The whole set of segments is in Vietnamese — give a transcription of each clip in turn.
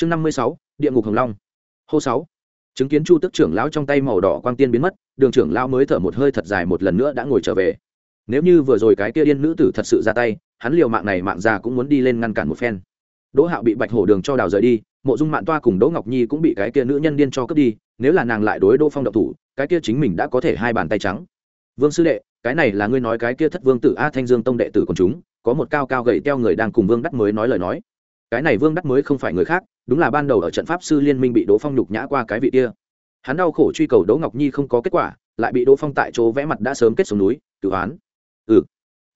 chương năm mươi sáu, địa ngục hồng long. Hô sáu. Chứng kiến chu tức trưởng lão trong tay màu đỏ quang tiên biến mất, đường trưởng lão mới thở một hơi thật dài một lần nữa đã ngồi trở về. Nếu như vừa rồi cái kia điên nữ tử thật sự ra tay, hắn liều mạng này mạng già cũng muốn đi lên ngăn cản một phen. Đỗ hạo bị bạch hổ đường cho đào rời đi, mộ dung mạng toa cùng đỗ ngọc nhi cũng bị cái kia nữ nhân điên cho cướp đi, nếu là nàng lại đối đỗ phong độc thủ, cái kia chính mình đã có thể hai bàn tay trắng. Vương sư đệ, cái này là ngươi nói cái kia thất vương tử a thanh dương tông đệ tử của chúng, có một cao cao gậy teo người đang cùng vương đắc mới nói lời nói. Cái này vương đắc mới không phải người khác đúng là ban đầu ở trận pháp sư liên minh bị đỗ phong nhục nhã qua cái vị kia. Hắn đau khổ truy cầu đỗ ngọc nhi không có kết quả, lại bị đỗ phong tại chỗ vẽ mặt đã sớm kết xuống núi, cửu hoán ừ.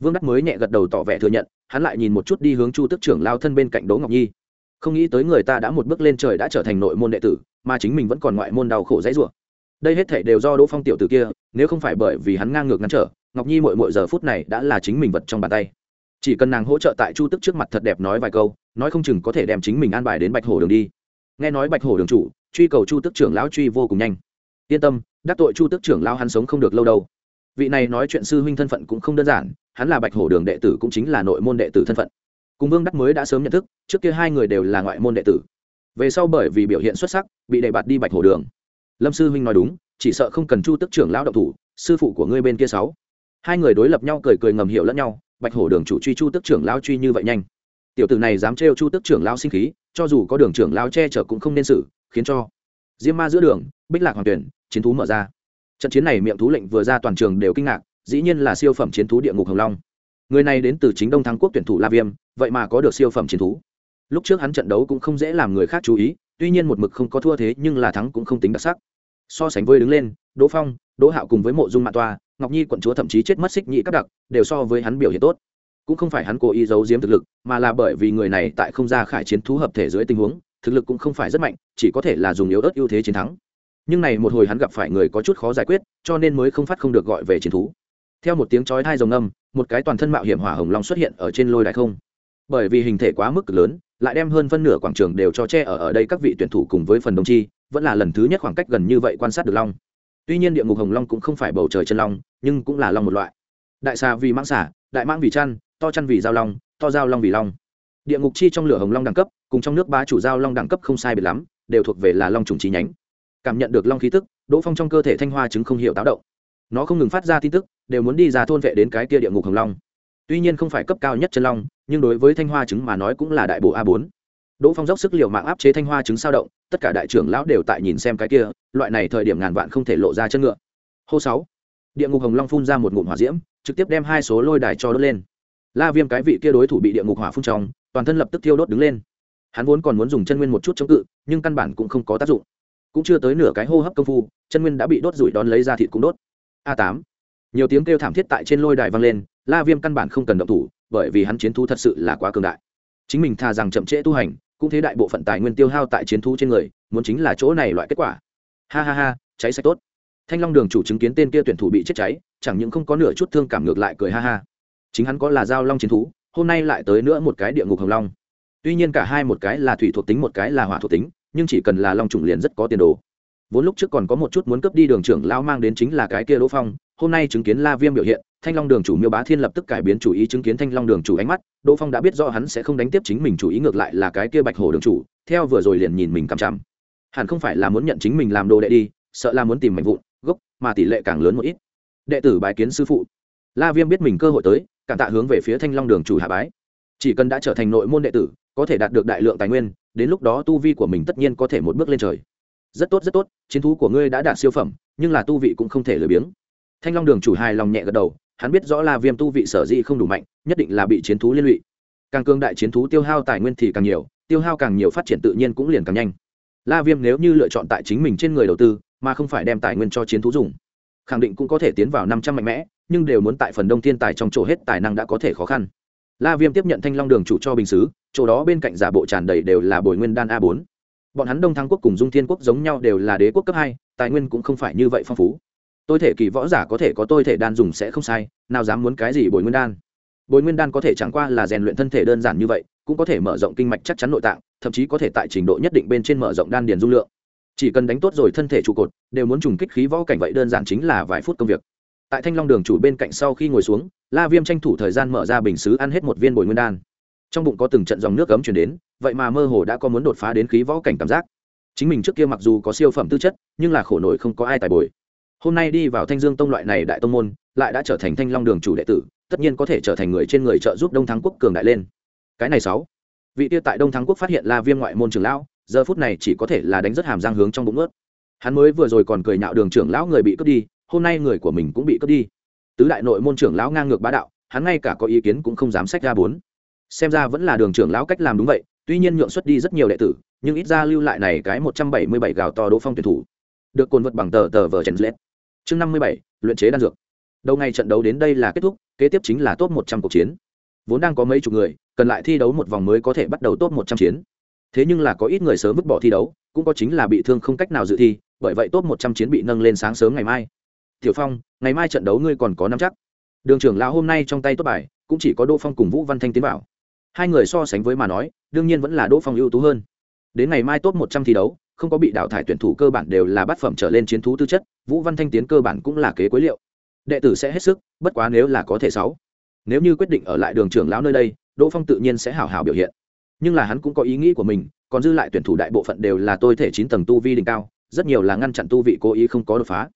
Vương đắc mới nhẹ gật đầu tỏ vẻ thừa nhận, hắn lại nhìn một chút đi hướng chu tức trưởng lao thân bên cạnh đỗ ngọc nhi. Không nghĩ tới người ta đã một bước lên trời đã trở thành nội môn đệ tử, mà chính mình vẫn còn ngoại môn đau khổ dãy rủa. Đây hết thể đều do đỗ phong tiểu tử kia, nếu không phải bởi vì hắn ngang ngược ngăn trở, ngọc nhi mội mội giờ phút này đã là chính mình vật trong bàn tay chỉ cần nàng hỗ trợ tại chu tức trước mặt thật đẹp nói vài câu, nói không chừng có thể đem chính mình an bài đến bạch hổ đường đi. Nghe nói bạch hổ đường chủ, truy cầu chu tức trưởng lão truy vô cùng nhanh. Yên tâm, đắc tội chu tức trưởng lão hắn sống không được lâu đâu. Vị này nói chuyện sư huynh thân phận cũng không đơn giản, hắn là bạch hổ đường đệ tử cũng chính là nội môn đệ tử thân phận. Cùng vương đắc mới đã sớm nhận thức, trước kia hai người đều là ngoại môn đệ tử. Về sau bởi vì biểu hiện xuất sắc, bị đề bạt đi bạch hổ đường. Lâm sư huynh nói đúng, chỉ sợ không cần chu tức trưởng lão động thủ, sư phụ của ngươi bên kia sáu. Hai người đối lập nhau cười cười ngầm hiểu lẫn nhau bạch hổ đường chủ truy chu tức trưởng lão truy như vậy nhanh. Tiểu tử này dám trêu chu tức trưởng lão sinh khí, cho dù có đường trưởng lão che chở cũng không nên xử, khiến cho diêm ma giữa đường, bích lạc hoàng tuyển, chiến thú mở ra. Trận chiến này miệng thú lệnh vừa ra toàn trường đều kinh ngạc, dĩ nhiên là siêu phẩm chiến thú địa ngục hồng long. Người này đến từ chính đông thắng quốc tuyển thủ la viêm, vậy mà có được siêu phẩm chiến thú. Lúc trước hắn trận đấu cũng không dễ làm người khác chú ý, tuy nhiên một mực không có thua thế nhưng là thắng cũng không tính đặc sắc. So sánh với đứng lên, đỗ phong, đỗ hạo cùng với mộ dung mạ toa ngọc nhi quận chúa thậm chí chết mất xích nhị các đặc, đều so với hắn biểu hiện tốt. Cũng không phải hắn cố ý giấu giếm thực lực, mà là bởi vì người này tại không ra khải chiến thú hợp thể dưới tình huống, thực lực cũng không phải rất mạnh, chỉ có thể là dùng yếu ớt ưu thế chiến thắng. Nhưng này một hồi hắn gặp phải người có chút khó giải quyết, cho nên mới không phát không được gọi về chiến thú. Theo một tiếng chói thai rồng âm một cái toàn thân mạo hiểm hỏa hồng long xuất hiện ở trên lôi đài không. Bởi vì hình thể quá mức lớn, lại đem hơn phân nửa quảng trường đều cho che ở ở đây các vị tuyển thủ cùng với phần đồng chi, vẫn là lần thứ nhất khoảng cách gần như vậy quan sát được long tuy nhiên địa ngục hồng long cũng không phải bầu trời chân long, nhưng cũng là long một loại. Đại xà vì mãng xả đại mãng vì chăn, to chăn vì giao long, to giao long vì long. Địa ngục chi trong lửa hồng long đẳng cấp, cùng trong nước ba chủ giao long đẳng cấp không sai biệt lắm, đều thuộc về là long trùng trí nhánh. Cảm nhận được long khí tức, đỗ phong trong cơ thể thanh hoa chứng không hiểu táo động. Nó không ngừng phát ra tin tức, đều muốn đi ra thôn vệ đến cái kia địa ngục hồng long. Tuy nhiên không phải cấp cao nhất chân long, nhưng đối với thanh hoa chứng mà nói cũng là đại bộ a bốn đỗ phong dốc sức liều mạng áp chế thanh hoa chứng sao động, tất cả đại trưởng lão đều tại nhìn xem cái kia, loại này thời điểm ngàn vạn không thể lộ ra chân ngựa. Hô sáu, địa ngục hồng long phun ra một ngụm hỏa diễm, trực tiếp đem hai số lôi đài cho đốt lên. La viêm cái vị kia đối thủ bị địa ngục hỏa phun trong, toàn thân lập tức thiêu đốt đứng lên. Hắn vốn còn muốn dùng chân nguyên một chút chống cự, nhưng căn bản cũng không có tác dụng. Cũng chưa tới nửa cái hô hấp công phu, chân nguyên đã bị đốt rủi đón lấy ra thịt cũng đốt. A tám, nhiều tiếng kêu thảm thiết tại trên lôi đài vang lên, la viêm căn bản không cần động thủ, bởi vì hắn chiến thu thật sự là quá cường đại. Chính mình thà rằng chậm trễ tu hành cũng thế đại bộ phận tài nguyên tiêu hao tại chiến thu trên người, muốn chính là chỗ này loại kết quả. Ha ha ha, cháy sạch tốt. Thanh long đường chủ chứng kiến tên kia tuyển thủ bị chết cháy, chẳng những không có nửa chút thương cảm ngược lại cười ha ha. Chính hắn có là giao long chiến thú, hôm nay lại tới nữa một cái địa ngục hồng long. Tuy nhiên cả hai một cái là thủy thuộc tính, một cái là hỏa thuộc tính, nhưng chỉ cần là long trùng liền rất có tiền đồ vốn lúc trước còn có một chút muốn cướp đi đường trưởng lao mang đến chính là cái kia đỗ phong, hôm nay chứng kiến la viêm biểu hiện, thanh long đường chủ miêu bá thiên lập tức cải biến chủ ý chứng kiến thanh long đường chủ ánh mắt, đỗ phong đã biết rõ hắn sẽ không đánh tiếp chính mình chủ ý ngược lại là cái kia bạch hồ đường chủ, theo vừa rồi liền nhìn mình cằm chằm. Hẳn không phải là muốn nhận chính mình làm đồ đệ đi, sợ là muốn tìm mạnh vụn, gốc, mà tỷ lệ càng lớn một ít. Đệ tử bài kiến sư phụ. La viêm biết mình cơ hội tới, cảm tạ hướng về phía thanh long đường chủ hạ bái. Chỉ cần đã trở thành nội môn đệ tử, có thể đạt được đại lượng tài nguyên, đến lúc đó tu vi của mình tất nhiên có thể một bước lên trời rất tốt rất tốt, chiến thú của ngươi đã đạt siêu phẩm, nhưng là tu vị cũng không thể lười biếng. Thanh long đường chủ hài lòng nhẹ gật đầu, hắn biết rõ là viêm tu vị sở dĩ không đủ mạnh, nhất định là bị chiến thú liên lụy. Càng cương đại chiến thú tiêu hao tài nguyên thì càng nhiều, tiêu hao càng nhiều phát triển tự nhiên cũng liền càng nhanh. La viêm nếu như lựa chọn tại chính mình trên người đầu tư, mà không phải đem tài nguyên cho chiến thú dùng, khẳng định cũng có thể tiến vào năm trăm mạnh mẽ, nhưng đều muốn tại phần đông thiên tài trong chỗ hết tài năng đã có thể khó khăn. La viêm tiếp nhận thanh long đường chủ cho bình xứ, chỗ đó bên cạnh giả bộ tràn đầy đều là bồi nguyên đan a bốn bọn hắn đông thắng quốc cùng dung thiên quốc giống nhau đều là đế quốc cấp hai, tài nguyên cũng không phải như vậy phong phú. Tôi thể kỳ võ giả có thể có tôi thể đan dùng sẽ không sai, nào dám muốn cái gì bồi nguyên đan. Bồi nguyên đan có thể chẳng qua là rèn luyện thân thể đơn giản như vậy, cũng có thể mở rộng kinh mạch chắc chắn nội tạng, thậm chí có thể tại trình độ nhất định bên trên mở rộng đan điền dung lượng. Chỉ cần đánh tốt rồi thân thể trụ cột, đều muốn trùng kích khí võ cảnh vậy đơn giản chính là vài phút công việc. Tại thanh long đường chủ bên cạnh sau khi ngồi xuống, la viêm tranh thủ thời gian mở ra bình xứ ăn hết một viên bồi nguyên đan trong bụng có từng trận dòng nước cấm chuyển đến, vậy mà mơ hồ đã có muốn đột phá đến khí võ cảnh cảm giác. Chính mình trước kia mặc dù có siêu phẩm tư chất, nhưng là khổ nổi không có ai tài bồi. Hôm nay đi vào thanh dương tông loại này đại tông môn, lại đã trở thành thanh long đường chủ đệ tử, tất nhiên có thể trở thành người trên người trợ giúp đông thắng quốc cường đại lên. Cái này sáu. Vị tiêu tại đông thắng quốc phát hiện là viêm ngoại môn trường lão, giờ phút này chỉ có thể là đánh rất hàm răng hướng trong bụng ướt hắn mới vừa rồi còn cười nhạo đường trưởng lão người bị cướp đi, hôm nay người của mình cũng bị cướp đi. Tứ đại nội môn trưởng lão ngang ngược bá đạo, hắn ngay cả có ý kiến cũng không dám sách ra bốn xem ra vẫn là đường trưởng lão cách làm đúng vậy, tuy nhiên nhượng xuất đi rất nhiều đệ tử, nhưng ít ra lưu lại này cái một trăm bảy mươi bảy gào to đỗ phong tuyển thủ. Được cồn vật bằng tờ tờ vờ chen lết chương năm mươi bảy, luyện chế đan dược. Đầu ngày trận đấu đến đây là kết thúc, kế tiếp chính là top một trăm cuộc chiến. Vốn đang có mấy chục người, cần lại thi đấu một vòng mới có thể bắt đầu top một trăm chiến. Thế nhưng là có ít người sớm vứt bỏ thi đấu, cũng có chính là bị thương không cách nào dự thi, bởi vậy top một trăm chiến bị nâng lên sáng sớm ngày mai. Tiểu phong, ngày mai trận đấu ngươi còn có năm chắc. Đường trưởng lão hôm nay trong tay tốt bài, cũng chỉ có đỗ phong cùng vũ văn thanh tiến bảo hai người so sánh với mà nói, đương nhiên vẫn là đỗ phong ưu tú hơn. Đến ngày mai top một trăm thi đấu, không có bị đào thải tuyển thủ cơ bản đều là bát phẩm trở lên chiến thú tư chất, vũ văn thanh tiến cơ bản cũng là kế quế liệu. Đệ tử sẽ hết sức, bất quá nếu là có thể sáu. Nếu như quyết định ở lại đường trưởng lão nơi đây, đỗ phong tự nhiên sẽ hào hào biểu hiện. Nhưng là hắn cũng có ý nghĩ của mình, còn dư lại tuyển thủ đại bộ phận đều là tôi thể chín tầng tu vi đỉnh cao, rất nhiều là ngăn chặn tu vị cố ý không có đột phá.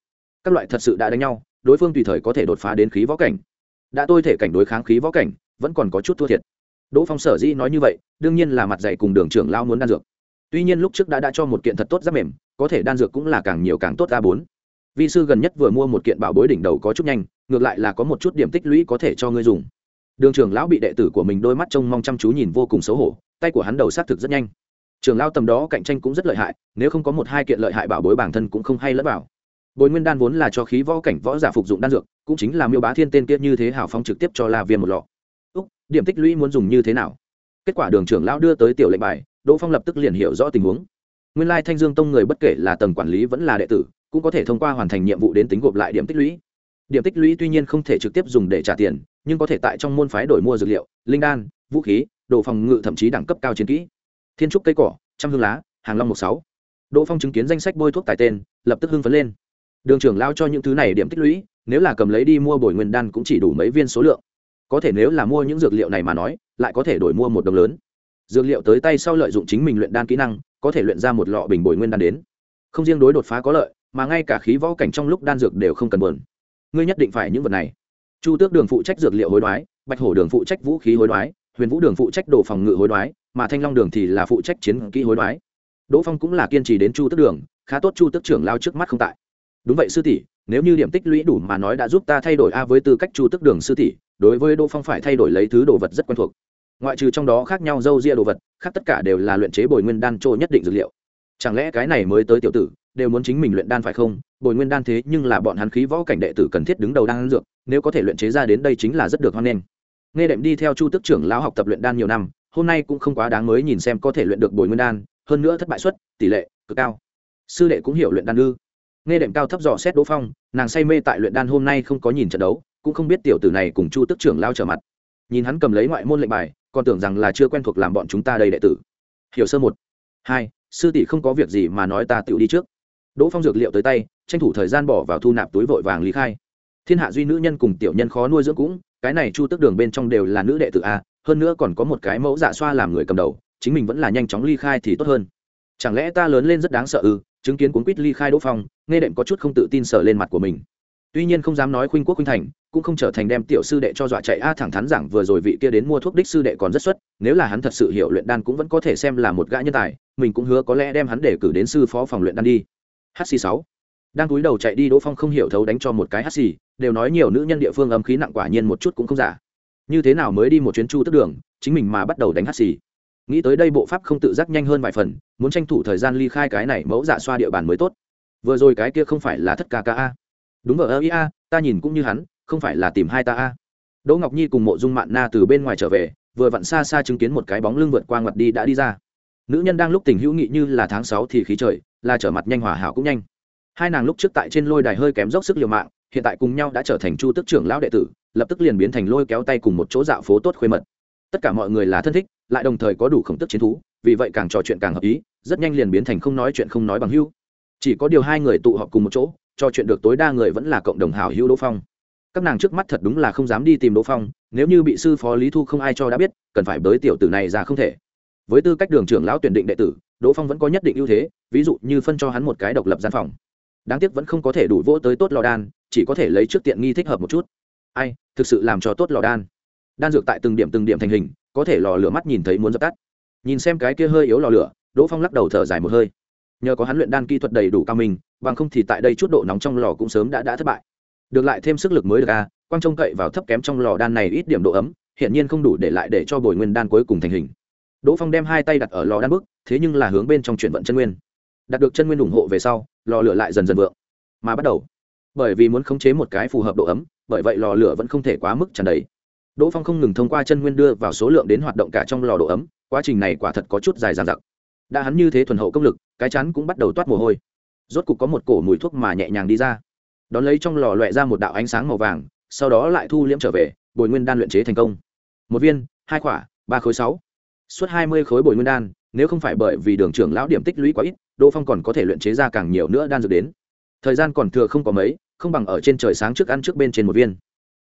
Các loại thật sự đã đánh nhau, đối phương tùy thời có thể đột phá đến khí võ cảnh. Đã tôi thể cảnh đối kháng khí võ cảnh, vẫn còn có chút thua thiệt đỗ phong sở dĩ nói như vậy, đương nhiên là mặt dạy cùng đường trưởng lao muốn đan dược. Tuy nhiên lúc trước đã đã cho một kiện thật tốt giáp mềm, có thể đan dược cũng là càng nhiều càng tốt a bốn. Vi sư gần nhất vừa mua một kiện bảo bối đỉnh đầu có chút nhanh, ngược lại là có một chút điểm tích lũy có thể cho ngươi dùng. Đường trưởng lão bị đệ tử của mình đôi mắt trông mong chăm chú nhìn vô cùng xấu hổ, tay của hắn đầu xác thực rất nhanh. Trường lao tầm đó cạnh tranh cũng rất lợi hại, nếu không có một hai kiện lợi hại bảo bối bản thân cũng không hay lẫn vào. bồi nguyên đan vốn là cho khí võ cảnh võ giả phục dụng đan dược, cũng chính là miêu bá thiên tên kia như thế hào phong trực tiếp cho la viêm một lọ điểm tích lũy muốn dùng như thế nào. Kết quả đường trưởng lão đưa tới tiểu lệnh bài, đỗ phong lập tức liền hiểu rõ tình huống. Nguyên lai thanh dương tông người bất kể là tầng quản lý vẫn là đệ tử, cũng có thể thông qua hoàn thành nhiệm vụ đến tính gộp lại điểm tích lũy. Điểm tích lũy tuy nhiên không thể trực tiếp dùng để trả tiền, nhưng có thể tại trong môn phái đổi mua dược liệu, linh đan, vũ khí, đồ phòng ngự thậm chí đẳng cấp cao chiến kỹ. Thiên trúc cây cỏ, trăm hương lá, hàng long một sáu. Đỗ phong chứng kiến danh sách bôi thuốc tài tên, lập tức hưng phấn lên. Đường trưởng lao cho những thứ này điểm tích lũy, nếu là cầm lấy đi mua bồi nguyên đan cũng chỉ đủ mấy viên số lượng có thể nếu là mua những dược liệu này mà nói, lại có thể đổi mua một đồng lớn. Dược liệu tới tay sau lợi dụng chính mình luyện đan kỹ năng, có thể luyện ra một lọ bình bồi nguyên đan đến. Không riêng đối đột phá có lợi, mà ngay cả khí võ cảnh trong lúc đan dược đều không cần buồn. Ngươi nhất định phải những vật này. Chu tước đường phụ trách dược liệu hối đoái, bạch hổ đường phụ trách vũ khí hối đoái, huyền vũ đường phụ trách đồ phòng ngự hối đoái, mà thanh long đường thì là phụ trách chiến kỹ hối đoái. Đỗ phong cũng là kiên trì đến chu tước đường, khá tốt chu tước trưởng lao trước mắt không tại đúng vậy sư tỷ, nếu như điểm tích lũy đủ mà nói đã giúp ta thay đổi a với tư cách chu tước đường sư tỷ, đối với đỗ phong phải thay đổi lấy thứ đồ vật rất quen thuộc. Ngoại trừ trong đó khác nhau dâu ria đồ vật, khác tất cả đều là luyện chế bồi nguyên đan trô nhất định dược liệu. Chẳng lẽ cái này mới tới tiểu tử, đều muốn chính mình luyện đan phải không? Bồi nguyên đan thế nhưng là bọn hắn khí võ cảnh đệ tử cần thiết đứng đầu đan dược, nếu có thể luyện chế ra đến đây chính là rất được hoan nghênh. Nghe đệm đi theo chu tức trưởng lão học tập luyện đan nhiều năm, hôm nay cũng không quá đáng mới nhìn xem có thể luyện được bồi nguyên đan, hơn nữa thất bại suất, tỷ lệ cực cao. Sư đệ cũng hiểu luyện đan ư? Nghe đệm cao thấp dò xét đỗ phong, nàng say mê tại luyện đan hôm nay không có nhìn trận đấu, cũng không biết tiểu tử này cùng chu tức trưởng lao trở mặt. Nhìn hắn cầm lấy ngoại môn lệnh bài, còn tưởng rằng là chưa quen thuộc làm bọn chúng ta đây đệ tử. Hiểu sơ một. Hai, sư tỷ không có việc gì mà nói ta tự đi trước. Đỗ phong dược liệu tới tay, tranh thủ thời gian bỏ vào thu nạp túi vội vàng lý khai. Thiên hạ duy nữ nhân cùng tiểu nhân khó nuôi dưỡng cũng, cái này chu tức đường bên trong đều là nữ đệ tử a, hơn nữa còn có một cái mẫu dạ xoa làm người cầm đầu, chính mình vẫn là nhanh chóng ly khai thì tốt hơn. Chẳng lẽ ta lớn lên rất đáng sợ ư? Chứng kiến cuốn quýt ly khai đỗ phong, nghe đệm có chút không tự tin sờ lên mặt của mình. Tuy nhiên không dám nói khuynh quốc khuynh thành, cũng không trở thành đem tiểu sư đệ cho dọa chạy a thẳng thắn rằng vừa rồi vị kia đến mua thuốc đích sư đệ còn rất xuất, nếu là hắn thật sự hiểu luyện đan cũng vẫn có thể xem là một gã nhân tài, mình cũng hứa có lẽ đem hắn để cử đến sư phó phòng luyện đan đi. Hc sáu. Đang cúi đầu chạy đi đỗ phong không hiểu thấu đánh cho một cái hc đều nói nhiều nữ nhân địa phương âm khí nặng quả nhiên một chút cũng không giả. Như thế nào mới đi một chuyến chu tức đường, chính mình mà bắt đầu đánh hc nghĩ tới đây bộ pháp không tự giác nhanh hơn vài phần, muốn tranh thủ thời gian ly khai cái này mẫu dạ xoa địa bàn mới tốt. Vừa rồi cái kia không phải là thất ca ca a. Đúng vợ ơ ý a, ta nhìn cũng như hắn, không phải là tìm hai ta a. Đỗ ngọc nhi cùng mộ dung mạn na từ bên ngoài trở về, vừa vặn xa xa chứng kiến một cái bóng lưng vượt qua ngoặt đi đã đi ra. Nữ nhân đang lúc tình hữu nghị như là tháng sáu thì khí trời, là trở mặt nhanh hòa hảo cũng nhanh. Hai nàng lúc trước tại trên lôi đài hơi kém dốc sức liều mạng, hiện tại cùng nhau đã trở thành chu tức trưởng lão đệ tử, lập tức liền biến thành lôi kéo tay cùng một chỗ dạo phố tốt khuê mật. Tất cả mọi người là thân thích lại đồng thời có đủ khổng tức chiến thú, vì vậy càng trò chuyện càng hợp ý, rất nhanh liền biến thành không nói chuyện không nói bằng hữu. Chỉ có điều hai người tụ họp cùng một chỗ trò chuyện được tối đa người vẫn là cộng đồng hảo hữu đỗ phong. Các nàng trước mắt thật đúng là không dám đi tìm đỗ phong, nếu như bị sư phó lý thu không ai cho đã biết, cần phải bới tiểu tử này ra không thể. Với tư cách đường trưởng lão tuyển định đệ tử, đỗ phong vẫn có nhất định ưu thế, ví dụ như phân cho hắn một cái độc lập gian phòng. Đáng tiếc vẫn không có thể đủ vỗ tới tốt lò đan, chỉ có thể lấy trước tiện nghi thích hợp một chút. Ai, thực sự làm cho tốt lò đan. Đan dược tại từng điểm từng điểm thành hình có thể lò lửa mắt nhìn thấy muốn dập tắt. Nhìn xem cái kia hơi yếu lò lửa, đỗ phong lắc đầu thở dài một hơi. Nhờ có hắn luyện đan kỹ thuật đầy đủ cao minh, bằng không thì tại đây chút độ nóng trong lò cũng sớm đã đã thất bại. Được lại thêm sức lực mới được a quang trông cậy vào thấp kém trong lò đan này ít điểm độ ấm hiện nhiên không đủ để lại để cho bồi nguyên đan cuối cùng thành hình. Đỗ phong đem hai tay đặt ở lò đan bức, thế nhưng là hướng bên trong chuyển vận chân nguyên. Đạt được chân nguyên ủng hộ về sau, lò lửa lại dần dần vượng. Mà bắt đầu, bởi vì muốn khống chế một cái phù hợp độ ấm, bởi vậy lò lửa vẫn không thể quá mức tràn đầy đỗ phong không ngừng thông qua chân nguyên đưa vào số lượng đến hoạt động cả trong lò độ ấm, quá trình này quả thật có chút dài dằng dặc. Đã hắn như thế thuần hậu công lực, cái chắn cũng bắt đầu toát mồ hôi. Rốt cục có một cổ mùi thuốc mà nhẹ nhàng đi ra. Đón lấy trong lò loẹ ra một đạo ánh sáng màu vàng, sau đó lại thu liễm trở về, bồi nguyên đan luyện chế thành công. Một viên, hai quả, ba khối sáu. Suốt hai mươi khối bồi nguyên đan, nếu không phải bởi vì đường trưởng lão điểm tích lũy quá ít, đỗ phong còn có thể luyện chế ra càng nhiều nữa đan dược đến. Thời gian còn thừa không có mấy, không bằng ở trên trời sáng trước ăn trước bên trên một viên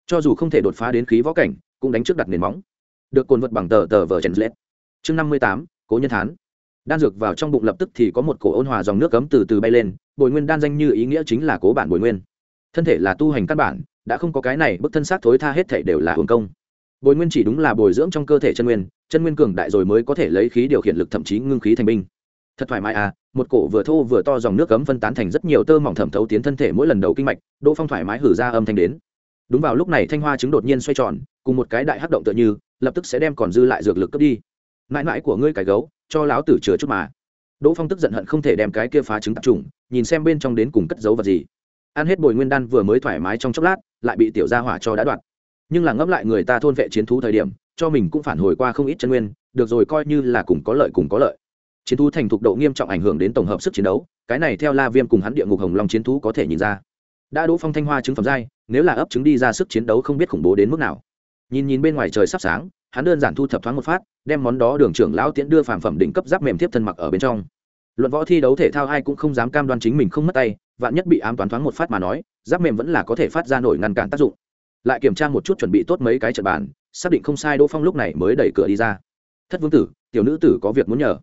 cho dù không thể đột phá đến khí võ cảnh, cũng đánh trước đặt nền móng. Được cồn vật bằng tờ tờ vờ chèn lết chương năm mươi tám, cố nhân thán. Đan dược vào trong bụng lập tức thì có một cổ ôn hòa dòng nước cấm từ từ bay lên, bồi nguyên đan danh như ý nghĩa chính là cố bản bồi nguyên. Thân thể là tu hành căn bản, đã không có cái này, bức thân xác thối tha hết thể đều là hưởng công. Bồi nguyên chỉ đúng là bồi dưỡng trong cơ thể chân nguyên chân nguyên cường đại rồi mới có thể lấy khí điều khiển lực thậm chí ngưng khí thành binh. Thật thoải mái à một cổ vừa thô vừa to dòng nước cấm phân tán thành rất nhiều tơ mỏng thẩm thấu tiến thân thể mỗi lần đầu kinh mạch, đỗ phong thoải mái hử ra âm thanh đến đúng vào lúc này thanh hoa trứng đột nhiên xoay tròn cùng một cái đại hắc động tựa như lập tức sẽ đem còn dư lại dược lực cướp đi. Mãi mãi của ngươi cái gấu cho láo tử chừa chút mà. Đỗ phong tức giận hận không thể đem cái kia phá trứng tạp trùng, nhìn xem bên trong đến cùng cất dấu vật gì. Ăn hết bồi nguyên đan vừa mới thoải mái trong chốc lát lại bị tiểu gia hỏa cho đã đoạt nhưng là ngẫm lại người ta thôn vệ chiến thú thời điểm cho mình cũng phản hồi qua không ít chân nguyên được rồi coi như là cùng có lợi cùng có lợi. Chiến thú thành thục độ nghiêm trọng ảnh hưởng đến tổng hợp sức chiến đấu cái này theo la viêm cùng hắn địa ngục hồng long chiến thú có thể nhìn ra đã đỗ phong thanh hoa trứng phẩm giai, nếu là ấp trứng đi ra sức chiến đấu không biết khủng bố đến mức nào. Nhìn nhìn bên ngoài trời sắp sáng, hắn đơn giản thu thập thoáng một phát, đem món đó đường trưởng lão tiễn đưa phàm phẩm đỉnh cấp giáp mềm thiếp thân mặc ở bên trong. Luận võ thi đấu thể thao ai cũng không dám cam đoan chính mình không mất tay, vạn nhất bị ám toán thoáng một phát mà nói, giáp mềm vẫn là có thể phát ra nổi ngăn cản tác dụng. Lại kiểm tra một chút chuẩn bị tốt mấy cái trận bàn, xác định không sai đỗ phong lúc này mới đẩy cửa đi ra. Thất vương tử, tiểu nữ tử có việc muốn nhờ.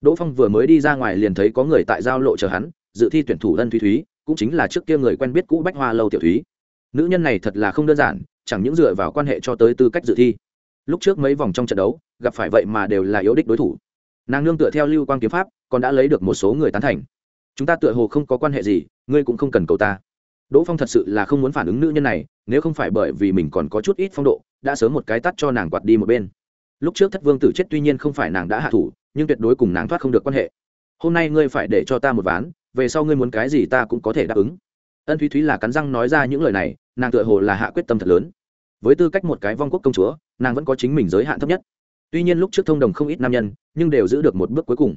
Đỗ phong vừa mới đi ra ngoài liền thấy có người tại giao lộ chờ hắn, dự thi tuyển thủ ân thúy thúy cũng chính là trước kia người quen biết cũ bách hoa lâu tiểu thúy. Nữ nhân này thật là không đơn giản, chẳng những dựa vào quan hệ cho tới tư cách dự thi. Lúc trước mấy vòng trong trận đấu, gặp phải vậy mà đều là yếu đích đối thủ. Nàng nương tựa theo lưu quang kiếm pháp, còn đã lấy được một số người tán thành. Chúng ta tựa hồ không có quan hệ gì, ngươi cũng không cần cầu ta. Đỗ phong thật sự là không muốn phản ứng nữ nhân này, nếu không phải bởi vì mình còn có chút ít phong độ, đã sớm một cái tắt cho nàng quạt đi một bên. Lúc trước thất vương tử chết tuy nhiên không phải nàng đã hạ thủ, nhưng tuyệt đối cùng nàng thoát không được quan hệ. Hôm nay ngươi phải để cho ta một ván về sau ngươi muốn cái gì ta cũng có thể đáp ứng. Ân thúy thúy là cắn răng nói ra những lời này, nàng tựa hồ là hạ quyết tâm thật lớn. Với tư cách một cái vong quốc công chúa, nàng vẫn có chính mình giới hạn thấp nhất. Tuy nhiên lúc trước thông đồng không ít nam nhân, nhưng đều giữ được một bước cuối cùng.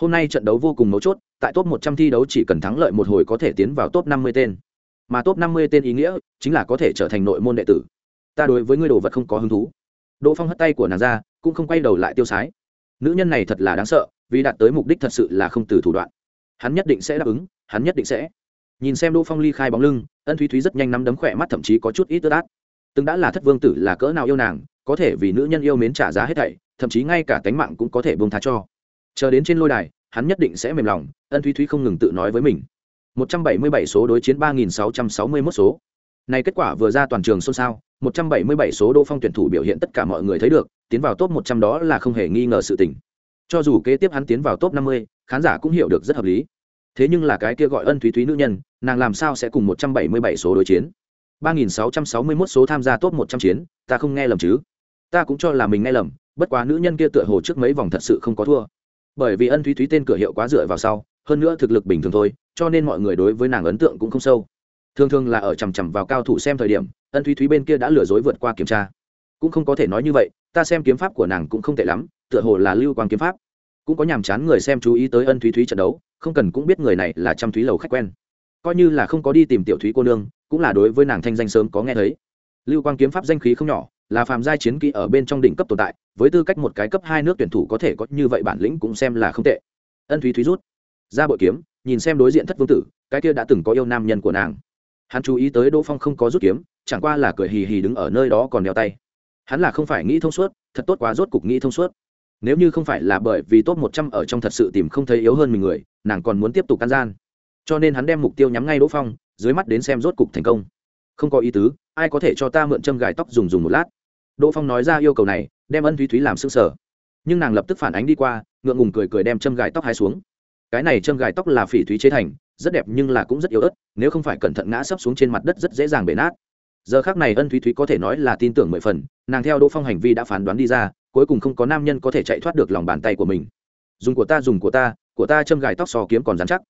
Hôm nay trận đấu vô cùng mấu chốt, tại top một trăm thi đấu chỉ cần thắng lợi một hồi có thể tiến vào top năm mươi tên. Mà top năm mươi tên ý nghĩa chính là có thể trở thành nội môn đệ tử. Ta đối với ngươi đồ vật không có hứng thú. Đỗ phong hất tay của nàng ra, cũng không quay đầu lại tiêu sái. Nữ nhân này thật là đáng sợ, vì đạt tới mục đích thật sự là không từ thủ đoạn hắn nhất định sẽ đáp ứng, hắn nhất định sẽ. Nhìn xem đỗ phong ly khai bóng lưng, ân thúy thúy rất nhanh nắm đấm khỏe mắt thậm chí có chút ít tơ át. Từng đã là thất vương tử là cỡ nào yêu nàng, có thể vì nữ nhân yêu mến trả giá hết thảy, thậm chí ngay cả tánh mạng cũng có thể buông tha cho. Chờ đến trên lôi đài, hắn nhất định sẽ mềm lòng, ân thúy thúy không ngừng tự nói với mình. 177 số đối chiến 3661 số. Này kết quả vừa ra toàn trường xôn xao 177 số Đỗ phong tuyển thủ biểu hiện tất cả mọi người thấy được, tiến vào top 100 đó là không hề nghi ngờ sự tình cho dù kế tiếp hắn tiến vào top 50, khán giả cũng hiểu được rất hợp lý. Thế nhưng là cái kia gọi ân thúy thúy nữ nhân nàng làm sao sẽ cùng 177 số đối chiến? 3661 số tham gia top 100 chiến ta không nghe lầm chứ? Ta cũng cho là mình nghe lầm bất quá nữ nhân kia tựa hồ trước mấy vòng thật sự không có thua. Bởi vì ân thúy thúy tên cửa hiệu quá dựa vào sau hơn nữa thực lực bình thường thôi cho nên mọi người đối với nàng ấn tượng cũng không sâu. Thường thường là ở chằm chằm vào cao thủ xem thời điểm ân thúy thúy bên kia đã lừa dối vượt qua kiểm tra. Cũng không có thể nói như vậy ta xem kiếm pháp của nàng cũng không tệ lắm tựa hồ là lưu quang kiếm pháp. Cũng có nhàm chán người xem chú ý tới ân thúy thúy trận đấu, không cần cũng biết người này là trăm thúy lầu khách quen. Coi như là không có đi tìm tiểu thúy cô nương, cũng là đối với nàng thanh danh sớm có nghe thấy. Lưu quang kiếm pháp danh khí không nhỏ, là phàm giai chiến kỹ ở bên trong đỉnh cấp tồn tại, với tư cách một cái cấp hai nước tuyển thủ có thể có như vậy bản lĩnh cũng xem là không tệ. Ân thúy thúy rút. Ra bội kiếm, nhìn xem đối diện thất vương tử, cái kia đã từng có yêu nam nhân của nàng. Hắn chú ý tới đỗ phong không có rút kiếm, chẳng qua là cười hì hì đứng ở nơi đó còn đeo tay. Hắn là không phải nghĩ thông suốt, thật tốt quá rốt cục nghĩ thông suốt nếu như không phải là bởi vì top một trăm ở trong thật sự tìm không thấy yếu hơn mình người, nàng còn muốn tiếp tục can gian. Cho nên hắn đem mục tiêu nhắm ngay đỗ phong, dưới mắt đến xem rốt cục thành công. Không có ý tứ, ai có thể cho ta mượn châm gài tóc dùng dùng một lát? Đỗ phong nói ra yêu cầu này, đem ân thúy thúy làm s ư sở nhưng nàng lập tức phản ánh đi qua, ngượng ngùng cười cười đem châm gài tóc hai xuống. Cái này châm gài tóc là phỉ thúy chế thành, rất đẹp nhưng là cũng rất yếu ớt, nếu không phải cẩn thận ngã sấp xuống trên mặt đất rất dễ dàng bể nát giờ khác này ân thúy thúy có thể nói là tin tưởng mười phần, nàng theo đỗ phong hành vi đã phán đoán đi ra, cuối cùng không có nam nhân có thể chạy thoát được lòng bàn tay của mình. Dùng của ta, dùng của ta của ta châm gài tóc sò kiếm còn dán chắc.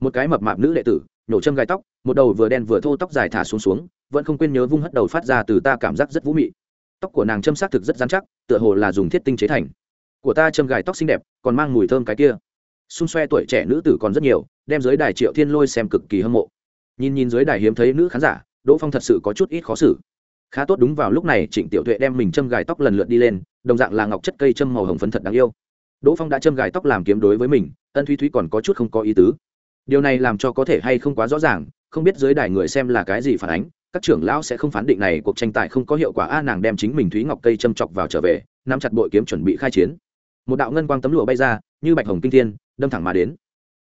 Một cái mập mạp nữ đệ tử, nhổ châm gài tóc, một đầu vừa đen vừa thô tóc dài thả xuống xuống, vẫn không quên nhớ vung hất đầu phát ra từ ta cảm giác rất vũ mị. Tóc của nàng châm xác thực rất dán chắc, tựa hồ là dùng thiết tinh chế thành. Của ta châm gài tóc xinh đẹp, còn mang mùi thơm cái kia. Xung xoe tuổi trẻ nữ tử còn rất nhiều, đem dưới đài triệu thiên lôi xem cực kỳ hâm mộ. Nhìn nhìn dưới đài hiếm thấy nữ khán giả đỗ phong thật sự có chút ít khó xử. Khá tốt đúng vào lúc này, trịnh tiểu tuệ đem mình châm gài tóc lần lượt đi lên, đồng dạng là ngọc chất cây châm màu hồng phấn thật đáng yêu. Đỗ phong đã châm gài tóc làm kiếm đối với mình, ân thúy thúy còn có chút không có ý tứ. Điều này làm cho có thể hay không quá rõ ràng, không biết dưới đài người xem là cái gì phản ánh, các trưởng lão sẽ không phán định này, cuộc tranh tài không có hiệu quả, a, nàng đem chính mình thúy ngọc cây châm chọc vào trở về, nắm chặt bội kiếm chuẩn bị khai chiến. Một đạo ngân quang tấm lụa bay ra, như bạch hồng kinh thiên, đâm thẳng mà đến.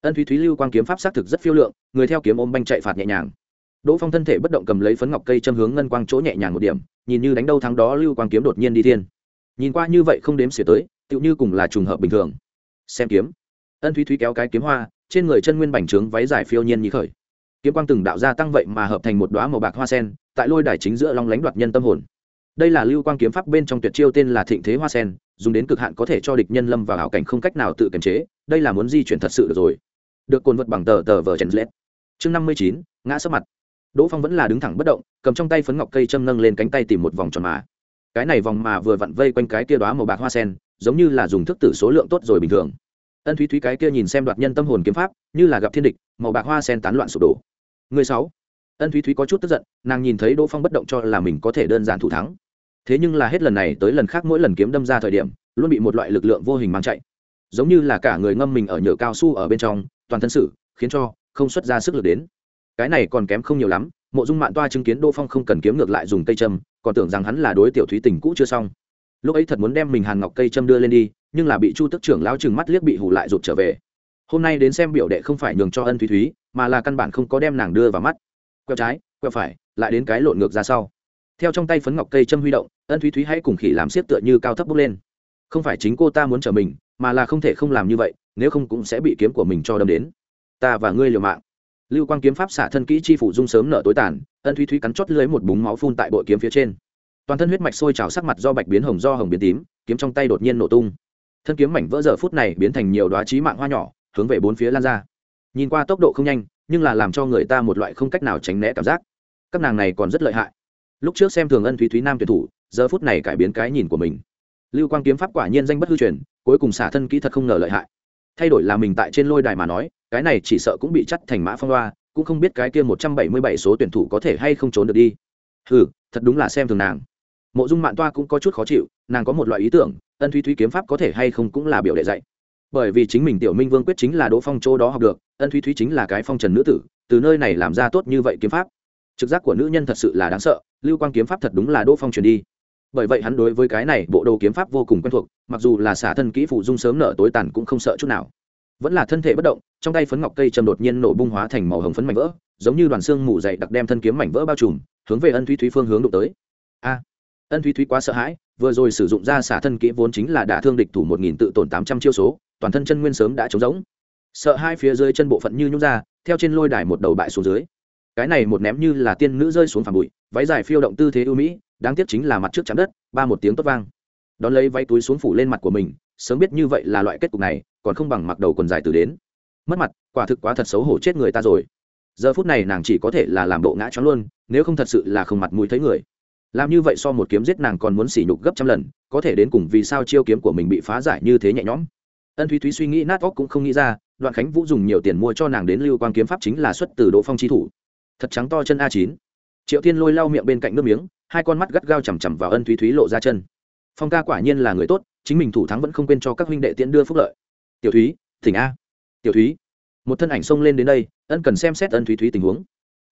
Ân thúy thúy lưu quang kiếm pháp xác thực rất phiêu lượng, người theo kiếm ôm banh chạy phạt nhẹ nhàng đỗ phong thân thể bất động cầm lấy phấn ngọc cây châm hướng ngân quang chỗ nhẹ nhàng một điểm, nhìn như đánh đâu thắng đó lưu quang kiếm đột nhiên đi thiên. Nhìn qua như vậy không đếm xỉa tới, tựu như cùng là trùng hợp bình thường. Xem kiếm. Ân thúy thúy kéo cái kiếm hoa, trên người chân nguyên bành trướng váy dài phiêu nhiên như khởi. Kiếm quang từng đạo ra tăng vậy mà hợp thành một đoá màu bạc hoa sen, tại lôi đài chính giữa long lánh đoạt nhân tâm hồn. Đây là lưu quang kiếm pháp bên trong tuyệt chiêu tên là thịnh thế hoa sen, dùng đến cực hạn có thể cho địch nhân lâm vào hảo cảnh không cách nào tự kiềm chế, đây là muốn di chuyển thật sự được rồi. Được cồn vật bằng tờ tờ vờ chèn lết. Chương năm mươi chín, ngã sấp mặt đỗ phong vẫn là đứng thẳng bất động, cầm trong tay phấn ngọc cây châm nâng lên cánh tay tìm một vòng tròn mà. Cái này vòng mà vừa vặn vây quanh cái kia đoá màu bạc hoa sen, giống như là dùng thức tử số lượng tốt rồi bình thường. Ân thúy thúy cái kia nhìn xem đoạt nhân tâm hồn kiếm pháp, như là gặp thiên địch, màu bạc hoa sen tán loạn sụp đổ. Người sáu. Ân thúy thúy có chút tức giận, nàng nhìn thấy đỗ phong bất động cho là mình có thể đơn giản thủ thắng. Thế nhưng là hết lần này tới lần khác mỗi lần kiếm đâm ra thời điểm, luôn bị một loại lực lượng vô hình mang chạy. Giống như là cả người ngâm mình ở nhựa cao su ở bên trong, toàn thân sự, khiến cho không xuất ra sức lực đến cái này còn kém không nhiều lắm, mộ dung mạn toa chứng kiến đỗ phong không cần kiếm ngược lại dùng cây châm, còn tưởng rằng hắn là đối tiểu thúy tình cũ chưa xong. Lúc ấy thật muốn đem mình hàn ngọc cây châm đưa lên đi, nhưng là bị chu tức trưởng lao chừng mắt liếc bị hủ lại rụt trở về. Hôm nay đến xem biểu đệ không phải nhường cho ân thúy thúy, mà là căn bản không có đem nàng đưa vào mắt. Quẹo trái, quẹo phải, lại đến cái lộn ngược ra sau. Theo trong tay phấn ngọc cây châm huy động, ân thúy thúy hãy cùng khỉ làm xiết tựa như cao thấp bốc lên. Không phải chính cô ta muốn trở mình, mà là không thể không làm như vậy, nếu không cũng sẽ bị kiếm của mình cho đâm đến. Ta và ngươi liều mạng lưu quang kiếm pháp xả thân kỹ chi phủ dung sớm nở tối tàn, ân thúy thúy cắn chót lưới một búng máu phun tại bội kiếm phía trên. Toàn thân huyết mạch sôi trào sắc mặt do bạch biến hồng do hồng biến tím, kiếm trong tay đột nhiên nổ tung. Thân kiếm mảnh vỡ giờ phút này biến thành nhiều đoá trí mạng hoa nhỏ, hướng về bốn phía lan ra. Nhìn qua tốc độ không nhanh, nhưng là làm cho người ta một loại không cách nào tránh né cảm giác. Các nàng này còn rất lợi hại. Lúc trước xem thường ân thúy thúy nam tuyển thủ, giờ phút này cải biến cái nhìn của mình. Lưu quang kiếm pháp quả nhiên danh bất hư truyền, cuối cùng xả thân kỹ thật không ngờ lợi hại. Thay đổi là mình tại trên lôi đài mà nói cái này chỉ sợ cũng bị chắt thành mã phong loa, cũng không biết cái kia một trăm bảy mươi bảy số tuyển thủ có thể hay không trốn được đi. Ừ thật đúng là xem thường nàng. Mộ dung mạn toa cũng có chút khó chịu, nàng có một loại ý tưởng, ân thúy thúy kiếm pháp có thể hay không cũng là biểu đệ dạy. Bởi vì chính mình tiểu minh vương quyết chính là đỗ phong châu đó học được, ân thúy thúy chính là cái phong trần nữ tử, từ nơi này làm ra tốt như vậy kiếm pháp. Trực giác của nữ nhân thật sự là đáng sợ, lưu quang kiếm pháp thật đúng là đỗ phong truyền đi. Bởi vậy hắn đối với cái này bộ đồ kiếm pháp vô cùng quen thuộc, mặc dù là xả thân kỹ phụ dung sớm nở tối tàn cũng không sợ chút nào vẫn là thân thể bất động, trong tay phấn ngọc cây châm đột nhiên nổ bung hóa thành màu hồng phấn mảnh vỡ, giống như đoàn xương mù dày đặc đem thân kiếm mảnh vỡ bao trùm, hướng về ân thúy thúy phương hướng đụng tới. A! Ân thúy thúy quá sợ hãi, vừa rồi sử dụng ra xả thân kỹ vốn chính là đả thương địch thủ một nghìn tự tổn tám trăm chiêu số, toàn thân chân nguyên sớm đã trống rỗng. Sợ hai phía dưới chân bộ phận như nhúng ra, theo trên lôi đài một đầu bại xuống dưới. Cái này một ném như là tiên nữ rơi xuống phàm bụi, váy dài phiêu động tư thế ưu mỹ, đáng tiếc chính là mặt trước chạm đất, ba một tiếng tốt vang. Đón lấy váy túi xuống phủ lên mặt của mình sớm biết như vậy là loại kết cục này, còn không bằng mặc đầu quần dài từ đến. Mất mặt, quả thực quá thật xấu hổ chết người ta rồi. Giờ phút này nàng chỉ có thể là làm bộ ngã cho luôn, nếu không thật sự là không mặt mũi thấy người. Làm như vậy so một kiếm giết nàng còn muốn sỉ nhục gấp trăm lần, có thể đến cùng vì sao chiêu kiếm của mình bị phá giải như thế nhẹ nhõm. Ân thúy thúy suy nghĩ nát óc cũng không nghĩ ra, đoạn khánh vũ dùng nhiều tiền mua cho nàng đến lưu quan kiếm pháp chính là xuất từ đỗ phong chi thủ. Thật trắng to chân a chín. Triệu thiên lôi lau miệng bên cạnh nước miếng, hai con mắt gắt gao chằm chằm vào ân thúy thúy lộ ra chân. Phong ca quả nhiên là người tốt chính mình thủ thắng vẫn không quên cho các huynh đệ tiễn đưa phúc lợi. Tiểu thúy, thỉnh a. Tiểu thúy, một thân ảnh xông lên đến đây, ân cần xem xét ân thúy thúy tình huống.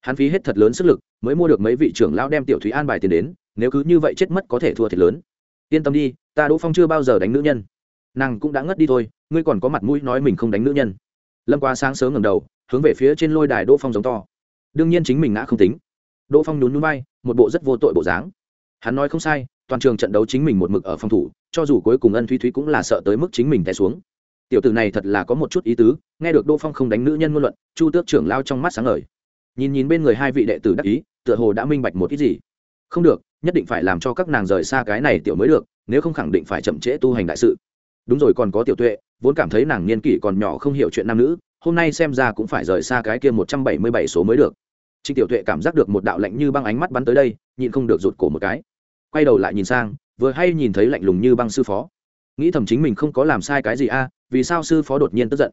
Hắn phí hết thật lớn sức lực, mới mua được mấy vị trưởng lão đem tiểu thúy an bài tiền đến, nếu cứ như vậy chết mất có thể thua thiệt lớn. Yên tâm đi, ta đỗ phong chưa bao giờ đánh nữ nhân. Nàng cũng đã ngất đi thôi, ngươi còn có mặt mũi nói mình không đánh nữ nhân. Lâm qua sáng sớm ngầm đầu, hướng về phía trên lôi đài đỗ phong giống to. Đương nhiên chính mình ngã không tính. Đỗ phong nhún núi bay một bộ rất vô tội bộ dáng. Hắn nói không sai, toàn trường trận đấu chính mình một mực ở phòng thủ cho dù cuối cùng ân thúy thúy cũng là sợ tới mức chính mình té xuống. Tiểu tử này thật là có một chút ý tứ, nghe được đỗ phong không đánh nữ nhân ngôn luận, chu tước trưởng lao trong mắt sáng ngời. Nhìn nhìn bên người hai vị đệ tử đắc ý, tựa hồ đã minh bạch một ít gì. Không được, nhất định phải làm cho các nàng rời xa cái này tiểu mới được, nếu không khẳng định phải chậm trễ tu hành đại sự. Đúng rồi còn có tiểu tuệ, vốn cảm thấy nàng niên kỷ còn nhỏ không hiểu chuyện nam nữ, hôm nay xem ra cũng phải rời xa cái kia một trăm bảy mươi bảy số mới được. Trịnh tiểu tuệ cảm giác được một đạo lạnh như băng ánh mắt bắn tới đây, nhịn không được rụt cổ một cái. Quay đầu lại nhìn sang vừa hay nhìn thấy lạnh lùng như băng sư phó. Nghĩ thầm chính mình không có làm sai cái gì a à, vì sao sư phó đột nhiên tức giận?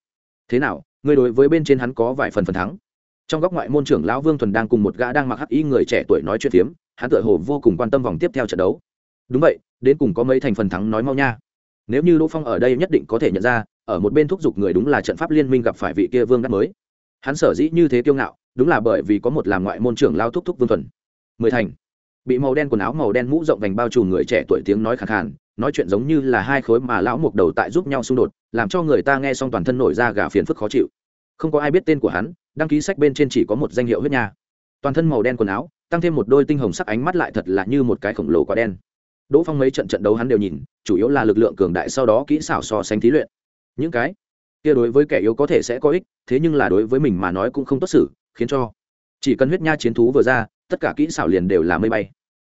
Thế nào, người đối với bên trên hắn có vài phần phần thắng? Trong góc ngoại môn trưởng lão vương thuần đang cùng một gã đang mặc hắc y người trẻ tuổi nói chuyện phiếm, hắn tựa hồ vô cùng quan tâm vòng tiếp theo trận đấu. Đúng vậy, đến cùng có mấy thành phần thắng nói mau nha. Nếu như đỗ phong ở đây nhất định có thể nhận ra, ở một bên thúc giục người đúng là trận pháp liên minh gặp phải vị kia vương đắc mới. Hắn sở dĩ như thế kiêu ngạo, đúng là bởi vì có một làm ngoại môn trưởng lao thúc thúc vương thuần. Mười thành bị màu đen quần áo màu đen mũ rộng vành bao trùm người trẻ tuổi tiếng nói khẳng khàn, nói chuyện giống như là hai khối mà lão mục đầu tại giúp nhau xung đột, làm cho người ta nghe xong toàn thân nổi ra gà phiền phức khó chịu. Không có ai biết tên của hắn, đăng ký sách bên trên chỉ có một danh hiệu huyết nha. Toàn thân màu đen quần áo, tăng thêm một đôi tinh hồng sắc ánh mắt lại thật là như một cái khổng lồ quá đen. Đỗ phong mấy trận trận đấu hắn đều nhìn, chủ yếu là lực lượng cường đại sau đó kỹ xảo so sánh thí luyện. Những cái kia đối với kẻ yếu có thể sẽ có ích, thế nhưng là đối với mình mà nói cũng không tốt xử, khiến cho chỉ cần huyết nha chiến thú vừa ra tất cả kỹ xảo liền đều là mây bay.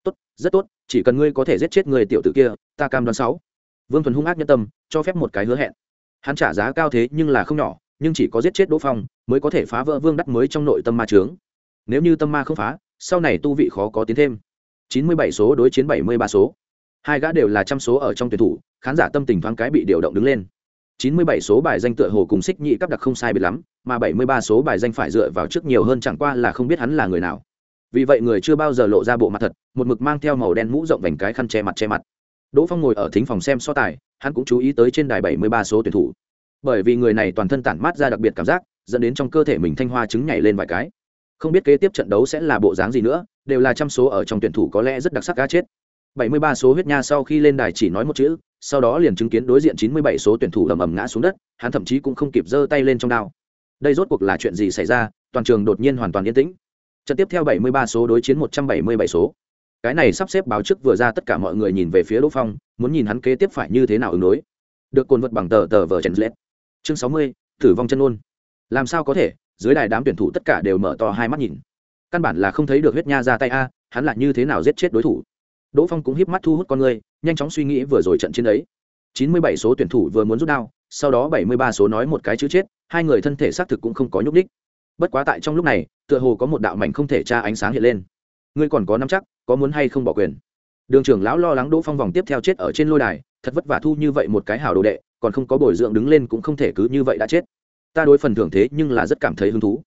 Tốt, rất tốt, chỉ cần ngươi có thể giết chết người tiểu tử kia, ta cam đoan sáu. Vương thuần hung ác nhân tâm, cho phép một cái hứa hẹn. Hắn trả giá cao thế nhưng là không nhỏ, nhưng chỉ có giết chết đỗ phong, mới có thể phá vỡ vương đắc mới trong nội tâm ma trướng nếu như tâm ma không phá, sau này tu vị khó có tiến thêm. Chín mươi bảy số đối chiến bảy mươi ba số. Hai gã đều là trăm số ở trong tuyển thủ, khán giả tâm tình thoáng cái bị điều động đứng lên. Chín mươi bảy số bài danh tựa hồ cùng xích nhị cấp đặc không sai biệt lắm, mà bảy mươi ba số bài danh phải dựa vào trước nhiều hơn chẳng qua là không biết hắn là người nào vì vậy người chưa bao giờ lộ ra bộ mặt thật, một mực mang theo màu đen mũ rộng vành cái khăn che mặt che mặt. Đỗ phong ngồi ở thính phòng xem so tài, hắn cũng chú ý tới trên đài bảy mươi ba số tuyển thủ. Bởi vì người này toàn thân tản mát ra đặc biệt cảm giác, dẫn đến trong cơ thể mình thanh hoa trứng nhảy lên vài cái. Không biết kế tiếp trận đấu sẽ là bộ dáng gì nữa, đều là trăm số ở trong tuyển thủ có lẽ rất đặc sắc cá chết. 73 số huyết nha sau khi lên đài chỉ nói một chữ, sau đó liền chứng kiến đối diện 97 số tuyển thủ ầm ầm ngã xuống đất, hắn thậm chí cũng không kịp giơ tay lên trong đao. Đây rốt cuộc là chuyện gì xảy ra, toàn trường đột nhiên hoàn toàn yên tĩnh trận tiếp theo 73 số đối chiến 177 số. Cái này sắp xếp báo trước vừa ra tất cả mọi người nhìn về phía đỗ phong muốn nhìn hắn kế tiếp phải như thế nào ứng đối. Được cồn vật bằng tờ tờ vờ chèn lết. Chương 60, thử vong chân ôn. Làm sao có thể? Dưới đài đám tuyển thủ tất cả đều mở to hai mắt nhìn. Căn bản là không thấy được huyết nha ra tay a hắn lại như thế nào giết chết đối thủ? Đỗ phong cũng híp mắt thu hút con người nhanh chóng suy nghĩ vừa rồi trận chiến ấy chín mươi bảy số tuyển thủ vừa muốn rút đao sau đó bảy mươi ba số nói một cái chữ chết hai người thân thể xác thực cũng không có nhúc đích bất quá tại trong lúc này tựa hồ có một đạo mảnh không thể tra ánh sáng hiện lên. Ngươi còn có nắm chắc, có muốn hay không bỏ quyền? Đường trưởng lão lo lắng đỗ phong vòng tiếp theo chết ở trên lôi đài, thật vất vả thu như vậy một cái hảo đồ đệ, còn không có bồi dưỡng đứng lên cũng không thể cứ như vậy đã chết. Ta đối phần thưởng thế nhưng là rất cảm thấy hứng thú.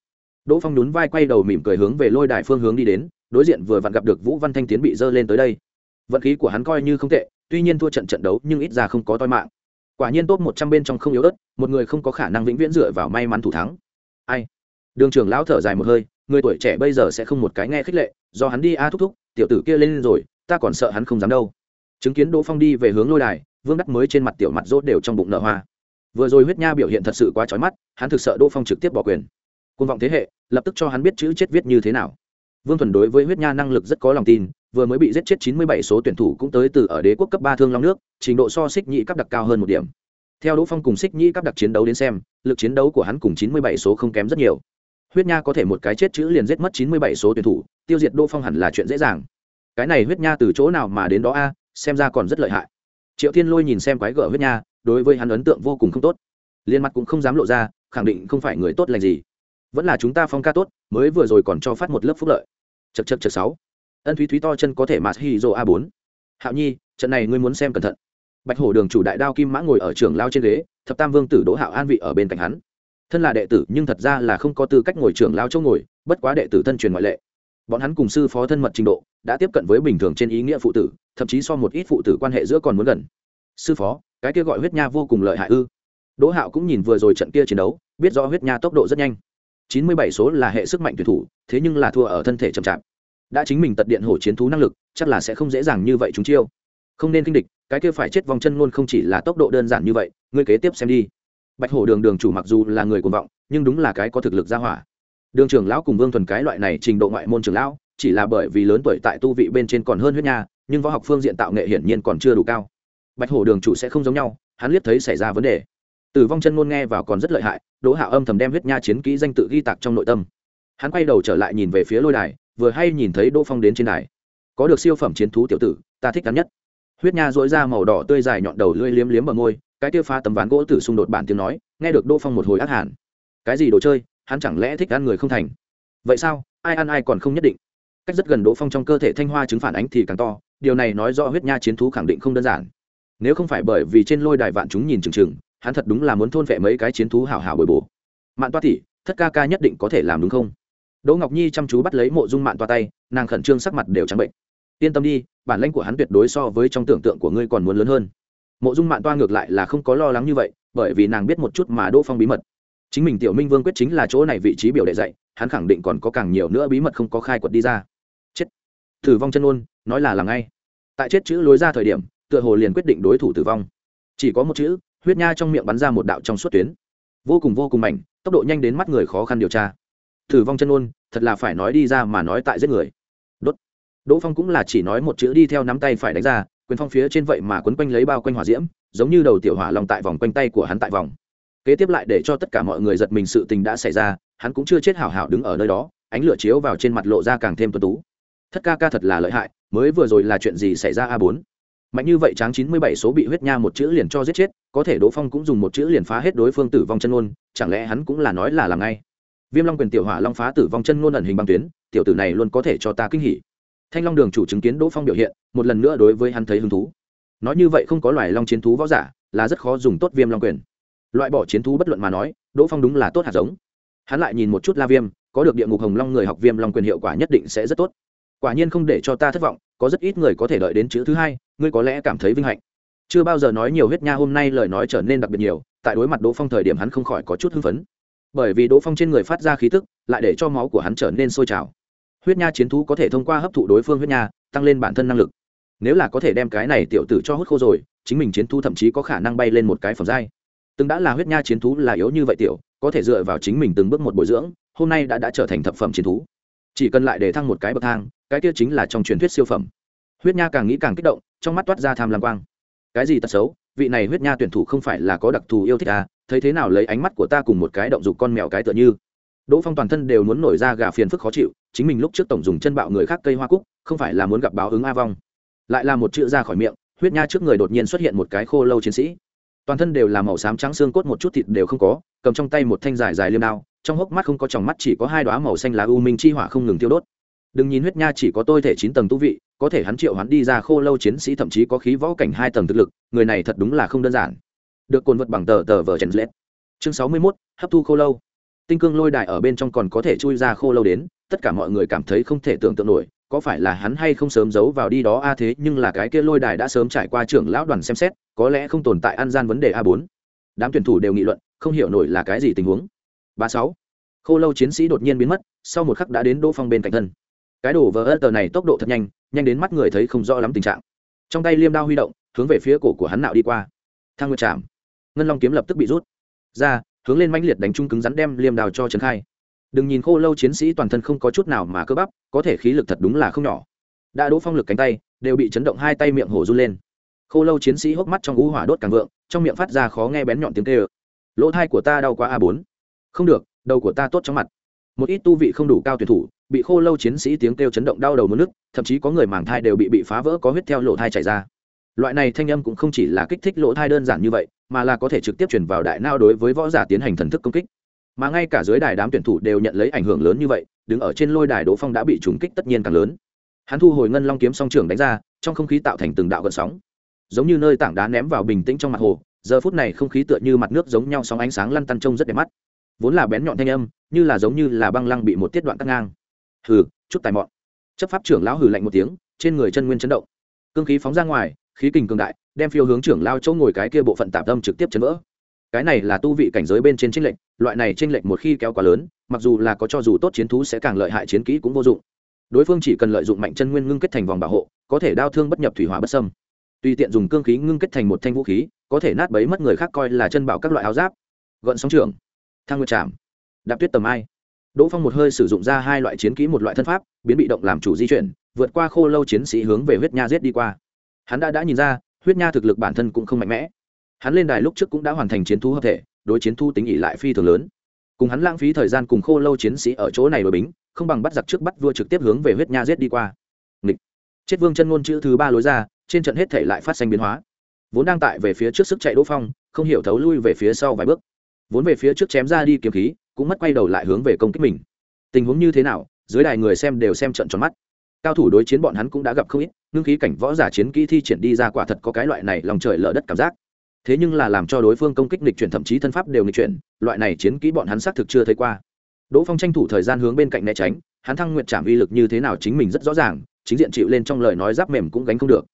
Đỗ phong nhún vai quay đầu mỉm cười hướng về lôi đài phương hướng đi đến, đối diện vừa vặn gặp được vũ văn thanh tiến bị dơ lên tới đây. Vận khí của hắn coi như không tệ, tuy nhiên thua trận trận đấu nhưng ít ra không có toi mạng. Quả nhiên tốt một trăm bên trong không yếu ớt, một người không có khả năng vĩnh viễn dựa vào may mắn thủ thắng. Ai? Đường trưởng lão thở dài một hơi, người tuổi trẻ bây giờ sẽ không một cái nghe khích lệ, do hắn đi a thúc thúc, tiểu tử kia lên rồi, ta còn sợ hắn không dám đâu. Chứng kiến đỗ phong đi về hướng lôi đài, vương đắc mới trên mặt tiểu mặt rốt đều trong bụng nở hoa. Vừa rồi huyết nha biểu hiện thật sự quá trói mắt, hắn thực sợ đỗ phong trực tiếp bỏ quyền. Côn vọng thế hệ, lập tức cho hắn biết chữ chết viết như thế nào. Vương thuần đối với huyết nha năng lực rất có lòng tin, vừa mới bị giết chết chín mươi bảy số tuyển thủ cũng tới từ ở đế quốc cấp ba thương long nước, trình độ so xích nhị cấp đặc cao hơn một điểm. Theo đỗ phong cùng xích nhị cấp đặc chiến đấu đến xem, lực chiến đấu của hắn cùng chín mươi bảy số không kém rất nhiều huyết nha có thể một cái chết chữ liền giết mất chín mươi bảy số tuyển thủ, tiêu diệt đỗ phong hẳn là chuyện dễ dàng. Cái này huyết nha từ chỗ nào mà đến đó a? Xem ra còn rất lợi hại. Triệu thiên lôi nhìn xem quái gở huyết nha, đối với hắn ấn tượng vô cùng không tốt. Liên mặt cũng không dám lộ ra, khẳng định không phải người tốt lành gì. Vẫn là chúng ta phong ca tốt, mới vừa rồi còn cho phát một lớp phúc lợi. Chật chật chật sáu. Ân thúy thúy to chân có thể mạt hi dô a bốn. Hạo nhi, trận này ngươi muốn xem cẩn thận. Bạch hổ đường chủ đại đao kim mã ngồi ở trường lao trên ghế, thập tam vương tử đỗ hạo an vị ở bên cạnh hắn thân là đệ tử nhưng thật ra là không có tư cách ngồi trưởng lao chỗ ngồi, bất quá đệ tử thân truyền ngoại lệ. Bọn hắn cùng sư phó thân mật trình độ, đã tiếp cận với bình thường trên ý nghĩa phụ tử, thậm chí so một ít phụ tử quan hệ giữa còn muốn gần. Sư phó, cái kia gọi huyết nha vô cùng lợi hại ư? Đỗ hạo cũng nhìn vừa rồi trận kia chiến đấu, biết rõ huyết nha tốc độ rất nhanh. Chín mươi bảy số là hệ sức mạnh tuyển thủ, thế nhưng là thua ở thân thể chậm chạp. Đã chính mình tật điện hổ chiến thú năng lực, chắc là sẽ không dễ dàng như vậy chúng chiêu. Không nên kinh địch, cái kia phải chết vòng chân luôn không chỉ là tốc độ đơn giản như vậy, ngươi kế tiếp xem đi bạch hổ đường đường chủ mặc dù là người cuồng vọng, nhưng đúng là cái có thực lực ra hỏa. Đường trưởng lão cùng vương thuần cái loại này trình độ ngoại môn trưởng lão, chỉ là bởi vì lớn tuổi tại tu vị bên trên còn hơn huyết nha, nhưng võ học phương diện tạo nghệ hiển nhiên còn chưa đủ cao. Bạch hổ đường chủ sẽ không giống nhau, hắn liếc thấy xảy ra vấn đề. Tử vong chân ngôn nghe vào còn rất lợi hại, đỗ Hạ âm thầm đem huyết nha chiến kỹ danh tự ghi tạc trong nội tâm. Hắn quay đầu trở lại nhìn về phía lôi đài, vừa hay nhìn thấy đỗ phong đến trên đài. Có được siêu phẩm chiến thú tiểu tử, ta thích hắn nhất. Huyết nha dỗi ra màu đỏ tươi dài nhọn đầu lưỡi liếm liếm bờ môi cái tiêu phá tấm ván gỗ tử xung đột bản tiếng nói, nghe được đỗ phong một hồi ác hẳn cái gì đồ chơi, hắn chẳng lẽ thích ăn người không thành? Vậy sao, ai ăn ai còn không nhất định? Cách rất gần đỗ phong trong cơ thể thanh hoa chứng phản ánh thì càng to, điều này nói rõ huyết nha chiến thú khẳng định không đơn giản. Nếu không phải bởi vì trên lôi đài vạn chúng nhìn chừng chừng, hắn thật đúng là muốn thôn vệ mấy cái chiến thú hảo hảo bồi bổ. Mạn toa tỉ thất ca ca nhất định có thể làm đúng không? Đỗ ngọc nhi chăm chú bắt lấy mộ dung mạn toa tay, nàng khẩn trương sắc mặt đều trắng bệnh. Yên tâm đi, bản lãnh của hắn tuyệt đối so với trong tưởng tượng của ngươi còn muốn lớn hơn mộ dung mạn toa ngược lại là không có lo lắng như vậy bởi vì nàng biết một chút mà đỗ phong bí mật. Chính mình tiểu minh vương quyết chính là chỗ này vị trí biểu đệ dạy hắn khẳng định còn có càng nhiều nữa bí mật không có khai quật đi ra. Chết. Thử vong chân ôn nói là là ngay. Tại chết chữ lối ra thời điểm tựa hồ liền quyết định đối thủ tử vong. Chỉ có một chữ huyết nha trong miệng bắn ra một đạo trong suốt tuyến. Vô cùng vô cùng mạnh, tốc độ nhanh đến mắt người khó khăn điều tra. Thử vong chân ôn thật là phải nói đi ra mà nói tại giết người. Đốt. Đỗ phong cũng là chỉ nói một chữ đi theo nắm tay phải đánh ra quyền phong phía trên vậy mà quấn quanh lấy bao quanh hỏa diễm, giống như đầu tiểu hỏa lòng tại vòng quanh tay của hắn tại vòng. Kế tiếp lại để cho tất cả mọi người giật mình sự tình đã xảy ra, hắn cũng chưa chết hảo hảo đứng ở nơi đó, ánh lửa chiếu vào trên mặt lộ ra càng thêm tuân tú. Thất ca ca thật là lợi hại, mới vừa rồi là chuyện gì xảy ra a bốn? Mạnh như vậy tráng chín mươi bảy số bị huyết nha một chữ liền cho giết chết, có thể đỗ phong cũng dùng một chữ liền phá hết đối phương tử vong chân ngôn, chẳng lẽ hắn cũng là nói là làm ngay? Viêm long quyền tiểu hỏa long phá tử vong chân ngôn ẩn hình băng tuyến, tiểu tử này luôn có thể cho ta kinh hỉ thanh long đường chủ chứng kiến đỗ phong biểu hiện, một lần nữa đối với hắn thấy hứng thú. Nói như vậy không có loài long chiến thú võ giả, là rất khó dùng tốt viêm long quyền. Loại bỏ chiến thú bất luận mà nói, đỗ phong đúng là tốt hạt giống. Hắn lại nhìn một chút la viêm, có được địa ngục hồng long người học viêm long quyền hiệu quả nhất định sẽ rất tốt. Quả nhiên không để cho ta thất vọng, có rất ít người có thể đợi đến chữ thứ hai, ngươi có lẽ cảm thấy vinh hạnh. Chưa bao giờ nói nhiều huyết nha hôm nay lời nói trở nên đặc biệt nhiều, tại đối mặt đỗ phong thời điểm hắn không khỏi có chút hưng phấn. Bởi vì đỗ phong trên người phát ra khí tức, lại để cho máu của hắn trở nên sôi trào huyết nha chiến thú có thể thông qua hấp thụ đối phương huyết nha, tăng lên bản thân năng lực. Nếu là có thể đem cái này tiểu tử cho hút khô rồi, chính mình chiến thú thậm chí có khả năng bay lên một cái phẩm giai. Từng đã là huyết nha chiến thú là yếu như vậy tiểu, có thể dựa vào chính mình từng bước một bồi dưỡng, hôm nay đã đã trở thành thập phẩm chiến thú. Chỉ cần lại để thăng một cái bậc thang, cái kia chính là trong truyền thuyết siêu phẩm. Huyết nha càng nghĩ càng kích động, trong mắt toát ra tham lam quang. Cái gì tật xấu? Vị này huyết nha tuyển thủ không phải là có đặc thù yêu thích à? Thấy thế nào lấy ánh mắt của ta cùng một cái động dục con mèo cái tựa như? Đỗ phong toàn thân đều muốn nổi ra gà phiền phức khó chịu, chính mình lúc trước tổng dùng chân bạo người khác cây hoa cúc, không phải là muốn gặp báo ứng a vong. Lại là một chữ ra khỏi miệng, huyết nha trước người đột nhiên xuất hiện một cái khô lâu chiến sĩ. Toàn thân đều là màu xám trắng xương cốt một chút thịt đều không có, cầm trong tay một thanh dài dài liêm đao, trong hốc mắt không có tròng mắt, chỉ có hai đoá màu xanh lá u minh chi hỏa không ngừng tiêu đốt. Đừng nhìn huyết nha chỉ có tôi thể chín tầng tu vị, có thể hắn triệu hắn đi ra khô lâu chiến sĩ thậm chí có khí võ cảnh hai tầng thực lực, người này thật đúng là không đơn giản. Được cồn vật bằng tờ tờ vờ trần lết chương sáu mươi mốt, hấp thu khô lâu tinh cương lôi đài ở bên trong còn có thể chui ra khô lâu đến, tất cả mọi người cảm thấy không thể tưởng tượng nổi, có phải là hắn hay không sớm giấu vào đi đó? A, thế nhưng là cái kia lôi đài đã sớm trải qua trưởng lão đoàn xem xét, có lẽ không tồn tại ăn gian vấn đề a bốn. Đám tuyển thủ đều nghị luận, không hiểu nổi là cái gì tình huống. Ba sáu. Khô lâu chiến sĩ đột nhiên biến mất, sau một khắc đã đến đỗ phong bên cạnh thân. Cái đồ vờ ớt tờ này tốc độ thật nhanh nhanh đến mắt người thấy không rõ lắm tình trạng. Trong tay liêm đao huy động, hướng về phía cổ của hắn nạo đi qua. Thang nguyệt chạm. Ngân long kiếm lập tức bị rút. Ra hướng lên mãnh liệt đánh trung cứng rắn đem liêm đào cho trần khai. Đừng nhìn khô lâu chiến sĩ toàn thân không có chút nào mà cơ bắp, có thể khí lực thật đúng là không nhỏ. Đã đỗ phong lực cánh tay, đều bị chấn động hai tay miệng hổ run lên. Khô lâu chiến sĩ hốc mắt trong ú hỏa đốt càng vượng, trong miệng phát ra khó nghe bén nhọn tiếng tê ơ lỗ thai của ta đau quá a bốn. Không được, đầu của ta tốt trong mặt. Một ít tu vị không đủ cao tuyển thủ, bị khô lâu chiến sĩ tiếng kêu chấn động đau đầu mất nước thậm chí có người màng thai đều bị bị phá vỡ có huyết theo lỗ thai chảy ra. Loại này thanh âm cũng không chỉ là kích thích lỗ thai đơn giản như vậy mà là có thể trực tiếp chuyển vào đại nao đối với võ giả tiến hành thần thức công kích. Mà ngay cả dưới đài đám tuyển thủ đều nhận lấy ảnh hưởng lớn như vậy, đứng ở trên lôi đài đỗ phong đã bị trúng kích tất nhiên càng lớn. Hắn thu hồi ngân long kiếm song Trường đánh ra, trong không khí tạo thành từng đạo gợn sóng. Giống như nơi tảng đá ném vào bình tĩnh trong mặt hồ, giờ phút này không khí tựa như mặt nước giống nhau sóng ánh sáng lăn tăn trông rất đẹp mắt. Vốn là bén nhọn thanh âm, như là giống như là băng lăng bị một tiết đoạn cắt ngang. Hừ, chút tài mọn. Chấp pháp trưởng lão hừ lạnh một tiếng, trên người chân nguyên chấn động. Cương khí phóng ra ngoài, khí kình cường đại đem phiêu hướng trưởng lao chỗ ngồi cái kia bộ phận tạp tâm trực tiếp chấn vỡ. Cái này là tu vị cảnh giới bên trên tranh lệch, loại này tranh lệch một khi kéo quá lớn, mặc dù là có cho dù tốt chiến thú sẽ càng lợi hại chiến kỹ cũng vô dụng. Đối phương chỉ cần lợi dụng mạnh chân nguyên ngưng kết thành vòng bảo hộ, có thể đao thương bất nhập thủy hỏa bất sâm tùy tiện dùng cương khí ngưng kết thành một thanh vũ khí, có thể nát bấy mất người khác coi là chân bảo các loại áo giáp. Gợn sóng trường thang nguyệt trảm, đạp tuyết tầm ai. Đỗ phong một hơi sử dụng ra hai loại chiến kỹ một loại thân pháp, biến bị động làm chủ di chuyển, vượt qua khô lâu chiến sĩ hướng về huyết nha giết đi qua. Hắn đã đã nhìn ra huyết nha thực lực bản thân cũng không mạnh mẽ. Hắn lên đài lúc trước cũng đã hoàn thành chiến thu hợp thể, đối chiến thu tính ỉ lại phi thường lớn. Cùng hắn lãng phí thời gian cùng khô lâu chiến sĩ ở chỗ này đổi bính, không bằng bắt giặc trước bắt vua trực tiếp hướng về huyết nha giết đi qua. Nghịch. Chết vương chân ngôn chữ thứ ba lối ra, trên trận hết thể lại phát sinh biến hóa. Vốn đang tại về phía trước sức chạy đỗ phong, không hiểu thấu lui về phía sau vài bước. Vốn về phía trước chém ra đi kiếm khí, cũng mất quay đầu lại hướng về công kích mình. Tình huống như thế nào, dưới đài người xem đều xem trận tròn mắt cao thủ đối chiến bọn hắn cũng đã gặp không ít ngưng khí cảnh võ giả chiến kỹ thi triển đi ra quả thật có cái loại này lòng trời lở đất cảm giác. Thế nhưng là làm cho đối phương công kích nghịch chuyển thậm chí thân pháp đều nghịch chuyển, loại này chiến kỹ bọn hắn xác thực chưa thấy qua. Đỗ phong tranh thủ thời gian hướng bên cạnh né tránh, hắn thăng nguyện trảm uy lực như thế nào chính mình rất rõ ràng, chính diện chịu lên trong lời nói giáp mềm cũng gánh không được.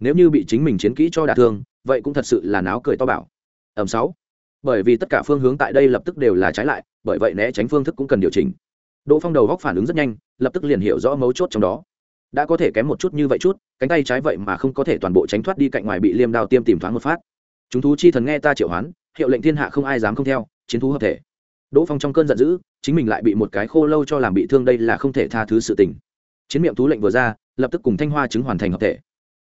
Nếu như bị chính mình chiến kỹ cho đả thương, vậy cũng thật sự là náo cười to bảo. Ẩm sáu. Bởi vì tất cả phương hướng tại đây lập tức đều là trái lại, bởi vậy né tránh phương thức cũng cần điều chỉnh. Đỗ phong đầu góc phản ứng rất nhanh, lập tức liền hiểu rõ mấu chốt trong đó đã có thể kém một chút như vậy chút, cánh tay trái vậy mà không có thể toàn bộ tránh thoát đi cạnh ngoài bị liêm đao tiêm tìm thoáng một phát. Chúng thú chi thần nghe ta triệu hoán, hiệu lệnh thiên hạ không ai dám không theo, chiến thú hợp thể. Đỗ phong trong cơn giận dữ, chính mình lại bị một cái khô lâu cho làm bị thương đây là không thể tha thứ sự tình. Chiến miệng thú lệnh vừa ra, lập tức cùng thanh hoa chứng hoàn thành hợp thể.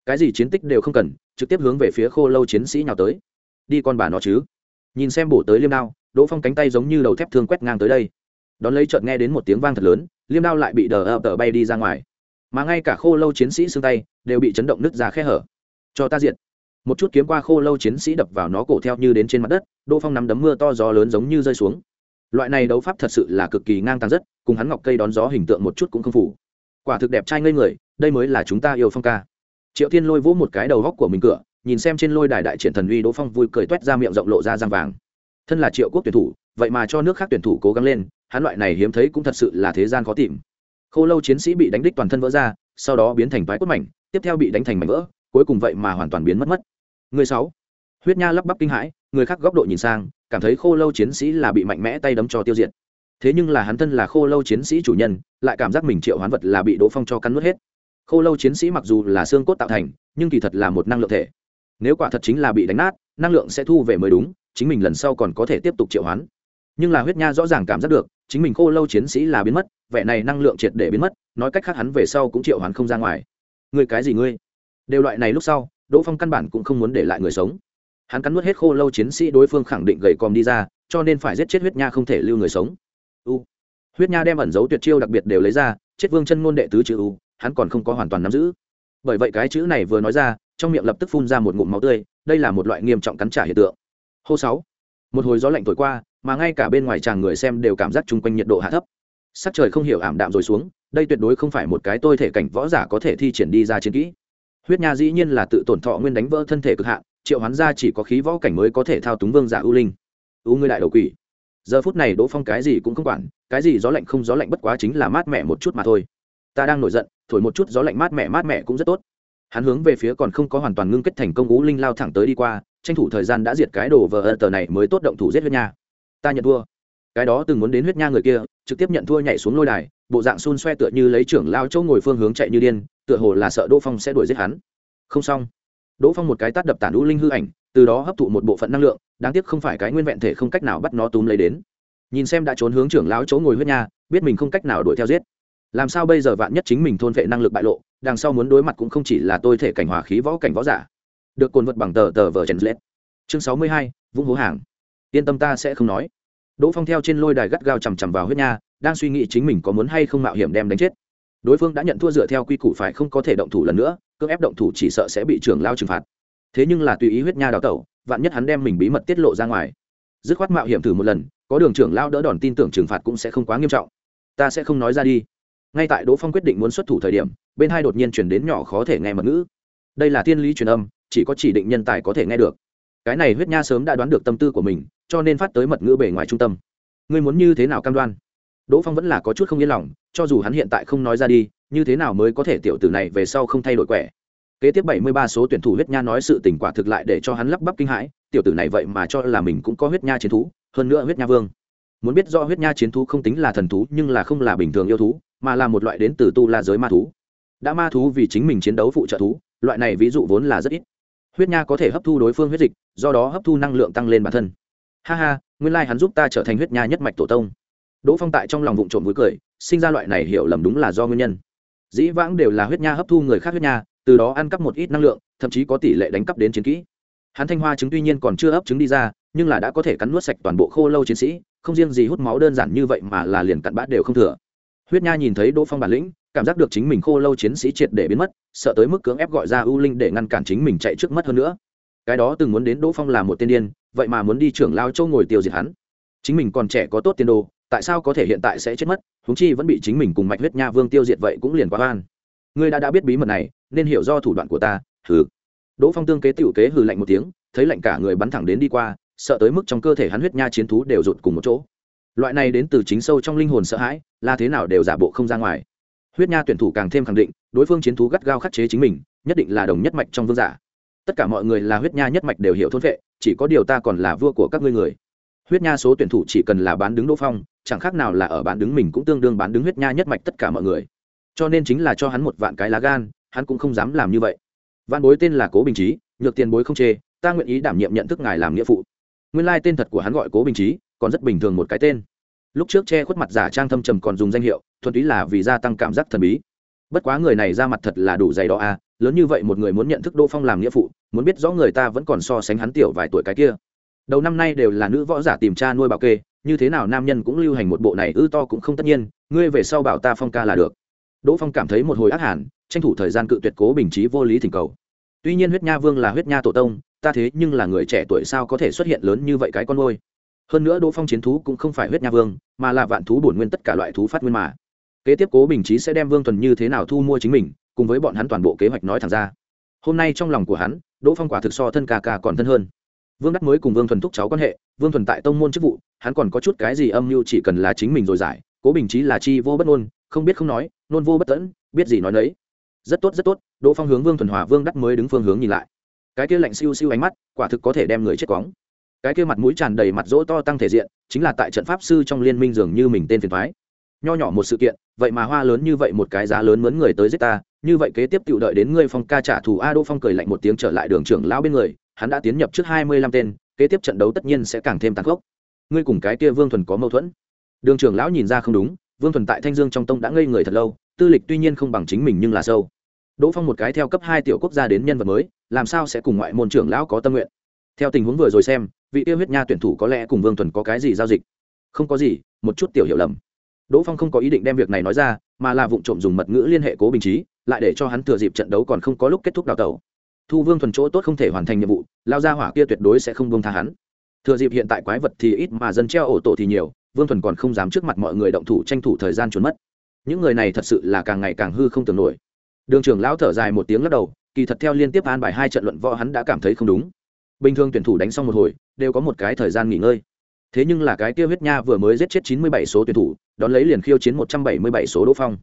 Cái gì chiến tích đều không cần, trực tiếp hướng về phía khô lâu chiến sĩ nhào tới. Đi con bà nó chứ. Nhìn xem bổ tới liêm đao, đỗ phong cánh tay giống như đầu thép thương quét ngang tới đây. Đón lấy chợt nghe đến một tiếng vang thật lớn, liêm đao lại bị đờ ập đờ bay đi ra ngoài mà ngay cả khô lâu chiến sĩ xương tay đều bị chấn động nứt ra khe hở. Cho ta diện một chút kiếm qua khô lâu chiến sĩ đập vào nó cổ theo như đến trên mặt đất, đỗ phong nắm đấm mưa to gió lớn giống như rơi xuống. Loại này đấu pháp thật sự là cực kỳ ngang tàng rất, cùng hắn ngọc cây đón gió hình tượng một chút cũng không phủ quả thực đẹp trai ngây người, đây mới là chúng ta yêu phong ca. Triệu thiên lôi vỗ một cái đầu góc của mình cửa, nhìn xem trên lôi đài đại triển thần uy đỗ phong vui cười t u é t ra miệng rộng lộ ra răng vàng. Thân là triệu quốc tuyển thủ, vậy mà cho nước khác tuyển thủ cố gắng lên, hắn loại này hiếm thấy cũng thật sự là thế gian khó tìm khô lâu chiến sĩ bị đánh đích toàn thân vỡ ra, sau đó biến thành toái quất mảnh, tiếp theo bị đánh thành mảnh vỡ, cuối cùng vậy mà hoàn toàn biến mất mất. Người sáu. Huyết nha lắp bắp kinh hãi, người khác góc độ nhìn sang, cảm thấy khô lâu chiến sĩ là bị mạnh mẽ tay đấm cho tiêu diệt. Thế nhưng là hắn thân là khô lâu chiến sĩ chủ nhân, lại cảm giác mình triệu hoán vật là bị đỗ phong cho cắn nuốt hết. Khô lâu chiến sĩ mặc dù là xương cốt tạo thành, nhưng kỳ thật là một năng lượng thể. Nếu quả thật chính là bị đánh nát, năng lượng sẽ thu về mới đúng, chính mình lần sau còn có thể tiếp tục triệu hoán. Nhưng là huyết nha rõ ràng cảm giác được chính mình khô lâu chiến sĩ là biến mất, vẻ này năng lượng triệt để biến mất, nói cách khác hắn về sau cũng triệu hoán không ra ngoài. Ngươi cái gì ngươi? Đều loại này lúc sau, đỗ phong căn bản cũng không muốn để lại người sống. Hắn cắn nuốt hết khô lâu chiến sĩ, đối phương khẳng định gầy còm đi ra, cho nên phải giết chết huyết nha không thể lưu người sống. U. Huyết nha đem ẩn dấu tuyệt chiêu đặc biệt đều lấy ra, chết vương chân ngôn đệ tứ chữ u, hắn còn không có hoàn toàn nắm giữ. Bởi vậy cái chữ này vừa nói ra, trong miệng lập tức phun ra một ngụm máu tươi, đây là một loại nghiêm trọng cắn trả hiện tượng. Hô sáu. Một hồi gió lạnh thổi qua mà ngay cả bên ngoài chàng người xem đều cảm giác chung quanh nhiệt độ hạ thấp. Sắc trời không hiểu ảm đạm rồi xuống, đây tuyệt đối không phải một cái tôi thể cảnh võ giả có thể thi triển đi ra chiến kỹ. Huyết nha dĩ nhiên là tự tổn thọ nguyên đánh vỡ thân thể cực hạn, triệu hoán ra chỉ có khí võ cảnh mới có thể thao túng vương giả ưu linh. Ưu ngươi đại đầu quỷ. Giờ phút này đỗ phong cái gì cũng không quản, cái gì gió lạnh không gió lạnh bất quá chính là mát mẻ một chút mà thôi. Ta đang nổi giận, thổi một chút gió lạnh mát mẻ mát mẻ cũng rất tốt. Hắn hướng về phía còn không có hoàn toàn ngưng kết thành công ú linh lao thẳng tới đi qua, tranh thủ thời gian đã diệt cái đồ vờ tờ này mới tốt động thủ giết huyết nha ta nhận thua. Cái đó từng muốn đến huyết nha người kia, trực tiếp nhận thua nhảy xuống lôi đài, bộ dạng xun xoe tựa như lấy trưởng lao chỗ ngồi phương hướng chạy như điên, tựa hồ là sợ đỗ phong sẽ đuổi giết hắn. Không xong. Đỗ phong một cái tát đập tản đũ linh hư ảnh, từ đó hấp thụ một bộ phận năng lượng, đáng tiếc không phải cái nguyên vẹn thể không cách nào bắt nó túm lấy đến. Nhìn xem đã trốn hướng trưởng lão chỗ ngồi huyết nha, biết mình không cách nào đuổi theo giết. Làm sao bây giờ vạn nhất chính mình thôn vệ năng lực bại lộ, đằng sau muốn đối mặt cũng không chỉ là tôi thể cảnh hòa khí võ cảnh võ giả. Được cồn vật bằng tờ tờ vờ chèn lết chương sáu mươi hai, vũng hố hàng yên tâm ta sẽ không nói. Đỗ phong theo trên lôi đài gắt gao chằm chằm vào huyết nha, đang suy nghĩ chính mình có muốn hay không mạo hiểm đem đánh chết. Đối phương đã nhận thua dựa theo quy củ phải không có thể động thủ lần nữa, cưỡng ép động thủ chỉ sợ sẽ bị trưởng lao trừng phạt. Thế nhưng là tùy ý huyết nha đào tẩu, vạn nhất hắn đem mình bí mật tiết lộ ra ngoài. Dứt khoát mạo hiểm thử một lần, có đường trưởng lao đỡ đòn tin tưởng trừng phạt cũng sẽ không quá nghiêm trọng. Ta sẽ không nói ra đi. Ngay tại đỗ phong quyết định muốn xuất thủ thời điểm, bên hai đột nhiên chuyển đến nhỏ khó thể nghe mật ngữ. Đây là thiên lý truyền âm, chỉ có chỉ định nhân tài có thể nghe được. Cái này huyết nha sớm đã đoán được tâm tư của mình cho nên phát tới mật ngữ bề ngoài trung tâm. Ngươi muốn như thế nào cam đoan? Đỗ phong vẫn là có chút không yên lòng, cho dù hắn hiện tại không nói ra đi, như thế nào mới có thể tiểu tử này về sau không thay đổi quẻ? Kế tiếp bảy mươi ba số tuyển thủ huyết nha nói sự tình quả thực lại để cho hắn lắp bắp kinh hãi, tiểu tử này vậy mà cho là mình cũng có huyết nha chiến thú, hơn nữa huyết nha vương. Muốn biết do huyết nha chiến thú không tính là thần thú, nhưng là không là bình thường yêu thú, mà là một loại đến từ tu la giới ma thú. Đã ma thú vì chính mình chiến đấu phụ trợ thú, loại này ví dụ vốn là rất ít. Huyết nha có thể hấp thu đối phương huyết dịch, do đó hấp thu năng lượng tăng lên bản thân ha ha, nguyên lai hắn giúp ta trở thành huyết nha nhất mạch tổ tông. Đỗ phong tại trong lòng vụ trộm vui cười, sinh ra loại này hiểu lầm đúng là do nguyên nhân. Dĩ vãng đều là huyết nha hấp thu người khác huyết nha, từ đó ăn cắp một ít năng lượng, thậm chí có tỷ lệ đánh cắp đến chiến kỹ. Hắn thanh hoa chứng tuy nhiên còn chưa ấp trứng đi ra, nhưng là đã có thể cắn nuốt sạch toàn bộ khô lâu chiến sĩ, không riêng gì hút máu đơn giản như vậy mà là liền cặn bát đều không thừa. Huyết nha nhìn thấy đỗ phong bản lĩnh, cảm giác được chính mình khô lâu chiến sĩ triệt để biến mất, sợ tới mức cưỡng ép gọi ra ưu linh để ngăn cản chính mình chạy trước mất hơn nữa. Cái đó từng muốn đến đỗ phong là một tên điên vậy mà muốn đi trưởng lao châu ngồi tiêu diệt hắn. Chính mình còn trẻ có tốt tiền đồ, tại sao có thể hiện tại sẽ chết mất? Húng chi vẫn bị chính mình cùng mạch huyết nha vương tiêu diệt vậy cũng liền quá oan. Ngươi đã đã biết bí mật này, nên hiểu do thủ đoạn của ta, hừ. Đỗ phong tương kế t kế hừ lạnh một tiếng, thấy lạnh cả người bắn thẳng đến đi qua, sợ tới mức trong cơ thể hắn huyết nha chiến thú đều rụt cùng một chỗ. Loại này đến từ chính sâu trong linh hồn sợ hãi, là thế nào đều giả bộ không ra ngoài. Huyết nha tuyển thủ càng thêm khẳng định, đối phương chiến thú gắt gao khắc chế chính mình, nhất định là đồng nhất mạch trong vương giả tất cả mọi người là huyết nha nhất mạch đều hiểu thôn vệ, chỉ có điều ta còn là vua của các ngươi người. Huyết nha số tuyển thủ chỉ cần là bán đứng đỗ phong, chẳng khác nào là ở bán đứng mình cũng tương đương bán đứng huyết nha nhất mạch tất cả mọi người. Cho nên chính là cho hắn một vạn cái lá gan, hắn cũng không dám làm như vậy. Văn bối tên là cố bình trí nhược tiền bối không chê, ta nguyện ý đảm nhiệm nhận thức ngài làm nghĩa phụ. Nguyên lai tên thật của hắn gọi cố bình trí còn rất bình thường một cái tên. Lúc trước che khuất mặt giả trang thâm trầm còn dùng danh hiệu, thuần túy là vì gia tăng cảm giác thần bí bất quá người này ra mặt thật là đủ dày đó à lớn như vậy một người muốn nhận thức đỗ phong làm nghĩa phụ, muốn biết rõ người ta vẫn còn so sánh hắn tiểu vài tuổi cái kia. Đầu năm nay đều là nữ võ giả tìm cha nuôi bảo kê, như thế nào nam nhân cũng lưu hành một bộ này ư to cũng không tất nhiên, ngươi về sau bảo ta phong ca là được. Đỗ phong cảm thấy một hồi ác hẳn, tranh thủ thời gian cự tuyệt cố bình trí vô lý thỉnh cầu. Tuy nhiên huyết nha vương là huyết nha tổ tông, ta thế nhưng là người trẻ tuổi sao có thể xuất hiện lớn như vậy cái con ngôi hơn nữa đỗ phong chiến thú cũng không phải huyết nha vương, mà là vạn thú bổn nguyên tất cả loại thú phát nguyên mà kế tiếp cố bình trí sẽ đem vương thuần như thế nào thu mua chính mình, cùng với bọn hắn toàn bộ kế hoạch nói thẳng ra. Hôm nay trong lòng của hắn, đỗ phong quả thực so thân ca ca còn thân hơn. Vương đắc mới cùng vương thuần thúc cháu quan hệ, vương thuần tại tông môn chức vụ, hắn còn có chút cái gì âm mưu chỉ cần là chính mình rồi giải, cố bình trí là chi vô bất ngôn, không biết không nói, nôn vô bất tẫn, biết gì nói nấy. Rất tốt rất tốt, đỗ phong hướng vương thuần hòa vương đắc mới đứng phương hướng nhìn lại. Cái kia lạnh siêu siêu ánh mắt, quả thực có thể đem người chết quóng cái kia mặt mũi tràn đầy mặt rỗ to tăng thể diện, chính là tại trận pháp sư trong liên minh dường như mình tên phiền thoái nho nhỏ một sự kiện, vậy mà hoa lớn như vậy một cái giá lớn mướn người tới giết ta, như vậy kế tiếp tự đợi đến ngươi phong ca trả thù a đỗ phong cười lạnh một tiếng trở lại đường trưởng lão bên người, hắn đã tiến nhập trước hai mươi lăm tên, kế tiếp trận đấu tất nhiên sẽ càng thêm tàn khốc. Ngươi cùng cái kia vương thuần có mâu thuẫn. Đường trưởng lão nhìn ra không đúng, vương thuần tại thanh dương trong tông đã ngây người thật lâu, tư lịch tuy nhiên không bằng chính mình nhưng là sâu. Đỗ phong một cái theo cấp hai tiểu quốc gia đến nhân vật mới, làm sao sẽ cùng ngoại môn trưởng lão có tâm nguyện? Theo tình huống vừa rồi xem, vị tiêu huyết nha tuyển thủ có lẽ cùng vương thuần có cái gì giao dịch? Không có gì, một chút tiểu hiểu lầm đỗ phong không có ý định đem việc này nói ra, mà là vụ trộm dùng mật ngữ liên hệ cố bình trí, lại để cho hắn thừa dịp trận đấu còn không có lúc kết thúc đào tẩu. Thu vương thuần chỗ tốt không thể hoàn thành nhiệm vụ, lao ra hỏa kia tuyệt đối sẽ không bông tha hắn. Thừa dịp hiện tại quái vật thì ít mà dân treo ổ tổ thì nhiều, vương thuần còn không dám trước mặt mọi người động thủ tranh thủ thời gian trốn mất. Những người này thật sự là càng ngày càng hư không tưởng nổi. Đường trưởng lão thở dài một tiếng lắc đầu, kỳ thật theo liên tiếp an bài hai trận luận võ hắn đã cảm thấy không đúng. Bình thường tuyển thủ đánh xong một hồi, đều có một cái thời gian nghỉ ngơi thế nhưng là cái kia huyết nha vừa mới giết chết chín mươi bảy số tuyển thủ, đón lấy liền khiêu chiến một trăm bảy mươi bảy số đỗ phong.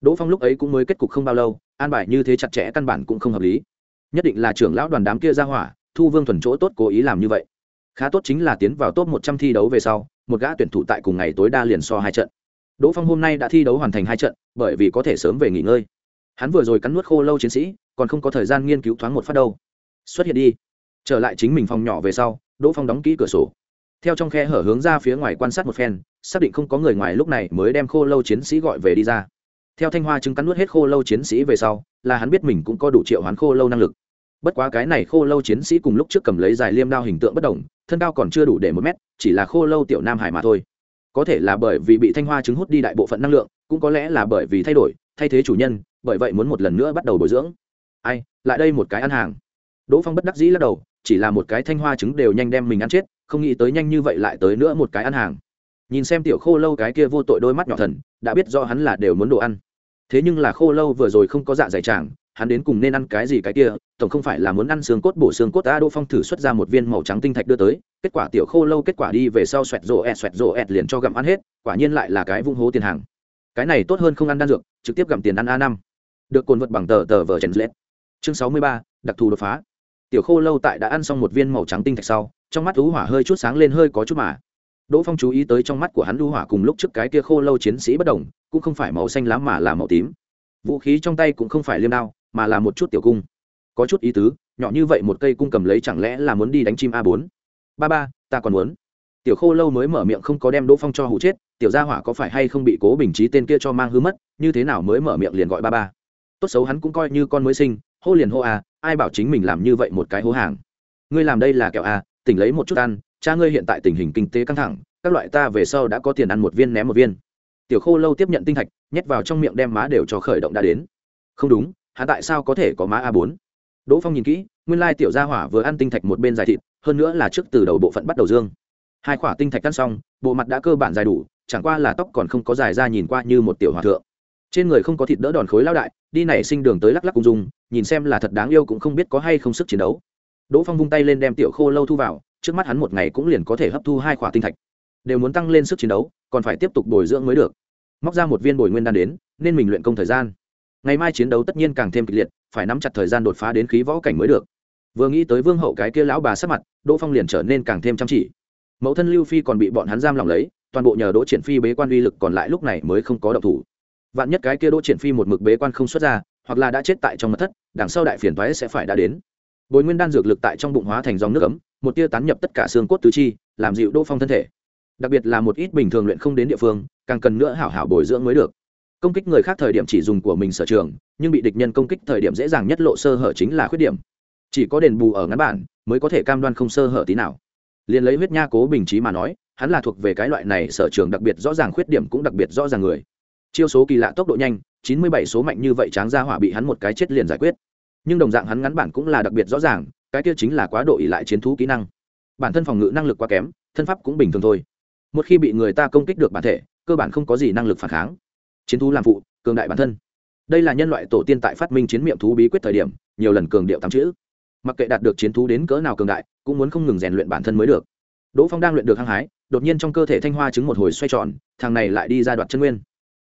Đỗ phong lúc ấy cũng mới kết cục không bao lâu, an bài như thế chặt chẽ căn bản cũng không hợp lý. Nhất định là trưởng lão đoàn đám kia ra hỏa, thu vương thuần chỗ tốt cố ý làm như vậy. Khá tốt chính là tiến vào top một trăm thi đấu về sau, một gã tuyển thủ tại cùng ngày tối đa liền so hai trận. Đỗ phong hôm nay đã thi đấu hoàn thành hai trận, bởi vì có thể sớm về nghỉ ngơi. Hắn vừa rồi cắn nuốt khô lâu chiến sĩ, còn không có thời gian nghiên cứu thoáng một phát đâu. Xuất hiện đi. Trở lại chính mình phòng nhỏ về sau, đỗ phong đóng kỹ cửa sổ theo trong khe hở hướng ra phía ngoài quan sát một phen, xác định không có người ngoài lúc này mới đem khô lâu chiến sĩ gọi về đi ra. Theo thanh hoa chứng cắn nuốt hết khô lâu chiến sĩ về sau, là hắn biết mình cũng có đủ triệu hoán khô lâu năng lực. Bất quá cái này khô lâu chiến sĩ cùng lúc trước cầm lấy dài liêm đao hình tượng bất đồng, thân cao còn chưa đủ để một mét, chỉ là khô lâu tiểu nam hải mà thôi. Có thể là bởi vì bị thanh hoa chứng hút đi đại bộ phận năng lượng, cũng có lẽ là bởi vì thay đổi, thay thế chủ nhân, bởi vậy muốn một lần nữa bắt đầu bồi dưỡng. Ai, lại đây một cái ăn hàng. Đỗ phong bất đắc dĩ lắc đầu, chỉ là một cái thanh hoa trứng đều nhanh đem mình ăn chết không nghĩ tới nhanh như vậy lại tới nữa một cái ăn hàng. Nhìn xem tiểu khô lâu cái kia vô tội đôi mắt nhỏ thần, đã biết do hắn là đều muốn đồ ăn. Thế nhưng là khô lâu vừa rồi không có dạ dày tràng hắn đến cùng nên ăn cái gì cái kia, tổng không phải là muốn ăn xương cốt bổ xương cốt ta đỗ phong thử xuất ra một viên màu trắng tinh thạch đưa tới, kết quả tiểu khô lâu kết quả đi về sau xoẹt rộ ẹt, xoẹt rộ ẹt liền cho gặm ăn hết, quả nhiên lại là cái vung hố tiền hàng. Cái này tốt hơn không ăn đan dược, trực tiếp gặm tiền ăn a năm. Được cồn vật bằng tờ tờ vờ chèn lết. Chương sáu mươi ba, đặc thù đột phá. Tiểu khô lâu tại đã ăn xong một viên màu trắng tinh thạch sau trong mắt lũ hỏa hơi chút sáng lên hơi có chút mà. Đỗ phong chú ý tới trong mắt của hắn lũ hỏa cùng lúc trước cái kia khô lâu chiến sĩ bất đồng, cũng không phải màu xanh lắm mà là màu tím. Vũ khí trong tay cũng không phải liêm đao, mà là một chút tiểu cung. Có chút ý tứ, nhỏ như vậy một cây cung cầm lấy chẳng lẽ là muốn đi đánh chim a bốn? Ba ba, ta còn muốn. Tiểu khô lâu mới mở miệng không có đem đỗ phong cho hụ chết, tiểu gia hỏa có phải hay không bị cố bình trí tên kia cho mang hư mất, như thế nào mới mở miệng liền gọi ba ba? Tốt xấu hắn cũng coi như con mới sinh, hô liền hô à ai bảo chính mình làm như vậy một cái hố hàng. Ngươi làm đây là kẹo à tỉnh lấy một chút ăn, cha ngươi hiện tại tình hình kinh tế căng thẳng, các loại ta về sau đã có tiền ăn một viên ném một viên. Tiểu khô lâu tiếp nhận tinh thạch, nhét vào trong miệng đem má đều cho khởi động đã đến. Không đúng hạ tại sao có thể có má a bốn? Đỗ phong nhìn kỹ, nguyên lai tiểu gia hỏa vừa ăn tinh thạch một bên dài thịt, hơn nữa là trước từ đầu bộ phận bắt đầu dương. Hai khỏa tinh thạch cắt xong, bộ mặt đã cơ bản dài đủ, chẳng qua là tóc còn không có dài ra nhìn qua như một tiểu hòa thượng. Trên người không có thịt đỡ đòn khối lao đại, đi nảy sinh đường tới lắc lắc cung dung, nhìn xem là thật đáng yêu cũng không biết có hay không sức chiến đấu đỗ phong vung tay lên đem tiểu khô lâu thu vào, trước mắt hắn một ngày cũng liền có thể hấp thu hai khỏa tinh thạch. Đều muốn tăng lên sức chiến đấu, còn phải tiếp tục bồi dưỡng mới được. Móc ra một viên bồi nguyên đan đến, nên mình luyện công thời gian. Ngày mai chiến đấu tất nhiên càng thêm kịch liệt, phải nắm chặt thời gian đột phá đến khí võ cảnh mới được. Vừa nghĩ tới vương hậu cái kia lão bà sắc mặt, đỗ phong liền trở nên càng thêm chăm chỉ. Mẫu thân lưu phi còn bị bọn hắn giam lòng lấy, toàn bộ nhờ đỗ triển phi bế quan uy lực còn lại lúc này mới không có động thủ. Vạn nhất cái kia đỗ triển phi một mực bế quan không xuất ra, hoặc là đã chết tại trong mật thất, đằng sau đại phiền toái sẽ phải đã đến bồi nguyên đan dược lực tại trong bụng hóa thành dòng nước ấm, một tia tán nhập tất cả xương cốt tứ chi, làm dịu đỗ phong thân thể. Đặc biệt là một ít bình thường luyện không đến địa phương, càng cần nữa hảo hảo bồi dưỡng mới được. Công kích người khác thời điểm chỉ dùng của mình sở trường, nhưng bị địch nhân công kích thời điểm dễ dàng nhất lộ sơ hở chính là khuyết điểm. Chỉ có đền bù ở ngắn bản, mới có thể cam đoan không sơ hở tí nào. Liền lấy huyết nha cố bình trí mà nói, hắn là thuộc về cái loại này sở trường đặc biệt rõ ràng khuyết điểm cũng đặc biệt rõ ràng người. Chiêu số kỳ lạ tốc độ nhanh, chín mươi bảy số mạnh như vậy tráng ra hỏa bị hắn một cái chết liền giải quyết nhưng đồng dạng hắn ngắn bản cũng là đặc biệt rõ ràng, cái kia chính là quá độ ỉ lại chiến thú kỹ năng. Bản thân phòng ngự năng lực quá kém, thân pháp cũng bình thường thôi. Một khi bị người ta công kích được bản thể, cơ bản không có gì năng lực phản kháng. Chiến thú làm phụ, cường đại bản thân. Đây là nhân loại tổ tiên tại phát minh chiến miệng thú bí quyết thời điểm, nhiều lần cường điệu tám chữ. Mặc kệ đạt được chiến thú đến cỡ nào cường đại, cũng muốn không ngừng rèn luyện bản thân mới được. Đỗ phong đang luyện được hăng hái, đột nhiên trong cơ thể thanh hoa chứng một hồi xoay tròn, thằng này lại đi ra đoạt chân nguyên.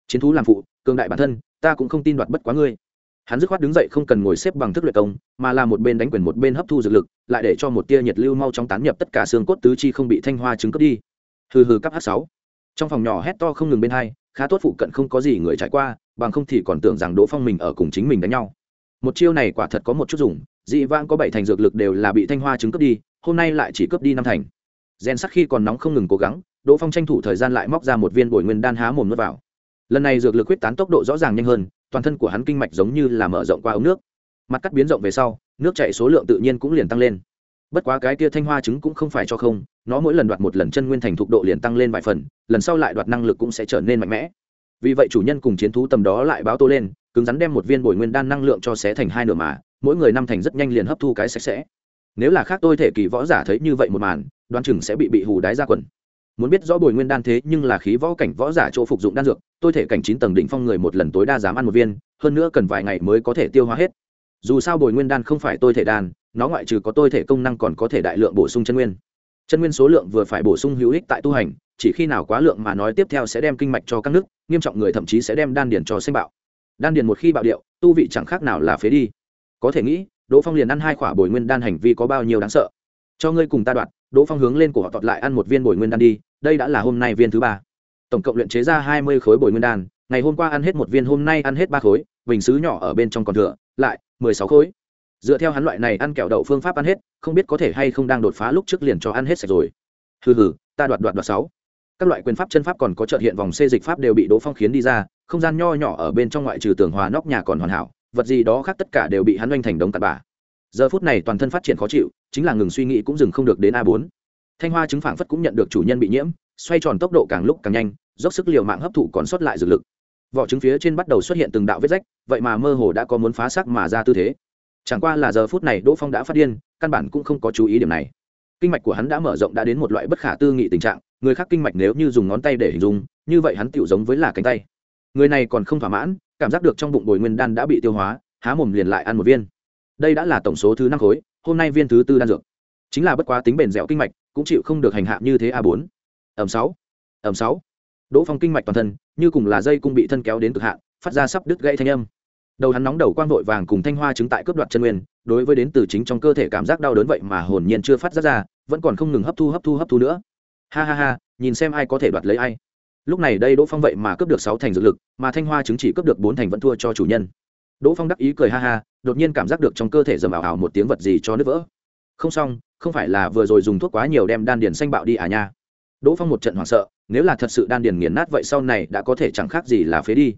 Chiến thú làm phụ, cường đại bản thân, ta cũng không tin đoạt bất quá ngươi hắn dứt khoát đứng dậy không cần ngồi xếp bằng thức luyện công, mà là một bên đánh quyền một bên hấp thu dược lực, lại để cho một tia nhiệt lưu mau chóng tán nhập tất cả xương cốt tứ chi không bị thanh hoa trứng cướp đi. Hừ hừ cấp h sáu. Trong phòng nhỏ hét to không ngừng bên hai, khá tốt phụ cận không có gì người trải qua, bằng không thì còn tưởng rằng đỗ phong mình ở cùng chính mình đánh nhau. Một chiêu này quả thật có một chút dùng, dị vãng có bảy thành dược lực đều là bị thanh hoa trứng cướp đi, hôm nay lại chỉ cướp đi năm thành. Rèn sắc khi còn nóng không ngừng cố gắng, đỗ phong tranh thủ thời gian lại móc ra một viên bồi nguyên đan há mồm nuốt vào. Lần này dược lực quyết tán tốc độ rõ ràng nhanh hơn toàn thân của hắn kinh mạch giống như là mở rộng qua ống nước. Mặt cắt biến rộng về sau, nước chạy số lượng tự nhiên cũng liền tăng lên. Bất quá cái kia thanh hoa trứng cũng không phải cho không, nó mỗi lần đoạt một lần chân nguyên thành thục độ liền tăng lên vài phần, lần sau lại đoạt năng lực cũng sẽ trở nên mạnh mẽ. Vì vậy chủ nhân cùng chiến thú tầm đó lại báo tô lên, cứng rắn đem một viên bồi nguyên đan năng lượng cho xé thành hai nửa mà, mỗi người năm thành rất nhanh liền hấp thu cái sạch sẽ. Nếu là khác tôi thể kỳ võ giả thấy như vậy một màn, đoán chừng sẽ bị bị hù đái ra quần muốn biết rõ bồi nguyên đan thế nhưng là khí võ cảnh võ giả chỗ phục dụng đan dược, tôi thể cảnh chín tầng đỉnh phong người một lần tối đa dám ăn một viên, hơn nữa cần vài ngày mới có thể tiêu hóa hết. Dù sao bồi nguyên đan không phải tôi thể đan, nó ngoại trừ có tôi thể công năng còn có thể đại lượng bổ sung chân nguyên. Chân nguyên số lượng vừa phải bổ sung hữu ích tại tu hành, chỉ khi nào quá lượng mà nói tiếp theo sẽ đem kinh mạch cho các nước, nghiêm trọng người thậm chí sẽ đem đan điền cho sinh bạo. Đan điền một khi bạo điệu, tu vị chẳng khác nào là phế đi. Có thể nghĩ, đỗ phong liền ăn hai khỏa bồi nguyên đan hành vi có bao nhiêu đáng sợ. Cho ngươi cùng ta đoạt đỗ phong hướng lên cổ họ tọt lại ăn một viên bồi nguyên đan đi, đây đã là hôm nay viên thứ ba. Tổng cộng luyện chế ra hai mươi khối bồi nguyên đan, ngày hôm qua ăn hết một viên, hôm nay ăn hết ba khối, bình xứ nhỏ ở bên trong còn thừa, lại mười sáu khối. Dựa theo hắn loại này ăn kẹo đậu phương pháp ăn hết, không biết có thể hay không đang đột phá lúc trước liền cho ăn hết sạch rồi. Hừ hừ, ta đoạt đoạt đoạt sáu. Các loại quyền pháp chân pháp còn có trợ hiện vòng xê dịch pháp đều bị đỗ phong khiến đi ra, không gian nho nhỏ ở bên trong ngoại trừ tường hòa nóc nhà còn hoàn hảo, vật gì đó khác tất cả đều bị hắn oanh thành đống tạt bà giờ phút này toàn thân phát triển khó chịu, chính là ngừng suy nghĩ cũng dừng không được đến a bốn. Thanh hoa chứng phảng phất cũng nhận được chủ nhân bị nhiễm, xoay tròn tốc độ càng lúc càng nhanh, dốc sức liều mạng hấp thụ còn sót lại dược lực. Vỏ trứng phía trên bắt đầu xuất hiện từng đạo vết rách, vậy mà mơ hồ đã có muốn phá xác mà ra tư thế. Chẳng qua là giờ phút này đỗ phong đã phát điên, căn bản cũng không có chú ý điểm này. Kinh mạch của hắn đã mở rộng đã đến một loại bất khả tư nghị tình trạng, người khác kinh mạch nếu như dùng ngón tay để hình dung, như vậy hắn tựu giống với là cánh tay. Người này còn không thỏa mãn, cảm giác được trong bụng bồi nguyên đan đã bị tiêu hóa, há mồm liền lại ăn một viên đây đã là tổng số thứ năm khối, hôm nay viên thứ tư đan dược. Chính là bất quá tính bền dẻo kinh mạch, cũng chịu không được hành hạ như thế a bốn. Ẩm sáu. Ẩm sáu. Đỗ phong kinh mạch toàn thân, như cùng là dây cung bị thân kéo đến cực hạn, phát ra sắp đứt gãy thanh âm. Đầu hắn nóng đầu quang vội vàng cùng thanh hoa chứng tại cướp đoạt chân nguyên, đối với đến từ chính trong cơ thể cảm giác đau đớn vậy mà hồn nhiên chưa phát ra ra, vẫn còn không ngừng hấp thu hấp thu hấp thu nữa. Ha ha ha, nhìn xem ai có thể đoạt lấy ai. Lúc này đây đỗ phong vậy mà cướp được sáu thành dược lực, mà thanh hoa chứng chỉ cướp được bốn thành vẫn thua cho chủ nhân. Đỗ phong đắc ý cười ha ha đột nhiên cảm giác được trong cơ thể dầm ảo ảo một tiếng vật gì cho nứt vỡ. Không xong, không phải là vừa rồi dùng thuốc quá nhiều đem đan điền xanh bạo đi à nha. Đỗ phong một trận hoảng sợ, nếu là thật sự đan điền nghiền nát vậy sau này đã có thể chẳng khác gì là phế đi.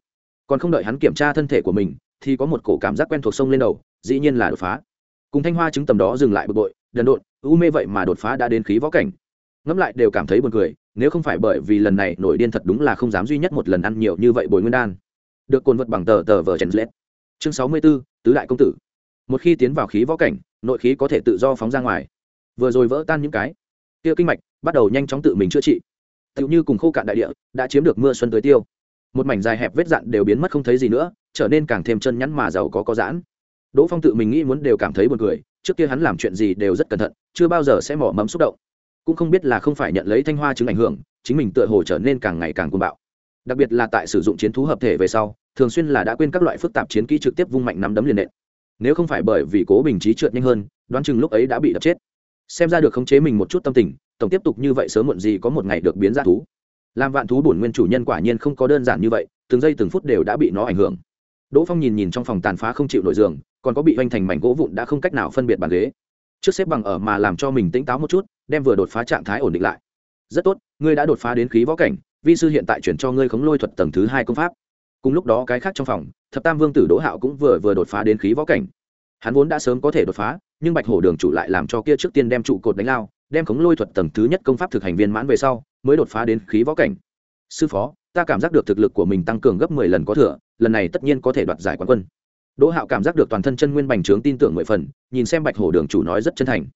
Còn không đợi hắn kiểm tra thân thể của mình, thì có một cổ cảm giác quen thuộc sông lên đầu, dĩ nhiên là đột phá. Cùng thanh hoa chứng tầm đó dừng lại bực bội, đần độn, u mê vậy mà đột phá đã đến khí võ cảnh. Ngẫm lại đều cảm thấy buồn cười, nếu không phải bởi vì lần này nổi điên thật đúng là không dám duy nhất một lần ăn nhiều như vậy bồi nguyên đan. Được cồn vật bằng tờ tờ vờ chèn lết chương sáu mươi 64, tứ đại công tử. Một khi tiến vào khí võ cảnh nội khí có thể tự do phóng ra ngoài. Vừa rồi vỡ tan những cái kia kinh mạch bắt đầu nhanh chóng tự mình chữa trị. Tựu như cùng khô cạn đại địa đã chiếm được mưa xuân tới tiêu. Một mảnh dài hẹp vết dạn đều biến mất không thấy gì nữa trở nên càng thêm chân nhắn mà giàu có có giãn. Đỗ phong tự mình nghĩ muốn đều cảm thấy buồn cười trước kia hắn làm chuyện gì đều rất cẩn thận chưa bao giờ sẽ mỏ mẫm xúc động. Cũng không biết là không phải nhận lấy thanh hoa chứng ảnh hưởng chính mình tựa hồ trở nên càng ngày càng cuồng bạo. Đặc biệt là tại sử dụng chiến thú hợp thể về sau thường xuyên là đã quên các loại phức tạp chiến kỹ trực tiếp vung mạnh nắm đấm liền nện. Nếu không phải bởi vì cố bình trí trượt nhanh hơn, đoán chừng lúc ấy đã bị đập chết. Xem ra được khống chế mình một chút tâm tình, tổng tiếp tục như vậy sớm muộn gì có một ngày được biến ra thú. Làm vạn thú bổn nguyên chủ nhân quả nhiên không có đơn giản như vậy, từng giây từng phút đều đã bị nó ảnh hưởng. Đỗ phong nhìn nhìn trong phòng tàn phá không chịu nổi giường, còn có bị oanh thành mảnh gỗ vụn đã không cách nào phân biệt bàn ghế. Trước xếp bằng ở mà làm cho mình tỉnh táo một chút, đem vừa đột phá trạng thái ổn định lại. Rất tốt, ngươi đã đột phá đến khí võ cảnh, vi sư hiện tại chuyển cho ngươi khống lôi thuật tầng thứ hai công pháp cùng lúc đó cái khác trong phòng, thập tam vương tử đỗ hạo cũng vừa vừa đột phá đến khí võ cảnh. Hắn vốn đã sớm có thể đột phá, nhưng bạch hổ đường chủ lại làm cho kia trước tiên đem trụ cột đánh lao, đem khống lôi thuật tầng thứ nhất công pháp thực hành viên mãn về sau, mới đột phá đến khí võ cảnh. Sư phó, ta cảm giác được thực lực của mình tăng cường gấp mười lần có thừa, lần này tất nhiên có thể đoạt giải quán quân. Đỗ hạo cảm giác được toàn thân chân nguyên bành trướng tin tưởng mười phần, nhìn xem bạch hổ đường chủ nói rất chân thành.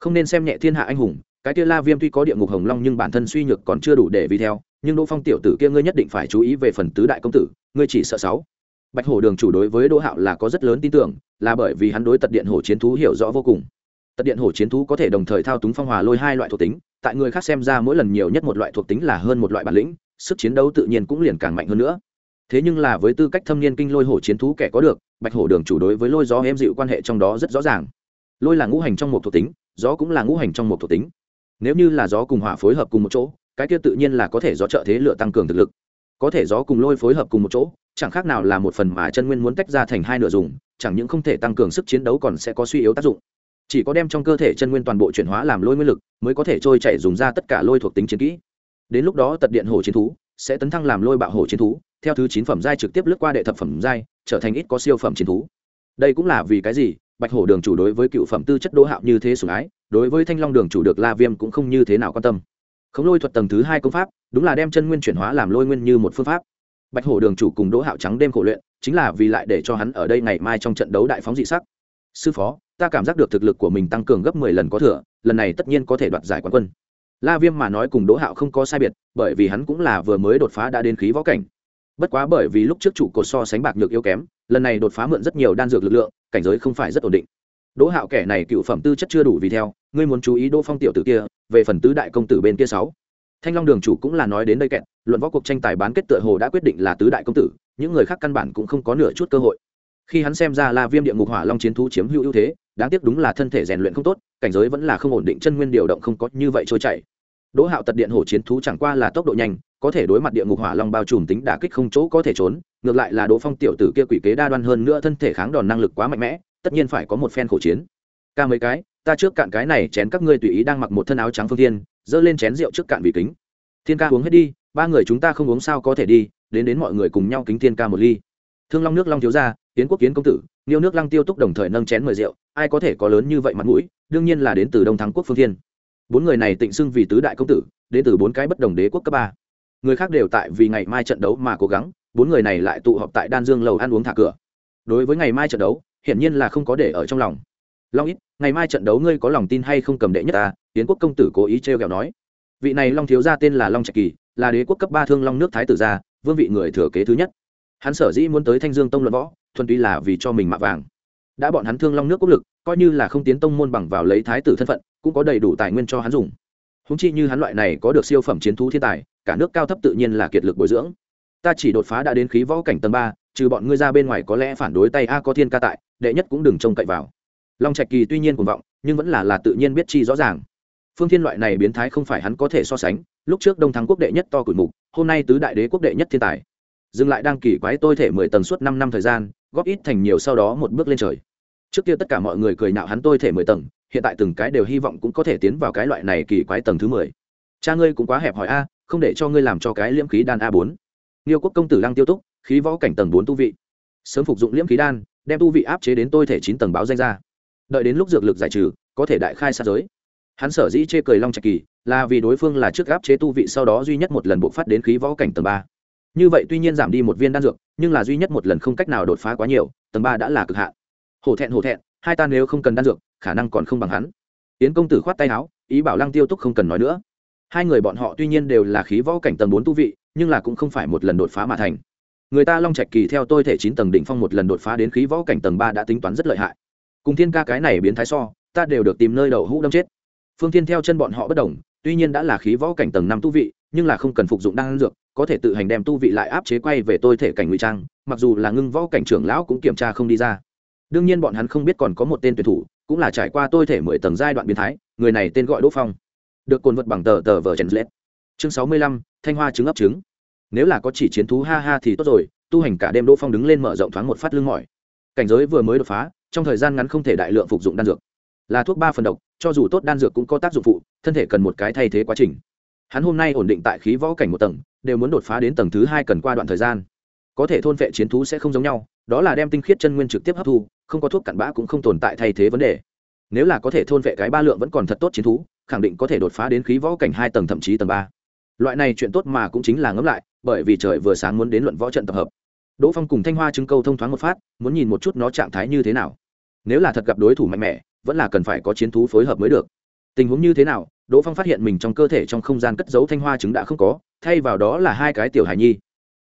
Không nên xem nhẹ thiên hạ anh hùng, cái kia la viêm tuy có địa ngục hồng long nhưng bản thân suy nhược còn chưa đủ để vì theo nhưng đỗ phong tiểu tử kia ngươi nhất định phải chú ý về phần tứ đại công tử, ngươi chỉ sợ sáu. Bạch hổ đường chủ đối với đỗ hạo là có rất lớn tin tưởng, là bởi vì hắn đối tật điện hổ chiến thú hiểu rõ vô cùng. Tật điện hổ chiến thú có thể đồng thời thao túng phong hòa lôi hai loại thuộc tính, tại người khác xem ra mỗi lần nhiều nhất một loại thuộc tính là hơn một loại bản lĩnh, sức chiến đấu tự nhiên cũng liền càng mạnh hơn nữa. Thế nhưng là với tư cách thâm niên kinh lôi hổ chiến thú kẻ có được, bạch hổ đường chủ đối với lôi gió em dịu quan hệ trong đó rất rõ ràng. Lôi là ngũ hành trong một thuộc tính, gió cũng là ngũ hành trong một thuộc tính. Nếu như là gió cùng hỏa phối hợp cùng một chỗ cái kia tự nhiên là có thể do trợ thế lựa tăng cường thực lực. Có thể gió cùng lôi phối hợp cùng một chỗ, chẳng khác nào là một phần mà chân nguyên muốn tách ra thành hai nửa dùng, chẳng những không thể tăng cường sức chiến đấu còn sẽ có suy yếu tác dụng. Chỉ có đem trong cơ thể chân nguyên toàn bộ chuyển hóa làm lôi nguyên lực, mới có thể trôi chảy dùng ra tất cả lôi thuộc tính chiến kỹ. Đến lúc đó tật điện hổ chiến thú sẽ tấn thăng làm lôi bạo hổ chiến thú, theo thứ chín phẩm giai trực tiếp lướt qua đệ thập phẩm giai, trở thành ít có siêu phẩm chiến thú. Đây cũng là vì cái gì? Bạch hổ đường chủ đối với cựu phẩm tư chất đỗ hạo như thế sủng ái, đối với thanh long đường chủ được la viêm cũng không như thế nào quan tâm khống lôi thuật tầng thứ hai công pháp, đúng là đem chân nguyên chuyển hóa làm lôi nguyên như một phương pháp. Bạch hổ đường chủ cùng đỗ hạo trắng đêm khổ luyện, chính là vì lại để cho hắn ở đây ngày mai trong trận đấu đại phóng dị sắc. Sư phó, ta cảm giác được thực lực của mình tăng cường gấp mười lần có thừa, lần này tất nhiên có thể đoạt giải quán quân. La viêm mà nói cùng đỗ hạo không có sai biệt, bởi vì hắn cũng là vừa mới đột phá đã đến khí võ cảnh. Bất quá bởi vì lúc trước trụ cột so sánh bạc nhược yếu kém, lần này đột phá mượn rất nhiều đan dược lực lượng, cảnh giới không phải rất ổn định đỗ hạo kẻ này cựu phẩm tư chất chưa đủ vì theo, ngươi muốn chú ý đỗ phong tiểu tử kia, về phần tứ đại công tử bên kia sáu. Thanh long đường chủ cũng là nói đến đây kẹt, luận võ cuộc tranh tài bán kết tựa hồ đã quyết định là tứ đại công tử, những người khác căn bản cũng không có nửa chút cơ hội. Khi hắn xem ra là viêm địa ngục hỏa long chiến thú chiếm hữu ưu thế, đáng tiếc đúng là thân thể rèn luyện không tốt, cảnh giới vẫn là không ổn định, chân nguyên điều động không có như vậy trôi chảy. Đỗ hạo tật điện hổ chiến thú chẳng qua là tốc độ nhanh, có thể đối mặt địa ngục hỏa long bao trùm tính đả kích không chỗ có thể trốn, ngược lại là đỗ phong tiểu tử kia quỷ kế đa đoan hơn nữa thân thể kháng đòn năng lực quá mạnh mẽ tất nhiên phải có một phen khổ chiến. Ca mấy cái, ta trước cạn cái này chén các ngươi tùy ý đang mặc một thân áo trắng phương thiên dơ lên chén rượu trước cạn vì kính. Thiên ca uống hết đi, ba người chúng ta không uống sao có thể đi, đến đến mọi người cùng nhau kính thiên ca một ly. Thương long nước long thiếu gia tiến quốc kiến công tử, niêu nước lăng tiêu túc đồng thời nâng chén mời rượu, ai có thể có lớn như vậy mặt mũi, đương nhiên là đến từ đông thắng quốc phương thiên. Bốn người này tịnh xưng vì tứ đại công tử, đến từ bốn cái bất đồng đế quốc cấp ba. Người khác đều tại vì ngày mai trận đấu mà cố gắng, bốn người này lại tụ họp tại đan dương lầu ăn uống thả cửa. Đối với ngày mai trận đấu hiển nhiên là không có để ở trong lòng. Long ít ngày mai trận đấu ngươi có lòng tin hay không cầm đệ nhất ta? Tiến quốc công tử cố ý treo kẹo nói. Vị này long thiếu gia tên là long trạch kỳ, là đế quốc cấp ba thương long nước thái tử gia, vương vị người thừa kế thứ nhất. Hắn sở dĩ muốn tới thanh dương tông luận võ, thuần túy là vì cho mình mạ vàng. Đã bọn hắn thương long nước quốc lực, coi như là không tiến tông môn bằng vào lấy thái tử thân phận, cũng có đầy đủ tài nguyên cho hắn dùng. Húng chi như hắn loại này có được siêu phẩm chiến thú thiên tài, cả nước cao thấp tự nhiên là kiệt lực bồi dưỡng. Ta chỉ đột phá đã đến khí võ cảnh tầng ba trừ bọn ngươi ra bên ngoài có lẽ phản đối tay a có thiên ca tại, đệ nhất cũng đừng trông cậy vào. Long trạch kỳ tuy nhiên cuồng vọng, nhưng vẫn là là tự nhiên biết chi rõ ràng. Phương thiên loại này biến thái không phải hắn có thể so sánh, lúc trước đông thắng quốc đệ nhất to cửi mục, hôm nay tứ đại đế quốc đệ nhất thiên tài. Dừng lại đang kỳ quái tôi thể mười tầng suốt năm năm thời gian, góp ít thành nhiều sau đó một bước lên trời. Trước kia tất cả mọi người cười nạo hắn tôi thể mười tầng, hiện tại từng cái đều hy vọng cũng có thể tiến vào cái loại này kỳ quái tầng thứ mười. Cha ngươi cũng quá hẹp hỏi a, không để cho ngươi làm cho cái liễm khí đan a bốn. Nhiêu quốc công tử lăng tiêu túc, khí võ cảnh tầng bốn tu vị. Sớm phục dụng liễm khí đan, đem tu vị áp chế đến tôi thể chín tầng báo danh ra. Đợi đến lúc dược lực giải trừ, có thể đại khai xa giới. Hắn sở dĩ chê cười long trạch kỳ, là vì đối phương là trước áp chế tu vị sau đó duy nhất một lần bộc phát đến khí võ cảnh tầng ba. Như vậy tuy nhiên giảm đi một viên đan dược, nhưng là duy nhất một lần không cách nào đột phá quá nhiều, tầng ba đã là cực hạn. Hổ thẹn hổ thẹn, hai ta nếu không cần đan dược, khả năng còn không bằng hắn. Yến công tử khoát tay áo, ý bảo lăng tiêu túc không cần nói nữa. Hai người bọn họ tuy nhiên đều là khí võ cảnh tầng bốn tu vị nhưng là cũng không phải một lần đột phá mà thành. Người ta long trạch kỳ theo tôi thể chín tầng đỉnh phong một lần đột phá đến khí võ cảnh tầng ba đã tính toán rất lợi hại. Cùng thiên ca cái này biến thái so, ta đều được tìm nơi đầu hũ đâm chết. Phương thiên theo chân bọn họ bất đồng, tuy nhiên đã là khí võ cảnh tầng năm tu vị, nhưng là không cần phục dụng đan dược, có thể tự hành đem tu vị lại áp chế quay về tôi thể cảnh ngụy trang, mặc dù là ngưng võ cảnh trưởng lão cũng kiểm tra không đi ra. Đương nhiên bọn hắn không biết còn có một tên tuyển thủ, cũng là trải qua tôi thể mười tầng giai đoạn biến thái, người này tên gọi đỗ phong. Được cồn vật bằng tờ tờ vờ trần lết chương sáu mươi lăm thanh hoa trứng ấp trứng. Nếu là có chỉ chiến thú ha ha thì tốt rồi, tu hành cả đêm đỗ phong đứng lên mở rộng thoáng một phát lưng mỏi. Cảnh giới vừa mới đột phá, trong thời gian ngắn không thể đại lượng phục dụng đan dược. Là thuốc ba phần độc, cho dù tốt đan dược cũng có tác dụng phụ, thân thể cần một cái thay thế quá trình. Hắn hôm nay ổn định tại khí võ cảnh một tầng, đều muốn đột phá đến tầng thứ hai cần qua đoạn thời gian. Có thể thôn vệ chiến thú sẽ không giống nhau, đó là đem tinh khiết chân nguyên trực tiếp hấp thu, không có thuốc cặn bã cũng không tồn tại thay thế vấn đề. Nếu là có thể thôn vệ cái ba lượng vẫn còn thật tốt chiến thú, khẳng định có thể đột phá đến khí võ cảnh hai tầng thậm chí tầng ba loại này chuyện tốt mà cũng chính là ngẫm lại, bởi vì trời vừa sáng muốn đến luận võ trận tập hợp. Đỗ phong cùng thanh hoa chứng câu thông thoáng một phát, muốn nhìn một chút nó trạng thái như thế nào. Nếu là thật gặp đối thủ mạnh mẽ, vẫn là cần phải có chiến thú phối hợp mới được. Tình huống như thế nào, đỗ phong phát hiện mình trong cơ thể trong không gian cất giấu thanh hoa trứng đã không có, thay vào đó là hai cái tiểu hài nhi.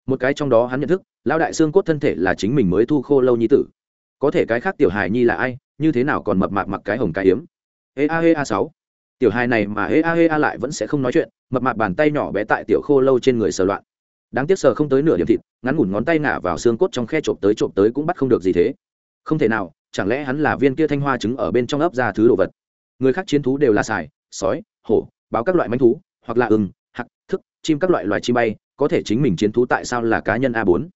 Một cái trong đó hắn nhận thức, lão đại xương cốt thân thể là chính mình mới thu khô lâu nhi tử. Có thể cái khác tiểu hài nhi là ai, như thế nào còn mập mạp mặc cái hồng cái hiếm ê a ê a sáu tiểu hài này mà hê a hê a lại vẫn sẽ không nói chuyện, mập mạp bàn tay nhỏ bé tại tiểu khô lâu trên người sờ loạn. Đáng tiếc sờ không tới nửa điểm thịt, ngắn ngủn ngón tay ngả vào xương cốt trong khe trộm tới trộm tới cũng bắt không được gì thế. Không thể nào, chẳng lẽ hắn là viên kia thanh hoa trứng ở bên trong ấp ra thứ đồ vật? Người khác chiến thú đều là xài sói, hổ, báo các loại manh thú, hoặc là ưng, hạc, thức, chim các loại loài chim bay, có thể chính mình chiến thú tại sao là cá nhân a bốn?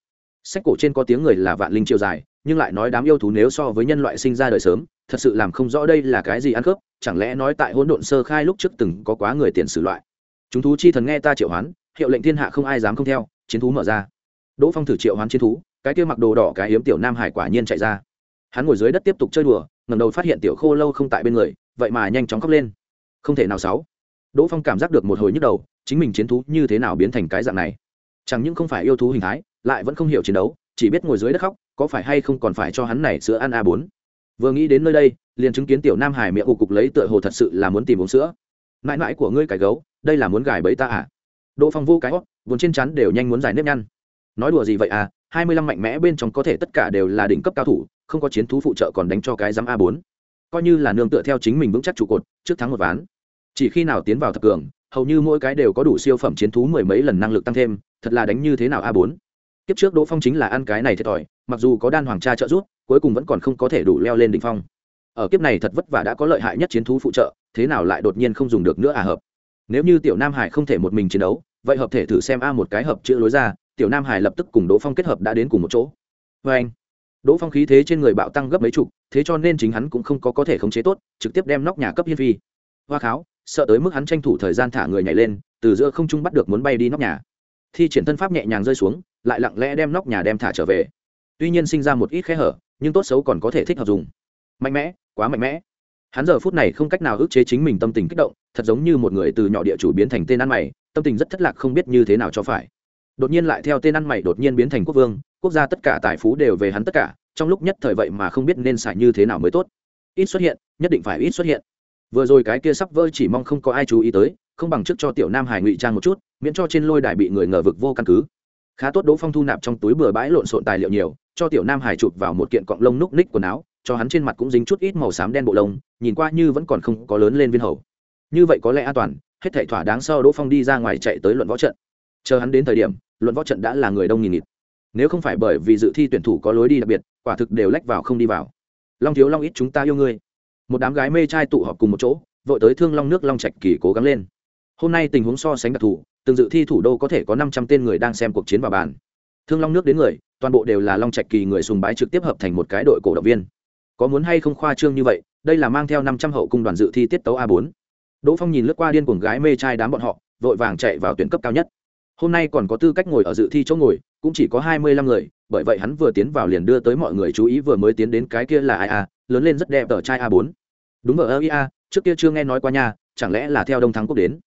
Sách cổ trên có tiếng người là vạn linh chiều dài, nhưng lại nói đám yêu thú nếu so với nhân loại sinh ra đời sớm, thật sự làm không rõ đây là cái gì ăn khớp chẳng lẽ nói tại hỗn độn sơ khai lúc trước từng có quá người tiền sử loại? Chúng thú chi thần nghe ta triệu hoán, hiệu lệnh thiên hạ không ai dám không theo, chiến thú mở ra. Đỗ phong thử triệu hoán chiến thú, cái kia mặc đồ đỏ cái hiếm tiểu nam hải quả nhiên chạy ra. Hắn ngồi dưới đất tiếp tục chơi đùa ngầm đầu phát hiện tiểu khô lâu không tại bên người, vậy mà nhanh chóng khóc lên. Không thể nào sáu. Đỗ phong cảm giác được một hồi nhức đầu, chính mình chiến thú như thế nào biến thành cái dạng này? Chẳng những không phải yêu thú hình thái, lại vẫn không hiểu chiến đấu, chỉ biết ngồi dưới đất khóc, có phải hay không còn phải cho hắn này sữa ăn a bốn? Vừa nghĩ đến nơi đây, liền chứng kiến tiểu nam hải miệng cục cục lấy tựa hồ thật sự là muốn tìm uống sữa. Mãi mãi của ngươi cái gấu, đây là muốn gài bẫy ta à? Đỗ phong vô cái hót, vốn trên chắn đều nhanh muốn giải nếp nhăn. Nói đùa gì vậy à hai mươi lăm mạnh mẽ bên trong có thể tất cả đều là đỉnh cấp cao thủ, không có chiến thú phụ trợ còn đánh cho cái giám a bốn. Coi như là nương tựa theo chính mình vững chắc trụ cột, trước thắng một ván. Chỉ khi nào tiến vào thập cường, hầu như mỗi cái đều có đủ siêu phẩm chiến thú mười mấy lần năng lực tăng thêm, thật là đánh như thế nào a bốn. Kiếp trước đỗ phong chính là ăn cái này thiệt thòi, mặc dù có đan hoàng cha trợ giúp cuối cùng vẫn còn không có thể đủ leo lên đỉnh phong. Ở kiếp này thật vất vả đã có lợi hại nhất chiến thú phụ trợ, thế nào lại đột nhiên không dùng được nữa à hợp? Nếu như tiểu nam hải không thể một mình chiến đấu, vậy hợp thể thử xem a một cái hợp chữ lối ra, tiểu nam hải lập tức cùng đỗ phong kết hợp đã đến cùng một chỗ. Vê anh, đỗ phong khí thế trên người bạo tăng gấp mấy chục, thế cho nên chính hắn cũng không có có thể khống chế tốt, trực tiếp đem nóc nhà cấp hiên phi. Hoa kháo, sợ tới mức hắn tranh thủ thời gian thả người nhảy lên, từ giữa không trung bắt được muốn bay đi nóc nhà. Thi triển thân pháp nhẹ nhàng rơi xuống, lại lặng lẽ đem nóc nhà đem thả trở về. Tuy nhiên sinh ra một ít khe hở nhưng tốt xấu còn có thể thích hợp dùng. Mạnh mẽ, quá mạnh mẽ. Hắn giờ phút này không cách nào ức chế chính mình tâm tình kích động, thật giống như một người từ nhỏ địa chủ biến thành tên ăn mày, tâm tình rất thất lạc không biết như thế nào cho phải. Đột nhiên lại theo tên ăn mày đột nhiên biến thành quốc vương, quốc gia tất cả tài phú đều về hắn tất cả, trong lúc nhất thời vậy mà không biết nên xài như thế nào mới tốt. Ít xuất hiện, nhất định phải ít xuất hiện. Vừa rồi cái kia sắp vơi chỉ mong không có ai chú ý tới, không bằng trước cho tiểu nam hải ngụy trang một chút, miễn cho trên lôi đài bị người ngờ vực vô căn cứ khá tốt đỗ phong thu nạp trong túi bừa bãi lộn xộn tài liệu nhiều, cho tiểu nam hải chụp vào một kiện cọng lông núc ních quần áo, cho hắn trên mặt cũng dính chút ít màu xám đen bộ lông, nhìn qua như vẫn còn không có lớn lên viên hầu. Như vậy có lẽ an toàn, hết thảy thỏa đáng sau đỗ phong đi ra ngoài chạy tới luận võ trận. Chờ hắn đến thời điểm, luận võ trận đã là người đông nghìn nghịt. Nếu không phải bởi vì dự thi tuyển thủ có lối đi đặc biệt, quả thực đều lách vào không đi vào. Long thiếu long ít chúng ta yêu ngươi. Một đám gái mê trai tụ họp cùng một chỗ, vội tới thương long nước long trạch kỳ cố gắng lên. Hôm nay tình huống so sánh đặc thù từng dự thi thủ đô có thể có năm trăm tên người đang xem cuộc chiến vào bàn. Thương long nước đến người, toàn bộ đều là long trạch kỳ người sùng bái trực tiếp hợp thành một cái đội cổ động viên. Có muốn hay không khoa trương như vậy, đây là mang theo năm trăm hậu cung đoàn dự thi tiết tấu a bốn. Đỗ phong nhìn lướt qua điên cuồng gái mê trai đám bọn họ, vội vàng chạy vào tuyển cấp cao nhất. Hôm nay còn có tư cách ngồi ở dự thi chỗ ngồi, cũng chỉ có hai mươi lăm người, bởi vậy hắn vừa tiến vào liền đưa tới mọi người chú ý vừa mới tiến đến cái kia là ai a lớn lên rất đẹp ở trai a bốn. Đúng ở ơ ia trước kia chưa nghe nói qua nha, chẳng lẽ là theo đông thắng quốc đến?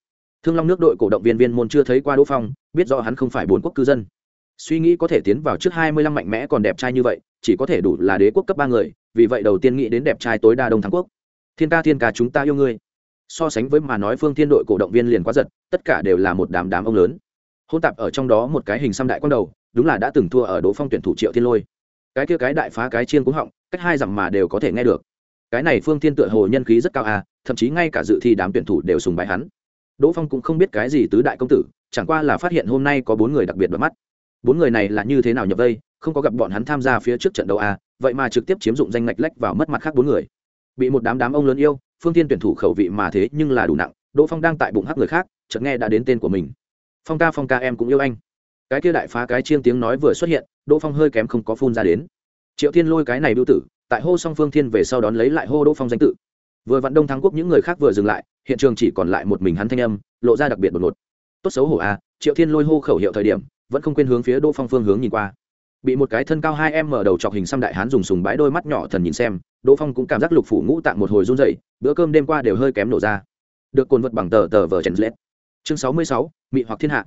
Thương long nước đội cổ động viên viên môn chưa thấy qua đỗ phong, biết rõ hắn không phải bốn quốc cư dân. Suy nghĩ có thể tiến vào trước hai mươi lăm mạnh mẽ còn đẹp trai như vậy, chỉ có thể đủ là đế quốc cấp ba người, vì vậy đầu tiên nghĩ đến đẹp trai tối đa đông thắng quốc. Thiên ca thiên ca, chúng ta yêu ngươi. So sánh với mà nói phương thiên đội cổ động viên liền quá giật, tất cả đều là một đám đám ông lớn. Hôn tạp ở trong đó một cái hình xăm đại quang đầu, đúng là đã từng thua ở đỗ phong tuyển thủ triệu thiên lôi. Cái kia cái đại phá cái chiên cũng họng, cách hai dặm mà đều có thể nghe được. Cái này phương thiên tựa hồ nhân khí rất cao à thậm chí ngay cả dự thi đám tuyển thủ đều sùng bài hắn đỗ phong cũng không biết cái gì tứ đại công tử, chẳng qua là phát hiện hôm nay có bốn người đặc biệt bắt mắt. Bốn người này là như thế nào nhập vây, không có gặp bọn hắn tham gia phía trước trận đấu à vậy mà trực tiếp chiếm dụng danh ngạch lách vào mất mặt khác bốn người. Bị một đám đám ông lớn yêu, phương tiên tuyển thủ khẩu vị mà thế nhưng là đủ nặng, đỗ phong đang tại bụng hắc người khác, chợt nghe đã đến tên của mình. Phong ca phong ca, em cũng yêu anh. Cái kia đại phá cái chiêng tiếng nói vừa xuất hiện, đỗ phong hơi kém không có phun ra đến. Triệu thiên lôi cái này biêu tử, tại hô song phương thiên về sau đón lấy lại hô đỗ phong danh tự. Vừa vạn đông thắng quốc những người khác vừa dừng lại hiện trường chỉ còn lại một mình hắn thanh âm, lộ ra đặc biệt đột ngột. Tốt xấu hổ à triệu thiên lôi hô khẩu hiệu thời điểm, vẫn không quên hướng phía đỗ phong phương hướng nhìn qua. Bị một cái thân cao hai em mở đầu chọc hình xăm đại hán dùng sùng bãi đôi mắt nhỏ thần nhìn xem, đỗ phong cũng cảm giác lục phủ ngũ tạng một hồi run dậy bữa cơm đêm qua đều hơi kém nổ ra. Được cồn vật bằng tờ tờ vờ chèn lết. Chương sáu mươi sáu, mị hoặc thiên hạ.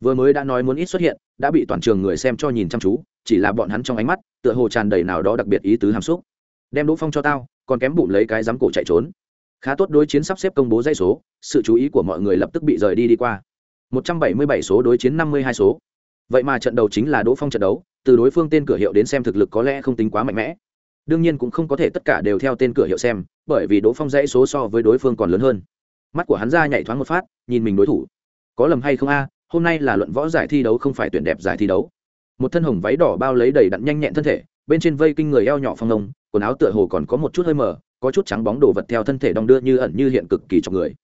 Vừa mới đã nói muốn ít xuất hiện, đã bị toàn trường người xem cho nhìn chăm chú, chỉ là bọn hắn trong ánh mắt, tựa hồ tràn đầy nào đó đặc biệt ý tứ hàm xúc. Đem đỗ phong cho tao, còn kém bụng lấy cái dám cổ chạy trốn khá tốt đối chiến sắp xếp công bố dây số sự chú ý của mọi người lập tức bị rời đi đi qua. 177 số đối chiến 52 số. Vậy mà trận đầu chính là đỗ phong trận đấu từ đối phương tên cửa hiệu đến xem thực lực có lẽ không tính quá mạnh mẽ. Đương nhiên cũng không có thể tất cả đều theo tên cửa hiệu xem bởi vì đỗ phong dãy số so với đối phương còn lớn hơn. Mắt của hắn ra nhảy thoáng một phát nhìn mình đối thủ. Có lầm hay không a hôm nay là luận võ giải thi đấu không phải tuyển đẹp giải thi đấu. Một thân hồng váy đỏ bao lấy đầy đặn nhanh nhẹn thân thể bên trên vây kinh người eo nhỏ phong ông, quần áo tựa hồ còn có một chút hơi mờ có chút trắng bóng đồ vật theo thân thể đong đưa như ẩn như hiện cực kỳ trong người.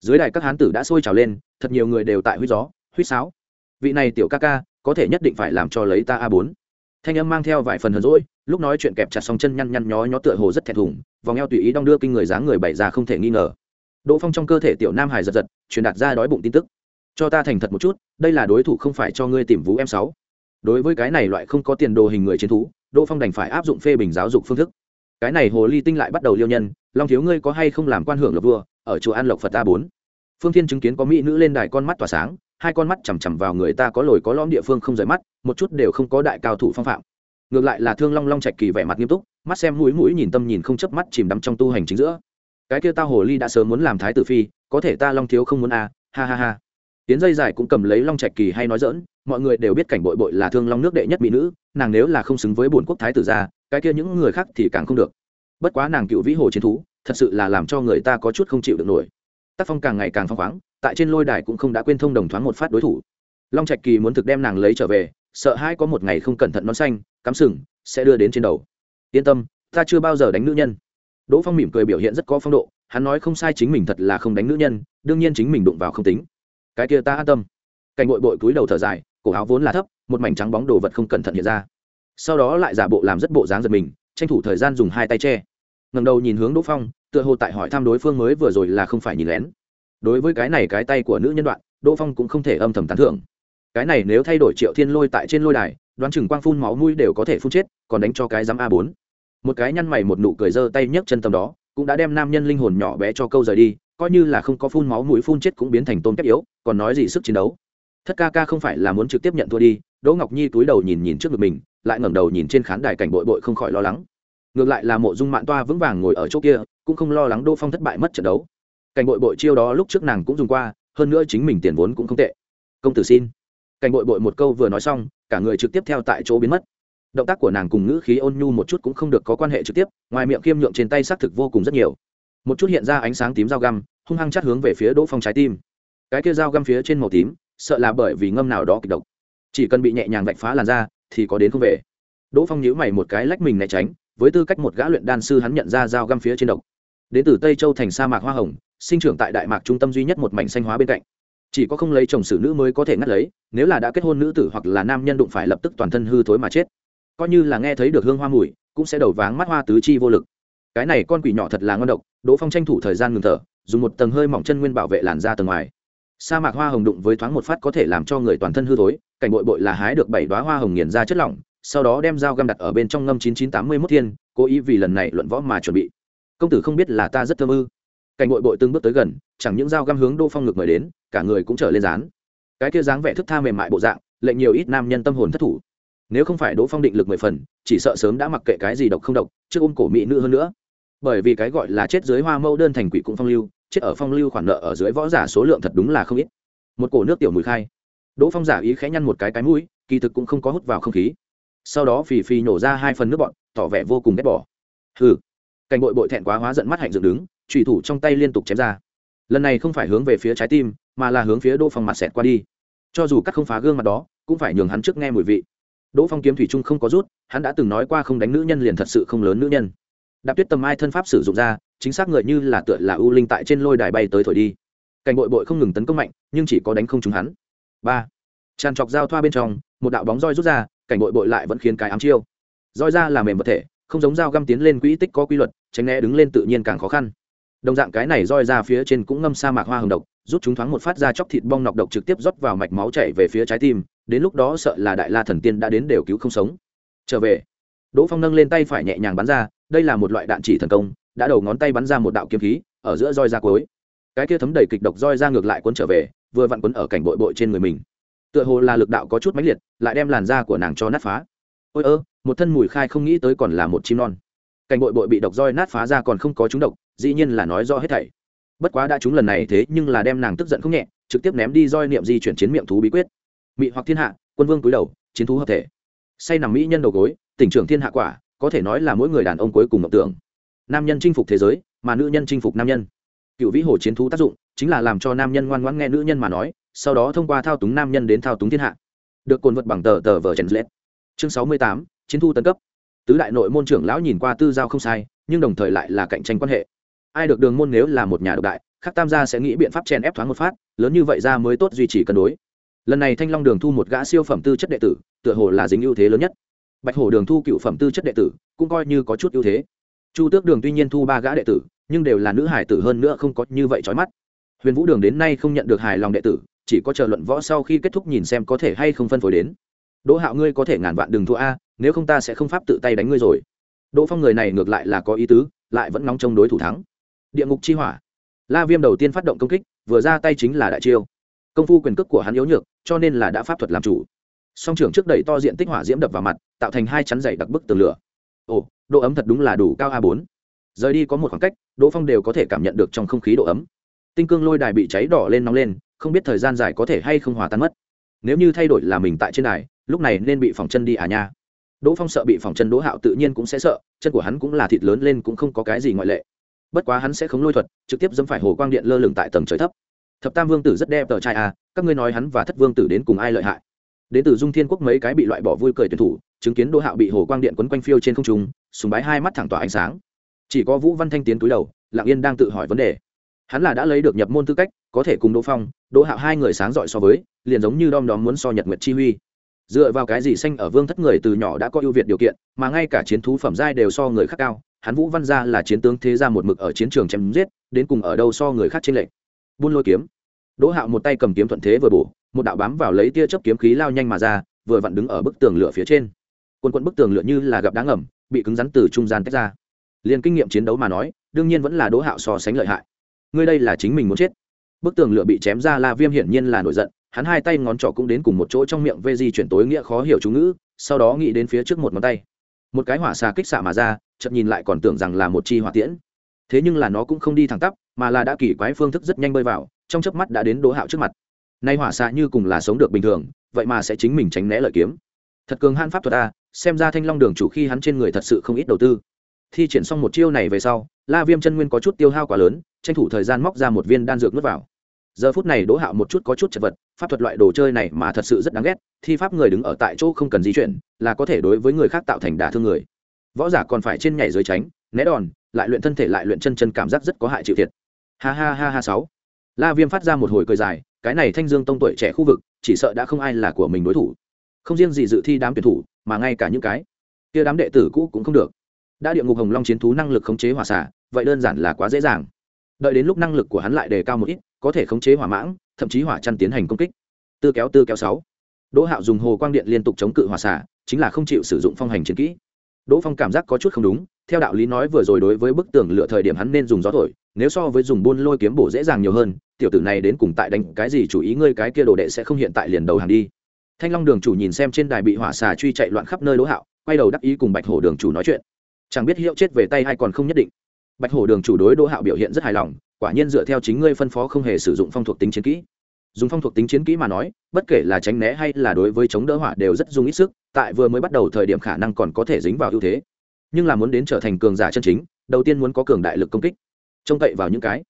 Dưới đài các hán tử đã sôi trào lên, thật nhiều người đều tại huýt gió huýt sáo. Vị này tiểu ca ca, có thể nhất định phải làm cho lấy ta a bốn. Thanh âm mang theo vài phần hờn rỗi lúc nói chuyện kẹp chặt song chân nhăn nhăn nhó nhó tựa hồ rất thẹn thùng, vòng eo tùy ý đong đưa kinh người dáng người bày ra không thể nghi ngờ. Đỗ phong trong cơ thể tiểu nam hải giật giật, truyền đạt ra đói bụng tin tức. Cho ta thành thật một chút, đây là đối thủ không phải cho ngươi tìm vũ em sáu. Đối với cái này loại không có tiền đồ hình người chiến thú, đỗ phong đành phải áp dụng phê bình giáo dục phương thức cái này hồ ly tinh lại bắt đầu liêu nhân, long thiếu ngươi có hay không làm quan hưởng lộc vua, ở chùa an lộc phật ta bốn? Phương thiên chứng kiến có mỹ nữ lên đài con mắt tỏa sáng, hai con mắt chằm chằm vào người ta có lồi có lõm địa phương không rời mắt, một chút đều không có đại cao thủ phong phạm. Ngược lại là thương long long trạch kỳ vẻ mặt nghiêm túc, mắt xem mũi mũi nhìn tâm nhìn không chớp mắt chìm đắm trong tu hành chính giữa. Cái kia ta hồ ly đã sớm muốn làm thái tử phi, có thể ta long thiếu không muốn à ha ha ha tiến dây dài cũng cầm lấy long trạch kỳ hay nói dỡn, mọi người đều biết cảnh bội bội là thương long nước đệ nhất mỹ nữ, nàng nếu là không xứng với bổn quốc thái tử gia, cái kia những người khác thì càng không được. Bất quá nàng cựu vĩ hồ chiến thú, thật sự là làm cho người ta có chút không chịu được nổi. Tác phong càng ngày càng phong khoáng, tại trên lôi đài cũng không đã quên thông đồng thoáng một phát đối thủ. Long trạch kỳ muốn thực đem nàng lấy trở về, sợ hai có một ngày không cẩn thận nón xanh, cắm sừng, sẽ đưa đến trên đầu. Yên tâm, ta chưa bao giờ đánh nữ nhân. Đỗ phong mỉm cười biểu hiện rất có phong độ, hắn nói không sai chính mình thật là không đánh nữ nhân, đương nhiên chính mình đụng vào không tính cái kia ta an tâm. Cành bội bội cúi đầu thở dài, cổ áo vốn là thấp, một mảnh trắng bóng đồ vật không cẩn thận hiện ra. Sau đó lại giả bộ làm rất bộ dáng giật mình, tranh thủ thời gian dùng hai tay che. Ngầm đầu nhìn hướng đỗ phong, tựa hồ tại hỏi thăm đối phương mới vừa rồi là không phải nhìn lén. Đối với cái này cái tay của nữ nhân đoạn, đỗ phong cũng không thể âm thầm tán thưởng. Cái này nếu thay đổi triệu thiên lôi tại trên lôi đài, đoán chừng quang phun máu mũi đều có thể phun chết, còn đánh cho cái dám a bốn. Một cái nhăn mày một nụ cười giơ tay nhấc chân tầm đó, cũng đã đem nam nhân linh hồn nhỏ bé cho câu rời đi coi như là không có phun máu mũi phun chết cũng biến thành tôn kép yếu, còn nói gì sức chiến đấu. Thất ca ca không phải là muốn trực tiếp nhận thua đi, đỗ ngọc nhi túi đầu nhìn nhìn trước ngực mình, lại ngẩng đầu nhìn trên khán đài cảnh bội bội không khỏi lo lắng. Ngược lại là mộ dung mạn toa vững vàng ngồi ở chỗ kia, cũng không lo lắng đỗ phong thất bại mất trận đấu. Cảnh bội bội chiêu đó lúc trước nàng cũng dùng qua, hơn nữa chính mình tiền vốn cũng không tệ. Công tử xin. Cảnh bội bội một câu vừa nói xong, cả người trực tiếp theo tại chỗ biến mất. Động tác của nàng cùng ngữ khí ôn nhu một chút cũng không được có quan hệ trực tiếp, ngoài miệng khiêm nhượng trên tay xác thực vô cùng rất nhiều một chút hiện ra ánh sáng tím dao găm, hung hăng chắt hướng về phía đỗ phong trái tim. Cái kia dao găm phía trên màu tím, sợ là bởi vì ngâm nào đó kịch độc. Chỉ cần bị nhẹ nhàng vạch phá làn da, thì có đến không về. Đỗ phong nhíu mày một cái lách mình né tránh, với tư cách một gã luyện đan sư hắn nhận ra dao găm phía trên độc. Đến từ tây châu thành sa mạc hoa hồng, sinh trưởng tại đại mạc trung tâm duy nhất một mảnh xanh hóa bên cạnh. Chỉ có không lấy chồng xử nữ mới có thể ngắt lấy, nếu là đã kết hôn nữ tử hoặc là nam nhân đụng phải lập tức toàn thân hư thối mà chết. Coi như là nghe thấy được hương hoa mùi, cũng sẽ đầu váng mắt hoa tứ chi vô lực cái này con quỷ nhỏ thật là ngon độc, đỗ phong tranh thủ thời gian ngừng thở, dùng một tầng hơi mỏng chân nguyên bảo vệ làn da tầng ngoài. Sa mạc hoa hồng đụng với thoáng một phát có thể làm cho người toàn thân hư thối, cảnh bội bội là hái được bảy đoá hoa hồng nghiền ra chất lỏng, sau đó đem dao găm đặt ở bên trong ngâm chín chín tám mươi mốt thiên, cố ý vì lần này luận võ mà chuẩn bị. Công tử không biết là ta rất thơm ư? Cảnh bội bội từng bước tới gần, chẳng những dao găm hướng đỗ phong ngực mời đến, cả người cũng trở lên dán. Cái kia dáng vẻ thức tha mềm mại bộ dạng, lệnh nhiều ít nam nhân tâm hồn thất thủ. Nếu không phải đỗ phong định lực mười phần, chỉ sợ sớm đã mặc kệ cái gì độc không độc, trước ôm cổ mỹ nữ hơn nữa bởi vì cái gọi là chết dưới hoa mẫu đơn thành quỷ cũng phong lưu, chết ở phong lưu khoản nợ ở dưới võ giả số lượng thật đúng là không ít. Một cổ nước tiểu mùi khai. Đỗ phong giả ý khẽ nhăn một cái cái mũi, kỳ thực cũng không có hút vào không khí. Sau đó phì phì nổ ra hai phần nước bọn tỏ vẻ vô cùng ghét bỏ. Hừ. Cảnh bội bội thẹn quá hóa giận mắt hạnh dựng đứng trùy thủ trong tay liên tục chém ra. Lần này không phải hướng về phía trái tim, mà là hướng phía đỗ phong mặt xẹt qua đi. Cho dù cắt không phá gương mặt đó, cũng phải nhường hắn trước nghe mùi vị. Đỗ phong kiếm thủy trung không có rút, hắn đã từng nói qua không đánh nữ nhân liền thật sự không lớn nữ nhân đạp tuyết tầm ai thân pháp sử dụng ra, chính xác người như là tựa là ưu linh tại trên lôi đài bay tới thổi đi. Cảnh bội bội không ngừng tấn công mạnh, nhưng chỉ có đánh không trúng hắn. Ba. Tràn trọc giao thoa bên trong, một đạo bóng roi rút ra, cảnh bội bội lại vẫn khiến cái ám chiêu. Roi ra là mềm vật thể, không giống dao găm tiến lên quỹ tích có quy luật, tránh né đứng lên tự nhiên càng khó khăn. Đồng dạng cái này roi ra phía trên cũng ngâm sa mạc hoa hồng độc, rút chúng thoáng một phát ra chóc thịt bong nọc độc trực tiếp rót vào mạch máu chảy về phía trái tim, đến lúc đó sợ là đại la thần tiên đã đến đều cứu không sống. Trở về. Đỗ phong nâng lên tay phải nhẹ nhàng bắn ra đây là một loại đạn chỉ thần công, đã đầu ngón tay bắn ra một đạo kiếm khí, ở giữa roi ra cuối. Cái kia thấm đầy kịch độc roi ra ngược lại cuốn trở về, vừa vặn cuốn ở cảnh bội bội trên người mình. Tựa hồ là lực đạo có chút mãnh liệt, lại đem làn da của nàng cho nát phá. Ôi ơ, một thân mùi khai không nghĩ tới còn là một chim non. Cảnh bội bội bị độc roi nát phá ra còn không có chúng độc, dĩ nhiên là nói do hết thảy. Bất quá đã chúng lần này thế nhưng là đem nàng tức giận không nhẹ, trực tiếp ném đi roi niệm di chuyển chiến miệng thú bí quyết. Mị hoặc thiên hạ, quân vương cúi đầu, chiến thú hợp thể. Say nằm mỹ nhân đầu gối, tỉnh trưởng thiên hạ quả có thể nói là mỗi người đàn ông cuối cùng mộng tưởng. Nam nhân chinh phục thế giới, mà nữ nhân chinh phục nam nhân. Cựu vĩ hồ chiến thú tác dụng chính là làm cho nam nhân ngoan ngoãn nghe nữ nhân mà nói, sau đó thông qua thao túng nam nhân đến thao túng thiên hạ. Được cồn vật bằng tờ tờ vờ trần lết chương sáu mươi tám, chiến thu tân cấp. Tứ đại nội môn trưởng lão nhìn qua tư giao không sai, nhưng đồng thời lại là cạnh tranh quan hệ. Ai được đường môn nếu là một nhà độc đại, khác tam gia sẽ nghĩ biện pháp chen ép thoáng một phát, lớn như vậy ra mới tốt duy trì cân đối. Lần này thanh long đường thu một gã siêu phẩm tư chất đệ tử, tựa hồ là dính ưu thế lớn nhất bạch hổ đường thu cựu phẩm tư chất đệ tử, cũng coi như có chút ưu thế. Chu tước đường tuy nhiên thu ba gã đệ tử, nhưng đều là nữ hải tử hơn nữa không có như vậy trói mắt. Huyền vũ đường đến nay không nhận được hài lòng đệ tử, chỉ có chờ luận võ sau khi kết thúc nhìn xem có thể hay không phân phối đến. Đỗ hạo ngươi có thể ngàn vạn đừng thua a, nếu không ta sẽ không pháp tự tay đánh ngươi rồi. Đỗ phong người này ngược lại là có ý tứ, lại vẫn nóng trong đối thủ thắng. Địa ngục chi hỏa. La viêm đầu tiên phát động công kích, vừa ra tay chính là đại chiêu. Công phu quyền cước của hắn yếu nhược, cho nên là đã pháp thuật làm chủ song trưởng trước đẩy to diện tích hỏa diễm đập vào mặt, tạo thành hai chắn dày đặc bức tường lửa. Ồ, độ ấm thật đúng là đủ cao a bốn. Rời đi có một khoảng cách, đỗ phong đều có thể cảm nhận được trong không khí độ ấm. Tinh cương lôi đài bị cháy đỏ lên nóng lên, không biết thời gian dài có thể hay không hòa tan mất. Nếu như thay đổi là mình tại trên đài, lúc này nên bị phòng chân đi à nha. Đỗ phong sợ bị phòng chân đỗ hạo tự nhiên cũng sẽ sợ, chân của hắn cũng là thịt lớn lên cũng không có cái gì ngoại lệ. Bất quá hắn sẽ không lôi thuật, trực tiếp dẫm phải hồ quang điện lơ lửng tại tầng trời thấp. Thập tam vương tử rất đẹp tờ trai à các ngươi nói hắn và thất vương tử đến cùng ai lợi hại? Đến từ dung thiên quốc mấy cái bị loại bỏ vui cười tuyển thủ, chứng kiến đỗ hạo bị hồ quang điện quấn quanh phiêu trên không trung, súng bái hai mắt thẳng tỏa ánh sáng. Chỉ có vũ văn thanh tiến túi đầu lạng yên đang tự hỏi vấn đề. Hắn là đã lấy được nhập môn tư cách, có thể cùng đỗ phong, đỗ hạo hai người sáng giỏi so với, liền giống như đom đóm muốn so nhật nguyệt chi huy. Dựa vào cái gì xanh ở vương thất người từ nhỏ đã có ưu việt điều kiện, mà ngay cả chiến thú phẩm giai đều so người khác cao, hắn vũ văn gia là chiến tướng thế gia một mực ở chiến trường chém giết, đến cùng ở đâu so người khác trên lệnh buôn lôi kiếm đỗ hạo một tay cầm kiếm thuận thế vừa bổ, một đạo bám vào lấy tia chớp kiếm khí lao nhanh mà ra, vừa vặn đứng ở bức tường lửa phía trên. Quân quận bức tường lửa như là gặp đá ngầm, bị cứng rắn từ trung gian tách ra. Liền kinh nghiệm chiến đấu mà nói, đương nhiên vẫn là đỗ hạo so sánh lợi hại. Ngươi đây là chính mình muốn chết. Bức tường lửa bị chém ra la viêm hiển nhiên là nổi giận, hắn hai tay ngón trỏ cũng đến cùng một chỗ trong miệng vê di chuyển tối nghĩa khó hiểu chú ngữ, sau đó nghĩ đến phía trước một ngón tay. Một cái hỏa xà kích xạ mà ra chậm nhìn lại còn tưởng rằng là một chi hỏa tiễn. Thế nhưng là nó cũng không đi thẳng tắp, mà là đã kỳ quái phương thức rất nhanh bơi vào trong chớp mắt đã đến đỗ hạo trước mặt. Nay hỏa xạ như cùng là sống được bình thường, vậy mà sẽ chính mình tránh né lợi kiếm. Thật cường han pháp thuật a, xem ra thanh long đường chủ khi hắn trên người thật sự không ít đầu tư. Thi triển xong một chiêu này về sau, la viêm chân nguyên có chút tiêu hao quá lớn, tranh thủ thời gian móc ra một viên đan dược nuốt vào. Giờ phút này đỗ hạo một chút có chút chật vật, pháp thuật loại đồ chơi này mà thật sự rất đáng ghét, thi pháp người đứng ở tại chỗ không cần di chuyển, là có thể đối với người khác tạo thành đả thương người. Võ giả còn phải trên nhảy dưới tránh, né đòn, lại luyện thân thể lại luyện chân chân cảm giác rất có hại chịu thiệt. Ha ha ha ha sáu la viêm phát ra một hồi cười dài, cái này thanh dương tông tuổi trẻ khu vực, chỉ sợ đã không ai là của mình đối thủ. Không riêng gì dự thi đám tuyển thủ, mà ngay cả những cái kia đám đệ tử cũ cũng không được. Đã địa ngục hồng long chiến thú năng lực khống chế hỏa xả vậy đơn giản là quá dễ dàng. Đợi đến lúc năng lực của hắn lại đề cao một ít, có thể khống chế hỏa mãng, thậm chí hỏa chăn tiến hành công kích. Tư kéo tư kéo sáu. Đỗ hạo dùng hồ quang điện liên tục chống cự hỏa xả chính là không chịu sử dụng phong hành chiến kỹ. Đỗ phong cảm giác có chút không đúng theo đạo lý nói vừa rồi đối với bức tường lựa thời điểm hắn nên dùng gió thổi, nếu so với dùng buôn lôi kiếm bổ dễ dàng nhiều hơn, tiểu tử này đến cùng tại đánh cái gì chủ ý ngươi cái kia đồ đệ sẽ không hiện tại liền đầu hàng đi. Thanh long đường chủ nhìn xem trên đài bị hỏa xà truy chạy loạn khắp nơi đỗ hạo, quay đầu đắc ý cùng bạch hổ đường chủ nói chuyện. Chẳng biết hiệu chết về tay hay còn không nhất định. Bạch hổ đường chủ đối đỗ hạo biểu hiện rất hài lòng, quả nhiên dựa theo chính ngươi phân phó không hề sử dụng phong thuộc tính chiến kỹ. Dùng phong thuộc tính chiến kỹ mà nói, bất kể là tránh né hay là đối với chống đỡ hỏa đều rất dùng ít sức, tại vừa mới bắt đầu thời điểm khả năng còn có thể dính vào ưu thế nhưng là muốn đến trở thành cường giả chân chính, đầu tiên muốn có cường đại lực công kích. Trông cậy vào những cái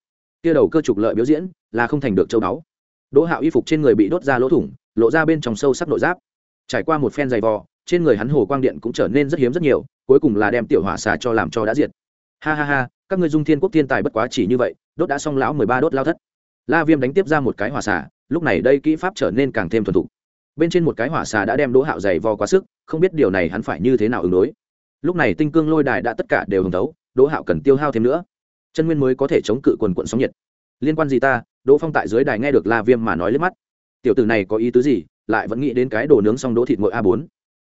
kia đầu cơ trục lợi biểu diễn là không thành được châu báu. Đỗ hạo y phục trên người bị đốt ra lỗ thủng, lộ ra bên trong sâu sắc nội giáp. Trải qua một phen dày vò, trên người hắn hồ quang điện cũng trở nên rất hiếm rất nhiều, cuối cùng là đem tiểu hỏa xà cho làm cho đã diệt. Ha ha ha, các ngươi dung thiên quốc thiên tài bất quá chỉ như vậy, đốt đã xong lão mười ba đốt lao thất. La viêm đánh tiếp ra một cái hỏa xà, lúc này đây kỹ pháp trở nên càng thêm thuần thục. Bên trên một cái hỏa xà đã đem đỗ hạo dày vò quá sức, không biết điều này hắn phải như thế nào ứng đối lúc này tinh cương lôi đài đã tất cả đều hồng thấu, đỗ hạo cần tiêu hao thêm nữa. Chân nguyên mới có thể chống cự quần quận sóng nhiệt. Liên quan gì ta? Đỗ phong tại dưới đài nghe được la viêm mà nói lên mắt. Tiểu tử này có ý tứ gì? Lại vẫn nghĩ đến cái đồ nướng xong đỗ thịt ngội a bốn.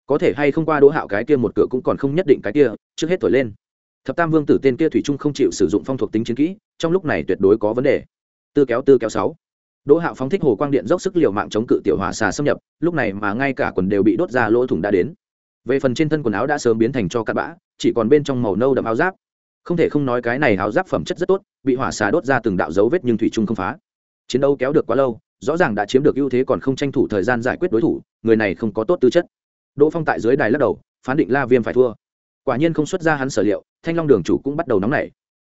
Có thể hay không qua đỗ hạo cái kia một cửa cũng còn không nhất định cái kia, trước hết thổi lên. Thập tam vương tử tên kia thủy trung không chịu sử dụng phong thuộc tính chiến kỹ, trong lúc này tuyệt đối có vấn đề. Tư kéo tư kéo sáu. Đỗ hạo phóng thích hồ quang điện dốc sức liều mạng chống cự tiểu hỏa xà xâm nhập, lúc này mà ngay cả quần đều bị đốt ra lỗ thủng đã đến về phần trên thân quần áo đã sớm biến thành cho cặn bã, chỉ còn bên trong màu nâu đậm áo giáp. Không thể không nói cái này áo giáp phẩm chất rất tốt, bị hỏa xà đốt ra từng đạo dấu vết nhưng thủy trung không phá. Chiến đấu kéo được quá lâu, rõ ràng đã chiếm được ưu thế còn không tranh thủ thời gian giải quyết đối thủ, người này không có tốt tư chất. Đỗ phong tại dưới đài lắc đầu, phán định la viêm phải thua. Quả nhiên không xuất ra hắn sở liệu, thanh long đường chủ cũng bắt đầu nóng nảy.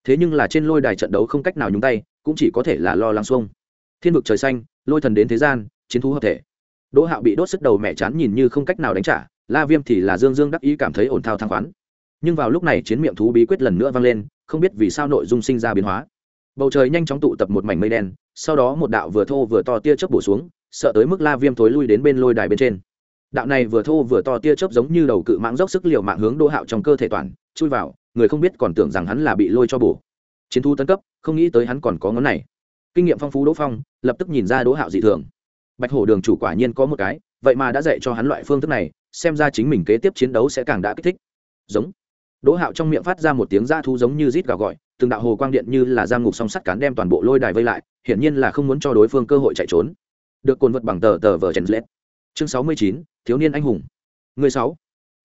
Thế nhưng là trên lôi đài trận đấu không cách nào nhúng tay, cũng chỉ có thể là lo lắng xuông. Thiên vực trời xanh, lôi thần đến thế gian, chiến thú hợp thể. Đỗ hạo bị đốt sức đầu mẹ chán nhìn như không cách nào đánh trả la viêm thì là dương dương đắc ý cảm thấy ổn thao thang khoán. Nhưng vào lúc này chiến miệng thú bí quyết lần nữa vang lên, không biết vì sao nội dung sinh ra biến hóa. Bầu trời nhanh chóng tụ tập một mảnh mây đen, sau đó một đạo vừa thô vừa to tia chớp bổ xuống, sợ tới mức la viêm thối lui đến bên lôi đài bên trên. Đạo này vừa thô vừa to tia chớp giống như đầu cự mạng dốc sức liều mạng hướng đỗ hạo trong cơ thể toàn, chui vào, người không biết còn tưởng rằng hắn là bị lôi cho bổ. Chiến thu tấn cấp, không nghĩ tới hắn còn có ngón này. Kinh nghiệm phong phú đỗ phong, lập tức nhìn ra đỗ hạo dị thường. Bạch hổ đường chủ quả nhiên có một cái vậy mà đã dạy cho hắn loại phương thức này, xem ra chính mình kế tiếp chiến đấu sẽ càng đã kích thích. Giống. Đỗ hạo trong miệng phát ra một tiếng da thú giống như rít gào gọi, từng đạo hồ quang điện như là giam ngục song sắt cán đem toàn bộ lôi đài vây lại, hiển nhiên là không muốn cho đối phương cơ hội chạy trốn. Được cồn vật bằng tờ tờ vờ chen lết. Chương sáu mươi chín, thiếu niên anh hùng. Người sáu.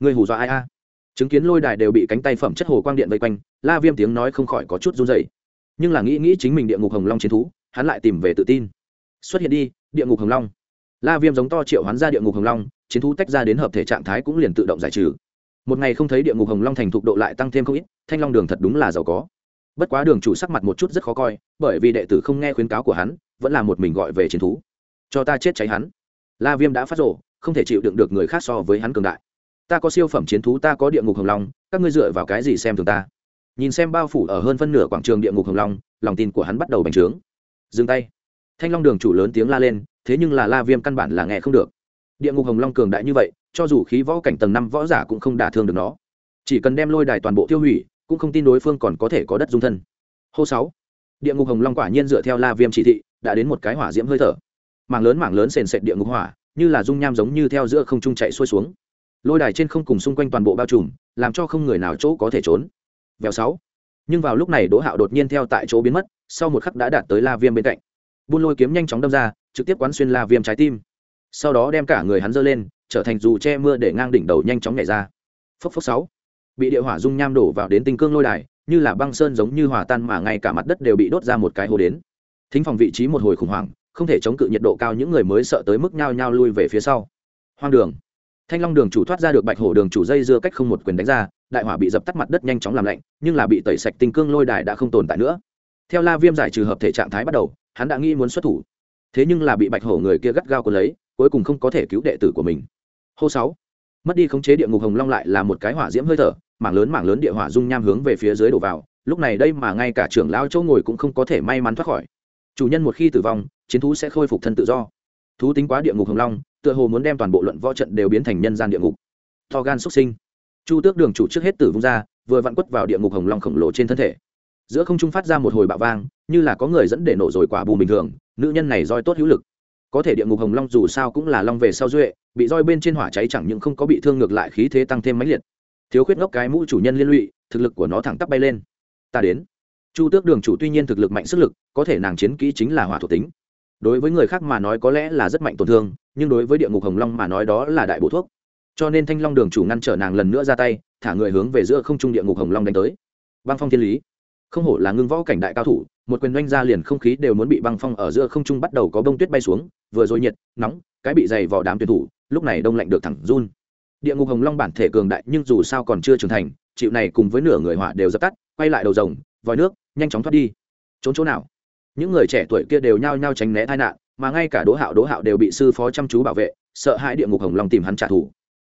Người hù dọa ai a? Chứng kiến lôi đài đều bị cánh tay phẩm chất hồ quang điện vây quanh, la viêm tiếng nói không khỏi có chút run dày nhưng là nghĩ nghĩ chính mình địa ngục hồng long chiến thú, hắn lại tìm về tự tin. Xuất hiện đi, địa ngục hồng long la viêm giống to triệu hoán ra địa ngục hồng long, chiến thú tách ra đến hợp thể trạng thái cũng liền tự động giải trừ. Một ngày không thấy địa ngục hồng long thành thục độ lại tăng thêm không ít, thanh long đường thật đúng là giàu có. Bất quá đường chủ sắc mặt một chút rất khó coi, bởi vì đệ tử không nghe khuyến cáo của hắn, vẫn là một mình gọi về chiến thú. Cho ta chết cháy hắn. La viêm đã phát rộ không thể chịu đựng được người khác so với hắn cường đại. Ta có siêu phẩm chiến thú, ta có địa ngục hồng long, các ngươi dựa vào cái gì xem thường ta? Nhìn xem bao phủ ở hơn phân nửa quảng trường địa ngục hồng long, lòng tin của hắn bắt đầu bành trướng. Dừng tay. Thanh long đường chủ lớn tiếng la lên thế nhưng là la viêm căn bản là nghe không được. Địa ngục hồng long cường đại như vậy, cho dù khí võ cảnh tầng năm võ giả cũng không đả thương được nó. Chỉ cần đem lôi đài toàn bộ tiêu hủy, cũng không tin đối phương còn có thể có đất dung thân. Hô sáu. Địa ngục hồng long quả nhiên dựa theo la viêm chỉ thị, đã đến một cái hỏa diễm hơi thở. Mảng lớn mảng lớn sền sệt địa ngục hỏa, như là dung nham giống như theo giữa không trung chạy xuôi xuống. Lôi đài trên không cùng xung quanh toàn bộ bao trùm, làm cho không người nào chỗ có thể trốn. Vèo sáu. Nhưng vào lúc này đỗ hạo đột nhiên theo tại chỗ biến mất, sau một khắc đã đạt tới la viêm bên cạnh buôn lôi kiếm nhanh chóng đâm ra, trực tiếp quán xuyên la viêm trái tim. Sau đó đem cả người hắn dơ lên, trở thành dù che mưa để ngang đỉnh đầu nhanh chóng nhảy ra. Phốc phốc sáu. Bị địa hỏa dung nham đổ vào đến tinh cương lôi đài, như là băng sơn giống như hòa tan mà ngay cả mặt đất đều bị đốt ra một cái hồ đến. Thính phòng vị trí một hồi khủng hoảng, không thể chống cự nhiệt độ cao những người mới sợ tới mức nhao nhao lui về phía sau. Hoang đường. Thanh long đường chủ thoát ra được bạch hổ đường chủ dây dưa cách không một quyền đánh ra, đại hỏa bị dập tắt mặt đất nhanh chóng làm lạnh, nhưng là bị tẩy sạch tinh cương lôi đài đã không tồn tại nữa. Theo la viêm giải trừ hợp thể trạng thái bắt đầu hắn đã nghĩ muốn xuất thủ. Thế nhưng là bị bạch hổ người kia gắt gao còn lấy, cuối cùng không có thể cứu đệ tử của mình. Hô sáu. Mất đi khống chế địa ngục hồng long lại là một cái hỏa diễm hơi thở, mảng lớn mảng lớn địa hỏa dung nham hướng về phía dưới đổ vào, lúc này đây mà ngay cả trưởng lao chỗ ngồi cũng không có thể may mắn thoát khỏi. Chủ nhân một khi tử vong, chiến thú sẽ khôi phục thân tự do. Thú tính quá địa ngục hồng long, tựa hồ muốn đem toàn bộ luận võ trận đều biến thành nhân gian địa ngục. To gan xuất sinh. Chu tước đường chủ trước hết tử vung ra, vừa vặn quất vào địa ngục hồng long khổng lồ trên thân thể giữa không trung phát ra một hồi bạo vang, như là có người dẫn để nổ rồi quả bù bình thường, nữ nhân này roi tốt hữu lực. Có thể địa ngục hồng long dù sao cũng là long về sau duệ, bị roi bên trên hỏa cháy chẳng những không có bị thương ngược lại khí thế tăng thêm mãnh liệt. Thiếu khuyết ngốc cái mũ chủ nhân liên lụy, thực lực của nó thẳng tắp bay lên. Ta đến. Chu tước đường chủ tuy nhiên thực lực mạnh sức lực, có thể nàng chiến kỹ chính là hỏa thuộc tính. Đối với người khác mà nói có lẽ là rất mạnh tổn thương, nhưng đối với địa ngục hồng long mà nói đó là đại bổ thuốc. Cho nên thanh long đường chủ ngăn trở nàng lần nữa ra tay, thả người hướng về giữa không trung địa ngục hồng long đánh tới. Băng phong thiên lý không hổ là ngưng võ cảnh đại cao thủ, một quyền doanh ra liền không khí đều muốn bị băng phong ở giữa không trung bắt đầu có bông tuyết bay xuống, vừa rồi nhiệt, nóng, cái bị dày vỏ đám tuyển thủ, lúc này đông lạnh được thẳng run. Địa ngục hồng long bản thể cường đại nhưng dù sao còn chưa trưởng thành, chịu này cùng với nửa người hỏa đều dập tắt, quay lại đầu rồng, vòi nước, nhanh chóng thoát đi. Trốn chỗ nào? Những người trẻ tuổi kia đều nhao nhao tránh né tai nạn, mà ngay cả đỗ hạo đỗ hạo đều bị sư phó chăm chú bảo vệ, sợ hãi địa ngục hồng long tìm hắn trả thù.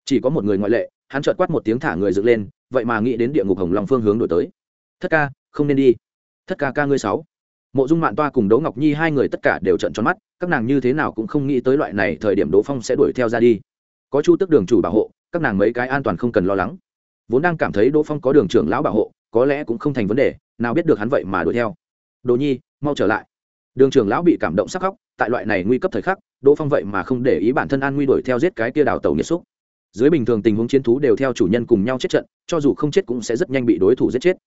Chỉ có một người ngoại lệ, hắn chợt quát một tiếng thả người dựng lên, vậy mà nghĩ đến địa ngục hồng long phương hướng đổi tới. Thất ca không nên đi. Thất ca ca ngươi sáu. Mộ dung mạn toa cùng đỗ ngọc nhi hai người tất cả đều trận tròn mắt, các nàng như thế nào cũng không nghĩ tới loại này thời điểm đỗ phong sẽ đuổi theo ra đi. Có chu tức đường chủ bảo hộ, các nàng mấy cái an toàn không cần lo lắng. Vốn đang cảm thấy đỗ phong có đường trưởng lão bảo hộ, có lẽ cũng không thành vấn đề, nào biết được hắn vậy mà đuổi theo. Đồ nhi, mau trở lại. Đường trưởng lão bị cảm động sắc khóc, tại loại này nguy cấp thời khắc, đỗ phong vậy mà không để ý bản thân an nguy đuổi theo giết cái kia đào tàu nghiệt xúc. Dưới bình thường tình huống chiến thú đều theo chủ nhân cùng nhau chết trận, cho dù không chết cũng sẽ rất nhanh bị đối thủ giết chết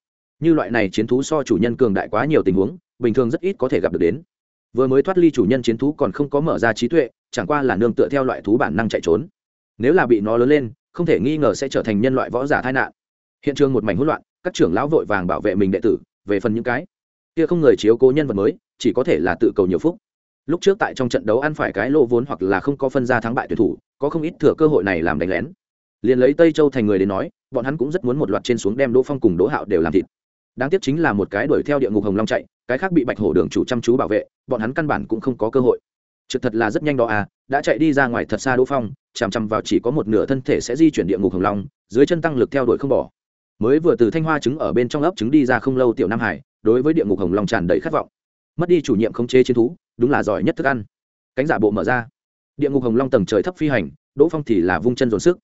như loại này chiến thú so chủ nhân cường đại quá nhiều tình huống, bình thường rất ít có thể gặp được đến. Vừa mới thoát ly chủ nhân chiến thú còn không có mở ra trí tuệ, chẳng qua là nương tựa theo loại thú bản năng chạy trốn. Nếu là bị nó lớn lên, không thể nghi ngờ sẽ trở thành nhân loại võ giả tai nạn. Hiện trường một mảnh hỗn loạn, các trưởng lão vội vàng bảo vệ mình đệ tử, về phần những cái kia không người chiếu cố nhân vật mới, chỉ có thể là tự cầu nhiều phúc. Lúc trước tại trong trận đấu ăn phải cái lô vốn hoặc là không có phân ra thắng bại tuyển thủ, có không ít thừa cơ hội này làm đánh lén. Liền lấy tây châu thành người đến nói, bọn hắn cũng rất muốn một loạt trên xuống đem đỗ phong cùng đỗ hạo đều làm thịt đáng tiếc chính là một cái đuổi theo địa ngục hồng long chạy, cái khác bị bạch hổ đường chủ chăm chú bảo vệ, bọn hắn căn bản cũng không có cơ hội. Trực thật là rất nhanh đó à đã chạy đi ra ngoài thật xa đỗ phong, chằm chằm vào chỉ có một nửa thân thể sẽ di chuyển địa ngục hồng long, dưới chân tăng lực theo đuổi không bỏ. Mới vừa từ thanh hoa trứng ở bên trong ấp trứng đi ra không lâu tiểu nam hải, đối với địa ngục hồng long tràn đầy khát vọng. Mất đi chủ nhiệm khống chế chiến thú, đúng là giỏi nhất thức ăn. Cánh giả bộ mở ra. Địa ngục hồng long tầng trời thấp phi hành, đỗ phong thì là vung chân dồn sức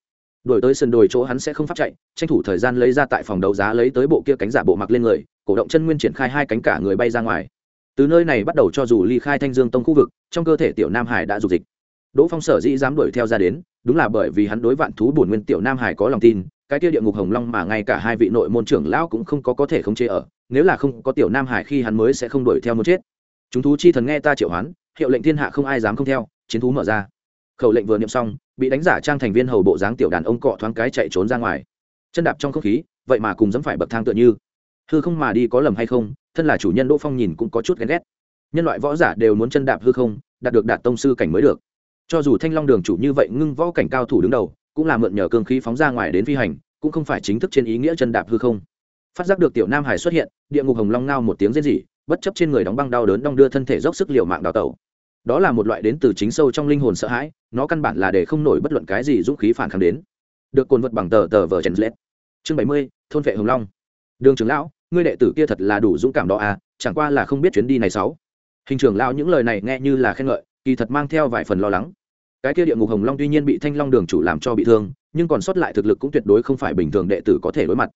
đổi tới sân đồi chỗ hắn sẽ không pháp chạy, tranh thủ thời gian lấy ra tại phòng đấu giá lấy tới bộ kia cánh giả bộ mặc lên người, cổ động chân nguyên triển khai hai cánh cả người bay ra ngoài. Từ nơi này bắt đầu cho dù ly khai thanh dương tông khu vực, trong cơ thể tiểu nam hải đã dục dịch. Đỗ phong sở dĩ dám đuổi theo ra đến, đúng là bởi vì hắn đối vạn thú bổn nguyên tiểu nam hải có lòng tin, cái kia địa ngục hồng long mà ngay cả hai vị nội môn trưởng lão cũng không có có thể khống chế ở, nếu là không có tiểu nam hải khi hắn mới sẽ không đuổi theo muốn chết. Chúng thú chi thần nghe ta triệu hoán, hiệu lệnh thiên hạ không ai dám không theo, chiến thú mở ra. Khẩu lệnh vừa niệm xong bị đánh giả trang thành viên hầu bộ dáng tiểu đàn ông cọ thoáng cái chạy trốn ra ngoài. Chân đạp trong không khí, vậy mà cùng dẫm phải bậc thang tựa như. Hư không mà đi có lầm hay không, thân là chủ nhân đỗ phong nhìn cũng có chút ghen ghét. Nhân loại võ giả đều muốn chân đạp hư không, đạt được đạt tông sư cảnh mới được. Cho dù thanh long đường chủ như vậy ngưng võ cảnh cao thủ đứng đầu, cũng là mượn nhờ cương khí phóng ra ngoài đến phi hành, cũng không phải chính thức trên ý nghĩa chân đạp hư không. Phát giác được tiểu nam hải xuất hiện, địa ngục hồng long ngao một tiếng rên rỉ, bất chấp trên người đóng băng đau đớn đong đưa thân thể dốc sức liều mạng đào tẩu đó là một loại đến từ chính sâu trong linh hồn sợ hãi, nó căn bản là để không nổi bất luận cái gì dũng khí phản kháng đến. Được cồn vật bằng tờ tờ vờ chen lết. Chương bảy mươi, thôn vệ hồng long. Đường trưởng lão, ngươi đệ tử kia thật là đủ dũng cảm đó à chẳng qua là không biết chuyến đi này sáu. Hình trưởng lão những lời này nghe như là khen ngợi, kỳ thật mang theo vài phần lo lắng. Cái kia địa ngục hồng long tuy nhiên bị thanh long đường chủ làm cho bị thương, nhưng còn sót lại thực lực cũng tuyệt đối không phải bình thường đệ tử có thể đối mặt.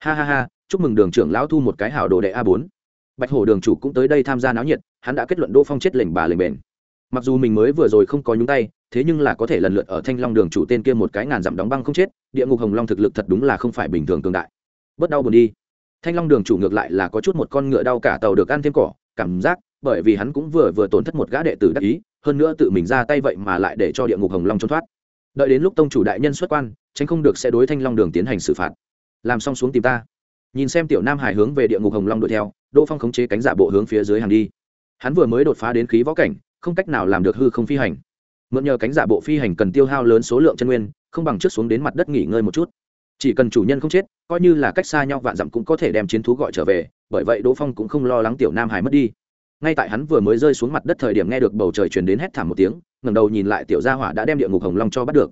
Ha ha ha, chúc mừng đường trưởng lão thu một cái hảo đồ đệ a bốn. Bạch hổ đường chủ cũng tới đây tham gia náo nhiệt, hắn đã kết luận đỗ phong chết lệnh bà lệnh bền mặc dù mình mới vừa rồi không có nhúng tay, thế nhưng là có thể lần lượt ở thanh long đường chủ tên kia một cái ngàn dặm đóng băng không chết, địa ngục hồng long thực lực thật đúng là không phải bình thường cường đại. Bớt đau buồn đi. Thanh long đường chủ ngược lại là có chút một con ngựa đau cả tàu được ăn thêm cỏ, cảm giác, bởi vì hắn cũng vừa vừa tổn thất một gã đệ tử đắc ý, hơn nữa tự mình ra tay vậy mà lại để cho địa ngục hồng long trốn thoát. Đợi đến lúc tông chủ đại nhân xuất quan, tránh không được sẽ đối thanh long đường tiến hành xử phạt. Làm xong xuống tìm ta. Nhìn xem tiểu nam hải hướng về địa ngục hồng long đuổi theo, đỗ phong khống chế cánh giả bộ hướng phía dưới hàng đi. Hắn vừa mới đột phá đến khí võ cảnh không cách nào làm được hư không phi hành. Mượn nhờ cánh giả bộ phi hành cần tiêu hao lớn số lượng chân nguyên, không bằng trước xuống đến mặt đất nghỉ ngơi một chút. Chỉ cần chủ nhân không chết, coi như là cách xa nhau vạn dặm cũng có thể đem chiến thú gọi trở về, bởi vậy đỗ phong cũng không lo lắng tiểu nam hải mất đi. Ngay tại hắn vừa mới rơi xuống mặt đất thời điểm nghe được bầu trời truyền đến hét thảm một tiếng, ngẩng đầu nhìn lại tiểu gia hỏa đã đem địa ngục hồng long cho bắt được.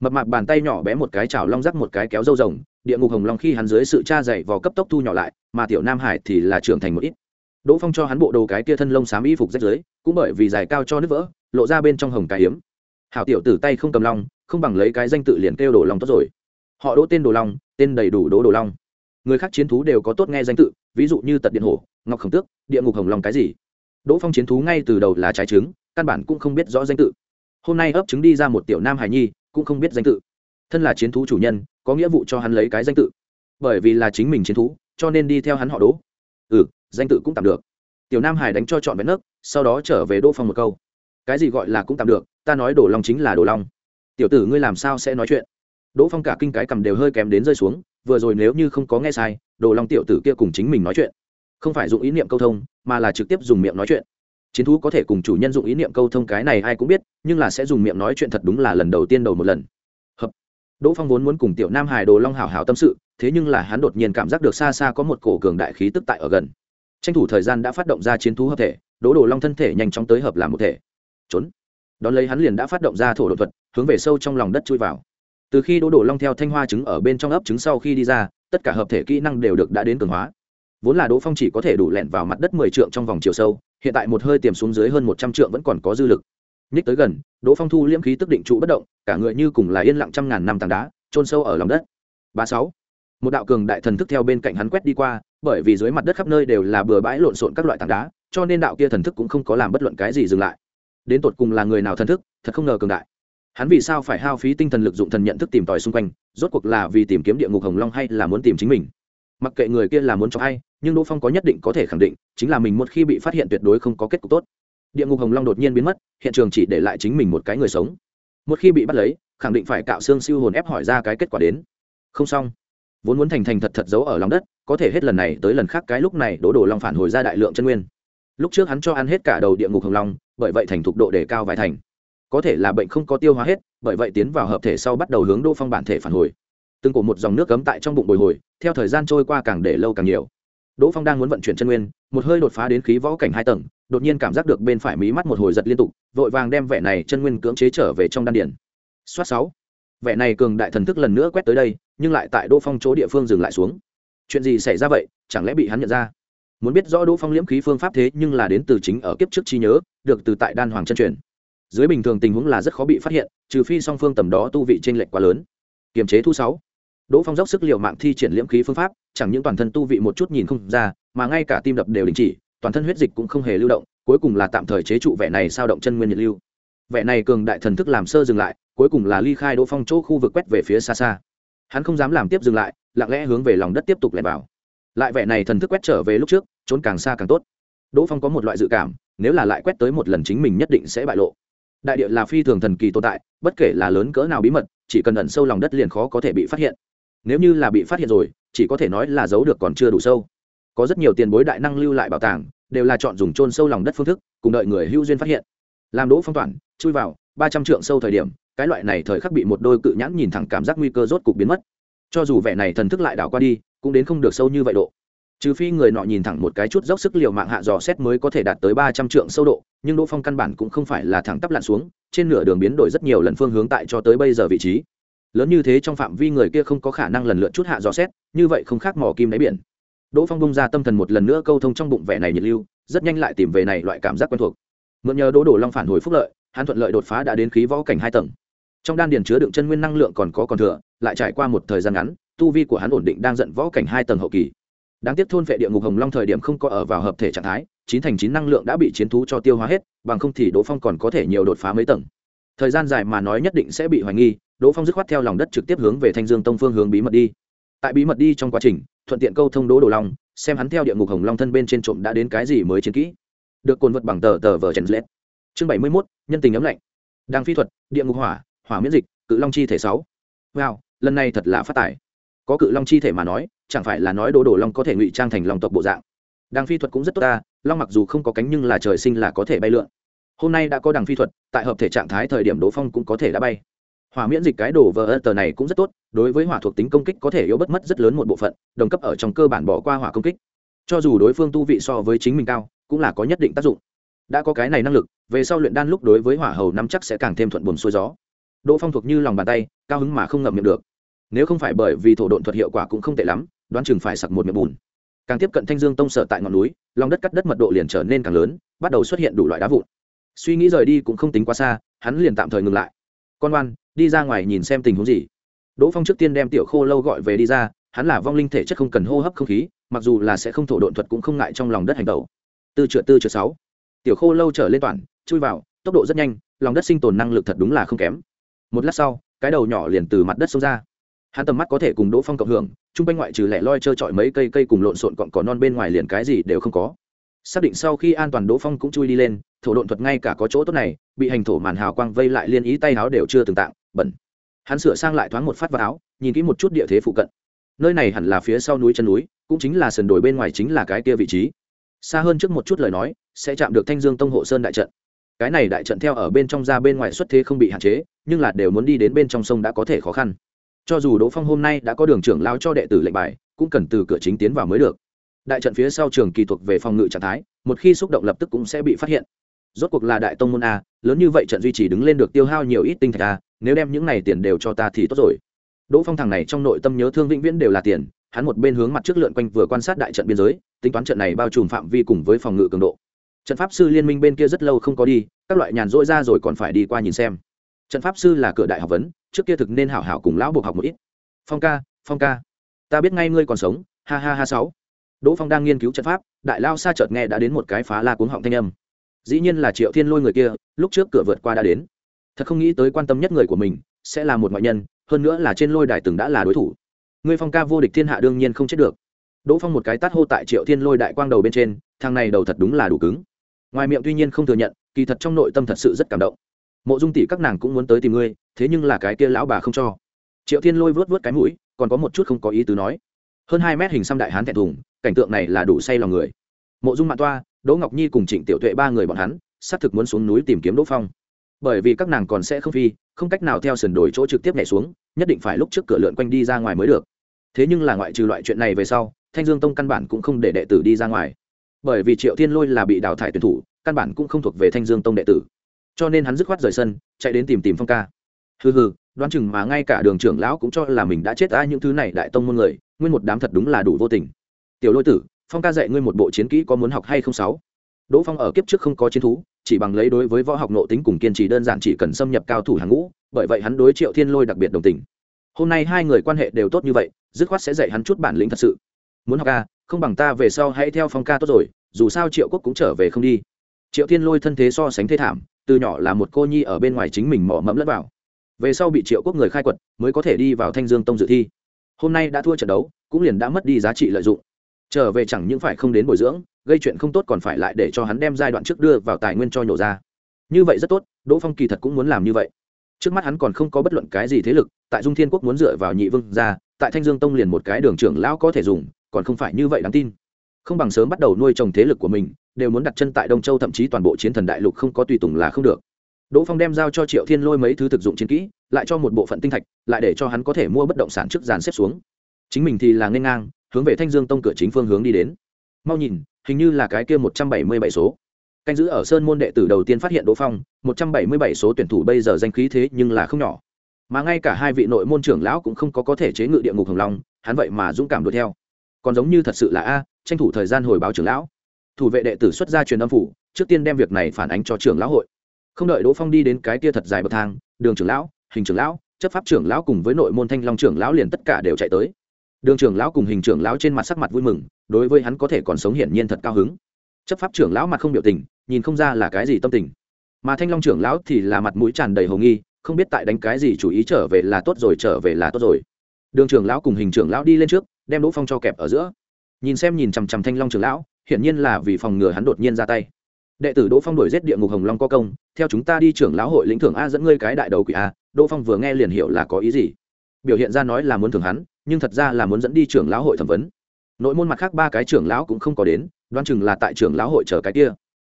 Mập mạp bàn tay nhỏ bé một cái chảo long rắc một cái kéo dâu rồng, địa ngục hồng long khi hắn dưới sự tra dày vò cấp tốc thu nhỏ lại, mà tiểu nam hải thì là trưởng thành một ít đỗ phong cho hắn bộ đồ cái kia thân lông xám y phục rách dưới cũng bởi vì dài cao cho nước vỡ, lộ ra bên trong hồng cái hiếm hảo tiểu tử tay không cầm long không bằng lấy cái danh tự liền kêu đồ long tốt rồi. Họ đỗ tên đồ long, tên đầy đủ đỗ đồ long. Người khác chiến thú đều có tốt nghe danh tự, ví dụ như tật điện hổ, ngọc khổng tước, địa ngục hồng long cái gì. Đỗ phong chiến thú ngay từ đầu là trái trứng, căn bản cũng không biết rõ danh tự. Hôm nay ấp trứng đi ra một tiểu nam hải nhi, cũng không biết danh tự. Thân là chiến thú chủ nhân, có nghĩa vụ cho hắn lấy cái danh tự. Bởi vì là chính mình chiến thú, cho nên đi theo hắn họ đỗ. Ừ danh tự cũng tạm được. Tiểu nam hải đánh cho chọn vẹn nước, sau đó trở về đỗ phong một câu. Cái gì gọi là cũng tạm được, ta nói đồ long chính là đồ long. Tiểu tử ngươi làm sao sẽ nói chuyện? Đỗ phong cả kinh cái cầm đều hơi kém đến rơi xuống, vừa rồi nếu như không có nghe sai đồ long tiểu tử kia cùng chính mình nói chuyện. Không phải dụng ý niệm câu thông, mà là trực tiếp dùng miệng nói chuyện. Chiến thú có thể cùng chủ nhân dụng ý niệm câu thông cái này ai cũng biết, nhưng là sẽ dùng miệng nói chuyện thật đúng là lần đầu tiên đầu một lần. Hợp. Đỗ phong vốn muốn cùng tiểu nam hải đồ long hảo hảo tâm sự, thế nhưng là hắn đột nhiên cảm giác được xa xa có một cổ cường đại khí tức tại ở gần tranh thủ thời gian đã phát động ra chiến thú hợp thể đỗ đồ long thân thể nhanh chóng tới hợp làm một thể. Trốn. Đón lấy hắn liền đã phát động ra thổ đột thuật, hướng về sâu trong lòng đất chui vào. Từ khi đỗ đồ long theo thanh hoa trứng ở bên trong ấp trứng sau khi đi ra, tất cả hợp thể kỹ năng đều được đã đến cường hóa. Vốn là đỗ phong chỉ có thể đủ lẹn vào mặt đất mười trượng trong vòng chiều sâu, hiện tại một hơi tiềm xuống dưới hơn một trăm trượng vẫn còn có dư lực. Nhích tới gần đỗ phong thu liễm khí tức định trụ bất động, cả người như cùng là yên lặng trăm ngàn năm tảng đá trôn sâu ở lòng đất. Ba sáu một đạo cường đại thần thức theo bên cạnh hắn quét đi qua, bởi vì dưới mặt đất khắp nơi đều là bừa bãi lộn xộn các loại tảng đá, cho nên đạo kia thần thức cũng không có làm bất luận cái gì dừng lại. Đến tột cùng là người nào thần thức, thật không ngờ cường đại. Hắn vì sao phải hao phí tinh thần lực dụng thần nhận thức tìm tòi xung quanh, rốt cuộc là vì tìm kiếm địa ngục hồng long hay là muốn tìm chính mình? Mặc kệ người kia là muốn cho ai, nhưng đỗ phong có nhất định có thể khẳng định, chính là mình một khi bị phát hiện tuyệt đối không có kết cục tốt. Địa ngục hồng long đột nhiên biến mất, hiện trường chỉ để lại chính mình một cái người sống. Một khi bị bắt lấy, khẳng định phải cạo xương siêu hồn ép hỏi ra cái kết quả đến. Không xong vốn muốn thành thành thật thật giấu ở lòng đất, có thể hết lần này tới lần khác cái lúc này đỗ đồ long phản hồi ra đại lượng chân nguyên. Lúc trước hắn cho ăn hết cả đầu địa ngục hồng long, bởi vậy thành thục độ đề cao vài thành. Có thể là bệnh không có tiêu hóa hết, bởi vậy tiến vào hợp thể sau bắt đầu hướng đỗ phong bản thể phản hồi. Từng cổ một dòng nước cấm tại trong bụng bồi hồi, theo thời gian trôi qua càng để lâu càng nhiều. Đỗ phong đang muốn vận chuyển chân nguyên, một hơi đột phá đến khí võ cảnh hai tầng, đột nhiên cảm giác được bên phải mí mắt một hồi giật liên tục, vội vàng đem vẻ này chân nguyên cưỡng chế trở về trong đan điển xoát sáu. Vẻ này cường đại thần thức lần nữa quét tới đây nhưng lại tại đỗ phong chỗ địa phương dừng lại xuống. Chuyện gì xảy ra vậy? Chẳng lẽ bị hắn nhận ra? Muốn biết rõ đỗ phong liễm khí phương pháp thế nhưng là đến từ chính ở kiếp trước chi nhớ, được từ tại đan hoàng chân truyền. Dưới bình thường tình huống là rất khó bị phát hiện, trừ phi song phương tầm đó tu vị t r ê n lệch quá lớn. Kiềm chế thu sáu. Đỗ phong dốc sức l i ề u mạng thi triển liễm khí phương pháp, chẳng những toàn thân tu vị một chút nhìn không ra, mà ngay cả tim đập đều đình chỉ, toàn thân huyết dịch cũng không hề lưu động, cuối cùng là tạm thời chế trụ vẻ này sao động chân nguyên nhiệt lưu. Vẻ này cường đại thần thức làm sơ dừng lại, cuối cùng là ly khai đỗ phong chỗ khu vực quét về phía xa xa hắn không dám làm tiếp dừng lại, lặng lẽ hướng về lòng đất tiếp tục lẻn vào. Lại vẻ này thần thức quét trở về lúc trước, trốn càng xa càng tốt. Đỗ phong có một loại dự cảm, nếu là lại quét tới một lần chính mình nhất định sẽ bại lộ. Đại địa là phi thường thần kỳ tồn tại, bất kể là lớn cỡ nào bí mật, chỉ cần ẩn sâu lòng đất liền khó có thể bị phát hiện. Nếu như là bị phát hiện rồi, chỉ có thể nói là giấu được còn chưa đủ sâu. Có rất nhiều tiền bối đại năng lưu lại bảo tàng, đều là chọn dùng trôn sâu lòng đất phương thức, cùng đợi người hưu duyên phát hiện. Làm đỗ phong toàn, chui vào, ba trăm trượng sâu thời điểm cái loại này thời khắc bị một đôi cự nhãn nhìn thẳng cảm giác nguy cơ rốt cục biến mất. Cho dù vẻ này thần thức lại đảo qua đi, cũng đến không được sâu như vậy độ. Trừ phi người nọ nhìn thẳng một cái chút dốc sức liều mạng hạ dò xét mới có thể đạt tới ba trăm trượng sâu độ, nhưng đỗ phong căn bản cũng không phải là thẳng tắp lặn xuống, trên nửa đường biến đổi rất nhiều lần phương hướng tại cho tới bây giờ vị trí. Lớn như thế trong phạm vi người kia không có khả năng lần lượt chút hạ dò xét, như vậy không khác mò kim đáy biển. Đỗ phong bung ra tâm thần một lần nữa câu thông trong bụng vẻ này nhiệt lưu, rất nhanh lại tìm về này loại cảm giác quen thuộc. Mượn nhờ đỗ đổ long phản hồi phúc lợi, hắn thuận lợi đột phá đã đến khí võ cảnh hai tầng trong đan điền chứa đựng chân nguyên năng lượng còn có còn thừa, lại trải qua một thời gian ngắn, tu vi của hắn ổn định đang giận võ cảnh hai tầng hậu kỳ. Đáng tiếc thôn vệ địa ngục hồng long thời điểm không có ở vào hợp thể trạng thái, chín thành chín năng lượng đã bị chiến thú cho tiêu hóa hết, bằng không thì đỗ phong còn có thể nhiều đột phá mấy tầng. Thời gian dài mà nói nhất định sẽ bị hoài nghi, đỗ phong dứt khoát theo lòng đất trực tiếp hướng về thanh dương tông phương hướng bí mật đi. Tại bí mật đi trong quá trình, thuận tiện câu thông đỗ đồ long, xem hắn theo địa ngục hồng long thân bên trên trộm đã đến cái gì mới chiến kỹ. Được cồn vật bằng tờ tờ vờ trần lết. Chương bảy mươi mốt, nhân tình ấm lạnh. Đang phi thuật, địa ngục hỏa hỏa miễn dịch, cự long chi thể sáu. Wow, lần này thật là phát tài. Có cự long chi thể mà nói, chẳng phải là nói đồ đồ long có thể ngụy trang thành long tộc bộ dạng. Đằng phi thuật cũng rất tốt ta, long mặc dù không có cánh nhưng là trời sinh là có thể bay lượn. Hôm nay đã có đằng phi thuật, tại hợp thể trạng thái thời điểm đỗ phong cũng có thể đã bay. Hỏa miễn dịch cái đồ vờ ơ tờ này cũng rất tốt, đối với hỏa thuộc tính công kích có thể yếu bất mất rất lớn một bộ phận, đồng cấp ở trong cơ bản bỏ qua hỏa công kích. Cho dù đối phương tu vị so với chính mình cao, cũng là có nhất định tác dụng. Đã có cái này năng lực, về sau luyện đan lúc đối với hỏa hầu năm chắc sẽ càng thêm thuận buồm xuôi gió đỗ phong thuộc như lòng bàn tay, cao hứng mà không ngậm miệng được. Nếu không phải bởi vì thổ độn thuật hiệu quả cũng không tệ lắm, đoán chừng phải sặc một miệng bùn. Càng tiếp cận thanh dương tông sở tại ngọn núi, lòng đất cắt đất mật độ liền trở nên càng lớn, bắt đầu xuất hiện đủ loại đá vụn. Suy nghĩ rời đi cũng không tính quá xa, hắn liền tạm thời ngừng lại. Con oan, đi ra ngoài nhìn xem tình huống gì. Đỗ phong trước tiên đem tiểu khô lâu gọi về đi ra, hắn là vong linh thể chất không cần hô hấp không khí, mặc dù là sẽ không thổ độn thuật cũng không ngại trong lòng đất hành tẩu. Tư trượt tư trượt sáu. Tiểu khô lâu trở lên toàn, chui vào, tốc độ rất nhanh, lòng đất sinh tồn năng lực thật đúng là không kém một lát sau, cái đầu nhỏ liền từ mặt đất xông ra. Hắn tầm mắt có thể cùng đỗ phong cộng hưởng, chung quanh ngoại trừ lẻ loi trơ trọi mấy cây cây cùng lộn xộn cọn cỏ non bên ngoài liền cái gì đều không có. Xác định sau khi an toàn đỗ phong cũng chui đi lên, thổ độn thuật ngay cả có chỗ tốt này, bị hành thổ màn hào quang vây lại liên ý tay áo đều chưa từng tạng, bẩn. Hắn sửa sang lại thoáng một phát vào áo, nhìn kỹ một chút địa thế phụ cận. Nơi này hẳn là phía sau núi chân núi, cũng chính là sườn đồi bên ngoài chính là cái kia vị trí. Xa hơn trước một chút lời nói, sẽ chạm được thanh dương tông hộ sơn đại trận cái này đại trận theo ở bên trong ra bên ngoài xuất thế không bị hạn chế, nhưng là đều muốn đi đến bên trong sông đã có thể khó khăn. Cho dù đỗ phong hôm nay đã có đường trưởng lao cho đệ tử lệnh bài, cũng cần từ cửa chính tiến vào mới được. Đại trận phía sau trường kỳ thuộc về phòng ngự trạng thái, một khi xúc động lập tức cũng sẽ bị phát hiện. Rốt cuộc là đại tông môn a, lớn như vậy trận duy trì đứng lên được tiêu hao nhiều ít tinh thạch a, nếu đem những này tiền đều cho ta thì tốt rồi. Đỗ phong thằng này trong nội tâm nhớ thương vĩnh viễn đều là tiền, hắn một bên hướng mặt trước lượn quanh vừa quan sát đại trận biên giới, tính toán trận này bao trùm phạm vi cùng với phòng ngự cường độ. Trận pháp sư liên minh bên kia rất lâu không có đi các loại nhàn rỗi ra rồi còn phải đi qua nhìn xem. Trận pháp sư là cửa đại học vấn, trước kia thực nên hảo hảo cùng lão buộc học một ít. Phong ca phong ca. Ta biết ngay ngươi còn sống, ha ha ha sáu. Đỗ phong đang nghiên cứu trận pháp, đại lao xa chợt nghe đã đến một cái phá la cuống họng thanh âm. Dĩ nhiên là triệu thiên lôi người kia, lúc trước cửa vượt qua đã đến. Thật không nghĩ tới quan tâm nhất người của mình, sẽ là một ngoại nhân, hơn nữa là trên lôi đài từng đã là đối thủ. Ngươi phong ca vô địch thiên hạ đương nhiên không chết được. Đỗ phong một cái tát hô tại triệu thiên lôi đại quang đầu bên trên, thằng này đầu thật đúng là đủ cứng. Ngoài miệng tuy nhiên không thừa nhận kỳ thật trong nội tâm thật sự rất cảm động. Mộ dung tỷ các nàng cũng muốn tới tìm ngươi, thế nhưng là cái kia lão bà không cho. Triệu thiên lôi vớt vớt cái mũi, còn có một chút không có ý tứ nói. Hơn hai mét hình xăm đại hán thẹn thùng, cảnh tượng này là đủ say lòng người. Mộ dung mạng toa, đỗ ngọc nhi cùng trịnh tiểu tuệ ba người bọn hắn, xác thực muốn xuống núi tìm kiếm đỗ phong. Bởi vì các nàng còn sẽ không phi, không cách nào theo sườn đổi chỗ trực tiếp nhảy xuống, nhất định phải lúc trước cửa lượn quanh đi ra ngoài mới được. Thế nhưng là ngoại trừ loại chuyện này về sau, thanh dương tông căn bản cũng không để đệ tử đi ra ngoài. Bởi vì triệu thiên lôi là bị đào thải tuyển thủ căn bản cũng không thuộc về thanh dương tông đệ tử. Cho nên hắn dứt khoát rời sân, chạy đến tìm tìm phong ca. Hừ hừ, đoán chừng mà ngay cả đường trưởng lão cũng cho là mình đã chết ai những thứ này đại tông môn người, nguyên một đám thật đúng là đủ vô tình. Tiểu lôi tử, phong ca dạy ngươi một bộ chiến kỹ có muốn học hay không sáu? Đỗ phong ở kiếp trước không có chiến thú, chỉ bằng lấy đối với võ học nộ tính cùng kiên trì đơn giản chỉ cần xâm nhập cao thủ hàng ngũ, bởi vậy hắn đối triệu thiên lôi đặc biệt đồng tình. Hôm nay hai người quan hệ đều tốt như vậy, dứt khoát sẽ dạy hắn chút bản lĩnh thật sự. Muốn học ca không bằng ta về sau hãy theo phong ca tốt rồi, dù sao triệu quốc cũng trở về không đi triệu thiên lôi thân thế so sánh thế thảm, từ nhỏ là một cô nhi ở bên ngoài chính mình mỏ mẫm lẫn vào. Về sau bị triệu quốc người khai quật, mới có thể đi vào thanh dương tông dự thi. Hôm nay đã thua trận đấu, cũng liền đã mất đi giá trị lợi dụng. Trở về chẳng những phải không đến bồi dưỡng, gây chuyện không tốt còn phải lại để cho hắn đem giai đoạn trước đưa vào tài nguyên cho nhổ ra. Như vậy rất tốt, đỗ phong kỳ thật cũng muốn làm như vậy. Trước mắt hắn còn không có bất luận cái gì thế lực, tại dung thiên quốc muốn dựa vào nhị vương ra tại thanh dương tông liền một cái đường trưởng lão có thể dùng, còn không phải như vậy đáng tin không bằng sớm bắt đầu nuôi trồng thế lực của mình, đều muốn đặt chân tại đông châu, thậm chí toàn bộ chiến thần đại lục không có tùy tùng là không được. Đỗ phong đem giao cho triệu thiên lôi mấy thứ thực dụng chiến kỹ, lại cho một bộ phận tinh thạch, lại để cho hắn có thể mua bất động sản trước dàn xếp xuống. Chính mình thì là n g h ê n ngang, hướng về thanh dương tông cửa chính phương hướng đi đến. Mau nhìn, hình như là cái kia một trăm bảy mươi bảy số. Canh giữ ở sơn môn đệ tử đầu tiên phát hiện đỗ phong, một trăm bảy mươi bảy số tuyển thủ bây giờ danh khí thế nhưng là không nhỏ. Mà ngay cả hai vị nội môn trưởng lão cũng không có có thể chế ngự địa ngục hồng long, hắn vậy mà dũng cảm đuổi theo. Còn giống như thật sự là a tranh thủ thời gian hồi báo trưởng lão. Thủ vệ đệ tử xuất ra truyền âm phủ, trước tiên đem việc này phản ánh cho trưởng lão hội. Không đợi đỗ phong đi đến cái kia thật dài bậc thang, đường trưởng lão, hình trưởng lão, chấp pháp trưởng lão cùng với nội môn thanh long trưởng lão liền tất cả đều chạy tới. Đường trưởng lão cùng hình trưởng lão trên mặt sắc mặt vui mừng, đối với hắn có thể còn sống hiển nhiên thật cao hứng. Chấp pháp trưởng lão mặt không biểu tình, nhìn không ra là cái gì tâm tình. Mà thanh long trưởng lão thì là mặt mũi tràn đầy hồ nghi, không biết tại đánh cái gì chủ ý trở về là tốt rồi, trở về là tốt rồi. Đường trưởng lão cùng hình trưởng lão đi lên trước, đem đỗ phong cho kẹp ở giữa nhìn xem nhìn chằm chằm thanh long trưởng lão, hiển nhiên là vì phòng ngừa hắn đột nhiên ra tay. Đệ tử đỗ phong đổi giết địa ngục hồng long có công, theo chúng ta đi trưởng lão hội lĩnh thưởng a dẫn ngươi cái đại đầu quỷ a, đỗ phong vừa nghe liền hiểu là có ý gì. Biểu hiện ra nói là muốn thưởng hắn, nhưng thật ra là muốn dẫn đi trưởng lão hội thẩm vấn. Nội môn mặt khác ba cái trưởng lão cũng không có đến, đoán chừng là tại trưởng lão hội chờ cái kia.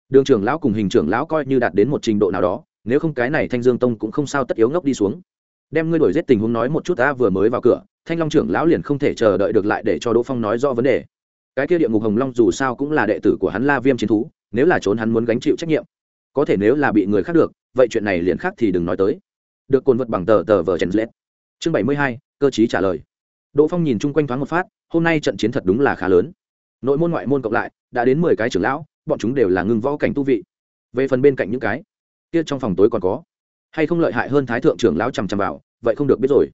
Đường trưởng lão cùng hình trưởng lão coi như đạt đến một trình độ nào đó, nếu không cái này thanh dương tông cũng không sao tất yếu ngốc đi xuống. Đem ngươi đổi giết tình huống nói một chút ta vừa mới vào cửa, thanh long trưởng lão liền không thể chờ đợi được lại để cho đỗ phong nói rõ vấn đề cái kia địa ngục hồng long dù sao cũng là đệ tử của hắn la viêm chiến thú, nếu là trốn hắn muốn gánh chịu trách nhiệm, có thể nếu là bị người khác được, vậy chuyện này liền khác thì đừng nói tới. Được cồn vật bằng tờ tờ vờ chen lết. Chương bảy mươi hai, cơ chí trả lời. Đỗ phong nhìn chung quanh thoáng một phát, hôm nay trận chiến thật đúng là khá lớn. Nội môn ngoại môn cộng lại, đã đến mười cái trưởng lão, bọn chúng đều là ngưng võ cảnh tu vị. Về phần bên cạnh những cái, kia trong phòng tối còn có. Hay không lợi hại hơn thái thượng trưởng lão chằm chằm vào, vậy không được biết rồi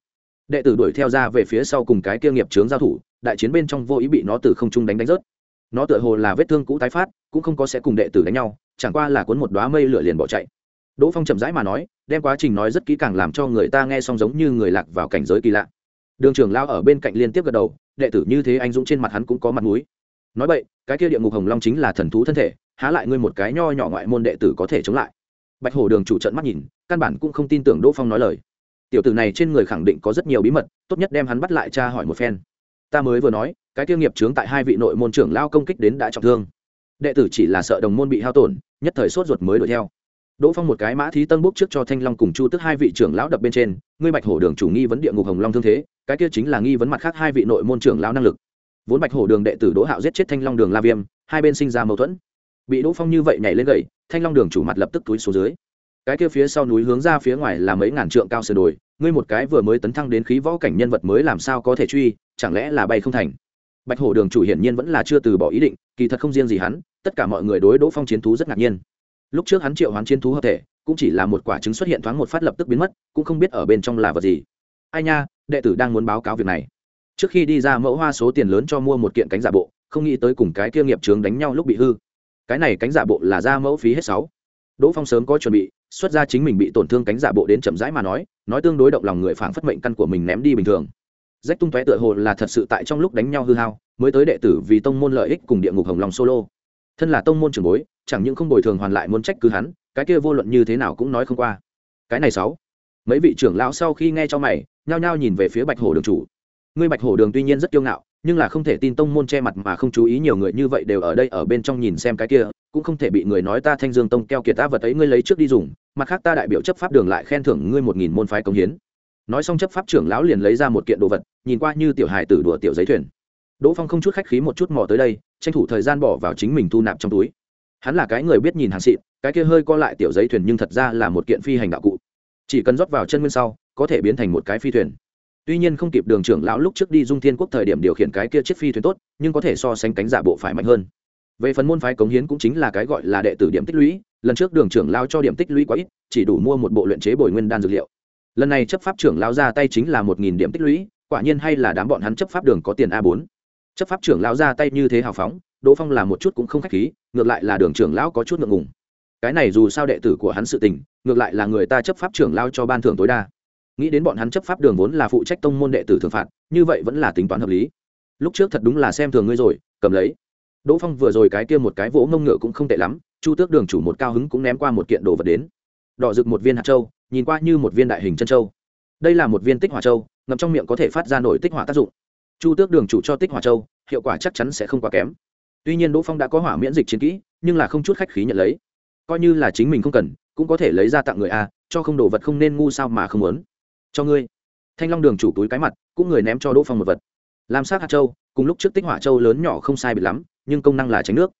đệ tử đuổi theo ra về phía sau cùng cái kia nghiệp trướng giao thủ, đại chiến bên trong vô ý bị nó từ không trung đánh đánh rớt. Nó tựa hồ là vết thương cũ tái phát, cũng không có sẽ cùng đệ tử đánh nhau, chẳng qua là cuốn một đoá mây lửa liền bỏ chạy. Đỗ phong chậm rãi mà nói, đem quá trình nói rất kỹ càng làm cho người ta nghe xong giống như người lạc vào cảnh giới kỳ lạ. Đường trưởng lao ở bên cạnh liên tiếp gật đầu, đệ tử như thế anh dũng trên mặt hắn cũng có mặt mũi. Nói vậy, cái kia địa ngục hồng long chính là thần thú thân thể, há lại ngươi một cái nho nhỏ ngoại môn đệ tử có thể chống lại? Bạch hổ đường chủ trận mắt nhìn, căn bản cũng không tin tưởng đỗ phong nói lời tiểu tử này trên người khẳng định có rất nhiều bí mật, tốt nhất đem hắn bắt lại tra hỏi một phen. Ta mới vừa nói, cái tiêu nghiệp trướng tại hai vị nội môn trưởng lao công kích đến đã trọng thương. Đệ tử chỉ là sợ đồng môn bị hao tổn, nhất thời sốt ruột mới đuổi theo. Đỗ phong một cái mã thí tân bốc trước cho thanh long cùng chu tức hai vị trưởng lão đập bên trên, ngươi bạch hổ đường chủ nghi vấn địa ngục hồng long thương thế, cái kia chính là nghi vấn mặt khác hai vị nội môn trưởng lão năng lực. Vốn bạch hổ đường đệ tử đỗ hạo giết chết thanh long đường la viêm, hai bên sinh ra mâu thuẫn. Bị đỗ phong như vậy nhảy lên gậy, thanh long đường chủ mặt lập tức túi xuống dưới cái kia phía sau núi hướng ra phía ngoài là mấy ngàn trượng cao sườn đồi, ngươi một cái vừa mới tấn thăng đến khí võ cảnh nhân vật mới làm sao có thể truy, chẳng lẽ là bay không thành? Bạch hổ đường chủ hiển nhiên vẫn là chưa từ bỏ ý định, kỳ thật không riêng gì hắn, tất cả mọi người đối đỗ phong chiến thú rất ngạc nhiên. Lúc trước hắn triệu hoán chiến thú hợp thể, cũng chỉ là một quả trứng xuất hiện thoáng một phát lập tức biến mất, cũng không biết ở bên trong là vật gì. Ai nha, đệ tử đang muốn báo cáo việc này. Trước khi đi ra mẫu hoa số tiền lớn cho mua một kiện cánh giả bộ, không nghĩ tới cùng cái kia nghiệp trướng đánh nhau lúc bị hư. Cái này cánh giả bộ là ra mẫu phí hết sáu. Đỗ phong sớm có chuẩn bị xuất ra chính mình bị tổn thương cánh giả bộ đến chậm rãi mà nói nói tương đối động lòng người phảng phất mệnh căn của mình ném đi bình thường. Rách tung tóe tựa hồ là thật sự tại trong lúc đánh nhau hư hao, mới tới đệ tử vì tông môn lợi ích cùng địa ngục hồng lòng solo. Thân là tông môn trưởng bối, chẳng những không bồi thường hoàn lại muốn trách cứ hắn, cái kia vô luận như thế nào cũng nói không qua. Cái này sáu. Mấy vị trưởng lão sau khi nghe cho mày, nhao nhao nhìn về phía bạch hổ đường chủ. Ngươi bạch hổ đường tuy nhiên rất kiêu ngạo, nhưng là không thể tin tông môn che mặt mà không chú ý nhiều người như vậy đều ở đây ở bên trong nhìn xem cái kia cũng không thể bị người nói ta thanh dương tông keo kiệt ta vật ấy ngươi lấy trước đi dùng, mặt khác ta đại biểu chấp pháp đường lại khen thưởng ngươi một nghìn môn phái công hiến. Nói xong chấp pháp trưởng lão liền lấy ra một kiện đồ vật, nhìn qua như tiểu hài tử đùa tiểu giấy thuyền. Đỗ phong không chút khách khí một chút mò tới đây, tranh thủ thời gian bỏ vào chính mình thu nạp trong túi. Hắn là cái người biết nhìn hàng xịn, cái kia hơi co lại tiểu giấy thuyền nhưng thật ra là một kiện phi hành đạo cụ. Chỉ cần rót vào chân nguyên sau, có thể biến thành một cái phi thuyền. Tuy nhiên không kịp đường trưởng lão lúc trước đi dung thiên quốc thời điểm điều khiển cái kia chiếc phi thuyền tốt, nhưng có thể so sánh cánh giả bộ phải mạnh hơn về phần môn phái cống hiến cũng chính là cái gọi là đệ tử điểm tích lũy, lần trước đường trưởng lao cho điểm tích lũy quá ít, chỉ đủ mua một bộ luyện chế bồi nguyên đan dược liệu. Lần này chấp pháp trưởng lao ra tay chính là một nghìn điểm tích lũy, quả nhiên hay là đám bọn hắn chấp pháp đường có tiền a bốn. Chấp pháp trưởng lao ra tay như thế hào phóng, đỗ phong là một chút cũng không k h á c h khí, ngược lại là đường trưởng lão có chút ngượng ngùng. Cái này dù sao đệ tử của hắn sự tình, ngược lại là người ta chấp pháp trưởng lao cho ban thưởng tối đa. Nghĩ đến bọn hắn chấp pháp đường vốn là phụ trách tông môn đệ tử thường phạt, như vậy vẫn là tính toán hợp lý. Lúc trước thật đúng là xem thường ngươi rồi, cầm lấy đỗ phong vừa rồi cái kia một cái vỗ ngông ngựa cũng không tệ lắm, chu tước đường chủ một cao hứng cũng ném qua một kiện đồ vật đến. Đỏ rực một viên hạt châu, nhìn qua như một viên đại hình chân châu. Đây là một viên tích hỏa châu, ngậm trong miệng có thể phát ra nổi tích hỏa tác dụng. Chu tước đường chủ cho tích hỏa châu, hiệu quả chắc chắn sẽ không quá kém. Tuy nhiên đỗ phong đã có hỏa miễn dịch chiến kỹ, nhưng là không chút khách khí nhận lấy. Coi như là chính mình không cần, cũng có thể lấy ra tặng người a, cho không đồ vật không nên ngu sao mà không muốn. Cho ngươi. Thanh long đường chủ túi cái mặt, cũng người ném cho đỗ phong một vật làm sắc hạt châu, cùng lúc trước tích hỏa châu lớn nhỏ không sai biệt lắm, nhưng công năng là tránh nước.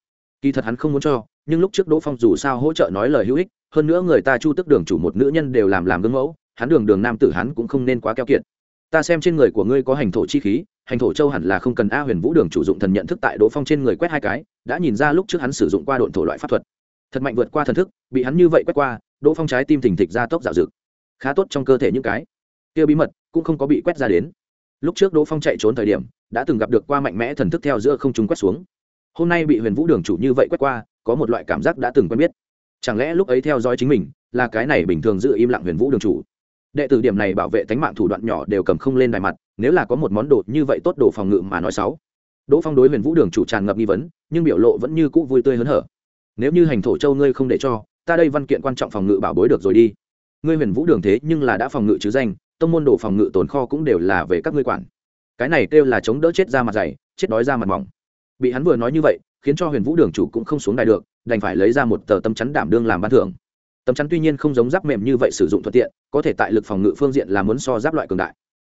Kỳ thật hắn không muốn cho, nhưng lúc trước đỗ phong dù sao hỗ trợ nói lời hữu ích, hơn nữa người ta chu tức đường chủ một nữ nhân đều làm làm gương mẫu, hắn đường đường nam tử hắn cũng không nên quá keo kiệt. Ta xem trên người của ngươi có hành thổ chi khí, hành thổ châu hẳn là không cần a huyền vũ đường chủ dụng thần nhận thức tại đỗ phong trên người quét hai cái, đã nhìn ra lúc trước hắn sử dụng qua độn thổ loại pháp thuật. Thật mạnh vượt qua thần thức, bị hắn như vậy quét qua, đỗ phong trái tim thình thịch ra tốc dạo dực. Khá tốt trong cơ thể những cái. Kia bí mật cũng không có bị quét ra đến lúc trước đỗ phong chạy trốn thời điểm, đã từng gặp được qua mạnh mẽ thần thức theo giữa không trung quét xuống. Hôm nay bị huyền vũ đường chủ như vậy quét qua, có một loại cảm giác đã từng quen biết. Chẳng lẽ lúc ấy theo dõi chính mình, là cái này bình thường giữ im lặng huyền vũ đường chủ? Đệ tử điểm này bảo vệ tánh mạng thủ đoạn nhỏ đều cầm không lên đài mặt, nếu là có một món đồ như vậy tốt đồ phòng ngự mà nói sáu đỗ phong đối huyền vũ đường chủ tràn ngập nghi vấn, nhưng biểu lộ vẫn như cũ vui tươi hớn hở. Nếu như hành thổ châu ngươi không để cho, ta đây văn kiện quan trọng phòng ngự bảo bối được rồi đi. Ngươi huyền vũ đường thế nhưng là đã phòng ngự chứ danh tông môn đồ phòng ngự tồn kho cũng đều là về các ngươi quản. Cái này kêu là chống đỡ chết ra mặt dày, chết đói ra mặt mỏng. Bị hắn vừa nói như vậy, khiến cho huyền vũ đường chủ cũng không xuống đài được, đành phải lấy ra một tờ tấm chắn đảm đương làm ban thưởng. Tấm chắn tuy nhiên không giống giáp mềm như vậy sử dụng thuận tiện, có thể tại lực phòng ngự phương diện là muốn so giáp loại cường đại.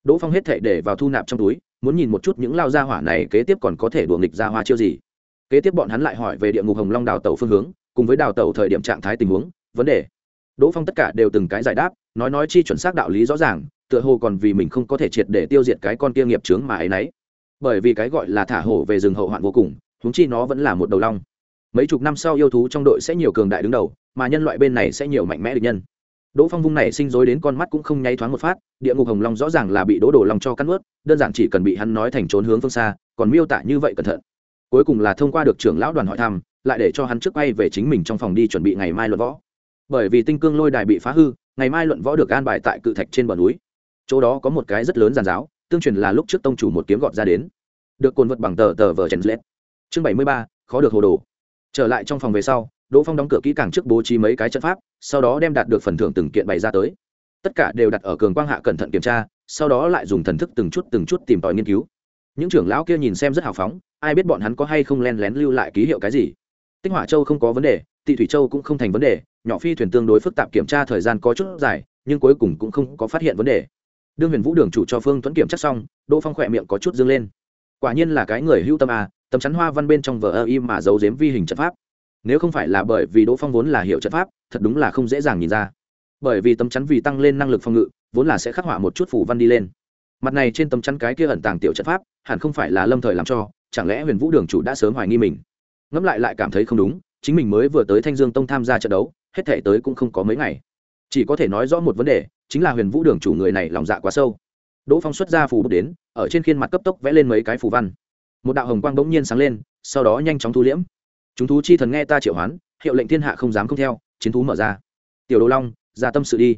Đỗ phong hết thể để vào thu nạp trong túi, muốn nhìn một chút những lao gia hỏa này kế tiếp còn có thể đùa nghịch ra hoa chiêu gì. Kế tiếp bọn hắn lại hỏi về địa ngục hồng long đào tẩu phương hướng, cùng với đào tẩu thời điểm trạng thái tình huống, vấn đề đỗ phong tất cả đều từng cái giải đáp, nói nói chi chuẩn xác đạo lý rõ ràng, tựa hồ còn vì mình không có thể triệt để tiêu diệt cái con kia nghiệp trướng mà ấy nấy. Bởi vì cái gọi là thả hổ về rừng hậu hoạn vô cùng húng chi nó vẫn là một đầu long. Mấy chục năm sau yêu thú trong đội sẽ nhiều cường đại đứng đầu, mà nhân loại bên này sẽ nhiều mạnh mẽ địch nhân. Đỗ phong vung này sinh dối đến con mắt cũng không nháy thoáng một phát, địa ngục hồng long rõ ràng là bị đỗ đổ lòng cho cắt ướt đơn giản chỉ cần bị hắn nói thành trốn hướng phương xa, còn miêu tả như vậy cẩn thận. Cuối cùng là thông qua được trưởng lão đoàn hỏi thăm, lại để cho hắn trước bay về chính mình trong phòng đi chuẩn bị ngày mai luận võ bởi vì tinh cương lôi đài bị phá hư, ngày mai luận võ được an bài tại cự thạch trên bờ núi. Chỗ đó có một cái rất lớn giàn giáo, tương truyền là lúc trước tông chủ một kiếm gọt ra đến. Được cồn vật bằng tờ tờ vờ chèn lết. Chương bảy mươi ba, khó được hồ đồ. Trở lại trong phòng về sau, đỗ phong đóng cửa kỹ càng trước bố trí mấy cái trận pháp, sau đó đem đạt được phần thưởng từng kiện bày ra tới. Tất cả đều đặt ở cường quang hạ cẩn thận kiểm tra, sau đó lại dùng thần thức từng chút từng chút tìm tòi nghiên cứu. Những trưởng lão kia nhìn xem rất hào phóng, ai biết bọn hắn có hay không len lén lưu lại ký hiệu cái gì. Tinh hỏa châu không có vấn đề tị thủy châu cũng không thành vấn đề, nhỏ phi thuyền tương đối phức tạp kiểm tra thời gian có chút dài, nhưng cuối cùng cũng không có phát hiện vấn đề. Đương huyền vũ đường chủ cho phương tuấn kiểm chắc xong, đỗ phong khỏe miệng có chút dâng lên. Quả nhiên là cái người hưu tâm à tấm chắn hoa văn bên trong vờ ơ im mà giấu giếm vi hình trận pháp. Nếu không phải là bởi vì đỗ phong vốn là hiệu trận pháp, thật đúng là không dễ dàng nhìn ra. Bởi vì tấm chắn vì tăng lên năng lực phòng ngự, vốn là sẽ khắc họa một chút phủ văn đi lên. Mặt này trên tấm chắn cái kia ẩn tàng tiểu trận pháp, hẳn không phải là lâm thời làm cho, chẳng lẽ huyền vũ đường chủ đã sớm hoài nghi mình? Ngẫm lại lại cảm thấy không đúng chính mình mới vừa tới thanh dương tông tham gia trận đấu, hết thể tới cũng không có mấy ngày. Chỉ có thể nói rõ một vấn đề, chính là huyền vũ đường chủ người này lòng dạ quá sâu. Đỗ phong xuất ra phù bút đến, ở trên khiên mặt cấp tốc vẽ lên mấy cái phù văn. Một đạo hồng quang bỗng nhiên sáng lên, sau đó nhanh chóng thu liễm. Chúng thú chi thần nghe ta triệu hoán, hiệu lệnh thiên hạ không dám không theo, chiến thú mở ra. Tiểu đồ long, ra tâm sự đi.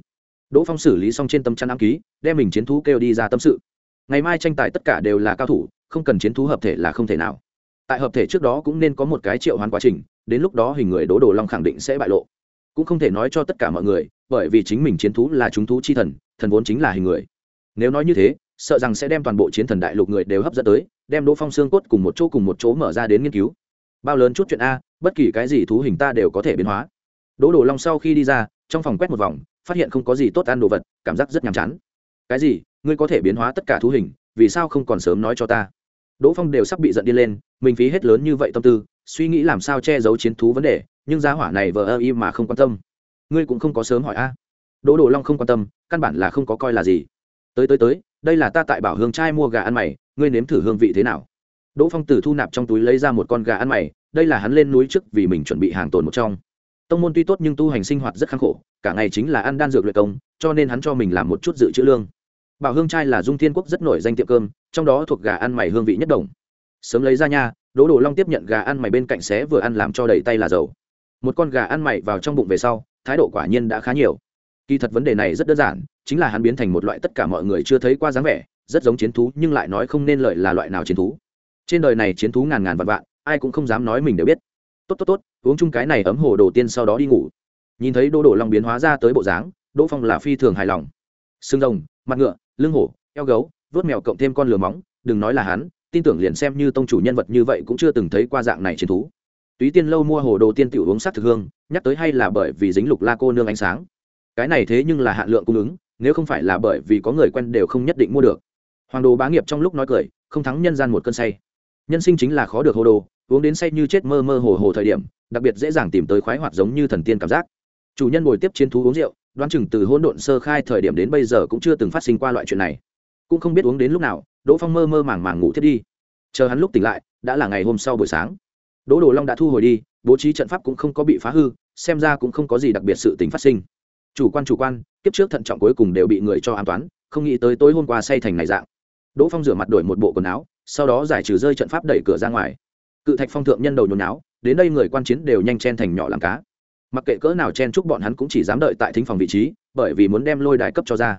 Đỗ phong xử lý xong trên tâm chăn ám ký, đem mình chiến thú kêu đi ra tâm sự. Ngày mai tranh tài tất cả đều là cao thủ, không cần chiến thú hợp thể là không thể nào tại hợp thể trước đó cũng nên có một cái triệu hoán quá trình, đến lúc đó hình người đỗ đồ long khẳng định sẽ bại lộ. Cũng không thể nói cho tất cả mọi người, bởi vì chính mình chiến thú là chúng thú chi thần thần vốn chính là hình người. Nếu nói như thế, sợ rằng sẽ đem toàn bộ chiến thần đại lục người đều hấp dẫn tới, đem đỗ phong xương cốt cùng một chỗ cùng một chỗ mở ra đến nghiên cứu. Bao lớn chút chuyện a, bất kỳ cái gì thú hình ta đều có thể biến hóa. Đỗ đồ long sau khi đi ra, trong phòng quét một vòng, phát hiện không có gì tốt ăn đồ vật, cảm giác rất nhàm chán. Cái gì? Ngươi có thể biến hóa tất cả thú hình, vì sao không còn sớm nói cho ta? Đỗ phong đều sắp bị giận đi lên, mình phí hết lớn như vậy tâm tư, suy nghĩ làm sao che giấu chiến thú vấn đề, nhưng giá hỏa này vờ ơ y mà không quan tâm. Ngươi cũng không có sớm hỏi a. Đỗ đồ long không quan tâm, căn bản là không có coi là gì. Tới tới tới, đây là ta tại bảo hương trai mua gà ăn mày, ngươi nếm thử hương vị thế nào? Đỗ phong từ thu nạp trong túi lấy ra một con gà ăn mày, đây là hắn lên núi trước vì mình chuẩn bị hàng tồn một trong. Tông môn tuy tốt nhưng tu hành sinh hoạt rất khắc khổ, cả ngày chính là ăn đan dược luyện công, cho nên hắn cho mình làm một chút dự trữ lương bảo hương trai là dung thiên quốc rất nổi danh tiệm cơm, trong đó thuộc gà ăn mày hương vị nhất đồng. Sớm lấy ra nha, đỗ đồ long tiếp nhận gà ăn mày bên cạnh xé vừa ăn làm cho đầy tay là dầu. Một con gà ăn mày vào trong bụng về sau, thái độ quả nhiên đã khá nhiều. Kỳ thật vấn đề này rất đơn giản, chính là hắn biến thành một loại tất cả mọi người chưa thấy qua dáng vẻ, rất giống chiến thú, nhưng lại nói không nên lợi là loại nào chiến thú. Trên đời này chiến thú ngàn ngàn vạn vạn, ai cũng không dám nói mình đều biết. Tốt tốt tốt, uống chung cái này ấm hồ đồ tiên sau đó đi ngủ. Nhìn thấy đỗ đổ long biến hóa ra tới bộ dáng, đỗ phong là phi thường hài lòng. Xương rồng, mặt ngựa lưng hổ, eo gấu vớt mèo cộng thêm con lừa móng, đừng nói là hắn, tin tưởng liền xem như tông chủ nhân vật như vậy cũng chưa từng thấy qua dạng này chiến thú. Túy tiên lâu mua hồ đồ tiên tiểu uống sắc thực hương, nhắc tới hay là bởi vì dính lục la cô nương ánh sáng. Cái này thế nhưng là hạn lượng cung ứng, nếu không phải là bởi vì có người quen đều không nhất định mua được. Hoàng đồ bá nghiệp trong lúc nói cười, không thắng nhân gian một cơn say. Nhân sinh chính là khó được hồ đồ, uống đến say như chết mơ mơ hồ hồ thời điểm, đặc biệt dễ dàng tìm tới khoái hoạt giống như thần tiên cảm giác. Chủ nhân ngồi tiếp chiến thú uống rượu đoán chừng từ hỗn độn sơ khai thời điểm đến bây giờ cũng chưa từng phát sinh qua loại chuyện này. Cũng không biết uống đến lúc nào, đỗ phong mơ mơ màng màng ngủ thiết đi. Chờ hắn lúc tỉnh lại, đã là ngày hôm sau buổi sáng. Đỗ đồ long đã thu hồi đi, bố trí trận pháp cũng không có bị phá hư, xem ra cũng không có gì đặc biệt sự tình phát sinh. Chủ quan chủ quan, kiếp trước thận trọng cuối cùng đều bị người cho an toán, không nghĩ tới tối hôm qua say thành này dạng. Đỗ phong rửa mặt đổi một bộ quần áo, sau đó giải trừ rơi trận pháp đẩy cửa ra ngoài. Cự thạch phong thượng nhân đầu nhồi náo đến đây người quan chiến đều nhanh chen thành nhỏ làm cá mặc kệ cỡ nào chen chúc bọn hắn cũng chỉ dám đợi tại thính phòng vị trí, bởi vì muốn đem lôi đài cấp cho ra.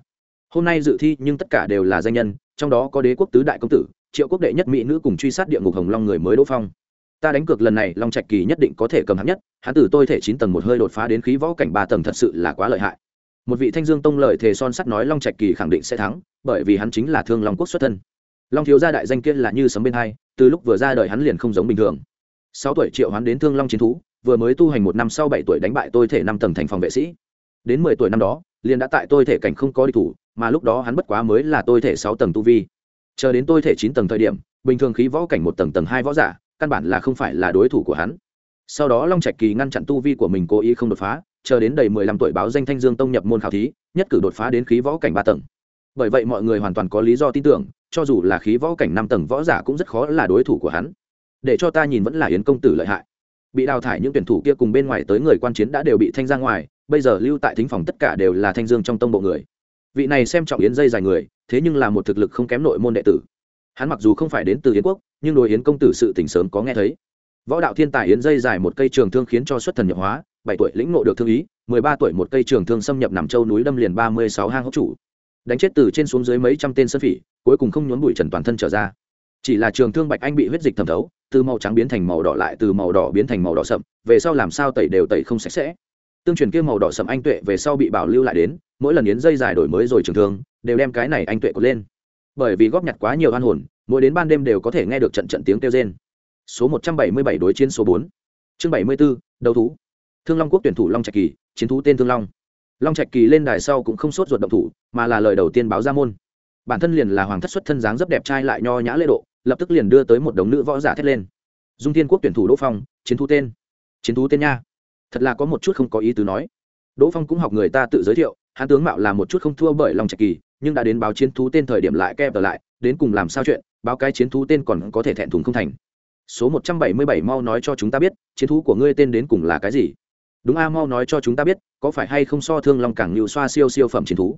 Hôm nay dự thi, nhưng tất cả đều là danh nhân, trong đó có đế quốc tứ đại công tử, triệu quốc đệ nhất mỹ nữ cùng truy sát địa ngục hồng long người mới đỗ phong. Ta đánh cược lần này, long trạch kỳ nhất định có thể cầm hạng nhất, hắn từ tôi thể chín tầng một hơi đột phá đến khí võ cảnh ba tầng thật sự là quá lợi hại. Một vị thanh dương tông lợi thề son sắt nói long trạch kỳ khẳng định sẽ thắng, bởi vì hắn chính là thương long quốc xuất thân. Long thiếu gia đại danh kia là như sấm bên hai, từ lúc vừa ra đời hắn liền không giống bình thường. Sáu tuổi triệu hắn đến thương long chiến thú vừa mới tu hành một năm sau bảy tuổi đánh bại tôi thể năm tầng thành phòng vệ sĩ. Đến mười tuổi năm đó, liền đã tại tôi thể cảnh không có địch thủ, mà lúc đó hắn bất quá mới là tôi thể sáu tầng tu vi. Chờ đến tôi thể chín tầng thời điểm, bình thường khí võ cảnh một tầng tầng hai võ giả, căn bản là không phải là đối thủ của hắn. Sau đó long trạch kỳ ngăn chặn tu vi của mình cố ý không đột phá, chờ đến đầy mười lăm tuổi báo danh thanh dương tông nhập môn khảo thí, nhất cử đột phá đến khí võ cảnh ba tầng. Bởi vậy mọi người hoàn toàn có lý do tin tưởng, cho dù là khí võ cảnh năm tầng võ giả cũng rất khó là đối thủ của hắn. Để cho ta nhìn vẫn là yến công tử lợi hại bị đào thải những tuyển thủ kia cùng bên ngoài tới người quan chiến đã đều bị thanh ra ngoài, bây giờ lưu tại thính phòng tất cả đều là thanh dương trong tông bộ người. Vị này xem trọng yến dây dài người, thế nhưng là một thực lực không kém nội môn đệ tử. Hắn mặc dù không phải đến từ yến quốc, nhưng đối yến công tử sự tỉnh sớm có nghe thấy. Võ đạo thiên tài yến dây dài một cây trường thương khiến cho xuất thần nhập hóa, bảy tuổi lĩnh ngộ được thương ý, mười ba tuổi một cây trường thương xâm nhập nằm châu núi đâm liền ba mươi sáu hang hốc chủ. Đánh chết từ trên xuống dưới mấy trăm tên sơn phỉ, cuối cùng không nhốn bụi trần toàn thân trở ra. Chỉ là trường thương bạch anh bị huyết dịch thẩm thấu từ màu trắng biến thành màu đỏ lại từ màu đỏ biến thành màu đỏ sậm về sau làm sao tẩy đều tẩy không sạch sẽ. Tương truyền kia màu đỏ sậm anh tuệ về sau bị bảo lưu lại đến mỗi lần yến dây dài đổi mới rồi trường thương đều đem cái này anh tuệ cột lên. Bởi vì góp nhặt quá nhiều oan hồn mỗi đến ban đêm đều có thể nghe được trận trận tiếng kêu rên. Số một trăm bảy mươi bảy đối chiến số bốn. Chương bảy mươi 74, đấu thú. Thương long quốc tuyển thủ long trạch kỳ chiến thú tên thương long. Long trạch kỳ lên đài sau cũng không sốt ruột động thủ mà là lời đầu tiên báo ra môn. Bản thân liền là hoàng thất xuất thân dáng rất đẹp trai lại nho nhã lễ độ lập tức liền đưa tới một đống nữ võ giả thét lên. Dung thiên quốc tuyển thủ đỗ phong, chiến thú tên. Chiến thú tên nha. Thật là có một chút không có ý tứ nói. Đỗ phong cũng học người ta tự giới thiệu, hắn tướng mạo là một chút không thua bởi long trạch kỳ, nhưng đã đến báo chiến thú tên thời điểm lại kẹp trở lại, đến cùng làm sao chuyện, báo cái chiến thú tên còn có thể thẹn thùng không thành. Số một trăm bảy mươi bảy mau nói cho chúng ta biết, chiến thú của ngươi tên đến cùng là cái gì? Đúng a, mau nói cho chúng ta biết, có phải hay không so thương long Cảng nhiều xoa siêu siêu phẩm chiến thú?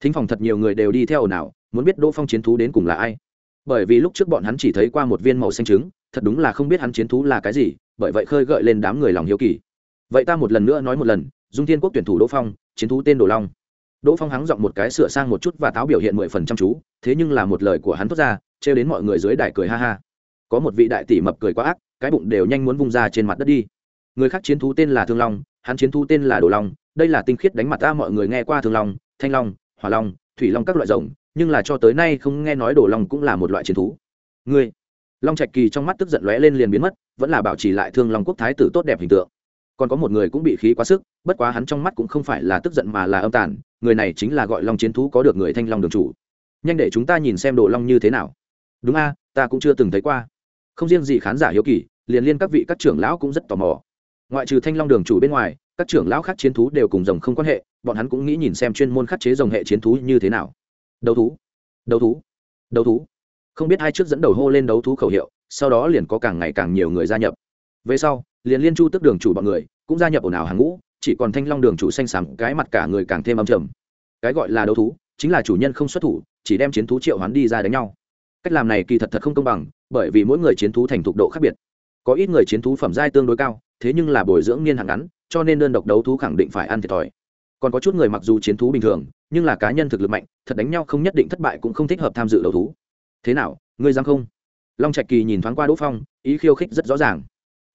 Thính phòng thật nhiều người đều đi theo ồn ào, muốn biết đỗ phong chiến thú đến cùng là ai? Bởi vì lúc trước bọn hắn chỉ thấy qua một viên màu xanh trứng, thật đúng là không biết hắn chiến thú là cái gì, bởi vậy khơi gợi lên đám người lòng hiếu kỳ. Vậy ta một lần nữa nói một lần, dung thiên quốc tuyển thủ đỗ phong, chiến thú tên đồ long. Đỗ phong hắng giọng một cái sửa sang một chút và táo biểu hiện mười phần trăm chú, thế nhưng là một lời của hắn thốt ra, trêu đến mọi người dưới đài cười ha ha. Có một vị đại tỷ mập cười quá ác, cái bụng đều nhanh muốn vung ra trên mặt đất đi. Người khác chiến thú tên là thương long, hắn chiến thú tên là đồ long, đây là tinh khiết đánh mặt ta mọi người nghe qua thương long, thanh long, hỏa long, thủy long các loại rồng nhưng là cho tới nay không nghe nói đồ long cũng là một loại chiến thú. Ngươi, long trạch kỳ trong mắt tức giận lóe lên liền biến mất, vẫn là bảo trì lại thương long quốc thái tử tốt đẹp hình tượng. Còn có một người cũng bị khí quá sức, bất quá hắn trong mắt cũng không phải là tức giận mà là âm tàn, người này chính là gọi long chiến thú có được người thanh long đường chủ. Nhanh để chúng ta nhìn xem đồ long như thế nào. Đúng a, ta cũng chưa từng thấy qua. Không riêng gì khán giả hiếu kỳ, liền liên các vị các trưởng lão cũng rất tò mò. Ngoại trừ thanh long đường chủ bên ngoài, các trưởng lão khác chiến thú đều cùng rồng không quan hệ, bọn hắn cũng nghĩ nhìn xem chuyên môn khắc chế rồng hệ chiến thú như thế nào đấu thú. Đấu thú. Đấu thú. Không biết hai trước dẫn đầu hô lên đấu thú khẩu hiệu, sau đó liền có càng ngày càng nhiều người gia nhập. Về sau, liền liên chu tức đường chủ bọn người cũng gia nhập ồn ào hàng ngũ, chỉ còn thanh long đường chủ xanh xám, cái mặt cả người càng thêm âm trầm. Cái gọi là đấu thú chính là chủ nhân không xuất thủ, chỉ đem chiến thú triệu hoán đi ra đánh nhau. Cách làm này kỳ thật thật không công bằng, bởi vì mỗi người chiến thú thành thục độ khác biệt. Có ít người chiến thú phẩm giai tương đối cao, thế nhưng là bồi dưỡng niên hạn ngắn, cho nên đơn độc đấu thú khẳng định phải ăn thiệt thòi còn có chút người mặc dù chiến thú bình thường, nhưng là cá nhân thực lực mạnh, thật đánh nhau không nhất định thất bại cũng không thích hợp tham dự đấu thú. Thế nào, ngươi dám không? Long trạch kỳ nhìn thoáng qua đỗ phong, ý khiêu khích rất rõ ràng.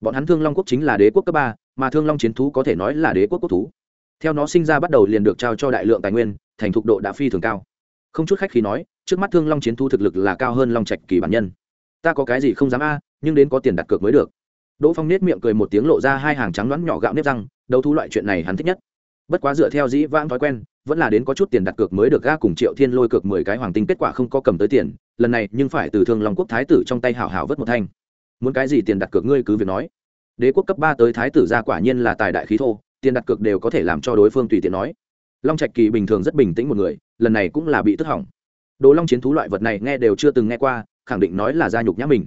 Bọn hắn thương long quốc chính là đế quốc cấp ba, mà thương long chiến thú có thể nói là đế quốc quốc thú. Theo nó sinh ra bắt đầu liền được trao cho đại lượng tài nguyên, thành thục độ đã phi thường cao. Không chút khách khi nói, trước mắt thương long chiến thú thực lực là cao hơn long trạch kỳ bản nhân. Ta có cái gì không dám a, nhưng đến có tiền đặt cược mới được. Đỗ phong nết miệng cười một tiếng lộ ra hai hàng trắng đoán nhỏ gạo nếp răng, đấu thú loại chuyện này hắn thích nhất bất quá dựa theo dĩ vãng thói quen, vẫn là đến có chút tiền đặt cược mới được ga cùng triệu thiên lôi cược mười cái hoàng tinh kết quả không có cầm tới tiền, lần này nhưng phải từ thương long quốc thái tử trong tay hảo hảo vớt một thanh. Muốn cái gì tiền đặt cược ngươi cứ việc nói. Đế quốc cấp ba tới thái tử ra quả nhiên là tài đại khí thô, tiền đặt cược đều có thể làm cho đối phương tùy tiện nói. Long trạch kỳ bình thường rất bình tĩnh một người, lần này cũng là bị tức hỏng. Đồ long chiến thú loại vật này nghe đều chưa từng nghe qua, khẳng định nói là gia nhục nhã mình.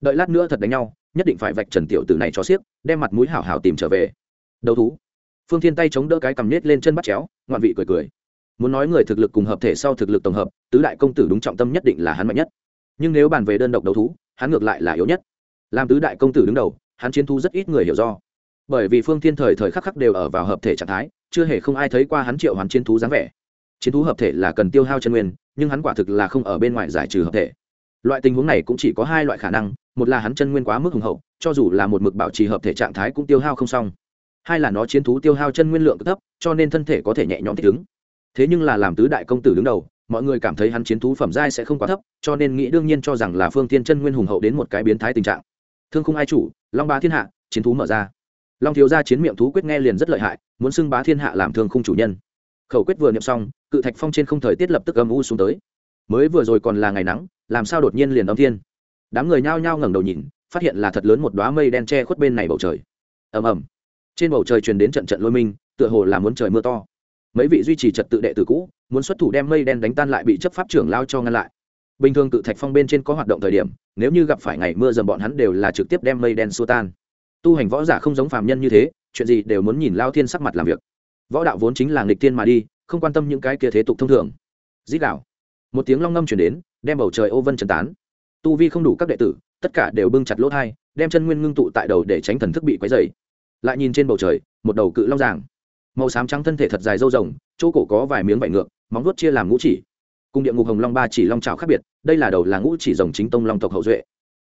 Đợi lát nữa thật đánh nhau, nhất định phải vạch trần tiểu tử này cho xiếc, đem mặt mũi hảo hảo tìm trở về. Đầu thú phương thiên tay chống đỡ cái cầm nết lên chân bắt chéo, ngoạn vị cười cười. Muốn nói người thực lực cùng hợp thể sau thực lực tổng hợp, tứ đại công tử đúng trọng tâm nhất định là hắn mạnh nhất. Nhưng nếu bàn về đơn độc đấu thú, hắn ngược lại là yếu nhất. Làm tứ đại công tử đứng đầu, hắn chiến thu rất ít người hiểu do. Bởi vì phương thiên thời thời khắc khắc đều ở vào hợp thể trạng thái, chưa hề không ai thấy qua hắn triệu hắn chiến thú dáng vẻ. Chiến thú hợp thể là cần tiêu hao chân nguyên, nhưng hắn quả thực là không ở bên ngoài giải trừ hợp thể. Loại tình huống này cũng chỉ có hai loại khả năng, một là hắn chân nguyên quá mức hùng hậu, cho dù là một mực bảo trì hợp thể trạng thái cũng tiêu hao không xong hai là nó chiến thú tiêu hao chân nguyên lượng thấp, cho nên thân thể có thể nhẹ nhõm thích ứng. Thế nhưng là làm tứ đại công tử đứng đầu, mọi người cảm thấy hắn chiến thú phẩm giai sẽ không quá thấp, cho nên nghĩ đương nhiên cho rằng là phương tiên chân nguyên hùng hậu đến một cái biến thái tình trạng. Thương không ai chủ, long bá thiên hạ, chiến thú mở ra. Long thiếu gia chiến miệng thú quyết nghe liền rất lợi hại, muốn xưng bá thiên hạ làm thương không chủ nhân. Khẩu quyết vừa niệm xong, cự thạch phong trên không thời tiết lập tức âm u xuống tới. Mới vừa rồi còn là ngày nắng, làm sao đột nhiên liền âm thiên? Đám người nhao nhao ngẩng đầu nhìn, phát hiện là thật lớn một đoá mây đen che khuất bên này bầu trời. Ầm ầm trên bầu trời truyền đến trận trận lôi minh, tựa hồ là muốn trời mưa to. Mấy vị duy trì trật tự đệ tử cũ, muốn xuất thủ đem mây đen đánh tan lại bị chấp pháp trưởng lao cho ngăn lại. Bình thường cự thạch phong bên trên có hoạt động thời điểm, nếu như gặp phải ngày mưa dầm bọn hắn đều là trực tiếp đem mây đen xua tan. Tu hành võ giả không giống phàm nhân như thế, chuyện gì đều muốn nhìn lao thiên sắc mặt làm việc. Võ đạo vốn chính là nghịch tiên mà đi, không quan tâm những cái kia thế tục thông thường. Dít đạo một tiếng long ngâm chuyển đến, đem bầu trời ô vân trần tán. Tu vi không đủ các đệ tử, tất cả đều bưng chặt lỗ thai, đem chân nguyên ngưng tụ tại đầu để tránh thần thức bị quấy dày lại nhìn trên bầu trời, một đầu cự long ràng màu xám trắng thân thể thật dài râu rồng, chỗ cổ có vài miếng vải ngược, móng vuốt chia làm ngũ chỉ. Cùng địa ngục hồng long ba chỉ long trào khác biệt, đây là đầu là ngũ chỉ rồng chính tông long tộc hậu duệ.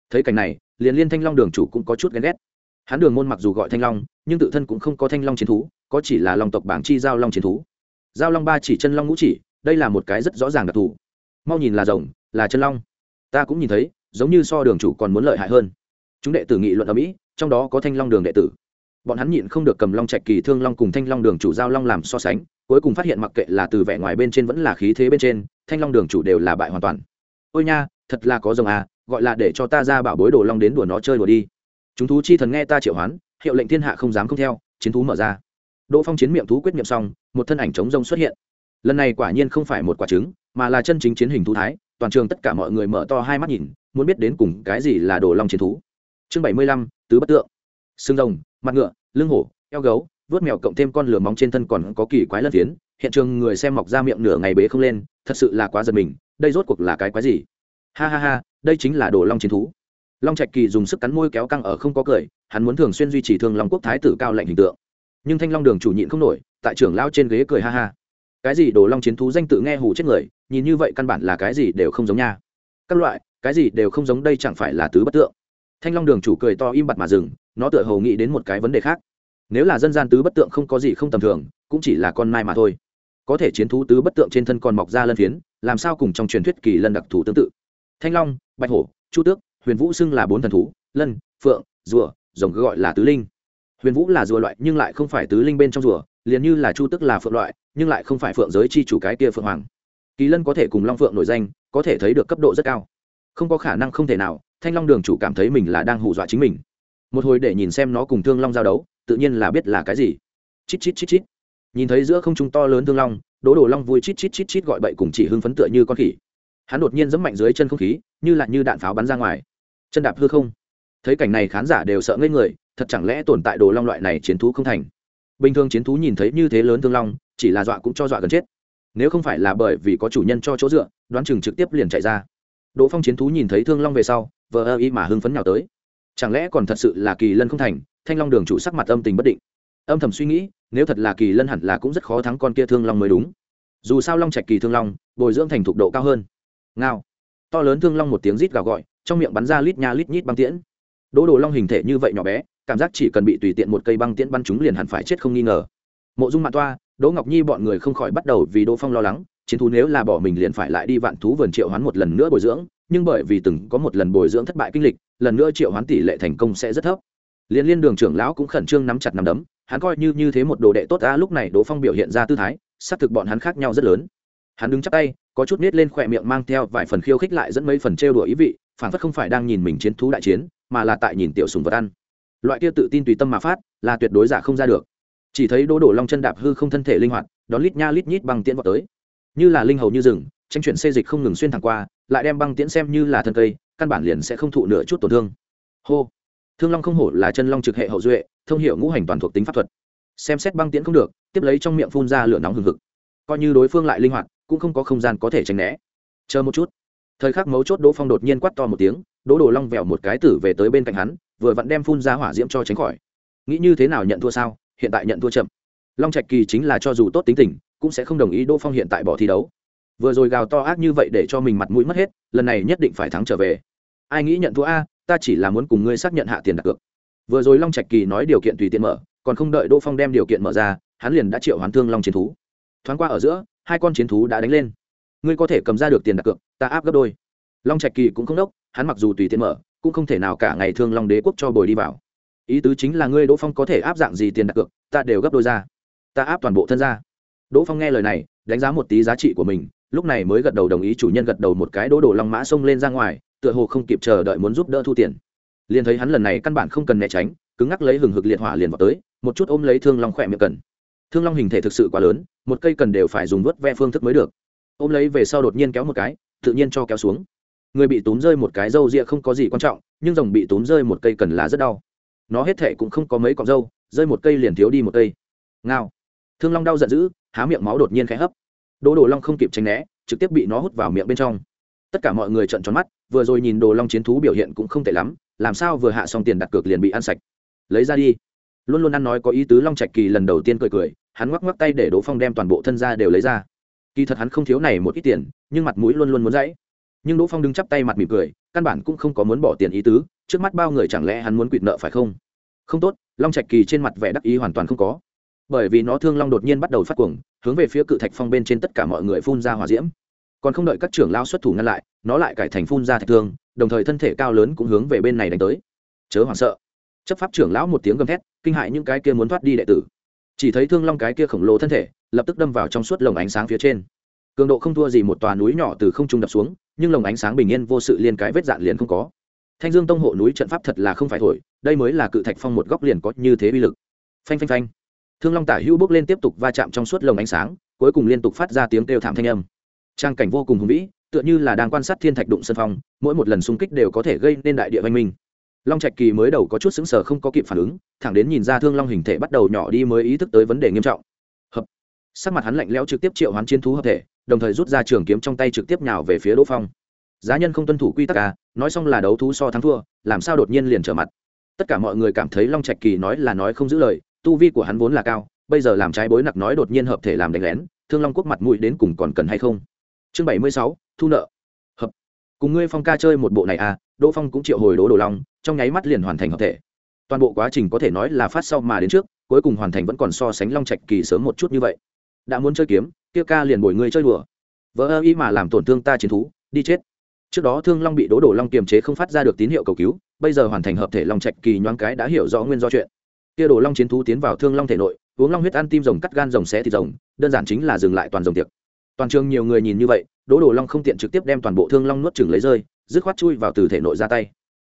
Thấy cảnh này, liền liên thanh long đường chủ cũng có chút ghen ghét. Hắn đường môn mặc dù gọi thanh long, nhưng tự thân cũng không có thanh long chiến thú, có chỉ là long tộc bảng chi giao long chiến thú. Giao long ba chỉ chân long ngũ chỉ, đây là một cái rất rõ ràng đặc thù. Mau nhìn là rồng, là chân long. Ta cũng nhìn thấy, giống như so đường chủ còn muốn lợi hại hơn. Chúng đệ tử nghị luận ở mỹ, trong đó có thanh long đường đệ tử bọn hắn nhịn không được cầm long trạch kỳ thương long cùng thanh long đường chủ giao long làm so sánh, cuối cùng phát hiện mặc kệ là từ vẻ ngoài bên trên vẫn là khí thế bên trên, thanh long đường chủ đều là bại hoàn toàn. Ôi nha, thật là có rồng à gọi là để cho ta ra bảo bối đồ long đến đùa nó chơi đùa đi. Chúng thú chi thần nghe ta triệu hoán, hiệu lệnh thiên hạ không dám không theo, chiến thú mở ra. Đỗ phong chiến miệng thú quyết nghiệm xong, một thân ảnh chống rông xuất hiện. Lần này quả nhiên không phải một quả trứng, mà là chân chính chiến hình thú thái, toàn trường tất cả mọi người mở to hai mắt nhìn, muốn biết đến cùng cái gì là đồ long chiến thú. Chương bảy mươi lăm, tứ bất tượng. Xương rồng mặt ngựa, lưng hổ, eo gấu vớt mèo cộng thêm con lửa móng trên thân còn có kỳ quái lân phiến. Hiện trường người xem mọc ra miệng nửa ngày bế không lên, thật sự là quá giật mình, đây rốt cuộc là cái quái gì? Ha ha ha, đây chính là đồ long chiến thú. Long trạch kỳ dùng sức cắn môi kéo căng ở không có cười, hắn muốn thường xuyên duy trì thương long quốc thái tử cao lạnh hình tượng. Nhưng thanh long đường chủ nhịn không nổi, tại trưởng lao trên ghế cười ha ha. Cái gì đồ long chiến thú danh tự nghe hù chết người, nhìn như vậy căn bản là cái gì đều không giống nha. Các loại, cái gì đều không giống đây chẳng phải là tứ bất tượng. Thanh long đường chủ cười to im bặt mà dừng nó tựa hồ nghĩ đến một cái vấn đề khác. Nếu là dân gian tứ bất tượng không có gì không tầm thường, cũng chỉ là con mai mà thôi. Có thể chiến thú tứ bất tượng trên thân còn mọc ra lân phiến, làm sao cùng trong truyền thuyết kỳ lân đặc thù tương tự? Thanh long, bạch hổ, chu tước, huyền vũ xưng là bốn thần thú, lân, phượng, rùa, rồng gọi là tứ linh. Huyền vũ là rùa loại nhưng lại không phải tứ linh bên trong rùa, liền như là chu Tước là phượng loại, nhưng lại không phải phượng giới chi chủ cái kia phượng hoàng. Kỳ lân có thể cùng long phượng nổi danh, có thể thấy được cấp độ rất cao. Không có khả năng không thể nào, thanh long đường chủ cảm thấy mình là đang hù dọa chính mình một hồi để nhìn xem nó cùng thương long giao đấu, tự nhiên là biết là cái gì. Chít chít chít chít. Nhìn thấy giữa không trung to lớn thương long, đỗ đồ long vui chít chít chít chít gọi bậy cùng chỉ hưng phấn tựa như con khỉ. Hắn đột nhiên giẫm mạnh dưới chân không khí, như là như đạn pháo bắn ra ngoài. Chân đạp hư không. Thấy cảnh này khán giả đều sợ ngây người, thật chẳng lẽ tồn tại đồ long loại này chiến thú không thành? Bình thường chiến thú nhìn thấy như thế lớn thương long, chỉ là dọa cũng cho dọa gần chết. Nếu không phải là bởi vì có chủ nhân cho chỗ dựa, đoán chừng trực tiếp liền chạy ra. Đỗ phong chiến thú nhìn thấy thương long về sau, vờ ơ ý mà hưng phấn nhào tới chẳng lẽ còn thật sự là kỳ lân không thành? Thanh long đường chủ sắc mặt âm tình bất định. Âm thầm suy nghĩ, nếu thật là kỳ lân hẳn là cũng rất khó thắng con kia thương long mới đúng. Dù sao long trạch kỳ thương long, bồi dưỡng thành thục độ cao hơn. Ngao. To lớn thương long một tiếng rít gào gọi, trong miệng bắn ra lít nha lít nhít băng tiễn. Đỗ đồ long hình thể như vậy nhỏ bé, cảm giác chỉ cần bị tùy tiện một cây băng tiễn bắn chúng liền hẳn phải chết không nghi ngờ. Mộ dung mạn toa, đỗ ngọc nhi bọn người không khỏi bắt đầu vì đỗ phong lo lắng chiến thú nếu là bỏ mình liền phải lại đi vạn thú vườn triệu hoán một lần nữa bồi dưỡng, nhưng bởi vì từng có một lần bồi dưỡng thất bại kinh lịch, lần nữa triệu hoán tỷ lệ thành công sẽ rất thấp. Liên liên đường trưởng lão cũng khẩn trương nắm chặt nắm đấm, hắn coi như như thế một đồ đệ tốt ta lúc này đỗ phong biểu hiện ra tư thái, xác thực bọn hắn khác nhau rất lớn. Hắn đứng chắp tay, có chút nết lên khỏe miệng mang theo vài phần khiêu khích lại dẫn mấy phần trêu đùa ý vị phản phất không phải đang nhìn mình chiến thú đại chiến, mà là tại nhìn tiểu sùng vật ăn. Loại kia tự tin tùy tâm mà phát, là tuyệt đối giả không ra được. Chỉ thấy đỗ đổ long chân đạp hư không thân thể linh hoạt, đón lít nha lít nhít bằng tiễn vào tới như là linh hầu như rừng, tranh chuyển xê dịch không ngừng xuyên thẳng qua, lại đem băng tiễn xem như là thân cây, căn bản liền sẽ không thụ nửa chút tổn thương. Hô. Thương long không hổ là chân long trực hệ hậu duệ, thông hiệu ngũ hành toàn thuộc tính pháp thuật. Xem xét băng tiễn không được, tiếp lấy trong miệng phun ra lửa nóng hừng hực. Coi như đối phương lại linh hoạt, cũng không có không gian có thể tránh né. Chờ một chút. Thời khắc mấu chốt đỗ phong đột nhiên quắt to một tiếng, đỗ đồ long vẹo một cái tử về tới bên cạnh hắn, vừa vặn đem phun ra hỏa diễm cho tránh khỏi. Nghĩ như thế nào nhận thua sao? Hiện tại nhận thua chậm. Long trạch kỳ chính là cho dù tốt tính tình cũng sẽ không đồng ý đỗ phong hiện tại bỏ thi đấu. Vừa rồi gào to ác như vậy để cho mình mặt mũi mất hết, lần này nhất định phải thắng trở về. Ai nghĩ nhận thua a, ta chỉ là muốn cùng ngươi xác nhận hạ tiền đặt cược. Vừa rồi long trạch kỳ nói điều kiện tùy tiện mở, còn không đợi đỗ phong đem điều kiện mở ra, hắn liền đã triệu hoán thương long chiến thú. Thoáng qua ở giữa, hai con chiến thú đã đánh lên. Ngươi có thể cầm ra được tiền đặt cược, ta áp gấp đôi. Long trạch kỳ cũng không đốc, hắn mặc dù tùy tiện mở, cũng không thể nào cả ngày thương long đế quốc cho bồi đi vào. Ý tứ chính là ngươi đỗ phong có thể áp dạng gì tiền đặt cược, ta đều gấp đôi ra. Ta áp toàn bộ thân ra đỗ phong nghe lời này, đánh giá một tí giá trị của mình, lúc này mới gật đầu đồng ý chủ nhân gật đầu một cái đỗ đồ long mã xông lên ra ngoài, tựa hồ không kịp chờ đợi muốn giúp đỡ thu tiền liền thấy hắn lần này căn bản không cần né tránh, cứng ngắc lấy hừng hực liệt hỏa liền vào tới, một chút ôm lấy thương long khỏe miệng cần. Thương long hình thể thực sự quá lớn, một cây cần đều phải dùng vớt ve phương thức mới được. Ôm lấy về sau đột nhiên kéo một cái, tự nhiên cho kéo xuống. Người bị túm rơi một cái râu ria không có gì quan trọng, nhưng rồng bị túm rơi một cây cần là rất đau. Nó hết thể cũng không có mấy cọng râu, rơi một cây liền thiếu đi một cây. Ngao. Thương long đau giận dữ há miệng máu đột nhiên khẽ hấp. Đỗ đồ long không kịp tránh né, trực tiếp bị nó hút vào miệng bên trong. Tất cả mọi người trợn tròn mắt, vừa rồi nhìn đồ long chiến thú biểu hiện cũng không tệ lắm, làm sao vừa hạ xong tiền đặt cược liền bị ăn sạch. Lấy ra đi. Luôn luôn ăn nói có ý tứ long trạch kỳ lần đầu tiên cười cười, hắn ngoắc ngoắc tay để đỗ phong đem toàn bộ thân ra đều lấy ra. Kỳ thật hắn không thiếu này một ít tiền, nhưng mặt mũi luôn luôn muốn dãy. Nhưng đỗ phong đứng chắp tay mặt mỉm cười, căn bản cũng không có muốn bỏ tiền ý tứ, trước mắt bao người chẳng lẽ hắn muốn quỵt nợ phải không? Không tốt, long trạch kỳ trên mặt vẻ đắc ý hoàn toàn không có bởi vì nó thương long đột nhiên bắt đầu phát cuồng, hướng về phía cự thạch phong bên trên tất cả mọi người phun ra hỏa diễm. Còn không đợi các trưởng lao xuất thủ ngăn lại, nó lại cải thành phun ra thạch thương, đồng thời thân thể cao lớn cũng hướng về bên này đánh tới. Chớ hoảng sợ. Chấp pháp trưởng lão một tiếng gầm thét, kinh hại những cái kia muốn thoát đi đệ tử. Chỉ thấy thương long cái kia khổng lồ thân thể, lập tức đâm vào trong suốt lồng ánh sáng phía trên. Cường độ không thua gì một tòa núi nhỏ từ không trung đập xuống, nhưng lồng ánh sáng bình yên vô sự liên cái vết dạn liền không có. Thanh dương tông hộ núi trận pháp thật là không phải thổi, đây mới là cự thạch phong một góc liền có như thế uy lực. Phanh phanh phanh thương long tả hữu bước lên tiếp tục va chạm trong suốt lồng ánh sáng, cuối cùng liên tục phát ra tiếng kêu thảm thanh âm. Trang cảnh vô cùng hùng vĩ, tựa như là đang quan sát thiên thạch đụng sân phong, mỗi một lần xung kích đều có thể gây nên đại địa văn minh. Long trạch kỳ mới đầu có chút xứng sở không có kịp phản ứng, thẳng đến nhìn ra thương long hình thể bắt đầu nhỏ đi mới ý thức tới vấn đề nghiêm trọng. Hợp. Sắc mặt hắn lạnh lẽo trực tiếp triệu hoán chiến thú hợp thể, đồng thời rút ra trường kiếm trong tay trực tiếp nhào về phía đỗ phong. Giá nhân không tuân thủ quy tắc à nói xong là đấu thú so thắng thua, làm sao đột nhiên liền trở mặt. Tất cả mọi người cảm thấy long trạch kỳ nói là nói không giữ lời tu vi của hắn vốn là cao, bây giờ làm trái bối nặc nói đột nhiên hợp thể làm đánh lén, thương long quốc mặt mũi đến cùng còn cần hay không? Chương bảy mươi sáu, thu nợ. Hợp. Cùng ngươi phong ca chơi một bộ này à đỗ phong cũng triệu hồi đỗ đồ long, trong nháy mắt liền hoàn thành hợp thể. Toàn bộ quá trình có thể nói là phát sau mà đến trước, cuối cùng hoàn thành vẫn còn so sánh long trạch kỳ sớm một chút như vậy. Đã muốn chơi kiếm, kia ca liền bồi ngươi chơi đùa. Vỡ ơ ý mà làm tổn thương ta chiến thú, đi chết. Trước đó thương long bị đỗ đổ long kiềm chế không phát ra được tín hiệu cầu cứu, bây giờ hoàn thành hợp thể long trạch kỳ nhoáng cái đã hiểu rõ nguyên do chuyện kia đồ long chiến thú tiến vào thương long thể nội, uống long huyết ăn tim rồng cắt gan rồng xé thịt rồng, đơn giản chính là dừng lại toàn rồng tiệc. Toàn trường nhiều người nhìn như vậy, đỗ đồ long không tiện trực tiếp đem toàn bộ thương long nuốt chừng lấy rơi, dứt khoát chui vào từ thể nội ra tay.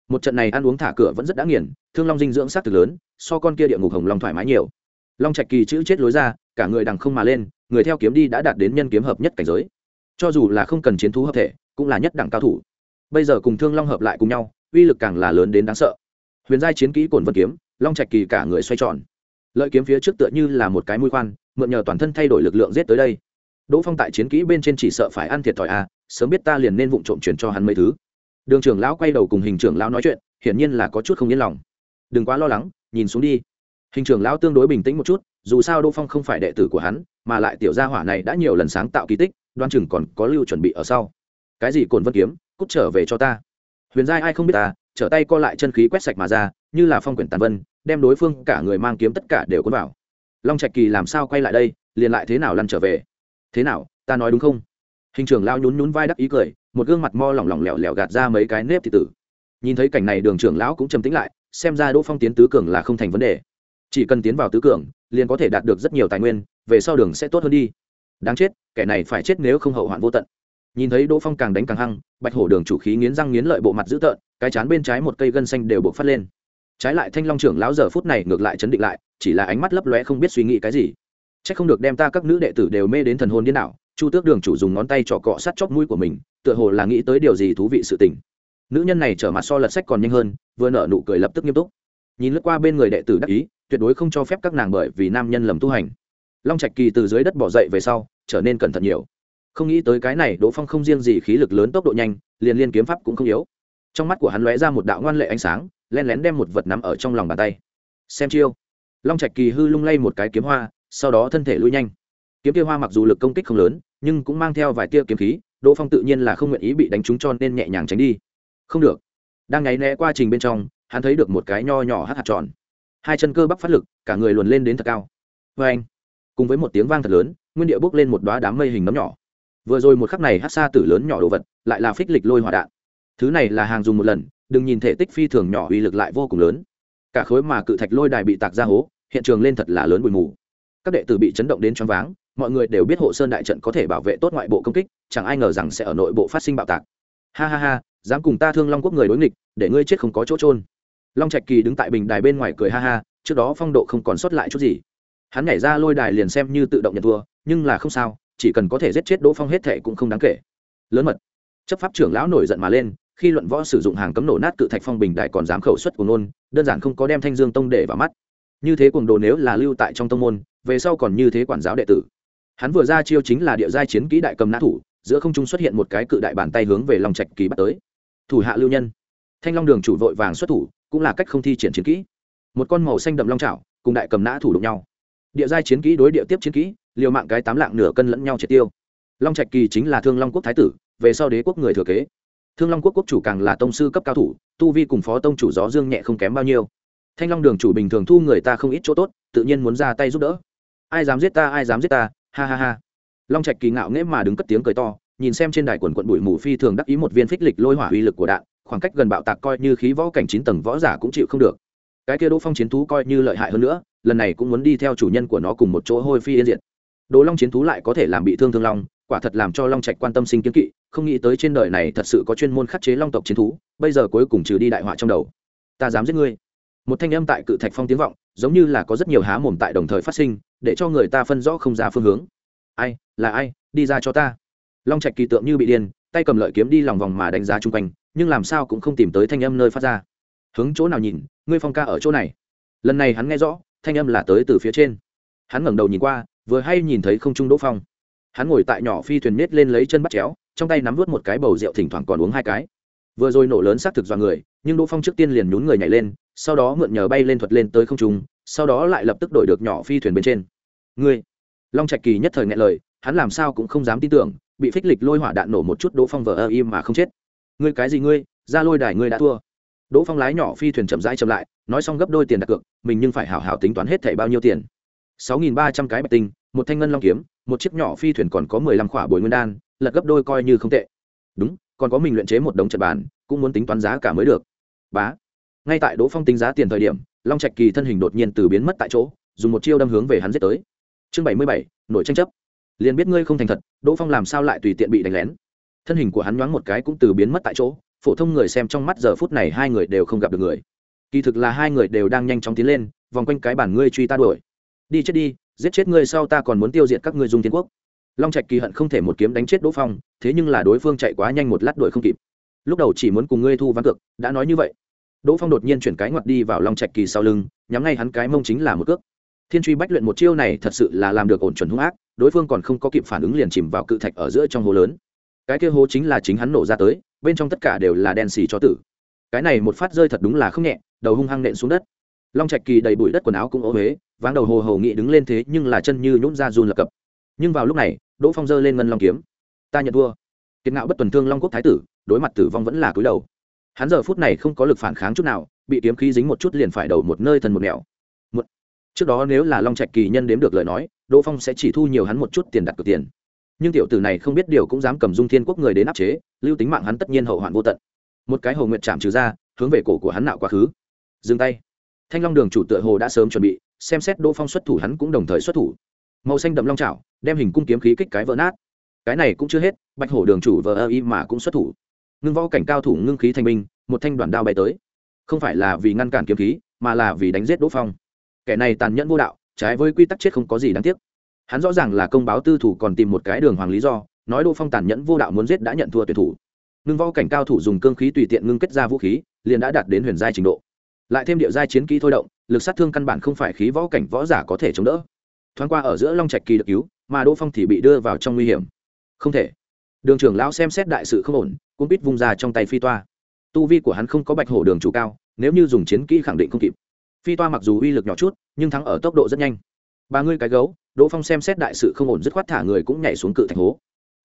Một trận này ăn uống thả cửa vẫn rất đã nghiền, thương long dinh dưỡng s á t thực lớn, so con kia địa ngục hồng long thoải mái nhiều. Long trạch kỳ chữ chết lối ra, cả người đằng không mà lên, người theo kiếm đi đã đạt đến nhân kiếm hợp nhất cảnh giới. Cho dù là không cần chiến thú hợp thể, cũng là nhất đẳng cao thủ. Bây giờ cùng thương long hợp lại cùng nhau, uy lực càng là lớn đến đáng sợ. Huyền giai chiến kỹ cồn vân kiếm long trạch kỳ cả người xoay tròn. Lợi kiếm phía trước tựa như là một cái mũi khoan, mượn nhờ toàn thân thay đổi lực lượng giết tới đây. Đỗ phong tại chiến kỹ bên trên chỉ sợ phải ăn thiệt thòi à sớm biết ta liền nên vụng trộm chuyển cho hắn mấy thứ. Đường trưởng lão quay đầu cùng hình trưởng lão nói chuyện, hiển nhiên là có chút không yên lòng. Đừng quá lo lắng, nhìn xuống đi. Hình trưởng lão tương đối bình tĩnh một chút, dù sao đỗ phong không phải đệ tử của hắn, mà lại tiểu gia hỏa này đã nhiều lần sáng tạo kỳ tích, đoan chừng còn có lưu chuẩn bị ở sau. Cái gì cồn vân kiếm, cút trở về cho ta. Huyền giai ai không biết ta, trở tay co lại chân khí quét sạch mà ra, như là phong quyển tàn vân đem đối phương cả người mang kiếm tất cả đều cuốn vào. Long trạch kỳ làm sao quay lại đây, liền lại thế nào lăn trở về? Thế nào, ta nói đúng không? Hình trưởng lao nhún nhún vai đắc ý cười, một gương mặt mo lỏng lỏng lẻo lẻo gạt ra mấy cái nếp thị tử. Nhìn thấy cảnh này đường trưởng lão cũng trầm tĩnh lại, xem ra đỗ phong tiến tứ cường là không thành vấn đề. Chỉ cần tiến vào tứ cường, liền có thể đạt được rất nhiều tài nguyên, về sau đường sẽ tốt hơn đi. Đáng chết, kẻ này phải chết nếu không hậu hoạn vô tận. Nhìn thấy đỗ phong càng đánh càng hăng, bạch hổ đường chủ khí nghiến răng nghiến lợi bộ mặt dữ tợn, cái chán bên trái một cây gân xanh đều buộc phát lên trái lại thanh long trưởng lão giờ phút này ngược lại chấn định lại, chỉ là ánh mắt lấp lóe không biết suy nghĩ cái gì. C h ắ c không được đem ta các nữ đệ tử đều mê đến thần hồn điên đảo, chu tước đường chủ dùng ngón tay trọ cọ sát chóp mũi của mình, tựa hồ là nghĩ tới điều gì thú vị sự tình. Nữ nhân này trở mặt so lật sách còn nhanh hơn, vừa nở nụ cười lập tức nghiêm túc. Nhìn lướt qua bên người đệ tử đắc ý, tuyệt đối không cho phép các nàng bởi vì nam nhân lầm tu hành. Long trạch kỳ từ dưới đất bỏ dậy về sau, trở nên cẩn thận nhiều. Không nghĩ tới cái này đỗ phong không riêng gì khí lực lớn tốc độ nhanh, liền liên kiếm pháp cũng không yếu. Trong mắt của hắn lóe ra một đạo ngoan lệ ánh sáng len lén đem một vật nắm ở trong lòng bàn tay. Xem chiêu. Long trạch kỳ hư lung lay một cái kiếm hoa, sau đó thân thể lui nhanh. Kiếm kia hoa mặc dù lực công kích không lớn, nhưng cũng mang theo vài tia kiếm khí, đỗ phong tự nhiên là không nguyện ý bị đánh trúng cho nên nhẹ nhàng tránh đi. Không được. Đang ngáy né qua trình bên trong, hắn thấy được một cái nho nhỏ hát hạt tròn. Hai chân cơ bắp phát lực, cả người luồn lên đến thật cao. Vê anh, cùng với một tiếng vang thật lớn, nguyên địa bốc lên một đoá đám mây hình nấm nhỏ. Vừa rồi một khắc này hát xa tử lớn nhỏ đồ vật, lại là phích lịch lôi hỏa đạn. Thứ này là hàng dùng một lần đừng nhìn thể tích phi thường nhỏ uy lực lại vô cùng lớn. Cả khối mà cự thạch lôi đài bị tạc ra hố, hiện trường lên thật là lớn bụi mù. Các đệ tử bị chấn động đến choáng váng, mọi người đều biết hộ sơn đại trận có thể bảo vệ tốt ngoại bộ công kích, chẳng ai ngờ rằng sẽ ở nội bộ phát sinh bạo tạc. Ha ha ha, dám cùng ta thương long quốc người đối nghịch, để ngươi chết không có chỗ trôn long trạch kỳ đứng tại bình đài bên ngoài cười ha ha, trước đó phong độ không còn sót lại chút gì. Hắn nhảy ra lôi đài liền xem như tự động nhận thua, nhưng là không sao, chỉ cần có thể giết chết đỗ phong hết thệ cũng không đáng kể. Lớn mật. Chấp pháp trưởng lão nổi giận mà lên khi luận võ sử dụng hàng cấm nổ nát cự thạch phong bình đại còn dám khẩu xuất của nôn đơn giản không có đem thanh dương tông để vào mắt. Như thế cuồng đồ nếu là lưu tại trong tông môn, về sau còn như thế quản giáo đệ tử. Hắn vừa ra chiêu chính là địa giai chiến kỹ đại cầm nã thủ, giữa không trung xuất hiện một cái cự đại bàn tay hướng về lòng trạch kỳ bắt tới. Thủ hạ lưu nhân. Thanh long đường chủ vội vàng xuất thủ, cũng là cách không thi triển chiến kỹ. Một con màu xanh đậm long trào cùng đại cầm nã thủ đụng nhau. Địa giai chiến kỹ đối địa tiếp chiến kỹ, liều mạng cái tám lạng nửa cân lẫn nhau triệt tiêu. Long trạch kỳ chính là thương long quốc thái tử, về sau đế quốc người thừa kế thương long quốc quốc chủ càng là tông sư cấp cao thủ, tu vi cùng phó tông chủ gió dương nhẹ không kém bao nhiêu. Thanh long đường chủ bình thường thu người ta không ít chỗ tốt, tự nhiên muốn ra tay giúp đỡ. Ai dám giết ta, ai dám giết ta, ha ha ha. Long trạch kỳ ngạo nghễ mà đứng cất tiếng cười to, nhìn xem trên đài quần quận bụi mù phi thường đắc ý một viên phích lịch lôi hỏa uy lực của đạn, khoảng cách gần bạo tạc coi như khí võ cảnh chín tầng võ giả cũng chịu không được. Cái kia đỗ phong chiến thú coi như lợi hại hơn nữa, lần này cũng muốn đi theo chủ nhân của nó cùng một chỗ hôi phi yên diệt. Đồ long chiến thú lại có thể làm bị thương thương long, quả thật làm cho long trạch quan tâm sinh kiến kỵ không nghĩ tới trên đời này thật sự có chuyên môn khắc chế long tộc chiến thú, bây giờ cuối cùng trừ đi đại họa trong đầu. Ta dám giết ngươi. Một thanh âm tại cự thạch phong tiếng vọng, giống như là có rất nhiều há mồm tại đồng thời phát sinh, để cho người ta phân rõ không ra phương hướng. Ai, là ai, đi ra cho ta. Long trạch kỳ tượng như bị điên, tay cầm lợi kiếm đi lòng vòng mà đánh giá chung quanh, nhưng làm sao cũng không tìm tới thanh âm nơi phát ra. Hướng chỗ nào nhìn, ngươi phong ca ở chỗ này. Lần này hắn nghe rõ, thanh âm là tới từ phía trên. Hắn ngẩng đầu nhìn qua, vừa hay nhìn thấy không trung đỗ phong. Hắn ngồi tại nhỏ phi thuyền nết lên lấy chân bắt chéo trong tay nắm vút một cái bầu rượu thỉnh thoảng còn uống hai cái. Vừa rồi nổ lớn xác thực do người, nhưng đỗ phong trước tiên liền nhún người nhảy lên, sau đó mượn nhờ bay lên thuật lên tới không trung, sau đó lại lập tức đổi được nhỏ phi thuyền bên trên. Ngươi, long trạch kỳ nhất thời ngại lời, hắn làm sao cũng không dám tin tưởng, bị phích lịch lôi hỏa đạn nổ một chút đỗ phong vờ ơ im mà không chết. Ngươi cái gì ngươi, ra lôi đài ngươi đã thua. Đỗ phong lái nhỏ phi thuyền chậm rãi chậm lại, nói xong gấp đôi tiền đặt cược, mình nhưng phải hảo hảo tính toán hết thảy bao nhiêu tiền sáu nghìn ba trăm cái bạch tinh, một thanh ngân long kiếm, một chiếc nhỏ phi thuyền còn có mười lăm khỏa bồi nguyên đan, lật gấp đôi coi như không tệ. Đúng, còn có mình luyện chế một đống trận bàn, cũng muốn tính toán giá cả mới được. Bá. Ngay tại đỗ phong tính giá tiền thời điểm, long trạch kỳ thân hình đột nhiên từ biến mất tại chỗ, dùng một chiêu đâm hướng về hắn giết tới. Chương bảy mươi bảy, nổi tranh chấp. Liền biết ngươi không thành thật, đỗ phong làm sao lại tùy tiện bị đánh lén. Thân hình của hắn nhoáng một cái cũng từ biến mất tại chỗ, phổ thông người xem trong mắt giờ phút này hai người đều không gặp được người. Kỳ thực là hai người đều đang nhanh chóng tiến lên, vòng quanh cái bản ngươi truy ta đuổi đi chết đi, giết chết ngươi sau ta còn muốn tiêu diệt các ngươi dung thiên quốc. Long trạch kỳ hận không thể một kiếm đánh chết đỗ phong, thế nhưng là đối phương chạy quá nhanh một lát đuổi không kịp. Lúc đầu chỉ muốn cùng ngươi thu ván cược, đã nói như vậy. Đỗ phong đột nhiên chuyển cái ngoặt đi vào long trạch kỳ sau lưng, nhắm ngay hắn cái mông chính là một cước. Thiên truy bách luyện một chiêu này thật sự là làm được ổn chuẩn hung ác, đối phương còn không có kịp phản ứng liền chìm vào cự thạch ở giữa trong hố lớn. Cái kia hố chính là chính hắn nổ ra tới, bên trong tất cả đều là đen xì cho tử. Cái này một phát rơi thật đúng là không nhẹ, đầu hung hăng nện xuống đất long trạch kỳ đầy bụi đất quần áo cũng ố huế, váng đầu hồ hồ nghị đứng lên thế nhưng là chân như nhún ra run lập cập. Nhưng vào lúc này, đỗ phong giơ lên ngân long kiếm. Ta nhận thua. Kiệt ngạo bất tuần thương long quốc thái tử, đối mặt tử vong vẫn là cúi đầu. Hắn giờ phút này không có lực phản kháng chút nào, bị kiếm khí dính một chút liền phải đầu một nơi thần một nẻo. Một... trước đó nếu là long trạch kỳ nhân đếm được lời nói, đỗ phong sẽ chỉ thu nhiều hắn một chút tiền đặt cược tiền. Nhưng tiểu tử này không biết điều cũng dám cầm dung thiên quốc người đến áp chế, lưu tính mạng hắn tất nhiên hậu hoạn vô tận. Một cái hầu nguyện chạm trừ ra, hướng về cổ của hắn nạo quá khứ. Dừng tay thanh long đường chủ tựa hồ đã sớm chuẩn bị, xem xét đỗ phong xuất thủ hắn cũng đồng thời xuất thủ. Màu xanh đậm long trào đem hình cung kiếm khí kích cái vỡ nát. Cái này cũng chưa hết, bạch hổ đường chủ vờ ơ y mà cũng xuất thủ. Ngưng võ cảnh cao thủ ngưng khí thanh minh một thanh đoàn đao bay tới. Không phải là vì ngăn cản kiếm khí, mà là vì đánh giết đỗ phong. Kẻ này tàn nhẫn vô đạo, trái với quy tắc chết không có gì đáng tiếc. Hắn rõ ràng là công báo tư thủ còn tìm một cái đường hoàng lý do, nói đỗ phong tàn nhẫn vô đạo muốn giết đã nhận thua tuyển thủ. Ngưng võ cảnh cao thủ dùng cương khí tùy tiện ngưng kết ra vũ khí, liền đã đạt đến huyền giai trình độ lại thêm địa giai chiến kỹ thôi động, lực sát thương căn bản không phải khí võ cảnh võ giả có thể chống đỡ. Thoáng qua ở giữa long trạch kỳ được cứu, mà đỗ phong thì bị đưa vào trong nguy hiểm. Không thể. Đường trưởng lão xem xét đại sự không ổn cũng biết vung ra trong tay phi toa. Tu vi của hắn không có bạch hổ đường chủ cao, nếu như dùng chiến kỹ khẳng định không kịp. Phi toa mặc dù uy lực nhỏ chút, nhưng thắng ở tốc độ rất nhanh. Ba ngươi cái gấu, đỗ phong xem xét đại sự không ổn dứt khoát thả người cũng nhảy xuống cự thành hố.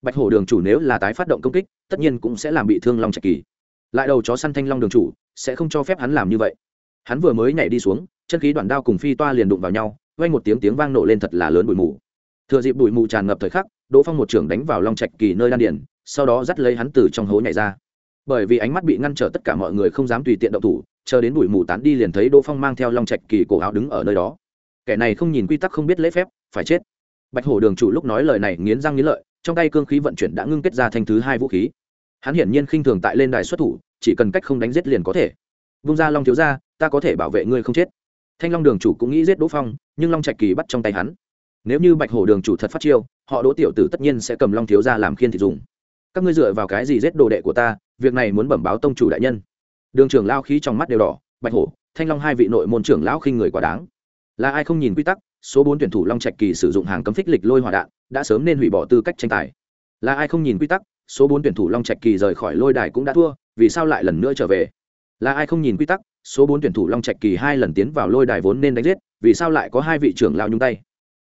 Bạch hổ đường chủ nếu là tái phát động công kích, tất nhiên cũng sẽ làm bị thương long trạch kỳ. Lại đầu chó săn thanh long đường chủ, sẽ không cho phép hắn làm như vậy hắn vừa mới nhảy đi xuống, chân khí đoạn đao cùng phi toa liền đụng vào nhau, vang một tiếng tiếng vang nổ lên thật là lớn bụi mù. Thừa dịp bụi mù tràn ngập thời khắc, đỗ phong một trưởng đánh vào long trạch kỳ nơi đan điển sau đó dắt lấy hắn từ trong hố nhảy ra. Bởi vì ánh mắt bị ngăn trở tất cả mọi người không dám tùy tiện động thủ, chờ đến bụi mù tán đi liền thấy đỗ phong mang theo long trạch kỳ cổ áo đứng ở nơi đó. Kẻ này không nhìn quy tắc không biết lễ phép, phải chết. Bạch hổ đường chủ lúc nói lời này nghiến răng nghiến lợi, trong tay cương khí vận chuyển đã ngưng kết ra thành thứ hai vũ khí. Hắn hiển nhiên khinh thường tại lên đài xuất thủ, chỉ cần cách không đánh giết liền có thể. Vung ra long thiếu ra ta có thể bảo vệ ngươi không chết. Thanh long đường chủ cũng nghĩ giết đỗ phong, nhưng long trạch kỳ bắt trong tay hắn. Nếu như bạch hổ đường chủ thật phát chiêu, họ đỗ tiểu tử tất nhiên sẽ cầm long thiếu ra làm khiên thì dùng. Các ngươi dựa vào cái gì giết đồ đệ của ta, việc này muốn bẩm báo tông chủ đại nhân. Đường trưởng lao khí trong mắt đều đỏ, bạch hổ, thanh long hai vị nội môn trưởng lão khinh người quá đáng. Là ai không nhìn quy tắc, số bốn tuyển thủ long trạch kỳ sử dụng hàng cấm phích lịch lôi hỏa đạn, đã sớm nên hủy bỏ tư cách tranh tài. Là ai không nhìn quy tắc, số bốn tuyển thủ long trạch kỳ rời khỏi lôi đài cũng đã thua, vì sao lại lần nữa trở về? Là ai không nhìn quy tắc, số bốn tuyển thủ long trạch kỳ hai lần tiến vào lôi đài vốn nên đánh giết, vì sao lại có hai vị trưởng lao nhung tay?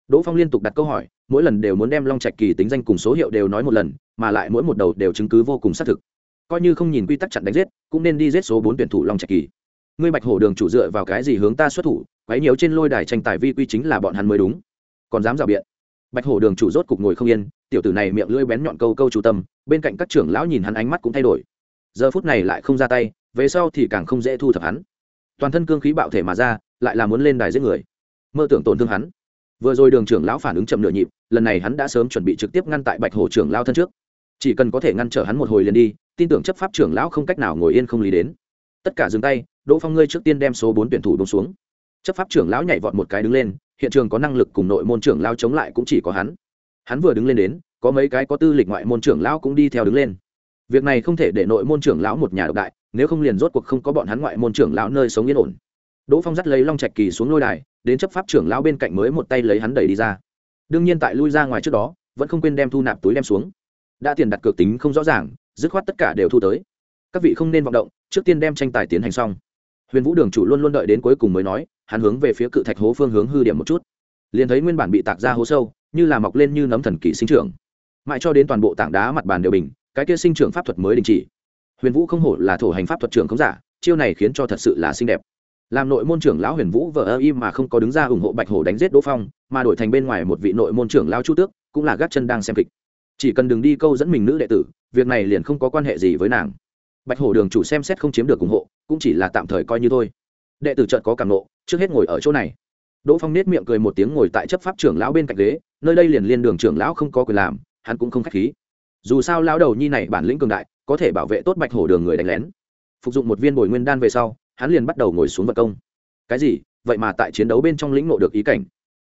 Đỗ phong liên tục đặt câu hỏi, mỗi lần đều muốn đem long trạch kỳ tính danh cùng số hiệu đều nói một lần, mà lại mỗi một đầu đều chứng cứ vô cùng xác thực. Coi như không nhìn quy tắc chặn đánh giết, cũng nên đi giết số bốn tuyển thủ long trạch kỳ. Ngươi bạch hổ đường chủ dựa vào cái gì hướng ta xuất thủ, quấy nhiều trên lôi đài tranh tài vi quy chính là bọn hắn mới đúng. Còn dám rào biện. Bạch hổ đường chủ rốt cục ngồi không yên, tiểu tử này miệng lưỡi bén nhọn câu câu chủ tâm, bên cạnh các trưởng lão nhìn hắn ánh mắt cũng thay đổi. Giờ phút này lại không ra tay về sau thì càng không dễ thu thập hắn. Toàn thân cương khí bạo thể mà ra, lại là muốn lên đài giết người. Mơ tưởng tổn thương hắn. Vừa rồi đường trưởng lão phản ứng chậm nửa nhịp, lần này hắn đã sớm chuẩn bị trực tiếp ngăn tại bạch hổ trưởng lao thân trước. Chỉ cần có thể ngăn trở hắn một hồi liền đi, tin tưởng chấp pháp trưởng lão không cách nào ngồi yên không lý đến. Tất cả dừng tay, đỗ phong ngươi trước tiên đem số bốn tuyển thủ bông xuống. Chấp pháp trưởng lão nhảy vọt một cái đứng lên, hiện trường có năng lực cùng nội môn trưởng lao chống lại cũng chỉ có hắn. Hắn vừa đứng lên đến, có mấy cái có tư lịch ngoại môn trưởng lão cũng đi theo đứng lên. Việc này không thể để nội môn trưởng lão một nhà độc đại nếu không liền rốt cuộc không có bọn hắn ngoại môn trưởng lão nơi sống yên ổn. Đỗ phong dắt lấy long trạch kỳ xuống lôi đài, đến chấp pháp trưởng lão bên cạnh mới một tay lấy hắn đẩy đi ra. Đương nhiên tại lui ra ngoài trước đó, vẫn không quên đem thu nạp túi đem xuống. Đã tiền đặt cược tính không rõ ràng, dứt khoát tất cả đều thu tới. Các vị không nên vọng động, trước tiên đem tranh tài tiến hành xong. Huyền vũ đường chủ luôn luôn đợi đến cuối cùng mới nói, hắn hướng về phía cự thạch hố phương hướng hư điểm một chút. Liền thấy nguyên bản bị tạc ra hố sâu, như là mọc lên như nấm thần kỳ sinh trưởng. Mãi cho đến toàn bộ tảng đá mặt bàn đều bình, cái kia sinh trưởng pháp thuật mới đình chỉ huyền vũ không hổ là thổ hành pháp thuật trưởng không giả, chiêu này khiến cho thật sự là xinh đẹp. Làm nội môn trưởng lão huyền vũ vợ ơ im mà không có đứng ra ủng hộ bạch hổ đánh giết đỗ phong, mà đổi thành bên ngoài một vị nội môn trưởng lão chu tước, cũng là gác chân đang xem kịch. Chỉ cần đừng đi câu dẫn mình nữ đệ tử, việc này liền không có quan hệ gì với nàng. Bạch hổ đường chủ xem xét không chiếm được ủng hộ, cũng chỉ là tạm thời coi như thôi. Đệ tử trợt có cảm nộ, trước hết ngồi ở chỗ này. Đỗ phong nết miệng cười một tiếng ngồi tại chấp pháp trưởng lão bên cạnh ghế, nơi đây liền liên đường trưởng lão không có quyền làm, hắn cũng không k h á c h khí. Dù sao lão đầu nhi này bản lĩnh cường đại có thể bảo vệ tốt bạch hổ đường người đánh lén. Phục dụng một viên bồi nguyên đan về sau, hắn liền bắt đầu ngồi xuống vật công. Cái gì? Vậy mà tại chiến đấu bên trong lĩnh ngộ được ý cảnh.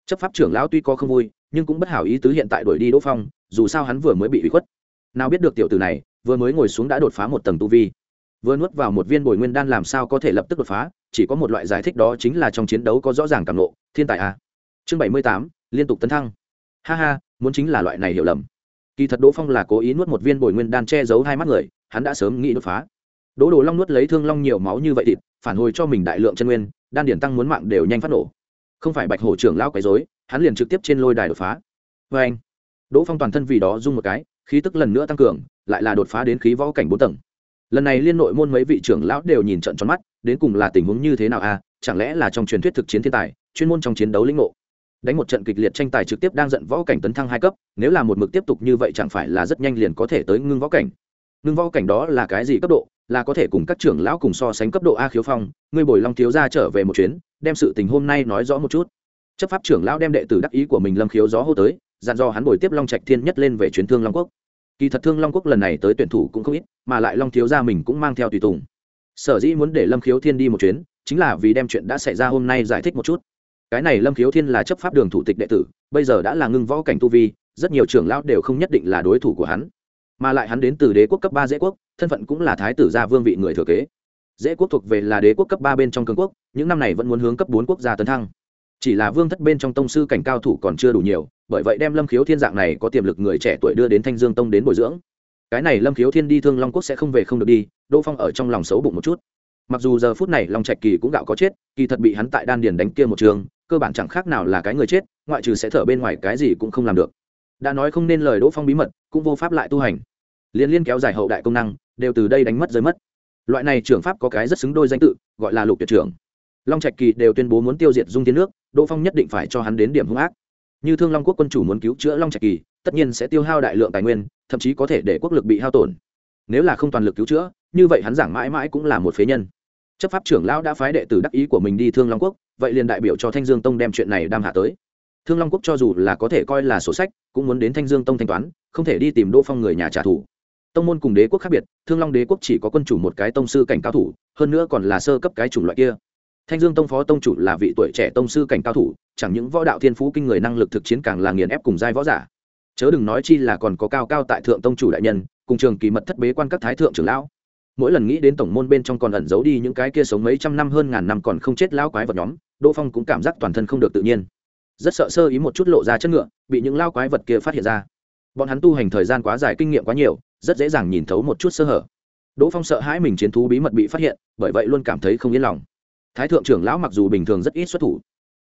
Chấp pháp trưởng lão tuy có không vui, nhưng cũng bất hảo ý tứ hiện tại đuổi đi đỗ phong, dù sao hắn vừa mới bị bị khuất. Nào biết được tiểu tử này, vừa mới ngồi xuống đã đột phá một tầng tu vi. Vừa nuốt vào một viên bồi nguyên đan làm sao có thể lập tức đột phá, chỉ có một loại giải thích đó chính là trong chiến đấu có rõ ràng cảm lộ thiên tài a chương bảy mươi tám, liên tục tấn thăng. Ha ha, muốn chính là loại này hiểu lầm kỳ thật đỗ phong là cố ý nuốt một viên bồi nguyên đan che giấu hai mắt người, hắn đã sớm nghĩ đột phá. Đỗ đồ long nuốt lấy thương long nhiều máu như vậy thịt, phản hồi cho mình đại lượng chân nguyên, đan điển tăng muốn mạng đều nhanh phát nổ. Không phải bạch hổ trưởng lao quấy dối hắn liền trực tiếp trên lôi đài đột phá. Vê anh, đỗ phong toàn thân vì đó rung một cái, khí tức lần nữa tăng cường, lại là đột phá đến khí võ cảnh bốn tầng. Lần này liên nội môn mấy vị trưởng lão đều nhìn trận tròn mắt, đến cùng là tình huống như thế nào a à? chẳng lẽ là trong truyền thuyết thực chiến thiên tài, chuyên môn trong chiến đấu lĩnh ngộ? Đánh một trận kịch liệt tranh tài trực tiếp đang giận võ cảnh tấn thăng hai cấp, nếu là một mực tiếp tục như vậy chẳng phải là rất nhanh liền có thể tới ngưng võ cảnh. Ngưng võ cảnh đó là cái gì cấp độ? Là có thể cùng các trưởng lão cùng so sánh cấp độ a khiếu phong, ngươi bồi long thiếu ra trở về một chuyến, đem sự tình hôm nay nói rõ một chút. Chấp pháp trưởng lão đem đệ tử đắc ý của mình lâm khiếu gió hô tới, dặn dò hắn bồi tiếp long trạch thiên nhất lên về chuyến thương long quốc. Kỳ thật thương long quốc lần này tới tuyển thủ cũng không ít, mà lại long thiếu gia mình cũng mang theo tùy tùng. Sở dĩ muốn để lâm khiếu thiên đi một chuyến, chính là vì đem chuyện đã xảy ra hôm nay giải thích một chút cái này lâm khiếu thiên là chấp pháp đường thủ tịch đệ tử, bây giờ đã là ngưng võ cảnh tu vi, rất nhiều trưởng lão đều không nhất định là đối thủ của hắn. Mà lại hắn đến từ đế quốc cấp ba dễ quốc, thân phận cũng là thái tử gia vương vị người thừa kế. Dễ quốc thuộc về là đế quốc cấp ba bên trong cường quốc, những năm này vẫn muốn hướng cấp bốn quốc gia tấn thăng. Chỉ là vương thất bên trong tông sư cảnh cao thủ còn chưa đủ nhiều, bởi vậy đem lâm khiếu thiên dạng này có tiềm lực người trẻ tuổi đưa đến thanh dương tông đến bồi dưỡng. Cái này lâm khiếu thiên đi thương long quốc sẽ không về không được đi, đỗ phong ở trong lòng xấu bụng một chút. Mặc dù giờ phút này long trạch kỳ cũng gạo có chết, kỳ thật bị hắn tại đan điền đánh kia một trường cơ bản chẳng khác nào là cái người chết, ngoại trừ sẽ thở bên ngoài cái gì cũng không làm được. Đã nói không nên lời đỗ phong bí mật, cũng vô pháp lại tu hành. Liên liên kéo dài hậu đại công năng, đều từ đây đánh mất rơi mất. Loại này trưởng pháp có cái rất xứng đôi danh tự, gọi là lục tuyệt trưởng. Long trạch kỳ đều tuyên bố muốn tiêu diệt dung tiến nước, đỗ phong nhất định phải cho hắn đến điểm hung ác. Như thương long quốc quân chủ muốn cứu chữa long trạch kỳ, tất nhiên sẽ tiêu hao đại lượng tài nguyên, thậm chí có thể để quốc lực bị hao tổn. Nếu là không toàn lực cứu chữa, như vậy hắn giảng mãi mãi cũng là một phế nhân chấp pháp trưởng lão đã phái đệ tử đắc ý của mình đi thương long quốc, vậy liền đại biểu cho thanh dương tông đem chuyện này đam hạ tới. Thương long quốc cho dù là có thể coi là sổ sách, cũng muốn đến thanh dương tông thanh toán, không thể đi tìm đỗ phong người nhà trả thù. Tông môn cùng đế quốc khác biệt, thương long đế quốc chỉ có quân chủ một cái tông sư cảnh cao thủ, hơn nữa còn là sơ cấp cái chủng loại kia. Thanh dương tông phó tông chủ là vị tuổi trẻ tông sư cảnh cao thủ, chẳng những võ đạo thiên phú kinh người năng lực thực chiến càng là nghiền ép cùng giai võ giả. Chớ đừng nói chi là còn có cao cao tại thượng tông chủ đại nhân, cùng trường kỳ mật thất bế quan các thái thượng trưởng lão mỗi lần nghĩ đến tổng môn bên trong còn ẩn giấu đi những cái kia sống mấy trăm năm hơn ngàn năm còn không chết lão quái vật nhóm, đỗ phong cũng cảm giác toàn thân không được tự nhiên. Rất sợ sơ ý một chút lộ ra chất ngựa, bị những lao quái vật kia phát hiện ra. Bọn hắn tu hành thời gian quá dài kinh nghiệm quá nhiều, rất dễ dàng nhìn thấu một chút sơ hở. Đỗ phong sợ hãi mình chiến thú bí mật bị phát hiện, bởi vậy luôn cảm thấy không yên lòng. Thái thượng trưởng lão mặc dù bình thường rất ít xuất thủ,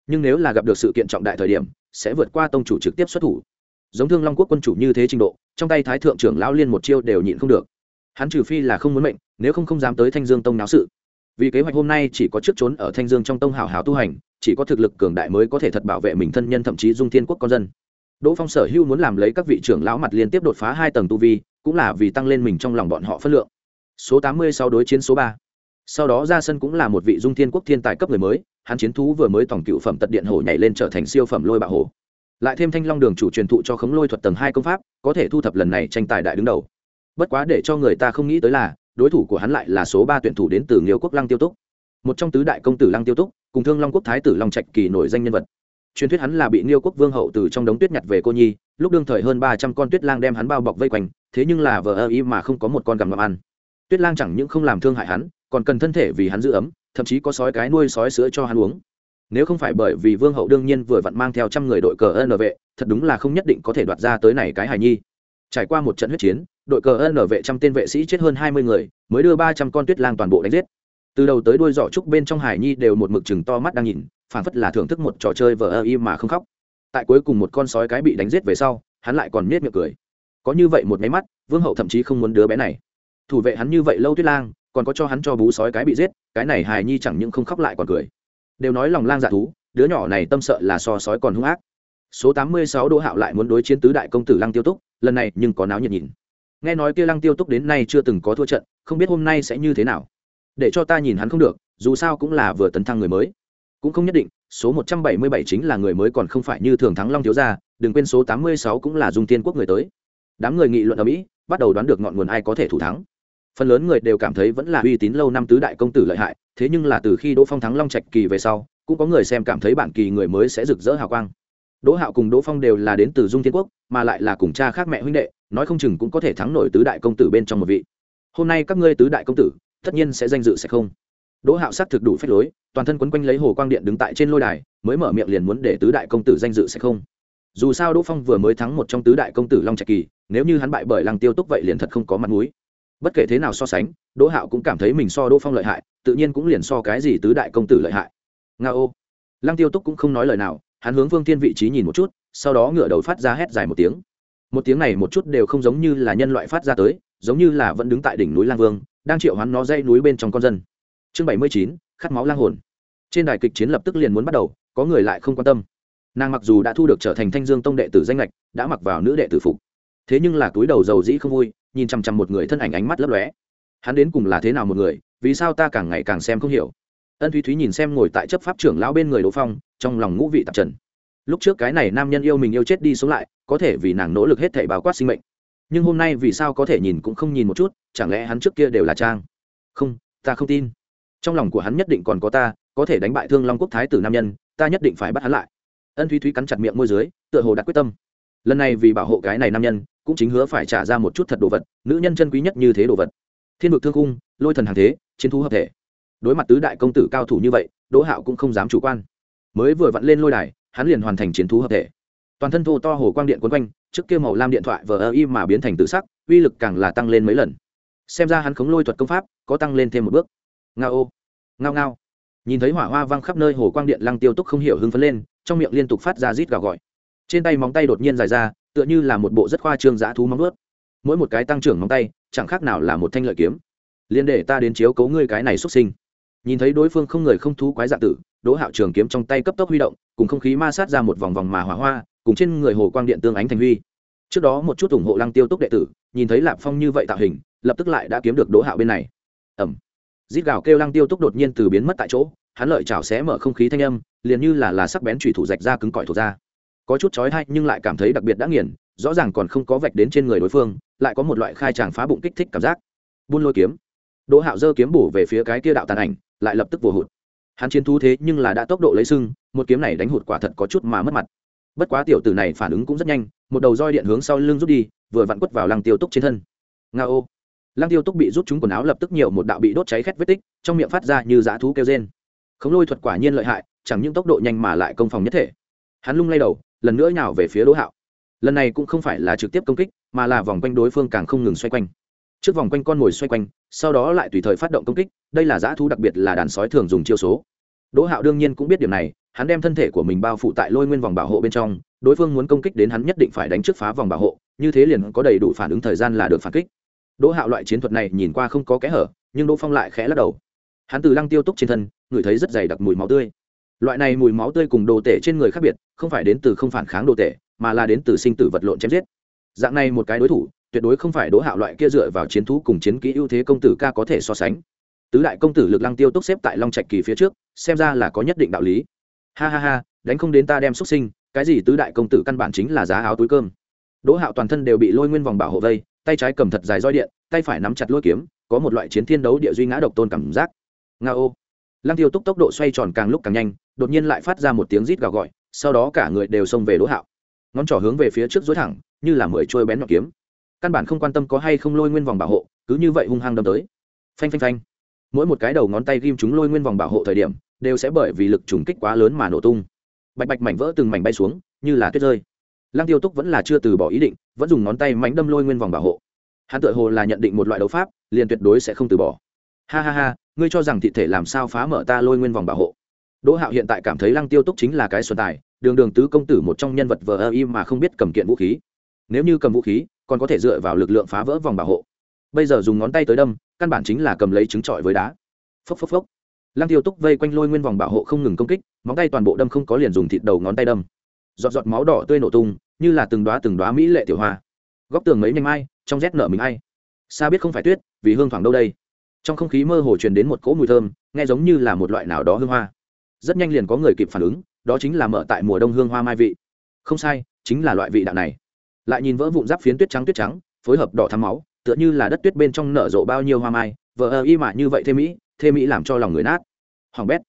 nhưng nếu là gặp được sự kiện trọng đại thời điểm, sẽ vượt qua tông chủ trực tiếp xuất thủ. Giống thương long quốc quân chủ như thế trình độ, trong tay thái thượng trưởng lão liên một chiêu đều nhịn không được hắn trừ phi là không muốn mệnh, nếu không không dám tới thanh dương tông náo sự. Vì kế hoạch hôm nay chỉ có trước trốn ở thanh dương trong tông hào hào tu hành, chỉ có thực lực cường đại mới có thể thật bảo vệ mình thân nhân thậm chí dung thiên quốc con dân. Đỗ phong sở hưu muốn làm lấy các vị trưởng lão mặt liên tiếp đột phá hai tầng tu vi, cũng là vì tăng lên mình trong lòng bọn họ phân lượng. Số tám mươi sau đối chiến số ba. Sau đó ra sân cũng là một vị dung thiên quốc thiên tài cấp người mới, hắn chiến thú vừa mới tổng cựu phẩm tật điện hổ nhảy lên trở thành siêu phẩm lôi bạo hổ. Lại thêm thanh long đường chủ truyền thụ cho khống lôi thuật tầng hai công pháp, có thể thu thập lần này tranh tài đại đứng đầu bất quá để cho người ta không nghĩ tới là, đối thủ của hắn lại là số ba tuyển thủ đến từ nghiêu quốc lăng tiêu túc. Một trong tứ đại công tử lăng tiêu túc, cùng thương long quốc thái tử long trạch kỳ nổi danh nhân vật. Truyền thuyết hắn là bị nghiêu quốc vương hậu từ trong đống tuyết nhặt về cô nhi, lúc đương thời hơn ba trăm con tuyết lang đem hắn bao bọc vây quanh, thế nhưng là vờ ơ y mà không có một con gặm ngậm ăn. Tuyết lang chẳng những không làm thương hại hắn, còn cần thân thể vì hắn giữ ấm, thậm chí có sói cái nuôi sói sữa cho hắn uống. Nếu không phải bởi vì vương hậu đương nhiên vừa vặn mang theo trăm người đội cờ ân vệ thật đúng là không nhất định có thể đoạt ra tới này cái hài nhi trải qua một trận huyết chiến, đội cờ ân vệ trăm tên vệ sĩ chết hơn hai mươi người, mới đưa ba trăm con tuyết lang toàn bộ đánh giết. Từ đầu tới đuôi giỏ trúc bên trong hải nhi đều một mực chừng to mắt đang nhìn phản phất là thưởng thức một trò chơi vờ ơ y mà không khóc. Tại cuối cùng một con sói cái bị đánh giết về sau, hắn lại còn miết miệng cười. Có như vậy một máy mắt, vương hậu thậm chí không muốn đứa bé này. Thủ vệ hắn như vậy lâu tuyết lang, còn có cho hắn cho bú sói cái bị giết, cái này hài nhi chẳng những không khóc lại còn cười. Đều nói lòng lang dạ thú, đứa nhỏ này tâm sợ là so sói còn hung ác số tám mươi sáu đỗ hạo lại muốn đối chiến tứ đại công tử lăng tiêu túc, lần này nhưng có náo nhiệt nhìn. Nghe nói kia lăng tiêu túc đến nay chưa từng có thua trận, không biết hôm nay sẽ như thế nào. Để cho ta nhìn hắn không được, dù sao cũng là vừa tấn thăng người mới. Cũng không nhất định, số một trăm bảy mươi bảy chính là người mới còn không phải như thường thắng long thiếu gia, đừng quên số tám mươi sáu cũng là dung tiên quốc người tới. Đám người nghị luận ở mỹ, bắt đầu đoán được ngọn nguồn ai có thể thủ thắng. Phần lớn người đều cảm thấy vẫn là uy tín lâu năm tứ đại công tử lợi hại, thế nhưng là từ khi đỗ phong thắng long trạch kỳ về sau, cũng có người xem cảm thấy bản kỳ người mới sẽ rực rỡ hào quang đỗ hạo cùng đỗ phong đều là đến từ dung thiên quốc, mà lại là cùng cha khác mẹ huynh đệ, nói không chừng cũng có thể thắng nổi tứ đại công tử bên trong một vị. Hôm nay các ngươi tứ đại công tử, tất nhiên sẽ danh dự sẽ không. Đỗ hạo sát thực đủ phép lối, toàn thân quấn quanh lấy hồ quang điện đứng tại trên lôi đài, mới mở miệng liền muốn để tứ đại công tử danh dự sẽ không. Dù sao đỗ phong vừa mới thắng một trong tứ đại công tử long trạch kỳ, nếu như hắn bại bởi lăng tiêu túc vậy liền thật không có mặt mũi. Bất kể thế nào so sánh, đỗ hạo cũng cảm thấy mình so đỗ phong lợi hại, tự nhiên cũng liền so cái gì tứ đại công tử lợi hại. Nga ô. Lăng tiêu túc cũng không nói lời nào hắn hướng vương thiên vị trí nhìn một chút, sau đó ngựa đầu phát ra hét dài một tiếng. Một tiếng này một chút đều không giống như là nhân loại phát ra tới, giống như là vẫn đứng tại đỉnh núi lang vương, đang triệu hắn nó dây núi bên trong con dân. Chương bảy mươi chín, khát máu lang hồn. Trên đài kịch chiến lập tức liền muốn bắt đầu, có người lại không quan tâm. Nàng mặc dù đã thu được trở thành thanh dương tông đệ tử danh lệch đã mặc vào nữ đệ tử phục. Thế nhưng là túi đầu dầu dĩ không vui, nhìn chằm chằm một người thân ảnh ánh mắt lấp lóe. Hắn đến cùng là thế nào một người, vì sao ta càng ngày càng xem không hiểu. Ân thúy thúy nhìn xem ngồi tại chấp pháp trưởng lão bên người đỗ phong trong lòng ngũ vị tạp trần. Lúc trước cái này nam nhân yêu mình yêu chết đi sống lại, có thể vì nàng nỗ lực hết thể bao quát sinh mệnh. Nhưng hôm nay vì sao có thể nhìn cũng không nhìn một chút, chẳng lẽ hắn trước kia đều là trang? Không, ta không tin. Trong lòng của hắn nhất định còn có ta, có thể đánh bại thương long quốc thái tử nam nhân, ta nhất định phải bắt hắn lại. Ân thúy thúy cắn chặt miệng môi dưới, tựa hồ đặt quyết tâm. Lần này vì bảo hộ cái này nam nhân, cũng chính hứa phải trả ra một chút thật đồ vật, nữ nhân chân quý nhất như thế đồ vật. Thiên vực thương cung, lôi thần hàng thế, chiến thú hợp thể. Đối mặt tứ đại công tử cao thủ như vậy, đỗ hạo cũng không dám chủ quan mới vừa vặn lên lôi đài, hắn liền hoàn thành chiến thú hợp thể. Toàn thân thô to hồ quang điện quấn quanh, trước kia màu lam điện thoại vờ ơ y mà biến thành tự sắc, uy lực càng là tăng lên mấy lần. Xem ra hắn khống lôi thuật công pháp, có tăng lên thêm một bước. Ngao ô, ngao ngao. Nhìn thấy hỏa hoa văng khắp nơi hồ quang điện lăng tiêu túc không hiểu hưng phấn lên, trong miệng liên tục phát ra rít gào gọi. Trên tay móng tay đột nhiên dài ra, tựa như là một bộ rất khoa trương dã thú móng ướt mỗi một cái tăng trưởng móng tay, chẳng khác nào là một thanh lợi kiếm. Liên để ta đến chiếu cấu ngươi cái này xuất sinh. Nhìn thấy đối phương không người không thú quái dạ tử đỗ hạo trường kiếm trong tay cấp tốc huy động, cùng không khí ma sát ra một vòng vòng mà hỏa hoa, cùng trên người hồ quang điện tương ánh thành huy. Trước đó một chút ủng hộ lăng tiêu túc đệ tử, nhìn thấy lạp phong như vậy tạo hình, lập tức lại đã kiếm được đỗ hạo bên này. Ẩm rít gào kêu lăng tiêu túc đột nhiên từ biến mất tại chỗ, hắn lợi chảo xé mở không khí thanh âm, liền như là là sắc bén thủy thủ rạch ra cứng cỏi thuộc ra. Có chút chói hay nhưng lại cảm thấy đặc biệt đã nghiền, rõ ràng còn không có vạch đến trên người đối phương, lại có một loại khai tràng phá bụng kích thích cảm giác. Buôn lôi kiếm. Đỗ hạo dơ kiếm bổ về phía cái kia đạo tàn ảnh, lại lập tức vồ hụt hắn chiến thú thế nhưng là đã tốc độ lấy sưng, một kiếm này đánh hụt quả thật có chút mà mất mặt. Bất quá tiểu tử này phản ứng cũng rất nhanh, một đầu roi điện hướng sau lưng rút đi, vừa vặn quất vào lăng tiêu túc trên thân. Nga ô. Lăng tiêu túc bị rút trúng quần áo lập tức nhiều một đạo bị đốt cháy khét vết tích, trong miệng phát ra như dã thú kêu rên. Khống lôi thuật quả nhiên lợi hại, chẳng những tốc độ nhanh mà lại công phòng nhất thể. Hắn lung lay đầu, lần nữa nhào về phía đỗ hạo. Lần này cũng không phải là trực tiếp công kích, mà là vòng quanh đối phương càng không ngừng xoay quanh trước vòng quanh con mồi xoay quanh, sau đó lại tùy thời phát động công kích, đây là dã thú đặc biệt là đàn sói thường dùng chiêu số. Đỗ hạo đương nhiên cũng biết điểm này, hắn đem thân thể của mình bao phủ tại lôi nguyên vòng bảo hộ bên trong, đối phương muốn công kích đến hắn nhất định phải đánh trước phá vòng bảo hộ, như thế liền có đầy đủ phản ứng thời gian là được phản kích. Đỗ hạo loại chiến thuật này nhìn qua không có kẽ hở, nhưng đỗ phong lại khẽ lắc đầu. Hắn từ lăng tiêu túc trên thân, ngửi thấy rất dày đặc mùi máu tươi. Loại này mùi máu tươi cùng đồ tể trên người khác biệt, không phải đến từ không phản kháng đồ tể, mà là đến từ sinh tử vật lộn chém giết dạng này một cái đối thủ, tuyệt đối không phải đỗ hạo loại kia dựa vào chiến thú cùng chiến kỹ ưu thế công tử ca có thể so sánh. Tứ đại công tử lực lăng tiêu túc xếp tại long trạch kỳ phía trước, xem ra là có nhất định đạo lý. Ha ha ha, đánh không đến ta đem xuất sinh, cái gì tứ đại công tử căn bản chính là giá áo túi cơm. Đỗ hạo toàn thân đều bị lôi nguyên vòng bảo hộ vây, tay trái cầm thật dài roi điện, tay phải nắm chặt lôi kiếm, có một loại chiến thiên đấu địa duy ngã độc tôn cảm giác. Nga ô. Lăng tiêu túc tốc độ xoay tròn càng lúc càng nhanh, đột nhiên lại phát ra một tiếng rít gào gọi, sau đó cả người đều xông về đỗ hạo. Ngón trỏ hướng về phía trước dối thẳng như là mười trôi bén nhọn kiếm. Căn bản không quan tâm có hay không lôi nguyên vòng bảo hộ, cứ như vậy hung hăng đâm tới. Phanh phanh phanh. Mỗi một cái đầu ngón tay ghim chúng lôi nguyên vòng bảo hộ thời điểm, đều sẽ bởi vì lực trùng kích quá lớn mà nổ tung. Bạch bạch mảnh vỡ từng mảnh bay xuống, như là tuyết rơi. Lăng tiêu túc vẫn là chưa từ bỏ ý định, vẫn dùng ngón tay mảnh đâm lôi nguyên vòng bảo hộ. Hắn tự hồ là nhận định một loại đấu pháp, liền tuyệt đối sẽ không từ bỏ. Ha ha ha, ngươi cho rằng thị thể làm sao phá mở ta lôi nguyên vòng bảo hộ? Đỗ hạo hiện tại cảm thấy lăng tiêu túc chính là cái xuân tài, đường đường tứ công tử một trong nhân vật vờ ơ im mà không biết cầm kiện vũ khí nếu như cầm vũ khí, còn có thể dựa vào lực lượng phá vỡ vòng bảo hộ. Bây giờ dùng ngón tay tới đâm, căn bản chính là cầm lấy trứng trọi với đá. Phốc phốc phốc. Lăng tiêu túc vây quanh lôi nguyên vòng bảo hộ không ngừng công kích, móng tay toàn bộ đâm không có liền dùng thịt đầu ngón tay đâm. Giọt giọt máu đỏ tươi nổ tung, như là từng đoá từng đoá mỹ lệ tiểu hoa. Góc tường mấy nhanh mai, trong rét nở mình ai. Xa biết không phải tuyết, vì hương thoảng đâu đây. Trong không khí mơ hồ truyền đến một cỗ mùi thơm, nghe giống như là một loại nào đó hương hoa. Rất nhanh liền có người kịp phản ứng, đó chính là mở tại mùa đông hương hoa mai vị. Không sai, chính là loại vị đạo này lại nhìn vỡ vụn giáp phiến tuyết trắng tuyết trắng, phối hợp đỏ thắm máu, tựa như là đất tuyết bên trong nở rộ bao nhiêu hoa mai, Vờ ơ y mà như vậy thêm mỹ thêm mỹ làm cho lòng người nát. Hoàng bét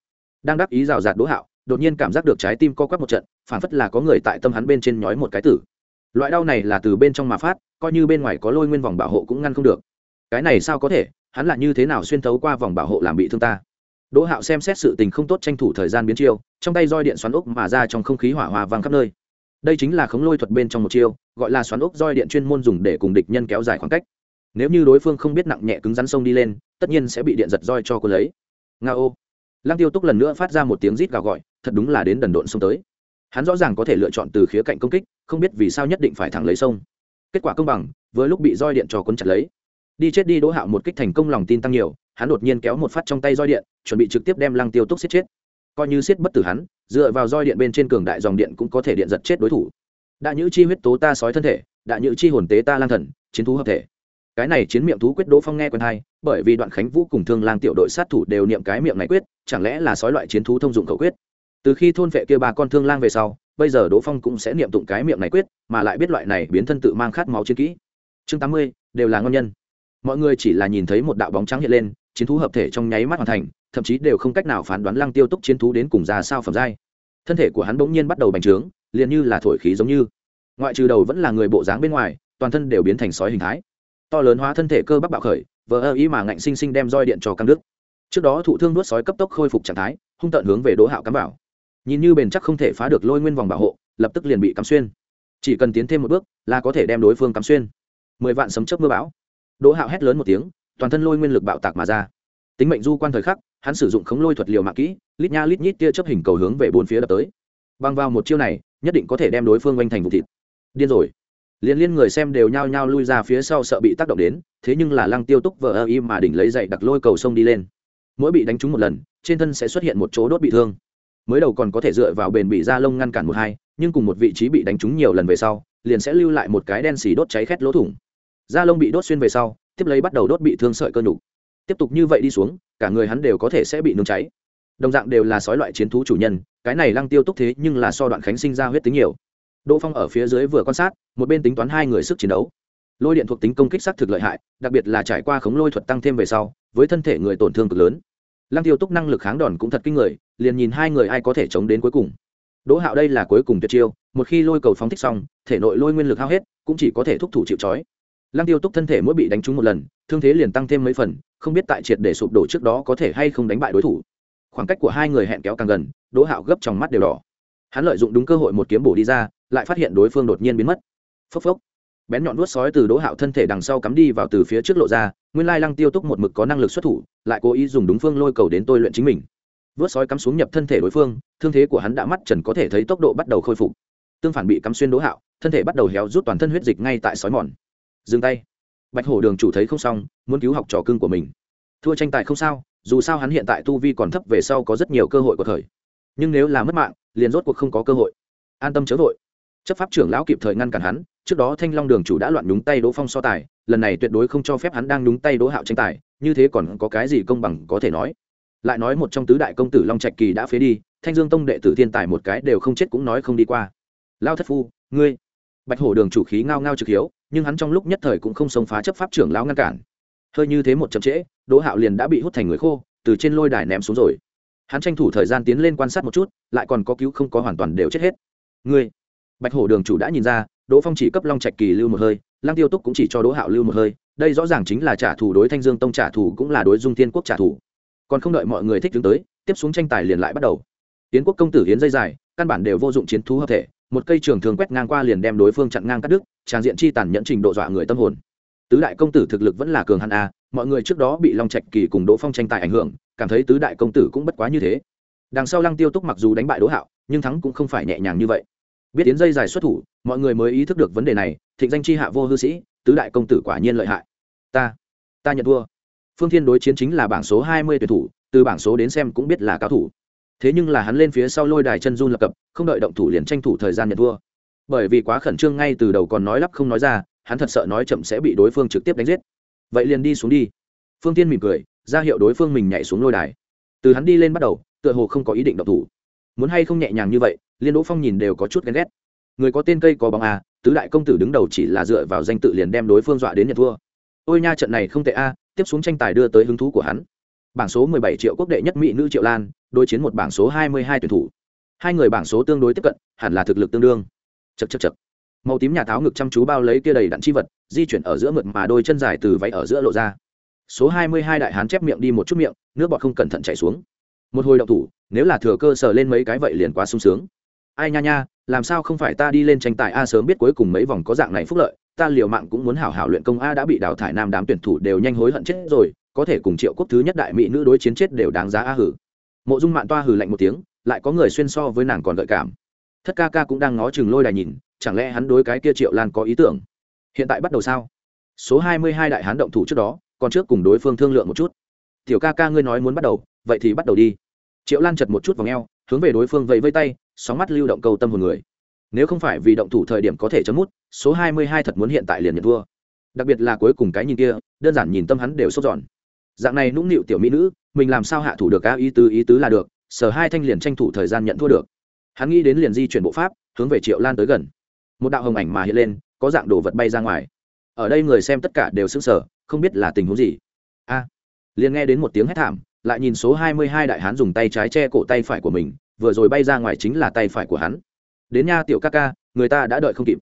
đang đắc ý rào rạt đỗ hạo, đột nhiên cảm giác được trái tim co quắp một trận phản phất là có người tại tâm hắn bên trên nhói một cái tử. Loại đau này là từ bên trong mà phát, coi như bên ngoài có lôi nguyên vòng bảo hộ cũng ngăn không được. Cái này sao có thể, hắn là như thế nào xuyên thấu qua vòng bảo hộ làm bị thương ta? Đỗ hạo xem xét sự tình không tốt tranh thủ thời gian biến chiêu, trong tay roi điện xoắn ốc mà ra trong không khí hỏa hoa vang khắp nơi đây chính là khống lôi thuật bên trong một chiêu, gọi là xoắn ốc roi điện chuyên môn dùng để cùng địch nhân kéo dài khoảng cách. Nếu như đối phương không biết nặng nhẹ cứng rắn sông đi lên, tất nhiên sẽ bị điện giật roi cho cô lấy. Nga ô. Lăng tiêu túc lần nữa phát ra một tiếng rít gào gọi, thật đúng là đến đần độn sông tới. Hắn rõ ràng có thể lựa chọn từ khía cạnh công kích, không biết vì sao nhất định phải thẳng lấy sông. Kết quả công bằng với lúc bị roi điện cho cuốn chặt lấy. Đi chết đi đỗ hạo một kích thành công lòng tin tăng nhiều, hắn đột nhiên kéo một phát trong tay roi điện, chuẩn bị trực tiếp đem lăng tiêu túc xiết chết. Coi như xiết bất tử hắn dựa vào roi điện bên trên cường đại dòng điện cũng có thể điện giật chết đối thủ. Đã nhữ chi huyết tố ta sói thân thể, đã nhữ chi hồn tế ta lang thần, chiến thú hợp thể. Cái này chiến miệng thú quyết đỗ phong nghe quen hay, bởi vì đoạn khánh vũ cùng thương lang tiểu đội sát thủ đều niệm cái miệng này quyết, chẳng lẽ là sói loại chiến thú thông dụng khẩu quyết? Từ khi thôn vệ kia ba con thương lang về sau, bây giờ đỗ phong cũng sẽ niệm tụng cái miệng này quyết, mà lại biết loại này biến thân tự mang khát máu chiến kỹ. Chương tám mươi, đều là ngon nhân. Mọi người chỉ là nhìn thấy một đạo bóng trắng hiện lên chiến thú hợp thể trong nháy mắt hoàn thành, thậm chí đều không cách nào phán đoán lăng tiêu túc chiến thú đến cùng ra sao phẩm giai. Thân thể của hắn bỗng nhiên bắt đầu bành trướng, liền như là thổi khí giống như. Ngoại trừ đầu vẫn là người bộ dáng bên ngoài, toàn thân đều biến thành sói hình thái. To lớn hóa thân thể cơ bắp bạo khởi, vờ ơ ý mà ngạnh sinh sinh đem roi điện cho căng đức trước đó thụ thương nuốt sói cấp tốc khôi phục trạng thái, hung tận hướng về đỗ hạo cắm bảo nhìn như bền chắc không thể phá được lôi nguyên vòng bảo hộ, lập tức liền bị cắm xuyên. Chỉ cần tiến thêm một bước là có thể đem đối phương cắm xuyên. Mười vạn sấm chớp mưa bão. Đỗ hạo hét lớn một tiếng toàn thân lôi nguyên lực bạo tạc mà ra. Tính mệnh du quan thời khắc, hắn sử dụng khống lôi thuật liều mạng kỹ, lít nha lít nhít tia chấp hình cầu hướng về bốn phía đập tới. Băng vào một chiêu này, nhất định có thể đem đối phương oanh thành vụ thịt. Điên rồi. Liên liên người xem đều nhao nhao lui ra phía sau sợ bị tác động đến, thế nhưng là lăng tiêu túc vờ ơ im mà đỉnh lấy dậy đặt lôi cầu sông đi lên. Mỗi bị đánh trúng một lần, trên thân sẽ xuất hiện một chỗ đốt bị thương. Mới đầu còn có thể dựa vào bền bị da lông ngăn cản một hai, nhưng cùng một vị trí bị đánh trúng nhiều lần về sau, liền sẽ lưu lại một cái đen xì đốt cháy khét lỗ thủng. Da lông bị đốt xuyên về sau tiếp lấy bắt đầu đốt bị thương sợi cơ nhục. Tiếp tục như vậy đi xuống, cả người hắn đều có thể sẽ bị nung cháy. Đồng dạng đều là sói loại chiến thú chủ nhân, cái này lăng tiêu túc thế nhưng là so đoạn khánh sinh ra huyết tính nhiều. Đỗ phong ở phía dưới vừa quan sát, một bên tính toán hai người sức chiến đấu. Lôi điện thuộc tính công kích s thực lợi hại, đặc biệt là trải qua khống lôi thuật tăng thêm về sau, với thân thể người tổn thương cực lớn. Lăng tiêu túc năng lực kháng đòn cũng thật kinh người, liền nhìn hai người ai có thể chống đến cuối cùng. Đỗ hạo đây là cuối cùng tuyệt chiêu, một khi lôi cầu phóng thích xong, thể nội lôi nguyên lực hao hết, cũng chỉ có thể thúc thủ chịu trói lăng tiêu túc thân thể mỗi bị đánh trúng một lần, thương thế liền tăng thêm mấy phần, không biết tại triệt để sụp đổ trước đó có thể hay không đánh bại đối thủ. Khoảng cách của hai người hẹn kéo càng gần, đỗ hạo gấp trong mắt đều đỏ. Hắn lợi dụng đúng cơ hội một kiếm bổ đi ra, lại phát hiện đối phương đột nhiên biến mất. Phốc phốc. Bén nhọn vuốt sói từ đỗ hạo thân thể đằng sau cắm đi vào từ phía trước lộ ra, nguyên lai lăng tiêu túc một mực có năng lực xuất thủ, lại cố ý dùng đúng phương lôi cầu đến tôi luyện chính mình. Vuốt sói cắm xuống nhập thân thể đối phương, thương thế của hắn đã mắt trần có thể thấy tốc độ bắt đầu khôi phục. Tương phản bị cắm xuyên đỗ hạo, thân thể bắt đầu héo rút toàn thân huyết dịch ngay tại sói mòn dừng tay. Bạch hổ đường chủ thấy không xong, muốn cứu học trò cưng của mình. Thua tranh tài không sao, dù sao hắn hiện tại tu vi còn thấp về sau có rất nhiều cơ hội của thời. Nhưng nếu là mất mạng, liền rốt cuộc không có cơ hội. An tâm chớ vội. Chấp pháp trưởng lão kịp thời ngăn cản hắn, trước đó thanh long đường chủ đã loạn nhúng tay đỗ phong so tài, lần này tuyệt đối không cho phép hắn đang nhúng tay đỗ hạo tranh tài, như thế còn có cái gì công bằng có thể nói. Lại nói một trong tứ đại công tử long trạch kỳ đã phế đi, thanh dương tông đệ tử thiên tài một cái đều không chết cũng nói không đi qua. Lao thất phu, ngươi. Bạch hổ đường chủ khí ngao ngao trực hiếu nhưng hắn trong lúc nhất thời cũng không xông phá chấp pháp trưởng lão ngăn cản. Hơi như thế một chậm trễ đỗ hạo liền đã bị hút thành người khô từ trên lôi đài ném xuống rồi. Hắn tranh thủ thời gian tiến lên quan sát một chút lại còn có cứu không có hoàn toàn đều chết hết. Người, bạch hổ đường chủ đã nhìn ra đỗ phong chỉ cấp long trạch kỳ lưu một hơi lăng tiêu túc cũng chỉ cho đỗ hạo lưu một hơi đây rõ ràng chính là trả thù đối thanh dương tông trả thù cũng là đối dung thiên quốc trả thù. Còn không đợi mọi người thích đứng tới tiếp xuống tranh tài liền lại bắt đầu. Tiến quốc công tử hiến dây dài căn bản đều vô dụng chiến thú hợp thể một cây trường thường quét ngang qua liền đem đối phương chặn ngang cắt đứt tràng diện chi tàn nhẫn trình độ dọa người tâm hồn. Tứ đại công tử thực lực vẫn là cường hàn a à, mọi người trước đó bị long trạch kỳ cùng đỗ phong tranh tài ảnh hưởng, cảm thấy tứ đại công tử cũng bất quá như thế. Đằng sau lăng tiêu túc mặc dù đánh bại đỗ hạo, nhưng thắng cũng không phải nhẹ nhàng như vậy. Biết tiến dây dài xuất thủ, mọi người mới ý thức được vấn đề này, thịnh danh chi hạ vô hư sĩ, tứ đại công tử quả nhiên lợi hại. Ta ta nhận thua. Phương thiên đối chiến chính là bảng số hai mươi tuyển thủ, từ bảng số đến xem cũng biết là cao thủ thế nhưng là hắn lên phía sau lôi đài chân run lập cập, không đợi động thủ liền tranh thủ thời gian nhận thua. Bởi vì quá khẩn trương ngay từ đầu còn nói lắp không nói ra, hắn thật sợ nói chậm sẽ bị đối phương trực tiếp đánh giết. Vậy liền đi xuống đi. Phương tiên mỉm cười, ra hiệu đối phương mình nhảy xuống lôi đài. Từ hắn đi lên bắt đầu, tựa hồ không có ý định động thủ. Muốn hay không nhẹ nhàng như vậy, liên đỗ phong nhìn đều có chút ghen ghét. Người có tên cây có bóng a tứ đại công tử đứng đầu chỉ là dựa vào danh tự liền đem đối phương dọa đến nhận thua. Ôi nha, trận này không tệ a, tiếp xuống tranh tài đưa tới hứng thú của hắn bảng số mười bảy triệu quốc đệ nhất mỹ nữ triệu lan, đối chiến một bảng số hai mươi hai tuyển thủ. Hai người bảng số tương đối tiếp cận, hẳn là thực lực tương đương. Chậc chậc chậc. màu tím nhà tháo ngực chăm chú bao lấy kia đầy đặn chi vật, di chuyển ở giữa mượt mà đôi chân dài từ váy ở giữa lộ ra. Số hai mươi hai đại hán chép miệng đi một chút miệng, nước bọt không cẩn thận chảy xuống. Một hồi đậu thủ, nếu là thừa cơ sờ lên mấy cái vậy liền quá sung sướng. Ai nha nha, làm sao không phải ta đi lên tranh tài a sớm biết cuối cùng mấy vòng có dạng này phúc lợi, ta liều mạng cũng muốn hảo hảo luyện công a đã bị đào thải nam đám tuyển thủ đều nhanh hối hận chết rồi có thể cùng triệu quốc thứ nhất đại mỹ nữ đối chiến chết đều đáng giá a hử. Mộ dung mạn toa hử lạnh một tiếng, lại có người xuyên so với nàng còn gợi cảm. Thất ca ca cũng đang ngó chừng lôi đài nhìn, chẳng lẽ hắn đối cái kia triệu lan có ý tưởng? Hiện tại bắt đầu sao? Số hai mươi hai đại hán động thủ trước đó, còn trước cùng đối phương thương lượng một chút. Tiểu ca ca ngươi nói muốn bắt đầu, vậy thì bắt đầu đi. Triệu lan chật một chút vào ngheo, hướng về đối phương vẫy vây tay, sóng mắt lưu động cầu tâm hồn người. Nếu không phải vì động thủ thời điểm có thể chấm mút, số hai mươi hai thật muốn hiện tại liền nhận thua. Đặc biệt là cuối cùng cái nhìn kia, đơn giản nhìn tâm hắn đều sốt giòn dạng này nũng nịu tiểu mỹ nữ, mình làm sao hạ thủ được cao ý tứ ý tứ là được, sở hai thanh liền tranh thủ thời gian nhận thua được. Hắn nghĩ đến liền di chuyển bộ pháp, hướng về triệu lan tới gần. Một đạo hồng ảnh mà hiện lên, có dạng đồ vật bay ra ngoài. Ở đây người xem tất cả đều sững sờ, không biết là tình huống gì. A! Liền nghe đến một tiếng hét thảm, lại nhìn số hai mươi hai đại hán dùng tay trái che cổ tay phải của mình, vừa rồi bay ra ngoài chính là tay phải của hắn. Đến nha tiểu ca ca, người ta đã đợi không kịp.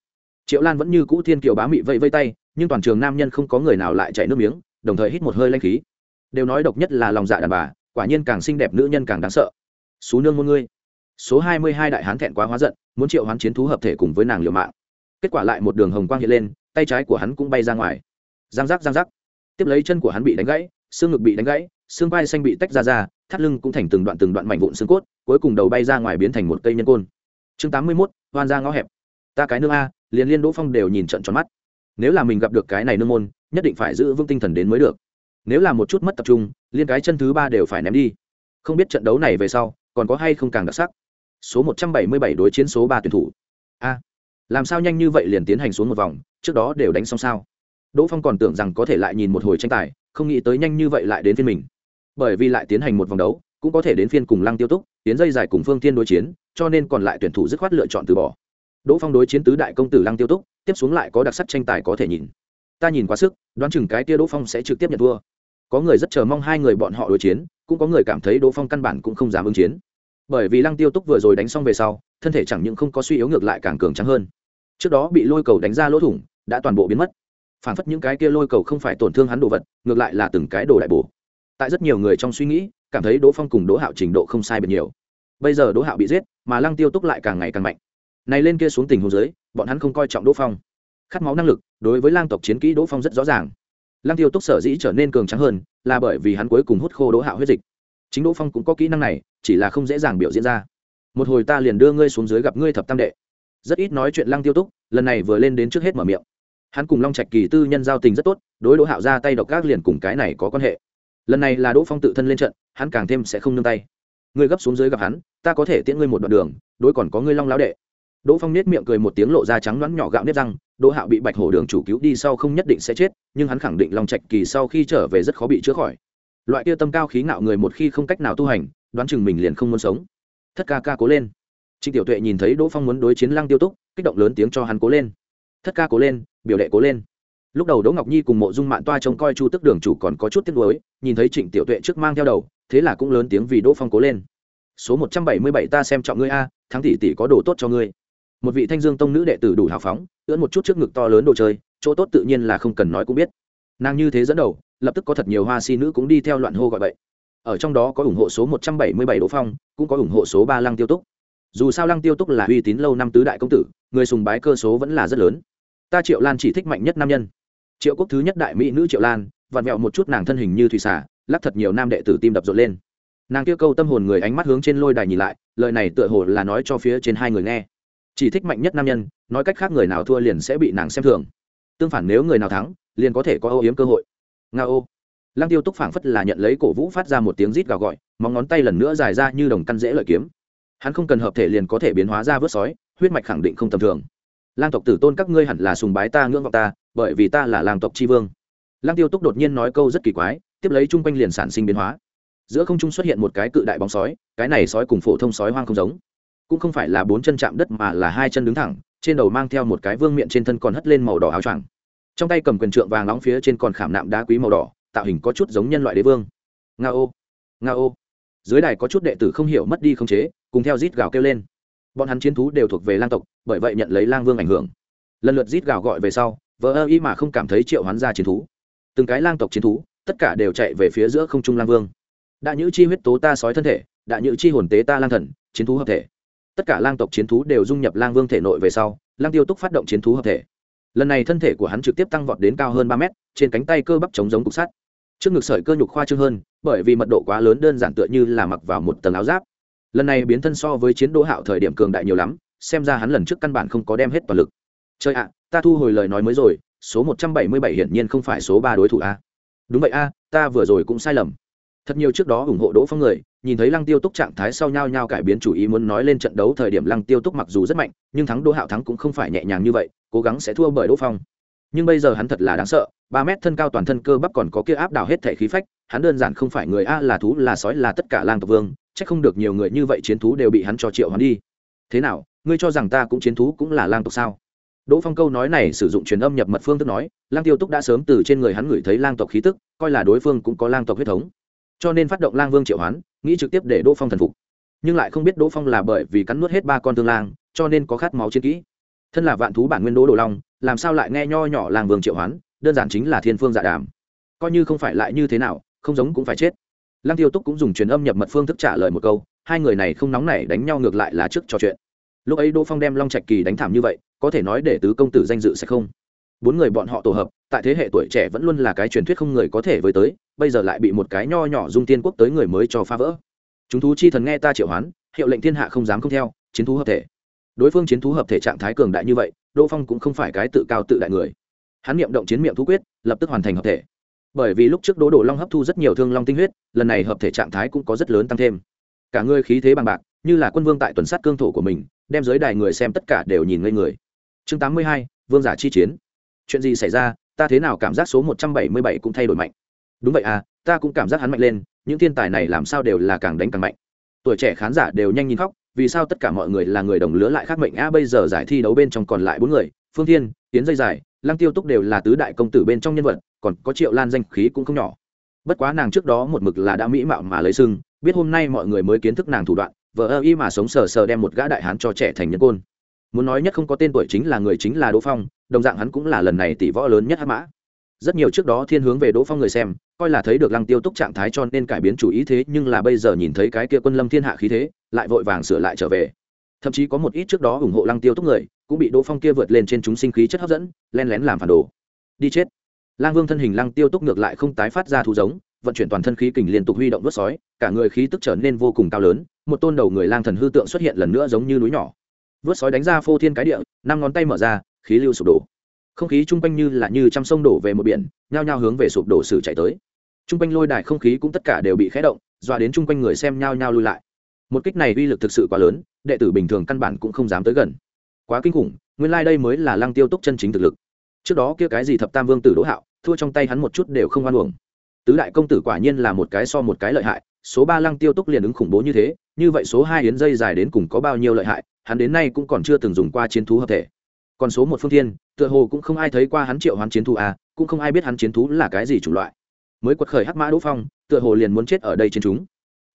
Triệu lan vẫn như cũ thiên kiều bá mị vây vây tay, nhưng toàn trường nam nhân không có người nào lại chạy nước miếng, đồng thời hít một hơi lanh khí đều nói độc nhất là lòng dạ đàn bà, quả nhiên càng xinh đẹp nữ nhân càng đáng sợ. Xú nương môn ngươi. Số hai mươi hai đại hán thẹn quá hóa giận, muốn triệu hoán chiến thú hợp thể cùng với nàng liều mạng. Kết quả lại một đường hồng quang hiện lên, tay trái của hắn cũng bay ra ngoài. Giang giác giang giác. Tiếp lấy chân của hắn bị đánh gãy, xương ngực bị đánh gãy, xương vai xanh bị tách ra ra, thắt lưng cũng thành từng đoạn từng đoạn mảnh vụn xương cốt, cuối cùng đầu bay ra ngoài biến thành một cây nhân côn. Chương tám mươi mốt, hoan ra ngõ hẹp. Ta cái nương a, liền liên đỗ phong đều nhìn trận tròn mắt. Nếu là mình gặp được cái này nương môn, nhất định phải giữ vững tinh thần đến mới được nếu là một chút mất tập trung, liên cái chân thứ ba đều phải ném đi. Không biết trận đấu này về sau, còn có hay không càng đặc sắc. Số một trăm bảy mươi bảy đối chiến số ba tuyển thủ. A, làm sao nhanh như vậy liền tiến hành xuống một vòng, trước đó đều đánh xong sao? Đỗ phong còn tưởng rằng có thể lại nhìn một hồi tranh tài, không nghĩ tới nhanh như vậy lại đến phiên mình. Bởi vì lại tiến hành một vòng đấu, cũng có thể đến phiên cùng lăng tiêu túc, tiến dây dài cùng phương tiên đối chiến, cho nên còn lại tuyển thủ dứt khoát lựa chọn từ bỏ. Đỗ phong đối chiến tứ đại công tử lăng tiêu túc, tiếp xuống lại có đặc sắc tranh tài có thể nhìn. Ta nhìn quá sức, đoán chừng cái tia đỗ phong sẽ trực tiếp nhận thua có người rất chờ mong hai người bọn họ đối chiến, cũng có người cảm thấy đỗ phong căn bản cũng không dám ứng chiến. Bởi vì lăng tiêu túc vừa rồi đánh xong về sau, thân thể chẳng những không có suy yếu ngược lại càng cường trắng hơn. Trước đó bị lôi cầu đánh ra lỗ thủng, đã toàn bộ biến mất. Phản phất những cái kia lôi cầu không phải tổn thương hắn đồ vật, ngược lại là từng cái đồ đại bổ. Tại rất nhiều người trong suy nghĩ, cảm thấy đỗ phong cùng đỗ hạo trình độ không sai biệt nhiều. Bây giờ đỗ hạo bị giết, mà lăng tiêu túc lại càng ngày càng mạnh. Này lên kia xuống tình hồ dưới, bọn hắn không coi trọng đỗ phong. Khát máu năng lực, đối với lang tộc chiến kỹ đỗ phong rất rõ ràng lăng tiêu túc sở dĩ trở nên cường trắng hơn là bởi vì hắn cuối cùng hút khô đỗ hạo huyết dịch. Chính đỗ phong cũng có kỹ năng này, chỉ là không dễ dàng biểu diễn ra. Một hồi ta liền đưa ngươi xuống dưới gặp ngươi thập tam đệ. Rất ít nói chuyện lăng tiêu túc, lần này vừa lên đến trước hết mở miệng. Hắn cùng long trạch kỳ tư nhân giao tình rất tốt, đối đỗ hạo ra tay độc gác liền cùng cái này có quan hệ. Lần này là đỗ phong tự thân lên trận, hắn càng thêm sẽ không nương tay. Ngươi gấp xuống dưới gặp hắn, ta có thể tiễn ngươi một đoạn đường, đối còn có ngươi long lão đệ. Đỗ phong nết miệng cười một tiếng lộ ra trắng nõn nhỏ gạo nếp răng, đỗ hạo bị bạch hổ đường chủ cứu đi sau không nhất định sẽ chết nhưng hắn khẳng định long trạch kỳ sau khi trở về rất khó bị chữa khỏi. Loại kia tâm cao khí ngạo người một khi không cách nào tu hành, đoán chừng mình liền không muốn sống. Thất ca ca cố lên. Trịnh tiểu tuệ nhìn thấy đỗ phong muốn đối chiến lăng tiêu túc, kích động lớn tiếng cho hắn cố lên. Thất ca cố lên, biểu đệ cố lên. Lúc đầu đỗ ngọc nhi cùng mộ dung mạn toa trông coi chu tức đường chủ còn có chút tiếc nuối, nhìn thấy trịnh tiểu tuệ trước mang theo đầu, thế là cũng lớn tiếng vì đỗ phong cố lên. Số một trăm bảy mươi bảy ta xem trọng ngươi a, thắng tỷ tỷ có đồ tốt cho ngươi một vị thanh dương tông nữ đệ tử đủ hào phóng, ưỡn một chút trước ngực to lớn đồ chơi, chỗ tốt tự nhiên là không cần nói cũng biết. Nàng như thế dẫn đầu, lập tức có thật nhiều hoa si nữ cũng đi theo loạn hô gọi vậy ở trong đó có ủng hộ số một trăm bảy mươi bảy đỗ phong, cũng có ủng hộ số ba lăng tiêu túc. Dù sao lăng tiêu túc là uy tín lâu năm tứ đại công tử, người sùng bái cơ số vẫn là rất lớn. Ta triệu lan chỉ thích mạnh nhất nam nhân. Triệu quốc thứ nhất đại mỹ nữ triệu lan, vặn vẹo một chút nàng thân hình như thủy xả lắc thật nhiều nam đệ tử tim đập rộn lên. Nàng kêu câu tâm hồn người ánh mắt hướng trên lôi đài nhìn lại, lời này tựa hồ là nói cho phía trên hai người nghe chỉ thích mạnh nhất nam nhân, nói cách khác người nào thua liền sẽ bị nàng xem thường. Tương phản nếu người nào thắng, liền có thể có âu yếm cơ hội. Nga ô. Lăng tiêu túc phảng phất là nhận lấy cổ vũ phát ra một tiếng rít gào gọi, móng ngón tay lần nữa dài ra như đồng căn dễ lợi kiếm. Hắn không cần hợp thể liền có thể biến hóa ra vớt sói, huyết mạch khẳng định không tầm thường. Lang tộc tử tôn các ngươi hẳn là sùng bái ta ngưỡng vọng ta, bởi vì ta là lang tộc tri vương. Lang tiêu túc đột nhiên nói câu rất kỳ quái, tiếp lấy chung quanh liền sản sinh biến hóa. Giữa không trung xuất hiện một cái cự đại bóng sói, cái này sói cùng phổ thông sói hoang không giống cũng không phải là bốn chân chạm đất mà là hai chân đứng thẳng, trên đầu mang theo một cái vương miệng trên thân còn hất lên màu đỏ áo choàng. Trong tay cầm quyền trượng vàng nóng phía trên còn khảm nạm đá quý màu đỏ, tạo hình có chút giống nhân loại đế vương. Nga ô nga ô. Dưới đài có chút đệ tử không hiểu mất đi không chế, cùng theo rít gào kêu lên. Bọn hắn chiến thú đều thuộc về lang tộc, bởi vậy nhận lấy lang vương ảnh hưởng. Lần lượt rít gào gọi về sau vợ ơ y mà không cảm thấy triệu hoán ra chiến thú. Từng cái lang tộc chiến thú, tất cả đều chạy về phía giữa không trung lang vương. Đã nhữ chi huyết tố ta sói thân thể, đã nhữ chi hồn tế ta lang thần, chiến thú hợp thể tất cả lang tộc chiến thú đều dung nhập lang vương thể nội về sau, lang tiêu túc phát động chiến thú hợp thể. Lần này thân thể của hắn trực tiếp tăng vọt đến cao hơn ba mét, trên cánh tay cơ bắp chống giống cục sắt. Trước ngực sợi cơ nhục khoa trương hơn, bởi vì mật độ quá lớn đơn giản tựa như là mặc vào một tầng áo giáp. Lần này biến thân so với chiến đỗ hạo thời điểm cường đại nhiều lắm, xem ra hắn lần trước căn bản không có đem hết toàn lực. Chơi ạ, ta thu hồi lời nói mới rồi, số một trăm bảy mươi bảy hiển nhiên không phải số ba đối thủ a. Đúng vậy a, ta vừa rồi cũng sai lầm thật nhiều trước đó ủng hộ đỗ phong người, nhìn thấy lăng tiêu túc trạng thái sau nhau nhau cải biến chủ ý muốn nói lên trận đấu thời điểm lăng tiêu túc mặc dù rất mạnh, nhưng thắng đỗ hạo thắng cũng không phải nhẹ nhàng như vậy, cố gắng sẽ thua bởi đỗ phong. Nhưng bây giờ hắn thật là đáng sợ, ba mét thân cao toàn thân cơ bắp còn có kia áp đảo hết thể khí phách, hắn đơn giản không phải người a là thú là sói là tất cả lang tộc vương c h ắ c không được nhiều người như vậy chiến thú đều bị hắn cho triệu hắn đi. Thế nào, ngươi cho rằng ta cũng chiến thú cũng là lang tộc sao? Đỗ phong câu nói này sử dụng truyền âm nhập mật phương thức nói lang tiêu túc đã sớm từ trên người hắn ngửi thấy lang tộc khí tức, coi là đối phương cũng có lang tộc huyết thống cho nên phát động lang vương triệu hoán, nghĩ trực tiếp để đỗ phong thần phục. Nhưng lại không biết đỗ phong là bởi vì cắn nuốt hết ba con tương lang, cho nên có khát máu chiến kỹ. Thân là vạn thú bản nguyên đỗ đồ long, làm sao lại nghe nho nhỏ lang vương triệu hoán, đơn giản chính là thiên phương dạ đàm. Coi như không phải lại như thế nào, không giống cũng phải chết. Lăng tiêu túc cũng dùng truyền âm nhập mật phương thức trả lời một câu, hai người này không nóng nảy đánh nhau ngược lại là trước trò chuyện. Lúc ấy đỗ phong đem long trạch kỳ đánh thảm như vậy, có thể nói để tứ công tử danh dự sẽ không. Bốn người bọn họ tổ hợp, tại thế hệ tuổi trẻ vẫn luôn là cái truyền thuyết không người có thể với tới bây giờ lại bị một cái nho nhỏ dung tiên quốc tới người mới cho phá vỡ. Chúng thú chi thần nghe ta triệu hoán, hiệu lệnh thiên hạ không dám không theo, chiến thú hợp thể. Đối phương chiến thú hợp thể trạng thái cường đại như vậy, đỗ phong cũng không phải cái tự cao tự đại người. Hắn niệm động chiến miệng thú quyết, lập tức hoàn thành hợp thể. Bởi vì lúc trước đỗ đổ long hấp thu rất nhiều thương long tinh huyết, lần này hợp thể trạng thái cũng có rất lớn tăng thêm. Cả người khí thế bằng bạc, như là quân vương tại tuần sát cương thổ của mình, đem giới đài người xem tất cả đều nhìn ngây người. Chương tám mươi hai, vương giả chi chiến. Chuyện gì xảy ra, ta thế nào cảm giác số một trăm bảy mươi bảy cũng thay đổi mạnh đúng vậy à ta cũng cảm giác hắn mạnh lên, những thiên tài này làm sao đều là càng đánh càng mạnh. Tuổi trẻ khán giả đều nhanh nhìn khóc, vì sao tất cả mọi người là người đồng lứa lại khác mệnh? A, bây giờ giải thi đấu bên trong còn lại bốn người, phương thiên tiến dây dài, lăng tiêu túc đều là tứ đại công tử bên trong nhân vật, còn có triệu lan danh khí cũng không nhỏ. Bất quá nàng trước đó một mực là đã mỹ mạo mà lấy sưng, biết hôm nay mọi người mới kiến thức nàng thủ đoạn vợ ơ y mà sống sờ sờ đem một gã đại hán cho trẻ thành nhân côn. Muốn nói nhất không có tên tuổi chính là người chính là đỗ phong, đồng dạng hắn cũng là lần này tỷ võ lớn nhất hát mã. Rất nhiều trước đó thiên hướng về đỗ phong người xem coi là thấy được lăng tiêu túc trạng thái cho nên cải biến chủ ý thế, nhưng là bây giờ nhìn thấy cái kia quân lâm thiên hạ khí thế, lại vội vàng sửa lại trở về. Thậm chí có một ít trước đó ủng hộ lăng tiêu túc người, cũng bị đỗ phong kia vượt lên trên chúng sinh khí chất hấp dẫn, len lén làm phản đồ. Đi chết. Lang vương thân hình lăng tiêu túc ngược lại không tái phát ra thú giống, vận chuyển toàn thân khí kình liên tục huy động vớt sói, cả người khí tức trở nên vô cùng cao lớn, một tôn đầu người lang thần hư tượng xuất hiện lần nữa giống như núi nhỏ. Vớt sói đánh ra phô thiên cái địa, năm ngón tay mở ra, khí lưu sụp đổ. Không khí chung quanh như là như trăm sông đổ về một biển, nhao nhao hướng về sụp đổ sử chạy tới chung quanh lôi đài không khí cũng tất cả đều bị khé động, dọa đến chung quanh người xem nhao nhao lui lại. Một kích này uy lực thực sự quá lớn, đệ tử bình thường căn bản cũng không dám tới gần. Quá kinh khủng, nguyên lai、like、đây mới là lăng tiêu túc chân chính thực lực. Trước đó kia cái gì thập tam vương tử đỗ hạo, thua trong tay hắn một chút đều không oan uổng. Tứ đại công tử quả nhiên là một cái so một cái lợi hại, số ba lăng tiêu túc liền ứng khủng bố như thế, như vậy số hai yến dây dài đến cùng có bao nhiêu lợi hại, hắn đến nay cũng còn chưa từng dùng qua chiến thú hợp thể. Còn số một phương thiên, tựa hồ cũng không ai thấy qua hắn triệu hoán chiến thú à cũng không ai biết hắn chiến thú là cái gì chủng loại mới quật khởi hắc mã đỗ phong, tựa hồ liền muốn chết ở đây trên chúng.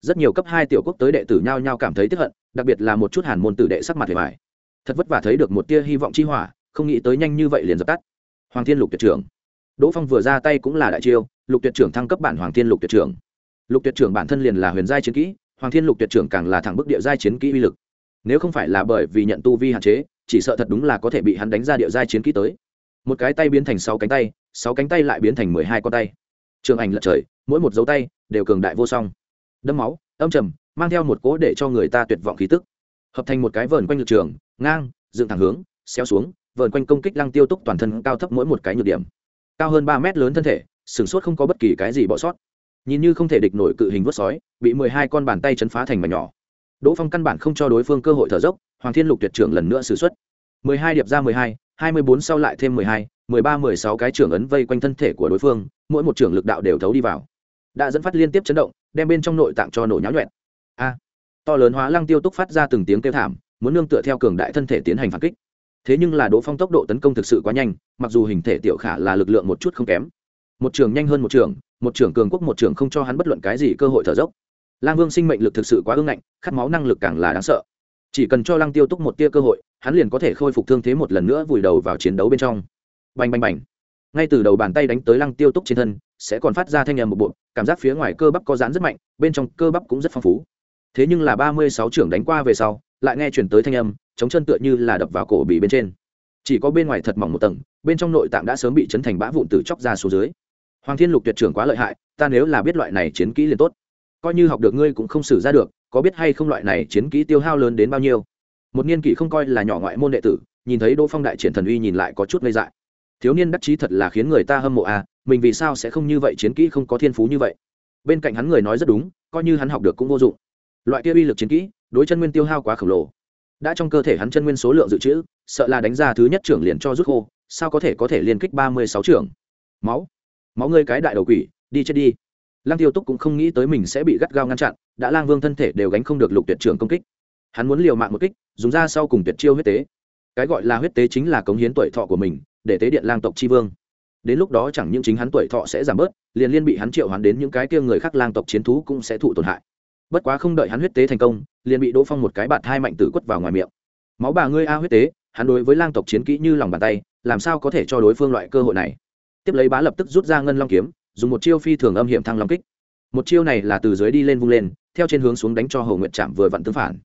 Rất nhiều cấp hai tiểu quốc tới đệ tử nhao nhao cảm thấy tức hận, đặc biệt là một chút hàn môn tử đệ sắc mặt hề mải thật vất vả thấy được một tia hy vọng chi hỏa, không nghĩ tới nhanh như vậy liền dập tắt. Hoàng thiên lục tuyệt trưởng. Đỗ phong vừa ra tay cũng là đại chiêu, lục tuyệt trưởng thăng cấp bản hoàng thiên lục tuyệt trưởng. Lục tuyệt trưởng bản thân liền là huyền giai chiến kỹ, hoàng thiên lục tuyệt trưởng càng là thẳng bức địa giai chiến kỹ uy lực. Nếu không phải là bởi vì nhận tu vi hạn chế, chỉ sợ thật đúng là có thể bị hắn đánh ra địa giai chiến kỹ tới. Một cái tay biến thành sáu cánh tay, sáu cánh tay lại biến thành mười hai con tay trường ảnh lật trời, mỗi một dấu tay đều cường đại vô song. Đâm máu, âm trầm, mang theo một cố để cho người ta tuyệt vọng khí tức. Hợp thành một cái vờn quanh lực trường, ngang, dựng thẳng hướng, xéo xuống, vờn quanh công kích lăng tiêu túc toàn thân cao thấp mỗi một cái nhược điểm. Cao hơn ba mét lớn thân thể sửng sốt không có bất kỳ cái gì bỏ sót. Nhìn như không thể địch nổi cự hình vớt sói, bị mười hai con bàn tay chấn phá thành mảnh nhỏ. Đỗ phong căn bản không cho đối phương cơ hội thở dốc, hoàng thiên lục tuyệt trưởng lần nữa xử x u ấ t mười hai điệp ra mười hai hai mươi bốn sau lại thêm mười hai, mười ba, mười sáu cái trưởng ấn vây quanh thân thể của đối phương, mỗi một trưởng lực đạo đều thấu đi vào. Đã dẫn phát liên tiếp chấn động, đem bên trong nội tạng cho nổ nháo nhuẹn. A! To lớn hóa lăng tiêu túc phát ra từng tiếng kêu thảm, muốn nương tựa theo cường đại thân thể tiến hành phản kích. Thế nhưng là đỗ phong tốc độ tấn công thực sự quá nhanh, mặc dù hình thể tiểu khả là lực lượng một chút không kém. Một trường nhanh hơn một trường một trưởng cường quốc một trưởng không cho hắn bất luận cái gì cơ hội thở dốc. Lang vương sinh mệnh lực thực sự quá ưng ngạnh, khát máu năng lực càng là đáng sợ. Chỉ cần cho lăng tiêu túc một tia cơ hội hắn liền có thể khôi phục thương thế một lần nữa vùi đầu vào chiến đấu bên trong. Bành bành bành. Ngay từ đầu bàn tay đánh tới lăng tiêu túc trên thân, sẽ còn phát ra thanh nhầm một bộ, cảm giác phía ngoài cơ bắp có dán rất mạnh, bên trong cơ bắp cũng rất phong phú. Thế nhưng là ba mươi sáu trưởng đánh qua về sau, lại nghe chuyển tới thanh âm, chống chân tựa như là đập vào cổ bị bên trên. Chỉ có bên ngoài thật mỏng một tầng, bên trong nội tạng đã sớm bị chấn thành bã vụn từ chóc ra xuống dưới. Hoàng thiên lục tuyệt trưởng quá lợi hại, ta nếu là biết loại này chiến kỹ liền tốt. Coi như học được ngươi cũng không xử ra được, có biết hay không loại này chiến kỹ tiêu hao lớn đến bao nhiêu một niên kỷ không coi là nhỏ ngoại môn đệ tử, nhìn thấy đỗ phong đại triển thần uy nhìn lại có chút ngây dại. Thiếu niên đắc chí thật là khiến người ta hâm mộ à mình vì sao sẽ không như vậy, chiến kỹ không có thiên phú như vậy. Bên cạnh hắn người nói rất đúng, coi như hắn học được cũng vô dụng. Loại kia uy lực chiến kỹ, đối chân nguyên tiêu hao quá khổng lồ. Đã trong cơ thể hắn chân nguyên số lượng dự trữ, sợ là đánh ra thứ nhất trưởng liền cho rút khô, sao có thể có thể liên kích ba mươi sáu trưởng? Máu. Máu ngươi cái đại đầu quỷ, đi chết đi. Lăng tiêu túc cũng không nghĩ tới mình sẽ bị gắt gao ngăn chặn, đã lang vương thân thể đều gánh không được lục tuyệt trưởng công kích hắn muốn liều mạng một kích, dùng ra sau cùng tuyệt chiêu huyết tế. Cái gọi là huyết tế chính là cống hiến tuổi thọ của mình, để tế điện lang tộc tri vương. Đến lúc đó chẳng những chính hắn tuổi thọ sẽ giảm bớt, liền liên bị hắn triệu hắn đến những cái kia người khác lang tộc chiến thú cũng sẽ thụ tổn hại. Bất quá không đợi hắn huyết tế thành công, liền bị đỗ phong một cái bạt hai mạnh tử quất vào ngoài miệng. Máu bà ngươi a huyết tế, hắn đối với lang tộc chiến kỹ như lòng bàn tay, làm sao có thể cho đối phương loại cơ hội này? Tiếp lấy bá lập tức rút ra ngân long kiếm, dùng một chiêu phi thường âm hiểm thăng long kích. Một chiêu này là từ dưới đi lên vung lên, theo trên hướng xuống đánh cho hầu nguyện chạm vừa vặn tương phản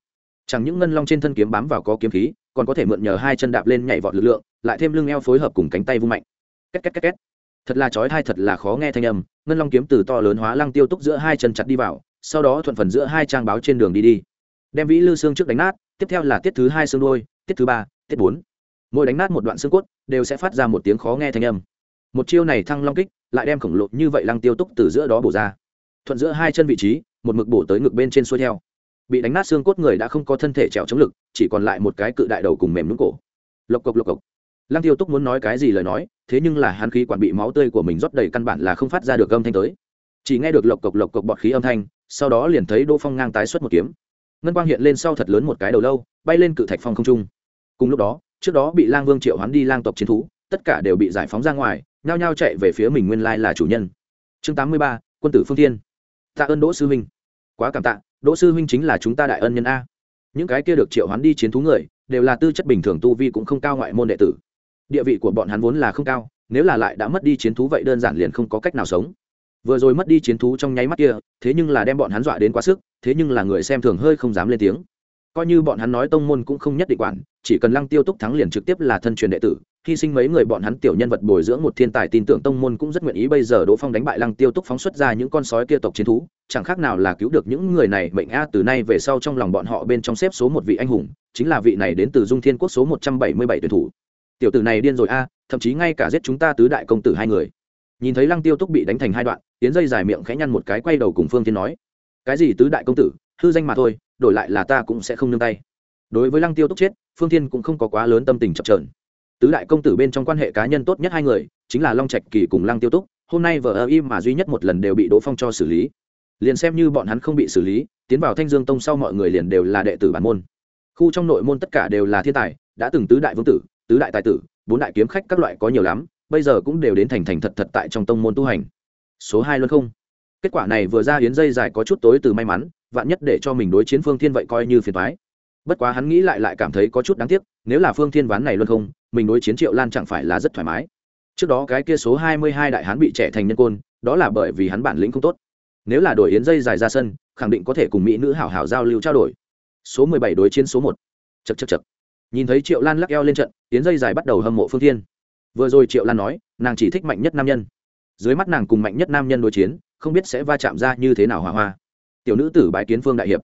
chẳng những ngân long trên thân kiếm bám vào có kiếm khí, còn có thể mượn nhờ hai chân đạp lên nhảy vọt lực lượng, lại thêm lưng eo phối hợp cùng cánh tay vung mạnh. Két két két két. Thật là chói thai thật là khó nghe thanh âm. Ngân long kiếm từ to lớn hóa lăng tiêu túc giữa hai chân chặt đi vào, sau đó thuận phần giữa hai trang báo trên đường đi đi. Đem vĩ lư xương trước đánh nát, tiếp theo là tiết thứ hai xương đôi tiết thứ ba, tiết bốn. Mỗi đánh nát một đoạn xương cốt, đều sẽ phát ra một tiếng khó nghe thanh âm. Một chiêu này thăng long kích, lại đem khổng lồ như vậy lăng tiêu túc từ giữa đó bổ ra. Thuận giữa hai chân vị trí, một mực bổ tới ngực bên trên xuôi theo bị đánh nát xương cốt người đã không có thân thể trèo chống lực, chỉ còn lại một cái cự đại đầu cùng mềm nhúng cổ. Lộc cộc lộc cộc. Lăng tiêu túc muốn nói cái gì lời nói, thế nhưng là hắn khí quản bị máu tươi của mình rót đầy căn bản là không phát ra được âm thanh tới. Chỉ nghe được lộc cộc lộc cộc bọt khí âm thanh, sau đó liền thấy đỗ phong ngang tái xuất một kiếm. Ngân quang hiện lên sau thật lớn một cái đầu lâu, bay lên cự thạch phong không trung. Cùng lúc đó, trước đó bị lang vương triệu hoán đi lang tộc chiến thú, tất cả đều bị giải phóng ra ngoài, nhao nhao chạy về phía mình nguyên lai là chủ nhân. Chương tám mươi ba, quân tử phương thiên. Tạ ơn đỗ sư minh. Quá cảm tạ đỗ sư huynh chính là chúng ta đại ân nhân a. Những cái kia được triệu hoán đi chiến thú người, đều là tư chất bình thường tu vi cũng không cao ngoại môn đệ tử. Địa vị của bọn hắn vốn là không cao, nếu là lại đã mất đi chiến thú vậy đơn giản liền không có cách nào sống. Vừa rồi mất đi chiến thú trong nháy mắt kia, thế nhưng là đem bọn hắn dọa đến quá sức, thế nhưng là người xem thường hơi không dám lên tiếng coi như bọn hắn nói tông môn cũng không nhất định quản, chỉ cần lăng tiêu túc thắng liền trực tiếp là thân truyền đệ tử, hy sinh mấy người bọn hắn tiểu nhân vật bồi dưỡng một thiên tài tin tưởng tông môn cũng rất nguyện ý bây giờ đỗ phong đánh bại lăng tiêu túc phóng xuất ra những con sói kia tộc chiến thú, chẳng khác nào là cứu được những người này mệnh a từ nay về sau trong lòng bọn họ bên trong xếp số một vị anh hùng, chính là vị này đến từ dung thiên quốc số một trăm bảy mươi bảy tuyển thủ. Tiểu tử này điên rồi a, thậm chí ngay cả giết chúng ta tứ đại công tử hai người. Nhìn thấy lăng tiêu túc bị đánh thành hai đoạn tiến dây dài miệng khẽ nhăn một cái quay đầu cùng phương thiên nói, cái gì tứ đại công tử? Hư danh mà thôi, đổi lại là ta cũng sẽ không nương tay. Đối với lăng tiêu túc chết, phương thiên cũng không có quá lớn tâm tình chập trờn tứ đại công tử bên trong quan hệ cá nhân tốt nhất hai người, chính là long trạch kỳ cùng lăng tiêu túc, hôm nay vợ ơ im mà duy nhất một lần đều bị đỗ phong cho xử lý. Liền xem như bọn hắn không bị xử lý, tiến vào thanh dương tông sau mọi người liền đều là đệ tử bản môn. Khu trong nội môn tất cả đều là thiên tài, đã từng tứ đại vương tử, tứ đại tài tử, bốn đại kiếm khách các loại có nhiều lắm, bây giờ cũng đều đến thành thành thật thật tại trong tông môn tu hành. Số hai luôn không. Kết quả này vừa ra hiến dây dài có chút tối từ may mắn vạn nhất để cho mình đối chiến phương thiên vậy coi như phiền thoái bất quá hắn nghĩ lại lại cảm thấy có chút đáng tiếc, nếu là phương thiên ván này luôn không, mình đối chiến triệu lan chẳng phải là rất thoải mái. Trước đó cái kia số hai mươi hai đại hán bị trẻ thành nhân côn, đó là bởi vì hắn bản lĩnh không tốt. Nếu là đổi yến dây dài ra sân, khẳng định có thể cùng mỹ nữ hảo hảo giao lưu trao đổi. Số mười bảy đối chiến số một. Chật chật chật nhìn thấy triệu lan lắc eo lên trận, yến dây dài bắt đầu hâm mộ phương thiên. Vừa rồi triệu lan nói, nàng chỉ thích mạnh nhất nam nhân. Dưới mắt nàng cùng mạnh nhất nam nhân đối chiến, không biết sẽ va chạm ra như thế nào hòa hoa tiểu nữ tử bái kiến phương đại hiệp.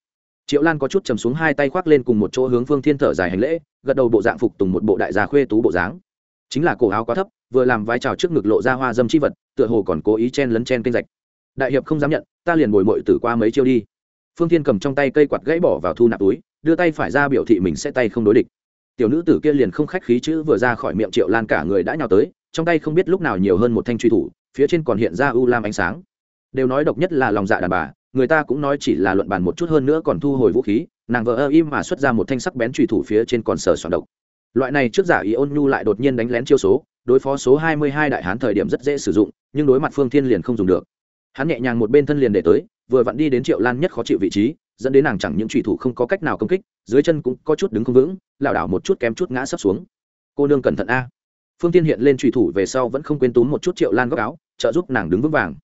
Triệu lan có chút chầm xuống hai tay khoác lên cùng một chỗ hướng phương thiên thở dài hành lễ, gật đầu bộ dạng phục tùng một bộ đại gia khuê tú bộ dáng. Chính là cổ áo quá thấp, vừa làm vai trào trước ngực lộ ra hoa dâm chi vật, tựa hồ còn cố ý chen lấn chen kênh rạch. Đại hiệp không dám nhận, ta liền bồi mội tử qua mấy chiêu đi. Phương thiên cầm trong tay cây quạt gãy bỏ vào thu nạp túi, đưa tay phải ra biểu thị mình sẽ tay không đối địch. Tiểu nữ tử kia liền không khách khí chữ vừa ra khỏi miệng triệu lan cả người đã nhào tới, trong tay không biết lúc nào nhiều hơn một thanh truy thủ, phía trên còn hiện ra u lam ánh sáng. Đều nói độc nhất là lòng dạ đàn bà người ta cũng nói chỉ là luận bàn một chút hơn nữa còn thu hồi vũ khí, nàng vợ ơ im mà xuất ra một thanh sắc bén trùy thủ phía trên còn sở soạn độc. Loại này trước giả ý ôn nhu lại đột nhiên đánh lén chiêu số, đối phó số hai mươi hai đại hán thời điểm rất dễ sử dụng, nhưng đối mặt phương thiên liền không dùng được. Hắn nhẹ nhàng một bên thân liền để tới, vừa vặn đi đến triệu lan nhất khó chịu vị trí, dẫn đến nàng chẳng những trùy thủ không có cách nào công kích, dưới chân cũng có chút đứng không vững, lảo đảo một chút kém chút ngã sấp xuống. Cô nương cẩn thận a. Phương tiên hiện lên trùy thủ về sau vẫn không quên túm một chút triệu lan góc áo, trợ giúp nàng đứng vững vàng.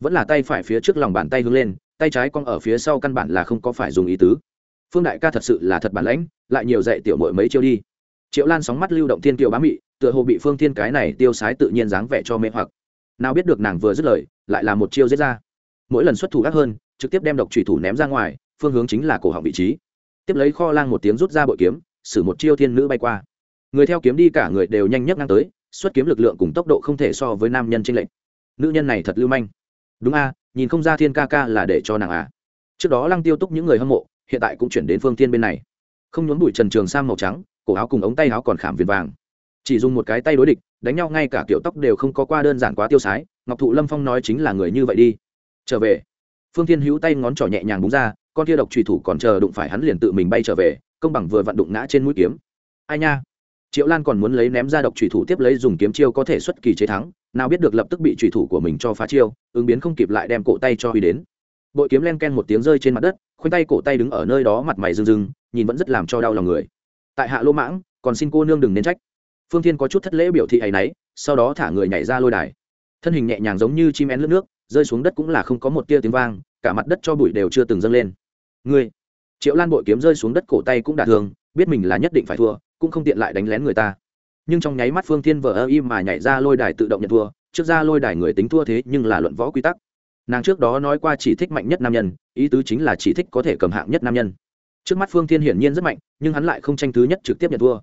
Vẫn là tay phải phía trước lòng bàn tay hướng lên tay trái cong ở phía sau căn bản là không có phải dùng ý tứ. Phương đại ca thật sự là thật bản lãnh, lại nhiều dạy tiểu mội mấy chiêu đi. Triệu lan sóng mắt lưu động thiên kiều bá mị, tựa hồ bị phương thiên cái này tiêu sái tự nhiên dáng vẻ cho mê hoặc. Nào biết được nàng vừa dứt lời, lại là một chiêu giết ra. Mỗi lần xuất thủ gắt hơn, trực tiếp đem độc trùy thủ ném ra ngoài, phương hướng chính là cổ họng vị trí. Tiếp lấy kho lang một tiếng rút ra bội kiếm xử một chiêu thiên nữ bay qua. Người theo kiếm đi cả người đều nhanh nhất ngang tới, xuất kiếm lực lượng cùng tốc độ không thể so với nam nhân trên lệnh nữ nhân này thật lưu manh. Đúng a nhìn không ra thiên ca ca là để cho nàng à. Trước đó lăng tiêu túc những người hâm mộ, hiện tại cũng chuyển đến phương thiên bên này. Không nhốn bụi trần trường sang màu trắng, cổ áo cùng ống tay áo còn khảm viền vàng. Chỉ dùng một cái tay đối địch, đánh nhau ngay cả kiểu tóc đều không có qua đơn giản quá tiêu sái, ngọc thụ lâm phong nói chính là người như vậy đi. Trở về. Phương thiên hữu tay ngón trỏ nhẹ nhàng búng ra, con kia độc trùy thủ còn chờ đụng phải hắn liền tự mình bay trở về, công bằng vừa vặn đụng ngã trên mũi kiếm. Ai nha? Triệu lan còn muốn lấy ném ra độc trùy thủ tiếp lấy dùng kiếm chiêu có thể xuất kỳ chế thắng, nào biết được lập tức bị trùy thủ của mình cho phá chiêu, ứng biến không kịp lại đem cổ tay cho huy đến. Bội kiếm len ken một tiếng rơi trên mặt đất, khoanh tay cổ tay đứng ở nơi đó mặt mày rưng rưng, nhìn vẫn rất làm cho đau lòng người. Tại hạ lô mãng, còn xin cô nương đừng nên trách. Phương thiên có chút thất lễ biểu thị ấ y n ấ y sau đó thả người nhảy ra lôi đài. Thân hình nhẹ nhàng giống như chim én lướt nước, rơi xuống đất cũng là không có một tia tiếng vang, cả mặt đất cho bụi đều chưa từng dâng lên. Ngươi! Triệu lan bội kiếm rơi xuống đất cổ tay cũng đạt thường biết mình là nhất định phải thua cũng không tiện lại đánh lén người ta. Nhưng trong nháy mắt phương thiên vờ ơ im mà nhảy ra lôi đài tự động nhận thua, trước ra lôi đài người tính thua thế nhưng là luận võ quy tắc. Nàng trước đó nói qua chỉ thích mạnh nhất nam nhân, ý tứ chính là chỉ thích có thể cầm hạng nhất nam nhân. Trước mắt phương thiên hiển nhiên rất mạnh, nhưng hắn lại không tranh thứ nhất trực tiếp nhận thua.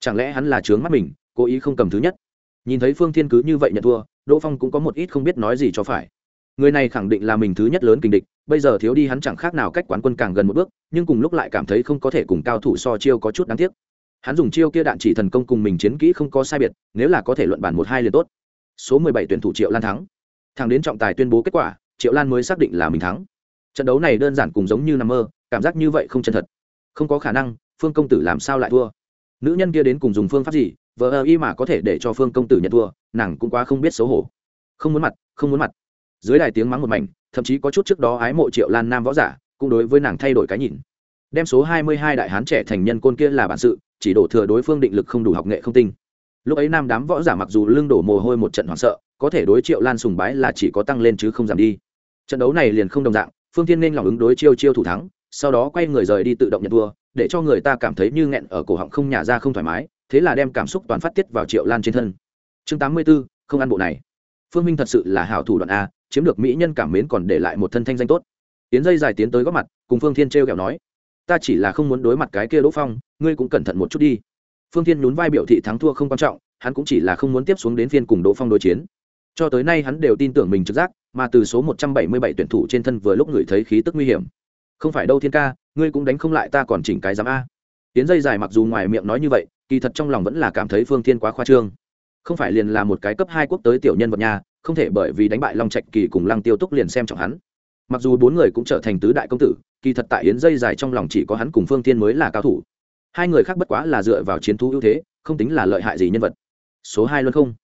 Chẳng lẽ hắn là trướng mắt mình, cố ý không cầm thứ nhất? Nhìn thấy phương thiên cứ như vậy nhận thua, đỗ phong cũng có một ít không biết nói gì cho phải. Người này khẳng định là mình thứ nhất lớn kình địch, bây giờ thiếu đi hắn chẳng khác nào cách quán quân càng gần một bước, nhưng cùng lúc lại cảm thấy không có thể cùng cao thủ so chiêu có chút đáng tiếc hắn dùng chiêu kia đạn chỉ thần công cùng mình chiến kỹ không có sai biệt, nếu là có thể luận bản một hai liền tốt. Số mười bảy tuyển thủ triệu lan thắng. Thằng đến trọng tài tuyên bố kết quả, triệu lan mới xác định là mình thắng. Trận đấu này đơn giản cùng giống như nằm mơ, cảm giác như vậy không chân thật. Không có khả năng, phương công tử làm sao lại thua? Nữ nhân kia đến cùng dùng phương pháp gì vợ ơ y mà có thể để cho phương công tử nhận thua, nàng cũng quá không biết xấu hổ. Không muốn mặt, không muốn mặt. Dưới đài tiếng mắng một mảnh, thậm chí có chút trước đó ái mộ triệu lan nam võ giả, cũng đối với nàng thay đổi cái nhìn đem số hai mươi hai đại hán trẻ thành nhân côn kia là bản sự, chỉ đổ thừa đối phương định lực không đủ học nghệ không tinh. Lúc ấy nam đám võ giả mặc dù lưng đổ mồ hôi một trận hoảng sợ, có thể đối triệu lan sùng bái là chỉ có tăng lên chứ không giảm đi. Trận đấu này liền không đồng dạng, phương tiên nên lòng ứng đối chiêu chiêu thủ thắng, sau đó quay người rời đi tự động nhận thua, để cho người ta cảm thấy như nghẹn ở cổ họng không nhả ra không thoải mái, thế là đem cảm xúc toàn phát tiết vào triệu lan trên thân. Chương tám mươi b ố không ăn bộ này. Phương minh thật sự là hảo thủ đoạn a, chiếm được mỹ nhân cảm mến còn để lại một thân thanh danh tốt. Tiến dây dài tiến tới góp mặt, cùng phương thiên t r e o kẹo nói ta chỉ là không muốn đối mặt cái kia đỗ phong, ngươi cũng cẩn thận một chút đi. Phương thiên nhún vai biểu thị thắng thua không quan trọng, hắn cũng chỉ là không muốn tiếp xuống đến phiên cùng đỗ phong đối chiến. Cho tới nay hắn đều tin tưởng mình trực giác, mà từ số một trăm bảy mươi bảy tuyển thủ trên thân vừa lúc ngửi thấy khí tức nguy hiểm. Không phải đâu thiên ca, ngươi cũng đánh không lại ta còn chỉnh cái giám a. Tiến dây dài mặc dù ngoài miệng nói như vậy, kỳ thật trong lòng vẫn là cảm thấy phương thiên quá khoa trương. Không phải liền là một cái cấp hai quốc tới tiểu nhân vật nhà, không thể bởi vì đánh bại long trạch kỳ cùng lăng tiêu túc liền xem trọng hắn mặc dù bốn người cũng trở thành tứ đại công tử, kỳ thật tại yến dây dài trong lòng chỉ có hắn cùng phương thiên mới là cao thủ. Hai người khác bất quá là dựa vào chiến thú ưu thế, không tính là lợi hại gì nhân vật. Số hai luôn không.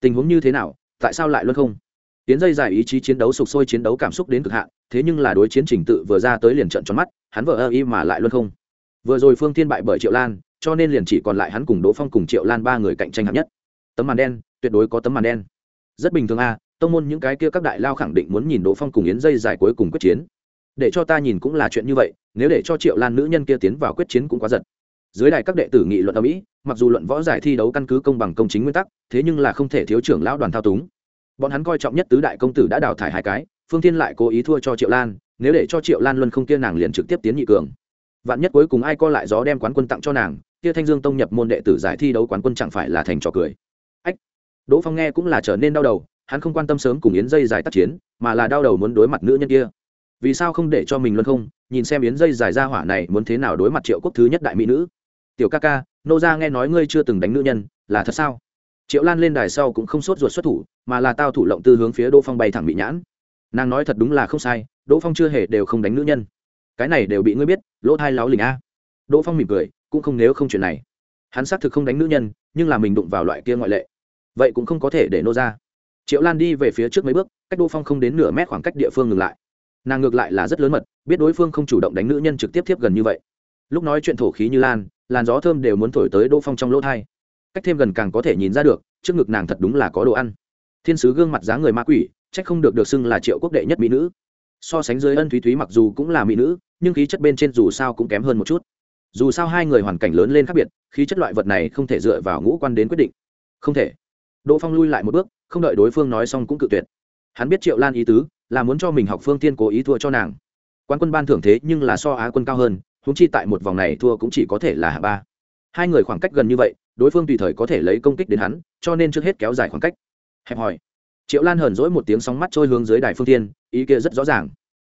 Tình huống như thế nào, tại sao lại luôn không? Yến dây dài ý chí chiến đấu sục sôi chiến đấu cảm xúc đến cực hạn, thế nhưng là đối chiến trình tự vừa ra tới liền trận tròn mắt, hắn vợ ơ y mà lại luôn không. Vừa rồi phương thiên bại bởi triệu lan, cho nên liền chỉ còn lại hắn cùng đỗ phong cùng triệu lan ba người cạnh tranh hạng nhất. Tấm màn đen, tuyệt đối có tấm màn đen. Rất bình thường a tông môn những cái kia các đại lao khẳng định muốn nhìn đỗ phong cùng yến dây dài cuối cùng quyết chiến. Để cho ta nhìn cũng là chuyện như vậy, nếu để cho triệu lan nữ nhân kia tiến vào quyết chiến cũng quá giật. Dưới đài các đệ tử nghị luận ở mỹ, mặc dù luận võ giải thi đấu căn cứ công bằng công chính nguyên tắc, thế nhưng là không thể thiếu trưởng lão đoàn thao túng. Bọn hắn coi trọng nhất tứ đại công tử đã đào thải hai cái, phương thiên lại cố ý thua cho triệu lan, nếu để cho triệu lan luân không kia nàng liền trực tiếp tiến nhị cường. Vạn nhất cuối cùng ai co lại gió đem quán quân tặng cho nàng, kia thanh dương tông nhập môn đệ tử giải thi đấu quán quân chẳng phải là thành trò cười. Ách! Đỗ phong nghe cũng là trở nên đau đầu hắn không quan tâm sớm cùng yến dây giải tác chiến, mà là đau đầu muốn đối mặt nữ nhân kia. Vì sao không để cho mình luân không, nhìn xem yến dây giải ra hỏa này muốn thế nào đối mặt triệu quốc thứ nhất đại mỹ nữ. Tiểu ca ca, nô gia nghe nói ngươi chưa từng đánh nữ nhân, là thật sao? Triệu lan lên đài sau cũng không sốt ruột xuất thủ, mà là tao thủ lộng tư hướng phía đỗ phong bay thẳng bị nhãn. Nàng nói thật đúng là không sai, đỗ phong chưa hề đều không đánh nữ nhân. Cái này đều bị ngươi biết, lỗ thai láo lình a. Đỗ phong mỉm cười, cũng không nếu không chuyện này. Hắn xác thực không đánh nữ nhân, nhưng là mình đụng vào loại kia ngoại lệ. Vậy cũng không có thể để nô ra triệu lan đi về phía trước mấy bước, cách đỗ phong không đến nửa mét khoảng cách địa phương ngừng lại. Nàng ngược lại là rất lớn mật, biết đối phương không chủ động đánh nữ nhân trực tiếp tiếp gần như vậy. Lúc nói chuyện thổ khí như lan, làn gió thơm đều muốn thổi tới đỗ phong trong lỗ thai. Cách thêm gần càng có thể nhìn ra được, trước ngực nàng thật đúng là có đồ ăn. Thiên sứ gương mặt dáng người ma quỷ trách không được được xưng là triệu quốc đệ nhất mỹ nữ. So sánh dưới ân thúy thúy mặc dù cũng là mỹ nữ, nhưng khí chất bên trên dù sao cũng kém hơn một chút. Dù sao hai người hoàn cảnh lớn lên khác biệt, khí chất loại vật này không thể dựa vào ngũ quan đến quyết định. Không thể. Đỗ phong lui lại một bước không đợi đối phương nói xong cũng cự tuyệt. Hắn biết triệu lan ý tứ, là muốn cho mình học phương tiên cố ý thua cho nàng. Quan quân ban thưởng thế nhưng là so á quân cao hơn húng chi tại một vòng này thua cũng chỉ có thể là hạ ba. Hai người khoảng cách gần như vậy, đối phương tùy thời có thể lấy công kích đến hắn, cho nên trước hết kéo dài khoảng cách. Hẹp hòi. Triệu lan hờn dỗi một tiếng sóng mắt trôi hướng dưới đài phương tiên, ý kia rất rõ ràng.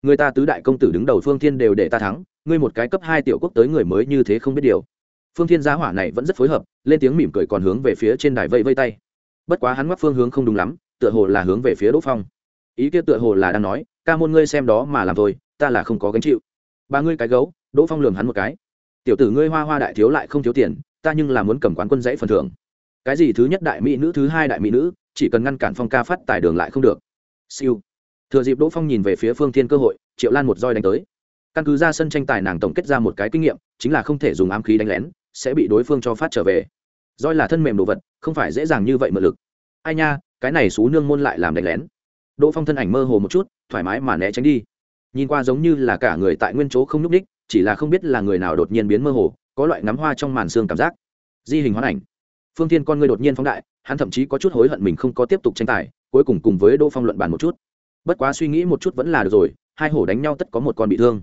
Người ta tứ đại công tử đứng đầu phương thiên đều để ta thắng, ngươi một cái cấp hai tiểu quốc tới người mới như thế không biết điều. Phương thiên giá hỏa này vẫn rất phối hợp, lên tiếng mỉm cười còn hướng về phía trên đài vây vây tay bất quá hắn ngoắc phương hướng không đúng lắm, tựa hồ là hướng về phía đỗ phong. Ý kia tựa hồ là đang nói, ca môn ngươi xem đó mà làm thôi, ta là không có gánh chịu. Ba ngươi cái gấu, đỗ phong lường hắn một cái. Tiểu tử ngươi hoa hoa đại thiếu lại không thiếu tiền, ta nhưng là muốn cầm quán quân dãy phần thưởng. Cái gì thứ nhất đại mỹ nữ, thứ hai đại mỹ nữ, chỉ cần ngăn cản phong ca phát tài đường lại không được. Siêu. Thừa dịp đỗ phong nhìn về phía phương thiên cơ hội, triệu lan một roi đánh tới. Căn cứ ra sân tranh tài nàng tổng kết ra một cái kinh nghiệm, chính là không thể dùng ám khí đánh lén, sẽ bị đối phương cho phát trở về roi là thân mềm đồ vật, không phải dễ dàng như vậy mượn lực. Ai nha, cái này xú nương môn lại làm đánh lén. Đỗ phong thân ảnh mơ hồ một chút, thoải mái mà né tránh đi. Nhìn qua giống như là cả người tại nguyên chỗ không nhúc ních chỉ là không biết là người nào đột nhiên biến mơ hồ, có loại ngắm hoa trong màn xương cảm giác. Di hình hoán ảnh. Phương thiên con người đột nhiên phóng đại, hắn thậm chí có chút hối hận mình không có tiếp tục tranh tài, cuối cùng cùng với đỗ phong luận bàn một chút. Bất quá suy nghĩ một chút vẫn là được rồi, hai hổ đánh nhau tất có một con bị thương.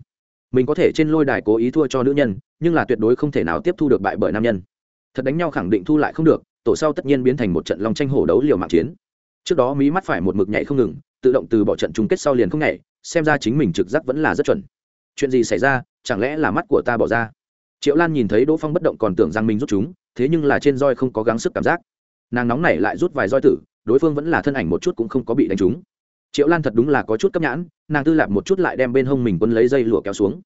Mình có thể trên lôi đài cố ý thua cho nữ nhân, nhưng là tuyệt đối không thể nào tiếp thu được bại bởi nam nhân thật đánh nhau khẳng định thu lại không được, tổ sau tất nhiên biến thành một trận lòng tranh hổ đấu liều mạng chiến. Trước đó mí mắt phải một mực nhảy không ngừng, tự động từ bỏ trận chung kết sau liền không nhảy, xem ra chính mình trực giác vẫn là rất chuẩn. Chuyện gì xảy ra, chẳng lẽ là mắt của ta bỏ ra? Triệu lan nhìn thấy đỗ phong bất động còn tưởng rằng mình rút chúng, thế nhưng là trên roi không có gắng sức cảm giác. Nàng nóng này lại rút vài roi tử, đối phương vẫn là thân ảnh một chút cũng không có bị đánh trúng. Triệu lan thật đúng là có chút cấp nhãn, nàng tư lạp một chút lại đem bên hông mình quân lấy dây lụa kéo xuống.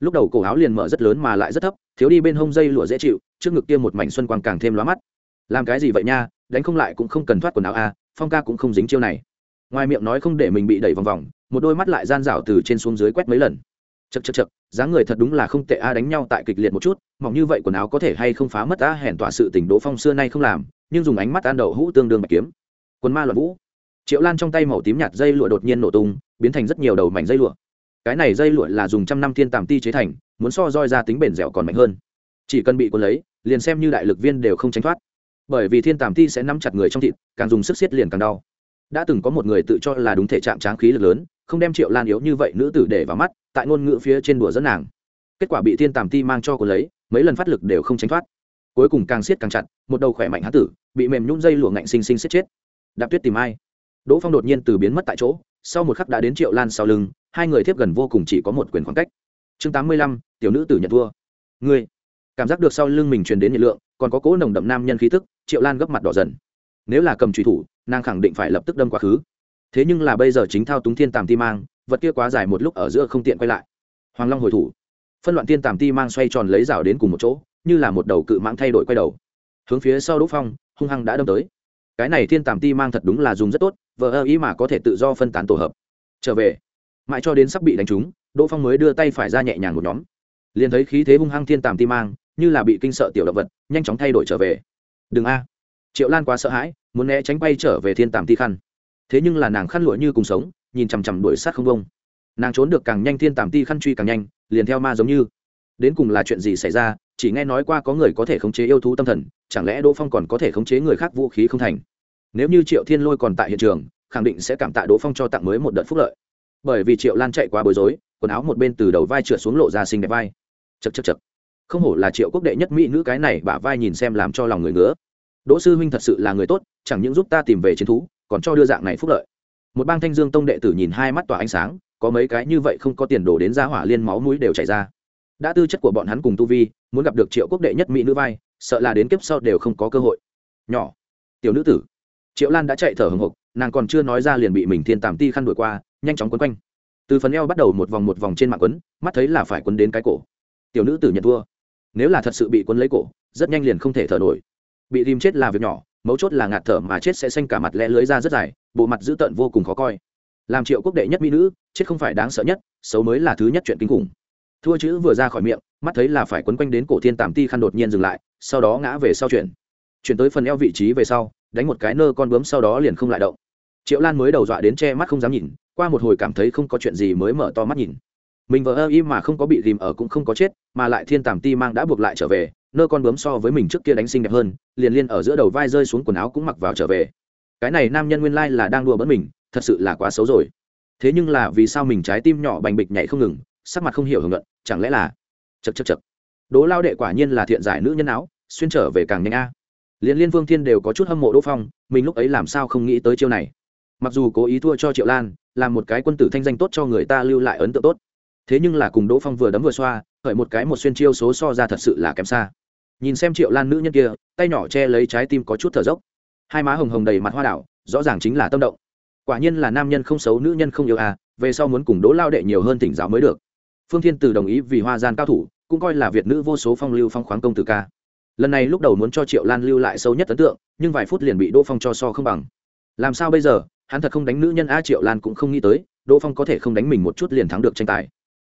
Lúc đầu cổ áo liền mở rất lớn mà lại rất thấp thiếu đi bên hông dây lụa dễ chịu trước ngực kia một mảnh xuân quang càng thêm lóa mắt. Làm cái gì vậy nha đánh không lại cũng không cần thoát quần áo a à, phong ca cũng không dính chiêu này. Ngoài miệng nói không để mình bị đẩy vòng vòng một đôi mắt lại gian rảo từ trên xuống dưới quét mấy lần. Chật chật chật dáng người thật đúng là không tệ a đánh nhau tại kịch liệt một chút mỏng như vậy quần áo có thể hay không phá mất a hèn tỏa sự tỉnh đỗ phong xưa nay không làm nhưng dùng ánh mắt an đậu hũ tương đương bạch kiếm. Quần ma loạn vũ. Triệu lan trong tay màu tím nhạt dây lụa đột nhiên nổ tung biến thành rất nhiều đầu mảnh dây lụa. Cái này dây lụa là dùng trăm năm thiên tàm ti chế thành muốn so roi ra tính bền dẻo còn mạnh hơn. Chỉ cần bị cuốn lấy, liền xem như đại lực viên đều không tránh thoát. Bởi vì thiên tàm thi sẽ nắm chặt người trong thịt, càng dùng sức xiết liền càng đau. Đã từng có một người tự cho là đúng thể trạng tráng khí lực lớn, không đem triệu lan yếu như vậy nữ tử để vào mắt, tại ngôn ngữ phía trên đùa dẫn nàng. Kết quả bị thiên tàm ti mang cho cô lấy, mấy lần phát lực đều không tránh thoát. Cuối cùng càng siết càng chặt, một đầu khỏe mạnh hán tử, bị mềm nhún dây lụa ngạnh sinh sinh siết chết. Đạp tuyết tìm ai? Đỗ phong đột nhiên từ biến mất tại chỗ, sau một khắc đã đến triệu lan sau lưng, hai người tiếp gần vô cùng chỉ có một quyền khoảng cách chương tám mươi lăm, tiểu nữ tử nhận thua. Ngươi, cảm giác được sau lưng mình truyền đến nhiệt lượng, còn có cỗ nồng đậm nam nhân khí thức triệu lan gấp mặt đỏ dần. Nếu là cầm trùy thủ, nàng khẳng định phải lập tức đâm quá khứ. Thế nhưng là bây giờ chính thao túng thiên tàm ti mang, vật kia quá dài một lúc ở giữa không tiện quay lại. Hoàng long hồi thủ. Phân loạn thiên tàm ti mang xoay tròn lấy rào đến cùng một chỗ, như là một đầu cự mãng thay đổi quay đầu. Hướng phía sau đỗ phong, hung hăng đã đâm tới. Cái này thiên tàm ti mang thật đúng là dùng rất tốt, vờ ơ ý mà có thể tự do phân tán tổ hợp. Trở về. Mãi cho đến sắp bị đánh trúng đỗ phong mới đưa tay phải ra nhẹ nhàng một nhóm. Liền thấy khí thế hung hăng thiên tàm ti mang, như là bị kinh sợ tiểu động vật, nhanh chóng thay đổi trở về. Đừng a. Triệu lan quá sợ hãi, muốn né tránh bay trở về thiên tàm ti khăn. Thế nhưng là nàng khăn lụa như cùng sống, nhìn chằm chằm đuổi sát không bông nàng trốn được càng nhanh thiên tàm ti khăn truy càng nhanh, liền theo ma giống như. Đến cùng là chuyện gì xảy ra, chỉ nghe nói qua có người có thể khống chế yêu thú tâm thần, chẳng lẽ đỗ phong còn có thể khống chế người khác vũ khí không thành? Nếu như triệu thiên lôi còn tại hiện trường, khẳng định sẽ cảm tạ đỗ phong cho tặng mới một đợt phúc lợi bởi vì triệu lan chạy quá bối rối, quần áo một bên từ đầu vai trượt xuống lộ ra xinh đẹp vai. Chật chật chật không hổ là triệu quốc đệ nhất mỹ nữ cái này bả vai nhìn xem làm cho lòng người ngứa. Đỗ sư huynh thật sự là người tốt, chẳng những giúp ta tìm về chiến thú, còn cho đưa dạng này phúc lợi. Một bang thanh dương tông đệ tử nhìn hai mắt tỏa ánh sáng, có mấy cái như vậy không có tiền đồ đến ra hỏa liên máu mũi đều chảy ra. Đã tư chất của bọn hắn cùng tu vi, muốn gặp được triệu quốc đệ nhất mỹ nữ vai, sợ là đến kiếp sau đều không có cơ hội. Nhỏ, tiểu nữ tử. Triệu lan đã chạy thở hồng hộc nàng còn chưa nói ra liền bị mình thiên tàm ti khăn đuổi qua nhanh chóng quấn quanh. Từ phần eo bắt đầu một vòng một vòng trên mạng quấn, mắt thấy là phải quấn đến cái cổ. Tiểu nữ tử nhận thua. Nếu là thật sự bị quấn lấy cổ, rất nhanh liền không thể thở nổi. Bị tìm chết là việc nhỏ, mấu chốt là ngạt thở mà chết sẽ xanh cả mặt lẽ lưới ra rất dài, bộ mặt dữ tợn vô cùng khó coi. Làm triệu quốc đệ nhất mỹ nữ, chết không phải đáng sợ nhất, xấu mới là thứ nhất chuyện kinh khủng. Thua chữ vừa ra khỏi miệng, mắt thấy là phải quấn quanh đến cổ thiên tàm ti khăn đột nhiên dừng lại, sau đó ngã về sau chuyển. Chuyển tới phần eo vị trí về sau, đánh một cái nơ con bướm sau đó liền không lại động triệu lan mới đầu dọa đến che mắt không dám nhìn, qua một hồi cảm thấy không có chuyện gì mới mở to mắt nhìn. Mình vợ ơ y mà không có bị ghìm ở cũng không có chết, mà lại thiên tàm ti mang đã buộc lại trở về, nơ con bướm so với mình trước kia đánh xinh đẹp hơn, liền liên ở giữa đầu vai rơi xuống quần áo cũng mặc vào trở về. Cái này nam nhân nguyên lai là đang đùa bỡn mình, thật sự là quá xấu rồi. Thế nhưng là vì sao mình trái tim nhỏ bành bịch nhảy không ngừng, sắc mặt không hiểu hưởng luận, chẳng lẽ là chật chật chật đố lao đệ quả nhiên là thiện giải nữ nhân áo, xuyên trở về càng nhanh a. Liên liên vương thiên đều có chút hâm mộ đỗ phong, mình lúc ấy làm sao không nghĩ tới chiêu này mặc dù cố ý thua cho triệu lan, làm một cái quân tử thanh danh tốt cho người ta lưu lại ấn tượng tốt. Thế nhưng là cùng đỗ phong vừa đấm vừa xoa, khởi một cái một xuyên chiêu số so ra thật sự là kém xa. Nhìn xem triệu lan nữ nhân kia, tay nhỏ che lấy trái tim có chút thở dốc. Hai má hồng hồng đầy mặt hoa đảo, rõ ràng chính là tâm động. Quả nhiên là nam nhân không xấu, nữ nhân không yêu à về sau muốn cùng đỗ lao đệ nhiều hơn tỉnh giáo mới được. Phương thiên từ đồng ý vì hoa gian cao thủ, cũng coi là việt nữ vô số phong lưu phong khoáng công tử ca. Lần này lúc đầu muốn cho triệu lan lưu lại sâu nhất ấn tượng, nhưng vài phút liền bị đỗ phong cho so không bằng. Làm sao bây giờ? Hắn thật không đánh nữ nhân a triệu lan cũng không nghĩ tới, đỗ phong có thể không đánh mình một chút liền thắng được tranh tài.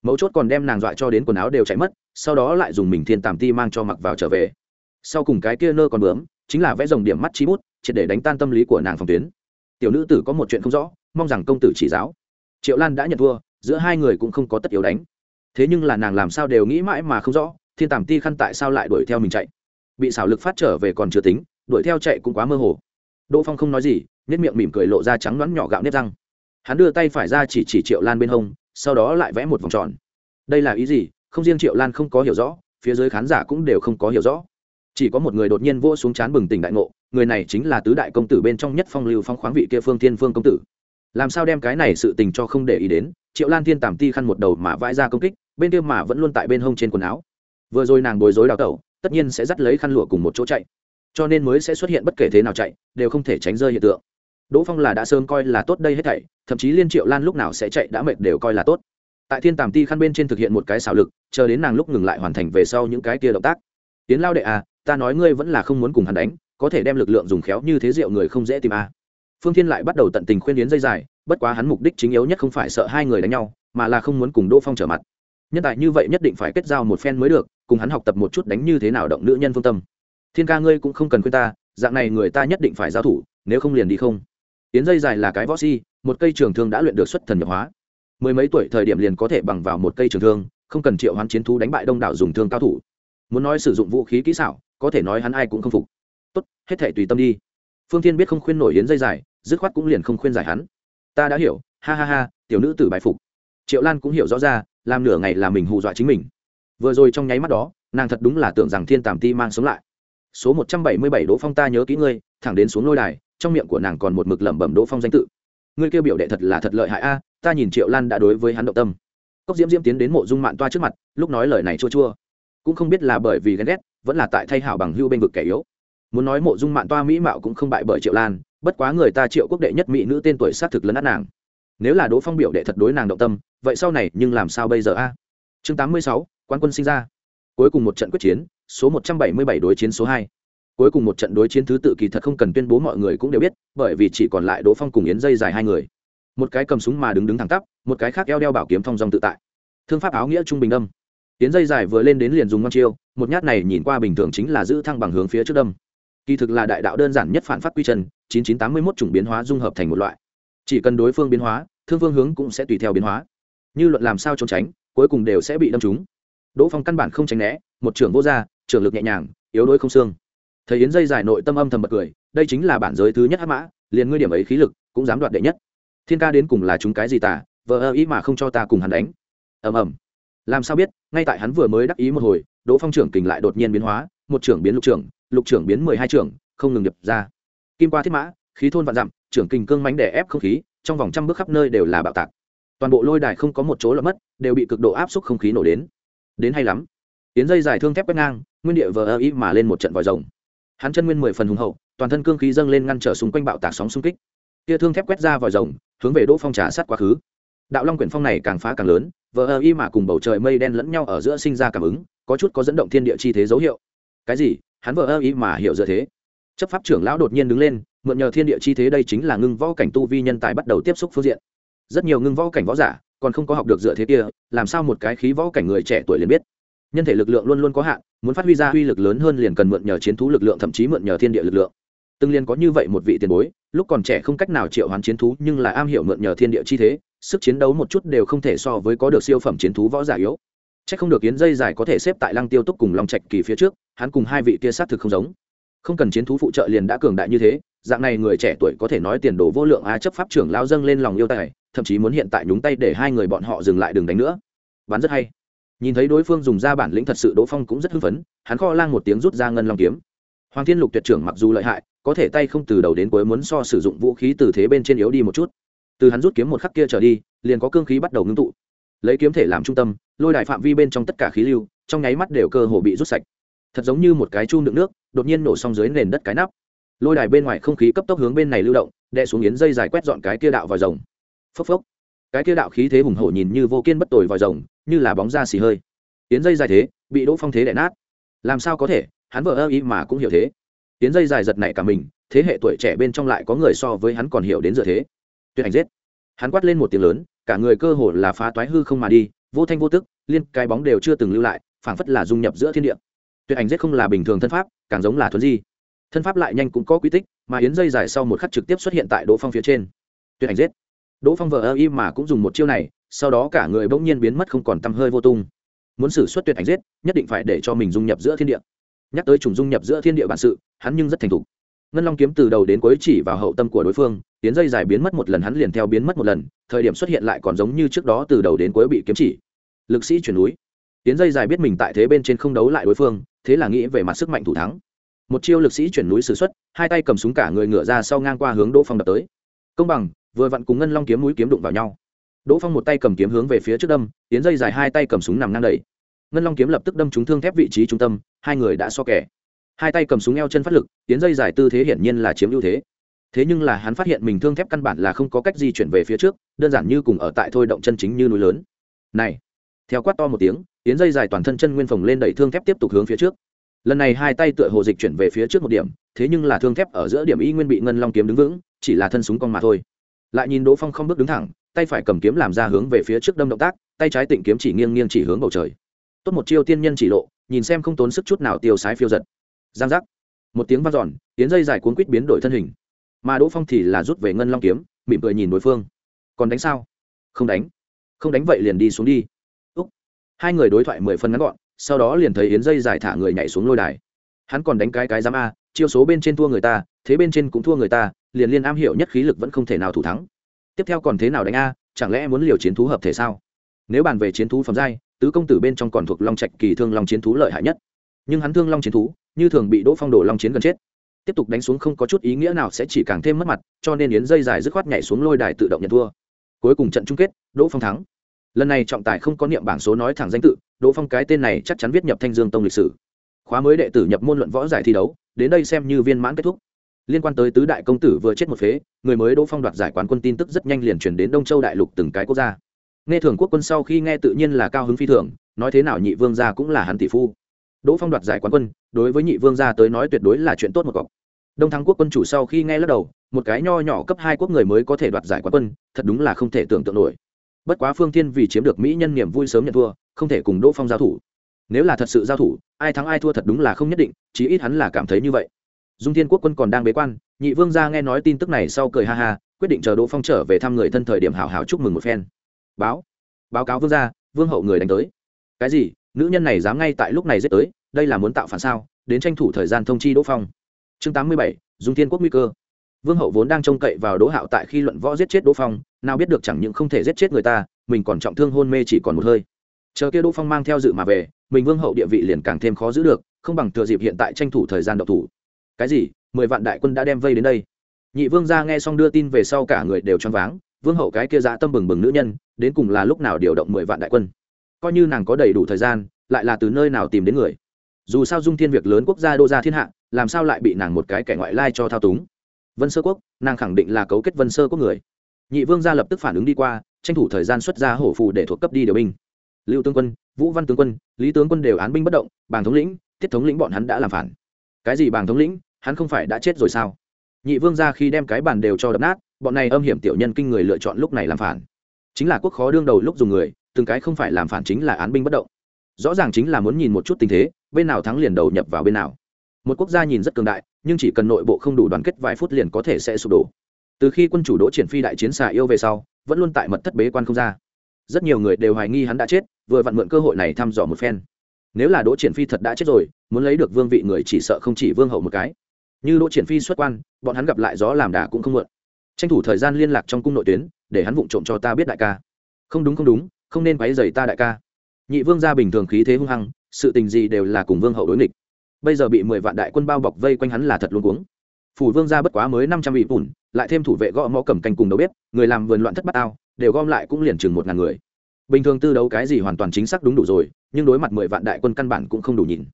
Mấu chốt còn đem nàng dọa cho đến quần áo đều chạy mất, sau đó lại dùng mình thiên tàm ti mang cho mặc vào trở về. Sau cùng cái kia nơ còn bướm, chính là vẽ dòng điểm mắt chi bút, triệt để đánh tan tâm lý của nàng phòng tuyến. Tiểu nữ tử có một chuyện không rõ, mong rằng công tử chỉ giáo. Triệu lan đã nhận thua, giữa hai người cũng không có tất yếu đánh. Thế nhưng là nàng làm sao đều nghĩ mãi mà không rõ, thiên tàm ti khăn tại sao lại đuổi theo mình chạy. Bị xảo lực phát trở về còn chưa tính, đuổi theo chạy cũng quá mơ hồ. Đỗ phong không nói gì nhất miệng mỉm cười lộ ra trắng đoán nhỏ gạo nếp răng. Hắn đưa tay phải ra chỉ chỉ triệu lan bên hông, sau đó lại vẽ một vòng tròn. Đây là ý gì? Không riêng triệu lan không có hiểu rõ, phía dưới khán giả cũng đều không có hiểu rõ. Chỉ có một người đột nhiên vỗ xuống chán bừng tỉnh đại ngộ, người này chính là tứ đại công tử bên trong nhất phong lưu phong khoáng vị kia phương thiên phương công tử. Làm sao đem cái này sự tình cho không để ý đến? Triệu lan thiên tàm ti khăn một đầu mà vãi ra công kích, bên kia mà vẫn luôn tại bên hông trên quần áo. Vừa rồi nàng bối rối đào tẩu, tất nhiên sẽ dắt lấy khăn lụa cùng một chỗ chạy. Cho nên mới sẽ xuất hiện bất kể thế nào chạy, đều không thể tránh rơi hiện tượng đỗ phong là đã sơn coi là tốt đây hết thảy, thậm chí liên triệu lan lúc nào sẽ chạy đã mệt đều coi là tốt. Tại thiên tàm ti khăn bên trên thực hiện một cái xảo lực, chờ đến nàng lúc ngừng lại hoàn thành về sau những cái kia động tác. Tiến lao đệ à ta nói ngươi vẫn là không muốn cùng hắn đánh, có thể đem lực lượng dùng khéo như thế rượu người không dễ tìm à. phương thiên lại bắt đầu tận tình khuyên yến dây dài, bất quá hắn mục đích chính yếu nhất không phải sợ hai người đánh nhau, mà là không muốn cùng đỗ phong trở mặt. Nhân tài như vậy nhất định phải kết giao một phen mới được, cùng hắn học tập một chút đánh như thế nào động nữ nhân phương tâm. Thiên ca ngươi cũng không cần khuyên ta, dạng này người ta nhất định phải giao thủ, nếu không liền đi không. Yến dây dài là cái võ si, một cây trường thương đã luyện được xuất thần nhập hóa. Mười mấy tuổi thời điểm liền có thể bằng vào một cây trường thương, không cần triệu hoán chiến thú đánh bại đông đảo dùng thương cao thủ. Muốn nói sử dụng vũ khí kỹ xảo, có thể nói hắn ai cũng không phục. Tốt, hết thể tùy tâm đi. Phương thiên biết không khuyên nổi yến dây dài, dứt khoát cũng liền không khuyên giải hắn. Ta đã hiểu, ha ha ha, tiểu nữ tử bài phục. Triệu lan cũng hiểu rõ ra, làm nửa ngày là mình hù dọa chính mình. Vừa rồi trong nháy mắt đó, nàng thật đúng là tưởng rằng thiên tàm ti mang sống lại. Số một trăm bảy mươi bảy đỗ phong ta nhớ kỹ ngươi, thẳng đến xuống lôi đài trong miệng của nàng còn một mực lẩm bẩm đỗ phong danh tự. Ngươi kêu biểu đệ thật là thật lợi hại a, ta nhìn triệu lan đã đối với hắn động tâm. Cốc diễm diễm tiến đến mộ dung mạn toa trước mặt, lúc nói lời này chua chua. Cũng không biết là bởi vì ghen ghét, vẫn là tại thay hảo bằng hưu bên vực kẻ yếu. Muốn nói mộ dung mạn toa mỹ mạo cũng không bại bởi triệu lan, bất quá người ta triệu quốc đệ nhất mỹ nữ tên tuổi xác thực lấn át nàng. Nếu là đỗ phong biểu đệ thật đối nàng động tâm, vậy sau này nhưng làm sao bây giờ a? Chương tám mươi sáu quan quân sinh ra. Cuối cùng một trận quyết chiến, số một trăm bảy mươi bảy đối chiến số hai cuối cùng một trận đối chiến thứ tự kỳ thật không cần tuyên bố mọi người cũng đều biết, bởi vì chỉ còn lại đỗ phong cùng yến dây dài hai người. Một cái cầm súng mà đứng đứng thẳng tắp, một cái khác eo đeo bảo kiếm thong dong tự tại. Thương pháp áo nghĩa trung bình đâm. Yến dây dài vừa lên đến liền dùng ngon chiêu, một nhát này nhìn qua bình thường chính là giữ thăng bằng hướng phía trước đâm. Kỳ thực là đại đạo đơn giản nhất phản phát quy trần chín chín tám mươi mốt chủng biến hóa dung hợp thành một loại. Chỉ cần đối phương biến hóa, thương phương hướng cũng sẽ tùy theo biến hóa. Như luận làm sao trốn tránh, cuối cùng đều sẽ bị đâm trúng. Đỗ phong căn bản không tránh né, một trưởng vô gia, trưởng lực nhẹ nhàng, yếu đuối không xương thấy yến dây dài nội tâm âm thầm bật cười, đây chính là bản giới thứ nhất hắc mã, liền ngươi điểm ấy khí lực, cũng dám đoạt đệ nhất. Thiên ca đến cùng là chúng cái gì tả vợ ơ ý mà không cho ta cùng hắn đánh. Ầm ầm. Làm sao biết, ngay tại hắn vừa mới đắc ý một hồi, đỗ phong trưởng kình lại đột nhiên biến hóa, một trưởng biến lục trưởng lục trưởng biến mười hai trưởng, không ngừng nhập ra. Kim qua thiết mã, khí thôn vạn dặm, trưởng kình cương mánh đè ép không khí, trong vòng trăm bước khắp nơi đều là bạo tạc. Toàn bộ lôi đài không có một chỗ là mất, đều bị cực độ áp suất không khí nổ đến. Đến hay lắm. Tiến dây dài thương thép quét ngang, nguyên địa vờ ơ ý mà lên một trận vòi rồng hắn chân nguyên mười phần hùng hậu, toàn thân cương khí dâng lên ngăn trở xung quanh bạo tạc sóng xung kích. Tia thương thép quét ra vòi rồng, hướng về đỗ phong trà sát quá khứ. Đạo long quyển phong này càng phá càng lớn, vờ ơ y mà cùng bầu trời mây đen lẫn nhau ở giữa sinh ra cảm ứng, có chút có dẫn động thiên địa chi thế dấu hiệu. Cái gì? Hắn vờ ơ y mà hiểu dựa thế. Chấp pháp trưởng lão đột nhiên đứng lên, mượn nhờ thiên địa chi thế đây chính là ngưng võ cảnh tu vi nhân tài bắt đầu tiếp xúc phương diện. Rất nhiều ngưng võ cảnh võ giả còn không có học được dựa thế kia, làm sao một cái khí võ cảnh người trẻ tuổi liền biết? Nhân thể lực lượng luôn luôn có hạn, muốn phát huy ra uy lực lớn hơn liền cần mượn nhờ chiến thú lực lượng, thậm chí mượn nhờ thiên địa lực lượng. Từng liền có như vậy một vị tiền bối, lúc còn trẻ không cách nào triệu hoán chiến thú, nhưng lại am hiểu mượn nhờ thiên địa chi thế, sức chiến đấu một chút đều không thể so với có được siêu phẩm chiến thú võ giả yếu. C h ắ c không được yến dây dài có thể xếp tại lăng tiêu túc cùng long trạch kỳ phía trước, hắn cùng hai vị kia s á t thực không giống. Không cần chiến thú phụ trợ liền đã cường đại như thế, dạng này người trẻ tuổi có thể nói tiền đồ vô lượng a chấp pháp trưởng lao dâng lên lòng yêu tài, thậm chí muốn hiện tại nhúng tay để hai người bọn họ dừng lại đường đánh nữa. Bắn rất hay nhìn thấy đối phương dùng ra bản lĩnh thật sự đỗ phong cũng rất hưng phấn, hắn kho lang một tiếng rút ra ngân long kiếm. Hoàng thiên lục tuyệt trưởng mặc dù lợi hại, có thể tay không từ đầu đến cuối muốn so sử dụng vũ khí từ thế bên trên yếu đi một chút. Từ hắn rút kiếm một khắc kia trở đi, liền có cương khí bắt đầu ngưng tụ. Lấy kiếm thể làm trung tâm, lôi đài phạm vi bên trong tất cả khí lưu, trong nháy mắt đều cơ hồ bị rút sạch. Thật giống như một cái chu đựng nước, đột nhiên nổ xong dưới nền đất cái nắp. Lôi đài bên ngoài không khí cấp tốc hướng bên này lưu động, đè xuống yến dây dài quét dọn cái kia đạo vào rồng. Phốc phốc cái kia đạo khí thế hùng hổ nhìn như vô kiên bất tồi vòi rồng, như là bóng da xì hơi. Tiến dây dài thế, bị đỗ phong thế đè nát. Làm sao có thể? Hắn vợ ơ ý mà cũng hiểu thế. Tiến dây dài giật này cả mình, thế hệ tuổi trẻ bên trong lại có người so với hắn còn hiểu đến dựa thế. Tuyệt hành giết. Hắn quát lên một tiếng lớn, cả người cơ hồ là phá toái hư không mà đi, vô thanh vô tức, liên cái bóng đều chưa từng lưu lại, phảng phất là dung nhập giữa thiên địa. Tuyệt ảnh giết không là bình thường thân pháp, càng giống là thuấn di. Thân pháp lại nhanh cũng có quy tích, mà yến dây dài sau một khắc trực tiếp xuất hiện tại đỗ phong phía trên. Tuyệt ảnh giết đỗ phong vờ ơ y mà cũng dùng một chiêu này, sau đó cả người bỗng nhiên biến mất không còn tăm hơi vô tung. Muốn xử xuất tuyệt ảnh giết, nhất định phải để cho mình dung nhập giữa thiên địa. Nhắc tới trùng dung nhập giữa thiên địa bản sự, hắn nhưng rất thành thục. Ngân long kiếm từ đầu đến cuối chỉ vào hậu tâm của đối phương, tiến dây dài biến mất một lần hắn liền theo biến mất một lần, thời điểm xuất hiện lại còn giống như trước đó từ đầu đến cuối bị kiếm chỉ. Lực sĩ chuyển núi. Tiến dây dài biết mình tại thế bên trên không đấu lại đối phương, thế là nghĩ về mặt sức mạnh thủ thắng. Một chiêu lực sĩ chuyển núi s ử x u ấ t hai tay cầm súng cả người ngựa ra sau ngang qua hướng đỗ phong đập tới. Công bằng vừa vặn cùng ngân long kiếm mũi kiếm đụng vào nhau. Đỗ phong một tay cầm kiếm hướng về phía trước đâm, tiến dây dài hai tay cầm súng nằm ngang đầy. Ngân long kiếm lập tức đâm trúng thương thép vị trí trung tâm, hai người đã so kẻ. Hai tay cầm súng eo chân phát lực, tiến dây dài tư thế hiển nhiên là chiếm ưu thế. Thế nhưng là hắn phát hiện mình thương thép căn bản là không có cách di chuyển về phía trước, đơn giản như cùng ở tại thôi động chân chính như núi lớn. Này, theo quát to một tiếng, tiến dây dài toàn thân chân nguyên phồng lên đẩy thương thép tiếp tục hướng phía trước. Lần này hai tay tựa hồ dịch chuyển về phía trước một điểm, thế nhưng là thương thép ở giữa điểm y nguyên bị ngân long kiếm đứng vững, chỉ là thân súng con mà thôi lại nhìn đỗ phong không bước đứng thẳng, tay phải cầm kiếm làm ra hướng về phía trước đâm động tác, tay trái tịnh kiếm chỉ nghiêng nghiêng chỉ hướng bầu trời. Tốt một chiêu tiên nhân chỉ lộ, nhìn xem không tốn sức chút nào tiêu sái phiêu giật. Giang giác. Một tiếng vang giòn tiến dây dài cuốn quýt biến đổi thân hình. Mà đỗ phong thì là rút về ngân long kiếm, mỉm cười nhìn đối phương. Còn đánh sao? Không đánh. Không đánh vậy liền đi xuống đi. Úc. Hai người đối thoại mười phân ngắn gọn, sau đó liền thấy yến dây dài thả người nhảy xuống lôi đài. Hắn còn đánh cái cái giám a, chiêu số bên trên thua người ta, thế bên trên cũng thua người ta liền liên am hiểu nhất khí lực vẫn không thể nào thủ thắng. Tiếp theo còn thế nào đánh a, chẳng lẽ muốn liều chiến thú hợp thể sao? Nếu bàn về chiến thú phẩm giai, tứ công tử bên trong còn thuộc long trạch kỳ thương long chiến thú lợi hại nhất. Nhưng hắn thương long chiến thú, như thường bị đỗ phong đổ long chiến gần chết. Tiếp tục đánh xuống không có chút ý nghĩa nào sẽ chỉ càng thêm mất mặt, cho nên yến dây dài dứt khoát nhảy xuống lôi đài tự động nhận thua. Cuối cùng trận chung kết, đỗ phong thắng. Lần này trọng tài không có niệm bảng số nói thẳng danh tự, đỗ phong cái tên này chắc chắn viết nhập thanh dương tông lịch sử. Khóa mới đệ tử nhập môn luận võ giải thi đấu, đến đây xem như viên mãn kết thúc liên quan tới tứ đại công tử vừa chết một phế, người mới đỗ phong đoạt giải quán quân tin tức rất nhanh liền chuyển đến đông châu đại lục từng cái quốc gia. Nghe thường quốc quân sau khi nghe tự nhiên là cao hứng phi thường, nói thế nào nhị vương gia cũng là hắn tỷ phu. Đỗ phong đoạt giải quán quân, đối với nhị vương gia tới nói tuyệt đối là chuyện tốt một cọc. Đông thắng quốc quân chủ sau khi nghe lắc đầu, một cái nho nhỏ cấp hai quốc người mới có thể đoạt giải quán quân, thật đúng là không thể tưởng tượng nổi. Bất quá phương thiên vì chiếm được mỹ nhân niềm vui sớm nhận thua, không thể cùng đỗ phong giao thủ. Nếu là thật sự giao thủ, ai thắng ai thua thật đúng là không nhất định, chí ít hắn là cảm thấy như vậy dung thiên quốc quân còn đang bế quan, nhị vương gia nghe nói tin tức này sau cười ha ha, quyết định chờ đỗ phong trở về thăm người thân thời điểm hảo hảo chúc mừng một phen. Báo báo cáo vương gia, vương hậu người đánh tới. Cái gì? Nữ nhân này dám ngay tại lúc này giết tới, đây là muốn tạo phản sao? Đến tranh thủ thời gian thông chi đỗ phong. Chương tám mươi bảy, dung thiên quốc nguy cơ. Vương hậu vốn đang trông cậy vào đỗ hạo tại khi luận võ giết chết đỗ phong, nào biết được chẳng những không thể giết chết người ta, mình còn trọng thương hôn mê chỉ còn một hơi. Chờ kia đỗ phong mang theo dự mà về, mình vương hậu địa vị liền càng thêm khó giữ được, không bằng thừa dịp hiện tại tranh thủ thời gian độc thủ cái gì, mười vạn đại quân đã đem vây đến đây. Nhị vương ra nghe xong đưa tin về sau cả người đều choáng váng, vương hậu cái kia dã tâm bừng bừng nữ nhân, đến cùng là lúc nào điều động mười vạn đại quân. Coi như nàng có đầy đủ thời gian, lại là từ nơi nào tìm đến người. Dù sao dung thiên việc lớn quốc gia đô gia thiên hạ, làm sao lại bị nàng một cái kẻ ngoại lai cho thao túng? Vân sơ quốc, nàng khẳng định là cấu kết vân sơ quốc người. Nhị vương gia lập tức phản ứng đi qua, tranh thủ thời gian xuất ra hổ phù để thuộc cấp đi điều binh. Lưu tướng quân, vũ văn tướng quân, lý tướng quân đều án binh bất động, bàng thống lĩnh, tiết thống lĩnh bọn hắn đã làm phản cái gì bàng thống lĩnh, hắn không phải đã chết rồi sao? Nhị vương gia khi đem cái bàn đều cho đập nát, bọn này âm hiểm tiểu nhân kinh người lựa chọn lúc này làm phản. Chính là quốc khó đương đầu lúc dùng người, từng cái không phải làm phản chính là án binh bất động. Rõ ràng chính là muốn nhìn một chút tình thế, bên nào thắng liền đầu nhập vào bên nào. Một quốc gia nhìn rất cường đại, nhưng chỉ cần nội bộ không đủ đoàn kết vài phút liền có thể sẽ sụp đổ. Từ khi quân chủ đỗ triển phi đại chiến xà yêu về sau, vẫn luôn tại mật thất bế quan không ra. Rất nhiều người đều hoài nghi hắn đã chết, vừa vặn mượn cơ hội này thăm dò một phen nếu là đỗ triển phi thật đã chết rồi, muốn lấy được vương vị người chỉ sợ không chỉ vương hậu một cái. Như đỗ triển phi xuất quan, bọn hắn gặp lại gió làm đà cũng không mượn tranh thủ thời gian liên lạc trong cung nội tuyến, để hắn vụng trộm cho ta biết đại ca. Không đúng không đúng, không nên quấy dày ta đại ca. Nhị vương gia bình thường khí thế hung hăng, sự tình gì đều là cùng vương hậu đối nghịch. Bây giờ bị mười vạn đại quân bao bọc vây quanh hắn là thật luôn cuống. Phủ vương gia bất quá mới năm trăm vị bùn, lại thêm thủ vệ gõ mõ cầm canh cùng đầu bếp, người làm vườn loạn thất bát ao, đều gom lại cũng liền chừng một ngàn người. Bình thường tư đấu cái gì hoàn toàn chính xác đúng đủ rồi nhưng đối mặt mười vạn đại quân căn bản cũng không đủ nhìn.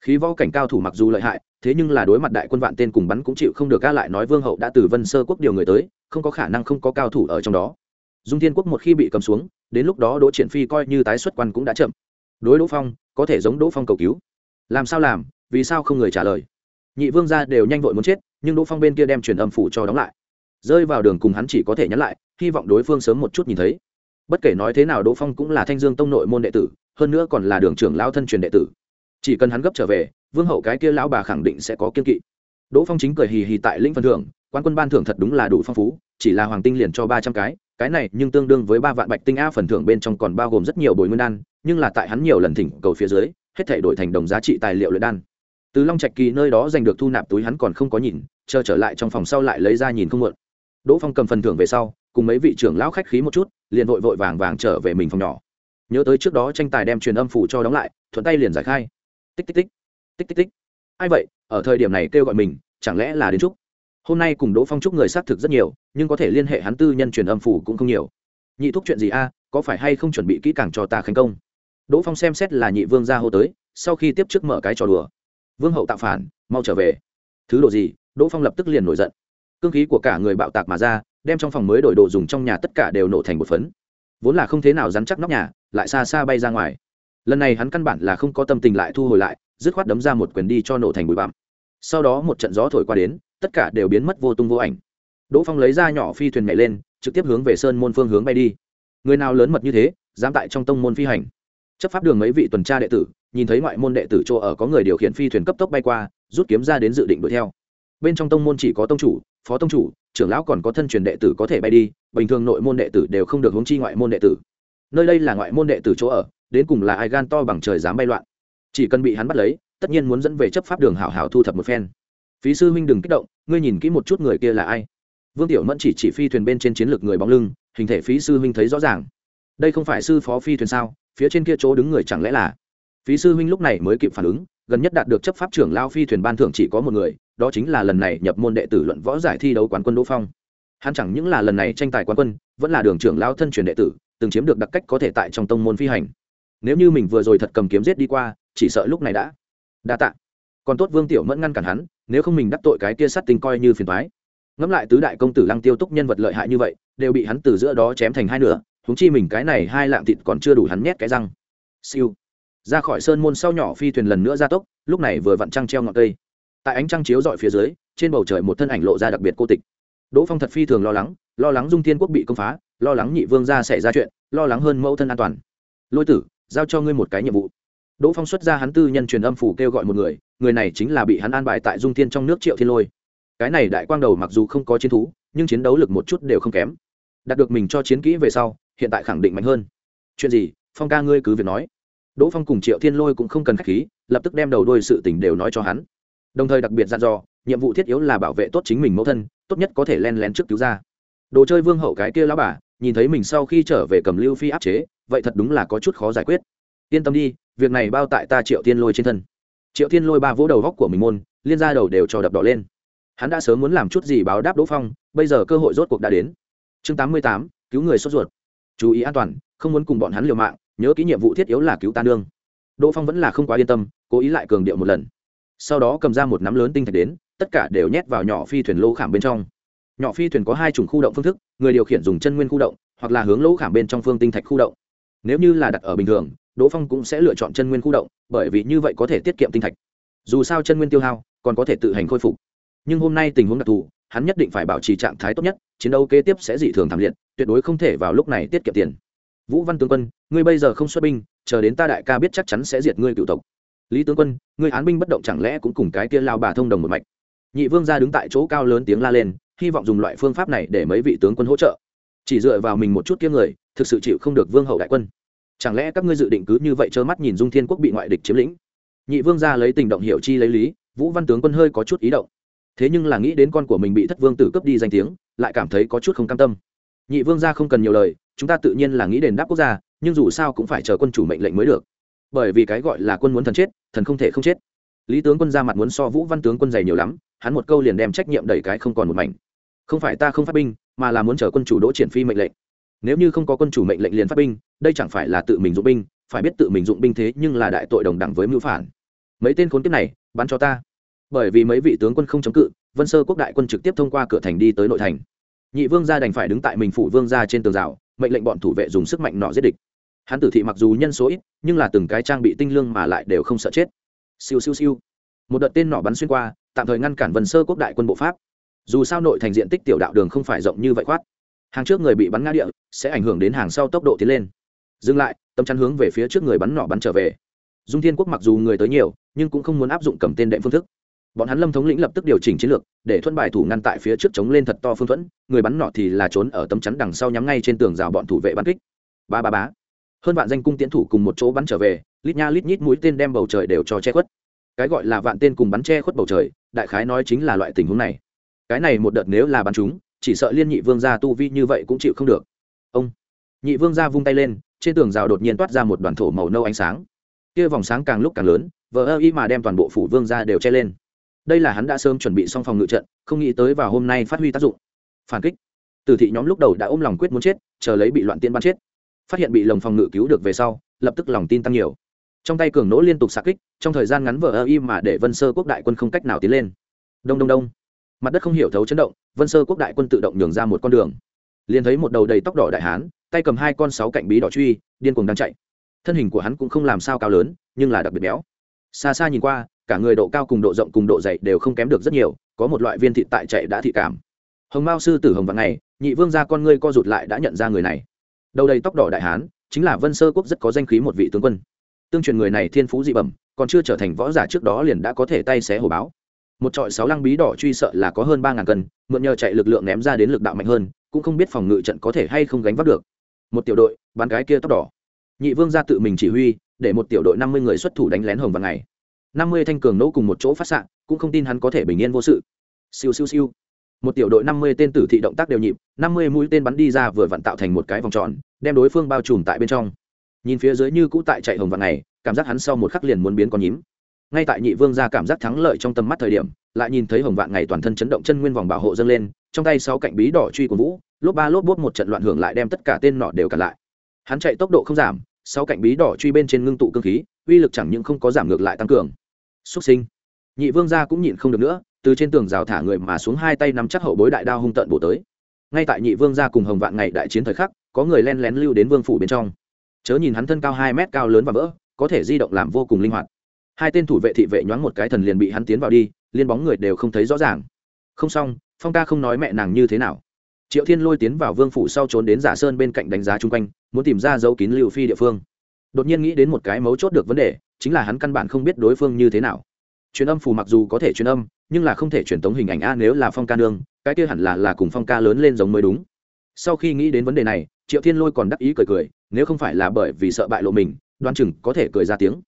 Khí võ cảnh cao thủ mặc dù lợi hại, thế nhưng là đối mặt đại quân vạn tên cùng bắn cũng chịu không được ca lại nói vương hậu đã từ vân sơ quốc điều người tới, không có khả năng không có cao thủ ở trong đó. Dung thiên quốc một khi bị cầm xuống, đến lúc đó đỗ triển phi coi như tái xuất quan cũng đã chậm. Đối đỗ phong, có thể giống đỗ phong cầu cứu. Làm sao làm, vì sao không người trả lời? Nhị vương gia đều nhanh vội muốn chết, nhưng đỗ phong bên kia đem truyền âm phủ cho đóng lại. Rơi vào đường cùng hắn chỉ có thể nhắn lại, hy vọng đối phương sớm một chút nhìn thấy. Bất kể nói thế nào đỗ phong cũng là thanh dương tông nội môn đệ tử hơn nữa còn là đường trưởng lão thân truyền đệ tử. Chỉ cần hắn gấp trở về, vương hậu cái kia lão bà khẳng định sẽ có kiên kỵ. Đỗ phong chính cười hì hì tại lĩnh phần thưởng, quan quân ban thưởng thật đúng là đủ phong phú, chỉ là hoàng tinh liền cho ba trăm cái cái này nhưng tương đương với ba vạn bạch tinh a phần thưởng bên trong còn bao gồm rất nhiều bồi nguyên đan, nhưng là tại hắn nhiều lần thỉnh cầu phía dưới, hết thể đổi thành đồng giá trị tài liệu luyện đan. Từ long trạch kỳ nơi đó giành được thu nạp túi hắn còn không có nhìn, chờ trở lại trong phòng sau lại lấy ra nhìn không muộn đỗ phong cầm phần thưởng về sau, cùng mấy vị trưởng lão khách khí một chút, liền vội vội vàng vàng trở về mình phòng nhỏ nhớ tới trước đó tranh tài đem truyền âm phủ cho đóng lại, thuận tay liền giải khai. Tích tích tích. Tích tích tích. Ai vậy? Ở thời điểm này kêu gọi mình, chẳng lẽ là đến trúc hôm nay cùng đỗ phong trúc người xác thực rất nhiều, nhưng có thể liên hệ hắn tư nhân truyền âm phủ cũng không nhiều. Nhị thúc chuyện gì a? Có phải hay không chuẩn bị kỹ càng cho ta khánh công? Đỗ phong xem xét là nhị vương ra hô tới, sau khi tiếp trước mở cái trò đùa. Vương hậu tạo phản, mau trở về. Thứ đồ gì? Đỗ phong lập tức liền nổi giận. Cương khí của cả người bạo tạc mà ra, đem trong phòng mới đổi đồ dùng trong nhà tất cả đều nổ thành một phấn vốn là không thế nào rắn chắc nóc nhà, lại xa xa bay ra ngoài. Lần này hắn căn bản là không có tâm tình lại thu hồi lại, dứt khoát đấm ra một quyền đi cho nổ thành bụi bặm. Sau đó một trận gió thổi qua đến, tất cả đều biến mất vô tung vô ảnh. Đỗ phong lấy ra nhỏ phi thuyền nhảy lên, trực tiếp hướng về sơn môn phương hướng bay đi. Người nào lớn mật như thế, dám tại trong tông môn phi hành. Chấp pháp đường mấy vị tuần tra đệ tử, nhìn thấy ngoại môn đệ tử chỗ ở có người điều khiển phi thuyền cấp tốc bay qua, rút kiếm ra đến dự định đuổi theo bên trong tông môn chỉ có tông chủ, phó tông chủ, trưởng lão còn có thân truyền đệ tử có thể bay đi, bình thường nội môn đệ tử đều không được hướng chi ngoại môn đệ tử. Nơi đây là ngoại môn đệ tử chỗ ở, đến cùng là ai gan to bằng trời dám bay loạn. Chỉ cần bị hắn bắt lấy, tất nhiên muốn dẫn về chấp pháp đường hảo hảo thu thập một phen. Phí sư huynh đừng kích động, ngươi nhìn kỹ một chút người kia là ai. Vương tiểu mẫn chỉ chỉ phi thuyền bên trên chiến lược người bóng lưng, hình thể phí sư huynh thấy rõ ràng. Đây không phải sư phó phi thuyền sao, phía trên kia chỗ đứng người chẳng lẽ là? Phí sư huynh lúc này mới kịp phản ứng gần nhất đạt được chấp pháp trưởng lao phi thuyền ban thưởng chỉ có một người, đó chính là lần này nhập môn đệ tử luận võ giải thi đấu quán quân đỗ phong. Hắn chẳng những là lần này tranh tài quán quân, vẫn là đường trưởng lao thân truyền đệ tử, từng chiếm được đặc cách có thể tại trong tông môn phi hành. Nếu như mình vừa rồi thật cầm kiếm giết đi qua, chỉ sợ lúc này đã đa tạ. Còn tốt vương tiểu mẫn ngăn cản hắn, nếu không mình đắc tội cái kia sát tinh coi như phiền thoái ngẫm lại tứ đại công tử lăng tiêu túc nhân vật lợi hại như vậy, đều bị hắn từ giữa đó chém thành hai nửa húng chi mình cái này hai lạng thịt còn chưa đủ hắn nhét cái răng. Siêu ra khỏi sơn môn sau nhỏ phi thuyền lần nữa ra tốc, lúc này vừa vặn trăng treo ngọn cây. Tại ánh trăng chiếu dọi phía dưới, trên bầu trời một thân ảnh lộ ra đặc biệt cô tịch. Đỗ phong thật phi thường lo lắng lo lắng dung thiên quốc bị công phá, lo lắng nhị vương ra xảy ra chuyện, lo lắng hơn mẫu thân an toàn. Lôi tử, giao cho ngươi một cái nhiệm vụ. Đỗ phong xuất ra hắn tư nhân truyền âm phủ kêu gọi một người người này chính là bị hắn an bài tại dung thiên trong nước triệu thiên lôi. Cái này đại quang đầu mặc dù không có chiến thú, nhưng chiến đấu lực một chút đều không kém. Đạt được mình cho chiến kỹ về sau, hiện tại khẳng định mạnh hơn. Chuyện gì? Phong ca ngươi cứ việc nói đỗ phong cùng triệu thiên lôi cũng không cần k h á c h khí, lập tức đem đầu đôi sự tình đều nói cho hắn. Đồng thời đặc biệt dặn dò, nhiệm vụ thiết yếu là bảo vệ tốt chính mình mẫu thân, tốt nhất có thể len lén trước cứu ra. Đồ chơi vương hậu cái kia lão bà, nhìn thấy mình sau khi trở về cầm lưu phi áp chế, vậy thật đúng là có chút khó giải quyết. Yên tâm đi, việc này bao tại ta triệu thiên lôi trên thân. Triệu thiên lôi ba vỗ đầu góc của mình môn, liên ra đầu đều cho đập đỏ lên. Hắn đã sớm muốn làm chút gì báo đáp đỗ phong, bây giờ cơ hội rốt cuộc đã đến. Chương tám mươi tám, cứu người sốt ruột. Chú ý an toàn, không muốn cùng bọn hắn liều mạng nhớ kỹ nhiệm vụ thiết yếu là cứu ta nương. Đỗ phong vẫn là không quá yên tâm, cố ý lại cường điệu một lần. Sau đó cầm ra một nắm lớn tinh thạch đến, tất cả đều nhét vào nhỏ phi thuyền lỗ khảm bên trong. Nhỏ phi thuyền có hai chủng khu động phương thức, người điều khiển dùng chân nguyên khu động, hoặc là hướng lỗ khảm bên trong phương tinh thạch khu động. Nếu như là đặt ở bình thường, đỗ phong cũng sẽ lựa chọn chân nguyên khu động, bởi vì như vậy có thể tiết kiệm tinh thạch. Dù sao chân nguyên tiêu hao, còn có thể tự hành khôi phục. Nhưng hôm nay tình huống đặc thù, hắn nhất định phải bảo trì trạng thái tốt nhất, chiến đấu kế tiếp sẽ dị thường thảm liệt, tuyệt đối không thể vào lúc này tiết kiệm tiền vũ văn tướng quân, ngươi bây giờ không xuất binh, chờ đến ta đại ca biết chắc chắn sẽ diệt ngươi cựu tộc. Lý tướng quân, ngươi án binh bất động chẳng lẽ cũng cùng cái kia lao bà thông đồng một mạch? Nhị vương ra đứng tại chỗ cao lớn tiếng la lên, hy vọng dùng loại phương pháp này để mấy vị tướng quân hỗ trợ. Chỉ dựa vào mình một chút kiếm người, thực sự chịu không được vương hậu đại quân. Chẳng lẽ các ngươi dự định cứ như vậy trơ mắt nhìn dung thiên quốc bị ngoại địch chiếm lĩnh? Nhị vương ra lấy tình động hiểu chi lấy lý, vũ văn tướng quân hơi có chút ý động. Thế nhưng là nghĩ đến con của mình bị thất vương tử cướp đi danh tiếng, lại cảm thấy có chút không cam tâm nhị vương gia không cần nhiều lời, chúng ta tự nhiên là nghĩ đền đáp quốc gia, nhưng dù sao cũng phải chờ quân chủ mệnh lệnh mới được. Bởi vì cái gọi là quân muốn thần chết, thần không thể không chết. Lý tướng quân ra mặt muốn so vũ văn tướng quân dày nhiều lắm, hắn một câu liền đem trách nhiệm đẩy cái không còn một mảnh. Không phải ta không phát binh, mà là muốn chờ quân chủ đỗ triển phi mệnh lệnh. Nếu như không có quân chủ mệnh lệnh liền phát binh, đây chẳng phải là tự mình dụng binh, phải biết tự mình dụng binh thế nhưng là đại tội đồng đẳng với mưu phản. Mấy tên khốn kiếp này, bắn cho ta. Bởi vì mấy vị tướng quân không chống cự, vân sơ quốc đại quân trực tiếp thông qua cửa thành đi tới nội thành nhị vương gia đành phải đứng tại mình phủ vương gia trên tường rào, mệnh lệnh bọn thủ vệ dùng sức mạnh nọ giết địch. Hắn tử thị mặc dù nhân số ít, nhưng là từng cái trang bị tinh lương mà lại đều không sợ chết. Siêu siêu siêu. Một đợt tên nỏ bắn xuyên qua, tạm thời ngăn cản vần sơ quốc đại quân bộ pháp. Dù sao nội thành diện tích tiểu đạo đường không phải rộng như vậy khoát. Hàng trước người bị bắn ngã địa, sẽ ảnh hưởng đến hàng sau tốc độ tiến lên. Dừng lại tâm chắn hướng về phía trước người bắn nỏ bắn trở về. Dung thiên quốc mặc dù người tới nhiều, nhưng cũng không muốn áp dụng cầm tên đệm phương thức bọn hắn lâm thống lĩnh lập tức điều chỉnh chiến lược, để thuận bài thủ ngăn tại phía trước chống lên thật to phương thuẫn, người bắn nọ thì là trốn ở tấm chắn đằng sau nhắm ngay trên tường rào bọn thủ vệ bắn kích. Ba ba bá hơn vạn danh cung tiến thủ cùng một chỗ bắn trở về, lít nha lít nhít mũi tên đem bầu trời đều cho che khuất. Cái gọi là vạn tên cùng bắn che khuất bầu trời, đại khái nói chính là loại tình huống này. Cái này một đợt nếu là bắn chúng, chỉ sợ liên nhị vương gia tu vi như vậy cũng chịu không được. Ông. Nhị vương gia vung tay lên, trên tường rào đột nhiên toát ra một đoàn thổ màu nâu ánh sáng. Kia vòng sáng càng lúc càng lớn, vờ ơ y mà đem toàn bộ phủ vương gia đều che lên đây là hắn đã sớm chuẩn bị xong phòng ngự trận, không nghĩ tới vào hôm nay phát huy tác dụng. Phản kích. Tử thị nhóm lúc đầu đã ôm lòng quyết muốn chết, chờ lấy bị loạn tiên bắn chết. Phát hiện bị lồng phòng ngự cứu được về sau, lập tức lòng tin tăng nhiều. Trong tay cường nỗ liên tục xạ kích, trong thời gian ngắn vờ ơ y mà để vân sơ quốc đại quân không cách nào tiến lên. Đông đông đông. Mặt đất không hiểu thấu chấn động, vân sơ quốc đại quân tự động nhường ra một con đường. Liền thấy một đầu đầy tóc đỏ đại hán, tay cầm hai con sáu cạnh bí đỏ truy, điên cuồng đang chạy. Thân hình của hắn cũng không làm sao cao lớn, nhưng là đặc biệt béo. Xa xa nhìn qua cả người độ cao cùng độ rộng cùng độ dày đều không kém được rất nhiều, có một loại viên thịt tại chạy đã thị cảm. Hồng mao sư tử hồng vạn ngày, nhị vương gia con ngươi co rụt lại đã nhận ra người này. Đầu đầy tóc đỏ đại hán, chính là vân sơ quốc rất có danh khí một vị tướng quân. Tương truyền người này thiên phú dị bẩm, còn chưa trở thành võ giả trước đó liền đã có thể tay xé hổ báo. Một trọi sáu lăng bí đỏ truy sợ là có hơn ba ngàn cân, mượn nhờ chạy lực lượng ném ra đến lực đạo mạnh hơn, cũng không biết phòng ngự trận có thể hay không gánh vác được. Một tiểu đội, bán cái kia tóc đỏ. Nhị vương ra tự mình chỉ huy, để một tiểu đội năm mươi người xuất thủ đánh lén hồng vào ngày năm mươi thanh cường nỗ cùng một chỗ phát sạng, cũng không tin hắn có thể bình yên vô sự. Siêu siêu siêu. Một tiểu đội năm mươi tên tử thị động tác đều nhịp năm mươi mũi tên bắn đi ra vừa vặn tạo thành một cái vòng tròn đem đối phương bao trùm tại bên trong. Nhìn phía dưới như cũ tại chạy hồng vạn này cảm giác hắn sau một khắc liền muốn biến con nhím. Ngay tại nhị vương ra cảm giác thắng lợi trong tầm mắt thời điểm lại nhìn thấy hồng vạn ngày toàn thân chấn động chân nguyên vòng bảo hộ dâng lên trong tay sáu cạnh bí đỏ truy của vũ lốp ba lốp bốt một trận loạn hưởng lại đem tất cả tên nọ đều cản lại. Hắn chạy tốc độ không giảm sáu cạnh bí đỏ truy bên trên ngưng tụ cơ khí uy lực chẳng những không có giảm ngược lại tăng cường xuất sinh. Nhị vương gia cũng nhịn không được nữa, từ trên tường rào thả người mà xuống hai tay nắm chắc hậu bối đại đao hung tận bổ tới. Ngay tại nhị vương gia cùng hồng vạn ngày đại chiến thời khắc, có người len lén lưu đến vương phủ bên trong. Chớ nhìn hắn thân cao hai mét cao lớn và vỡ, có thể di động làm vô cùng linh hoạt. Hai tên thủ vệ thị vệ nhoáng một cái thần liền bị hắn tiến vào đi, liên bóng người đều không thấy rõ ràng. Không xong, phong ca không nói mẹ nàng như thế nào. Triệu thiên lôi tiến vào vương phủ sau trốn đến giả sơn bên cạnh đánh giá chung quanh, muốn tìm ra dấu kín lưu phi địa phương. Đột nhiên nghĩ đến một cái mấu chốt được vấn đề chính là hắn căn bản không biết đối phương như thế nào. Truyền âm phù mặc dù có thể truyền âm, nhưng là không thể truyền tống hình ảnh a nếu là phong ca nương, cái kia hẳn là là cùng phong ca lớn lên giống mới đúng. Sau khi nghĩ đến vấn đề này, triệu thiên lôi còn đắc ý cười cười, nếu không phải là bởi vì sợ bại lộ mình đoan chừng có thể cười ra tiếng.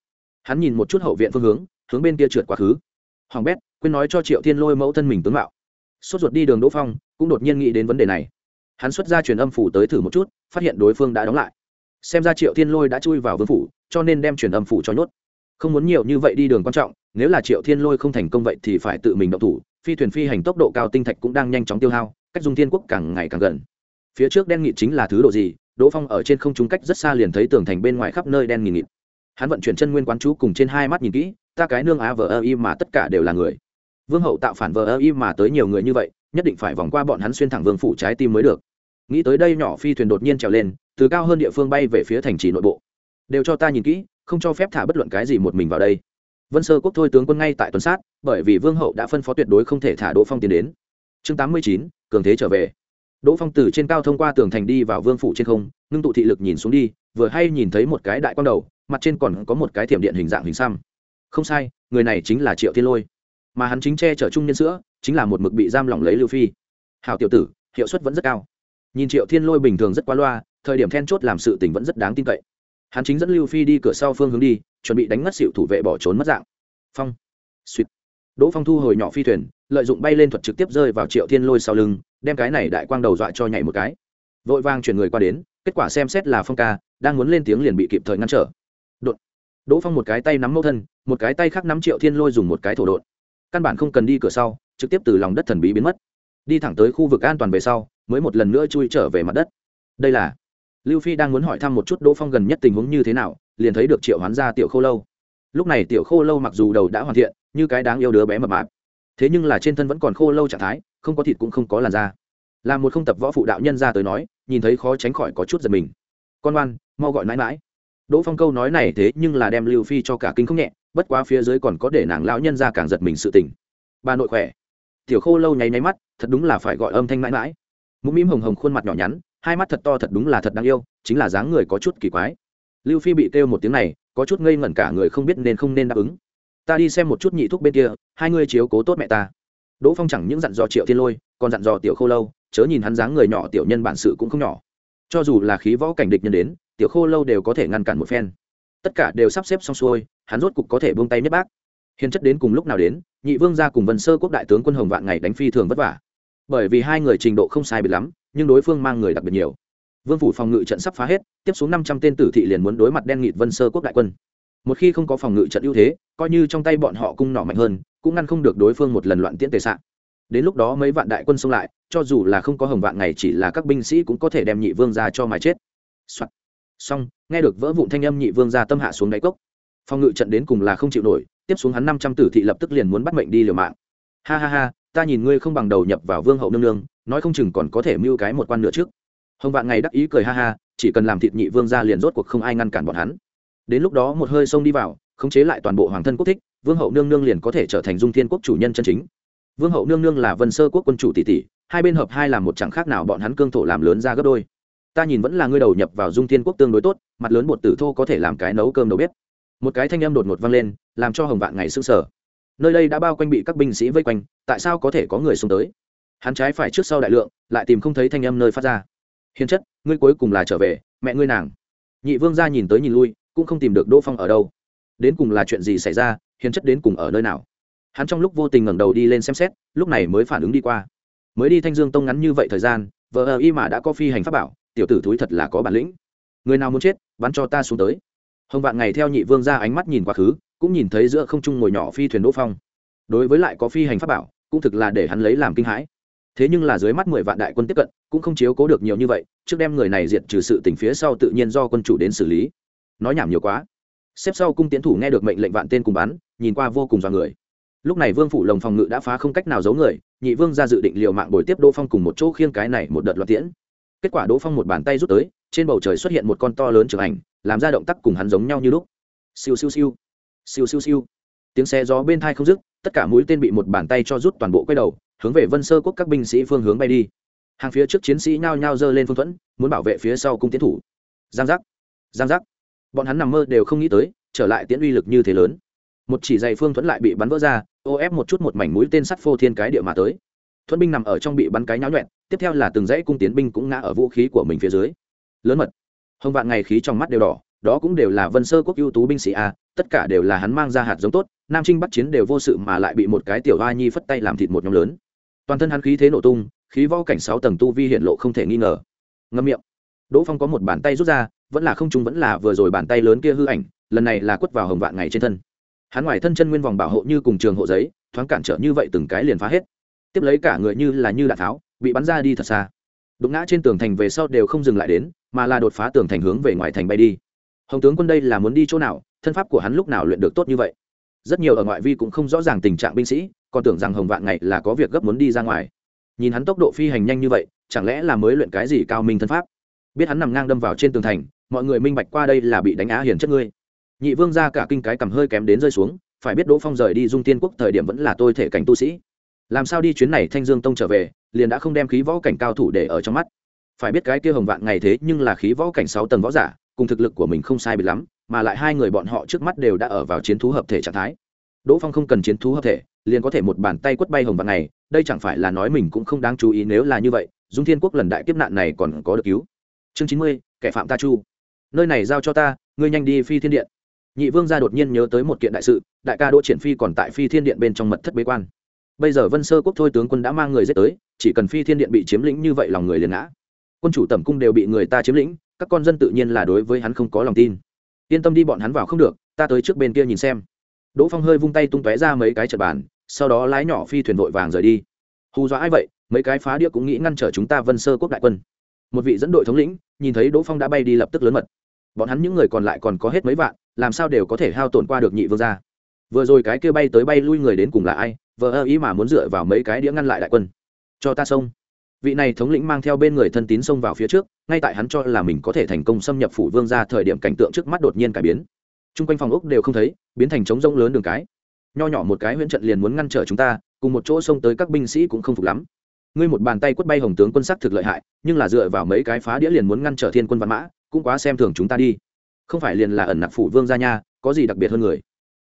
Hắn nhìn một chút hậu viện phương hướng hướng bên kia trượt quá khứ. Hoàng bét, quên nói cho triệu thiên lôi mẫu thân mình tướng mạo. Sốt ruột đi đường đỗ phong, cũng đột nhiên nghĩ đến vấn đề này. Hắn xuất ra truyền âm phủ tới thử một chút, phát hiện đối phương đã đóng lại. Xem ra triệu thiên lôi đã chui vào vương phủ, cho nên đem truyền âm phủ cho nhốt không muốn nhiều như vậy đi đường quan trọng, nếu là triệu thiên lôi không thành công vậy thì phải tự mình động thủ, phi thuyền phi hành tốc độ cao tinh thạch cũng đang nhanh chóng tiêu hao, cách dung thiên quốc càng ngày càng gần. Phía trước đen nghị chính là thứ độ gì, đỗ phong ở trên không trung cách rất xa liền thấy tường thành bên ngoài khắp nơi đen nghỉ nghịt. Hắn vận chuyển chân nguyên quán chú cùng trên hai mắt nhìn kỹ, ta cái nương á vờ ơ y mà tất cả đều là người. Vương hậu tạo phản vờ ơ y mà tới nhiều người như vậy, nhất định phải vòng qua bọn hắn xuyên thẳng vương phủ trái tim mới được. Nghĩ tới đây nhỏ phi thuyền đột nhiên trèo lên, từ cao hơn địa phương bay về phía thành trì nội bộ. Đều cho ta nhìn kỹ không cho phép thả bất luận cái gì một mình vào đây. Vân sơ quốc thôi tướng quân ngay tại tuần sát, bởi vì vương hậu đã phân phó tuyệt đối không thể thả đỗ phong tiến đến. Chương tám mươi chín, cường thế trở về. Đỗ phong từ trên cao thông qua tường thành đi vào vương phủ trên không, ngưng tụ thị lực nhìn xuống đi, vừa hay nhìn thấy một cái đại quang đầu, mặt trên còn có một cái thiểm điện hình dạng hình xăm. Không sai, người này chính là triệu thiên lôi. Mà hắn chính che chở trung nhân sữa, chính là một mực bị giam lỏng lấy lưu phi. Hào tiểu tử, hiệu suất vẫn rất cao. Nhìn triệu thiên lôi bình thường rất quá loa, thời điểm then chốt làm sự tình vẫn rất đáng tin cậy hắn chính dẫn lưu phi đi cửa sau phương hướng đi, chuẩn bị đánh ngất xịu thủ vệ bỏ trốn mất dạng. Phong. Suýt đỗ phong thu hồi nhỏ phi thuyền, lợi dụng bay lên thuật trực tiếp rơi vào triệu thiên lôi sau lưng, đem cái này đại quang đầu dọa cho nhảy một cái. Vội vang chuyển người qua đến, kết quả xem xét là phong ca, đang muốn lên tiếng liền bị kịp thời ngăn trở. Đột. Đỗ phong một cái tay nắm mẫu thân, một cái tay khác nắm triệu thiên lôi dùng một cái thổ đột căn bản không cần đi cửa sau, trực tiếp từ lòng đất thần bí biến mất. Đi thẳng tới khu vực an toàn về sau, mới một lần nữa chui trở về mặt đất. Đây là lưu phi đang muốn hỏi thăm một chút đỗ phong gần nhất tình huống như thế nào, liền thấy được triệu hoán ra tiểu khô lâu. Lúc này tiểu khô lâu mặc dù đầu đã hoàn thiện, như cái đáng yêu đứa bé mập mạp, thế nhưng là trên thân vẫn còn khô lâu trạng thái, không có thịt cũng không có làn da. Là một không tập võ phụ đạo nhân ra tới nói, nhìn thấy khó tránh khỏi có chút giật mình. Con oan mau gọi mãi mãi. Đỗ phong câu nói này thế nhưng là đem lưu phi cho cả kinh không nhẹ, bất quá phía dưới còn có để nàng lão nhân ra càng giật mình sự tình. Bà nội khỏe. Tiểu khô lâu nháy nháy mắt, thật đúng là phải gọi âm thanh mãi mãi. Mũm mĩm hồng hồng khuôn mặt nhỏ nhắn hai mắt thật to thật đúng là thật đáng yêu, chính là dáng người có chút kỳ quái. Lưu phi bị kêu một tiếng này, có chút ngây ngẩn cả người không biết nên không nên đáp ứng. Ta đi xem một chút nhị thuốc bên kia, hai ngươi chiếu cố tốt mẹ ta. Đỗ phong chẳng những dặn dò triệu thiên lôi, còn dặn dò tiểu khô lâu, chớ nhìn hắn dáng người nhỏ tiểu nhân bản sự cũng không nhỏ. Cho dù là khí võ cảnh địch nhân đến, tiểu khô lâu đều có thể ngăn cản một phen. Tất cả đều sắp xếp xong xuôi, hắn rốt cục có thể buông tay nhất bác. Hiền chất đến cùng lúc nào đến, nhị vương ra cùng vân sơ quốc đại tướng quân hồng vạn ngày đánh phi thường vất vả bởi vì hai người trình độ không sai biệt lắm, nhưng đối phương mang người đặc biệt nhiều. Vương phủ phòng ngự trận sắp phá hết, tiếp xuống năm trăm tên tử thị liền muốn đối mặt đen nghịt vân sơ quốc đại quân. Một khi không có phòng ngự trận ưu thế, coi như trong tay bọn họ cung nỏ mạnh hơn, cũng ngăn không được đối phương một lần loạn tiễn tề sạn đến lúc đó mấy vạn đại quân xông lại, cho dù là không có hồng vạn ngày chỉ là các binh sĩ cũng có thể đem nhị vương ra cho mà chết、Soạn. xong, nghe được vỡ vụn thanh âm nhị vương ra tâm hạ xuống đáy cốc. Phòng ngự trận đến cùng là không chịu nổi, tiếp xuống hắn năm trăm tử thị lập tức liền muốn bắt mệnh đi liều mạng. Ha ha ha ta nhìn ngươi không bằng đầu nhập vào vương hậu nương nương, nói không chừng còn có thể mưu cái một quan nữa trước. Hồng vạn ngày đắc ý cười ha ha, chỉ cần làm thịt nhị vương ra liền rốt cuộc không ai ngăn cản bọn hắn. Đến lúc đó một hơi xông đi vào, khống chế lại toàn bộ hoàng thân quốc thích, vương hậu nương nương liền có thể trở thành dung thiên quốc chủ nhân chân chính. Vương hậu nương nương là vân sơ quốc quân chủ tỷ tỷ, hai bên hợp hai làm một chẳng khác nào bọn hắn cương thổ làm lớn ra gấp đôi. Ta nhìn vẫn là ngươi đầu nhập vào dung thiên quốc tương đối tốt, mặt lớn bột tử thô có thể làm cái nấu cơm đầu bếp. Một cái thanh âm đột ngột vang lên, làm cho hồng vạn ngày sững sở nơi đây đã bao quanh bị các binh sĩ vây quanh, tại sao có thể có người xuống tới? Hắn trái phải trước sau đại lượng, lại tìm không thấy thanh âm nơi phát ra. Hiền chất, ngươi cuối cùng là trở về, mẹ ngươi nàng. Nhị vương ra nhìn tới nhìn lui, cũng không tìm được đỗ phong ở đâu. Đến cùng là chuyện gì xảy ra, hiền chất đến cùng ở nơi nào? Hắn trong lúc vô tình ngẩng đầu đi lên xem xét, lúc này mới phản ứng đi qua. Mới đi thanh dương tông ngắn như vậy thời gian vợ ờ y mà đã có phi hành pháp bảo, tiểu tử thúi thật là có bản lĩnh. Người nào muốn chết, bắn cho ta xuống tới. Hồng vạn ngày theo nhị vương ra ánh mắt nhìn quá khứ cũng nhìn thấy giữa không trung ngồi nhỏ phi thuyền đỗ phong. Đối với lại có phi hành pháp bảo, cũng thực là để hắn lấy làm kinh hãi. Thế nhưng là dưới mắt mười vạn đại quân tiếp cận, cũng không chiếu cố được nhiều như vậy, trước đem người này diệt trừ sự tình phía sau tự nhiên do quân chủ đến xử lý. Nói nhảm nhiều quá. Xếp sau cung tiến thủ nghe được mệnh lệnh vạn tên cùng bắn, nhìn qua vô cùng dọa người. Lúc này vương phủ lồng phòng ngự đã phá không cách nào giấu người, nhị vương ra dự định liều mạng bồi tiếp đỗ phong cùng một chỗ khiêng cái này một đợt loạt tiễn. Kết quả đỗ phong một bàn tay rút tới, trên bầu trời xuất hiện một con to lớn trưởng ảnh, làm ra động tác cùng hắn giống nhau như lúc. Siêu siêu siêu siêu siêu siêu. Tiếng xe gió bên thai không dứt, tất cả mũi tên bị một bàn tay cho rút toàn bộ quay đầu, hướng về vân sơ quốc các binh sĩ phương hướng bay đi. Hàng phía trước chiến sĩ nhao nhao giơ lên phương thuẫn, muốn bảo vệ phía sau cung tiến thủ. Giang giác giang giác. Bọn hắn nằm mơ đều không nghĩ tới, trở lại tiễn uy lực như thế lớn. Một chỉ dày phương thuẫn lại bị bắn vỡ ra, ô ép một chút một mảnh mũi tên sắt phô thiên cái địa mà tới. Thuẫn binh nằm ở trong bị bắn cái nháo nhuẹn tiếp theo là từng dãy cung tiến binh cũng ngã ở vũ khí của mình phía dưới. Lớn mật. Hồng vạn ngày khí trong mắt đều đỏ đó cũng đều là vân sơ quốc ưu tú binh sĩ a, tất cả đều là hắn mang ra hạt giống tốt, nam trinh bắc chiến đều vô sự mà lại bị một cái tiểu hoa nhi phất tay làm thịt một nhóm lớn. Toàn thân hắn khí thế nổ tung, khí võ cảnh sáu tầng tu vi hiện lộ không thể nghi ngờ. Ngâm miệng. Đỗ phong có một bàn tay rút ra, vẫn là không chúng vẫn là vừa rồi bàn tay lớn kia hư ảnh, lần này là quất vào hồng vạn ngày trên thân. Hắn ngoài thân chân nguyên vòng bảo hộ như cùng trường hộ giấy, thoáng cản trở như vậy từng cái liền phá hết. Tiếp lấy cả người như là như đạn tháo, bị bắn ra đi thật xa. Đụng ngã trên tường thành về sau đều không dừng lại đến, mà là đột phá tường thành hướng về ngoài thành bay đi hồng tướng quân đây là muốn đi chỗ nào, thân pháp của hắn lúc nào luyện được tốt như vậy? Rất nhiều ở ngoại vi cũng không rõ ràng tình trạng binh sĩ, còn tưởng rằng hồng vạn ngày là có việc gấp muốn đi ra ngoài. Nhìn hắn tốc độ phi hành nhanh như vậy, chẳng lẽ là mới luyện cái gì cao minh thân pháp? Biết hắn nằm ngang đâm vào trên tường thành, mọi người minh bạch qua đây là bị đánh á hiền chất ngươi. Nhị vương ra cả kinh cái cầm hơi kém đến rơi xuống, phải biết đỗ phong rời đi dung tiên quốc thời điểm vẫn là tôi thể cảnh tu sĩ. Làm sao đi chuyến này thanh dương tông trở về, liền đã không đem khí võ cảnh cao thủ để ở trong mắt. Phải biết cái kia hồng vạn ngày thế nhưng là khí võ cảnh sáu tầng võ giả cùng thực lực của mình không sai biệt lắm, mà lại hai người bọn họ trước mắt đều đã ở vào chiến thú hợp thể trạng thái. Đỗ phong không cần chiến thú hợp thể, liền có thể một bàn tay quất bay hồng vạn này. đây chẳng phải là nói mình cũng không đáng chú ý nếu là như vậy, dung thiên quốc lần đại kiếp nạn này còn có được cứu. Chương chín mươi, kẻ phạm ta chu. Nơi này giao cho ta, ngươi nhanh đi phi thiên điện. Nhị vương gia đột nhiên nhớ tới một kiện đại sự, đại ca đỗ triển phi còn tại phi thiên điện bên trong mật thất bế quan. Bây giờ vân sơ quốc thôi tướng quân đã mang người giết tới, chỉ cần phi thiên điện bị chiếm lĩnh như vậy lòng người liền ngã. Quân chủ tẩm cung đều bị người ta chiếm lĩnh các con dân tự nhiên là đối với hắn không có lòng tin. Yên tâm đi, bọn hắn vào không được, ta tới trước bên kia nhìn xem. Đỗ phong hơi vung tay tung tóe ra mấy cái trật bàn, sau đó lái nhỏ phi thuyền vội vàng rời đi. Hù dọa ai vậy? Mấy cái phá đĩa cũng nghĩ ngăn trở chúng ta vân sơ quốc đại quân. Một vị dẫn đội thống lĩnh, nhìn thấy đỗ phong đã bay đi lập tức lớn mật. Bọn hắn những người còn lại còn có hết mấy vạn, làm sao đều có thể hao tổn qua được nhị vương gia? Vừa rồi cái kia bay tới bay lui người đến cùng là ai? Vờ ơ ý mà muốn dựa vào mấy cái đĩa ngăn lại đại quân. Cho ta xông vị này thống lĩnh mang theo bên người thân tín xông vào phía trước, ngay tại hắn cho là mình có thể thành công xâm nhập phủ vương ra thời điểm cảnh tượng trước mắt đột nhiên cải biến. T r u n g quanh phòng ốc đều không thấy, biến thành trống rông lớn đường cái. Nho nhỏ một cái huyễn trận liền muốn ngăn trở chúng ta, cùng một chỗ xông tới các binh sĩ cũng không phục lắm. Ngươi một bàn tay quất bay hồng tướng quân sắc thực lợi hại, nhưng là dựa vào mấy cái phá đĩa liền muốn ngăn trở thiên quân văn mã, cũng quá xem thường chúng ta đi. Không phải liền là ẩn nặc phủ vương ra nha, có gì đặc biệt hơn người?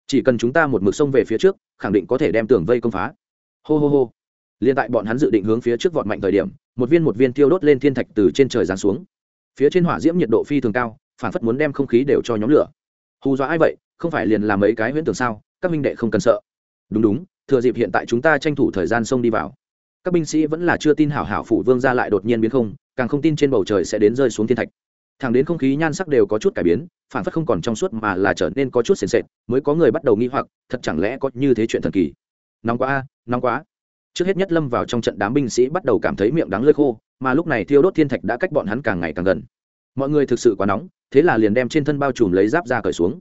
Chỉ cần chúng ta một mực sông về phía trước, khẳng định có thể đem tường vây công phá. Hô hô hô liền tại bọn hắn dự định hướng phía trước vọt mạnh thời điểm, một viên một viên tiêu đốt lên thiên thạch từ trên trời giáng xuống. Phía trên hỏa diễm nhiệt độ phi thường cao, phản phất muốn đem không khí đều cho nhóm lửa. Hù dọa ai vậy? Không phải liền làm mấy cái huyễn tưởng sao? Các minh đệ không cần sợ. Đúng đúng, thừa dịp hiện tại chúng ta tranh thủ thời gian xông đi vào. Các binh sĩ vẫn là chưa tin hảo hảo phủ vương ra lại đột nhiên biến không, càng không tin trên bầu trời sẽ đến rơi xuống thiên thạch. Thẳng đến không khí nhan sắc đều có chút cải biến, phản phất không còn trong suốt mà là trở nên có chút sền sệt, mới có người bắt đầu nghi hoặc, thật chẳng lẽ có như thế chuyện thần kỳ? Nóng quá a, nóng quá trước hết nhất lâm vào trong trận đám binh sĩ bắt đầu cảm thấy miệng đắng lơi khô, mà lúc này thiêu đốt thiên thạch đã cách bọn hắn càng ngày càng gần. Mọi người thực sự quá nóng, thế là liền đem trên thân bao trùm lấy giáp ra cởi xuống.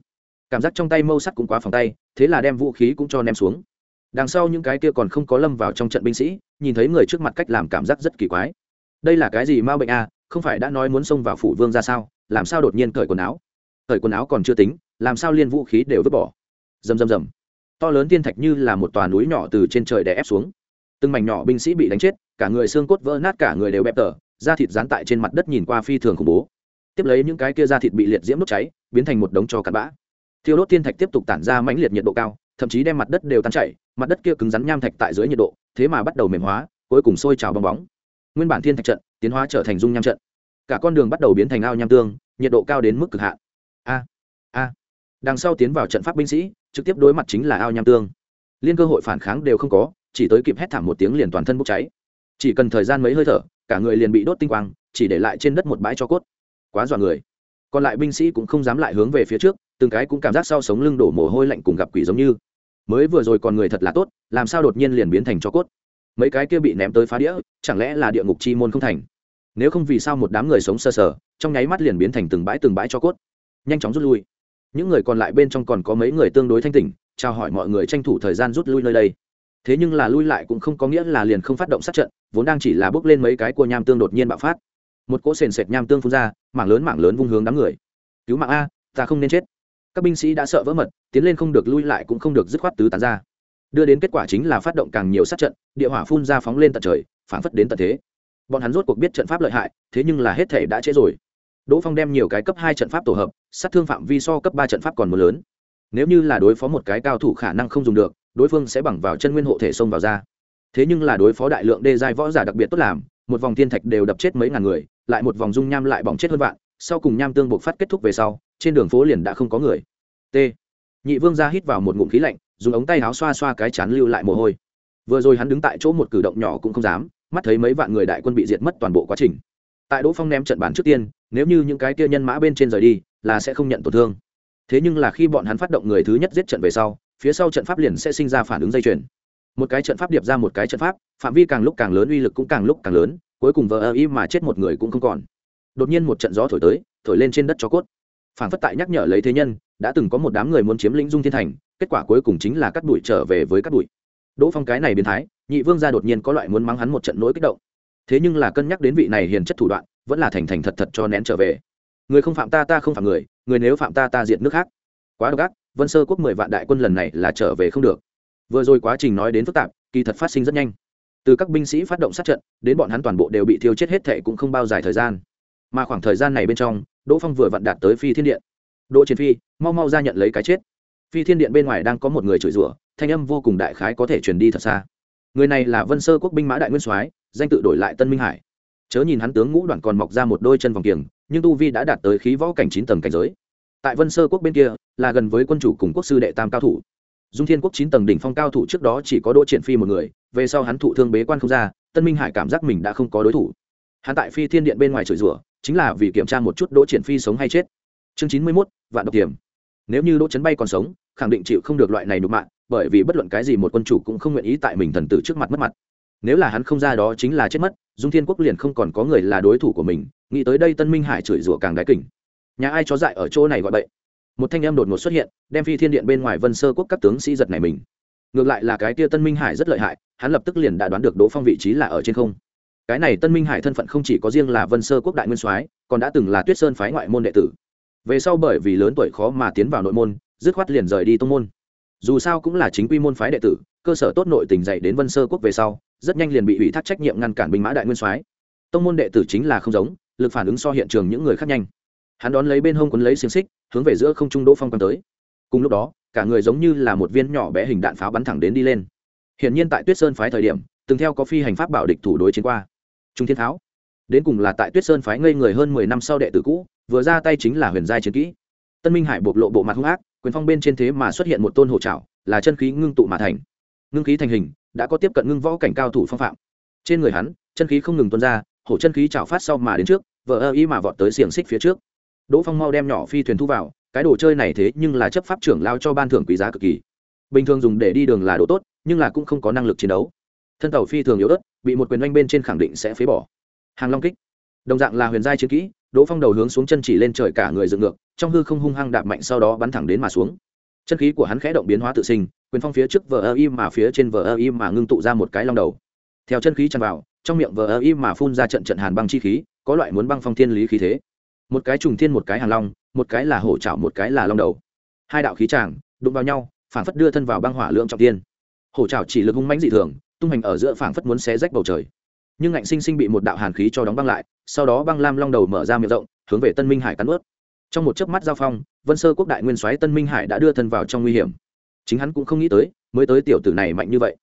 Cảm giác trong tay mâu sắt cũng quá phòng tay, thế là đem vũ khí cũng cho ném xuống. Đằng sau những cái kia còn không có lâm vào trong trận binh sĩ, nhìn thấy người trước mặt cách làm cảm giác rất kỳ quái. Đây là cái gì m a bệnh a à? không phải đã nói muốn xông vào phủ vương ra sao, làm sao đột nhiên cởi quần áo? Cởi quần áo còn chưa tính, làm sao liên vũ khí đều vứt bỏ? Rầm rầm rầm. To lớn tiên thạch như là một tòa núi nhỏ từ trên trời đè ép xuống từng mảnh nhỏ binh sĩ bị đánh chết, cả người xương cốt vỡ nát, cả người đều bẹp tở, da thịt dán tại trên mặt đất nhìn qua phi thường khủng bố. Tiếp lấy những cái kia da thịt bị liệt diễm đốt cháy, biến thành một đống cho cặn bã. Thiêu đốt thiên thạch tiếp tục tản ra mãnh liệt nhiệt độ cao, thậm chí đem mặt đất đều tan chảy, mặt đất kia cứng rắn nham thạch tại dưới nhiệt độ, thế mà bắt đầu mềm hóa, cuối cùng sôi trào bong bóng. Nguyên bản thiên thạch trận tiến hóa trở thành dung nham trận. Cả con đường bắt đầu biến thành ao nham tương, nhiệt độ cao đến mức cực hạn. A a. Đằng sau tiến vào trận pháp binh sĩ, trực tiếp đối mặt chính là ao nham tương. Liên cơ hội phản kháng đều không có chỉ tới kịp hét thảm một tiếng liền toàn thân bốc cháy. Chỉ cần thời gian mấy hơi thở cả người liền bị đốt tinh quang chỉ để lại trên đất một bãi cho cốt. Quá dọa người. Còn lại binh sĩ cũng không dám lại hướng về phía trước từng cái cũng cảm giác sau sống lưng đổ mồ hôi lạnh cùng gặp quỷ giống như. Mới vừa rồi còn người thật là tốt làm sao đột nhiên liền biến thành cho cốt? Mấy cái kia bị ném tới phá đĩa chẳng lẽ là địa ngục chi môn không thành? Nếu không vì sao một đám người sống sơ sờ, sờ trong nháy mắt liền biến thành từng bãi từng bãi cho cốt? Nhanh chóng rút lui. Những người còn lại bên trong còn có mấy người tương đối thanh tỉnh chào hỏi mọi người tranh thủ thời gian rút lui nơi đây thế nhưng là lui lại cũng không có nghĩa là liền không phát động sát trận, vốn đang chỉ là bước lên mấy cái cua nham tương đột nhiên bạo phát. Một cỗ sền sệt nham tương phun ra, mảng lớn mảng lớn vung hướng đám người. Cứu mạng a, ta không nên chết. Các binh sĩ đã sợ vỡ mật, tiến lên không được lui lại cũng không được dứt khoát tứ tán ra. Đưa đến kết quả chính là phát động càng nhiều sát trận, địa hỏa phun ra phóng lên tận trời phản phất đến tận thế. Bọn hắn rốt cuộc biết trận pháp lợi hại, thế nhưng là hết thể đã trễ rồi. Đỗ phong đem nhiều cái cấp hai trận pháp tổ hợp, sát thương phạm vi so cấp ba trận pháp còn một lớn. Nếu như là đối phó một cái cao thủ khả năng không dùng được đối phương sẽ bằng vào chân nguyên hộ thể xông vào ra. Thế nhưng là đối phó đại lượng đê giai võ giả đặc biệt tốt làm, một vòng thiên thạch đều đập chết mấy ngàn người, lại một vòng dung nham lại bỏng chết hơn vạn, sau cùng nham tương buộc phát kết thúc về sau, trên đường phố liền đã không có người. T. Nhị vương ra hít vào một ngụm khí lạnh, dùng ống tay áo xoa xoa cái chán lưu lại mồ hôi. Vừa rồi hắn đứng tại chỗ một cử động nhỏ cũng không dám, mắt thấy mấy vạn người đại quân bị diệt mất toàn bộ quá trình. Tại đỗ phong ném trận bản trước tiên, nếu như những cái kia nhân mã bên trên rời đi, là sẽ không nhận tổn thương. Thế nhưng là khi bọn hắn phát động người thứ nhất giết trận về sau phía sau trận pháp liền sẽ sinh ra phản ứng dây chuyền. Một cái trận pháp điệp ra một cái trận pháp, phạm vi càng lúc càng lớn uy lực cũng càng lúc càng lớn, cuối cùng vờ ơ y mà chết một người cũng không còn. Đột nhiên một trận gió thổi tới, thổi lên trên đất cho cốt. Phản phất tại nhắc nhở lấy thế nhân, đã từng có một đám người muốn chiếm lĩnh dung thiên thành, kết quả cuối cùng chính là cắt đuổi trở về với cắt đuổi đỗ phong cái này biến thái, nhị vương gia đột nhiên có loại muốn mắng hắn một trận nỗi kích động. Thế nhưng là cân nhắc đến vị này hiền chất thủ đoạn, vẫn là thành thành thật thật cho nén trở về. Người không phạm ta ta không phạm người người nếu phạm ta ta diệt nước khác. Quá độc ác vân sơ quốc mười vạn đại quân lần này là trở về không được. Vừa rồi quá trình nói đến phức tạp, kỳ thật phát sinh rất nhanh. Từ các binh sĩ phát động sát trận, đến bọn hắn toàn bộ đều bị thiêu chết hết thệ cũng không bao dài thời gian. Mà khoảng thời gian này bên trong, đỗ phong vừa vặn đạt tới phi thiên điện. Đỗ chiến phi, mau mau ra nhận lấy cái chết. Phi thiên điện bên ngoài đang có một người chửi rủa, thanh âm vô cùng đại khái có thể truyền đi thật xa. Người này là vân sơ quốc binh mã đại nguyên soái, danh tự đổi lại tân minh hải. Chớ nhìn hắn tướng ngũ đoạn còn mọc ra một đôi chân vòng kiềng, nhưng tu vi đã đạt tới khí võ cảnh chín tầng cảnh giới tại vân sơ quốc bên kia, là gần với quân chủ cùng quốc sư đệ tam cao thủ. Dung thiên quốc chín tầng đỉnh phong cao thủ trước đó chỉ có đỗ triển phi một người, về sau hắn thụ thương bế quan không ra, tân minh hải cảm giác mình đã không có đối thủ. Hắn tại phi thiên điện bên ngoài chửi rủa, chính là vì kiểm tra một chút đỗ triển phi sống hay chết. Chương chín mươi mốt, vạn độc tiềm. Nếu như đỗ trấn bay còn sống, khẳng định chịu không được loại này nục mạng bởi vì bất luận cái gì một quân chủ cũng không nguyện ý tại mình thần tử trước mặt mất mặt. Nếu là hắn không ra đó chính là chết mất, dung thiên quốc liền không còn có người là đối thủ của mình, nghĩ tới đây tân minh hải chửi rủa càng đái kỉnh nhà ai chó dại ở chỗ này gọi bậy. Một thanh em đột ngột xuất hiện, đem phi thiên điện bên ngoài vân sơ quốc các tướng sĩ giật này mình. Ngược lại là cái tia tân minh hải rất lợi hại, hắn lập tức liền đã đoán được đỗ phong vị trí là ở trên không. Cái này tân minh hải thân phận không chỉ có riêng là vân sơ quốc đại nguyên soái, còn đã từng là tuyết sơn phái ngoại môn đệ tử. Về sau bởi vì lớn tuổi khó mà tiến vào nội môn, dứt khoát liền rời đi tông môn. Dù sao cũng là chính quy môn phái đệ tử, cơ sở tốt nội tình dạy đến vân sơ quốc về sau, rất nhanh liền bị ủy thác trách nhiệm ngăn cản binh mã đại nguyên soái. Tông môn đệ tử chính là không giống, lực phản ứng so hiện trường những người khác nhanh hắn đón lấy bên hông quấn lấy xiềng xích, hướng về giữa không trung đỗ phong quăng tới. Cùng lúc đó, cả người giống như là một viên nhỏ bé hình đạn pháo bắn thẳng đến đi lên. Hiện nhiên tại tuyết sơn phái thời điểm, từng theo có phi hành pháp bảo địch thủ đối chiến qua. Trung thiên tháo. Đến cùng là tại tuyết sơn phái ngây người hơn mười năm sau đệ tử cũ, vừa ra tay chính là huyền giai chiến kỹ. Tân minh hải bộc lộ bộ mặt hung ác, quyền phong bên trên thế mà xuất hiện một tôn hộ trảo, là chân khí ngưng tụ mà thành. Ngưng khí thành hình, đã có tiếp cận ngưng võ cảnh cao thủ phong phạm. Trên người hắn, chân khí không ngừng tuôn ra, hổ chân khí trào phát sau mà đến trước vợ ơ ý mà vọt tới xiềng xích phía trước đỗ phong mau đem nhỏ phi thuyền thu vào, cái đồ chơi này thế nhưng là chấp pháp trưởng lao cho ban thưởng quý giá cực kỳ. Bình thường dùng để đi đường là đồ tốt, nhưng là cũng không có năng lực chiến đấu. Thân tàu phi thường yếu ớt, bị một quyền oanh bên trên khẳng định sẽ phế bỏ. Hàng long kích. Đồng dạng là huyền giai chiến kỹ, đỗ phong đầu hướng xuống chân chỉ lên trời cả người dựng ngược, trong hư không hung hăng đạp mạnh sau đó bắn thẳng đến mà xuống. Chân khí của hắn khẽ động biến hóa tự sinh, quyền phong phía trước vờ ơ im mà phía trên vờ ơ im mà ngưng tụ ra một cái long đầu. Theo chân khí tràn vào, trong miệng vờ ơ im mà phun ra trận trận hàn băng chi khí, có loại muốn băng phong thiên lý khí thế một cái trùng thiên một cái hàng long, một cái là hổ trảo một cái là long đầu. Hai đạo khí tràng đụng vào nhau, phảng phất đưa thân vào băng hỏa lượng trọng tiên hổ trảo chỉ lực hung mãnh dị thường, tung hành ở giữa phảng phất muốn xé rách bầu trời. Nhưng ngạnh sinh sinh bị một đạo hàn khí cho đóng băng lại, sau đó băng lam long đầu mở ra miệng rộng, hướng về tân minh hải cắn ướt trong một chớp mắt giao phong, vân sơ quốc đại nguyên soái tân minh hải đã đưa thân vào trong nguy hiểm. Chính hắn cũng không nghĩ tới, mới tới tiểu tử này mạnh như vậy.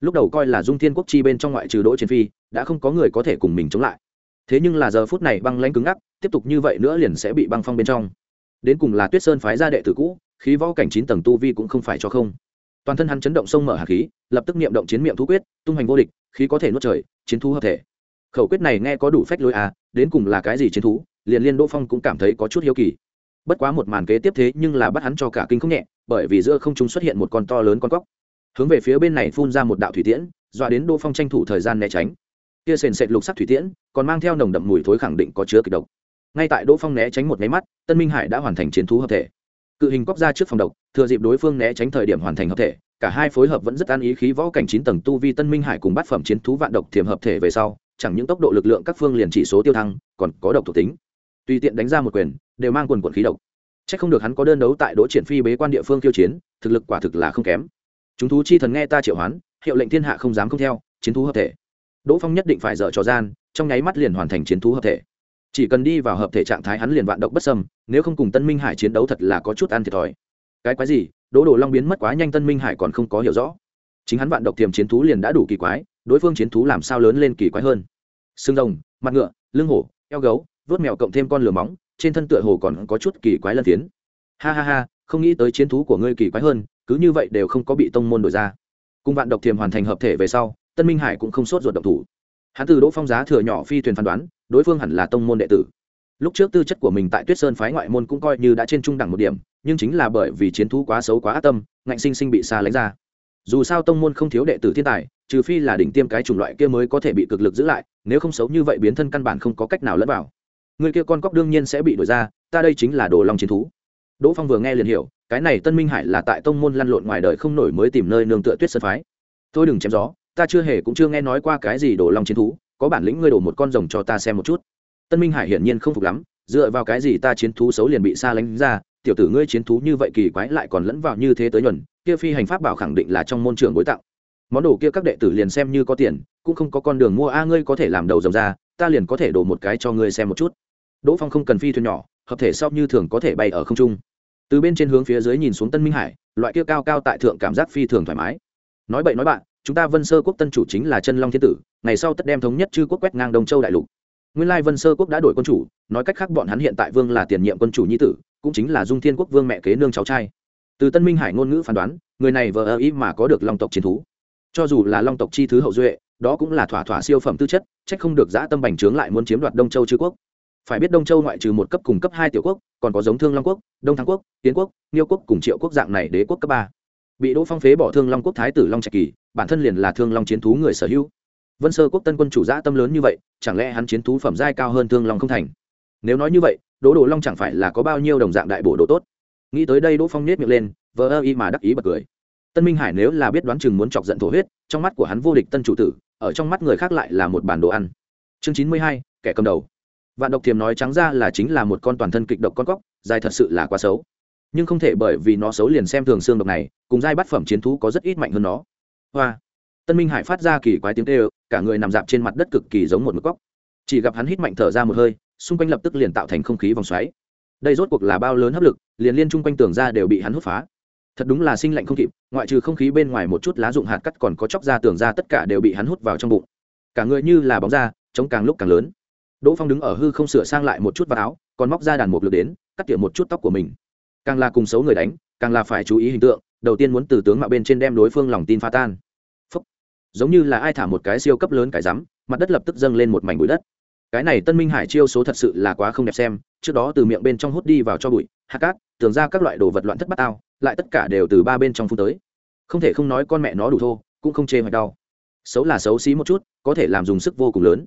Lúc đầu coi là dung thiên quốc chi bên trong ngoại trừ đỗ chiến phi, đã không có người có thể cùng mình chống lại thế nhưng là giờ phút này băng lãnh cứng ngắc, tiếp tục như vậy nữa liền sẽ bị băng phong bên trong. Đến cùng là tuyết sơn phái ra đệ tử cũ, khí võ cảnh chín tầng tu vi cũng không phải cho không. Toàn thân hắn chấn động sông mở hạt khí, lập tức niệm động chiến miệng thú quyết, tung hành vô địch, khí có thể nuốt trời, chiến thú hợp thể. Khẩu quyết này nghe có đủ phách lối à đến cùng là cái gì chiến thú, liền liên đỗ phong cũng cảm thấy có chút hiếu kỳ. Bất quá một màn kế tiếp thế nhưng là bắt hắn cho cả kinh không nhẹ, bởi vì giữa không trung xuất hiện một con to lớn con cóc. Hướng về phía bên này phun ra một đạo thủy tiễn, dọa đến đỗ phong tranh thủ thời gian né tránh kia sền sệt lục sắc thủy tiễn còn mang theo nồng đậm mùi thối khẳng định có chứa kịch độc. Ngay tại đỗ phong né tránh một máy mắt, tân minh hải đã hoàn thành chiến thú hợp thể. Cự hình cóc ra trước phòng độc, thừa dịp đối phương né tránh thời điểm hoàn thành hợp thể, cả hai phối hợp vẫn rất an ý khí võ cảnh chín tầng tu vi tân minh hải cùng bát phẩm chiến thú vạn độc thiềm hợp thể về sau, chẳng những tốc độ lực lượng các phương liền chỉ số tiêu thăng, còn có độc thuộc tính. Tùy tiện đánh ra một quyền, đều mang quần quần khí độc. C h ắ c không được hắn có đơn đấu tại đỗ triển phi bế quan địa phương tiêu chiến, thực lực quả thực là không kém. Chúng thú chi thần nghe ta triệu hoán, hiệu lệnh thiên hạ không dám không theo, chiến thú hợp thể đỗ phong nhất định phải dở trò gian, trong nháy mắt liền hoàn thành chiến thú hợp thể. Chỉ cần đi vào hợp thể trạng thái hắn liền vạn độc bất sâm nếu không cùng tân minh hải chiến đấu thật là có chút ăn thiệt thòi. Cái quái gì? Đỗ đồ long biến mất quá nhanh tân minh hải còn không có hiểu rõ. Chính hắn vạn độc tiềm chiến thú liền đã đủ kỳ quái, đối phương chiến thú làm sao lớn lên kỳ quái hơn? Xương rồng, mặt ngựa, lưng hổ, eo gấu, vớt mèo cộng thêm con lửa móng, trên thân tựa hồ còn có chút kỳ quái lân tiến ha ha ha, không nghĩ tới chiến thú của ngươi kỳ quái hơn, cứ như vậy đều không có bị tông môn đổi ra. Cùng vạn độc tiềm hoàn thành hợp thể về sau tân minh hải cũng không sốt ruột động thủ. Hắn từ đỗ phong giá thừa nhỏ phi thuyền phán đoán, đối phương hẳn là tông môn đệ tử. Lúc trước tư chất của mình tại tuyết sơn phái ngoại môn cũng coi như đã trên trung đẳng một điểm, nhưng chính là bởi vì chiến thú quá xấu quá ác tâm, ngạnh sinh sinh bị xa lánh ra. Dù sao tông môn không thiếu đệ tử thiên tài, trừ phi là đỉnh tiêm cái chủng loại kia mới có thể bị cực lực giữ lại, nếu không xấu như vậy biến thân căn bản không có cách nào lẫn vào. Người kia con cóc đương nhiên sẽ bị đổi ra, ta đây chính là đồ lòng chiến thú. Đỗ phong vừa nghe liền hiểu, cái này tân minh hải là tại tông môn lăn lộn ngoài đời không nổi mới tìm nơi nương tựa tuyết sơn phái. Tôi đừng chém gió ta chưa hề cũng chưa nghe nói qua cái gì đổ long chiến thú, có bản lĩnh ngươi đổ một con rồng cho ta xem một chút. Tân minh hải hiển nhiên không phục lắm, dựa vào cái gì ta chiến thú xấu liền bị xa lánh ra, tiểu tử ngươi chiến thú như vậy kỳ quái lại còn lẫn vào như thế tới nhuần, kia phi hành pháp bảo khẳng định là trong môn trường bối tặng. Món đồ kia các đệ tử liền xem như có tiền, cũng không có con đường mua, a, ngươi có thể làm đầu rồng ra, ta liền có thể đổ một cái cho ngươi xem một chút. Đỗ phong không cần phi thuyền nhỏ, hợp thể sau như thường có thể bay ở không trung. Từ bên trên hướng phía dưới nhìn xuống tân minh hải, loại kia cao cao tại thượng cảm giác phi thường thoải mái. Nói bậy nói bạn chúng ta vân sơ quốc tân chủ chính là chân long thiên tử, ngày sau tất đem thống nhất chư quốc quét ngang đông châu đại lục. Nguyên lai vân sơ quốc đã đổi quân chủ, nói cách khác bọn hắn hiện tại vương là tiền nhiệm quân chủ nhi tử, cũng chính là dung thiên quốc vương mẹ kế nương cháu trai. Từ tân minh hải ngôn ngữ phán đoán, người này vờ ơ ý mà có được long tộc chiến thú. Cho dù là long tộc chi thứ hậu duệ, đó cũng là thỏa thỏa siêu phẩm tư chất trách không được giã tâm bành trướng lại muốn chiếm đoạt đông châu chư quốc. Phải biết đông châu ngoại trừ một cấp cùng cấp hai tiểu quốc, còn có giống thương long quốc, đông thắng quốc tiến quốc niêu quốc cùng triệu quốc dạng này đế quốc cấp ba bị đỗ phong phế bỏ thương long quốc thái tử long trạch kỳ, bản thân liền là thương long chiến thú người sở hữu. Vân sơ quốc tân quân chủ giã tâm lớn như vậy, chẳng lẽ hắn chiến thú phẩm giai cao hơn thương long không thành? Nếu nói như vậy, đỗ đồ long chẳng phải là có bao nhiêu đồng dạng đại bổ đồ tốt? Nghĩ tới đây đỗ phong nết miệng lên, vờ ơ y mà đắc ý bật cười. Tân minh hải nếu là biết đoán chừng muốn chọc giận thổ huyết, trong mắt của hắn vô địch tân chủ tử, ở trong mắt người khác lại là một bản đồ ăn. Chương chín mươi hai, kẻ cầm đầu. Vạn độc thiềm nói trắng ra là chính là một con toàn thân kịch độc con cóc, dài thật sự là quá xấu nhưng không thể bởi vì nó xấu liền xem thường xương độc này, cùng giai bát phẩm chiến thú có rất ít mạnh hơn nó. Hoa. Tân minh hải phát ra kỳ quái tiếng tê ơ cả người nằm dạp trên mặt đất cực kỳ giống một mực cóc chỉ gặp hắn hít mạnh thở ra một hơi, xung quanh lập tức liền tạo thành không khí vòng xoáy. Đây rốt cuộc là bao lớn hấp lực, liền liên chung quanh tường ra đều bị hắn hút phá. Thật đúng là sinh lạnh không kịp, ngoại trừ không khí bên ngoài một chút lá dụng hạt cắt còn có chóc ra tường ra tất cả đều bị hắn hút vào trong bụng. Cả người như là bóng da chống càng lúc càng lớn. Đỗ phong đứng ở hư không sửa sang lại một chút vào áo, còn móc ra đàn một lực đến, cắt tiệm một chút tóc của mình càng là cùng xấu người đánh, càng là phải chú ý hình tượng, đầu tiên muốn từ tướng mạo bên trên đem đối phương lòng tin pha tan. Phúc. giống như là ai thả một cái siêu cấp lớn cái rắm, mặt đất lập tức dâng lên một mảnh bụi đất. Cái này tân minh hải chiêu số thật sự là quá không đẹp xem, trước đó từ miệng bên trong hút đi vào cho bụi, hạt cát, tưởng ra các loại đồ vật loạn thất bát ao, lại tất cả đều từ ba bên trong phun tới. Không thể không nói con mẹ nó đủ thô, cũng không chê hoạch đau. Xấu là xấu xí một chút, có thể làm dùng sức vô cùng lớn.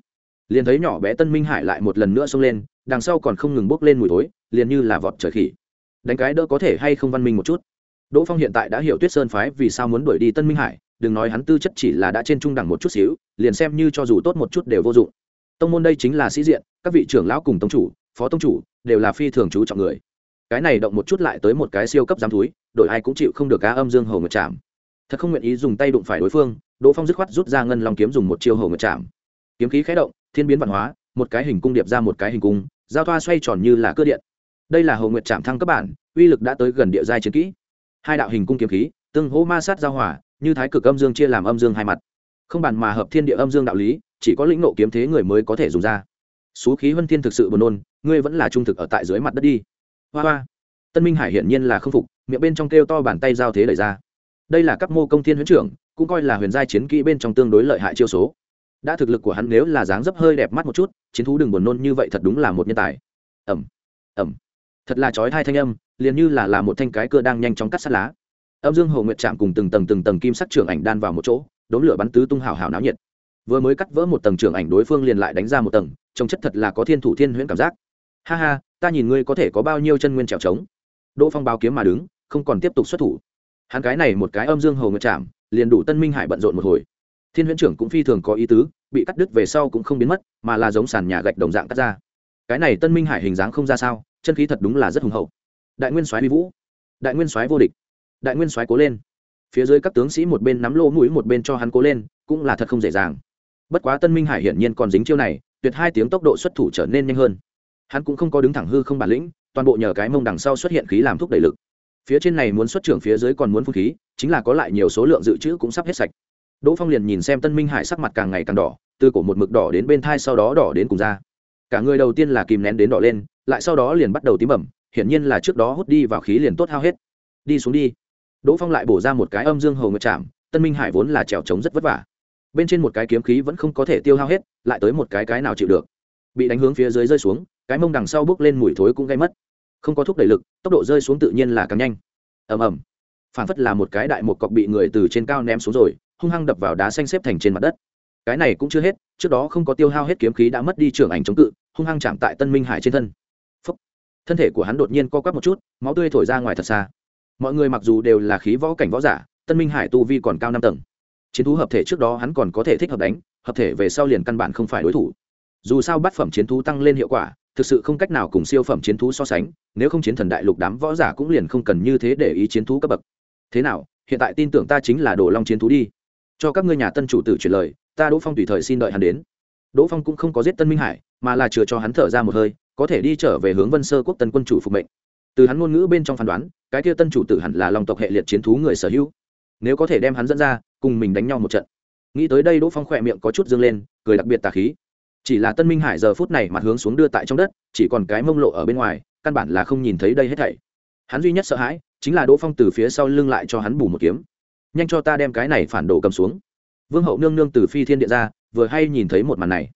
Liền thấy nhỏ bé tân minh hải lại một lần nữa xông lên, đằng sau còn không ngừng bốc lên mùi tối liền như là vọt trời khỉ đánh cái đỡ có thể hay không văn minh một chút. Đỗ phong hiện tại đã hiểu tuyết sơn phái vì sao muốn đuổi đi tân minh hải, đừng nói hắn tư chất chỉ là đã trên trung đẳng một chút xíu, liền xem như cho dù tốt một chút đều vô dụng. Tông môn đây chính là sĩ diện, các vị trưởng lão cùng tông chủ, phó tông chủ, đều là phi thường chú trọng người. Cái này động một chút lại tới một cái siêu cấp giám túi đội ai cũng chịu không được cá âm dương hầu ngược chạm. Thật không nguyện ý dùng tay đụng phải đối phương, đỗ phong dứt khoát rút ra ngân long kiếm dùng một chiêu hầu ngược chạm. Kiếm khí khé động, thiên biến văn hóa, một cái hình cung điệp ra một cái hình cung, giao thoa xoay tròn như là cơ điện đây là hầu nguyệt trạm thăng cấp bản, uy lực đã tới gần địa giai chiến kỹ. Hai đạo hình cung kiếm khí, tương hô ma sát giao hỏa như thái cực âm dương chia làm âm dương hai mặt. Không bàn mà hợp thiên địa âm dương đạo lý, chỉ có lĩnh nộ kiếm thế người mới có thể dùng ra. Số khí huân thiên thực sự buồn nôn, ngươi vẫn là trung thực ở tại dưới mặt đất đi. Hoa hoa. Tân minh hải hiển nhiên là không phục, miệng bên trong kêu to bàn tay giao thế đẩy ra. Đây là các mô công thiên huyễn trưởng, cũng coi là huyền giai chiến kỹ bên trong tương đối lợi hại chiêu số. Đã thực lực của hắn nếu là dáng dấp hơi đẹp mắt một chút, chiến thú đừng buồn nôn như vậy thật đúng là một nhân tài. Ẩm ẩm thật là chói hai thanh âm, liền như là là một thanh cái cưa đang nhanh chóng cắt sát lá. Âm dương hồ nguyệt chạm cùng từng tầng từng tầng kim sắc trưởng ảnh đan vào một chỗ, đốn lửa bắn tứ tung hào hào náo nhiệt. Vừa mới cắt vỡ một tầng trưởng ảnh, đối phương liền lại đánh ra một tầng, trông chất thật là có thiên thủ thiên huyễn cảm giác. Ha ha, ta nhìn ngươi có thể có bao nhiêu chân nguyên trèo trống. Đỗ phong báo kiếm mà đứng, không còn tiếp tục xuất thủ. Hắn cái này một cái âm dương hồ nguyệt chạm, liền đủ tân minh hải bận rộn một hồi. Thiên huyễn trưởng cũng phi thường có ý tứ, bị cắt đứt về sau cũng không biến mất, mà là giống sàn nhà gạch đồng dạng cắt ra. Cái này tân minh hải hình dáng không ra sao? Chân khí thật đúng là rất hùng hậu. Đại nguyên soái vi vũ, đại nguyên soái vô địch, đại nguyên soái cố lên. Phía dưới các tướng sĩ một bên nắm lô mũi một bên cho hắn cố lên, cũng là thật không dễ dàng. Bất quá tân minh hải hiển nhiên còn dính chiêu này, tuyệt hai tiếng tốc độ xuất thủ trở nên nhanh hơn. Hắn cũng không có đứng thẳng hư không bản lĩnh, toàn bộ nhờ cái mông đằng sau xuất hiện khí làm thúc đẩy lực. Phía trên này muốn xuất trưởng phía dưới còn muốn phun khí, chính là có lại nhiều số lượng dự trữ cũng sắp hết sạch. Đỗ phong liền nhìn xem tân minh hải sắc mặt càng ngày càng đỏ, từ cổ một mực đỏ đến bên thai sau đó đỏ đến cùng da cả người đầu tiên là kìm nén đến đỏ lên, lại sau đó liền bắt đầu tím bẩm hiển nhiên là trước đó hút đi vào khí liền tốt hao hết. Đi xuống đi. Đỗ phong lại bổ ra một cái âm dương hầu ngược chạm, tân minh hải vốn là trèo trống rất vất vả. Bên trên một cái kiếm khí vẫn không có thể tiêu hao hết, lại tới một cái cái nào chịu được. Bị đánh hướng phía dưới rơi xuống, cái mông đằng sau bước lên mùi thối cũng gây mất. Không có thúc đẩy lực, tốc độ rơi xuống tự nhiên là càng nhanh. Ầm ầm. Phản phất là một cái đại một cọc bị người từ trên cao ném xuống rồi, hung hăng đập vào đá xanh xếp thành trên mặt đất cái này cũng chưa hết, trước đó không có tiêu hao hết kiếm khí đã mất đi trưởng ảnh chống cự, hung hăng chạm tại tân minh hải trên thân. Phúc. thân thể của hắn đột nhiên co quắp một chút, máu tươi thổi ra ngoài thật xa. Mọi người mặc dù đều là khí võ cảnh võ giả, tân minh hải tu vi còn cao năm tầng. Chiến thú hợp thể trước đó hắn còn có thể thích hợp đánh, hợp thể về sau liền căn bản không phải đối thủ. Dù sao bát phẩm chiến thú tăng lên hiệu quả, thực sự không cách nào cùng siêu phẩm chiến thú so sánh, nếu không chiến thần đại lục đám võ giả cũng liền không cần như thế để ý chiến thú cấp bậc. Thế nào, hiện tại tin tưởng ta chính là đồ long chiến thú đi. Cho các ngươi nhà tân chủ tử truyền lời ta đỗ phong tùy thời xin đợi hắn đến đỗ phong cũng không có giết tân minh hải mà là chừa cho hắn thở ra một hơi có thể đi trở về hướng vân sơ quốc tân quân chủ phục mệnh từ hắn ngôn ngữ bên trong phán đoán cái kia tân chủ tử hẳn là lòng tộc hệ liệt chiến thú người sở hữu nếu có thể đem hắn dẫn ra cùng mình đánh nhau một trận nghĩ tới đây đỗ phong khỏe miệng có chút dâng lên cười đặc biệt tà khí chỉ là tân minh hải giờ phút này mặt hướng xuống đưa tại trong đất chỉ còn cái mông lộ ở bên ngoài căn bản là không nhìn thấy đây hết thảy hắn duy nhất sợ hãi chính là đỗ phong từ phía sau lưng lại cho hắn bù một kiếm nhanh cho ta đem cái này phản đồ cầm xuống vương hậu nương nương từ phi thiên điện ra, vừa hay nhìn thấy một màn này.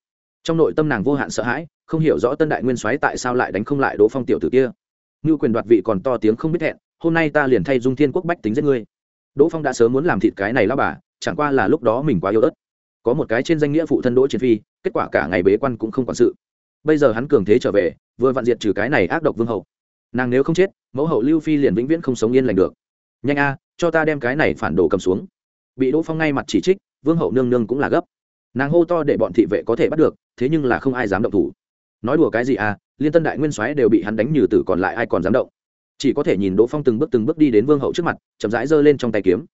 Trong nội tâm nàng vô hạn sợ hãi, không hiểu rõ tân đại nguyên soái tại sao lại đánh không lại đỗ phong tiểu tử kia. Ngưu quyền đoạt vị còn to tiếng không biết hẹn hôm nay ta liền thay dung thiên quốc bách tính giết ngươi. Đỗ phong đã sớm muốn làm thịt cái này lao bà, chẳng qua là lúc đó mình quá yêu ớt. Có một cái trên danh nghĩa phụ thân đỗ chiến phi, kết quả cả ngày bế quan cũng không quản sự. Bây giờ hắn cường thế trở về, vừa vặn diệt trừ cái này ác độc vương hậu. Nàng nếu không chết, mẫu hậu lưu phi liền vĩnh viễn không sống yên lành được. Nhanh a, cho ta đem cái này phản đồ cầm xuống. Bị đỗ phong ngay mặt chỉ trích vương hậu nương nương cũng là gấp. Nàng hô to để bọn thị vệ có thể bắt được, thế nhưng là không ai dám động thủ. Nói đùa cái gì à liên tân đại nguyên soái đều bị hắn đánh nhừ tử còn lại ai còn dám động. Chỉ có thể nhìn đỗ phong từng bước từng bước đi đến vương hậu trước mặt, chậm rãi giơ lên trong tay kiếm.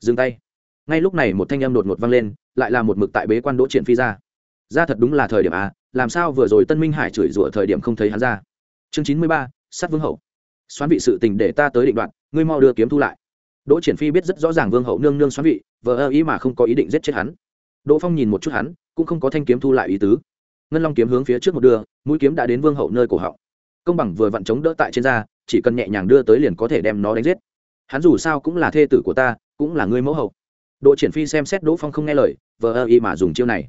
Dừng tay. Ngay lúc này một thanh âm đột ngột vang lên, lại là một mực tại bế quan đỗ triển phi ra. Ra thật đúng là thời điểm à làm sao vừa rồi tân minh hải chửi rủa thời điểm không thấy hắn ra. Chương chín mươi ba, sát vương hậu. Xoán vị sự tình để ta tới định đoạn, ngươi mau đưa kiếm thu lại đỗ triển phi biết rất rõ ràng vương hậu nương nương xoán vị, vờ ơ ý mà không có ý định giết chết hắn. Đỗ phong nhìn một chút hắn, cũng không có thanh kiếm thu lại ý tứ. Ngân long kiếm hướng phía trước một đưa mũi kiếm đã đến vương hậu nơi cổ họng. Công bằng vừa vặn chống đỡ tại trên da, chỉ cần nhẹ nhàng đưa tới liền có thể đem nó đánh giết. Hắn dù sao cũng là thê tử của ta, cũng là người mẫu hậu. Đỗ triển phi xem xét đỗ phong không nghe lời, vờ ơ y mà dùng chiêu này.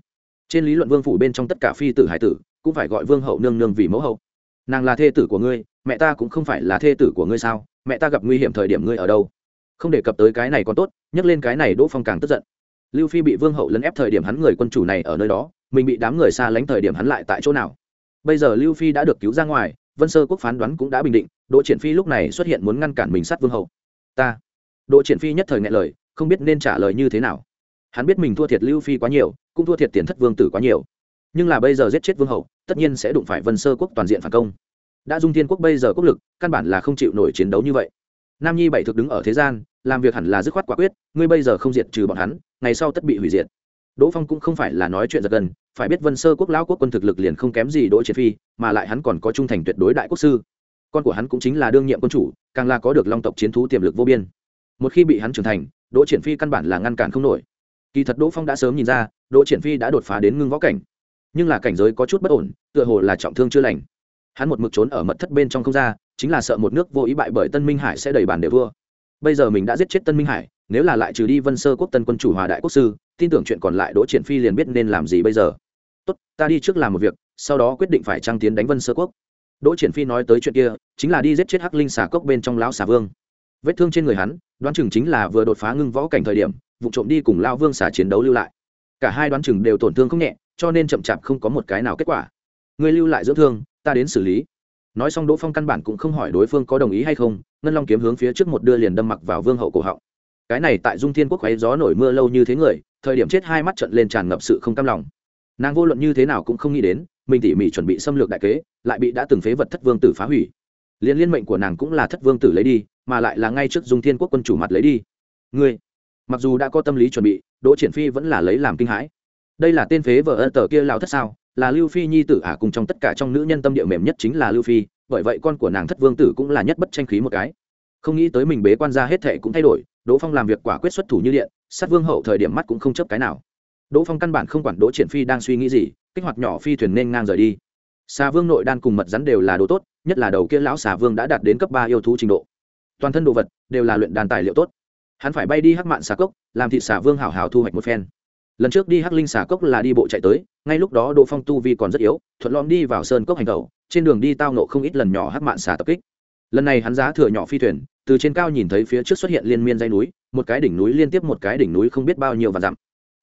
Trên lý luận vương phủ bên trong tất cả phi tử hải tử, cũng phải gọi vương hậu nương nương vì mẫu hậu. Nàng là thê tử của ngươi, mẹ ta cũng không phải là thê tử của ngươi sao? Mẹ ta gặp nguy hiểm thời điểm ngươi ở đâu? Không đề cập tới cái này còn tốt, nhắc lên cái này đỗ phong càng tức giận. Lưu phi bị vương hậu lấn ép thời điểm hắn người quân chủ này ở nơi đó, mình bị đám người xa lánh thời điểm hắn lại tại chỗ nào. Bây giờ lưu phi đã được cứu ra ngoài, vân sơ quốc phán đoán cũng đã bình định, đỗ triển phi lúc này xuất hiện muốn ngăn cản mình sát vương hậu. Ta. Đỗ triển phi nhất thời ngại lời, không biết nên trả lời như thế nào. Hắn biết mình thua thiệt lưu phi quá nhiều, cũng thua thiệt tiền thất vương tử quá nhiều. Nhưng là bây giờ giết chết vương hậu, tất nhiên sẽ đụng phải vân sơ quốc toàn diện phản công. Đã dung thiên quốc bây giờ quốc lực, căn bản là không chịu nổi chiến đấu như vậy nam nhi bảy thực đứng ở thế gian, làm việc hẳn là dứt khoát quả quyết, ngươi bây giờ không diệt trừ bọn hắn, ngày sau tất bị hủy diệt. Đỗ phong cũng không phải là nói chuyện giật gần phải biết vân sơ quốc lão quốc quân thực lực liền không kém gì đỗ triển phi, mà lại hắn còn có trung thành tuyệt đối đại quốc sư. Con của hắn cũng chính là đương nhiệm quân chủ, càng là có được long tộc chiến thú tiềm lực vô biên. Một khi bị hắn trưởng thành, đỗ triển phi căn bản là ngăn cản không nổi. Kỳ thật đỗ phong đã sớm nhìn ra, đỗ triển phi đã đột phá đến ngưng võ cảnh. Nhưng là cảnh giới có chút bất ổn, tựa hồ là trọng thương chưa lành. Hắn một mực trốn ở mật thất bên trong không ra chính là sợ một nước vô ý bại bởi tân minh hải sẽ đẩy bàn để vua. Bây giờ mình đã giết chết tân minh hải, nếu là lại trừ đi vân sơ quốc tân quân chủ hòa đại quốc sư, tin tưởng chuyện còn lại đỗ triển phi liền biết nên làm gì bây giờ. Tốt, ta đi trước làm một việc, sau đó quyết định phải trăng tiến đánh vân sơ quốc. Đỗ triển phi nói tới chuyện kia, chính là đi giết chết hắc linh xà cốc bên trong lão xà vương. Vết thương trên người hắn, đoán chừng chính là vừa đột phá ngưng võ cảnh thời điểm, vụ trộm đi cùng lao vương xà chiến đấu lưu lại. Cả hai đoán chừng đều tổn thương không nhẹ, cho nên chậm chạp không có một cái nào kết quả. Người lưu lại dưỡng thương, ta đến xử lý nói xong đỗ phong căn bản cũng không hỏi đối phương có đồng ý hay không, ngân long kiếm hướng phía trước một đưa liền đâm mặc vào vương hậu cổ họng. Cái này tại dung thiên quốc khoáy gió nổi mưa lâu như thế người, thời điểm chết hai mắt trận lên tràn ngập sự không cam lòng. Nàng vô luận như thế nào cũng không nghĩ đến, mình tỉ mỉ chuẩn bị xâm lược đại kế, lại bị đã từng phế vật thất vương tử phá hủy. Liên liên mệnh của nàng cũng là thất vương tử lấy đi, mà lại là ngay trước dung thiên quốc quân chủ mặt lấy đi. Ngươi, mặc dù đã có tâm lý chuẩn bị, đỗ triển phi vẫn là lấy làm kinh hãi. Đây là tên phế vợ ân tờ kia lao thất sao? Là lưu phi nhi tử ả cùng trong tất cả trong nữ nhân tâm địa mềm nhất chính là lưu phi, bởi vậy con của nàng thất vương tử cũng là nhất bất tranh khí một cái. Không nghĩ tới mình bế quan ra hết thệ cũng thay đổi, đỗ phong làm việc quả quyết xuất thủ như điện, sát vương hậu thời điểm mắt cũng không chấp cái nào. Đỗ phong căn bản không quản đỗ triển phi đang suy nghĩ gì, kích hoạt nhỏ phi thuyền nên ngang rời đi. Xà vương nội đan cùng mật rắn đều là đồ tốt, nhất là đầu kia lão xà vương đã đạt đến cấp ba yêu thú trình độ. Toàn thân đồ vật đều là luyện đàn tài liệu tốt. Hắn phải bay đi hắc mạn xà cốc, làm thị xà vương hảo hảo thu hoạch một phen lần trước đi hắc linh xà cốc là đi bộ chạy tới, ngay lúc đó đỗ phong tu vi còn rất yếu, thuận lõm đi vào sơn cốc hành tẩu, trên đường đi tao nộ không ít lần nhỏ hắc mạn xà tập kích. Lần này hắn giá thừa nhỏ phi thuyền, từ trên cao nhìn thấy phía trước xuất hiện liên miên dây núi, một cái đỉnh núi liên tiếp một cái đỉnh núi không biết bao nhiêu và dặm.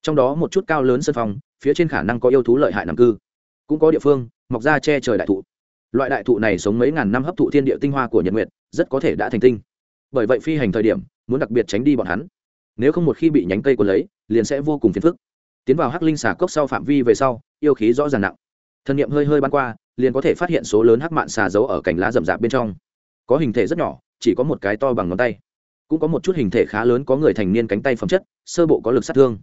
Trong đó một chút cao lớn sân phong, phía trên khả năng có yêu thú lợi hại nằm cư. Cũng có địa phương, mọc ra che trời đại thụ. Loại đại thụ này sống mấy ngàn năm hấp thụ thiên địa tinh hoa của nhật nguyệt, rất có thể đã thành tinh. Bởi vậy phi hành thời điểm, muốn đặc biệt tránh đi bọn hắn nếu không một khi bị nhánh cây quấn lấy, liền sẽ vô cùng phiền phức. Tiến vào hắc linh xà cốc sau phạm vi về sau, yêu khí rõ ràng nặng. Thân nhiệm hơi hơi ban qua, liền có thể phát hiện số lớn hắc mạn xà giấu ở cành lá rậm rạp bên trong. Có hình thể rất nhỏ, chỉ có một cái to bằng ngón tay. Cũng có một chút hình thể khá lớn có người thành niên cánh tay phẩm chất, sơ bộ có lực sát thương.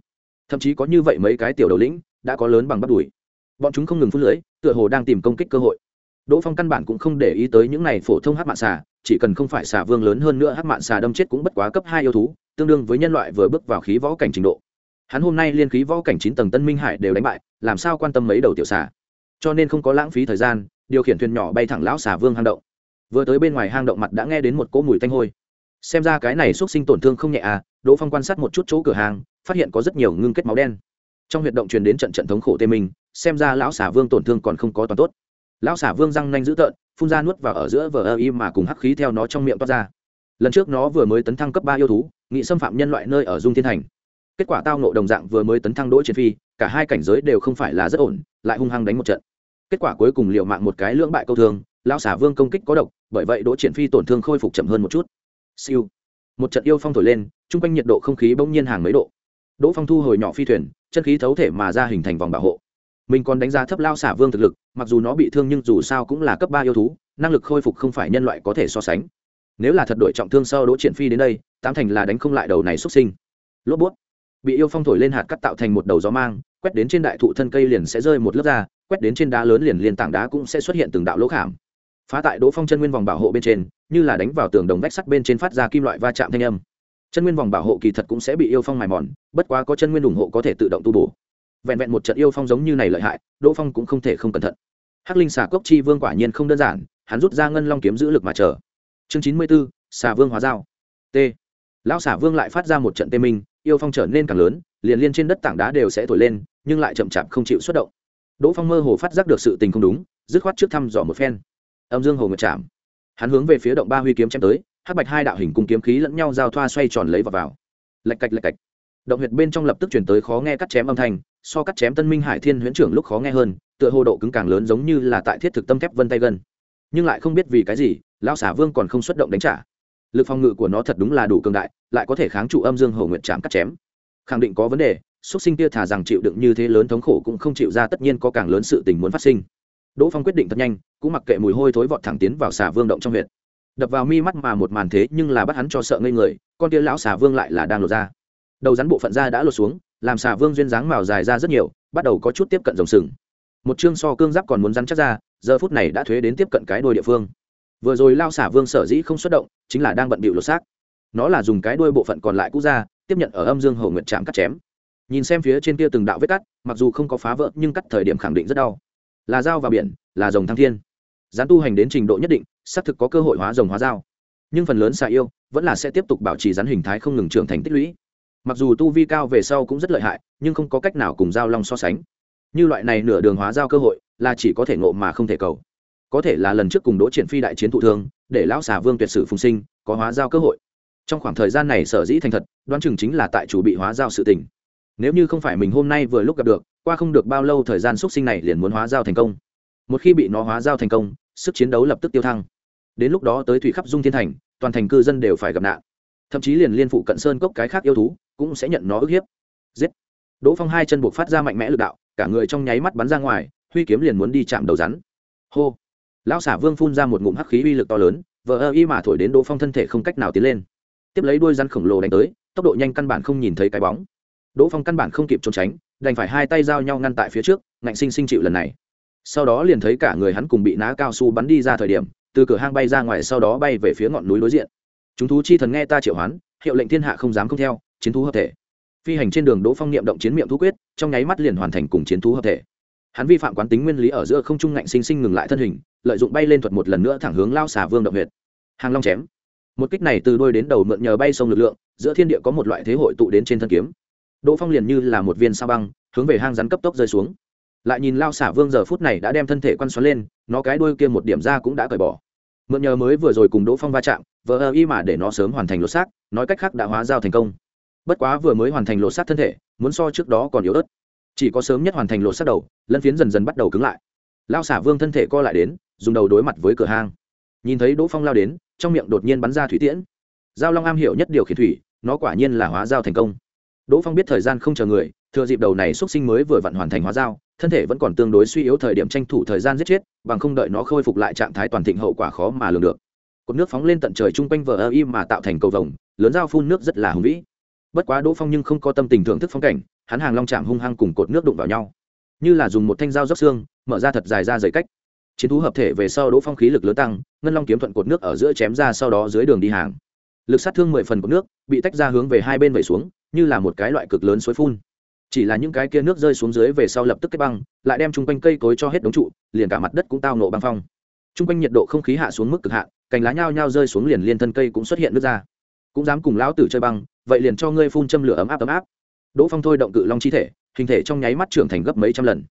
Thậm chí có như vậy mấy cái tiểu đầu lĩnh, đã có lớn bằng bắp đùi. Bọn chúng không ngừng phút lưỡi tựa hồ đang tìm công kích cơ hội. Đỗ phong căn bản cũng không để ý tới những này phổ thông hát mạn xà, chỉ cần không phải xà vương lớn hơn nữa hát mạn xà đâm chết cũng bất quá cấp hai yêu thú tương đương với nhân loại vừa bước vào khí võ cảnh trình độ. Hắn hôm nay liên khí võ cảnh chín tầng tân minh hải đều đánh bại, làm sao quan tâm mấy đầu tiểu xà? Cho nên không có lãng phí thời gian, điều khiển thuyền nhỏ bay thẳng lão xà vương hang động. Vừa tới bên ngoài hang động mặt đã nghe đến một cỗ mùi tanh hôi. Xem ra cái này x u ấ t sinh tổn thương không nhẹ à đỗ phong quan sát một chút chỗ cửa hàng, phát hiện có rất nhiều ngưng kết máu đen. Trong huyệt động truyền đến trận trận thống khổ tê minh, xem ra lão xả vương tổn thương còn không có toàn tốt. Lão xả vương răng nanh dữ tợn, phun ra nuốt vào ở giữa vờ ơ y mà cùng hắc khí theo nó trong miệng toát ra lần trước nó vừa mới tấn thăng cấp ba yêu thú, nghị xâm phạm nhân loại nơi ở dung thiên thành. Kết quả tao nộ đồng dạng vừa mới tấn thăng đỗ trên phi, cả hai cảnh giới đều không phải là rất ổn, lại hung hăng đánh một trận. Kết quả cuối cùng liệu mạng một cái lưỡng bại câu thương, lão xả vương công kích có độc, bởi vậy đỗ triển phi tổn thương khôi phục chậm hơn một chút. Siêu. Một trận yêu phong thổi lên, chung quanh nhiệt độ không khí bỗng nhiên hàng mấy độ. Đỗ phong thu hồi nhỏ phi thuyền, chân khí thấu thể mà ra hình thành vòng bảo hộ. Mình còn đánh giá thấp lao xả vương thực lực, mặc dù nó bị thương nhưng dù sao cũng là cấp ba yêu thú, năng lực khôi phục không phải nhân loại có thể so sánh nếu là thật đội trọng thương sau đỗ triển phi đến đây, tám thành là đánh không lại đầu này xuất sinh. Lốp bút. Bị yêu phong thổi lên hạt cắt tạo thành một đầu gió mang, quét đến trên đại thụ thân cây liền sẽ rơi một lớp da quét đến trên đá lớn liền liền tảng đá cũng sẽ xuất hiện từng đạo lỗ khảm. Phá tại đỗ phong chân nguyên vòng bảo hộ bên trên, như là đánh vào tường đồng vách sắt bên trên phát ra kim loại va chạm thanh âm. Chân nguyên vòng bảo hộ kỳ thật cũng sẽ bị yêu phong mài mòn, bất quá có chân nguyên ủng hộ có thể tự động tu bổ. Vẹn vẹn một trận yêu phong giống như này lợi hại, đỗ phong cũng không thể không cẩn thận. Hắc linh xà cốc chi vương quả nhiên không đơn giản, hắn rút ra ngân long kiếm giữ lực mà chờ chương chín mươi b ố xà vương hóa dao t. Lão xà vương lại phát ra một trận tê minh yêu phong trở nên càng lớn liền liên trên đất tảng đá đều sẽ thổi lên nhưng lại chậm chạp không chịu xuất động. Đỗ phong mơ hồ phát giác được sự tình không đúng dứt khoát trước thăm dò một phen. Âm dương hồ ngược chạm. Hắn hướng về phía động ba huy kiếm chém tới hắc bạch hai đạo hình cùng kiếm khí lẫn nhau giao thoa xoay tròn lấy vào vào. Lạch cạch lạch cạch. Động huyệt bên trong lập tức chuyển tới khó nghe cắt chém âm thanh so cắt chém tân minh hải thiên huyễn trưởng lúc khó nghe hơn tựa hồ độ cứng càng lớn giống như là tại thiết thực tâm thép vân tay gần, nhưng lại không biết vì cái gì lão xả vương còn không xuất động đánh trả. Lực phòng ngự của nó thật đúng là đủ cường đại, lại có thể kháng trụ âm dương hầu nguyện chạm cắt chém. Khẳng định có vấn đề xuất sinh kia thả rằng chịu đựng như thế lớn thống khổ cũng không chịu ra, tất nhiên có càng lớn sự tình muốn phát sinh. Đỗ phong quyết định thật nhanh, cũng mặc kệ mùi hôi thối vọt thẳng tiến vào xà vương động trong huyện đập vào mi mắt mà một màn thế nhưng là bắt hắn cho sợ ngây người, con tia lão xà vương lại là đang lột ra đầu rắn bộ phận da đã lột xuống, làm xà vương duyên dáng màu dài ra rất nhiều, bắt đầu có chút tiếp cận dòng sừng. Một chương so cương giáp còn muốn rắn chắc ra, giờ phút này đã thuế đến tiếp cận cái đôi địa phương vừa rồi lao xả vương sở dĩ không xuất động, chính là đang bận bịu lột xác. Nó là dùng cái đuôi bộ phận còn lại cũ ra, tiếp nhận ở âm dương hầu nguyệt chạm cắt chém. Nhìn xem phía trên kia từng đạo vết cắt, mặc dù không có phá vỡ, nhưng cắt thời điểm khẳng định rất đau. Là dao vào biển, là rồng thăng thiên. Gián tu hành đến trình độ nhất định, xác thực có cơ hội hóa rồng hóa dao. Nhưng phần lớn xà yêu, vẫn là sẽ tiếp tục bảo trì rắn hình thái không ngừng trưởng thành tích lũy. Mặc dù tu vi cao về sau cũng rất lợi hại, nhưng không có cách nào cùng dao long so sánh. Như loại này nửa đường hóa dao cơ hội, là chỉ có thể ngộ mà không thể cầu có thể là lần trước cùng đỗ triển phi đại chiến thụ thương, để lão xà vương tuyệt sử phùng sinh, có hóa giao cơ hội. Trong khoảng thời gian này sở dĩ thành thật, đoán chừng chính là tại chủ bị hóa giao sự tình. Nếu như không phải mình hôm nay vừa lúc gặp được, qua không được bao lâu thời gian xuất sinh này liền muốn hóa giao thành công. Một khi bị nó hóa giao thành công, sức chiến đấu lập tức tiêu thăng. Đến lúc đó tới thủy khắp dung thiên thành, toàn thành cư dân đều phải gặp nạn. Thậm chí liền liên phụ cận sơn cốc cái khác yêu thú cũng sẽ nhận nó ức hiếp. Giết. Đỗ phong hai chân buộc phát ra mạnh mẽ lực đạo, cả người trong nháy mắt bắn ra ngoài, huy kiếm liền muốn đi chạm đầu rắn. Hô lão xả vương phun ra một ngụm hắc khí uy lực to lớn, vờ ơ y mà thổi đến đỗ phong thân thể không cách nào tiến lên. Tiếp lấy đuôi rắn khổng lồ đánh tới, tốc độ nhanh căn bản không nhìn thấy cái bóng. Đỗ phong căn bản không kịp trốn tránh, đành phải hai tay giao nhau ngăn tại phía trước, ngạnh sinh sinh chịu lần này. Sau đó liền thấy cả người hắn cùng bị ná cao su bắn đi ra thời điểm, từ cửa hang bay ra ngoài sau đó bay về phía ngọn núi đối diện. Chúng thú chi thần nghe ta triệu hoán, hiệu lệnh thiên hạ không dám không theo, chiến thú hợp thể. Phi hành trên đường đỗ phong niệm động chiến miệng thú quyết, trong nháy mắt liền hoàn thành cùng chiến thú hợp thể. Hắn vi phạm quán tính nguyên lý ở giữa không trung ngạnh sinh sinh ngừng lại thân hình lợi dụng bay lên thuật một lần nữa thẳng hướng lao xà vương động huyệt. Hàng long chém. Một kích này từ đôi đến đầu mượn nhờ bay sông lực lượng, giữa thiên địa có một loại thế hội tụ đến trên thân kiếm. Đỗ phong liền như là một viên sao băng, hướng về hang rắn cấp tốc rơi xuống. Lại nhìn lao xả vương giờ phút này đã đem thân thể quăn xoắn lên, nó cái đuôi kia một điểm ra cũng đã cởi bỏ. Mượn nhờ mới vừa rồi cùng đỗ phong va chạm, vờ ơ y mà để nó sớm hoàn thành lột xác, nói cách khác đã hóa giao thành công. Bất quá vừa mới hoàn thành lột xác thân thể, muốn so trước đó còn yếu ớt. Chỉ có sớm nhất hoàn thành lột xác đầu, lân phiến dần dần bắt đầu cứng lại. Lao xả vương thân thể co lại đến dùng đầu đối mặt với cửa hang. Nhìn thấy đỗ phong lao đến, trong miệng đột nhiên bắn ra thủy tiễn. Giao long am hiểu nhất điều khiển thủy, nó quả nhiên là hóa giao thành công. Đỗ phong biết thời gian không chờ người, thừa dịp đầu này x u ấ t sinh mới vừa vặn hoàn thành hóa giao, thân thể vẫn còn tương đối suy yếu thời điểm tranh thủ thời gian giết chết, bằng không đợi nó khôi phục lại trạng thái toàn thịnh hậu quả khó mà lường được. Cột nước phóng lên tận trời chung quanh vờ ơ y mà tạo thành cầu vồng, lớn dao phun nước rất là hùng vĩ. Bất quá đỗ phong nhưng không có tâm tình thưởng thức phong cảnh, hắn hàng long chạm hung hăng cùng cột nước đụng vào nhau. Như là dùng một thanh dao dốc xương, mở ra thật dài ra dày cách chiến thú hợp thể về sau đỗ phong khí lực lớn tăng, ngân long kiếm thuận cột nước ở giữa chém ra sau đó dưới đường đi hàng. Lực sát thương mười phần cột nước, bị tách ra hướng về hai bên vẩy xuống, như là một cái loại cực lớn suối phun. Chỉ là những cái kia nước rơi xuống dưới về sau lập tức kết băng, lại đem chung quanh cây cối cho hết đống trụ, liền cả mặt đất cũng tao nổ băng phong. Chung quanh nhiệt độ không khí hạ xuống mức cực hạn, cành lá nhao nhao rơi xuống liền liên thân cây cũng xuất hiện nước ra. Cũng dám cùng lão tử chơi băng, vậy liền cho ngươi phun châm lửa ấm áp ấm áp. Đỗ phong thôi động cự long chi thể, hình thể trong nháy mắt trưởng thành gấp mấy trăm lần.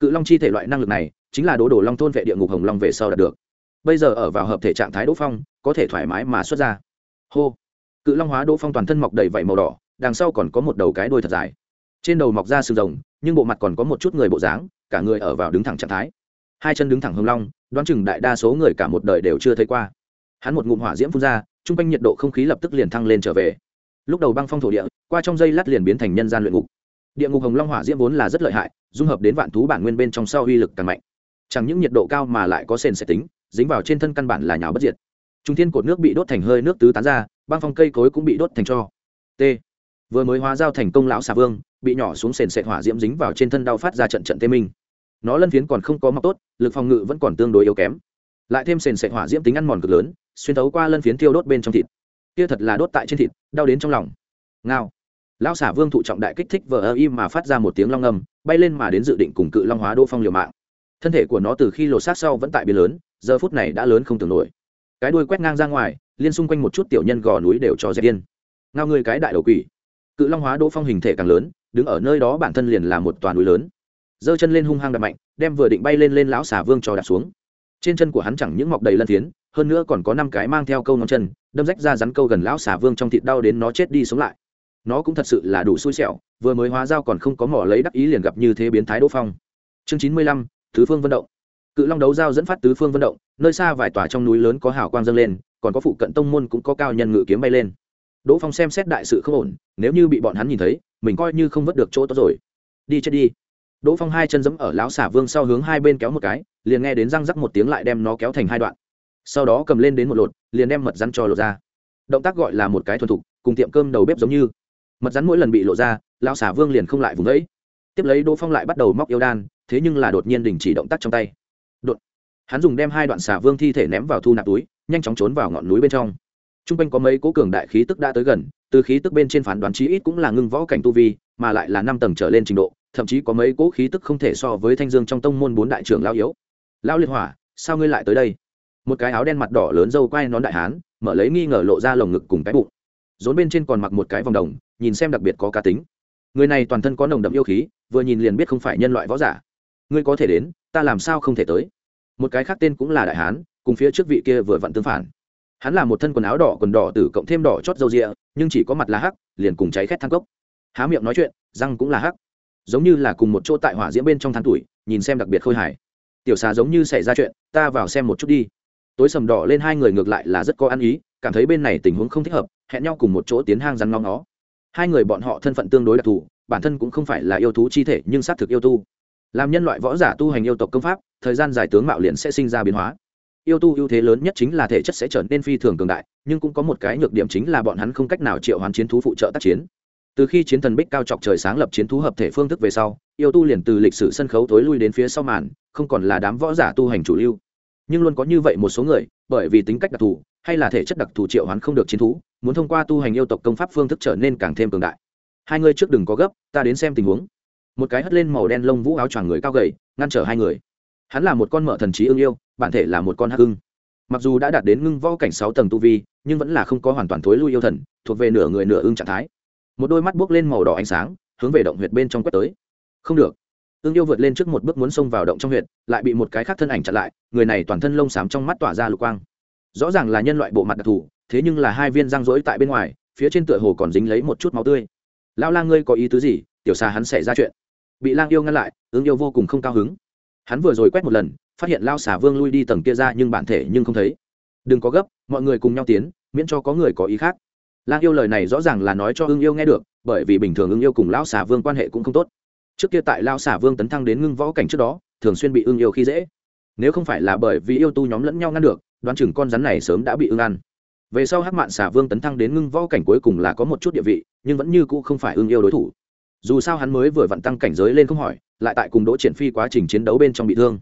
Cự long chi thể loại năng lực này chính là đỗ đổ long thôn vệ địa ngục hồng long về sau đạt được. Bây giờ ở vào hợp thể trạng thái đỗ phong, có thể thoải mái mà xuất ra. Hô! Cự long hóa đỗ phong toàn thân mọc đầy vảy màu đỏ, đằng sau còn có một đầu cái đuôi thật dài. Trên đầu mọc ra sừng rồng, nhưng bộ mặt còn có một chút người bộ dáng, cả người ở vào đứng thẳng trạng thái. Hai chân đứng thẳng hồng long, đoán chừng đại đa số người cả một đời đều chưa thấy qua. Hắn một ngụm hỏa diễm phun ra t r u n g quanh nhiệt độ không khí lập tức liền thăng lên trở về. Lúc đầu băng phong thổ địa, qua trong dây lát liền biến thành nhân gian luyện ngục. Địa ngục hồng long hỏa diễm vốn là rất lợi hại, dung hợp đến vạn thú bản nguyên bên trong sau uy lực càng mạnh chẳng những nhiệt độ cao mà lại có sền sẽ tính dính vào trên thân căn bản là nhào bất diệt. Trung thiên cột nước bị đốt thành hơi nước tứ tán ra băng phong cây cối cũng bị đốt thành cho. T. Vừa mới hóa giao thành công lão xà vương bị nhỏ xuống sền sệt hỏa diễm dính vào trên thân đau phát ra trận trận tê minh. Nó lân phiến còn không có mọc tốt lực phòng ngự vẫn còn tương đối yếu kém. Lại thêm sền sệt hỏa diễm tính ăn mòn cực lớn xuyên thấu qua lân phiến tiêu đốt bên trong thịt. Kia thật là đốt tại trên thịt đau đến trong lòng. Ngao. Lão xả vương thụ trọng đại kích thích vờ ơ im mà phát ra một tiếng long âm, bay lên mà đến dự định cùng cự long hóa đô phong liều mạng thân thể của nó từ khi lột xác sau vẫn tại biến lớn giờ phút này đã lớn không tưởng nổi. Cái đuôi quét ngang ra ngoài liên xung quanh một chút tiểu nhân gò núi đều cho dẹp điên. Ngao ngươi cái đại đầu quỷ. Cự long hóa đỗ phong hình thể càng lớn đứng ở nơi đó bản thân liền là một toàn núi lớn. Giơ chân lên hung hăng đập mạnh đem vừa định bay lên lên lão xà vương cho đạp xuống. Trên chân của hắn chẳng những mọc đầy lân thiến, hơn nữa còn có năm cái mang theo câu ngón chân đâm rách ra rắn câu gần lão xà vương trong thịt đau đến nó chết đi sống lại. Nó cũng thật sự là đủ xui xẻo vừa mới hóa dao còn không có mỏ lấy đắc ý liền gặp như thế biến thái đỗ phong. Chương chín mươi lăm tứ phương vận động. Cự long đấu giao dẫn phát tứ phương vận động, nơi xa vài tòa trong núi lớn có hào quang dâng lên, còn có phụ cận tông môn cũng có cao nhân ngự kiếm bay lên. Đỗ phong xem xét đại sự không ổn, nếu như bị bọn hắn nhìn thấy, mình coi như không vớt được chỗ tốt rồi. Đi chết đi. Đỗ phong hai chân giẫm ở lão xả vương sau hướng hai bên kéo một cái, liền nghe đến răng rắc một tiếng lại đem nó kéo thành hai đoạn. Sau đó cầm lên đến một lột, liền đem mật rắn cho lột ra. Động tác gọi là một cái thuần thục, cùng tiệm cơm đầu bếp giống như. Mật rắn mỗi lần bị lộ ra, lão xả vương liền không lại vùng ấy. Tiếp lấy đỗ phong lại bắt đầu móc yêu đan thế nhưng là đột nhiên đình chỉ động tác trong tay. Đột. Hắn dùng đem hai đoạn xà vương thi thể ném vào thu nạp túi, nhanh chóng trốn vào ngọn núi bên trong. T r u n g quanh có mấy cố cường đại khí tức đã tới gần, từ khí tức bên trên phán đoán chí ít cũng là ngưng võ cảnh tu vi, mà lại là năm tầng trở lên trình độ, thậm chí có mấy cố khí tức không thể so với thanh dương trong tông môn bốn đại trưởng lao yếu. Lao liệt hỏa, sao ngươi lại tới đây? Một cái áo đen mặt đỏ lớn dâu quai nón đại hán, mở lấy nghi ngờ lộ ra lồng ngực cùng cái bụng. Rốn bên trên còn mặc một cái vòng đồng, nhìn xem đặc biệt có cá tính. Người này toàn thân có nồng đậm yêu khí, vừa nhìn liền biết không phải nhân loại võ giả ngươi có thể đến, ta làm sao không thể tới? Một cái khác tên cũng là đại hán, cùng phía trước vị kia vừa vặn tương phản. Hắn là một thân quần áo đỏ, quần đỏ tử cộng thêm đỏ chót dâu rịa nhưng chỉ có mặt là hắc, liền cùng cháy khét thang cốc. Há miệng nói chuyện, răng cũng là hắc. Giống như là cùng một chỗ tại hỏa diễm bên trong than tuổi, nhìn xem đặc biệt khôi hài. Tiểu xà giống như xảy ra chuyện, ta vào xem một chút đi. Tối sầm đỏ lên hai người ngược lại là rất có ăn ý, cảm thấy bên này tình huống không thích hợp, hẹn nhau cùng một chỗ tiến hang rắn ngóng nó hai người bọn họ thân phận tương đối đặc thù, bản thân cũng không phải là yêu thú chi thể, nhưng xác thực yêu tu làm nhân loại võ giả tu hành yêu tộc công pháp, thời gian dài tướng mạo liền sẽ sinh ra biến hóa. Yêu tu ưu thế lớn nhất chính là thể chất sẽ trở nên phi thường cường đại, nhưng cũng có một cái nhược điểm chính là bọn hắn không cách nào triệu hoán chiến thú phụ trợ tác chiến. Từ khi chiến thần bích cao chọc trời sáng lập chiến thú hợp thể phương thức về sau, yêu tu liền từ lịch sử sân khấu tối lui đến phía sau màn, không còn là đám võ giả tu hành chủ lưu. Nhưng luôn có như vậy một số người, bởi vì tính cách đặc thù, hay là thể chất đặc thù triệu hoán không được chiến thú, muốn thông qua tu hành yêu tộc công pháp phương thức trở nên càng thêm cường đại. Hai người trước đừng có gấp, ta đến xem tình huống một cái hất lên màu đen lông vũ áo choàng người cao gầy, ngăn trở hai người. Hắn là một con mở thần trí ưng yêu, bản thể là một con hắc ưng. Mặc dù đã đạt đến ngưng võ cảnh sáu tầng tu vi, nhưng vẫn là không có hoàn toàn thối lui yêu thần, thuộc về nửa người nửa ưng trạng thái. Một đôi mắt buốc lên màu đỏ ánh sáng, hướng về động huyệt bên trong quét tới. Không được. Ưng yêu vượt lên trước một bước muốn xông vào động trong huyệt, lại bị một cái khác thân ảnh chặn lại, người này toàn thân lông xám trong mắt tỏa ra lục quang. Rõ ràng là nhân loại bộ mặt đặc thù, thế nhưng là hai viên răng rỗi tại bên ngoài, phía trên tựa hồ còn dính lấy một chút máu tươi. Lão lang ngươi có ý tứ gì? Tiểu xa hắn xảy ra chuyện bị lang yêu ngăn lại, ứng yêu vô cùng không cao hứng. Hắn vừa rồi quét một lần, phát hiện lao xà vương lui đi tầng kia ra nhưng bản thể nhưng không thấy. Đừng có gấp, mọi người cùng nhau tiến, miễn cho có người có ý khác. Lang yêu lời này rõ ràng là nói cho ưng yêu nghe được, bởi vì bình thường ưng yêu cùng lão xà vương quan hệ cũng không tốt. Trước kia tại lao xà vương tấn thăng đến ngưng võ cảnh trước đó, thường xuyên bị ưng yêu khi dễ. Nếu không phải là bởi vì yêu tu nhóm lẫn nhau ngăn được, đoán chừng con rắn này sớm đã bị ưng ăn. Về sau hắc mạn xà vương tấn thăng đến ngưng võ cảnh cuối cùng là có một chút địa vị, nhưng vẫn như cũ không phải ưng yêu đối thủ dù sao hắn mới vừa vặn tăng cảnh giới lên không hỏi, lại tại cùng đỗ triển phi quá trình chiến đấu bên trong bị thương.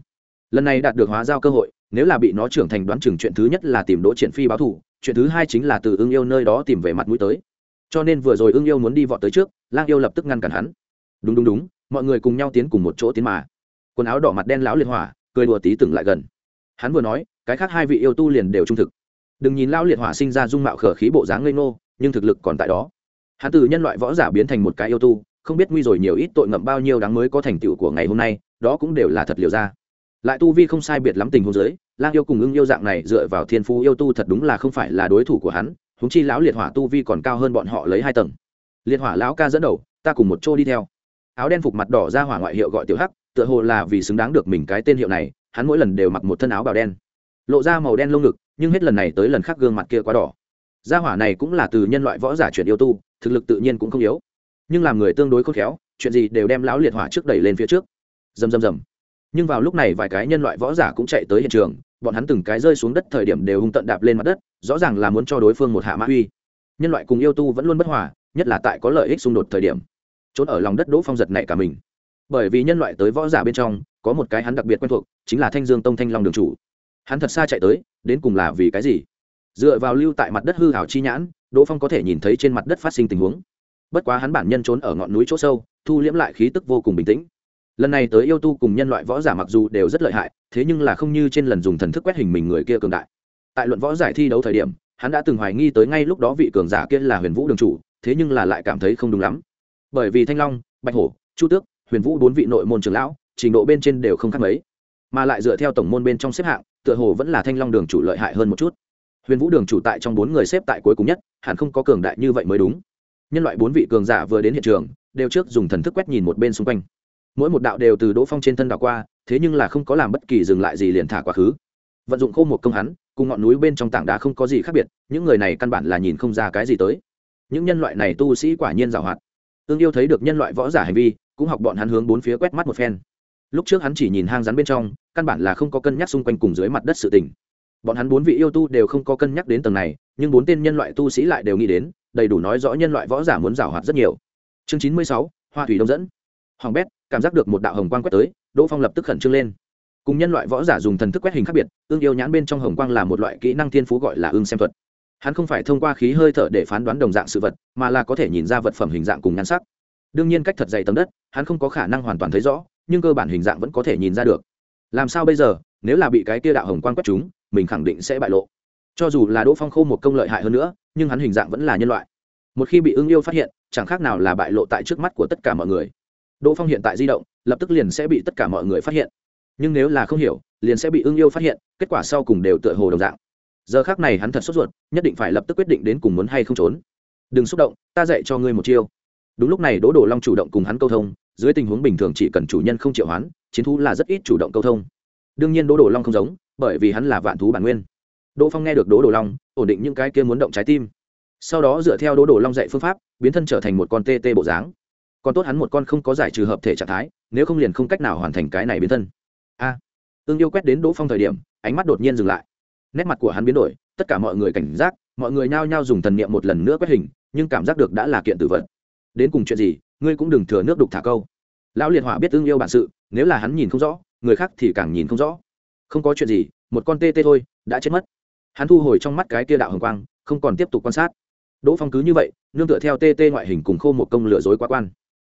Lần này đạt được hóa giao cơ hội, nếu là bị nó trưởng thành đoán chừng chuyện thứ nhất là tìm đỗ triển phi báo thù, chuyện thứ hai chính là từ ưng yêu nơi đó tìm về mặt mũi tới. Cho nên vừa rồi ưng yêu muốn đi vọt tới trước, lang yêu lập tức ngăn cản hắn. Đúng đúng đúng, mọi người cùng nhau tiến cùng một chỗ tiến mà. Quần áo đỏ mặt đen lão liệt hỏa, cười đùa tí từng lại gần. Hắn vừa nói, cái khác hai vị yêu tu liền đều trung thực. Đừng nhìn lão liệt hỏa sinh ra dung mạo khở khí bộ dáng ngây ngô, nhưng thực lực còn tại đó. Hắn từ nhân loại võ giả biến thành một cái yêu tu không biết nguy rồi nhiều ít tội ngậm bao nhiêu đáng mới có thành tựu của ngày hôm nay, đó cũng đều là thật liều ra. Lại tu vi không sai biệt lắm tình huống giới lang yêu cùng ưng yêu dạng này dựa vào thiên phú yêu tu thật đúng là không phải là đối thủ của hắn húng chi lão liệt hỏa tu vi còn cao hơn bọn họ lấy hai tầng. Liệt hỏa lão ca dẫn đầu, ta cùng một chỗ đi theo. Áo đen phục mặt đỏ ra hỏa ngoại hiệu gọi tiểu hắc, tựa hồ là vì xứng đáng được mình cái tên hiệu này, hắn mỗi lần đều mặc một thân áo bào đen. Lộ ra màu đen lông ngực, nhưng hết lần này tới lần khác gương mặt kia quá đỏ. Gia hỏa này cũng là từ nhân loại võ giả chuyển yêu tu, thực lực tự nhiên cũng không yếu nhưng làm người tương đối khôn khéo, chuyện gì đều đem lão liệt hỏa trước đẩy lên phía trước. Rầm rầm rầm. Nhưng vào lúc này vài cái nhân loại võ giả cũng chạy tới hiện trường, bọn hắn từng cái rơi xuống đất thời điểm đều hung tận đạp lên mặt đất, rõ ràng là muốn cho đối phương một hạ mã uy. Nhân loại cùng yêu tu vẫn luôn bất hòa, nhất là tại có lợi ích xung đột thời điểm. Trốn ở lòng đất đỗ phong giật này cả mình. Bởi vì nhân loại tới võ giả bên trong, có một cái hắn đặc biệt quen thuộc, chính là thanh dương tông thanh long đường chủ. Hắn thật xa chạy tới, đến cùng là vì cái gì? Dựa vào lưu tại mặt đất hư hảo chi nhãn, đỗ phong có thể nhìn thấy trên mặt đất phát sinh tình huống bất quá hắn bản nhân trốn ở ngọn núi chỗ sâu, thu liễm lại khí tức vô cùng bình tĩnh. Lần này tới yêu tu cùng nhân loại võ giả mặc dù đều rất lợi hại, thế nhưng là không như trên lần dùng thần thức quét hình mình người kia cường đại. Tại luận võ giải thi đấu thời điểm, hắn đã từng hoài nghi tới ngay lúc đó vị cường giả kia là huyền vũ đường chủ, thế nhưng là lại cảm thấy không đúng lắm. Bởi vì thanh long, bạch hổ, chu tước, huyền vũ bốn vị nội môn trưởng lão, trình độ bên trên đều không khác mấy. Mà lại dựa theo tổng môn bên trong xếp hạng, tựa hồ vẫn là thanh long đường chủ lợi hại hơn một chút. Huyền vũ đường chủ tại trong bốn người xếp tại cuối cùng nhất, hẳn không có cường đại như vậy mới đúng nhân loại bốn vị cường giả vừa đến hiện trường, đều trước dùng thần thức quét nhìn một bên xung quanh. Mỗi một đạo đều từ đỗ phong trên thân đảo qua, thế nhưng là không có làm bất kỳ dừng lại gì liền thả quá khứ. Vận dụng khô một công hắn, cùng ngọn núi bên trong tảng đá không có gì khác biệt, những người này căn bản là nhìn không ra cái gì tới. Những nhân loại này tu sĩ quả nhiên giàu hoạt. Tương yêu thấy được nhân loại võ giả hành vi, cũng học bọn hắn hướng bốn phía quét mắt một phen. Lúc trước hắn chỉ nhìn hang rắn bên trong, căn bản là không có cân nhắc xung quanh cùng dưới mặt đất sự tình. Bọn hắn bốn vị yêu tu đều không có cân nhắc đến tầng này, nhưng bốn tên nhân loại tu sĩ lại đều nghĩ đến đầy đủ nói rõ nhân loại võ giả muốn giảo hoạt rất nhiều. Chương chín mươi sáu, hoa thủy đông dẫn. Hoàng bét cảm giác được một đạo hồng quang quét tới, đỗ phong lập tức khẩn trương lên. Cùng nhân loại võ giả dùng thần thức quét hình khác biệt, ương yêu nhãn bên trong hồng quang là một loại kỹ năng thiên phú gọi là ương xem thuật. Hắn không phải thông qua khí hơi thở để phán đoán đồng dạng sự vật, mà là có thể nhìn ra vật phẩm hình dạng cùng nhan sắc. Đương nhiên cách thật dày tầng đất, hắn không có khả năng hoàn toàn thấy rõ, nhưng cơ bản hình dạng vẫn có thể nhìn ra được. Làm sao bây giờ, nếu là bị cái kia đạo hồng quang quét chúng, mình khẳng định sẽ bại lộ cho dù là đỗ phong khô một công lợi hại hơn nữa, nhưng hắn hình dạng vẫn là nhân loại. Một khi bị ưng yêu phát hiện, chẳng khác nào là bại lộ tại trước mắt của tất cả mọi người. Đỗ phong hiện tại di động, lập tức liền sẽ bị tất cả mọi người phát hiện. Nhưng nếu là không hiểu, liền sẽ bị ưng yêu phát hiện, kết quả sau cùng đều tựa hồ đồng dạng. Giờ khác này hắn thật sốt ruột, nhất định phải lập tức quyết định đến cùng muốn hay không trốn. Đừng xúc động, ta dạy cho ngươi một chiêu. Đúng lúc này đỗ Đổ long chủ động cùng hắn câu thông, dưới tình huống bình thường chỉ cần chủ nhân không triệu hoán, chiến thú là rất ít chủ động câu thông. Đương nhiên đỗ Đổ long không giống, bởi vì hắn là vạn thú bản nguyên đỗ phong nghe được đỗ đồ long ổn định những cái kia muốn động trái tim. Sau đó dựa theo đỗ đồ long dạy phương pháp biến thân trở thành một con tê tê bộ dáng. Còn tốt hắn một con không có giải trừ hợp thể trạng thái nếu không liền không cách nào hoàn thành cái này biến thân. A. À, ương yêu quét đến đỗ phong thời điểm ánh mắt đột nhiên dừng lại. Nét mặt của hắn biến đổi tất cả mọi người cảnh giác mọi người nhao nhao dùng thần niệm một lần nữa quét hình nhưng cảm giác được đã là kiện tử vật. Đến cùng chuyện gì ngươi cũng đừng thừa nước đục thả câu. Lão liệt hỏa biết ương yêu bản sự nếu là hắn nhìn không rõ người khác thì càng nhìn không rõ. Không có chuyện gì một con tê tê thôi đã chết mất hắn thu hồi trong mắt cái kia đạo hồng quang, không còn tiếp tục quan sát. Đỗ phong cứ như vậy, nương tựa theo tê tê ngoại hình cùng khô một công lừa dối quá quan.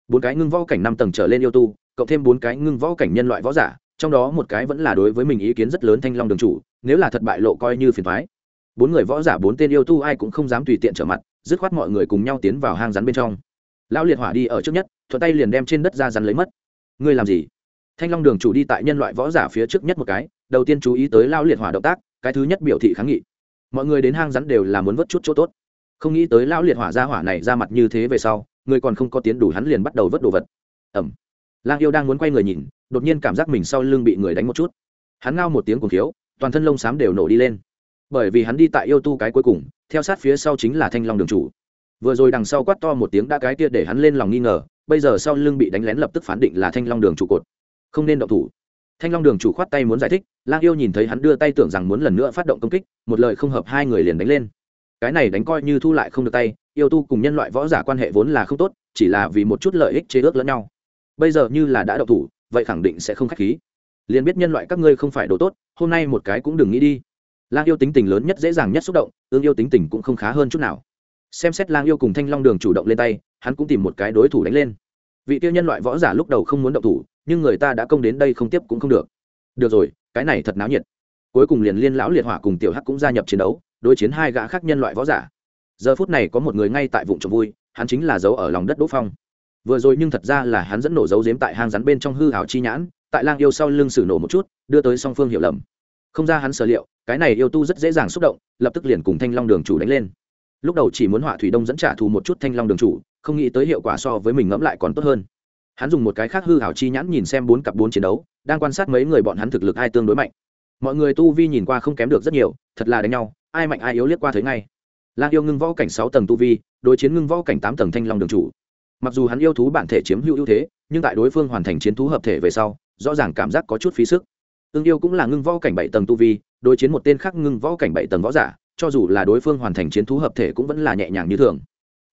Bốn cái ngưng võ cảnh năm tầng trở lên yêu tu, cộng thêm bốn cái ngưng võ cảnh nhân loại võ giả, trong đó một cái vẫn là đối với mình ý kiến rất lớn thanh long đường chủ, nếu là thật bại lộ coi như phiền thoái bốn người võ giả bốn tên yêu tu ai cũng không dám tùy tiện trở mặt, dứt khoát mọi người cùng nhau tiến vào hang rắn bên trong. Lão liệt hỏa đi ở trước nhất, thuận tay liền đem trên đất ra rắn lấy mất. Ngươi làm gì? Thanh long đường chủ đi tại nhân loại võ giả phía trước nhất một cái, đầu tiên chú ý tới lao liệt hỏa động tác cái thứ nhất biểu thị kháng nghị. Mọi người đến hang rắn đều là muốn vớt chút chỗ tốt. Không nghĩ tới lão liệt hỏa ra hỏa này ra mặt như thế về sau, người còn không có tiến đủ hắn liền bắt đầu vớt đồ vật. Ẩm lang yêu đang muốn quay người nhìn, đột nhiên cảm giác mình sau lưng bị người đánh một chút. Hắn ngao một tiếng cùng thiếu toàn thân lông xám đều nổ đi lên. Bởi vì hắn đi tại yêu tu cái cuối cùng, theo sát phía sau chính là thanh long đường chủ. Vừa rồi đằng sau quát to một tiếng đã cái kia để hắn lên lòng nghi ngờ, bây giờ sau lưng bị đánh lén lập tức phán định là thanh long đường trụ cột. Không nên động thủ thanh long đường chủ khoát tay muốn giải thích, lang yêu nhìn thấy hắn đưa tay tưởng rằng muốn lần nữa phát động công kích, một lời không hợp hai người liền đánh lên. Cái này đánh coi như thu lại không được tay, yêu tu cùng nhân loại võ giả quan hệ vốn là không tốt, chỉ là vì một chút lợi ích chế ước lẫn nhau. Bây giờ như là đã động thủ, vậy khẳng định sẽ không k h á c h khí. Liền biết nhân loại các ngươi không phải đồ tốt, hôm nay một cái cũng đừng nghĩ đi. Lang yêu tính tình lớn nhất dễ dàng nhất xúc động, ương yêu tính tình cũng không khá hơn chút nào. Xem xét lang yêu cùng thanh long đường chủ động lên tay, hắn cũng tìm một cái đối thủ đánh lên. Vị tiêu nhân loại võ giả lúc đầu không muốn động thủ nhưng người ta đã công đến đây không tiếp cũng không được. Được rồi, cái này thật náo nhiệt. Cuối cùng liền liên lão liệt hỏa cùng tiểu hắc cũng gia nhập chiến đấu, đối chiến hai gã khác nhân loại võ giả. Giờ phút này có một người ngay tại vùng trộm vui, hắn chính là giấu ở lòng đất đỗ phong. Vừa rồi nhưng thật ra là hắn dẫn nổ dấu dếm tại hang rắn bên trong hư hảo chi nhãn, tại lang yêu sau lưng xử nổ một chút, đưa tới song phương hiểu lầm. Không ra hắn sở liệu, cái này yêu tu rất dễ dàng xúc động, lập tức liền cùng thanh long đường chủ đánh lên. Lúc đầu chỉ muốn họa thủy đông dẫn trả thù một chút thanh long đường chủ, không nghĩ tới hiệu quả so với mình ngẫm lại còn tốt hơn hắn dùng một cái khác hư hảo chi nhãn nhìn xem bốn cặp bốn chiến đấu, đang quan sát mấy người bọn hắn thực lực ai tương đối mạnh. Mọi người tu vi nhìn qua không kém được rất nhiều, thật là đánh nhau, ai mạnh ai yếu liếc qua thấy ngay. Lang yêu ngưng võ cảnh sáu tầng tu vi, đối chiến ngưng võ cảnh tám tầng thanh long đường chủ. Mặc dù hắn yêu thú bản thể chiếm hữu ưu thế, nhưng tại đối phương hoàn thành chiến thú hợp thể về sau, rõ ràng cảm giác có chút phí sức. Tương yêu cũng là ngưng võ cảnh bảy tầng tu vi, đối chiến một tên khác ngưng võ cảnh bảy tầng võ giả, cho dù là đối phương hoàn thành chiến thú hợp thể cũng vẫn là nhẹ nhàng như thường.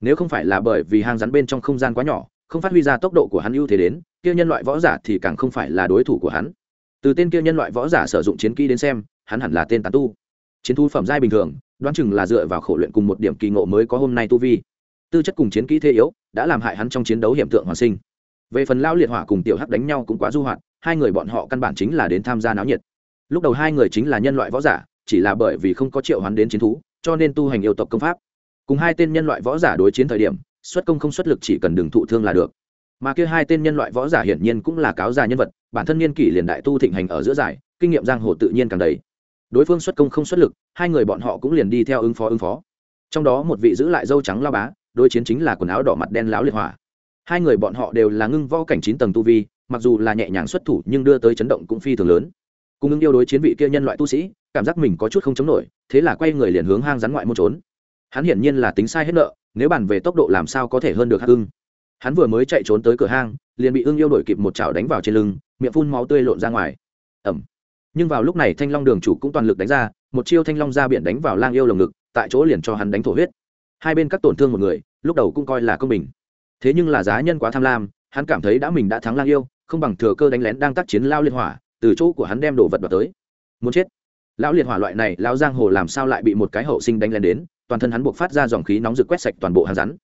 Nếu không phải là bởi vì hang rắn bên trong không gian quá nhỏ không phát huy ra tốc độ của hắn ưu thế đến, kia nhân loại võ giả thì càng không phải là đối thủ của hắn. Từ tên kia nhân loại võ giả sử dụng chiến kỹ đến xem, hắn hẳn là tên tán tu. Chiến thu phẩm giai bình thường, đoán chừng là dựa vào khổ luyện cùng một điểm kỳ ngộ mới có hôm nay tu vi. Tư chất cùng chiến kỹ thế yếu, đã làm hại hắn trong chiến đấu hiểm tượng hoàn sinh. Về phần lao liệt hỏa cùng tiểu hắc đánh nhau cũng quá du hoạt, hai người bọn họ căn bản chính là đến tham gia náo nhiệt. Lúc đầu hai người chính là nhân loại võ giả, chỉ là bởi vì không có triệu hắn đến chiến thú, cho nên tu hành yêu tộc công pháp. Cùng hai tên nhân loại võ giả đối chiến thời điểm xuất công không xuất lực chỉ cần đừng thụ thương là được. Mà kia hai tên nhân loại võ giả hiển nhiên cũng là cáo già nhân vật, bản thân niên kỷ liền đại tu thịnh hành ở giữa giải, kinh nghiệm giang hồ tự nhiên càng đầy. Đối phương xuất công không xuất lực, hai người bọn họ cũng liền đi theo ứng phó ứng phó. Trong đó một vị giữ lại dâu trắng lao bá, đối chiến chính là quần áo đỏ mặt đen láo liệt hỏa. Hai người bọn họ đều là ngưng võ cảnh chín tầng tu vi, mặc dù là nhẹ nhàng xuất thủ nhưng đưa tới chấn động cũng phi thường lớn. Cùng ứng yêu đối chiến vị kia nhân loại tu sĩ, cảm giác mình có chút không chống nổi, thế là quay người liền hướng hang rắn ngoại môn trốn hắn hiển nhiên là tính sai hết nợ, nếu bàn về tốc độ làm sao có thể hơn được hắc ưng. Hắn vừa mới chạy trốn tới cửa hang, liền bị ưng yêu đổi kịp một chảo đánh vào trên lưng, miệng phun máu tươi lộn ra ngoài. Ẩm. Nhưng vào lúc này thanh long đường chủ cũng toàn lực đánh ra, một chiêu thanh long ra biển đánh vào lang yêu lồng ngực, tại chỗ liền cho hắn đánh thổ huyết. Hai bên các tổn thương một người, lúc đầu cũng coi là công bình. Thế nhưng là giá nhân quá tham lam, hắn cảm thấy đã mình đã thắng lang yêu, không bằng thừa cơ đánh lén đang tác chiến lao liên hỏa, từ chỗ của hắn đem đồ vật vào tới. Muốn chết. Lão liệt hỏa loại này, lão giang hồ làm sao lại bị một cái hậu sinh đánh lén đến? Toàn thân hắn buộc phát ra dòng khí nóng rực quét sạch toàn bộ hàng rắn.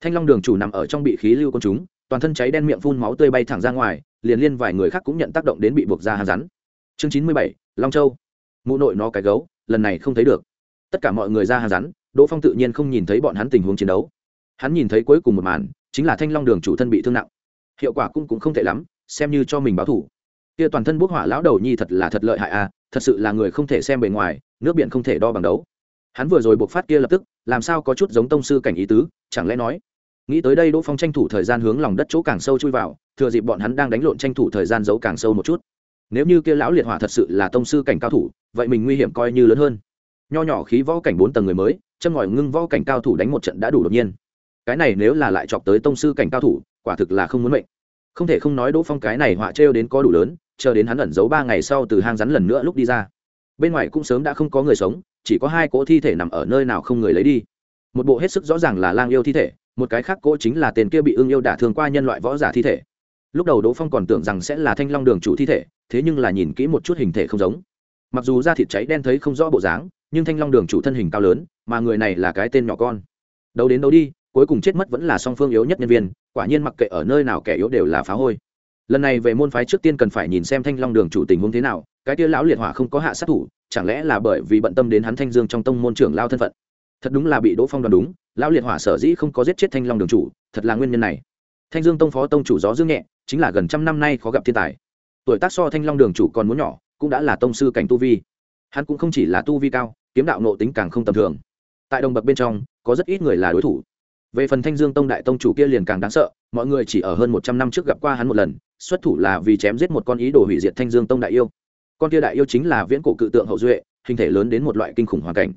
Thanh long đường chủ nằm ở trong bị khí lưu con chúng, toàn thân cháy đen miệng phun máu tươi bay thẳng ra ngoài, liền liên vài người khác cũng nhận tác động đến bị buộc ra hàng rắn. Chương chín mươi bảy, long châu. Mụ nội nó cái gấu, lần này không thấy được. Tất cả mọi người ra hàng rắn, đỗ phong tự nhiên không nhìn thấy bọn hắn tình huống chiến đấu. Hắn nhìn thấy cuối cùng một màn, chính là thanh long đường chủ thân bị thương nặng. Hiệu quả cũng cũng không tệ lắm, xem như cho mình báo thủ kia toàn thân bốc hỏa lão đầu nhi thật là thật lợi hại a thật sự là người không thể xem bề ngoài, nước biển không thể đo bằng đấu hắn vừa rồi buộc phát kia lập tức, làm sao có chút giống tông sư cảnh ý tứ, chẳng lẽ nói? Nghĩ tới đây đỗ phong tranh thủ thời gian hướng lòng đất chỗ càng sâu chui vào, thừa dịp bọn hắn đang đánh lộn tranh thủ thời gian giấu càng sâu một chút. Nếu như kia lão liệt hỏa thật sự là tông sư cảnh cao thủ, vậy mình nguy hiểm coi như lớn hơn. Nho nhỏ khí võ cảnh bốn tầng người mới, châm ngòi ngưng võ cảnh cao thủ đánh một trận đã đủ đột nhiên. Cái này nếu là lại chọc tới tông sư cảnh cao thủ, quả thực là không muốn mệnh. Không thể không nói đỗ phong cái này họa trêu đến có đủ lớn, chờ đến hắn ẩn giấu ba ngày sau từ hang rắn lần nữa lúc đi ra bên ngoài cũng sớm đã không có người sống, chỉ có hai cỗ thi thể nằm ở nơi nào không người lấy đi. Một bộ hết sức rõ ràng là lang yêu thi thể, một cái khác cỗ chính là tên kia bị ưng yêu đả thương qua nhân loại võ giả thi thể. Lúc đầu đỗ phong còn tưởng rằng sẽ là thanh long đường chủ thi thể, thế nhưng là nhìn kỹ một chút hình thể không giống. Mặc dù da thịt cháy đen thấy không rõ bộ dáng, nhưng thanh long đường chủ thân hình cao lớn, mà người này là cái tên nhỏ con. Đấu đến đấu đi, cuối cùng chết mất vẫn là song phương yếu nhất nhân viên, quả nhiên mặc kệ ở nơi nào kẻ yếu đều là phá hôi. Lần này về môn phái trước tiên cần phải nhìn xem thanh long đường chủ tình huống thế nào cái tia lão liệt hỏa không có hạ sát thủ, chẳng lẽ là bởi vì bận tâm đến hắn thanh dương trong tông môn trưởng lao thân phận? Thật đúng là bị đỗ phong đoán đúng, lão liệt hỏa sở dĩ không có giết chết thanh long đường chủ, thật là nguyên nhân này. Thanh dương tông phó tông chủ gió dương nhẹ, chính là gần trăm năm nay khó gặp thiên tài. Tuổi tác so thanh long đường chủ còn muốn nhỏ, cũng đã là tông sư cảnh tu vi. Hắn cũng không chỉ là tu vi cao, kiếm đạo nộ tính càng không tầm thường. Tại đồng bậc bên trong, có rất ít người là đối thủ. Về phần thanh dương tông đại tông chủ kia liền càng đáng sợ, mọi người chỉ ở hơn một trăm năm trước gặp qua hắn một lần, xuất thủ là vì chém giết một con ý đồ hủy diệt thanh dương tông đại yêu con tia đại yêu chính là viễn cổ cự tượng hậu duệ, hình thể lớn đến một loại kinh khủng hoàn cảnh.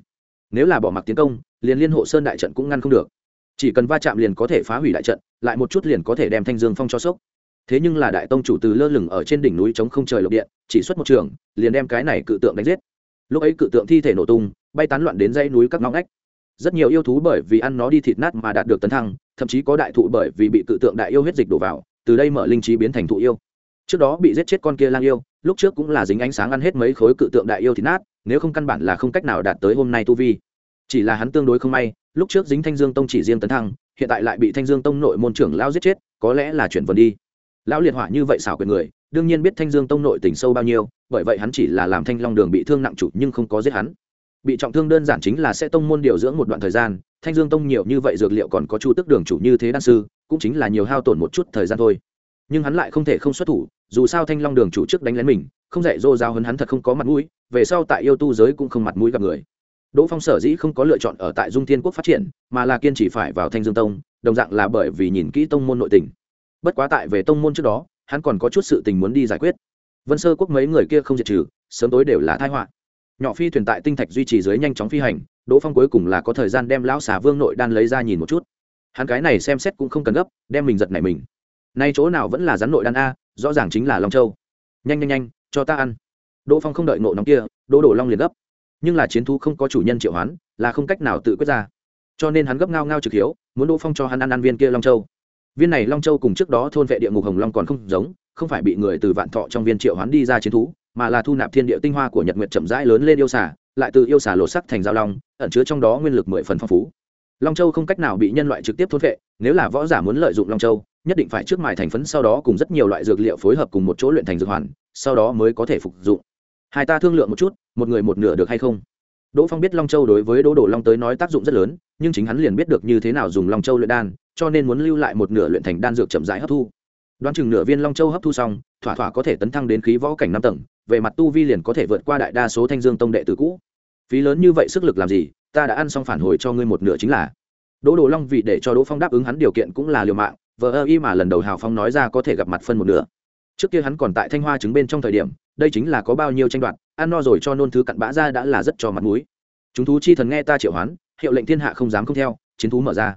Nếu là bỏ mặc tiến công, liền liên hộ sơn đại trận cũng ngăn không được. Chỉ cần va chạm liền có thể phá hủy đại trận, lại một chút liền có thể đem thanh dương phong cho sốc. Thế nhưng là đại tông chủ từ lơ lửng ở trên đỉnh núi chống không trời lục điện chỉ xuất một trường, liền đem cái này cự tượng đánh giết. Lúc ấy cự tượng thi thể nổ tung, bay tán loạn đến dãy núi các ngõ ngách. Rất nhiều yêu thú bởi vì ăn nó đi thịt nát mà đạt được tấn thăng, thậm chí có đại thụ bởi vì bị cự tượng đại yêu huyết dịch đổ vào, từ đây mở linh trí biến thành thụ yêu. Trước đó bị giết chết con kia lang yêu lúc trước cũng là dính ánh sáng ăn hết mấy khối cự tượng đại yêu thì nát, nếu không căn bản là không cách nào đạt tới hôm nay tu vi. Chỉ là hắn tương đối không may, lúc trước dính thanh dương tông chỉ riêng tấn thăng, hiện tại lại bị thanh dương tông nội môn trưởng lao giết chết, có lẽ là chuyển vần đi. Lão liệt hỏa như vậy xảo quyền người, đương nhiên biết thanh dương tông nội tình sâu bao nhiêu, bởi vậy hắn chỉ là làm thanh long đường bị thương nặng chủ nhưng không có giết hắn. Bị trọng thương đơn giản chính là sẽ tông môn điều dưỡng một đoạn thời gian, thanh dương tông nhiều như vậy dược liệu còn có chu tức đường chủ như thế đan sư, cũng chính là nhiều hao tổn một chút thời gian thôi. Nhưng hắn lại không thể không xuất thủ dù sao thanh long đường chủ trước đánh lén mình, không dạy dô giao hấn hắn thật không có mặt mũi, về sau tại yêu tu giới cũng không mặt mũi gặp người. Đỗ phong sở dĩ không có lựa chọn ở tại dung thiên quốc phát triển, mà là kiên trì phải vào thanh dương tông, đồng dạng là bởi vì nhìn kỹ tông môn nội tình. Bất quá tại về tông môn trước đó, hắn còn có chút sự tình muốn đi giải quyết. Vân sơ quốc mấy người kia không diệt trừ, sớm tối đều là thái họa. Nhỏ phi thuyền tại tinh thạch duy trì dưới nhanh chóng phi hành, đỗ phong cuối cùng là có thời gian đem lão xà vương nội đan lấy ra nhìn một chút. Hắn cái này xem xét cũng không cần gấp, đem mình giật này mình. Nay chỗ nào vẫn là rắn nội đan a rõ ràng chính là long châu. Nhanh nhanh nhanh cho ta ăn. Đỗ phong không đợi nộ nóng kia đỗ đổ long liền gấp. Nhưng là chiến thú không có chủ nhân triệu hoán là không cách nào tự quyết ra. Cho nên hắn gấp ngao ngao trực hiếu muốn đỗ phong cho hắn ăn ăn viên kia long châu. Viên này long châu cùng trước đó thôn vệ địa ngục hồng long còn không giống không phải bị người từ vạn thọ trong viên triệu hoán đi ra chiến thú mà là thu nạp thiên địa tinh hoa của nhật nguyệt chậm rãi lớn lên yêu xả, lại từ yêu xả lột sắc thành giao long ẩn chứa trong đó nguyên lực mười phần phong phú. Long châu không cách nào bị nhân loại trực tiếp thôn vệ nếu là võ giả muốn lợi dụng long châu nhất định phải trước mài thành phấn, sau đó cùng rất nhiều loại dược liệu phối hợp cùng một chỗ luyện thành dược hoàn, sau đó mới có thể phục dụng. Hai ta thương lượng một chút, một người một nửa được hay không? Đỗ phong biết long châu đối với đỗ đổ long tới nói tác dụng rất lớn, nhưng chính hắn liền biết được như thế nào dùng long châu luyện đan, cho nên muốn lưu lại một nửa luyện thành đan dược chậm rãi hấp thu. Đoán chừng nửa viên long châu hấp thu xong, thỏa thỏa có thể tấn thăng đến khí võ cảnh năm tầng, về mặt tu vi liền có thể vượt qua đại đa số thanh dương tông đệ tử cũ. Phí lớn như vậy sức lực làm gì, ta đã ăn xong phản hồi cho ngươi một nửa chính là. Đỗ đồ long vì để cho đỗ phong đáp ứng hắn điều kiện cũng là liều mạng vờ ơ y mà lần đầu hào phong nói ra có thể gặp mặt phân một nửa. Trước kia hắn còn tại thanh hoa chứng bên trong thời điểm, đây chính là có bao nhiêu tranh đoạt, ăn no rồi cho nôn thứ cặn bã ra đã là rất cho mặt mũi. Chúng thú chi thần nghe ta triệu hoán, hiệu lệnh thiên hạ không dám không theo, chiến thú mở ra.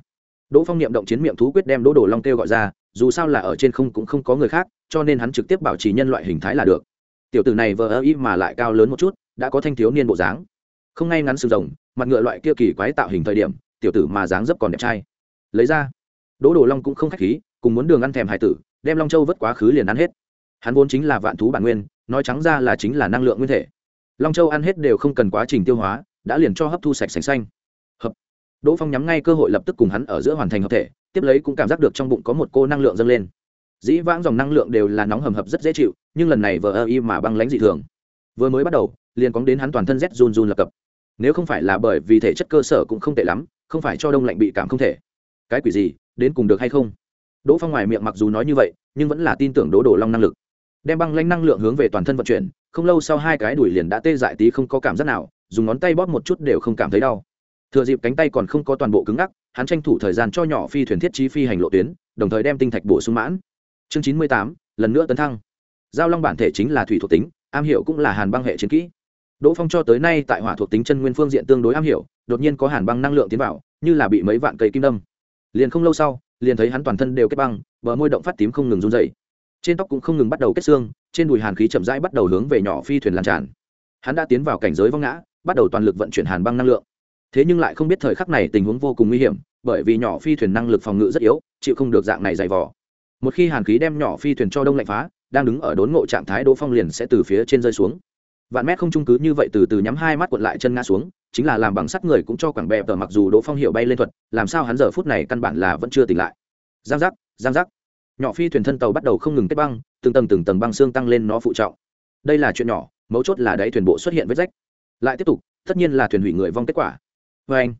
Đỗ phong niệm động chiến miệng thú quyết đem đỗ đồ long kêu gọi ra, dù sao là ở trên không cũng không có người khác, cho nên hắn trực tiếp bảo trì nhân loại hình thái là được. Tiểu tử này vờ ơ y mà lại cao lớn một chút, đã có thanh thiếu niên bộ dáng. Không ngay ngắn sừng rồng, mặt ngựa loại kia kỳ quái tạo hình thời điểm, tiểu tử mà dáng dấp còn đẹp trai. Lấy ra đỗ đồ long cũng không khách khí, cùng muốn đường ăn thèm hải tử, đem long châu vớt quá khứ liền ăn hết. Hắn vốn chính là vạn thú bản nguyên, nói trắng ra là chính là năng lượng nguyên thể. Long châu ăn hết đều không cần quá trình tiêu hóa, đã liền cho hấp thu sạch sành xanh. Hợp. Đỗ phong nhắm ngay cơ hội lập tức cùng hắn ở giữa hoàn thành hợp thể, tiếp lấy cũng cảm giác được trong bụng có một cô năng lượng dâng lên. Dĩ vãng dòng năng lượng đều là nóng hầm hập rất dễ chịu, nhưng lần này vờ ơ y mà băng lãnh dị thường. Vừa mới bắt đầu, liền cóng đến hắn toàn thân rét run run lập cập. Nếu không phải là bởi vì thể chất cơ sở cũng không tệ lắm, không phải cho đông lạnh bị cảm không thể. Cái quỷ gì đến cùng được hay không? Đỗ phong ngoài miệng mặc dù nói như vậy, nhưng vẫn là tin tưởng đỗ đổ long năng lực. Đem băng lanh năng lượng hướng về toàn thân vận chuyển, không lâu sau hai cái đùi liền đã tê dại tí không có cảm giác nào, dùng ngón tay bóp một chút đều không cảm thấy đau. Thừa dịp cánh tay còn không có toàn bộ cứng ngắc, hắn tranh thủ thời gian cho nhỏ phi thuyền thiết trí phi hành lộ tuyến, đồng thời đem tinh thạch bổ sung mãn. Chương chín mươi tám, lần nữa tấn thăng. Giao long bản thể chính là thủy thuộc tính, am hiểu cũng là hàn băng hệ chiến kỹ. Đỗ phong cho tới nay tại hỏa thuộc tính chân nguyên phương diện tương đối am hiểu, đột nhiên có hàn băng năng lượng tiến vào, như là bị mấy vạn cây kim đâm liền không lâu sau, liền thấy hắn toàn thân đều kết băng, bờ môi động phát tím không ngừng run dày trên tóc cũng không ngừng bắt đầu kết xương, trên đùi hàn khí chậm rãi bắt đầu hướng về nhỏ phi thuyền lan tràn. Hắn đã tiến vào cảnh giới vong ngã, bắt đầu toàn lực vận chuyển hàn băng năng lượng. Thế nhưng lại không biết thời khắc này tình huống vô cùng nguy hiểm, bởi vì nhỏ phi thuyền năng lực phòng ngự rất yếu, chịu không được dạng này dày vỏ một khi hàn khí đem nhỏ phi thuyền cho đông lạnh phá, đang đứng ở đốn ngộ trạng thái đỗ phong liền sẽ từ phía trên rơi xuống. Vạn mét không trung cứ như vậy từ từ nhắm hai mắt quật lại chân ngã xuống chính là làm bằng sắt người cũng cho quảng bẹ tờ mặc dù đỗ phong hiệu bay lên thuật, làm sao hắn giờ phút này căn bản là vẫn chưa tỉnh lại. Giang giác giang giác. Nhỏ phi thuyền thân tàu bắt đầu không ngừng kết băng, từng tầng từng tầng băng xương tăng lên nó phụ trọng. Đây là chuyện nhỏ, mấu chốt là đáy thuyền bộ xuất hiện vết rách. Lại tiếp tục, tất nhiên là thuyền hủy người vong kết quả. Vê anh,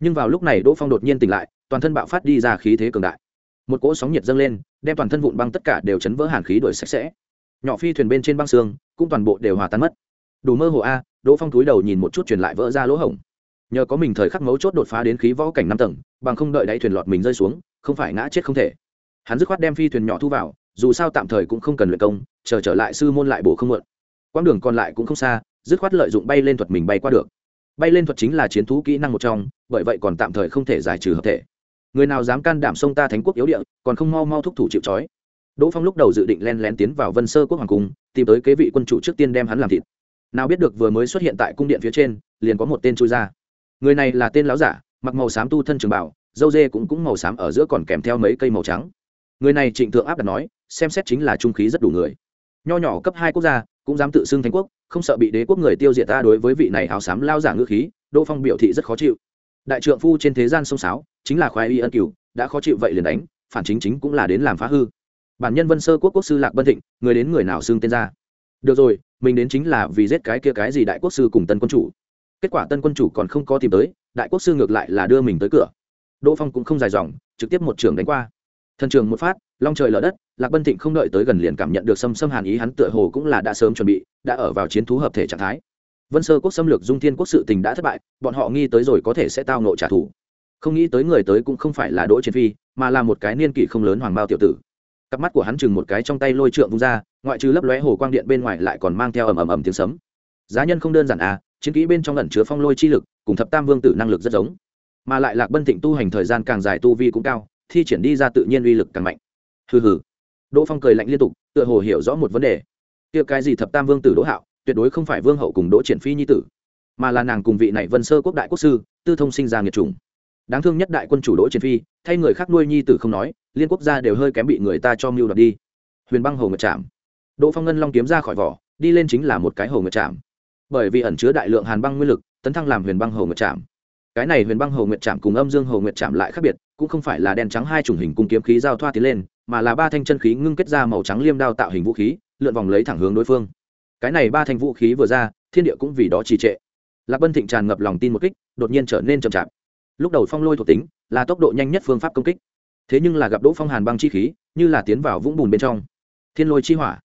nhưng vào lúc này đỗ phong đột nhiên tỉnh lại, toàn thân bạo phát đi ra khí thế cường đại. Một cỗ sóng nhiệt dâng lên, đem toàn thân vụn băng tất cả đều chấn vỡ hàn khí đuổi sạch sẽ. Nhỏ phi thuyền bên trên băng xương cũng toàn bộ đều hòa tan mất. Đủ mơ hồ a đỗ phong túi đầu nhìn một chút truyền lại vỡ ra lỗ hổng. Nhờ có mình thời khắc mấu chốt đột phá đến khí võ cảnh năm tầng, bằng không đợi đáy thuyền lọt mình rơi xuống, không phải ngã chết không thể. Hắn dứt khoát đem phi thuyền nhỏ thu vào, dù sao tạm thời cũng không cần luyện công, chờ trở lại sư môn lại bổ không mượn. Quãng đường còn lại cũng không xa, dứt khoát lợi dụng bay lên thuật mình bay qua được. Bay lên thuật chính là chiến thú kỹ năng một trong, bởi vậy còn tạm thời không thể giải trừ hợp thể. Người nào dám can đảm sông ta thánh quốc yếu địa, còn không mau mau thúc thủ chịu trói. Đỗ phong lúc đầu dự định len lén tiến vào vân sơ quốc hoàng cung, tìm tới kế vị quân chủ trước tiên đem hắn làm thịt nào biết được vừa mới xuất hiện tại cung điện phía trên, liền có một tên chui ra. Người này là tên láo giả, mặc màu xám tu thân trường bảo, dâu dê cũng cũng màu xám ở giữa còn kèm theo mấy cây màu trắng. Người này trịnh thượng áp đặt nói, xem xét chính là trung khí rất đủ người. Nho nhỏ cấp hai quốc gia, cũng dám tự xưng thánh quốc, không sợ bị đế quốc người tiêu diệt ta đối với vị này áo xám lao giả ngữ khí đỗ phong biểu thị rất khó chịu. Đại trượng phu trên thế gian sông sáo, chính là khoái y ân cửu, đã khó chịu vậy liền đánh, phản chính chính cũng là đến làm phá hư. Bản nhân vân sơ quốc quốc sư lạc bân thịnh, người đến người nào xưng tên ra? Được rồi mình đến chính là vì giết cái kia cái gì đại quốc sư cùng tân quân chủ. Kết quả tân quân chủ còn không có tìm tới, đại quốc sư ngược lại là đưa mình tới cửa. Đỗ phong cũng không dài dòng, trực tiếp một trường đánh qua. Thần trường một phát, long trời lở đất, lạc bân thịnh không đợi tới gần liền cảm nhận được xâm xâm hàn ý, hắn tựa hồ cũng là đã sớm chuẩn bị, đã ở vào chiến thú hợp thể trạng thái. Vân sơ quốc xâm lược dung thiên quốc sự tình đã thất bại, bọn họ nghi tới rồi có thể sẽ tao nộ trả thù. Không nghĩ tới người tới cũng không phải là đỗ chiến phi, mà là một cái niên kỷ không lớn hoàng bao tiểu tử. Cặp mắt của hắn chừng một cái trong tay lôi trượng vung ra ngoại trừ lấp lóe hồ quang điện bên ngoài lại còn mang theo ầm ầm ầm tiếng sấm. Giá nhân không đơn giản à chiến kỹ bên trong ẩn chứa phong lôi chi lực, cùng thập tam vương tử năng lực rất giống. Mà lại lạc bân thịnh tu hành thời gian càng dài tu vi cũng cao, thi triển đi ra tự nhiên uy lực càng mạnh. Hừ hừ. Đỗ phong cười lạnh liên tục, tựa hồ hiểu rõ một vấn đề. Kia cái gì thập tam vương tử đỗ hạo, tuyệt đối không phải vương hậu cùng đỗ triển phi nhi tử, mà là nàng cùng vị này vân sơ quốc đại quốc sư, tư thông sinh ra nghiệt trùng đáng thương nhất đại quân chủ đỗ triển phi, thay người khác nuôi nhi tử không nói, liên quốc gia đều hơi kém bị người ta cho mưu đoạt đi. Huyền băng hồ ngự chạm đỗ phong ngân long kiếm ra khỏi vỏ, đi lên chính là một cái hồ nguyệt chạm bởi vì ẩn chứa đại lượng hàn băng nguyên lực, tấn thăng làm huyền băng hồ nguyệt chạm cái này huyền băng hồ nguyệt chạm cùng âm dương hồ nguyệt chạm lại khác biệt, cũng không phải là đen trắng hai chủng hình cung kiếm khí giao thoa tiến lên, mà là ba thanh chân khí ngưng kết ra màu trắng liêm đao tạo hình vũ khí, lượn vòng lấy thẳng hướng đối phương. Cái này ba thanh vũ khí vừa ra, thiên địa cũng vì đó trì trệ. Lạc bân thịnh tràn ngập lòng tin một kích, đột nhiên trở nên chậm chạp. Lúc đầu phong lôi thuộc tính, là tốc độ nhanh nhất phương pháp công kích. Thế nhưng là gặp đỗ phong hàn băng chi khí, như là tiến vào vũng bùn bên trong. Thiên lôi chi hỏa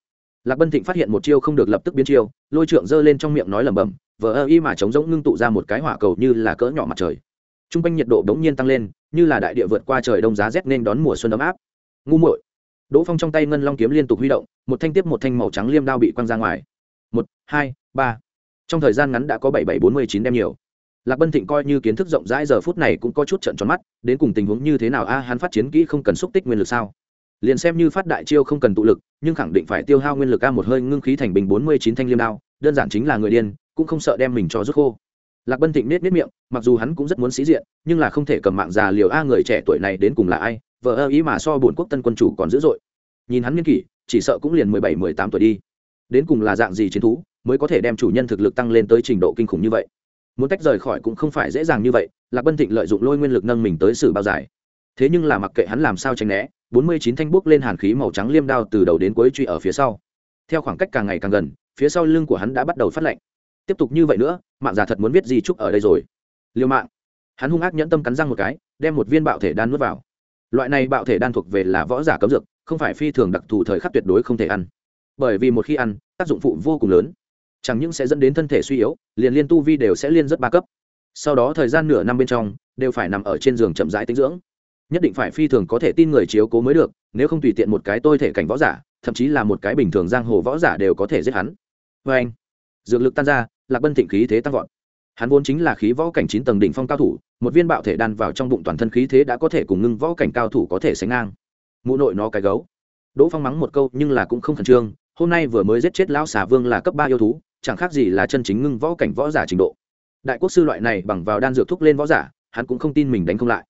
lạc bân thịnh phát hiện một chiêu không được lập tức biến chiêu, lôi trượng giơ lên trong miệng nói lẩm bẩm, vờ ơ y mà chống rỗng ngưng tụ ra một cái hỏa cầu như là cỡ nhỏ mặt trời. T r u n g quanh nhiệt độ đ ố n g nhiên tăng lên, như là đại địa vượt qua trời đông giá rét nên đón mùa xuân ấm áp. Ngu muội. Đỗ phong trong tay ngân long kiếm liên tục huy động, một thanh tiếp một thanh màu trắng liêm đao bị quăng ra ngoài. Một, hai, ba. Trong thời gian ngắn đã có bảy bảy bốn mươi chín đem nhiều. Lạc bân thịnh coi như kiến thức rộng rãi giờ phút này cũng có chút trận tròn mắt, đến cùng tình huống như thế nào? A, hắn phát chiến kỹ không cần xúc tích nguyên lực sao? Liền xem như phát đại chiêu không cần tụ lực, nhưng khẳng định phải tiêu hao nguyên lực a một hơi ngưng khí thành bình bốn mươi chín thanh liêm đao, đơn giản chính là người điên, cũng không sợ đem mình cho rút khô. Lạc bân thịnh nết nết miệng, mặc dù hắn cũng rất muốn sĩ diện, nhưng là không thể cầm mạng già liều a người trẻ tuổi này đến cùng là ai vợ ơ ý mà so bổn quốc tân quân chủ còn dữ dội. Nhìn hắn nghiên kỷ, chỉ sợ cũng liền mười bảy, mười tám tuổi đi. Đến cùng là dạng gì chiến thú mới có thể đem chủ nhân thực lực tăng lên tới trình độ kinh khủng như vậy? Muốn tách rời khỏi cũng không phải dễ dàng như vậy, lạc bân thịnh lợi dụng lôi nguyên lực nâng mình tới sử bao dài thế nhưng là mặc kệ hắn làm sao tránh né, bốn mươi chín thanh bút lên hàn khí màu trắng liêm đao từ đầu đến cuối truy ở phía sau. Theo khoảng cách càng ngày càng gần, phía sau lưng của hắn đã bắt đầu phát lạnh. Tiếp tục như vậy nữa, mạng giả thật muốn viết gì chúc ở đây rồi. Liêu mạng. Hắn hung ác nhẫn tâm cắn răng một cái, đem một viên bạo thể đan nuốt vào. Loại này bạo thể đan thuộc về là võ giả cấm dược, không phải phi thường đặc thù thời khắc tuyệt đối không thể ăn. Bởi vì một khi ăn, tác dụng phụ vô cùng lớn. Chẳng những sẽ dẫn đến thân thể suy yếu, liền liên tu vi đều sẽ liên rất ba cấp. Sau đó thời gian nửa năm bên trong, đều phải nằm ở trên giường chậm rãi tinh dưỡng nhất định phải phi thường có thể tin người chiếu cố mới được, nếu không tùy tiện một cái tôi thể cảnh võ giả, thậm chí là một cái bình thường giang hồ võ giả đều có thể giết hắn. Vê anh, dược lực tan ra, lạc bân thịnh khí thế tăng vọt. Hắn vốn chính là khí võ cảnh chín tầng đỉnh phong cao thủ, một viên bạo thể đan vào trong bụng toàn thân khí thế đã có thể cùng ngưng võ cảnh cao thủ có thể sánh ngang. Mụ nội nó cái gấu. Đỗ phong mắng một câu nhưng là cũng không khẩn trương, hôm nay vừa mới giết chết lão xà vương là cấp ba yêu thú, chẳng khác gì là chân chính ngưng võ cảnh võ giả trình độ. Đại quốc sư loại này bằng vào đan dược thúc lên võ giả, hắn cũng không tin mình đánh không lại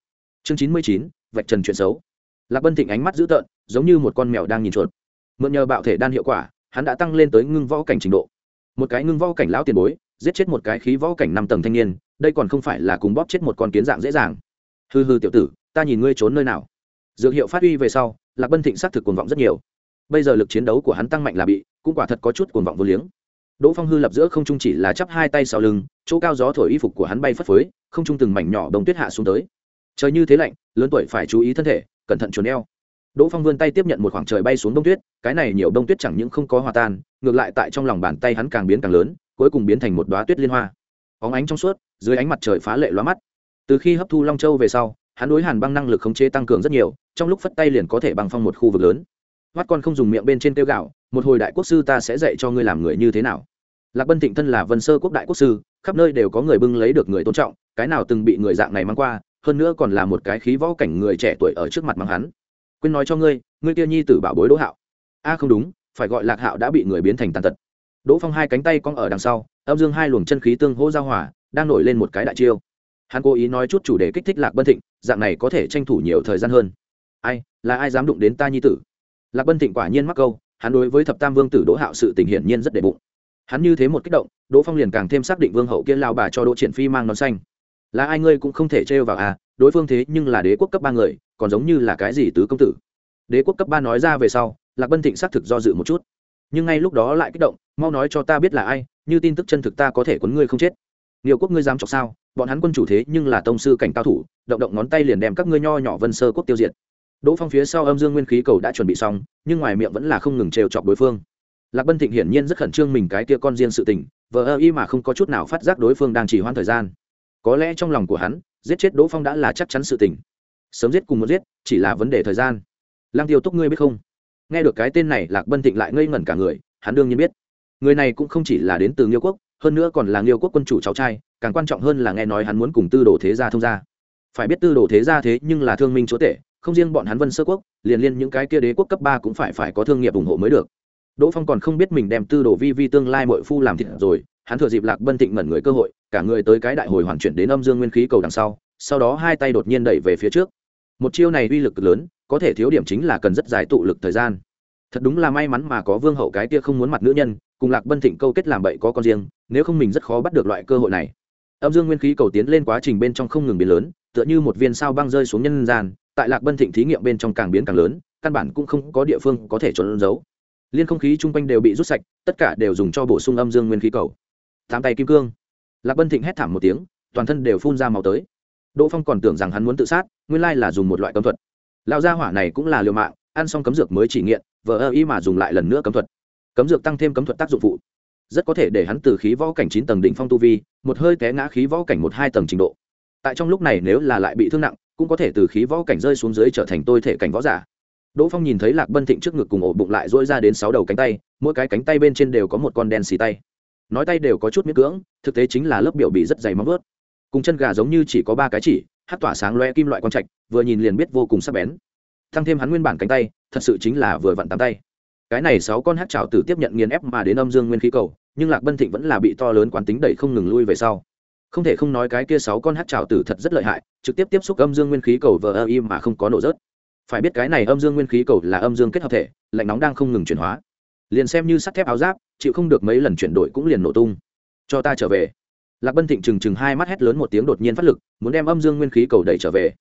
chương chín mươi chín, vạch trần chuyện xấu. Lạc bân thịnh ánh mắt dữ tợn, giống như một con mèo đang nhìn chuột. Mượn nhờ bạo thể đan hiệu quả, hắn đã tăng lên tới ngưng võ cảnh trình độ. Một cái ngưng võ cảnh lão tiền bối, giết chết một cái khí võ cảnh năm tầng thanh niên, đây còn không phải là cùng bóp chết một con kiến dạng dễ dàng. Hư hư tiểu tử, ta nhìn ngươi trốn nơi nào. Dược hiệu phát huy về sau, lạc bân thịnh xác thực cuồng vọng rất nhiều. Bây giờ lực chiến đấu của hắn tăng mạnh là bị, cũng quả thật có chút cuồng vọng vô liếng. Đỗ phong hư lập giữa không trung chỉ là chắp hai tay sau lưng, chỗ cao gió thổi y phục của hắn bay phất phới, không trung từng mảnh nhỏ bông tuyết hạ xuống tới trời như thế lạnh, lớn tuổi phải chú ý thân thể, cẩn thận chuồn eo. Đỗ phong vươn tay tiếp nhận một khoảng trời bay xuống đông tuyết, cái này nhiều đông tuyết chẳng những không có hòa tan, ngược lại tại trong lòng bàn tay hắn càng biến càng lớn, cuối cùng biến thành một đoá tuyết liên hoa. Óng ánh trong suốt, dưới ánh mặt trời phá lệ lóa mắt. Từ khi hấp thu long châu về sau, hắn đối hàn băng năng lực khống chế tăng cường rất nhiều, trong lúc phất tay liền có thể băng phong một khu vực lớn. Hoắt con không dùng miệng bên trên tiêu gạo, một hồi đại quốc sư ta sẽ dạy cho ngươi làm người như thế nào. Lạc bân thịnh thân là vân sơ quốc đại quốc sư, khắp nơi đều có người bưng lấy được người tôn trọng, cái nào từng bị người dạng này mang qua hơn nữa còn là một cái khí võ cảnh người trẻ tuổi ở trước mặt mang hắn. Quên nói cho ngươi ngươi kia nhi tử bảo bối đỗ hạo. A, không đúng, phải gọi lạc hạo đã bị người biến thành tàn tật. Đỗ phong hai cánh tay cong ở đằng sau, âm dương hai luồng chân khí tương hỗ giao hòa, đang nổi lên một cái đại chiêu. Hắn cố ý nói chút chủ đề kích thích lạc bân thịnh, dạng này có thể tranh thủ nhiều thời gian hơn. Ai, là ai dám đụng đến ta nhi tử? Lạc bân thịnh quả nhiên mắc câu, hắn đối với thập tam vương tử đỗ hạo sự tình hiển nhiên rất đệ bụng. Hắn như thế một kích động, đỗ phong liền càng thêm xác định vương hậu kia lao bà cho đỗ triển phi mang nón xanh là ai ngươi cũng không thể trêu vào à đối phương thế nhưng là đế quốc cấp ba người, còn giống như là cái gì tứ công tử. Đế quốc cấp ba nói ra về sau, lạc bân thịnh xác thực do dự một chút. Nhưng ngay lúc đó lại kích động, mau nói cho ta biết là ai, như tin tức chân thực ta có thể quấn ngươi không chết. Nhiều quốc ngươi dám chọc sao, bọn hắn quân chủ thế nhưng là tông sư cảnh cao thủ, động động ngón tay liền đem các ngươi nho nhỏ vân sơ quốc tiêu diệt. Đỗ phong phía sau âm dương nguyên khí cầu đã chuẩn bị xong, nhưng ngoài miệng vẫn là không ngừng trêu chọc đối phương. Lạc bân thịnh hiển nhiên rất khẩn trương mình cái tia con riêng sự tình, vờ ơ y mà không có chút nào phát giác đối phương đang chỉ hoãn thời gian có lẽ trong lòng của hắn, giết chết đỗ phong đã là chắc chắn sự tình. Sớm giết cùng một giết, chỉ là vấn đề thời gian. Lang tiêu túc ngươi biết không? Nghe được cái tên này, lạc bân thịnh lại ngây ngẩn cả người, hắn đương nhiên biết. Người này cũng không chỉ là đến từ nghiêu quốc, hơn nữa còn là nghiêu quốc quân chủ cháu trai, càng quan trọng hơn là nghe nói hắn muốn cùng tư đồ thế gia thông gia. Phải biết tư đồ thế gia thế nhưng là thương minh chúa tể, không riêng bọn hắn vân sơ quốc, liền liên những cái kia đế quốc cấp ba cũng phải phải có thương nghiệp ủng hộ mới được. Đỗ phong còn không biết mình đem tư đồ vi vi tương lai mội phu làm thịt rồi hắn thừa dịp lạc bân thịnh mẩn người cơ hội, cả người tới cái đại hồi hoàn chuyển đến âm dương nguyên khí cầu đằng sau sau đó hai tay đột nhiên đẩy về phía trước. Một chiêu này uy lực cực lớn, có thể thiếu điểm chính là cần rất dài tụ lực thời gian. Thật đúng là may mắn mà có vương hậu cái kia không muốn mặt nữ nhân, cùng lạc bân thịnh câu kết làm bậy có con riêng, nếu không mình rất khó bắt được loại cơ hội này. Âm dương nguyên khí cầu tiến lên quá trình bên trong không ngừng biến lớn, tựa như một viên sao băng rơi xuống nhân gian, tại lạc bân thịnh thí nghiệm bên trong càng biến càng lớn, căn bản cũng không có địa phương có thể trốn giấu. Liên không khí chung quanh đều bị rút sạch, tất cả đều dùng cho bổ sung âm dương nguyên khí cầu tám tay kim cương. Lạc bân thịnh hét thảm một tiếng, toàn thân đều phun ra màu tới. Đỗ phong còn tưởng rằng hắn muốn tự sát, nguyên lai là dùng một loại cấm thuật. Lão gia hỏa này cũng là liều mạng, ăn xong cấm dược mới chỉ nghiện, vờ ơ y mà dùng lại lần nữa cấm thuật. Cấm dược tăng thêm cấm thuật tác dụng phụ. Rất có thể để hắn từ khí võ cảnh chín tầng đỉnh phong tu vi, một hơi té ngã khí võ cảnh một hai tầng trình độ. Tại trong lúc này nếu là lại bị thương nặng, cũng có thể từ khí võ cảnh rơi xuống dưới trở thành tôi thể cảnh võ giả. Đỗ phong nhìn thấy lạc bân thịnh trước ngực cùng ổ bụng lại dỗi ra đến sáu đầu cánh tay, mỗi cái cánh tay bên trên đều có một con đen xì tay nói tay đều có chút miễn cưỡng, thực tế chính là lớp biểu bị rất dày móng vớt cùng chân gà giống như chỉ có ba cái chỉ, hát tỏa sáng loe kim loại quang trạch, vừa nhìn liền biết vô cùng sắc bén. Thăng thêm hắn nguyên bản cánh tay, thật sự chính là vừa vặn tám tay. Cái này sáu con hát trào tử tiếp nhận nghiền ép mà đến âm dương nguyên khí cầu, nhưng lạc bân thịnh vẫn là bị to lớn quán tính đẩy không ngừng lui về sau. Không thể không nói cái kia sáu con hát trào tử thật rất lợi hại, trực tiếp tiếp xúc âm dương nguyên khí cầu vờ ơ im mà không có nổ rớt. Phải biết cái này âm dương nguyên khí cầu là âm dương kết hợp thể, lạnh nóng đang không ngừng chuyển hóa liền xem như sắt thép áo giáp, chịu không được mấy lần chuyển đổi cũng liền nổ tung. Cho ta trở về. Lạc bân thịnh trừng trừng hai mắt hét lớn một tiếng đột nhiên phát lực, muốn đem âm dương nguyên khí cầu đẩy trở về.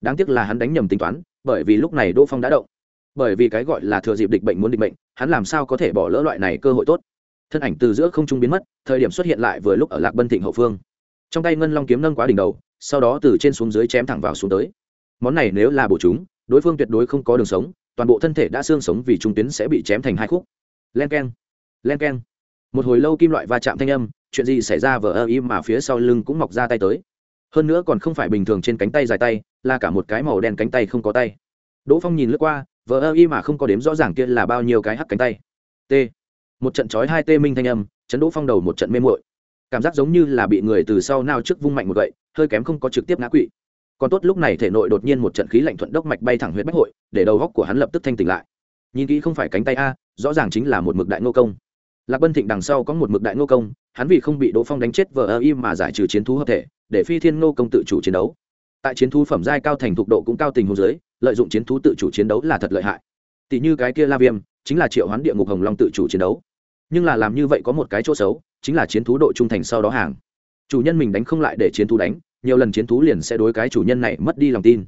Đáng tiếc là hắn đánh nhầm tính toán, bởi vì lúc này đỗ phong đã động. Bởi vì cái gọi là thừa dịp địch bệnh muốn địch bệnh, hắn làm sao có thể bỏ lỡ loại này cơ hội tốt? Thân ảnh từ giữa không trung biến mất, thời điểm xuất hiện lại vừa lúc ở lạc bân thịnh hậu phương. Trong tay ngân long kiếm nâng quá đỉnh đầu, sau đó từ trên xuống dưới chém thẳng vào xuống tới. Món này nếu là bổ chúng, đối phương tuyệt đối không có đường sống, toàn bộ thân thể đã xương sống vì trung tuyến sẽ bị chém thành hai khúc len keng. Len keng. Một hồi lâu kim loại va chạm thanh âm, chuyện gì xảy ra vờ ơ im mà phía sau lưng cũng mọc ra tay tới. Hơn nữa còn không phải bình thường trên cánh tay dài tay, là cả một cái màu đen cánh tay không có tay. Đỗ phong nhìn lướt qua, vờ ơ im mà không có đếm rõ ràng kia là bao nhiêu cái hắc cánh tay. T. Một trận chói hai tê minh thanh âm, chấn đỗ phong đầu một trận mê muội. Cảm giác giống như là bị người từ sau nào trước vung mạnh một gậy, hơi kém không có trực tiếp ngã quỵ. Còn tốt lúc này thể nội đột nhiên một trận khí lạnh thuận đốc mạch bay thẳng huyết bách hội, để đầu góc của hắn lập tức thanh tỉnh lại nhìn kỹ không phải cánh tay a, rõ ràng chính là một mực đại ngô công. Lạc bân thịnh đằng sau có một mực đại ngô công, hắn vì không bị đỗ phong đánh chết vờ ơ im mà giải trừ chiến thú hợp thể, để phi thiên ngô công tự chủ chiến đấu. Tại chiến thú phẩm giai cao thành thục độ cũng cao tình hồ dưới, lợi dụng chiến thú tự chủ chiến đấu là thật lợi hại. Tỷ như cái kia la viêm, chính là triệu hoán địa ngục hồng long tự chủ chiến đấu. Nhưng là làm như vậy có một cái chỗ xấu, chính là chiến thú độ trung thành sau đó hàng. Chủ nhân mình đánh không lại để chiến thú đánh, nhiều lần chiến thú liền sẽ đối cái chủ nhân này mất đi lòng tin.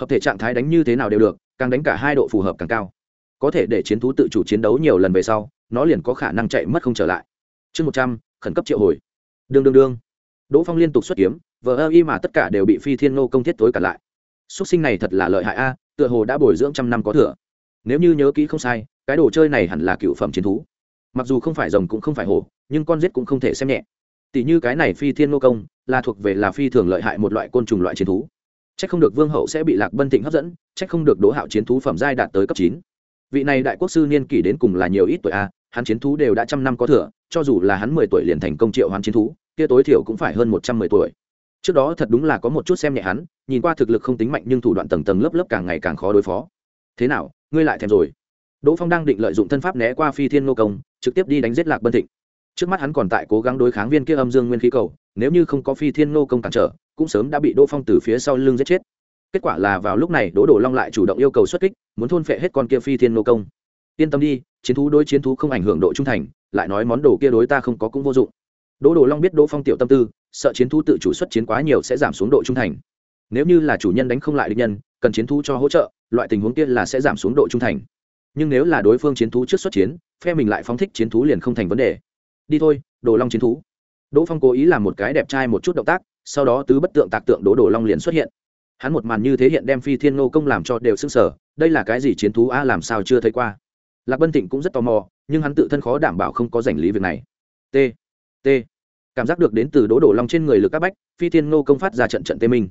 Hợp thể trạng thái đánh như thế nào đều được, càng đánh cả hai độ phù hợp càng cao có thể để chiến thú tự chủ chiến đấu nhiều lần về sau, nó liền có khả năng chạy mất không trở lại. Chương một trăm, khẩn cấp triệu hồi. Đương đương đương. Đỗ phong liên tục xuất kiếm, vờ ơ y mà tất cả đều bị phi thiên nô công thiết tối cả lại. Xuất sinh này thật là lợi hại a, tựa hồ đã bồi dưỡng trăm năm có thừa. Nếu như nhớ kỹ không sai, cái đồ chơi này hẳn là cựu phẩm chiến thú. Mặc dù không phải rồng cũng không phải hổ, nhưng con giết cũng không thể xem nhẹ. Tỷ như cái này phi thiên nô công, là thuộc về là phi thường lợi hại một loại côn trùng loại chiến thú. C h ắ c không được vương hậu sẽ bị lạc bân thịnh hấp dẫn c h ắ c không được đỗ hạo chiến thú phẩm giai đạt tới cấp chín vị này đại quốc sư niên kỷ đến cùng là nhiều ít tuổi a, hắn chiến thú đều đã trăm năm có thừa, cho dù là hắn mười tuổi liền thành công triệu hoán chiến thú, kia tối thiểu cũng phải hơn một trăm mười tuổi. Trước đó thật đúng là có một chút xem nhẹ hắn, nhìn qua thực lực không tính mạnh nhưng thủ đoạn tầng tầng lớp lớp càng ngày càng khó đối phó. Thế nào, ngươi lại thèm rồi? Đỗ phong đang định lợi dụng thân pháp né qua phi thiên nô công, trực tiếp đi đánh giết lạc bân thịnh. Trước mắt hắn còn tại cố gắng đối kháng viên kia âm dương nguyên khí cầu, nếu như không có phi thiên nô công cản trở, cũng sớm đã bị đỗ phong từ phía sau lưng giết chết kết quả là vào lúc này đỗ đổ long lại chủ động yêu cầu xuất kích, muốn thôn phệ hết con kia phi thiên nô công. Yên tâm đi, chiến thú đối chiến thú không ảnh hưởng độ trung thành, lại nói món đồ kia đối ta không có cũng vô dụng. Đỗ đổ long biết đỗ phong tiểu tâm tư, sợ chiến thú tự chủ xuất chiến quá nhiều sẽ giảm xuống độ trung thành. Nếu như là chủ nhân đánh không lại địch nhân, cần chiến thú cho hỗ trợ, loại tình huống kia là sẽ giảm xuống độ trung thành. Nhưng nếu là đối phương chiến thú trước xuất chiến, phe mình lại phóng thích chiến thú liền không thành vấn đề. Đi thôi đồ long chiến thú. Đỗ phong cố ý làm một cái đẹp trai một chút động tác, sau đó tứ bất tượng tạc tượng đỗ đồ long liền xuất hiện hắn một màn như thế hiện đem phi thiên nô công làm cho đều s ư n g sở đây là cái gì chiến thú a làm sao chưa thấy qua? Lạc bân thịnh cũng rất tò mò, nhưng hắn tự thân khó đảm bảo không có giành lý việc này. T t. Cảm giác được đến từ đỗ đổ long trên người lực áp bách, phi thiên nô công phát ra trận trận tê minh.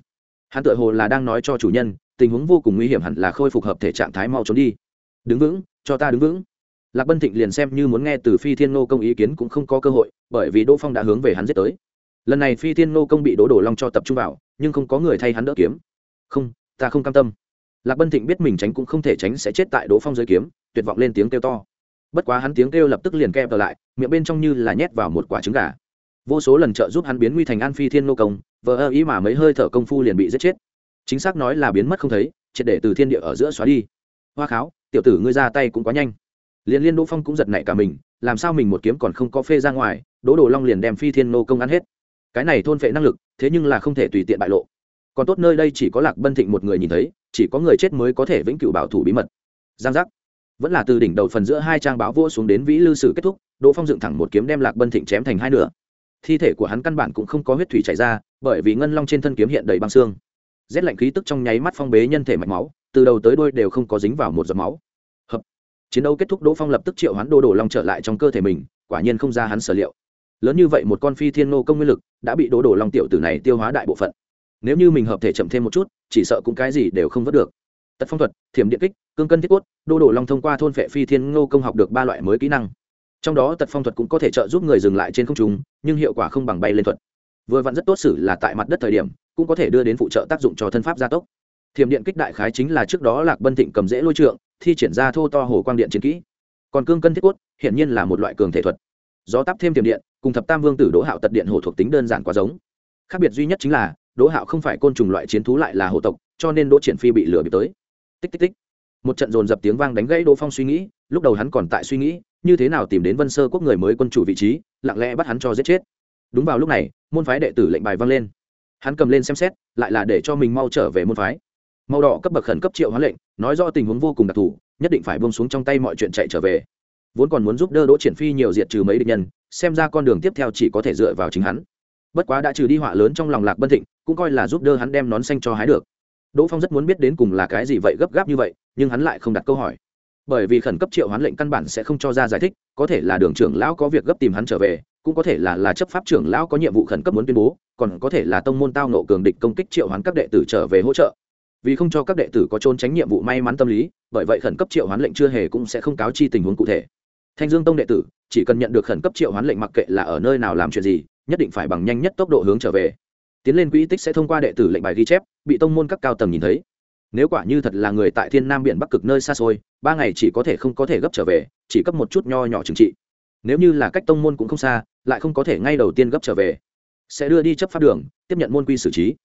Hắn tự hồ là đang nói cho chủ nhân, tình huống vô cùng nguy hiểm hẳn là khôi phục hợp thể trạng thái mau trốn đi. Đứng vững, cho ta đứng vững. Lạc bân thịnh liền xem như muốn nghe từ phi thiên nô công ý kiến cũng không có cơ hội, bởi vì đỗ phong đã hướng về hắn giết tới. Lần này phi thiên nô công bị đỗ đổ long cho tập trung vào, nhưng không có người thay hắn đỡ kiếm không, ta không cam tâm. Lạc bân thịnh biết mình tránh cũng không thể tránh sẽ chết tại đỗ phong giới kiếm, tuyệt vọng lên tiếng kêu to. Bất quá hắn tiếng kêu lập tức liền kẹp trở lại, miệng bên trong như là nhét vào một quả trứng gà. Vô số lần trợ giúp hắn biến nguy thành an phi thiên nô công, vờ ơ ý mà mấy hơi thở công phu liền bị giết chết. Chính xác nói là biến mất không thấy, triệt để từ thiên địa ở giữa xóa đi. Hoa kháo, tiểu tử ngươi ra tay cũng quá nhanh. Liền liên đỗ phong cũng giật nảy cả mình, làm sao mình một kiếm còn không có phê ra ngoài, đỗ đồ long liền đem phi thiên nô công ăn hết. Cái này thôn phệ năng lực, thế nhưng là không thể tùy tiện bại lộ còn tốt nơi đây chỉ có lạc bân thịnh một người nhìn thấy, chỉ có người chết mới có thể vĩnh cửu bảo thủ bí mật. Giang giác. Vẫn là từ đỉnh đầu phần giữa hai trang báo vua xuống đến vĩ lư sử kết thúc, đỗ phong dựng thẳng một kiếm đem lạc bân thịnh chém thành hai nửa. Thi thể của hắn căn bản cũng không có huyết thủy chảy ra, bởi vì ngân long trên thân kiếm hiện đầy băng xương. Rét lạnh khí tức trong nháy mắt phong bế nhân thể mạch máu, từ đầu tới đôi đều không có dính vào một giọt máu. Hợp. Chiến đấu kết thúc, đỗ phong lập tức triệu hắn đô đổ long trở lại trong cơ thể mình, quả nhiên không ra hắn sở liệu. Lớn như vậy một con phi thiên nô công nguyên lực, đã bị đỗ đổ long tiểu tử này tiêu hóa đại bộ phận nếu như mình hợp thể chậm thêm một chút, chỉ sợ cũng cái gì đều không vớt được. Tật phong thuật, thiểm điện kích, cương cân thiết quất đô đồ long thông qua thôn vệ phi thiên ngô công học được ba loại mới kỹ năng. Trong đó tật phong thuật cũng có thể trợ giúp người dừng lại trên không trung, nhưng hiệu quả không bằng bay lên thuật. Vừa vặn rất tốt xử là tại mặt đất thời điểm, cũng có thể đưa đến phụ trợ tác dụng cho thân pháp gia tốc. Thiểm điện kích đại khái chính là trước đó lạc bân thịnh cầm dễ lôi trượng, thi triển ra thô to hồ quang điện chiến kỹ. Còn cương cân thiết quất hiển nhiên là một loại cường thể thuật. Gió tắp thêm thiểm điện, cùng thập tam vương tử đỗ hạo tật điện hồ thuộc tính đơn giản quá giống. Khác biệt duy nhất chính là đỗ hạo không phải côn trùng loại chiến thú lại là hộ tộc, cho nên đỗ triển phi bị lừa bị tới. Tích tích tích. Một trận dồn dập tiếng vang đánh gãy đỗ phong suy nghĩ, lúc đầu hắn còn tại suy nghĩ, như thế nào tìm đến vân sơ quốc người mới quân chủ vị trí, lặng lẽ bắt hắn cho giết chết. Đúng vào lúc này, môn phái đệ tử lệnh bài vang lên. Hắn cầm lên xem xét, lại là để cho mình mau trở về môn phái. Màu đỏ cấp bậc khẩn cấp triệu hóa lệnh, nói do tình huống vô cùng đặc thù, nhất định phải buông xuống trong tay mọi chuyện chạy trở về. Vốn còn muốn giúp đỡ đỗ triển phi nhiều diệt trừ mấy địch nhân, xem ra con đường tiếp theo chỉ có thể dựa vào chính hắn. Bất quá đã trừ đi họa lớn trong lòng lạc bân thịnh cũng coi là giúp đỡ hắn đem nón xanh cho hái được. Đỗ phong rất muốn biết đến cùng là cái gì vậy gấp gáp như vậy, nhưng hắn lại không đặt câu hỏi. Bởi vì khẩn cấp triệu hoán lệnh căn bản sẽ không cho ra giải thích, có thể là đường trưởng lão có việc gấp tìm hắn trở về, cũng có thể là là chấp pháp trưởng lão có nhiệm vụ khẩn cấp muốn tuyên bố, còn có thể là tông môn tao nộ cường địch công kích triệu hoán các đệ tử trở về hỗ trợ. Vì không cho các đệ tử có trốn tránh nhiệm vụ may mắn tâm lý, bởi vậy khẩn cấp triệu hoán lệnh chưa hề cũng sẽ không cáo chi tình huống cụ thể. Thanh dương tông đệ tử, chỉ cần nhận được khẩn cấp triệu hoán lệnh mặc kệ là ở nơi nào làm chuyện gì, nhất định phải bằng nhanh nhất tốc độ hướng trở về tiến lên quỹ tích sẽ thông qua đệ tử lệnh bài ghi chép, bị tông môn các cao tầng nhìn thấy. Nếu quả như thật là người tại thiên nam biển bắc cực nơi xa xôi, ba ngày chỉ có thể không có thể gấp trở về, chỉ cấp một chút nho nhỏ trừng trị. Nếu như là cách tông môn cũng không xa, lại không có thể ngay đầu tiên gấp trở về, sẽ đưa đi chấp pháp đường, tiếp nhận môn quy xử trí.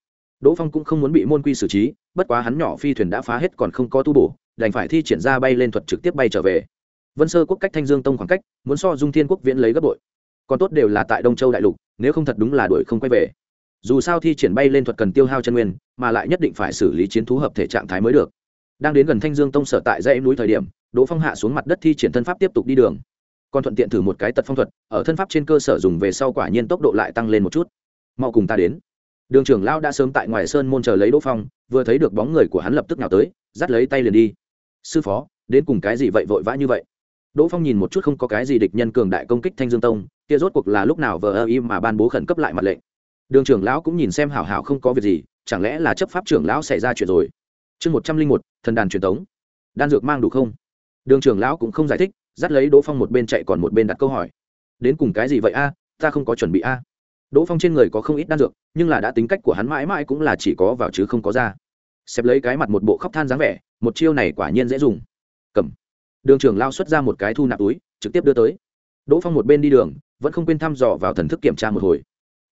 Đỗ phong cũng không muốn bị môn quy xử trí, bất quá hắn nhỏ phi thuyền đã phá hết còn không có tu bổ, đành phải thi triển ra bay lên thuật trực tiếp bay trở về. Vân sơ quốc cách thanh dương tông khoảng cách, muốn so dung thiên quốc viễn lấy gấp bội. Còn tốt đều là tại đông châu đại lục, nếu không thật đúng là đuổi không quay về dù sao thi triển bay lên thuật cần tiêu hao chân nguyên, mà lại nhất định phải xử lý chiến thú hợp thể trạng thái mới được. Đang đến gần thanh dương tông sở tại dãy núi thời điểm, đỗ phong hạ xuống mặt đất thi triển thân pháp tiếp tục đi đường. Còn thuận tiện thử một cái tật phong thuật, ở thân pháp trên cơ sở dùng về sau quả nhiên tốc độ lại tăng lên một chút. Mau cùng ta đến. Đường trưởng lão đã sớm tại ngoài sơn môn chờ lấy đỗ phong, vừa thấy được bóng người của hắn lập tức nào tới, dắt lấy tay liền đi. Sư phó, đến cùng cái gì vậy, vội vã như vậy? Đỗ phong nhìn một chút không có cái gì địch nhân cường đại công kích thanh dương tông, kia rốt cuộc là lúc nào vờ ơ im mà ban bố khẩn cấp lại mặt lệnh đường trưởng lão cũng nhìn xem hảo hảo không có việc gì, chẳng lẽ là chấp pháp trưởng lão xảy ra chuyện rồi? Chương một trăm linh một, thần đàn truyền thống đan dược mang đủ không? Đường trưởng lão cũng không giải thích, dắt lấy đỗ phong một bên chạy còn một bên đặt câu hỏi. Đến cùng cái gì vậy a? Ta không có chuẩn bị a. Đỗ phong trên người có không ít đan dược, nhưng là đã tính cách của hắn mãi mãi cũng là chỉ có vào chứ không có ra. Xếp lấy cái mặt một bộ khóc than dáng vẻ, một chiêu này quả nhiên dễ dùng. Cầm. Đường trưởng lao xuất ra một cái thu nạp túi, trực tiếp đưa tới. Đỗ phong một bên đi đường, vẫn không quên thăm dò vào thần thức kiểm tra một hồi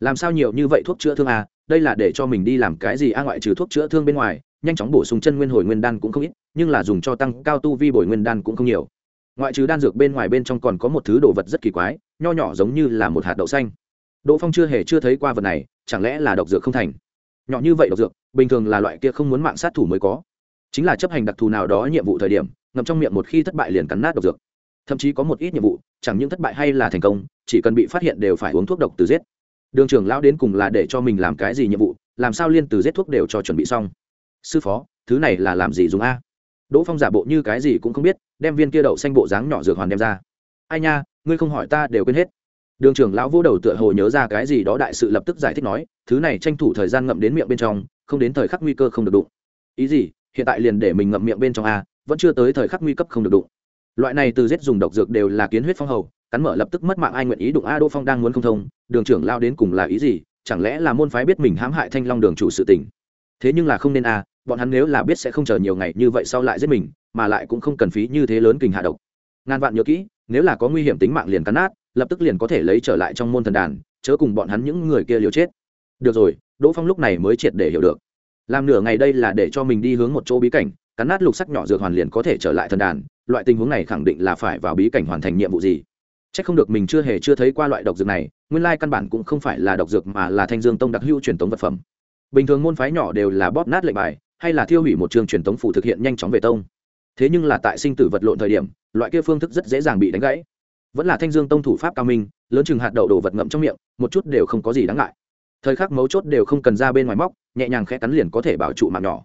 làm sao nhiều như vậy thuốc chữa thương à? Đây là để cho mình đi làm cái gì a ngoại trừ thuốc chữa thương bên ngoài, nhanh chóng bổ sung chân nguyên hồi nguyên đan cũng không ít, nhưng là dùng cho tăng cao tu vi bồi nguyên đan cũng không nhiều. Ngoại trừ đan dược bên ngoài bên trong còn có một thứ đồ vật rất kỳ quái, nho nhỏ giống như là một hạt đậu xanh. Đỗ phong chưa hề chưa thấy qua vật này, chẳng lẽ là độc dược không thành? Nhỏ như vậy độc dược, bình thường là loại kia không muốn mạng sát thủ mới có. Chính là chấp hành đặc thù nào đó nhiệm vụ thời điểm, ngậm trong miệng một khi thất bại liền cắn nát độc dược. Thậm chí có một ít nhiệm vụ, chẳng những thất bại hay là thành công, chỉ cần bị phát hiện đều phải uống thuốc độc từ giết đường trưởng lão đến cùng là để cho mình làm cái gì nhiệm vụ, làm sao liên từ giết thuốc đều cho chuẩn bị xong. Sư phó, thứ này là làm gì dùng a? Đỗ phong giả bộ như cái gì cũng không biết, đem viên kia đậu xanh bộ dáng nhỏ dược hoàn đem ra. Ai nha, ngươi không hỏi ta đều quên hết. Đường trưởng lão vô đầu tựa hồ nhớ ra cái gì đó đại sự lập tức giải thích nói, thứ này tranh thủ thời gian ngậm đến miệng bên trong, không đến thời khắc nguy cơ không được đụng. Ý gì, hiện tại liền để mình ngậm miệng bên trong a, vẫn chưa tới thời khắc nguy cấp không được đụng. Loại này từ giết dùng độc dược đều là kiến huyết phong hầu cắn mở lập tức mất mạng ai nguyện ý đụng a đỗ phong đang muốn không thông, đường trưởng lao đến cùng là ý gì, chẳng lẽ là môn phái biết mình hãm hại thanh long đường chủ sự tình? Thế nhưng là không nên a, bọn hắn nếu là biết sẽ không chờ nhiều ngày như vậy sau lại giết mình, mà lại cũng không cần phí như thế lớn kình hạ độc. Ngàn vạn nhớ kỹ, nếu là có nguy hiểm tính mạng liền cắn nát, lập tức liền có thể lấy trở lại trong môn thần đàn, chớ cùng bọn hắn những người kia liều chết. Được rồi, đỗ phong lúc này mới triệt để hiểu được. Làm nửa ngày đây là để cho mình đi hướng một chỗ bí cảnh, cắn nát lục sắc nhỏ dược hoàn liền có thể trở lại thần đàn, loại tình huống này khẳng định là phải vào bí cảnh hoàn thành nhiệm vụ gì. Chắc không được mình chưa hề chưa thấy qua loại độc dược này, nguyên lai căn bản cũng không phải là độc dược mà là thanh dương tông đặc hữu truyền tống vật phẩm. Bình thường môn phái nhỏ đều là bóp nát lệnh bài, hay là thiêu hủy một trường truyền tống phụ thực hiện nhanh chóng về tông. Thế nhưng là tại sinh tử vật lộn thời điểm, loại kia phương thức rất dễ dàng bị đánh gãy. Vẫn là thanh dương tông thủ pháp cao minh, lớn chừng hạt đậu đổ vật ngậm trong miệng, một chút đều không có gì đáng ngại. Thời khắc mấu chốt đều không cần ra bên ngoài móc, nhẹ nhàng khẽ cắn liền có thể bảo trụ mạng nhỏ.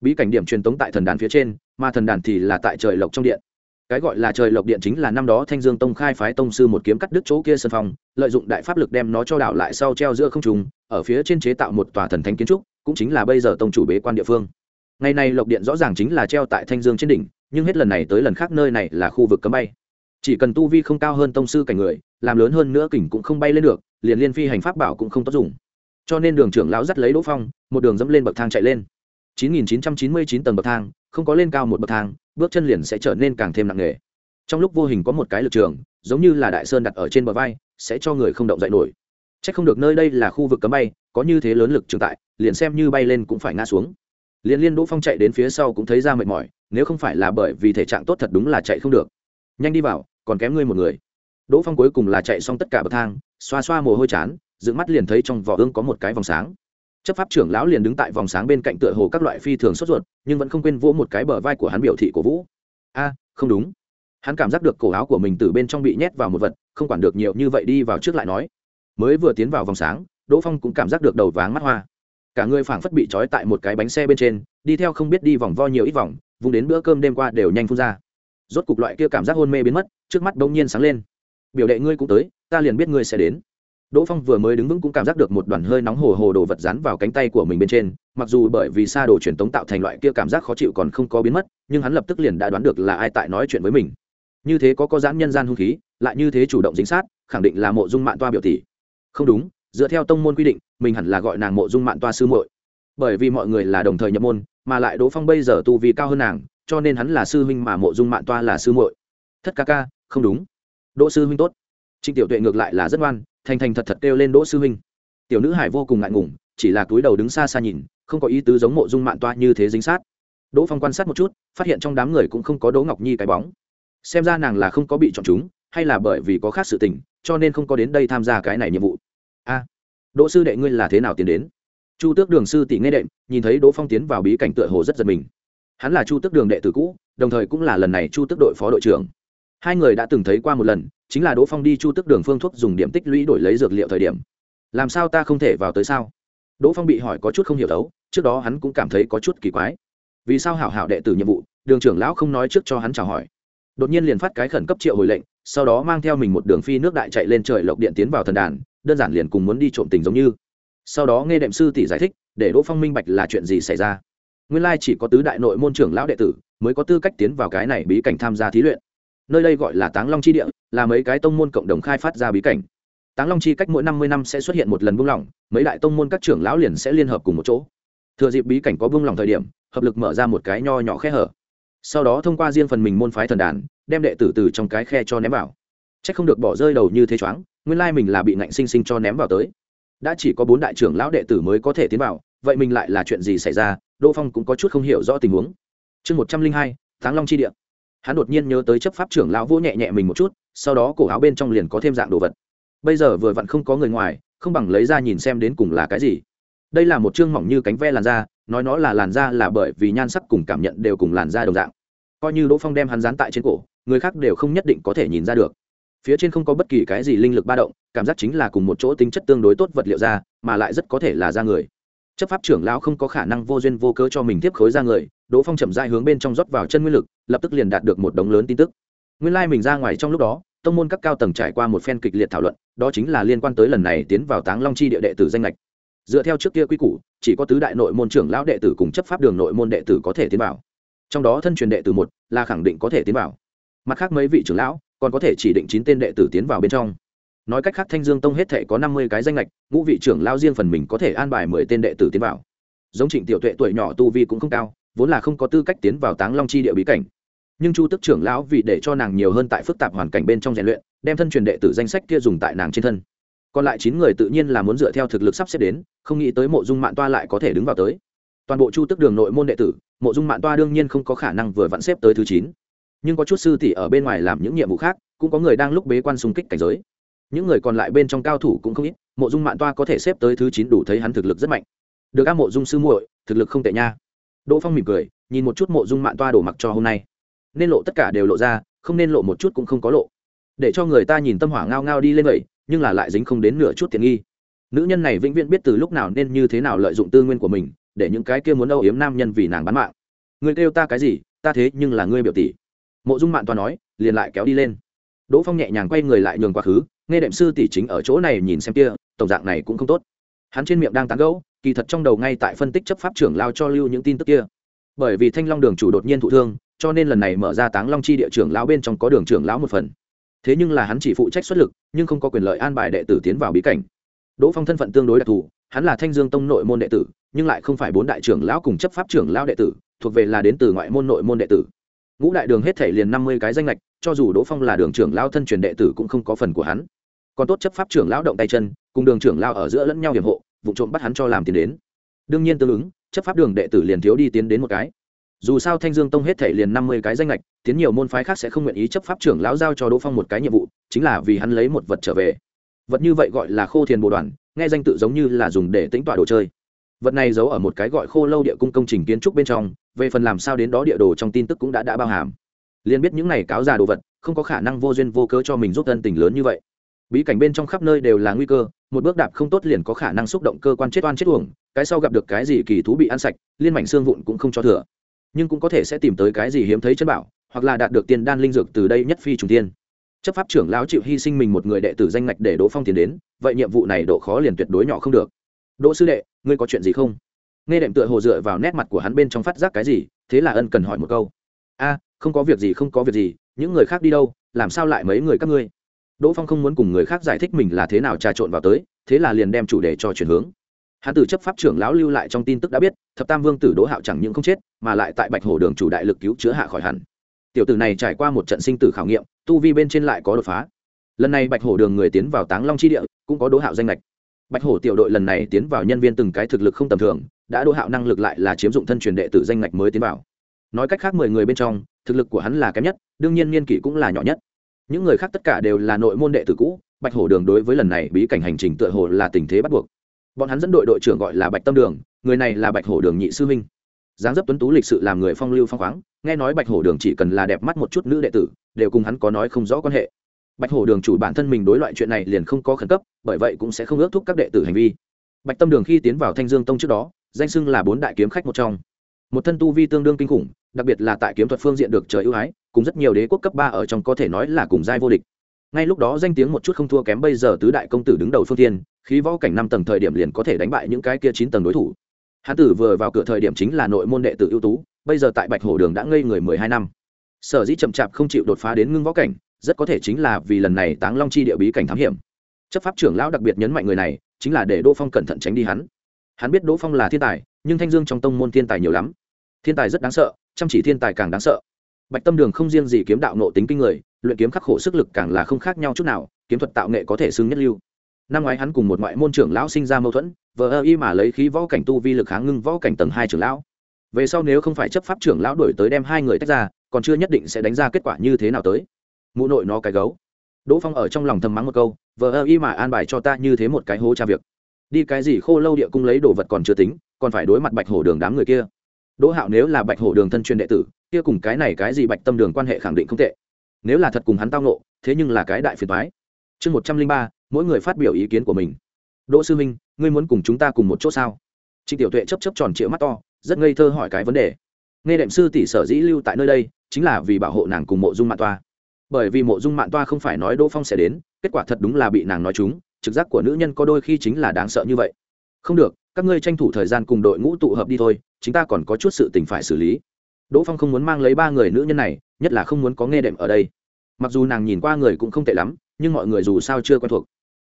Bí cảnh điểm truyền tống tại thần đàn phía trên, mà thần đàn thì là tại trời lộc trong điện cái gọi là trời lộc điện chính là năm đó thanh dương tông khai phái tông sư một kiếm cắt đứt chỗ kia sân phong lợi dụng đại pháp lực đem nó cho đảo lại sau treo giữa không trùng ở phía trên chế tạo một tòa thần thánh kiến trúc cũng chính là bây giờ tông chủ bế quan địa phương. Ngày nay lộc điện rõ ràng chính là treo tại thanh dương trên đỉnh nhưng hết lần này tới lần khác nơi này là khu vực cấm bay. Chỉ cần tu vi không cao hơn tông sư cảnh người làm lớn hơn nữa kỉnh cũng không bay lên được liền liên phi hành pháp bảo cũng không tốt dùng. Cho nên đường trưởng lão dắt lấy đỗ phong một đường dẫm lên bậc thang chạy lên. 9999 tầng bậc thang, không có lên cao một bậc thang, bước chân liền sẽ trở nên càng thêm nặng nề. Trong lúc vô hình có một cái lực trường, giống như là đại sơn đặt ở trên bờ vai, sẽ cho người không động dậy nổi. Chắc không được nơi đây là khu vực cấm bay, có như thế lớn lực trường tại, liền xem như bay lên cũng phải ngã xuống. Liên Liên Đỗ Phong chạy đến phía sau cũng thấy ra mệt mỏi, nếu không phải là bởi vì thể trạng tốt thật đúng là chạy không được. Nhanh đi vào, còn kém ngươi một người. Đỗ Phong cuối cùng là chạy xong tất cả bậc thang, xoa xoa mồ hôi chán, dựng mắt liền thấy trong vỏ ương có một cái vòng sáng. Chấp pháp trưởng lão liền đứng tại vòng sáng bên cạnh tựa hồ các loại phi thường sốt ruột, nhưng vẫn không quên vỗ một cái bờ vai của hắn biểu thị cổ vũ. A, không đúng. Hắn cảm giác được cổ áo của mình từ bên trong bị nhét vào một vật, không quản được nhiều như vậy đi vào trước lại nói. Mới vừa tiến vào vòng sáng, Đỗ Phong cũng cảm giác được đầu váng mắt hoa cả người phảng phất bị trói tại một cái bánh xe bên trên đi theo không biết đi vòng vo nhiều ít vòng vùng đến bữa cơm đêm qua đều nhanh phun ra rốt cục loại kia cảm giác hôn mê biến mất trước mắt bỗng nhiên sáng lên biểu đệ ngươi cũng tới ta liền biết ngươi sẽ đến đỗ phong vừa mới đứng vững cũng cảm giác được một đoàn hơi nóng hồ hồ đồ vật dán vào cánh tay của mình bên trên, mặc dù bởi vì xa đồ truyền tống tạo thành loại kia cảm giác khó chịu còn không có biến mất, nhưng hắn lập tức liền đã đoán được là ai tại nói chuyện với mình. Như thế có có giãn nhân gian hung khí, lại như thế chủ động dính sát, khẳng định là mộ dung Mạn toa biểu tỷ. Không đúng, dựa theo tông môn quy định, mình hẳn là gọi nàng mộ dung Mạn toa sư muội. Bởi vì mọi người là đồng thời nhập môn, mà lại đỗ phong bây giờ tu vi cao hơn nàng, cho nên hắn là sư huynh mà mộ dung Mạn toa là sư muội. Thất ca ca, không đúng. Đỗ sư huynh tốt. Trình tiểu tuệ ngược lại là rất ngoan thành thành thật thật kêu lên đỗ sư huynh. Tiểu nữ hải vô cùng ngại ngùng, chỉ là túi đầu đứng xa xa nhìn, không có ý tứ giống mộ dung mạng toa như thế dính sát. Đỗ phong quan sát một chút, phát hiện trong đám người cũng không có đỗ ngọc nhi cái bóng. Xem ra nàng là không có bị chọn chúng, hay là bởi vì có khác sự tình, cho nên không có đến đây tham gia cái này nhiệm vụ. A, đỗ sư đệ ngươi là thế nào tiến đến? Chu tước đường sư tỷ nghe đệm, nhìn thấy đỗ phong tiến vào bí cảnh tựa hồ rất giật mình. Hắn là chu tước đường đệ tử cũ, đồng thời cũng là lần này chu tước đội phó đội trưởng. Hai người đã từng thấy qua một lần chính là đỗ phong đi chu tước đường phương thuốc dùng điểm tích lũy đổi lấy dược liệu thời điểm. Làm sao ta không thể vào tới sao? Đỗ phong bị hỏi có chút không hiểu đấu, trước đó hắn cũng cảm thấy có chút kỳ quái. Vì sao hảo hảo đệ tử nhiệm vụ, đường trưởng lão không nói trước cho hắn chào hỏi? Đột nhiên liền phát cái khẩn cấp triệu hồi lệnh, sau đó mang theo mình một đường phi nước đại chạy lên trời lộc điện tiến vào thần đàn, đơn giản liền cùng muốn đi trộm tình giống như. Sau đó nghe đệm sư tỷ giải thích, để đỗ phong minh bạch là chuyện gì xảy ra. Nguyên lai chỉ có tứ đại nội môn trưởng lão đệ tử mới có tư cách tiến vào cái này bí cảnh tham gia thí luyện. Nơi đây gọi là táng long chi địa là mấy cái tông môn cộng đồng khai phát ra bí cảnh. Táng long chi cách mỗi năm mươi năm sẽ xuất hiện một lần buông lỏng, mấy đại tông môn các trưởng lão liền sẽ liên hợp cùng một chỗ. Thừa dịp bí cảnh có buông lỏng thời điểm, hợp lực mở ra một cái nho nhỏ khe hở. Sau đó thông qua riêng phần mình môn phái thần đàn, đem đệ tử từ trong cái khe cho ném vào. C h ắ c không được bỏ rơi đầu như thế choáng, nguyên lai mình là bị nạnh sinh sinh cho ném vào tới. Đã chỉ có bốn đại trưởng lão đệ tử mới có thể tiến vào, vậy mình lại là chuyện gì xảy ra, đỗ phong cũng có chút không hiểu rõ tình huống. Chương một trăm linh hai tháng long chi địa. Hắn đột nhiên nhớ tới chấp pháp trưởng lão vỗ nhẹ nhẹ mình một chút sau đó cổ áo bên trong liền có thêm dạng đồ vật. Bây giờ vừa vặn không có người ngoài không bằng lấy ra nhìn xem đến cùng là cái gì. Đây là một chương mỏng như cánh ve làn da nói nó là làn da là bởi vì nhan sắc cùng cảm nhận đều cùng làn da đồng dạng. Coi như đỗ phong đem hắn dán tại trên cổ người khác đều không nhất định có thể nhìn ra được. Phía trên không có bất kỳ cái gì linh lực ba động cảm giác chính là cùng một chỗ tính chất tương đối tốt vật liệu da, mà lại rất có thể là da người. Chấp pháp trưởng lão không có khả năng vô duyên vô cớ cho mình tiếp khối da người đỗ phong chậm dai hướng bên trong rót vào chân nguyên lực lập tức liền đạt được một đống lớn tin tức nguyên lai mình ra ngoài trong lúc đó, tông môn các cao tầng trải qua một phen kịch liệt thảo luận, đó chính là liên quan tới lần này tiến vào táng long chi địa đệ tử danh lệch dựa theo trước kia quy củ, chỉ có tứ đại nội môn trưởng lão đệ tử cùng chấp pháp đường nội môn đệ tử có thể tiến vào. Trong đó thân truyền đệ tử một, là khẳng định có thể tiến vào. Mặt khác mấy vị trưởng lão, còn có thể chỉ định chín tên đệ tử tiến vào bên trong. Nói cách khác thanh dương tông hết thể có năm mươi cái danh lệch ngũ vị trưởng lao riêng phần mình có thể an bài mười tên đệ tử tiến vào. Giống trịnh tiểu tuệ tuổi nhỏ tu vi cũng không cao, vốn là không có tư cách tiến vào táng long chi địa bí cảnh nhưng chu tức trưởng lão vì để cho nàng nhiều hơn tại phức tạp hoàn cảnh bên trong rèn luyện, đem thân truyền đệ tử danh sách kia dùng tại nàng trên thân. Còn lại chín người tự nhiên là muốn dựa theo thực lực sắp xếp đến, không nghĩ tới mộ dung mạng toa lại có thể đứng vào tới. Toàn bộ chu tức đường nội môn đệ tử, mộ dung mạng toa đương nhiên không có khả năng vừa vặn xếp tới thứ chín. Nhưng có chút sư tỷ ở bên ngoài làm những nhiệm vụ khác, cũng có người đang lúc bế quan xung kích cảnh giới. Những người còn lại bên trong cao thủ cũng không ít, mộ dung mạng toa có thể xếp tới thứ chín đủ thấy hắn thực lực rất mạnh. Được các mộ dung sư muội, thực lực không tệ nha. Đỗ phong mỉm cười, nhìn một chút mộ dung mạng toa đổ mặc cho hôm nay nên lộ tất cả đều lộ ra, không nên lộ một chút cũng không có lộ. Để cho người ta nhìn tâm hỏa ngao ngao đi lên vậy, nhưng là lại dính không đến nửa chút tiền nghi. Nữ nhân này vĩnh viễn biết từ lúc nào nên như thế nào lợi dụng tư nguyên của mình, để những cái kia muốn âu yếm nam nhân vì nàng bán mạng. Người kêu ta cái gì, ta thế nhưng là ngươi biểu tỷ. Mộ dung mạng toa nói, liền lại kéo đi lên. Đỗ phong nhẹ nhàng quay người lại nhường quá khứ, nghe đệm sư tỷ chính ở chỗ này nhìn xem kia, tổng dạng này cũng không tốt. Hắn trên miệng đang tán gẫu, kỳ thật trong đầu ngay tại phân tích chấp pháp trưởng lao cho lưu những tin tức kia. Bởi vì thanh long đường chủ đột nhiên thụ thương cho nên lần này mở ra táng long chi địa trưởng lão bên trong có đường trưởng lão một phần. Thế nhưng là hắn chỉ phụ trách xuất lực, nhưng không có quyền lợi an bài đệ tử tiến vào bí cảnh. Đỗ phong thân phận tương đối đặc thù, hắn là thanh dương tông nội môn đệ tử, nhưng lại không phải bốn đại trưởng lão cùng chấp pháp trưởng lão đệ tử, thuộc về là đến từ ngoại môn nội môn đệ tử. Ngũ đại đường hết thể liền năm mươi cái danh lệch cho dù đỗ phong là đường trưởng lao thân truyền đệ tử cũng không có phần của hắn. Còn tốt chấp pháp trưởng lão động tay chân, cùng đường trưởng lao ở giữa lẫn nhau hiểm hộ, vụ trộm bắt hắn cho làm tiền đến. Đương nhiên tương ứng, chấp pháp đường đệ tử liền thiếu đi tiến đến một cái dù sao thanh dương tông hết thể liền năm mươi cái danh lệch tiến nhiều môn phái khác sẽ không nguyện ý chấp pháp trưởng lão giao cho đỗ phong một cái nhiệm vụ, chính là vì hắn lấy một vật trở về. Vật như vậy gọi là khô thiền bồ đoàn, nghe danh tự giống như là dùng để tính tọa đồ chơi. Vật này giấu ở một cái gọi khô lâu địa cung công trình kiến trúc bên trong, về phần làm sao đến đó địa đồ trong tin tức cũng đã đã bao hàm. Liền biết những này cáo già đồ vật, không có khả năng vô duyên vô cớ cho mình giúp thân tình lớn như vậy. Bí cảnh bên trong khắp nơi đều là nguy cơ, một bước đạp không tốt liền có khả năng xúc động cơ quan chết oan chết uổng, cái sau gặp được cái gì kỳ thú bị ăn sạch, liên mảnh xương vụn cũng không cho thừa nhưng cũng có thể sẽ tìm tới cái gì hiếm thấy chân bảo, hoặc là đạt được tiền đan linh dược từ đây nhất phi trùng tiên. Chấp pháp trưởng lão chịu hy sinh mình một người đệ tử danh ngạch để đỗ phong tiền đến, vậy nhiệm vụ này độ khó liền tuyệt đối nhỏ không được. Đỗ sư đệ, ngươi có chuyện gì không? Nghe đệm tựa hồ dựa vào nét mặt của hắn bên trong phát giác cái gì, thế là ân cần hỏi một câu. A, không có việc gì, không có việc gì, những người khác đi đâu, làm sao lại mấy người các ngươi? Đỗ phong không muốn cùng người khác giải thích mình là thế nào trà trộn vào tới, thế là liền đem chủ đề cho chuyển hướng hắn từ chấp pháp trưởng lão lưu lại trong tin tức đã biết, thập tam vương tử đỗ hạo chẳng những không chết, mà lại tại bạch hổ đường chủ đại lực cứu chữa hạ khỏi hẳn. Tiểu tử này trải qua một trận sinh tử khảo nghiệm, tu vi bên trên lại có đột phá. Lần này bạch hổ đường người tiến vào táng long chi địa, cũng có đỗ hạo danh lệch bạch hổ tiểu đội lần này tiến vào nhân viên từng cái thực lực không tầm thường, đã đỗ hạo năng lực lại là chiếm dụng thân truyền đệ tử danh lệch mới tiến vào. Nói cách khác mười người bên trong, thực lực của hắn là kém nhất, đương nhiên niên kỷ cũng là nhỏ nhất. Những người khác tất cả đều là nội môn đệ tử cũ, bạch hổ đường đối với lần này bí cảnh hành trình tựa hồ là tình thế bắt buộc bọn hắn dẫn đội đội trưởng gọi là bạch tâm đường, người này là bạch hổ đường nhị sư minh Giáng dấp tuấn tú lịch sự làm người phong lưu phong khoáng, nghe nói bạch hổ đường chỉ cần là đẹp mắt một chút nữ đệ tử, đều cùng hắn có nói không rõ quan hệ. Bạch hổ đường chủ bản thân mình đối loại chuyện này liền không có khẩn cấp, bởi vậy cũng sẽ không ước thúc các đệ tử hành vi. Bạch tâm đường khi tiến vào thanh dương tông trước đó, danh xưng là bốn đại kiếm khách một trong. Một thân tu vi tương đương kinh khủng, đặc biệt là tại kiếm thuật phương diện được trời ưu ái, cùng rất nhiều đế quốc cấp ba ở trong có thể nói là cùng giai vô địch ngay lúc đó danh tiếng một chút không thua kém bây giờ tứ đại công tử đứng đầu phương tiên, khí võ cảnh năm tầng thời điểm liền có thể đánh bại những cái kia chín tầng đối thủ. Hán tử vừa vào cửa thời điểm chính là nội môn đệ tử ưu tú, bây giờ tại bạch hổ đường đã ngây người mười hai năm. Sở dĩ chậm chạp không chịu đột phá đến ngưng võ cảnh, rất có thể chính là vì lần này táng long chi địa bí cảnh thám hiểm. Chấp pháp trưởng lão đặc biệt nhấn mạnh người này, chính là để đỗ phong cẩn thận tránh đi hắn. Hắn biết đỗ phong là thiên tài, nhưng thanh dương trong tông môn thiên tài nhiều lắm. Thiên tài rất đáng sợ, chăm chỉ thiên tài càng đáng sợ. Bạch tâm đường không riêng gì kiếm đạo nộ tính kinh người luyện kiếm khắc khổ sức lực càng là không khác nhau chút nào, kiếm thuật tạo nghệ có thể xưng nhất lưu. Năm ngoái hắn cùng một ngoại môn trưởng lão sinh ra mâu thuẫn, vờ ơ y mà lấy khí võ cảnh tu vi lực kháng ngưng võ cảnh tầng hai trưởng lão. Về sau nếu không phải chấp pháp trưởng lão đổi tới đem hai người tách ra, còn chưa nhất định sẽ đánh ra kết quả như thế nào tới. Mụ nội nó cái gấu. Đỗ phong ở trong lòng thầm mắng một câu, vờ ơ y mà an bài cho ta như thế một cái hố tra việc. Đi cái gì khô lâu địa cung lấy đồ vật còn chưa tính, còn phải đối mặt bạch hổ đường đám người kia. Đỗ hạo nếu là bạch hổ đường thân truyền đệ tử, kia cùng cái này cái gì bạch tâm đường quan hệ khẳng định không tệ nếu là thật cùng hắn tao nộ thế nhưng là cái đại phiền thoái chương một trăm linh ba, mỗi người phát biểu ý kiến của mình. Đỗ sư minh, ngươi muốn cùng chúng ta cùng một chỗ sao? Trịnh tiểu tuệ chấp chấp tròn trịa mắt to, rất ngây thơ hỏi cái vấn đề. Nghe đệm sư tỷ sở dĩ lưu tại nơi đây, chính là vì bảo hộ nàng cùng mộ dung mạng toa. Bởi vì mộ dung mạng toa không phải nói đỗ phong sẽ đến, kết quả thật đúng là bị nàng nói chúng, trực giác của nữ nhân có đôi khi chính là đáng sợ như vậy. Không được, các ngươi tranh thủ thời gian cùng đội ngũ tụ hợp đi thôi, chúng ta còn có chút sự tình phải xử lý đỗ phong không muốn mang lấy ba người nữ nhân này, nhất là không muốn có nghe đệm ở đây. Mặc dù nàng nhìn qua người cũng không tệ lắm, nhưng mọi người dù sao chưa quen thuộc.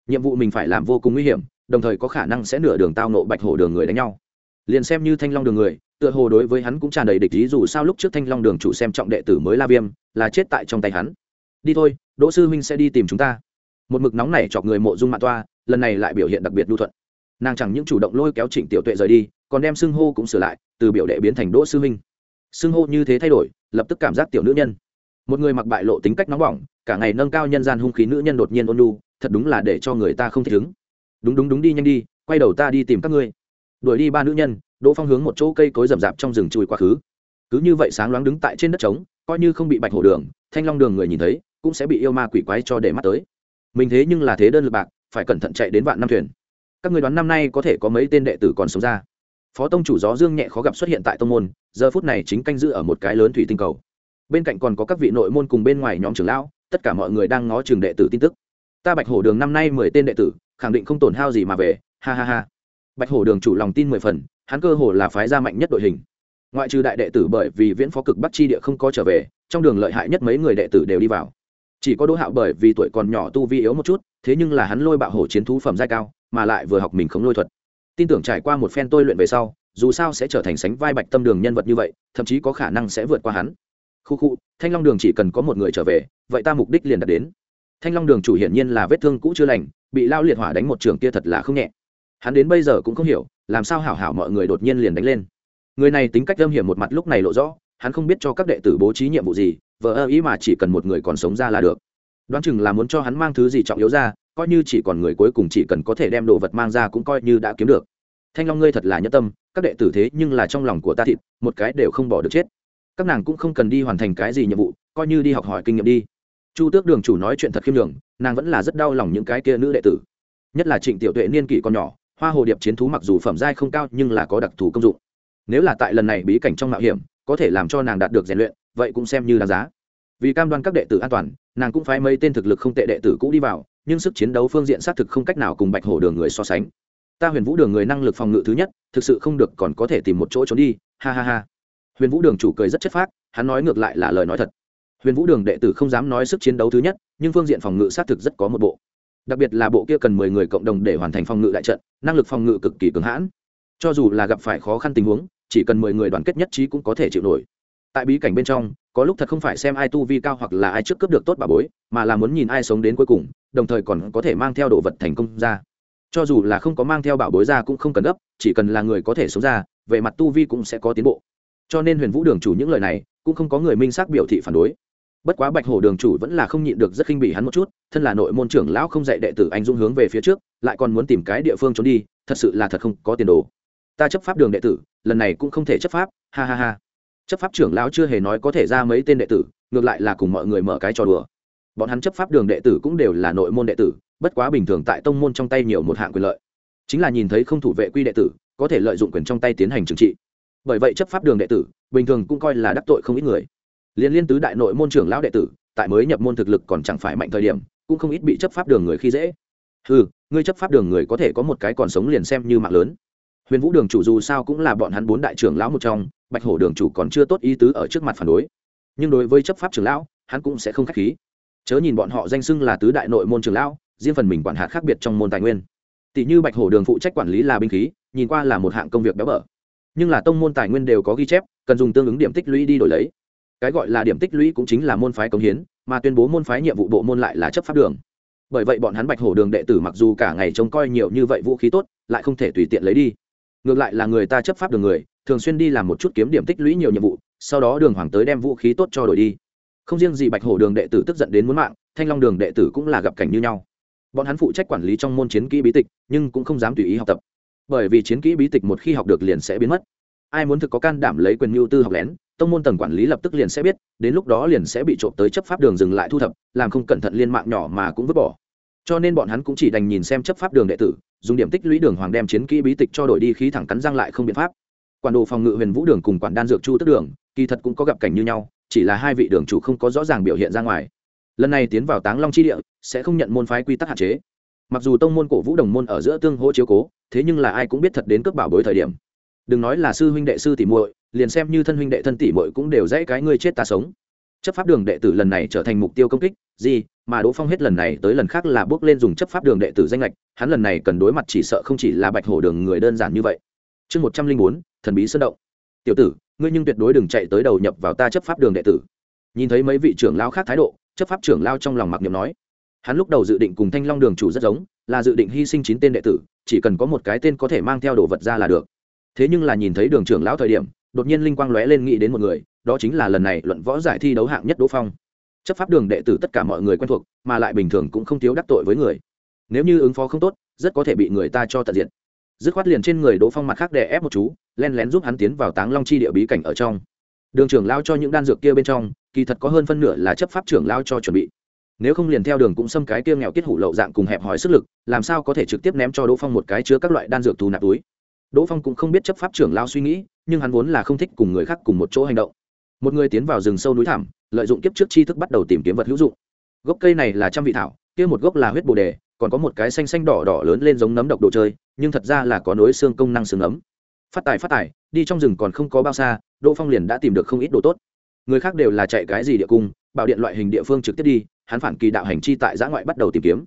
Nhiệm vụ mình phải làm vô cùng nguy hiểm, đồng thời có khả năng sẽ nửa đường tao nộ bạch hổ đường người đánh nhau. Liền xem như thanh long đường người, tựa hồ đối với hắn cũng tràn đầy địch ý, dù sao lúc trước thanh long đường chủ xem trọng đệ tử mới la viêm, là chết tại trong tay hắn. Đi thôi, đỗ sư huynh sẽ đi tìm chúng ta. Một mực nóng này chọc người mộ dung mạ toa, lần này lại biểu hiện đặc biệt lưu thuận. Nàng chẳng những chủ động lôi kéo trịnh tiểu tuệ rời đi, còn đem xưng hô cũng sửa lại, từ biểu đệ biến thành đỗ sư huynh xưng hô như thế thay đổi, lập tức cảm giác tiểu nữ nhân. Một người mặc bại lộ tính cách nóng bỏng, cả ngày nâng cao nhân gian hung khí nữ nhân đột nhiên ôn lu thật đúng là để cho người ta không thể đứng đúng đúng đúng, đi nhanh đi, quay đầu ta đi tìm các ngươi. Đuổi đi ba nữ nhân, đỗ phong hướng một chỗ cây cối rậm rạp trong rừng chui quá khứ. Cứ như vậy sáng loáng đứng tại trên đất trống, coi như không bị bạch hổ đường, thanh long đường người nhìn thấy, cũng sẽ bị yêu ma quỷ quái cho để mắt tới. Mình thế nhưng là thế đơn lực bạc, phải cẩn thận chạy đến vạn năm thuyền. Các người đoán năm nay có thể có mấy tên đệ tử còn sống ra? Phó tông chủ gió dương nhẹ khó gặp xuất hiện tại tông môn, giờ phút này chính canh giữ ở một cái lớn thủy tinh cầu. Bên cạnh còn có các vị nội môn cùng bên ngoài nhóm trưởng lão, tất cả mọi người đang ngó trường đệ tử tin tức. Ta bạch hổ đường năm nay mười tên đệ tử, khẳng định không tổn hao gì mà về, ha ha ha. Bạch hổ đường chủ lòng tin mười phần, hắn cơ hồ là phái gia mạnh nhất đội hình. Ngoại trừ đại đệ tử bởi vì viễn phó cực bắc chi địa không có trở về, trong đường lợi hại nhất mấy người đệ tử đều đi vào. Chỉ có đỗ hạo bởi vì tuổi còn nhỏ tu vi yếu một chút, thế nhưng là hắn lôi bạo hổ chiến thú phẩm giai cao, mà lại vừa học mình không lôi thuật tin tưởng trải qua một phen tôi luyện về sau, dù sao sẽ trở thành sánh vai bạch tâm đường nhân vật như vậy, thậm chí có khả năng sẽ vượt qua hắn. Khu khu, thanh long đường chỉ cần có một người trở về, vậy ta mục đích liền đạt đến. Thanh long đường chủ hiển nhiên là vết thương cũ chưa lành, bị lao liệt hỏa đánh một trường kia thật là không nhẹ. Hắn đến bây giờ cũng không hiểu, làm sao hảo hảo mọi người đột nhiên liền đánh lên. Người này tính cách âm hiểm một mặt lúc này lộ rõ, hắn không biết cho các đệ tử bố trí nhiệm vụ gì vợ ơ ý mà chỉ cần một người còn sống ra là được. Đoán chừng là muốn cho hắn mang thứ gì trọng yếu ra coi như chỉ còn người cuối cùng chỉ cần có thể đem đồ vật mang ra cũng coi như đã kiếm được. Thanh long ngươi thật là nhẫn tâm, các đệ tử thế nhưng là trong lòng của ta thịt, một cái đều không bỏ được chết. Các nàng cũng không cần đi hoàn thành cái gì nhiệm vụ, coi như đi học hỏi kinh nghiệm đi. Chu tước đường chủ nói chuyện thật khiêm đường nàng vẫn là rất đau lòng những cái kia nữ đệ tử. Nhất là trịnh tiểu tuệ niên kỷ còn nhỏ, hoa hồ điệp chiến thú mặc dù phẩm giai không cao nhưng là có đặc thù công dụng. Nếu là tại lần này bí cảnh trong mạo hiểm, có thể làm cho nàng đạt được rèn luyện, vậy cũng xem như đáng giá. Vì cam đoan các đệ tử an toàn, nàng cũng phải mấy tên thực lực không tệ đệ tử cũ đi vào nhưng sức chiến đấu phương diện xác thực không cách nào cùng bạch hổ đường người so sánh. Ta huyền vũ đường người năng lực phòng ngự thứ nhất, thực sự không được còn có thể tìm một chỗ trốn đi, ha ha ha. Huyền vũ đường chủ cười rất chất phác, hắn nói ngược lại là lời nói thật. Huyền vũ đường đệ tử không dám nói sức chiến đấu thứ nhất, nhưng phương diện phòng ngự xác thực rất có một bộ. Đặc biệt là bộ kia cần mười người cộng đồng để hoàn thành phòng ngự đại trận, năng lực phòng ngự cực kỳ cứng hãn. Cho dù là gặp phải khó khăn tình huống, chỉ cần mười người đoàn kết nhất trí cũng có thể chịu nổi. Tại bí cảnh bên trong, có lúc thật không phải xem ai tu vi cao hoặc là ai trước cướp được tốt bà bối, mà là muốn nhìn ai sống đến cuối cùng đồng thời còn có thể mang theo đồ vật thành công ra. Cho dù là không có mang theo bảo bối ra cũng không cần gấp, chỉ cần là người có thể sống ra, về mặt tu vi cũng sẽ có tiến bộ. Cho nên huyền vũ đường chủ những lời này cũng không có người minh xác biểu thị phản đối. Bất quá bạch hổ đường chủ vẫn là không nhịn được rất khinh bỉ hắn một chút, thân là nội môn trưởng lão không dạy đệ tử anh dung hướng về phía trước, lại còn muốn tìm cái địa phương trốn đi, thật sự là thật không có tiền đồ. Ta chấp pháp đường đệ tử, lần này cũng không thể chấp pháp, ha ha ha. Chấp pháp trưởng lão chưa hề nói có thể ra mấy tên đệ tử, ngược lại là cùng mọi người mở cái trò đùa bọn hắn chấp pháp đường đệ tử cũng đều là nội môn đệ tử, bất quá bình thường tại tông môn trong tay nhiều một hạng quyền lợi. Chính là nhìn thấy không thủ vệ quy đệ tử, có thể lợi dụng quyền trong tay tiến hành trừng trị. Bởi vậy chấp pháp đường đệ tử, bình thường cũng coi là đắc tội không ít người. Liên liên tứ đại nội môn trưởng lão đệ tử, tại mới nhập môn thực lực còn chẳng phải mạnh thời điểm, cũng không ít bị chấp pháp đường người khi dễ. Ừ ngươi chấp pháp đường người có thể có một cái còn sống liền xem như mạng lớn. Huyền vũ đường chủ dù sao cũng là bọn hắn bốn đại trưởng lão một trong, bạch hổ đường chủ còn chưa tốt ý tứ ở trước mặt phản đối. Nhưng đối với chấp pháp trưởng lão, hắn cũng sẽ không k h á c h khí chớ nhìn bọn họ danh xưng là tứ đại nội môn trưởng lão, riêng phần mình quản hạt khác biệt trong môn tài nguyên. Tỷ như bạch hổ đường phụ trách quản lý là binh khí, nhìn qua là một hạng công việc béo bở. Nhưng là tông môn tài nguyên đều có ghi chép, cần dùng tương ứng điểm tích lũy đi đổi lấy. Cái gọi là điểm tích lũy cũng chính là môn phái công hiến, mà tuyên bố môn phái nhiệm vụ bộ môn lại là chấp pháp đường. Bởi vậy bọn hắn bạch hổ đường đệ tử mặc dù cả ngày trông coi nhiều như vậy vũ khí tốt, lại không thể tùy tiện lấy đi. Ngược lại là người ta chấp pháp đường người, thường xuyên đi làm một chút kiếm điểm tích lũy nhiều nhiệm vụ, sau đó đường hoàng tới đem vũ khí tốt cho đổi đi không riêng gì bạch hổ đường đệ tử tức giận đến muốn mạng, thanh long đường đệ tử cũng là gặp cảnh như nhau. Bọn hắn phụ trách quản lý trong môn chiến kỹ bí tịch, nhưng cũng không dám tùy ý học tập. Bởi vì chiến kỹ bí tịch một khi học được liền sẽ biến mất. Ai muốn thực có can đảm lấy quyền mưu tư học lén, tông môn tầng quản lý lập tức liền sẽ biết, đến lúc đó liền sẽ bị trộm tới chấp pháp đường dừng lại thu thập, làm không cẩn thận liên mạng nhỏ mà cũng vứt bỏ. Cho nên bọn hắn cũng chỉ đành nhìn xem chấp pháp đường đệ tử, dùng điểm tích lũy đường hoàng đem chiến kỹ bí tịch cho đổi đi khí thẳng cắn răng lại không biện pháp. Quản đồ phòng ngự huyền vũ đường cùng quản đan dược chu tức đường, kỳ thật cũng có gặp cảnh như nhau chỉ là hai vị đường chủ không có rõ ràng biểu hiện ra ngoài. Lần này tiến vào táng long chi địa, sẽ không nhận môn phái quy tắc hạn chế. Mặc dù tông môn cổ vũ đồng môn ở giữa tương hỗ chiếu cố, thế nhưng là ai cũng biết thật đến cướp bảo bối thời điểm. Đừng nói là sư huynh đệ sư tỷ muội, liền xem như thân huynh đệ thân tỷ muội cũng đều dãy cái ngươi chết ta sống. Chấp pháp đường đệ tử lần này trở thành mục tiêu công kích, gì, mà đỗ phong hết lần này tới lần khác là bước lên dùng chấp pháp đường đệ tử danh lệch hắn lần này cần đối mặt chỉ sợ không chỉ là bạch hổ đường người đơn giản như vậy. Chương một trăm linh bốn, thần bí sơn động. Tiểu tử ngươi nhưng tuyệt đối đừng chạy tới đầu nhập vào ta chấp pháp đường đệ tử. Nhìn thấy mấy vị trưởng lao khác thái độ, chấp pháp trưởng lao trong lòng mặc niệm nói. Hắn lúc đầu dự định cùng thanh long đường chủ rất giống, là dự định hy sinh chín tên đệ tử, chỉ cần có một cái tên có thể mang theo đồ vật ra là được. Thế nhưng là nhìn thấy đường trưởng lão thời điểm, đột nhiên linh quang lóe lên nghĩ đến một người, đó chính là lần này luận võ giải thi đấu hạng nhất đỗ phong. Chấp pháp đường đệ tử tất cả mọi người quen thuộc, mà lại bình thường cũng không thiếu đắc tội với người. Nếu như ứng phó không tốt, rất có thể bị người ta cho tận diện dứt khoát liền trên người đỗ phong mặt khác đè ép một chú, len lén giúp hắn tiến vào táng long chi địa bí cảnh ở trong. Đường trưởng lao cho những đan dược kia bên trong, kỳ thật có hơn phân nửa là chấp pháp trưởng lao cho chuẩn bị. Nếu không liền theo đường cũng xâm cái kia nghèo kết hủ lậu dạng cùng hẹp hòi sức lực, làm sao có thể trực tiếp ném cho đỗ phong một cái chứa các loại đan dược thù nạp túi. Đỗ phong cũng không biết chấp pháp trưởng lao suy nghĩ, nhưng hắn vốn là không thích cùng người khác cùng một chỗ hành động. Một người tiến vào rừng sâu núi thảm lợi dụng kiếp trước tri thức bắt đầu tìm kiếm vật hữu dụng. Gốc cây này là trăm vị thảo, kia một gốc là huyết bồ đề, còn có một cái xanh xanh đỏ đỏ lớn lên giống nấm độc đồ chơi nhưng thật ra là có nối xương công năng xương ấm. Phát tài phát tài, đi trong rừng còn không có bao xa, đỗ phong liền đã tìm được không ít đồ tốt. Người khác đều là chạy cái gì địa cung, bảo điện loại hình địa phương trực tiếp đi, hắn phản kỳ đạo hành chi tại giã ngoại bắt đầu tìm kiếm.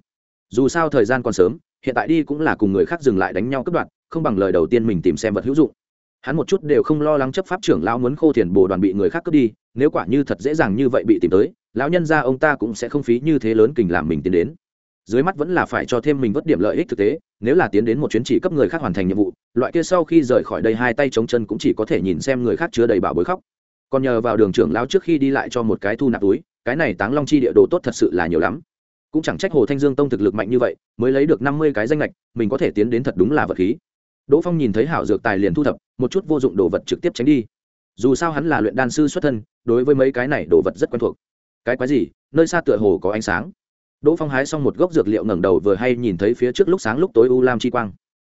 Dù sao thời gian còn sớm, hiện tại đi cũng là cùng người khác dừng lại đánh nhau cướp đoạt không bằng lời đầu tiên mình tìm xem vật hữu dụng. Hắn một chút đều không lo lắng chấp pháp trưởng lão muốn khô thiền bồ đoàn bị người khác cướp đi, nếu quả như thật dễ dàng như vậy bị tìm tới, lão nhân ra ông ta cũng sẽ không phí như thế lớn kình làm mình tiến đến dưới mắt vẫn là phải cho thêm mình vất điểm lợi ích thực tế, nếu là tiến đến một chuyến chỉ cấp người khác hoàn thành nhiệm vụ, loại kia sau khi rời khỏi đây hai tay chống chân cũng chỉ có thể nhìn xem người khác chứa đầy bảo bối khóc. Còn nhờ vào đường trưởng lao trước khi đi lại cho một cái thu nạp túi, cái này táng long chi địa đồ tốt thật sự là nhiều lắm. Cũng chẳng trách hồ thanh dương tông thực lực mạnh như vậy, mới lấy được năm mươi cái danh lệch mình có thể tiến đến thật đúng là vật khí. Đỗ phong nhìn thấy hảo dược tài liền thu thập, một chút vô dụng đồ vật trực tiếp tránh đi. Dù sao hắn là luyện đan sư xuất thân, đối với mấy cái này đồ vật rất quen thuộc. Cái quái gì? Nơi xa tựa hồ có ánh sáng đỗ phong hái xong một gốc dược liệu ngẩng đầu vừa hay nhìn thấy phía trước lúc sáng lúc tối u lam chi quang.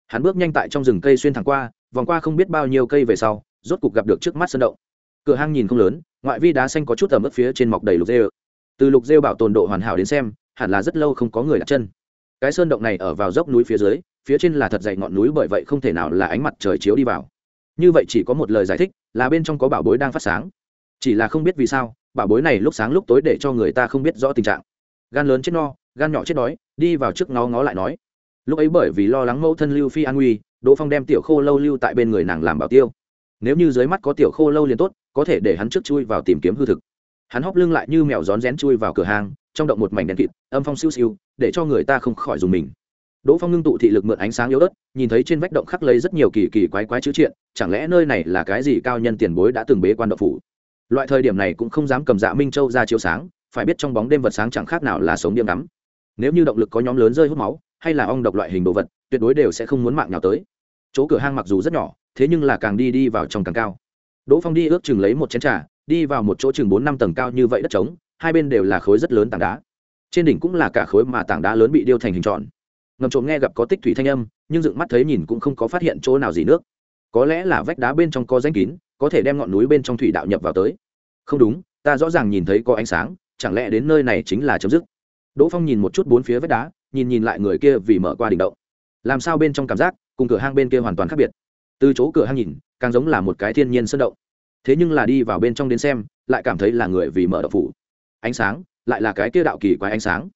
Hắn bước nhanh tại trong rừng cây xuyên thẳng qua, vòng qua không biết bao nhiêu cây về sau, rốt cục gặp được trước mắt sân động. Cửa hang nhìn không lớn, ngoại vi đá xanh có chút tầm ướt phía trên mọc đầy lục rêu. Từ lục rêu bảo tồn độ hoàn hảo đến xem, hẳn là rất lâu không có người đặt chân. Cái sơn động này ở vào dốc núi phía dưới, phía trên là thật dày ngọn núi bởi vậy không thể nào là ánh mặt trời chiếu đi vào. Như vậy chỉ có một lời giải thích, là bên trong có bảo bối đang phát sáng. Chỉ là không biết vì sao, bảo bối này lúc sáng lúc tối để cho người ta không biết rõ tình trạng gan lớn chết no, gan nhỏ chết đói, đi vào trước ngó ngó lại nói. Lúc ấy bởi vì lo lắng mẫu thân lưu phi an nguy, đỗ phong đem tiểu khô lâu lưu tại bên người nàng làm bảo tiêu. Nếu như dưới mắt có tiểu khô lâu liền tốt, có thể để hắn trước chui vào tìm kiếm hư thực. Hắn hóp lưng lại như mèo rón rén chui vào cửa hàng, trong động một mảnh đèn kịt, âm phong siêu siêu, để cho người ta không khỏi dùng mình. Đỗ phong ngưng tụ thị lực mượn ánh sáng yếu ớt, nhìn thấy trên vách động khắc lấy rất nhiều kỳ kỳ quái quái chữ triện, chẳng lẽ nơi này là cái gì cao nhân tiền bối đã từng bế quan đậu phủ? Loại thời điểm này cũng không dám cầm dạ minh châu ra chiếu sáng phải biết trong bóng đêm vật sáng chẳng khác nào là sống điểm đắm. Nếu như động lực có nhóm lớn rơi hút máu, hay là ong độc loại hình đồ vật, tuyệt đối đều sẽ không muốn mạng nào tới. Chỗ cửa hang mặc dù rất nhỏ, thế nhưng là càng đi đi vào trong càng cao. Đỗ phong đi ước chừng lấy một chén trà, đi vào một chỗ chừng bốn năm tầng cao như vậy đất trống, hai bên đều là khối rất lớn tảng đá. Trên đỉnh cũng là cả khối mà tảng đá lớn bị điêu thành hình tròn. Ngầm trộm nghe gặp có tích thủy thanh âm, nhưng dựng mắt thấy nhìn cũng không có phát hiện chỗ nào gì nước có lẽ là vách đá bên trong có danh kín, có thể đem ngọn núi bên trong thủy đạo nhập vào tới. Không đúng, ta rõ ràng nhìn thấy có ánh sáng chẳng lẽ đến nơi này chính là chấm dứt? Đỗ phong nhìn một chút bốn phía vách đá, nhìn nhìn lại người kia vì mở qua đỉnh động. Làm sao bên trong cảm giác, cùng cửa hang bên kia hoàn toàn khác biệt? Từ chỗ cửa hang nhìn, càng giống là một cái thiên nhiên sơn động. Thế nhưng là đi vào bên trong đến xem, lại cảm thấy là người vì mở đậu phủ. Ánh sáng, lại là cái kia đạo kỳ quái ánh sáng.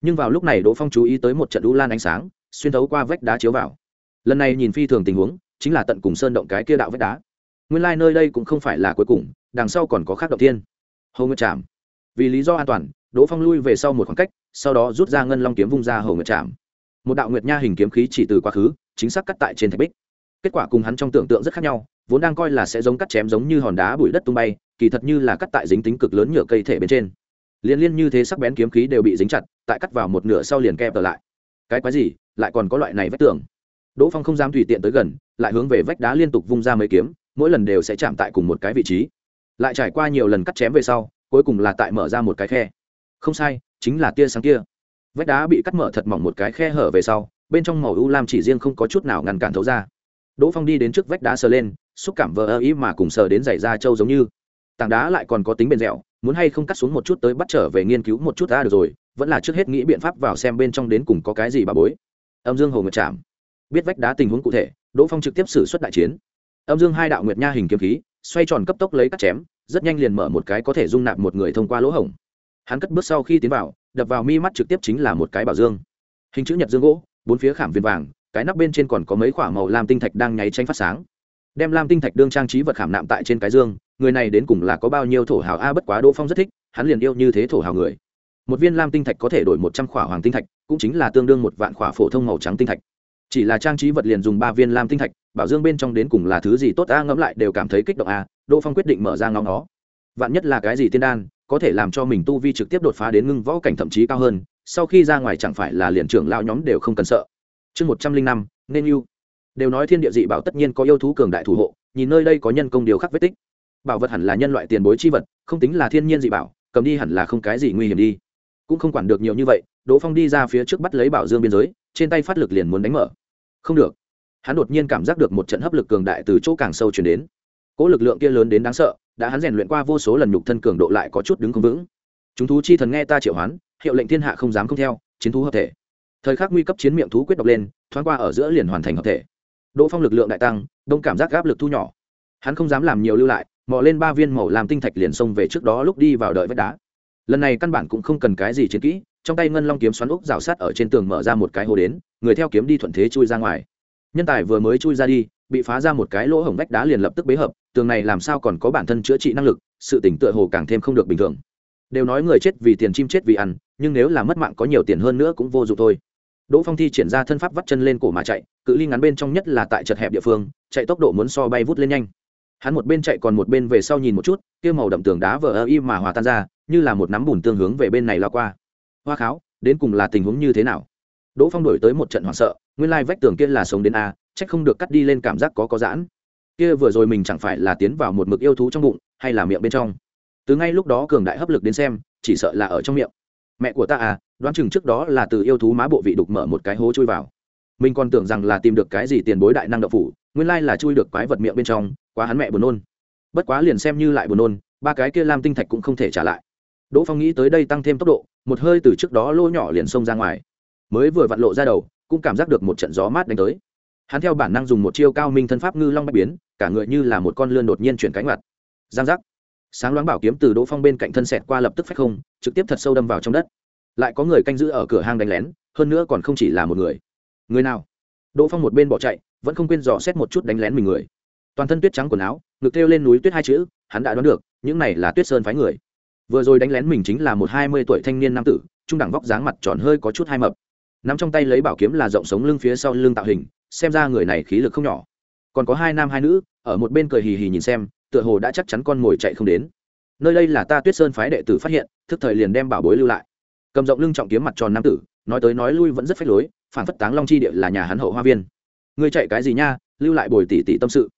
Nhưng vào lúc này đỗ phong chú ý tới một trận đu lan ánh sáng, xuyên thấu qua vách đá chiếu vào. Lần này nhìn phi thường tình huống, chính là tận cùng sơn động cái kia đạo vách đá. Nguyên lai、like、nơi đây cũng không phải là cuối cùng, đằng sau còn có khác động thiên. Hầu nguyệt chạm vì lý do an toàn, đỗ phong lui về sau một khoảng cách, sau đó rút ra ngân long kiếm vung ra hầu nguyệt trạm một đạo nguyệt nha hình kiếm khí chỉ từ quá khứ, chính xác cắt tại trên thạch bích. Kết quả cùng hắn trong tưởng tượng rất khác nhau, vốn đang coi là sẽ giống cắt chém giống như hòn đá bụi đất tung bay, kỳ thật như là cắt tại dính tính cực lớn nhựa cây thể bên trên. Liên liên như thế sắc bén kiếm khí đều bị dính chặt, tại cắt vào một nửa sau liền kẹp trở lại. Cái quái gì, lại còn có loại này vách tường? Đỗ phong không dám tùy tiện tới gần, lại hướng về vách đá liên tục vung ra mấy kiếm, mỗi lần đều sẽ chạm tại cùng một cái vị trí. Lại trải qua nhiều lần cắt chém về sau cuối cùng là tại mở ra một cái khe. Không sai, chính là tia sáng kia. Vách đá bị cắt mở thật mỏng một cái khe hở về sau, bên trong màu u lam chỉ riêng không có chút nào ngăn cản thấu ra. Đỗ phong đi đến trước vách đá sờ lên, xúc cảm vờ ơ ý mà cùng sờ đến giày da trâu giống như. Tảng đá lại còn có tính bền dẻo, muốn hay không cắt xuống một chút tới bắt trở về nghiên cứu một chút ta được rồi, vẫn là trước hết nghĩ biện pháp vào xem bên trong đến cùng có cái gì bà bối. Âm dương hồ nguyệt chạm biết vách đá tình huống cụ thể, đỗ phong trực tiếp xử suất đại chiến. Âm dương hai đạo nguyệt nha hình kiếm khí, xoay tròn cấp tốc lấy cắt chém rất nhanh liền mở một cái có thể dung nạp một người thông qua lỗ hổng. Hắn cất bước sau khi tiến vào, đập vào mi mắt trực tiếp chính là một cái bảo dương. Hình chữ nhật dương gỗ, bốn phía khảm viên vàng, cái nắp bên trên còn có mấy k h ỏ a màu lam tinh thạch đang nháy tranh phát sáng. Đem lam tinh thạch đương trang trí vật khảm nạm tại trên cái dương, người này đến cùng là có bao nhiêu thổ hào a, bất quá đỗ phong rất thích, hắn liền yêu như thế thổ hào người. Một viên lam tinh thạch có thể đổi một trăm khỏa hoàng tinh thạch, cũng chính là tương đương một vạn khỏa phổ thông màu trắng tinh thạch chỉ là trang trí vật liền dùng ba viên lam tinh thạch, bảo dương bên trong đến cùng là thứ gì tốt a, ngẫm lại đều cảm thấy kích động a, đỗ phong quyết định mở ra ngóng nó vạn nhất là cái gì tiên đan, có thể làm cho mình tu vi trực tiếp đột phá đến ngưng võ cảnh thậm chí cao hơn, sau khi ra ngoài chẳng phải là liền trưởng lao nhóm đều không cần sợ. Chương một trăm linh năm, nên yêu. Đều nói thiên địa dị bảo tất nhiên có yêu thú cường đại thủ hộ, nhìn nơi đây có nhân công điều khắc vết tích. Bảo vật hẳn là nhân loại tiền bối chi vật, không tính là thiên nhiên dị bảo, cầm đi hẳn là không cái gì nguy hiểm đi. Cũng không quản được nhiều như vậy, đỗ phong đi ra phía trước bắt lấy bảo dương biên giới, trên tay phát lực liền muốn đánh mở không được. Hắn đột nhiên cảm giác được một trận hấp lực cường đại từ chỗ càng sâu chuyển đến. Cỗ lực lượng kia lớn đến đáng sợ, đã hắn rèn luyện qua vô số lần nhục thân cường độ lại có chút đứng không vững. Chúng thú chi thần nghe ta triệu hoán, hiệu lệnh thiên hạ không dám không theo, chiến thú hợp thể. Thời khắc nguy cấp chiến miệng thú quyết độc lên, thoáng qua ở giữa liền hoàn thành hợp thể. Đỗ phong lực lượng đại tăng, đông cảm giác gáp lực thu nhỏ. Hắn không dám làm nhiều lưu lại, mò lên ba viên màu làm tinh thạch liền xông về trước đó lúc đi vào đợi vách đá. Lần này căn bản cũng không cần cái gì chiến kỹ, trong tay ngân long kiếm xoắn úc rào sát ở trên tường mở ra một cái hồ đến người theo kiếm đi thuận thế chui ra ngoài. Nhân tài vừa mới chui ra đi, bị phá ra một cái lỗ hổng vách đá liền lập tức bế hợp, tường này làm sao còn có bản thân chữa trị năng lực, sự tỉnh tựa hồ càng thêm không được bình thường. Đều nói người chết vì tiền, chim chết vì ăn, nhưng nếu là mất mạng có nhiều tiền hơn nữa cũng vô dụng thôi. Đỗ phong thi triển ra thân pháp vắt chân lên cổ mà chạy, cự ly ngắn bên trong nhất là tại chật hẹp địa phương, chạy tốc độ muốn so bay vút lên nhanh. Hắn một bên chạy còn một bên về sau nhìn một chút, kia màu đậm tường đá vờ ơ y mà hòa tan ra, như là một nắm bùn tương hướng về bên này lao qua. Hoa kháo, đến cùng là tình huống như thế nào? Đỗ phong đổi tới một trận hoảng sợ, nguyên lai vách tường kia là sống đến a c không được cắt đi lên cảm giác có có giãn. Kia vừa rồi mình chẳng phải là tiến vào một mực yêu thú trong bụng, hay là miệng bên trong? Từ ngay lúc đó cường đại hấp lực đến xem, chỉ sợ là ở trong miệng. Mẹ của ta à đoán chừng trước đó là từ yêu thú má bộ vị đục mở một cái hố chui vào. Mình còn tưởng rằng là tìm được cái gì tiền bối đại năng đậu phủ, nguyên lai là chui được quái vật miệng bên trong, quá hắn mẹ buồn nôn. Bất quá liền xem như lại buồn nôn, ba cái kia lam tinh thạch cũng không thể trả lại. Đỗ phong nghĩ tới đây tăng thêm tốc độ, một hơi từ trước đó lô nhỏ liền xông ra ngoài mới vừa vặn lộ ra đầu, cũng cảm giác được một trận gió mát đánh tới. Hắn theo bản năng dùng một chiêu cao minh thân pháp ngư long bạch biến, cả người như là một con lươn đột nhiên chuyển cánh mặt. Giang giác. Sáng loáng bảo kiếm từ đỗ phong bên cạnh thân xẹt qua lập tức phách không, trực tiếp thật sâu đâm vào trong đất. Lại có người canh giữ ở cửa hang đánh lén, hơn nữa còn không chỉ là một người. Người nào? Đỗ phong một bên bỏ chạy, vẫn không quên dò xét một chút đánh lén mình người. Toàn thân tuyết trắng quần áo, ngực kêu lên núi tuyết hai chữ, hắn đã đoán được, những này là tuyết sơn phái người. Vừa rồi đánh lén mình chính là một hai mươi tuổi thanh niên nam tử, trung đẳng vóc dáng mặt tròn hơi có chút hai mập nắm trong tay lấy bảo kiếm là rộng sống lưng phía sau lưng tạo hình, xem ra người này khí lực không nhỏ. Còn có hai nam hai nữ, ở một bên cười hì hì nhìn xem, tựa hồ đã chắc chắn con mồi chạy không đến. Nơi đây là ta tuyết sơn phái đệ tử phát hiện, thức thời liền đem bảo bối lưu lại. Cầm rộng lưng trọng kiếm mặt tròn nam tử, nói tới nói lui vẫn rất phách lối, phản phất táng long chi địa là nhà hắn hậu hoa viên. Ngươi chạy cái gì nha, lưu lại bồi tỷ tỷ tâm sự.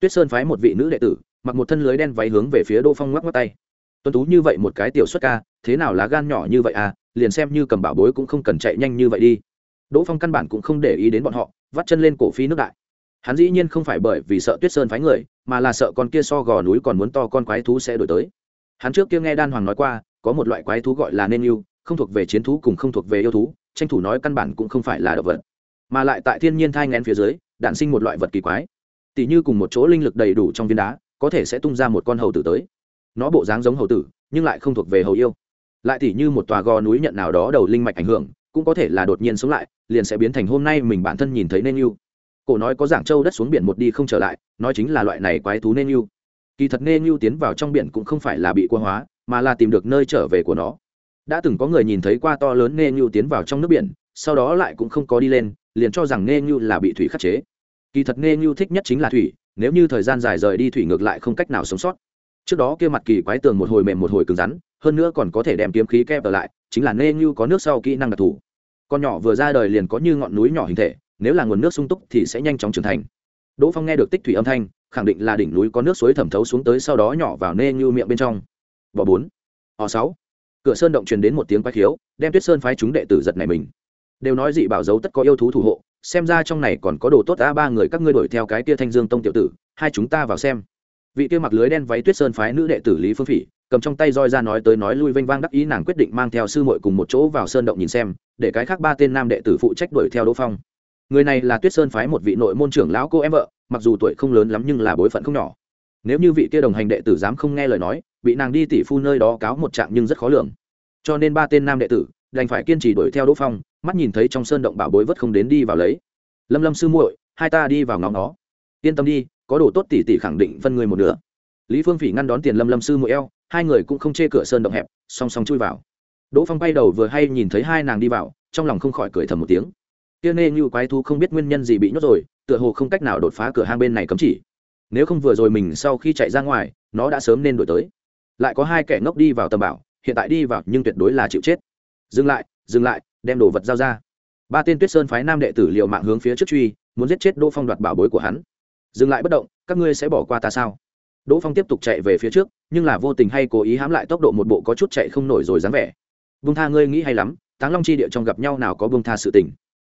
Tuyết sơn phái một vị nữ đệ tử, mặc một thân lưới đen váy hướng về phía đỗ phong ngoắc ngoắc tay. Tuấn tú như vậy một cái tiểu xuất ca, thế nào lá gan nhỏ như vậy à liền xem như cầm bảo bối cũng không cần chạy nhanh như vậy đi. Đỗ phong căn bản cũng không để ý đến bọn họ, vắt chân lên cổ phi nước đại. Hắn dĩ nhiên không phải bởi vì sợ tuyết sơn phái người, mà là sợ con kia so gò núi còn muốn to con quái thú sẽ đổi tới. Hắn trước kia nghe đan hoàng nói qua, có một loại quái thú gọi là nên yêu, không thuộc về chiến thú cùng không thuộc về yêu thú, tranh thủ nói căn bản cũng không phải là động vật. Mà lại tại thiên nhiên thai ngén phía dưới đạn sinh một loại vật kỳ quái. Tỷ như cùng một chỗ linh lực đầy đủ trong viên đá, có thể sẽ tung ra một con hầu tử tới. Nó bộ dáng giống hầu tử, nhưng lại không thuộc về hầu yêu lại tỉ như một tòa gò núi nhận nào đó đầu linh mạch ảnh hưởng, cũng có thể là đột nhiên sống lại, liền sẽ biến thành hôm nay mình bản thân nhìn thấy nên yêu. Cổ nói có giảng châu đất xuống biển một đi không trở lại, nói chính là loại này quái thú nên yêu. Kỳ thật nên yêu tiến vào trong biển cũng không phải là bị quân hóa, mà là tìm được nơi trở về của nó. Đã từng có người nhìn thấy qua to lớn nên yêu tiến vào trong nước biển, sau đó lại cũng không có đi lên, liền cho rằng nên yêu là bị thủy khắc chế. Kỳ thật nên yêu thích nhất chính là thủy, nếu như thời gian dài rời đi thủy ngược lại không cách nào sống sót. Trước đó kia mặt kỳ quái tường một hồi mềm một hồi cứng rắn hơn nữa còn có thể đem kiếm khí kép ở lại, chính là Nê như có nước sau kỹ năng đặc thù. Con nhỏ vừa ra đời liền có như ngọn núi nhỏ hình thể, nếu là nguồn nước sung túc thì sẽ nhanh chóng trưởng thành. Đỗ phong nghe được tích thủy âm thanh, khẳng định là đỉnh núi có nước suối thẩm thấu xuống tới sau đó nhỏ vào nê như miệng bên trong. Bỏ bốn họ sáu. Cửa sơn động truyền đến một tiếng quái khiếu, đem tuyết sơn phái chúng đệ tử giật này mình. Đều nói dị bảo dấu tất có yêu thú thủ hộ, xem ra trong này còn có đồ tốt a ba người các ngươi đuổi theo cái kia thanh dương tông tiểu tử, hai chúng ta vào xem. Vị kia mặc lưới đen váy tuyết sơn phái nữ đệ tử lý phương phỉ cầm trong tay roi ra nói tới nói lui vênh vang đắc ý nàng quyết định mang theo sư muội cùng một chỗ vào sơn động nhìn xem, để cái khác ba tên nam đệ tử phụ trách đuổi theo đỗ phong. Người này là tuyết sơn phái một vị nội môn trưởng lão cô em vợ, mặc dù tuổi không lớn lắm nhưng là bối phận không nhỏ. Nếu như vị kia đồng hành đệ tử dám không nghe lời nói, bị nàng đi tỷ phu nơi đó cáo một trạng nhưng rất khó lường. Cho nên ba tên nam đệ tử, đành phải kiên trì đuổi theo đỗ phong, mắt nhìn thấy trong sơn động bảo bối vất không đến đi vào lấy. Lâm lâm sư muội, hai ta đi vào ngóng nó. Yên tâm đi, có đồ tốt tỷ tỷ khẳng định phân người một nửa. Lý phương phỉ ngăn đón tiền lâm lâm sư muội eo hai người cũng không chê cửa sơn động hẹp, song song chui vào. Đỗ phong bay đầu vừa hay nhìn thấy hai nàng đi vào, trong lòng không khỏi cười thầm một tiếng. Kia nê như quái thú không biết nguyên nhân gì bị nhốt rồi, tựa hồ không cách nào đột phá cửa hang bên này cấm chỉ. Nếu không vừa rồi mình sau khi chạy ra ngoài, nó đã sớm nên đổi tới. Lại có hai kẻ ngốc đi vào tầm bảo, hiện tại đi vào nhưng tuyệt đối là chịu chết. Dừng lại dừng lại, đem đồ vật giao ra. Ba tên tuyết sơn phái nam đệ tử liệu mạng hướng phía trước truy, muốn giết chết đỗ phong đoạt bảo bối của hắn. Dừng lại bất động, các ngươi sẽ bỏ qua ta sao? Đỗ phong tiếp tục chạy về phía trước, nhưng là vô tình hay cố ý hãm lại tốc độ một bộ có chút chạy không nổi rồi dáng vẻ. Bung tha, ngươi nghĩ hay lắm, táng long chi địa trong gặp nhau nào có bung tha sự tình?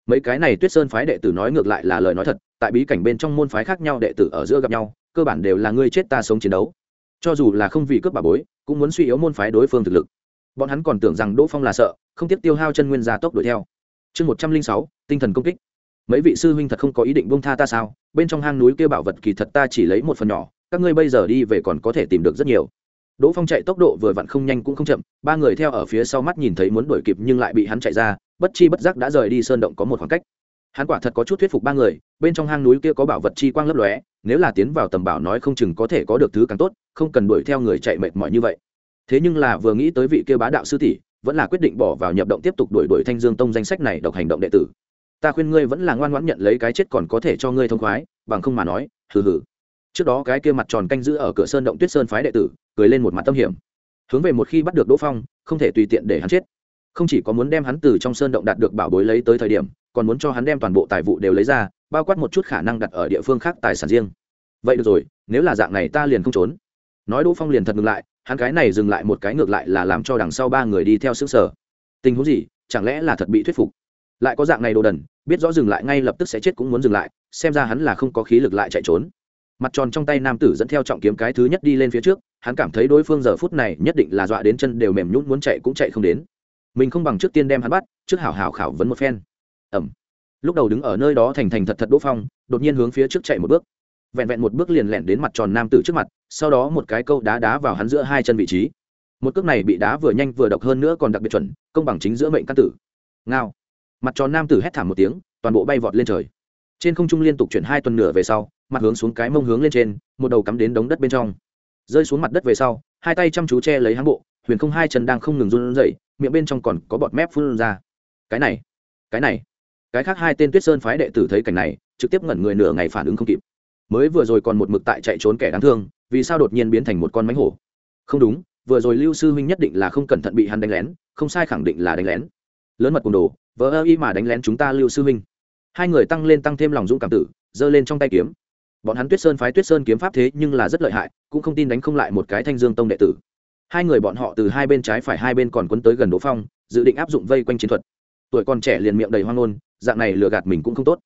Mấy cái này tuyết sơn phái đệ tử nói ngược lại là lời nói thật, tại bí cảnh bên trong môn phái khác nhau đệ tử ở giữa gặp nhau, cơ bản đều là ngươi chết ta sống chiến đấu. Cho dù là không vì cướp bà bối, cũng muốn suy yếu môn phái đối phương thực lực. Bọn hắn còn tưởng rằng đỗ phong là sợ, không tiếp tiêu hao chân nguyên gia tốc đuổi theo. Chương một trăm linh sáu, tinh thần công kích. Mấy vị sư huynh thật không có ý định bông tha ta sao? Bên trong hang núi kia bảo vật kỳ thật ta chỉ lấy một phần nhỏ các ngươi bây giờ đi về còn có thể tìm được rất nhiều. Đỗ phong chạy tốc độ vừa vặn không nhanh cũng không chậm, ba người theo ở phía sau mắt nhìn thấy muốn đuổi kịp nhưng lại bị hắn chạy ra, bất chi bất giác đã rời đi sơn động có một khoảng cách. Hắn quả thật có chút thuyết phục ba người, bên trong hang núi kia có bảo vật chi quang lấp lóe, nếu là tiến vào tầm bảo nói không chừng có thể có được thứ càng tốt, không cần đuổi theo người chạy mệt mỏi như vậy. Thế nhưng là vừa nghĩ tới vị kia bá đạo sư tỷ, vẫn là quyết định bỏ vào nhập động tiếp tục đuổi đuổi thanh dương tông danh sách này độc hành động đệ tử. Ta khuyên ngươi vẫn là ngoan ngoãn nhận lấy cái chết còn có thể cho ngươi thông khoái, bằng không mà nói, hừ hừ trước đó cái kia mặt tròn canh giữ ở cửa sơn động tuyết sơn phái đệ tử, cười lên một mặt tâm hiểm. Hướng về một khi bắt được đỗ phong, không thể tùy tiện để hắn chết. Không chỉ có muốn đem hắn từ trong sơn động đạt được bảo bối lấy tới thời điểm, còn muốn cho hắn đem toàn bộ tài vụ đều lấy ra, bao quát một chút khả năng đặt ở địa phương khác tài sản riêng. Vậy được rồi, nếu là dạng này ta liền không trốn. Nói đỗ phong liền thật ngừng lại, hắn cái này dừng lại một cái ngược lại là làm cho đằng sau ba người đi theo xứng sở tình huống gì, chẳng lẽ là thật bị thuyết phục? Lại có dạng này đồ đần, biết rõ dừng lại ngay lập tức sẽ chết cũng muốn dừng lại, xem ra hắn là không có khí lực lại chạy trốn mặt tròn trong tay nam tử dẫn theo trọng kiếm cái thứ nhất đi lên phía trước, hắn cảm thấy đối phương giờ phút này nhất định là dọa đến chân đều mềm nhún muốn chạy cũng chạy không đến. Mình không bằng trước tiên đem hắn bắt, trước hảo hảo khảo vấn một phen. Ẩm. Lúc đầu đứng ở nơi đó thành thành thật thật đỗ phong, đột nhiên hướng phía trước chạy một bước. Vẹn vẹn một bước liền lẹn đến mặt tròn nam tử trước mặt, sau đó một cái câu đá đá vào hắn giữa hai chân vị trí. Một cước này bị đá vừa nhanh vừa độc hơn nữa còn đặc biệt chuẩn, công bằng chính giữa mệnh căn tử. Ngao. Mặt tròn nam tử hét thảm một tiếng, toàn bộ bay vọt lên trời trên không trung liên tục chuyển hai tuần nửa về sau, mặt hướng xuống cái mông hướng lên trên, một đầu cắm đến đống đất bên trong. Rơi xuống mặt đất về sau, hai tay chăm chú che lấy háng bộ, huyền không hai chân đang không ngừng run rẩy, miệng bên trong còn có bọt mép phun ra. Cái này cái này. Cái khác hai tên tuyết sơn phái đệ tử thấy cảnh này, trực tiếp ngẩn người nửa ngày phản ứng không kịp. Mới vừa rồi còn một mực tại chạy trốn kẻ đáng thương, vì sao đột nhiên biến thành một con mánh hổ? Không đúng, vừa rồi lưu sư huynh nhất định là không cẩn thận bị hắn đánh lén, không sai khẳng định là đánh lén. Lớn mật cùng đồ, vỡ ơ y mà đánh lén chúng ta lưu sư huynh hai người tăng lên tăng thêm lòng dũng cảm tử, giơ lên trong tay kiếm. Bọn hắn tuyết sơn phái tuyết sơn kiếm pháp thế nhưng là rất lợi hại, cũng không tin đánh không lại một cái thanh dương tông đệ tử. Hai người bọn họ từ hai bên trái phải hai bên còn quấn tới gần đỗ phong, dự định áp dụng vây quanh chiến thuật. Tuổi còn trẻ liền miệng đầy hoang ngôn, dạng này lừa gạt mình cũng không tốt.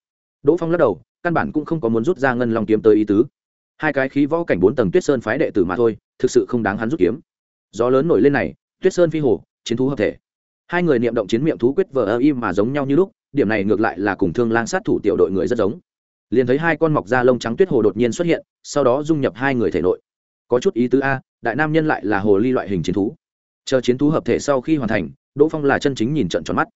Đỗ phong lắc đầu, căn bản cũng không có muốn rút ra ngân long kiếm tới ý tứ. Hai cái khí võ cảnh bốn tầng tuyết sơn phái đệ tử mà thôi, thực sự không đáng hắn rút kiếm. Gió lớn nổi lên này, tuyết sơn phi hồ, chiến thú hợp thể. Hai người niệm động chiến miệng thú quyết vờ ơ im mà giống nhau như lúc điểm này ngược lại là cùng thương lang sát thủ tiểu đội người rất giống. Liền thấy hai con mọc da lông trắng tuyết hồ đột nhiên xuất hiện, sau đó dung nhập hai người thể nội. Có chút ý tứ a, đại nam nhân lại là hồ ly loại hình chiến thú. Chờ chiến thú hợp thể sau khi hoàn thành, đỗ phong là chân chính nhìn trận tròn mắt.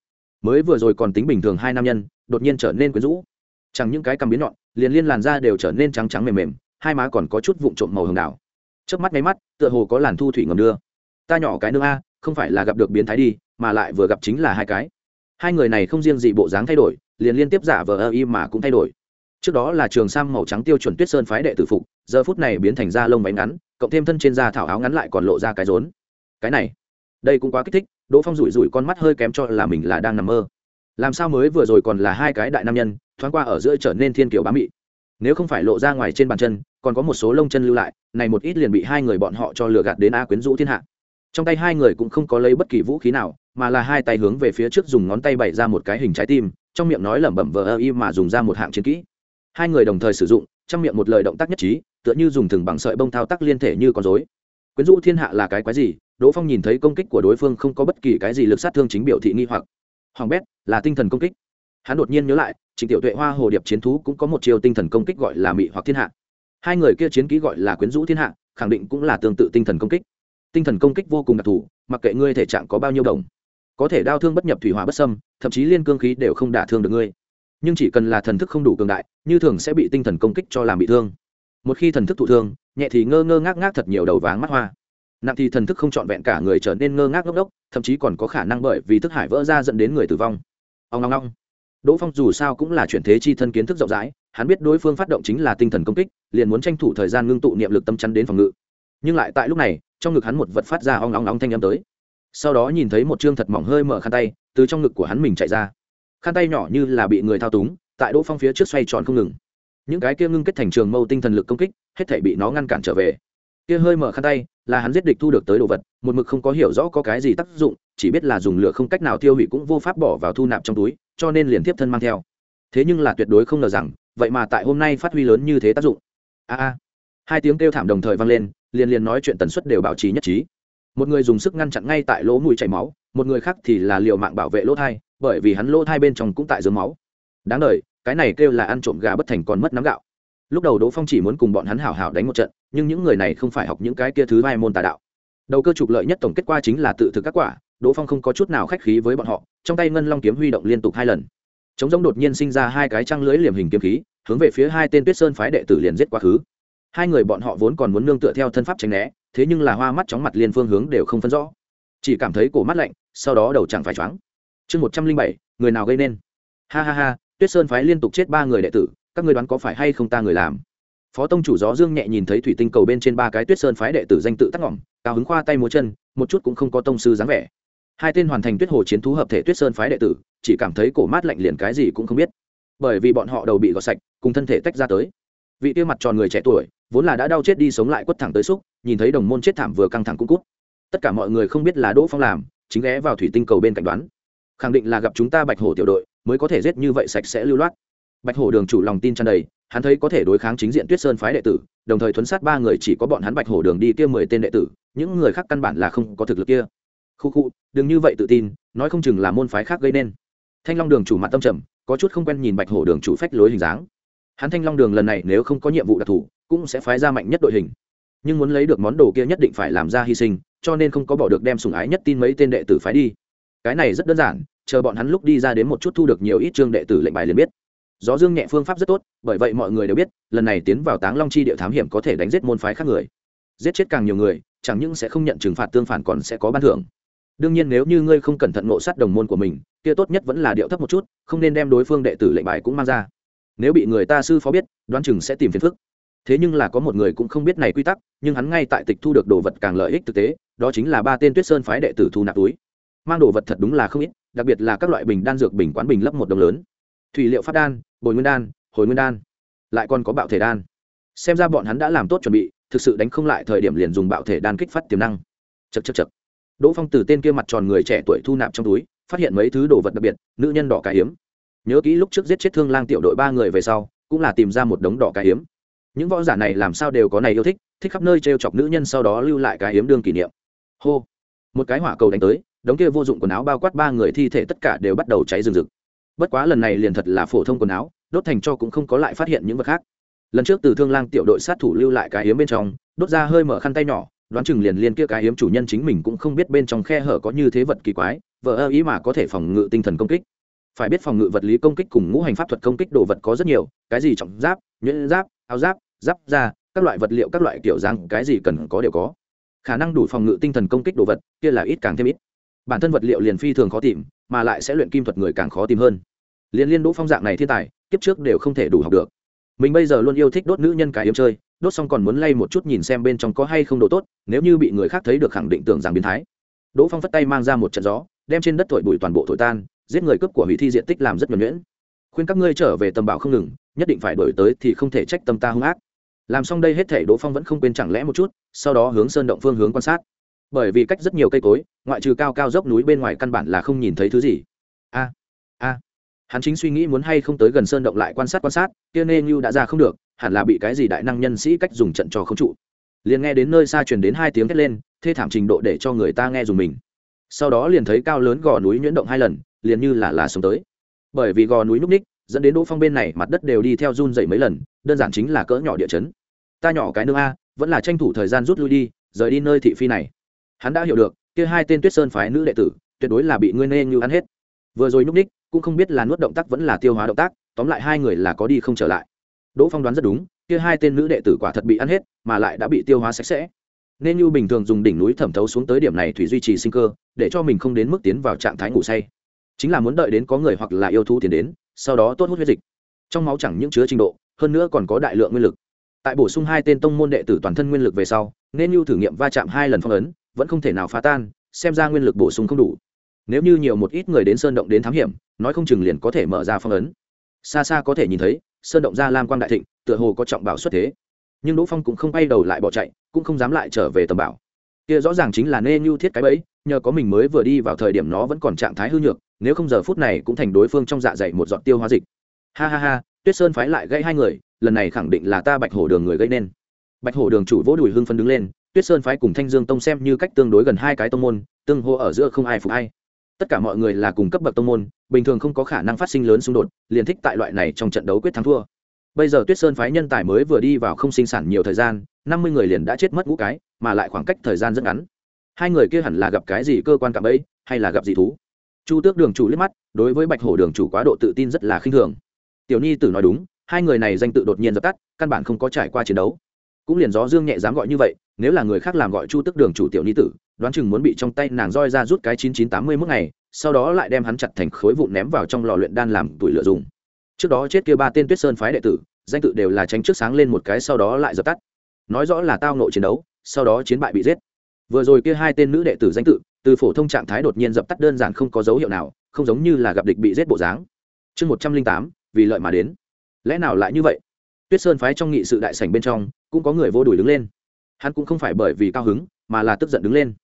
Mới vừa rồi còn tính bình thường hai nam nhân, đột nhiên trở nên quyến rũ. Chẳng những cái cầm biến nhọn, liền liên làn da đều trở nên trắng trắng mềm mềm, hai má còn có chút vụn trộm màu hồng đào trước mắt máy mắt, tựa hồ có làn thu thủy ngầm đưa. Ta nhỏ cái nương a, không phải là gặp được biến thái đi, mà lại vừa gặp chính là hai cái hai người này không riêng gì bộ dáng thay đổi, liền liên tiếp giả vờ ơ y mà cũng thay đổi. Trước đó là trường sam màu trắng tiêu chuẩn tuyết sơn phái đệ tử phục, giờ phút này biến thành da lông váy ngắn, cộng thêm thân trên da thảo áo ngắn lại còn lộ ra cái rốn. Cái này, đây cũng quá kích thích, đỗ phong rủi rủi con mắt hơi kém cho là mình là đang nằm mơ. Làm sao mới vừa rồi còn là hai cái đại nam nhân, thoáng qua ở giữa trở nên thiên kiểu bám mị. Nếu không phải lộ ra ngoài trên bàn chân, còn có một số lông chân lưu lại, này một ít liền bị hai người bọn họ cho lừa gạt đến a quyến rũ thiên hạ. Trong tay hai người cũng không có lấy bất kỳ vũ khí nào mà là hai tay hướng về phía trước dùng ngón tay bày ra một cái hình trái tim, trong miệng nói lẩm bẩm vờ ơ y mà dùng ra một hạng chiến kỹ. Hai người đồng thời sử dụng, trong miệng một lời động tác nhất trí, tựa như dùng thừng bằng sợi bông thao tác liên thể như con dối quyến rũ thiên hạ là cái quái gì? Đỗ phong nhìn thấy công kích của đối phương không có bất kỳ cái gì lực sát thương chính biểu thị nghi hoặc. Hoàng bét, là tinh thần công kích. Hắn đột nhiên nhớ lại, trịnh tiểu tuệ hoa hồ điệp chiến thú cũng có một chiều tinh thần công kích gọi là mị hoặc thiên hạ. Hai người kia chiến kỹ gọi là quyến rũ thiên hạ, khẳng định cũng là tương tự tinh thần công kích. Tinh thần công kích vô cùng đặc thù, mặc kệ ngươi thể trạng có bao nhiêu đồng có thể đao thương bất nhập thủy hỏa bất sâm thậm chí liên cương khí đều không đả thương được ngươi. Nhưng chỉ cần là thần thức không đủ cường đại, như thường sẽ bị tinh thần công kích cho làm bị thương. Một khi thần thức thụ thương, nhẹ thì ngơ ngơ ngác ngác thật nhiều đầu váng mắt hoa. Nặng thì thần thức không trọn vẹn cả người trở nên ngơ ngác ngốc đốc thậm chí còn có khả năng bởi vì thức hải vỡ ra dẫn đến người tử vong. Ông ngong ngong đỗ phong dù sao cũng là chuyển thế chi thân kiến thức rộng rãi, hắn biết đối phương phát động chính là tinh thần công kích, liền muốn tranh thủ thời gian ngưng tụ niệm lực tâm chắn đến phòng ngự. Nhưng lại tại lúc này, trong ngực hắn một vật phát ra ong ong ong thanh âm tới sau đó nhìn thấy một chương thật mỏng hơi mở khăn tay, từ trong ngực của hắn mình chạy ra. Khăn tay nhỏ như là bị người thao túng, tại đỗ phong phía trước xoay tròn không ngừng. Những cái kia ngưng kết thành trường mâu tinh thần lực công kích, hết thể bị nó ngăn cản trở về. Kia hơi mở khăn tay là hắn giết địch thu được tới đồ vật, một mực không có hiểu rõ có cái gì tác dụng, chỉ biết là dùng lửa không cách nào tiêu hủy cũng vô pháp bỏ vào thu nạp trong túi, cho nên liền tiếp thân mang theo. Thế nhưng là tuyệt đối không ngờ rằng, vậy mà tại hôm nay phát huy lớn như thế tác dụng. A a. Hai tiếng kêu thảm đồng thời vang lên, liền liền nói chuyện tần suất đều bảo trì nhất trí một người dùng sức ngăn chặn ngay tại lỗ mũi chảy máu, một người khác thì là liều mạng bảo vệ lỗ thai, bởi vì hắn lỗ thai bên trong cũng tại dưới máu. Đáng đời, cái này kêu là ăn trộm gà bất thành còn mất nắm gạo. Lúc đầu đỗ phong chỉ muốn cùng bọn hắn hảo hảo đánh một trận, nhưng những người này không phải học những cái kia thứ vai môn tà đạo. Đầu cơ trục lợi nhất tổng kết quả chính là tự thực các quả, đỗ phong không có chút nào khách khí với bọn họ, trong tay ngân long kiếm huy động liên tục hai lần. Chống giống đột nhiên sinh ra hai cái trăng lưới liềm hình kiếm khí, hướng về phía hai tên tuyết sơn phái đệ tử liền giết quá khứ hai người bọn họ vốn còn muốn nương tựa theo thân pháp tránh né, thế nhưng là hoa mắt chóng mặt liên phương hướng đều không phân rõ. Chỉ cảm thấy cổ mắt lạnh, sau đó đầu chẳng phải choáng. Chương một trăm linh bảy, người nào gây nên? Ha ha ha, tuyết sơn phái liên tục chết ba người đệ tử, các người đoán có phải hay không ta người làm? Phó tông chủ gió dương nhẹ nhìn thấy thủy tinh cầu bên trên ba cái tuyết sơn phái đệ tử danh tự tắc ngỏm, cao hứng khoa tay múa chân, một chút cũng không có tông sư dáng vẻ. Hai tên hoàn thành tuyết hồ chiến thú hợp thể tuyết sơn phái đệ tử, chỉ cảm thấy cổ mát lạnh liền cái gì cũng không biết. Bởi vì bọn họ đầu bị gọt sạch, cùng thân thể tách ra tới vị tiêu mặt tròn người trẻ tuổi, vốn là đã đau chết đi sống lại quất thẳng tới xúc, nhìn thấy đồng môn chết thảm vừa căng thẳng cũng cút. Tất cả mọi người không biết là đỗ phong làm, chính ghé vào thủy tinh cầu bên cạnh đoán. Khẳng định là gặp chúng ta bạch hổ tiểu đội, mới có thể giết như vậy sạch sẽ lưu loát. Bạch hổ đường chủ lòng tin tràn đầy, hắn thấy có thể đối kháng chính diện tuyết sơn phái đệ tử, đồng thời thuấn sát ba người chỉ có bọn hắn bạch hổ đường đi kia mười tên đệ tử, những người khác căn bản là không có thực lực kia. Khu khu, đừng như vậy tự tin, nói không chừng là môn phái khác gây nên. Thanh long đường chủ mặt tâm trầm, có chút không quen nhìn bạch hổ đường chủ phách lối hình dáng hắn thanh long đường lần này nếu không có nhiệm vụ đặc thù, cũng sẽ phái ra mạnh nhất đội hình. Nhưng muốn lấy được món đồ kia nhất định phải làm ra hy sinh, cho nên không có bỏ được đem sùng ái nhất tin mấy tên đệ tử phái đi. Cái này rất đơn giản, chờ bọn hắn lúc đi ra đến một chút thu được nhiều ít chương đệ tử lệnh bài liền biết. Gió dương nhẹ phương pháp rất tốt, bởi vậy mọi người đều biết, lần này tiến vào táng long chi địa thám hiểm có thể đánh giết môn phái khác người. Giết chết càng nhiều người, chẳng những sẽ không nhận trừng phạt tương phản còn sẽ có ban thưởng. Đương nhiên nếu như ngươi không cẩn thận ngộ sát đồng môn của mình, kia tốt nhất vẫn là điệu thấp một chút, không nên đem đối phương đệ tử lệnh bài cũng mang ra nếu bị người ta sư phó biết, đoán chừng sẽ tìm phiền phức. Thế nhưng là có một người cũng không biết này quy tắc, nhưng hắn ngay tại tịch thu được đồ vật càng lợi ích thực tế, đó chính là ba tên tuyết sơn phái đệ tử thu nạp túi. Mang đồ vật thật đúng là không ít, đặc biệt là các loại bình đan dược bình quán bình lấp một đồng lớn. Thủy liệu phát đan, bồi nguyên đan, hồi nguyên đan, lại còn có bạo thể đan. Xem ra bọn hắn đã làm tốt chuẩn bị, thực sự đánh không lại thời điểm liền dùng bạo thể đan kích phát tiềm năng. Chật chật chật đỗ phong từ tên kia mặt tròn người trẻ tuổi thu nạp trong túi, phát hiện mấy thứ đồ vật đặc biệt, nữ nhân đỏ cá hiếm nhớ kỹ lúc trước giết chết thương lang tiểu đội ba người về sau, cũng là tìm ra một đống đỏ cái hiếm những võ giả này làm sao đều có này yêu thích thích khắp nơi t r e o chọc nữ nhân sau đó lưu lại cái hiếm đương kỷ niệm. Hô! Một cái hỏa cầu đánh tới, đống kia vô dụng quần áo bao quát ba người thi thể tất cả đều bắt đầu cháy rừng rực. Bất quá lần này liền thật là phổ thông quần áo, đốt thành cho cũng không có lại phát hiện những vật khác. Lần trước từ thương lang tiểu đội sát thủ lưu lại cái hiếm bên trong, đốt ra hơi mở khăn tay nhỏ, đoán chừng liền liên kia cái hiếm chủ nhân chính mình cũng không biết bên trong khe hở có như thế vật kỳ quái vợ ơ ý mà có thể phòng ngự tinh thần công kích phải biết phòng ngự vật lý công kích cùng ngũ hành pháp thuật công kích đồ vật có rất nhiều, cái gì trọng giáp, nhuyễn giáp, áo giáp giáp da, các loại vật liệu các loại kiểu dáng, cái gì cần có đều có. Khả năng đủ phòng ngự tinh thần công kích đồ vật, kia là ít càng thêm ít. Bản thân vật liệu liền phi thường khó tìm, mà lại sẽ luyện kim thuật người càng khó tìm hơn. Liên liên đỗ phong dạng này thiên tài, kiếp trước đều không thể đủ học được. Mình bây giờ luôn yêu thích đốt nữ nhân cái yếm chơi, đốt xong còn muốn lay một chút nhìn xem bên trong có hay không độ tốt, nếu như bị người khác thấy được khẳng định tưởng rằng biến thái. Đỗ phong phất tay mang ra một trận gió, đem trên đất thổi bụi toàn bộ thổi tan giết người cướp của hủy thi diện tích làm rất nhuẩn nhuyễn. Khuyên các ngươi trở về tầm bảo không ngừng, nhất định phải đổi tới thì không thể trách tâm ta hung ác. Làm xong đây hết thể đỗ phong vẫn không quên chẳng lẽ một chút, sau đó hướng sơn động phương hướng quan sát. Bởi vì cách rất nhiều cây cối, ngoại trừ cao cao dốc núi bên ngoài căn bản là không nhìn thấy thứ gì. A a. Hắn chính suy nghĩ muốn hay không tới gần sơn động lại quan sát quan sát, kia nê như đã ra không được, hẳn là bị cái gì đại năng nhân sĩ cách dùng trận cho không trụ. Liền nghe đến nơi xa truyền đến hai tiếng thét lên, thê thảm trình độ để cho người ta nghe dùng mình. Sau đó liền thấy cao lớn gò núi nhuyễn động hai lần liền như là là sống tới. Bởi vì gò núi núp ních, dẫn đến đỗ phong bên này mặt đất đều đi theo run dậy mấy lần, đơn giản chính là cỡ nhỏ địa chấn. Ta nhỏ cái nương a, vẫn là tranh thủ thời gian rút lui đi, rời đi nơi thị phi này. Hắn đã hiểu được, kia hai tên tuyết sơn phái nữ đệ tử, tuyệt đối là bị ngươi nê như ăn hết. Vừa rồi núp ních, cũng không biết là nuốt động tác vẫn là tiêu hóa động tác, tóm lại hai người là có đi không trở lại. Đỗ phong đoán rất đúng, kia hai tên nữ đệ tử quả thật bị ăn hết, mà lại đã bị tiêu hóa sạch sẽ. Nên như bình thường dùng đỉnh núi thẩm thấu xuống tới điểm này thủy duy trì sinh cơ, để cho mình không đến mức tiến vào trạng thái ngủ say chính là muốn đợi đến có người hoặc là yêu thú tiến đến, sau đó tốt hút huyết dịch. Trong máu chẳng những chứa trình độ, hơn nữa còn có đại lượng nguyên lực. Tại bổ sung hai tên tông môn đệ tử toàn thân nguyên lực về sau, nên lưu thử nghiệm va chạm hai lần phong ấn, vẫn không thể nào phá tan, xem ra nguyên lực bổ sung không đủ. Nếu như nhiều một ít người đến sơn động đến thám hiểm, nói không chừng liền có thể mở ra phong ấn. Xa xa có thể nhìn thấy, sơn động ra lam quang đại thịnh, tựa hồ có trọng bảo xuất thế. Nhưng đỗ phong cũng không bay đầu lại bỏ chạy, cũng không dám lại trở về tầm bảo. Kia rõ ràng chính là nê như thiết cái bẫy nhờ có mình mới vừa đi vào thời điểm nó vẫn còn trạng thái hư nhược, nếu không giờ phút này cũng thành đối phương trong dạ dày một giọt tiêu hóa dịch. Ha ha ha, tuyết sơn phái lại gây hai người, lần này khẳng định là ta bạch hổ đường người gây nên. Bạch hổ đường chủ vỗ đùi hưng phân đứng lên, tuyết sơn phái cùng thanh dương tông xem như cách tương đối gần hai cái tông môn, tương hô ở giữa không ai phục ai. Tất cả mọi người là cùng cấp bậc tông môn, bình thường không có khả năng phát sinh lớn xung đột, liền thích tại loại này trong trận đấu quyết thắng thua. Bây giờ tuyết sơn phái nhân tài mới vừa đi vào không sinh sản nhiều thời gian, năm mươi người liền đã chết mất ngũ cái, mà lại khoảng cách thời gian rất ngắn hai người kia hẳn là gặp cái gì cơ quan cảm ấy hay là gặp gì thú? Chu tước đường chủ liếc mắt đối với bạch hổ đường chủ quá độ tự tin rất là khinh thường. Tiểu nhi tử nói đúng hai người này danh tự đột nhiên dập tắt căn bản không có trải qua chiến đấu. Cũng liền gió dương nhẹ dám gọi như vậy nếu là người khác làm gọi chu Tước đường chủ tiểu Nhi tử đoán chừng muốn bị trong tay nàng roi ra rút cái chín chín tám mươi mức này, sau đó lại đem hắn chặt thành khối vụn ném vào trong lò luyện đan làm tuổi lửa dùng. Trước đó chết kia ba tên tuyết sơn phái đệ tử danh tự đều là tránh trước sáng lên một cái sau đó lại dập tắt. Nói rõ là tao nội chiến đấu sau đó chiến bại bị giết vừa rồi kia hai tên nữ đệ tử danh tự, từ phổ thông trạng thái đột nhiên dập tắt đơn giản không có dấu hiệu nào, không giống như là gặp địch bị giết bộ dáng. Chương một trăm linh tám, vì lợi mà đến. Lẽ nào lại như vậy? Tuyết sơn phái trong nghị sự đại sảnh bên trong, cũng có người vô đùi đứng lên. Hắn cũng không phải bởi vì cao hứng, mà là tức giận đứng lên.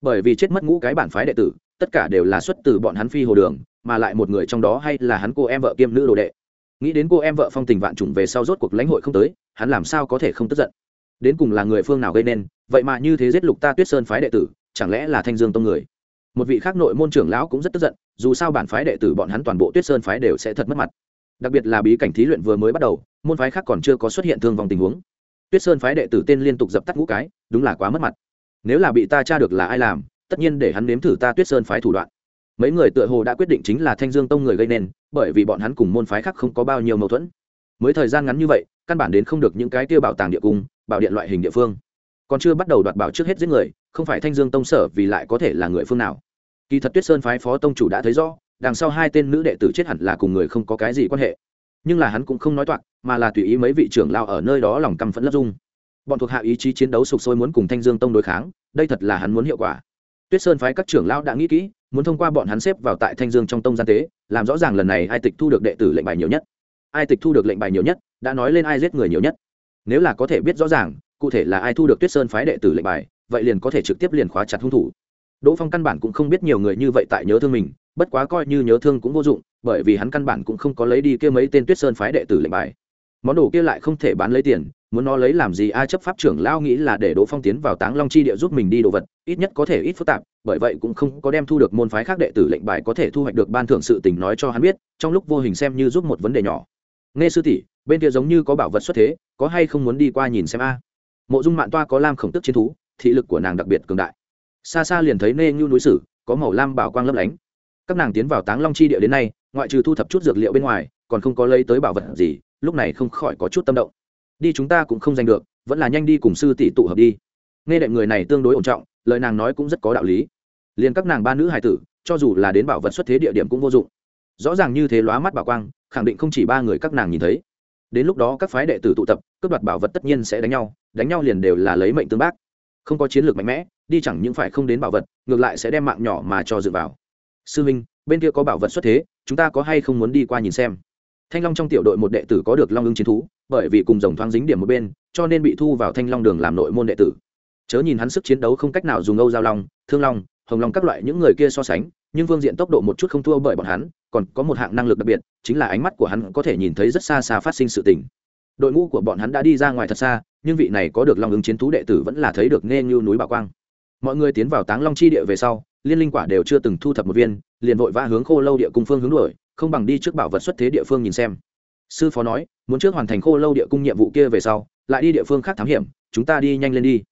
Bởi vì chết mất ngũ cái bản phái đệ tử, tất cả đều là xuất từ bọn hắn phi hồ đường, mà lại một người trong đó hay là hắn cô em vợ kiêm nữ đồ đệ. Nghĩ đến cô em vợ phong tình vạn trùng về sau rốt cuộc lãnh hội không tới, hắn làm sao có thể không tức giận? Đến cùng là người phương nào gây nên vậy mà như thế giết lục ta tuyết sơn phái đệ tử, chẳng lẽ là thanh dương tông người? Một vị khác nội môn trưởng lão cũng rất tức giận, dù sao bản phái đệ tử bọn hắn toàn bộ tuyết sơn phái đều sẽ thật mất mặt. Đặc biệt là bí cảnh thí luyện vừa mới bắt đầu, môn phái khác còn chưa có xuất hiện thương vong tình huống. Tuyết sơn phái đệ tử tên liên tục dập tắt ngũ cái, đúng là quá mất mặt. Nếu là bị ta tra được là ai làm, tất nhiên để hắn nếm thử ta tuyết sơn phái thủ đoạn. Mấy người tựa hồ đã quyết định chính là thanh dương tông người gây nên, bởi vì bọn hắn cùng môn phái khác không có bao nhiêu mâu thuẫn. Mới thời gian ngắn như vậy, căn bản đến không được những cái tiêu bảo tàng địa cung, bảo điện loại hình địa phương còn chưa bắt đầu đoạt bảo trước hết giết người, không phải thanh dương tông sở vì lại có thể là người phương nào. Kỳ thật tuyết sơn phái phó tông chủ đã thấy rõ, đằng sau hai tên nữ đệ tử chết hẳn là cùng người không có cái gì quan hệ. Nhưng là hắn cũng không nói toạc, mà là tùy ý mấy vị trưởng lao ở nơi đó lòng căm phẫn lấp dung. Bọn thuộc hạ ý chí chiến đấu sục sôi muốn cùng thanh dương tông đối kháng, đây thật là hắn muốn hiệu quả. Tuyết sơn phái các trưởng lao đã nghĩ kỹ, muốn thông qua bọn hắn xếp vào tại thanh dương trong tông gian tế, làm rõ ràng lần này ai tịch thu được đệ tử lệnh bài nhiều nhất. Ai tịch thu được lệnh bài nhiều nhất, đã nói lên ai giết người nhiều nhất. Nếu là có thể biết rõ ràng cụ thể là ai thu được tuyết sơn phái đệ tử lệnh bài, vậy liền có thể trực tiếp liền khóa chặt hung thủ. Đỗ phong căn bản cũng không biết nhiều người như vậy tại nhớ thương mình, bất quá coi như nhớ thương cũng vô dụng, bởi vì hắn căn bản cũng không có lấy đi kia mấy tên tuyết sơn phái đệ tử lệnh bài. Món đồ kia lại không thể bán lấy tiền, muốn nó lấy làm gì? Ai chấp pháp trưởng lao nghĩ là để đỗ phong tiến vào táng long chi địa giúp mình đi đồ vật, ít nhất có thể ít phức tạp, bởi vậy cũng không có đem thu được môn phái khác đệ tử lệnh bài có thể thu hoạch được ban thưởng sự tình nói cho hắn biết, trong lúc vô hình xem như giúp một vấn đề nhỏ. Nghe sư tỷ, bên kia giống như có bảo vật xuất thế, có hay không muốn đi qua nhìn xem a? Mộ dung mạn toa có lam khổng tức chiến thú, thị lực của nàng đặc biệt cường đại. Xa xa liền thấy nê ngưu núi sử, có màu lam bảo quang lấp lánh. Các nàng tiến vào táng long chi địa đến nay, ngoại trừ thu thập chút dược liệu bên ngoài, còn không có lấy tới bảo vật gì, lúc này không khỏi có chút tâm động. Đi chúng ta cũng không giành được, vẫn là nhanh đi cùng sư tỷ tụ hợp đi. Nghe đệm người này tương đối ổn trọng, lời nàng nói cũng rất có đạo lý. Liền các nàng ba nữ hài tử, cho dù là đến bảo vật xuất thế địa điểm cũng vô dụng. Rõ ràng như thế lóa mắt bảo quang, khẳng định không chỉ ba người các nàng nhìn thấy đến lúc đó các phái đệ tử tụ tập, cướp đoạt bảo vật tất nhiên sẽ đánh nhau đánh nhau liền đều là lấy mệnh tương bác. Không có chiến lược mạnh mẽ, đi chẳng những phải không đến bảo vật, ngược lại sẽ đem mạng nhỏ mà cho dựa vào. Sư minh, bên kia có bảo vật xuất thế, chúng ta có hay không muốn đi qua nhìn xem? Thanh long trong tiểu đội một đệ tử có được long ưng chiến thú, bởi vì cùng dòng thoáng dính điểm một bên, cho nên bị thu vào thanh long đường làm nội môn đệ tử. Chớ nhìn hắn sức chiến đấu không cách nào dùng âu giao long, thương long, hồng long các loại những người kia so sánh, nhưng phương diện tốc độ một chút không thua bởi bọn hắn còn có một hạng năng lực đặc biệt, chính là ánh mắt của hắn có thể nhìn thấy rất xa xa phát sinh sự tình. Đội ngũ của bọn hắn đã đi ra ngoài thật xa, nhưng vị này có được long ứng chiến thú đệ tử vẫn là thấy được nghe như núi bảo quang. Mọi người tiến vào táng long chi địa về sau, liên linh quả đều chưa từng thu thập một viên, liền vội vã hướng khô lâu địa cung phương hướng đuổi, không bằng đi trước bảo vật xuất thế địa phương nhìn xem. Sư phó nói, muốn trước hoàn thành khô lâu địa cung nhiệm vụ kia về sau, lại đi địa phương khác thám hiểm, chúng ta đi nhanh lên đi.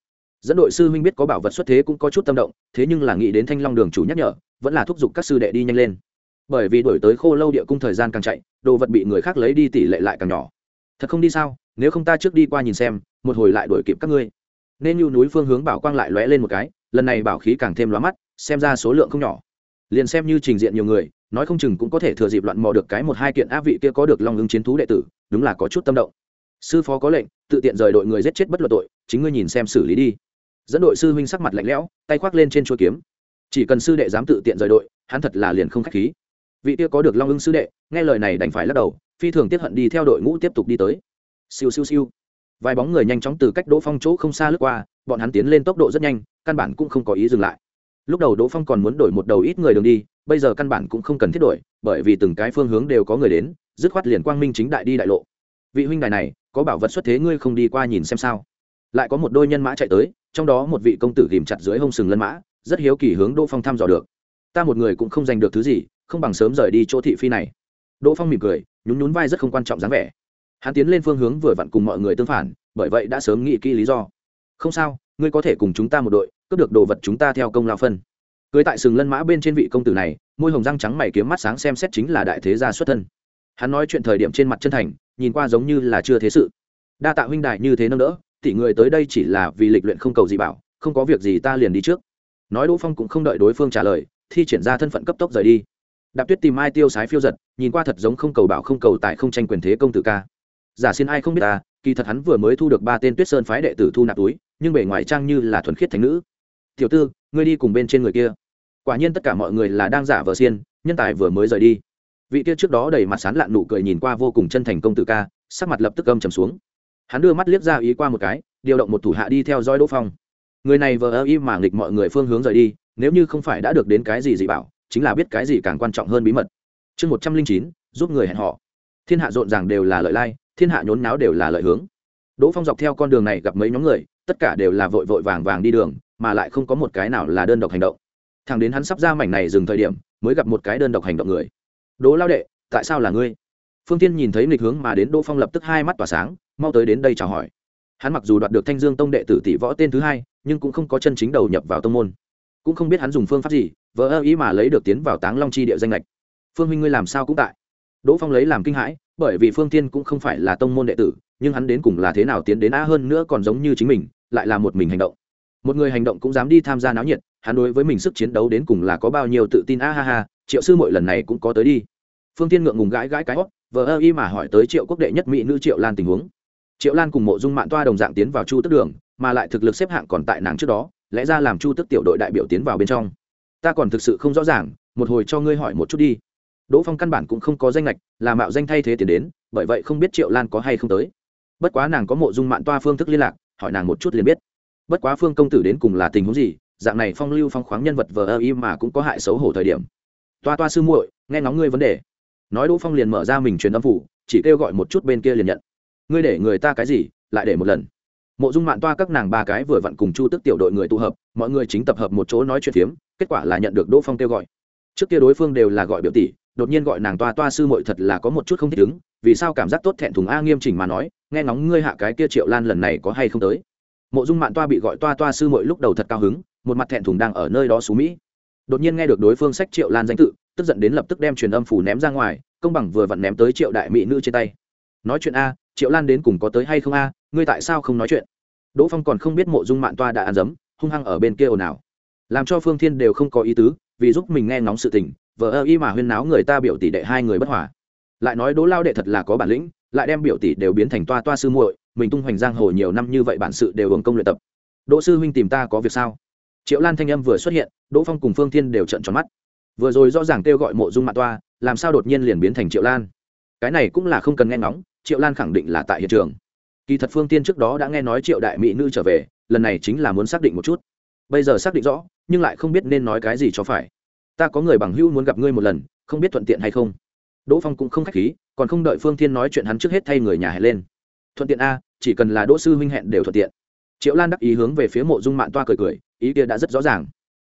Dẫn đội sư huynh biết có bảo vật xuất thế cũng có chút tâm động, thế nhưng là nghĩ đến thanh long đường chủ nhắc nhở, vẫn là thúc giục các sư đệ đi nhanh lên bởi vì đổi tới khô lâu địa cung thời gian càng chạy, đồ vật bị người khác lấy đi tỷ lệ lại càng nhỏ. Thật không đi sao? Nếu không ta trước đi qua nhìn xem, một hồi lại đuổi kịp các ngươi. Nên như núi phương hướng bảo quang lại lóe lên một cái, lần này bảo khí càng thêm lóa mắt, xem ra số lượng không nhỏ. Liền xem như trình diện nhiều người, nói không chừng cũng có thể thừa dịp loạn mò được cái một hai kiện áp vị kia có được long ứng chiến thú đệ tử, đúng là có chút tâm động. Sư phó có lệnh, tự tiện rời đội người giết chết bất luận tội, chính ngươi nhìn xem xử lý đi. Dẫn đội sư huynh sắc mặt lạnh lẽo, tay khoác lên trên chuôi kiếm. Chỉ cần sư đệ dám tự tiện rời đội, hắn thật là liền không khách khí vị kia có được long ưng sư đệ, nghe lời này đành phải lắc đầu, phi thường tiếp hận đi theo đội ngũ tiếp tục đi tới. Siêu siêu siêu. Vài bóng người nhanh chóng từ cách đỗ phong chỗ không xa lướt qua, bọn hắn tiến lên tốc độ rất nhanh, căn bản cũng không có ý dừng lại. Lúc đầu đỗ phong còn muốn đổi một đầu ít người đường đi, bây giờ căn bản cũng không cần thiết đổi, bởi vì từng cái phương hướng đều có người đến, dứt khoát liền quang minh chính đại đi đại lộ. Vị huynh đài này, có bảo vật xuất thế ngươi không đi qua nhìn xem sao? Lại có một đôi nhân mã chạy tới, trong đó một vị công tử ghìm chặt dưới hông sừng lân mã, rất hiếu kỳ hướng đỗ phong thăm dò được. Ta một người cũng không giành được thứ gì không bằng sớm rời đi chỗ thị phi này. Đỗ phong mỉm cười, nhún nhún vai rất không quan trọng dáng vẻ. Hắn tiến lên phương hướng vừa vặn cùng mọi người tương phản, bởi vậy đã sớm nghĩ kỹ lý do. Không sao, ngươi có thể cùng chúng ta một đội, cướp được đồ vật chúng ta theo công lao phân. Cưới tại sừng lân mã bên trên vị công tử này, môi hồng răng trắng mày kiếm mắt sáng xem xét chính là đại thế gia xuất thân. Hắn nói chuyện thời điểm trên mặt chân thành, nhìn qua giống như là chưa thế sự. Đa tạ huynh đại như thế nâng đỡ, tỷ người tới đây chỉ là vì lịch luyện không cầu gì bảo, không có việc gì ta liền đi trước. Nói đỗ phong cũng không đợi đối phương trả lời, thi triển ra thân phận cấp tốc rời đi đạp tuyết tìm ai tiêu sái phiêu giật, nhìn qua thật giống không cầu bảo không cầu tại không tranh quyền thế công tử ca. Giả xin ai không biết ta, kỳ thật hắn vừa mới thu được ba tên tuyết sơn phái đệ tử thu nạp túi, nhưng bề ngoài trang như là thuần khiết thành nữ. Tiểu tư, ngươi đi cùng bên trên người kia. Quả nhiên tất cả mọi người là đang giả vờ xiên, nhân tài vừa mới rời đi. Vị kia trước đó đầy mặt sán lạn nụ cười nhìn qua vô cùng chân thành công tử ca, sắc mặt lập tức âm trầm xuống. Hắn đưa mắt liếc ra ý qua một cái, điều động một thủ hạ đi theo dõi đỗ phong. Người này vờ ơ y mà nghịch mọi người phương hướng rời đi, nếu như không phải đã được đến cái gì dị bảo chính là biết cái gì càng quan trọng hơn bí mật. Chương một trăm linh chín, giúp người hẹn họ thiên hạ rộn ràng đều là lợi lai, thiên hạ nhốn náo đều là lợi hướng. Đỗ phong dọc theo con đường này gặp mấy nhóm người, tất cả đều là vội vội vàng vàng đi đường, mà lại không có một cái nào là đơn độc hành động. Thằng đến hắn sắp ra mảnh này dừng thời điểm, mới gặp một cái đơn độc hành động người. Đỗ lao đệ, tại sao là ngươi? Phương tiên nhìn thấy nghịch hướng mà đến đỗ phong lập tức hai mắt tỏa sáng, mau tới đến đây chào hỏi. Hắn mặc dù đoạt được thanh dương tông đệ tử tỷ võ tên thứ hai, nhưng cũng không có chân chính đầu nhập vào tông môn. Cũng không biết hắn dùng phương pháp gì vỡ ơ ý mà lấy được tiến vào táng long chi địa danh lệch. Phương huynh ngươi làm sao cũng tại. Đỗ phong lấy làm kinh hãi, bởi vì phương tiên cũng không phải là tông môn đệ tử, nhưng hắn đến cùng là thế nào tiến đến a hơn nữa còn giống như chính mình, lại là một mình hành động. Một người hành động cũng dám đi tham gia náo nhiệt, hắn đối với mình sức chiến đấu đến cùng là có bao nhiêu tự tin, a ha ha, triệu sư mỗi lần này cũng có tới đi. Phương tiên ngượng ngùng gãi gãi cái hót vờ ơ y mà hỏi tới triệu quốc đệ nhất mỹ nữ triệu lan tình huống. Triệu lan cùng mộ dung mạng toa đồng dạng tiến vào chu tức đường, mà lại thực lực xếp hạng còn tại nàng trước đó, lẽ ra làm chu tức tiểu đội đại biểu tiến vào bên trong ta còn thực sự không rõ ràng, một hồi cho ngươi hỏi một chút đi. Đỗ phong căn bản cũng không có danh lệch là mạo danh thay thế tiền đến, bởi vậy không biết triệu lan có hay không tới. Bất quá nàng có mộ dung mạng toa phương thức liên lạc, hỏi nàng một chút liền biết. Bất quá phương công tử đến cùng là tình huống gì, dạng này phong lưu phong khoáng nhân vật vờ ơ y mà cũng có hại xấu hổ thời điểm. Toa toa sư muội, nghe ngóng ngươi vấn đề. Nói đỗ phong liền mở ra mình truyền âm phủ, chỉ kêu gọi một chút bên kia liền nhận. Ngươi để người ta cái gì, lại để một lần mộ dung mạng toa các nàng ba cái vừa vặn cùng chu tức tiểu đội người tụ hợp, mọi người chính tập hợp một chỗ nói chuyện phiếm, kết quả là nhận được đỗ phong kêu gọi. Trước kia đối phương đều là gọi biểu tỷ, đột nhiên gọi nàng toa toa sư muội thật là có một chút không thích ứng, vì sao cảm giác tốt thẹn thùng a nghiêm chỉnh mà nói, nghe ngóng ngươi hạ cái kia triệu lan lần này có hay không tới? Mộ dung mạng toa bị gọi toa toa sư muội lúc đầu thật cao hứng, một mặt thẹn thùng đang ở nơi đó xú mỹ. Đột nhiên nghe được đối phương sách triệu lan danh tự, tức giận đến lập tức đem truyền âm phủ ném ra ngoài, công bằng vừa vặn ném tới triệu đại mỹ nữ trên tay. Nói chuyện a, triệu lan đến cùng có tới hay không a ngươi tại sao không nói chuyện? Đỗ phong còn không biết mộ dung mạng toa đã ăn dấm, hung hăng ở bên kia ồn ào. Làm cho phương thiên đều không có ý tứ, vì giúp mình nghe ngóng sự tình vợ ơ y mà huyên náo người ta biểu tỷ đệ hai người bất hòa. Lại nói đỗ lao đệ thật là có bản lĩnh, lại đem biểu tỷ đều biến thành toa toa sư muội, mình tung hoành giang hồ nhiều năm như vậy bản sự đều hưởng công luyện tập. Đỗ sư huynh tìm ta có việc sao? Triệu lan thanh âm vừa xuất hiện, đỗ phong cùng phương thiên đều trận tròn mắt. Vừa rồi rõ ràng kêu gọi mộ dung mạng toa, làm sao đột nhiên liền biến thành triệu lan? Cái này cũng là không cần nghe ngóng, triệu lan khẳng định là tại hiện trường kỳ thật phương tiên trước đó đã nghe nói triệu đại mỹ nữ trở về, lần này chính là muốn xác định một chút. Bây giờ xác định rõ, nhưng lại không biết nên nói cái gì cho phải. Ta có người bằng hữu muốn gặp ngươi một lần, không biết thuận tiện hay không? Đỗ phong cũng không k h á c h khí, còn không đợi phương tiên nói chuyện hắn trước hết thay người nhà hẹn lên. Thuận tiện a, chỉ cần là đỗ sư huynh hẹn đều thuận tiện. Triệu lan đắc ý hướng về phía mộ dung mạng toa cười cười, ý kia đã rất rõ ràng.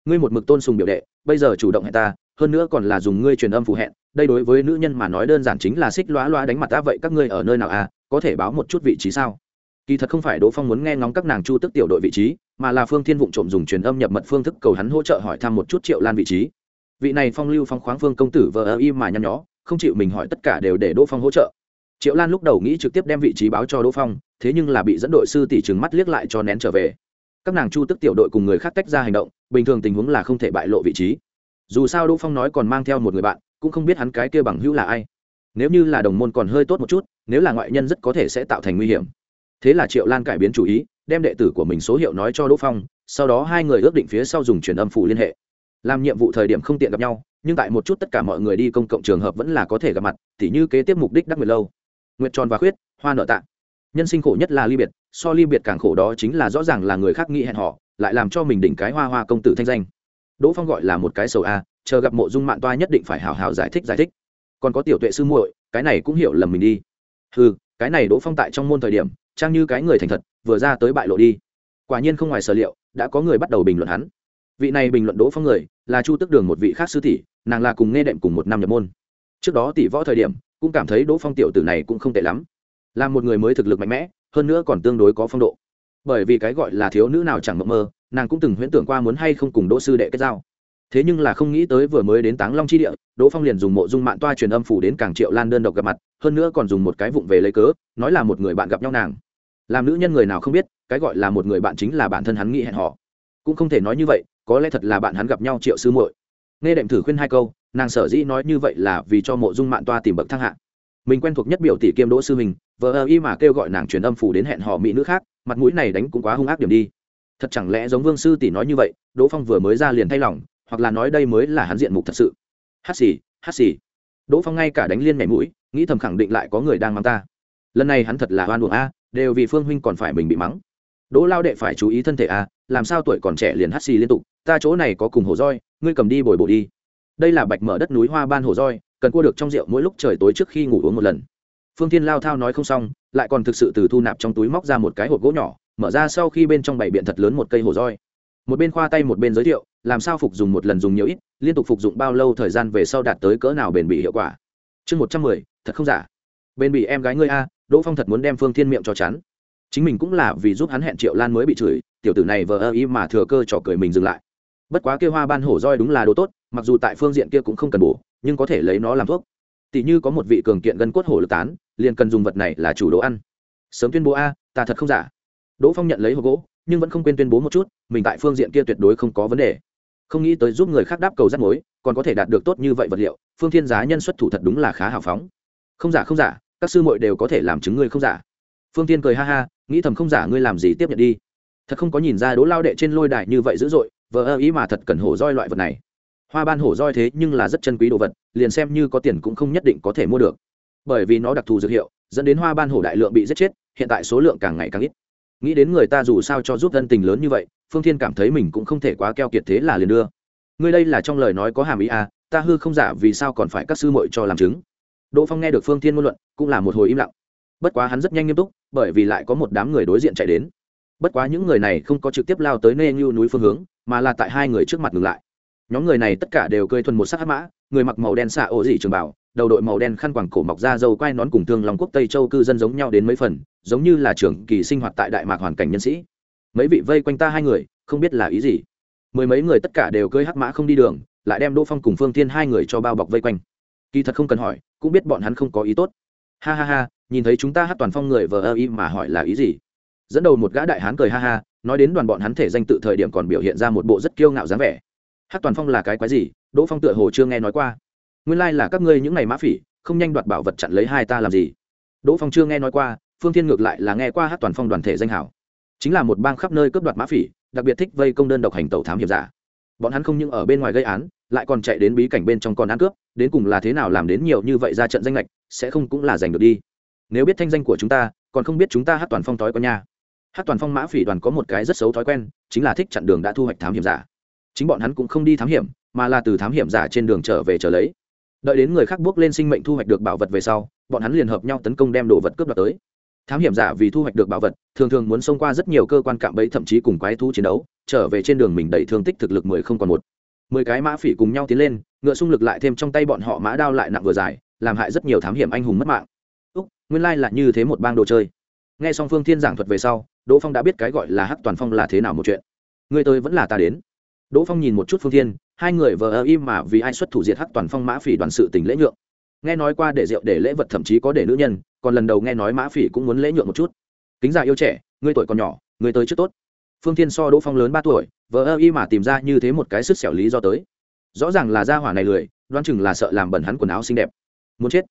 Ngươi một mực tôn sùng biểu đệ, bây giờ chủ động hẹn ta hơn nữa còn là dùng ngươi truyền âm phù hẹn, đây đối với nữ nhân mà nói đơn giản chính là xích loa loa đánh mặt ta vậy các ngươi ở nơi nào à có thể báo một chút vị trí sao? Kỳ thật không phải đỗ phong muốn nghe ngóng các nàng chu tức tiểu đội vị trí, mà là phương thiên vụng trộm dùng truyền âm nhập mật phương thức cầu hắn hỗ trợ hỏi thăm một chút triệu lan vị trí. Vị này phong lưu phong khoáng phương công tử vờ ơ y mà nhăn nhó, không chịu mình hỏi tất cả đều để đỗ phong hỗ trợ. Triệu lan lúc đầu nghĩ trực tiếp đem vị trí báo cho đỗ phong, thế nhưng là bị dẫn đội sư tỷ trừng mắt liếc lại cho nén trở về. Các nàng chu tức tiểu đội cùng người khác tách ra hành động, bình thường tình huống là không thể bại lộ vị trí dù sao đỗ phong nói còn mang theo một người bạn, cũng không biết hắn cái kia bằng hữu là ai. Nếu như là đồng môn còn hơi tốt một chút, nếu là ngoại nhân rất có thể sẽ tạo thành nguy hiểm. Thế là triệu lan cải biến chủ ý, đem đệ tử của mình số hiệu nói cho đỗ phong, sau đó hai người ước định phía sau dùng truyền âm phủ liên hệ. Làm nhiệm vụ thời điểm không tiện gặp nhau, nhưng tại một chút tất cả mọi người đi công cộng trường hợp vẫn là có thể gặp mặt, tỉ như kế tiếp mục đích đắc nguyệt lâu. Nguyệt tròn và khuyết, hoa nợ tạ. Nhân sinh khổ nhất là ly biệt, so ly biệt càng khổ đó chính là rõ ràng là người khác nghĩ hẹn họ lại làm cho mình đỉnh cái hoa hoa công tử thanh danh đỗ phong gọi là một cái sầu a, chờ gặp mộ dung mạng toa nhất định phải hào hào giải thích giải thích. Còn có tiểu tuệ sư muội, cái này cũng hiểu lầm mình đi. Ừ cái này đỗ phong tại trong môn thời điểm, trang như cái người thành thật, vừa ra tới bại lộ đi. Quả nhiên không ngoài sở liệu, đã có người bắt đầu bình luận hắn. Vị này bình luận đỗ phong người, là chu tức đường một vị khác sư tỷ, nàng là cùng nghe đệm cùng một năm nhập môn. Trước đó tỷ võ thời điểm, cũng cảm thấy đỗ phong tiểu tử này cũng không tệ lắm. Là một người mới thực lực mạnh mẽ, hơn nữa còn tương đối có phong độ bởi vì cái gọi là thiếu nữ nào chẳng mộng mơ, nàng cũng từng huyễn tưởng qua muốn hay không cùng đỗ sư đệ kết giao. Thế nhưng là không nghĩ tới vừa mới đến táng long chi địa, đỗ phong liền dùng mộ dung mạng toa truyền âm phủ đến cảng triệu lan đơn độc gặp mặt, hơn nữa còn dùng một cái vụng về lấy cớ, nói là một người bạn gặp nhau nàng. Làm nữ nhân người nào không biết, cái gọi là một người bạn chính là bản thân hắn nghĩ hẹn họ cũng không thể nói như vậy, có lẽ thật là bạn hắn gặp nhau triệu sư muội. Nghe đệm thử khuyên hai câu, nàng sở dĩ nói như vậy là vì cho mộ dung mạng toa tìm bậc thăng hạ. Mình quen thuộc nhất biểu tỷ kiêm đỗ sư mình vợ ơ y mà kêu gọi nàng truyền âm phủ đến hẹn họ mỹ nữ khác mặt mũi này đánh cũng quá hung ác điểm đi. Thật chẳng lẽ giống vương sư tỷ nói như vậy, đỗ phong vừa mới ra liền thay lòng, hoặc là nói đây mới là hắn diện mục thật sự? Hát xì hát xì. Đỗ phong ngay cả đánh liên mẻ mũi, nghĩ thầm khẳng định lại có người đang mắng ta. Lần này hắn thật là oan buồng a, đều vì phương huynh còn phải mình bị mắng. Đỗ lao đệ phải chú ý thân thể a, làm sao tuổi còn trẻ liền hát xì liên tục, ta chỗ này có cùng hồ roi, ngươi cầm đi bồi bổ đi. Đây là bạch mở đất núi hoa ban hồ roi, cần cua được trong rượu mỗi lúc trời tối trước khi ngủ uống một lần. Phương tiên lao thao nói không xong lại còn thực sự từ thu nạp trong túi móc ra một cái hộp gỗ nhỏ, mở ra sau khi bên trong bảy biện thật lớn một cây hồ roi. Một bên khoa tay một bên giới thiệu, làm sao phục dùng một lần dùng nhiều ít, liên tục phục dụng bao lâu thời gian về sau đạt tới cỡ nào bền bỉ hiệu quả. Chương một trăm mười, thật không giả. Bền bỉ em gái ngươi a, đỗ phong thật muốn đem phương thiên miệng cho chắn chính mình cũng là vì giúp hắn hẹn triệu lan mới bị chửi, tiểu tử này vờ ơ ý mà thừa cơ trò cười mình dừng lại. Bất quá kia hoa ban hổ roi đúng là đồ tốt, mặc dù tại phương diện kia cũng không cần bổ, nhưng có thể lấy nó làm thuốc. Tỷ như có một vị cường kiện gân cốt hổ lực tán liền cần dùng vật này là chủ đồ ăn. Sớm tuyên bố a, ta thật không giả. Đỗ phong nhận lấy hộp gỗ, nhưng vẫn không quên tuyên bố một chút, mình tại phương diện kia tuyệt đối không có vấn đề. Không nghĩ tới giúp người khác đáp cầu rắt mối, còn có thể đạt được tốt như vậy vật liệu, phương thiên giá nhân xuất thủ thật đúng là khá hào phóng. Không giả không giả, các sư muội đều có thể làm chứng ngươi không giả. Phương tiên cười ha ha, nghĩ thầm không giả ngươi làm gì tiếp nhận đi. Thật không có nhìn ra đố lao đệ trên lôi đài như vậy dữ dội, vờ ơ ý mà thật cần hổ roi loại vật này. Hoa ban hổ roi thế nhưng là rất chân quý đồ vật, liền xem như có tiền cũng không nhất định có thể mua được bởi vì nó đặc thù dược hiệu, dẫn đến hoa ban hổ đại lượng bị giết chết, hiện tại số lượng càng ngày càng ít. Nghĩ đến người ta dù sao cho giúp dân tình lớn như vậy, phương thiên cảm thấy mình cũng không thể quá keo kiệt thế là liền đưa. Ngươi đây là trong lời nói có hàm ý à ta hư không giả vì sao còn phải các sư muội cho làm chứng? Đỗ phong nghe được phương thiên ngôn luận, cũng là một hồi im lặng. Bất quá hắn rất nhanh nghiêm túc, bởi vì lại có một đám người đối diện chạy đến. Bất quá những người này không có trực tiếp lao tới nê như núi phương hướng, mà là tại hai người trước mặt ngừng lại. Nhóm người này tất cả đều cơi thuần một sắc hát mã, người mặc màu đen xạ ổ dị trường bảo đầu đội màu đen khăn quàng cổ mọc ra dâu quai nón cùng thương lòng quốc tây châu cư dân giống nhau đến mấy phần, giống như là trưởng kỳ sinh hoạt tại đại mạc hoàn cảnh nhân sĩ. Mấy vị vây quanh ta hai người, không biết là ý gì. Mười mấy người tất cả đều cơi hắc mã không đi đường, lại đem đỗ phong cùng phương tiên hai người cho bao bọc vây quanh. Kỳ thật không cần hỏi, cũng biết bọn hắn không có ý tốt. Ha ha ha, nhìn thấy chúng ta hát toàn phong người vờ ơ y mà hỏi là ý gì? Dẫn đầu một gã đại hán cười ha ha, nói đến đoàn bọn hắn thể danh tự thời điểm còn biểu hiện ra một bộ rất kiêu ngạo dáng vẻ. Hát toàn phong là cái quái gì? Đỗ phong tựa hồ chưa nghe nói qua nguyên lai là các ngươi những ngày mã phỉ, không nhanh đoạt bảo vật chặn lấy hai ta làm gì? Đỗ phong chưa nghe nói qua, phương thiên ngược lại là nghe qua hát toàn phong đoàn thể danh hảo chính là một bang khắp nơi cướp đoạt mã phỉ, đặc biệt thích vây công đơn độc hành tẩu thám hiểm giả. Bọn hắn không những ở bên ngoài gây án, lại còn chạy đến bí cảnh bên trong con ăn cướp, đến cùng là thế nào làm đến nhiều như vậy ra trận danh lệch, sẽ không cũng là giành được đi. Nếu biết thanh danh của chúng ta, còn không biết chúng ta hát toàn phong thói con nha. Hát toàn phong mã phỉ đoàn có một cái rất xấu thói quen, chính là thích chặn đường đã thu hoạch thám hiểm giả. Chính bọn hắn cũng không đi thám hiểm, mà là từ thám hiểm giả trên đường trở về trở lấy đợi đến người khác bước lên sinh mệnh thu hoạch được bảo vật về sau, bọn hắn liền hợp nhau tấn công đem đồ vật cướp đoạt tới. Thám hiểm giả vì thu hoạch được bảo vật, thường thường muốn xông qua rất nhiều cơ quan cạm bẫy, thậm chí cùng quái thú chiến đấu, trở về trên đường mình đẩy thương tích thực lực mười không còn một. Mười cái mã phỉ cùng nhau tiến lên, ngựa xung lực lại thêm trong tay bọn họ mã đao lại nặng vừa dài, làm hại rất nhiều thám hiểm anh hùng mất mạng. Úc, nguyên lai là như thế một bang đồ chơi. Nghe xong phương thiên giảng thuật về sau, đỗ phong đã biết cái gọi là hắc toàn phong là thế nào một chuyện. Người tôi vẫn là ta đến. Đỗ phong nhìn một chút phương thiên hai người vờ ơ im mà vì ai xuất thủ diệt hắc toàn phong mã phỉ đoàn sự tình lễ nhượng. Nghe nói qua để rượu, để lễ vật thậm chí có để nữ nhân, còn lần đầu nghe nói mã phỉ cũng muốn lễ nhượng một chút. Kính già yêu trẻ, ngươi tuổi còn nhỏ, ngươi tới trước tốt. Phương thiên so đỗ phong lớn ba tuổi, vờ ơ y mà tìm ra như thế một cái sức xẻo lý do tới. Rõ ràng là gia hỏa này lười đoan chừng là sợ làm bẩn hắn quần áo xinh đẹp. Muốn chết.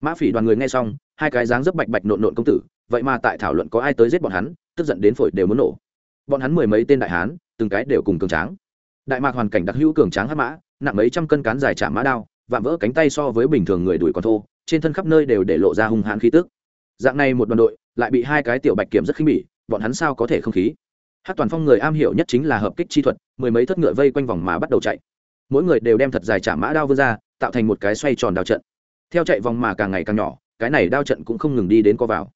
Mã phỉ đoàn người nghe xong, hai cái dáng dấp bạch bạch nộn nộn công tử, vậy mà tại thảo luận có ai tới giết bọn hắn, tức giận đến phổi đều muốn nổ. Bọn hắn mười mấy tên đại hán, từng cái đều cùng cường tráng đại mạc hoàn cảnh đặc hữu cường tráng hắc mã, nặng mấy trăm cân cán dài chạm mã đao, vạm vỡ cánh tay so với bình thường người đuổi còn thô, trên thân khắp nơi đều để lộ ra hung hãn khí tức. Dạng này một đoàn đội, lại bị hai cái tiểu bạch kiểm rất khinh bỉ, bọn hắn sao có thể không khí? Hát toàn phong người am hiểu nhất chính là hợp kích chi thuật, mười mấy thất ngựa vây quanh vòng mà bắt đầu chạy. Mỗi người đều đem thật dài chạm mã đao vươn ra, tạo thành một cái xoay tròn đao trận. Theo chạy vòng mà càng ngày càng nhỏ, cái này đao trận cũng không ngừng đi đến co vào.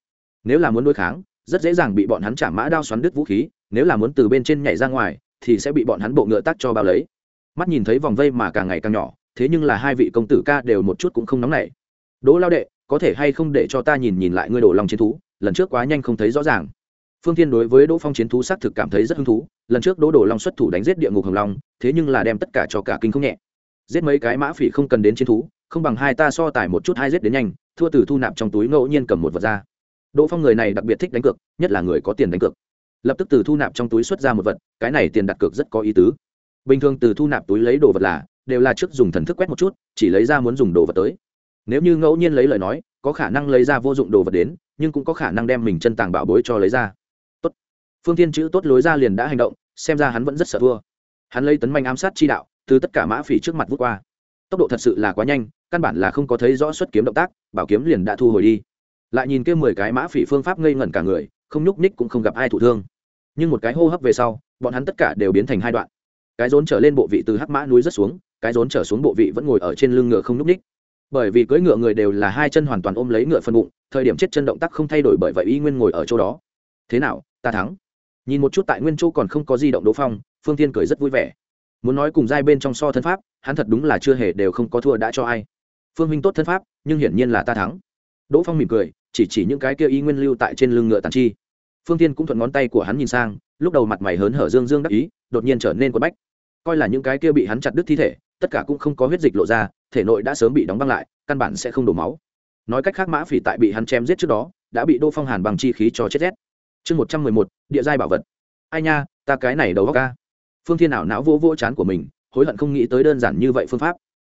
Nếu là muốn đối kháng, rất dễ dàng bị bọn hắn chạm mã đao xoắn đứt vũ khí, nếu là muốn từ bên trên nhảy ra ngoài thì sẽ bị bọn hắn bộ ngựa tắt cho bao lấy. Mắt nhìn thấy vòng vây mà càng ngày càng nhỏ, thế nhưng là hai vị công tử ca đều một chút cũng không nóng nảy. Đỗ lao đệ, có thể hay không để cho ta nhìn nhìn lại ngươi đổ lòng chiến thú? Lần trước quá nhanh không thấy rõ ràng. Phương thiên đối với đỗ phong chiến thú xác thực cảm thấy rất hứng thú. Lần trước đỗ đổ long xuất thủ đánh giết địa ngục hồng long, thế nhưng là đem tất cả cho cả kinh không nhẹ. Giết mấy cái mã phỉ không cần đến chiến thú, không bằng hai ta so tài một chút hai giết đến nhanh, thua từ thu nạp trong túi ngẫu nhiên cầm một vật ra. Đỗ phong người này đặc biệt thích đánh cược, nhất là người có tiền đánh cược lập tức từ thu nạp trong túi xuất ra một vật, cái này tiền đặt cược rất có ý tứ. Bình thường từ thu nạp túi lấy đồ vật là, đều là trước dùng thần thức quét một chút, chỉ lấy ra muốn dùng đồ vật tới. Nếu như ngẫu nhiên lấy lời nói, có khả năng lấy ra vô dụng đồ vật đến, nhưng cũng có khả năng đem mình chân tàng bảo bối cho lấy ra. Tốt. Phương tiên chữ tốt lối ra liền đã hành động, xem ra hắn vẫn rất sợ thua. Hắn lấy tấn manh ám sát chi đạo, từ tất cả mã phỉ trước mặt vút qua. Tốc độ thật sự là quá nhanh, căn bản là không có thấy rõ xuất kiếm động tác, bảo kiếm liền đã thu hồi đi. Lại nhìn kia mười cái mã phỉ phương pháp ngây ngẩn cả người, không nhúc ních cũng không gặp ai thụ thương nhưng một cái hô hấp về sau, bọn hắn tất cả đều biến thành hai đoạn. Cái rốn trở lên bộ vị từ hắc mã núi rất xuống, cái rốn trở xuống bộ vị vẫn ngồi ở trên lưng ngựa không nhúc ních. Bởi vì cưỡi ngựa người đều là hai chân hoàn toàn ôm lấy ngựa phân bụng, thời điểm chết chân động tác không thay đổi bởi vậy y nguyên ngồi ở chỗ đó. Thế nào, ta thắng. Nhìn một chút tại nguyên châu còn không có di động đỗ phong, phương tiên cười rất vui vẻ. Muốn nói cùng giai bên trong so thân pháp, hắn thật đúng là chưa hề đều không có thua đã cho ai. Phương minh tốt thân pháp, nhưng hiển nhiên là ta thắng. Đỗ phong mỉm cười, chỉ chỉ những cái kia y nguyên lưu tại trên lưng ngựa tàn chi phương tiên cũng thuận ngón tay của hắn nhìn sang, lúc đầu mặt mày hớn hở dương dương đắc ý, đột nhiên trở nên quất bách. Coi là những cái kia bị hắn chặt đứt thi thể, tất cả cũng không có huyết dịch lộ ra, thể nội đã sớm bị đóng băng lại, căn bản sẽ không đổ máu. Nói cách khác mã phỉ tại bị hắn chém giết trước đó, đã bị đô phong hàn bằng chi khí cho chết rét. Chương một trăm mười một, địa giai bảo vật. Ai nha, ta cái này đầu góc ca phương thiên ảo não vô vỗ chán của mình, hối hận không nghĩ tới đơn giản như vậy phương pháp.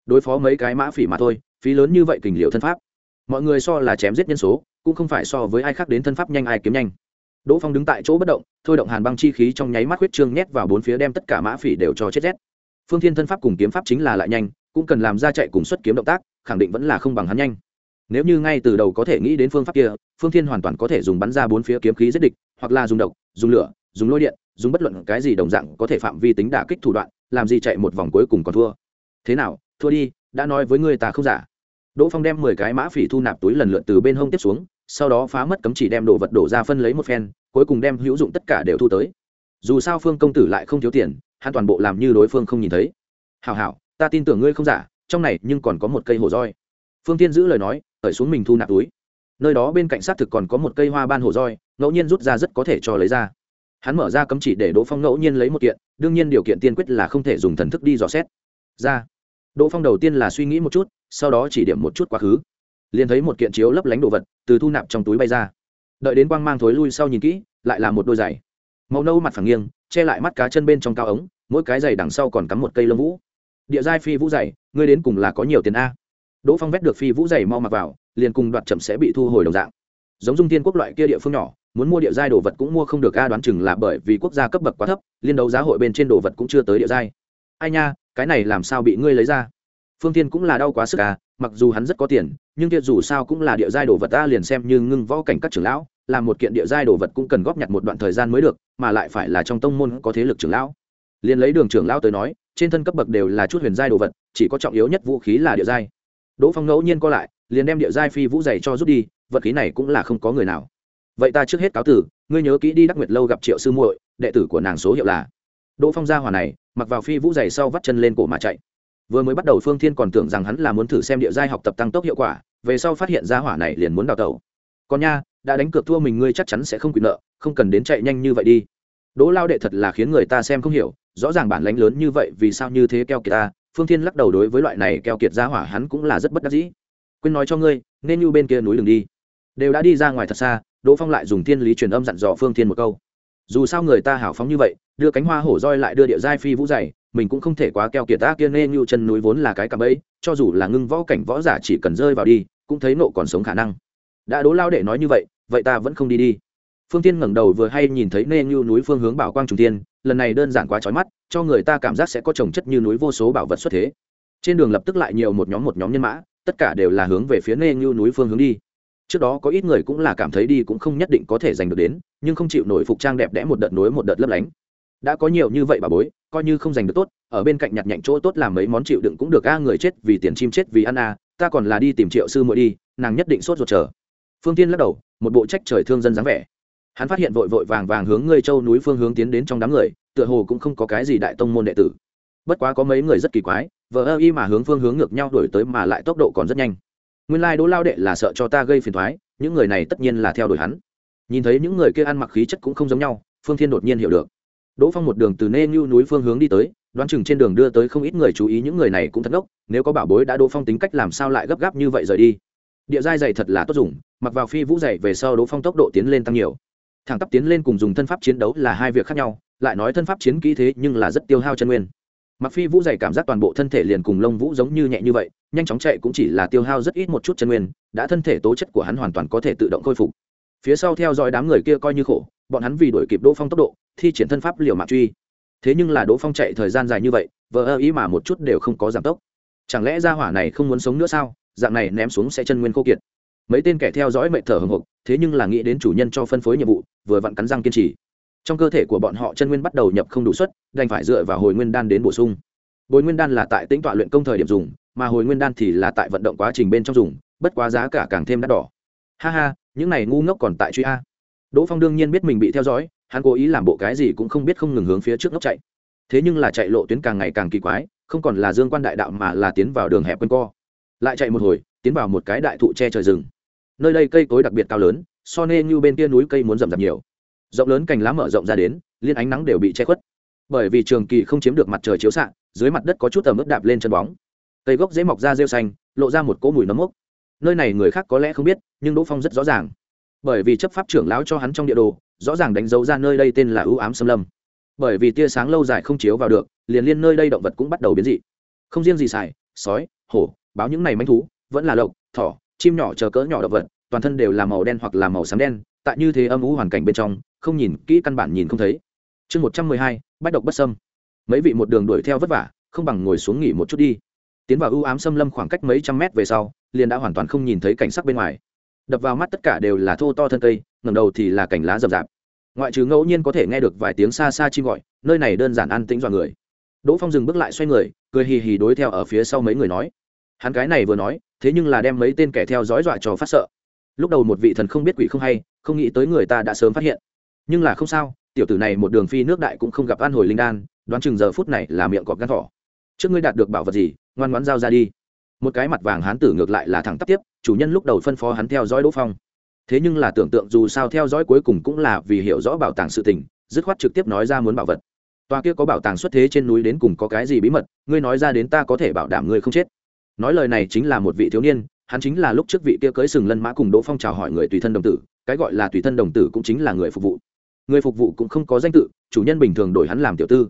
Đối phó mấy cái mã phỉ mà thôi, phí lớn như vậy kình liệu thân pháp. Mọi người so là chém giết nhân số, cũng không phải so với ai khác đến thân pháp nhanh ai kiếm nhanh đỗ phong đứng tại chỗ bất động, thôi động hàn băng chi khí trong nháy mắt huyết trương nhét vào bốn phía đem tất cả mã phỉ đều cho chết rét. Phương thiên thân pháp cùng kiếm pháp chính là lại nhanh, cũng cần làm ra chạy cùng xuất kiếm động tác, khẳng định vẫn là không bằng hắn nhanh. Nếu như ngay từ đầu có thể nghĩ đến phương pháp kia, phương thiên hoàn toàn có thể dùng bắn ra bốn phía kiếm khí giết địch, hoặc là dùng độc, dùng lửa, dùng lôi điện, dùng bất luận cái gì đồng dạng có thể phạm vi tính đả kích thủ đoạn, làm gì chạy một vòng cuối cùng còn thua. Thế nào, thua đi, đã nói với ngươi ta không giả. Đỗ phong đem mười cái mã phỉ thu nạp túi lần lượt từ bên hông tiếp xuống sau đó phá mất cấm chỉ đem đồ vật đổ ra phân lấy một phen, cuối cùng đem hữu dụng tất cả đều thu tới. Dù sao phương công tử lại không thiếu tiền, hắn toàn bộ làm như đối phương không nhìn thấy. Hảo hảo, ta tin tưởng ngươi không giả, trong này nhưng còn có một cây hồ roi. Phương tiên giữ lời nói, khởi xuống mình thu nạp túi. Nơi đó bên cạnh xác thực còn có một cây hoa ban hồ roi, ngẫu nhiên rút ra rất có thể cho lấy ra. Hắn mở ra cấm chỉ để đỗ phong ngẫu nhiên lấy một kiện, đương nhiên điều kiện tiên quyết là không thể dùng thần thức đi dò xét. Ra. Đỗ phong đầu tiên là suy nghĩ một chút, sau đó chỉ điểm một chút quá khứ liền thấy một kiện chiếu lấp lánh đồ vật từ thu nạp trong túi bay ra. Đợi đến quang mang thối lui sau nhìn kỹ, lại là một đôi giày. Màu nâu mặt phẳng nghiêng, che lại mắt cá chân bên trong cao ống, mỗi cái giày đằng sau còn cắm một cây lông vũ. Địa giai phi vũ giày, ngươi đến cùng là có nhiều tiền a? Đỗ phong vét được phi vũ giày mau mặc vào, liền cùng đoạt chậm sẽ bị thu hồi đồng dạng. Giống dung tiên quốc loại kia địa phương nhỏ, muốn mua địa giai đồ vật cũng mua không được a, đoán chừng là bởi vì quốc gia cấp bậc quá thấp, liên đấu giá hội bên trên đồ vật cũng chưa tới địa giai. Ai nha, cái này làm sao bị ngươi lấy ra? Phương tiên cũng là đau quá sức à mặc dù hắn rất có tiền, nhưng kia dù sao cũng là địa giai đồ vật ta liền xem như ngưng võ cảnh các trưởng lão làm một kiện địa giai đồ vật cũng cần góp nhặt một đoạn thời gian mới được, mà lại phải là trong tông môn có thế lực trưởng lão. Liền lấy đường trưởng lão tới nói, trên thân cấp bậc đều là chút huyền giai đồ vật, chỉ có trọng yếu nhất vũ khí là địa giai. Đỗ phong ngẫu nhiên co lại, liền đem địa giai phi vũ dày cho rút đi, vật khí này cũng là không có người nào. Vậy ta trước hết cáo tử, ngươi nhớ kỹ đi đắc nguyệt lâu gặp triệu sư muội, đệ tử của nàng số hiệu là. Đỗ phong gia hỏa này, mặc vào phi vũ dày sau vắt chân lên cổ mà chạy vừa mới bắt đầu phương thiên còn tưởng rằng hắn là muốn thử xem địa giai học tập tăng tốc hiệu quả, về sau phát hiện ra hỏa này liền muốn đào tẩu. Còn nha, đã đánh cược thua mình ngươi chắc chắn sẽ không quyền nợ, không cần đến chạy nhanh như vậy đi. Đỗ lao đệ thật là khiến người ta xem không hiểu, rõ ràng bản lánh lớn như vậy vì sao như thế keo kiệt ta, phương thiên lắc đầu đối với loại này keo kiệt ra hỏa hắn cũng là rất bất đắc dĩ. Quên nói cho ngươi, nên như bên kia núi đường đi. Đều đã đi ra ngoài thật xa, đỗ phong lại dùng thiên lý truyền âm dặn dò phương thiên một câu dù sao người ta hào phóng như vậy, đưa cánh hoa hổ roi lại đưa địa giai phi vũ dày, mình cũng không thể quá keo kiệt ta kia nên như chân núi vốn là cái cạm bẫy, cho dù là ngưng võ cảnh võ giả chỉ cần rơi vào đi, cũng thấy nộ còn sống khả năng. Đã đố lao đệ nói như vậy vậy ta vẫn không đi đi. Phương tiên ngẩng đầu vừa hay nhìn thấy nê như núi phương hướng bảo quang trùng tiên lần này đơn giản quá trói mắt, cho người ta cảm giác sẽ có trồng chất như núi vô số bảo vật xuất thế. Trên đường lập tức lại nhiều một nhóm một nhóm nhân mã, tất cả đều là hướng về phía nê như núi phương hướng đi trước đó có ít người cũng là cảm thấy đi cũng không nhất định có thể giành được đến, nhưng không chịu nổi phục trang đẹp đẽ một đợt nối một đợt lấp lánh. Đã có nhiều như vậy bà bối, coi như không giành được tốt, ở bên cạnh nhặt nhạnh chỗ tốt làm mấy món chịu đựng cũng được, a, người chết vì tiền chim chết vì ăn a, ta còn là đi tìm triệu sư muội đi, nàng nhất định sốt ruột chờ. Phương tiên lắc đầu, một bộ trách trời thương dân dáng vẻ. Hắn phát hiện vội vội vàng vàng hướng ngươi châu núi phương hướng tiến đến trong đám người, tựa hồ cũng không có cái gì đại tông môn đệ tử. Bất quá có mấy người rất kỳ quái, vờ ơ y mà hướng phương hướng ngược nhau đổi tới mà lại tốc độ còn rất nhanh nguyên lai、like、đỗ lao đệ là sợ cho ta gây phiền thoái những người này tất nhiên là theo đuổi hắn. Nhìn thấy những người kia ăn mặc khí chất cũng không giống nhau, phương thiên đột nhiên hiểu được. Đỗ phong một đường từ nê như núi phương hướng đi tới, đoán chừng trên đường đưa tới không ít người chú ý những người này cũng thật ngốc, nếu có bảo bối đã đỗ phong tính cách làm sao lại gấp gáp như vậy rời đi. Địa giai dày thật là tốt dùng, mặc vào phi vũ dày về sau đỗ phong tốc độ tiến lên tăng nhiều. Thẳng tắp tiến lên cùng dùng thân pháp chiến đấu là hai việc khác nhau, lại nói thân pháp chiến kỹ thế nhưng là rất tiêu hao chân nguyên mặc phi vũ dày cảm giác toàn bộ thân thể liền cùng lông vũ giống như nhẹ như vậy, nhanh chóng chạy cũng chỉ là tiêu hao rất ít một chút chân nguyên, đã thân thể tố chất của hắn hoàn toàn có thể tự động khôi phục. Phía sau theo dõi đám người kia coi như khổ, bọn hắn vì đuổi kịp đỗ phong tốc độ, thi triển thân pháp liều mạng truy. Thế nhưng là đỗ phong chạy thời gian dài như vậy, vờ ơ ý mà một chút đều không có giảm tốc. Chẳng lẽ ra hỏa này không muốn sống nữa sao? Dạng này ném xuống sẽ chân nguyên khô kiệt. Mấy tên kẻ theo dõi mệnh thở hồng hộc, thế nhưng là nghĩ đến chủ nhân cho phân phối nhiệm vụ, vừa vặn cắn răng kiên trì trong cơ thể của bọn họ chân nguyên bắt đầu nhập không đủ suất, đành phải dựa vào hồi nguyên đan đến bổ sung. Bồi nguyên đan là tại tính tọa luyện công thời điểm dùng, mà hồi nguyên đan thì là tại vận động quá trình bên trong dùng, bất quá giá cả càng thêm đắt đỏ. Ha ha, những này ngu ngốc còn tại truy a. Đỗ phong đương nhiên biết mình bị theo dõi, hắn cố ý làm bộ cái gì cũng không biết không ngừng hướng phía trước ngốc chạy. Thế nhưng là chạy lộ tuyến càng ngày càng kỳ quái, không còn là dương quan đại đạo mà là tiến vào đường hẹp quanh co. Lại chạy một hồi, tiến vào một cái đại thụ che trời rừng. Nơi đây cây cối đặc biệt cao lớn, so nên như bên kia núi cây muốn rậm rạp nhiều rộng lớn cành lá mở rộng ra đến, liên ánh nắng đều bị che khuất. Bởi vì trường kỳ không chiếm được mặt trời chiếu xạ, dưới mặt đất có chút tầm ướp đạp lên chân bóng. Cây gốc dễ mọc ra rêu xanh, lộ ra một cỗ mùi nấm mốc. Nơi này người khác có lẽ không biết, nhưng đỗ phong rất rõ ràng. Bởi vì chấp pháp trưởng lão cho hắn trong địa đồ, rõ ràng đánh dấu ra nơi đây tên là ưu ám xâm lâm. Bởi vì tia sáng lâu dài không chiếu vào được, liền liên nơi đây động vật cũng bắt đầu biến dị. Không riêng gì xài, sói, hổ, báo những này manh thú, vẫn là lộc, thỏ, chim nhỏ chờ cỡ nhỏ động vật, toàn thân đều là màu đen hoặc là màu xám đen, tại như thế âm ú hoàn cảnh bên trong không nhìn, kỹ căn bản nhìn không thấy. Chương một trăm mười hai, bách độc bất sâm mấy vị một đường đuổi theo vất vả, không bằng ngồi xuống nghỉ một chút đi. Tiến vào ưu ám xâm lâm khoảng cách mấy trăm mét về sau, liền đã hoàn toàn không nhìn thấy cảnh sắc bên ngoài. Đập vào mắt tất cả đều là thô to thân cây ngầm đầu thì là cảnh lá rậm rạp. Ngoại trừ ngẫu nhiên có thể nghe được vài tiếng xa xa chim gọi, nơi này đơn giản an tĩnh dọa người. Đỗ phong dừng bước lại xoay người, cười hì hì đối theo ở phía sau mấy người nói. Hắn cái này vừa nói, thế nhưng là đem mấy tên kẻ theo dõi dọa cho phát sợ. Lúc đầu một vị thần không biết quỷ không hay, không nghĩ tới người ta đã sớm phát hiện nhưng là không sao, tiểu tử này một đường phi nước đại cũng không gặp an hồi linh đan, đoán chừng giờ phút này là miệng cọp gan thỏ. Trước ngươi đạt được bảo vật gì, ngoan ngoãn giao ra đi. Một cái mặt vàng hán tử ngược lại là thẳng tắp tiếp, chủ nhân lúc đầu phân phó hắn theo dõi đỗ phong. Thế nhưng là tưởng tượng dù sao theo dõi cuối cùng cũng là vì hiểu rõ bảo tàng sự tình, dứt khoát trực tiếp nói ra muốn bảo vật. Toa kia có bảo tàng xuất thế trên núi đến cùng có cái gì bí mật, ngươi nói ra đến ta có thể bảo đảm ngươi không chết. Nói lời này chính là một vị thiếu niên, hắn chính là lúc trước vị kia cưới sừng lân mã cùng đỗ phong chào hỏi người tùy thân đồng tử, cái gọi là tùy thân đồng tử cũng chính là người phục vụ người phục vụ cũng không có danh tự, chủ nhân bình thường đổi hắn làm tiểu tư.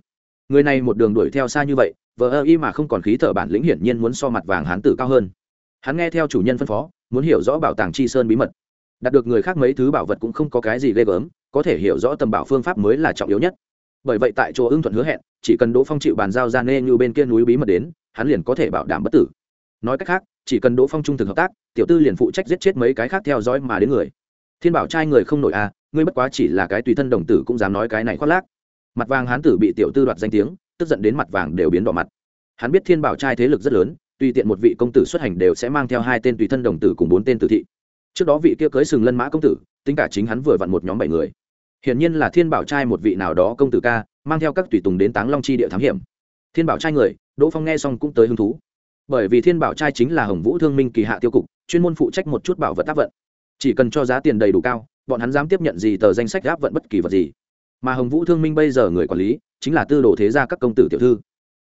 Người này một đường đuổi theo xa như vậy, vờ ơ y mà không còn khí thở bản lĩnh hiển nhiên muốn so mặt vàng hán tử cao hơn. Hắn nghe theo chủ nhân phân phó, muốn hiểu rõ bảo tàng chi sơn bí mật. Đạt được người khác mấy thứ bảo vật cũng không có cái gì ghê gớm, có thể hiểu rõ tầm bảo phương pháp mới là trọng yếu nhất. Bởi vậy tại chỗ ưng thuận hứa hẹn, chỉ cần đỗ phong chịu bàn giao ra nê như bên kia núi bí mật đến, hắn liền có thể bảo đảm bất tử. Nói cách khác, chỉ cần đỗ phong trung thực hợp tác, tiểu tư liền phụ trách giết chết mấy cái khác theo dõi mà đến người. Thiên bảo trai người không nổi à ngươi bất quá chỉ là cái tùy thân đồng tử cũng dám nói cái này khoác lác. Mặt vàng hán tử bị tiểu tư đoạt danh tiếng, tức giận đến mặt vàng đều biến đỏ mặt. Hắn biết thiên bảo trai thế lực rất lớn, tùy tiện một vị công tử xuất hành đều sẽ mang theo hai tên tùy thân đồng tử cùng bốn tên tử thị. Trước đó vị kia cưới sừng lân mã công tử, tính cả chính hắn vừa vặn một nhóm bảy người. Hiển nhiên là thiên bảo trai một vị nào đó công tử ca, mang theo các tùy tùng đến táng long chi địa thám hiểm. Thiên bảo trai người, đỗ phong nghe xong cũng tới hứng thú. Bởi vì thiên bảo trai chính là hồng vũ thương minh kỳ hạ tiêu cục, chuyên môn phụ trách một chút bảo vật tác vận. Chỉ cần cho giá tiền đầy đủ cao bọn hắn dám tiếp nhận gì tờ danh sách áp vận bất kỳ vật gì. Mà hồng vũ thương minh bây giờ người quản lý, chính là tư đồ thế gia các công tử tiểu thư.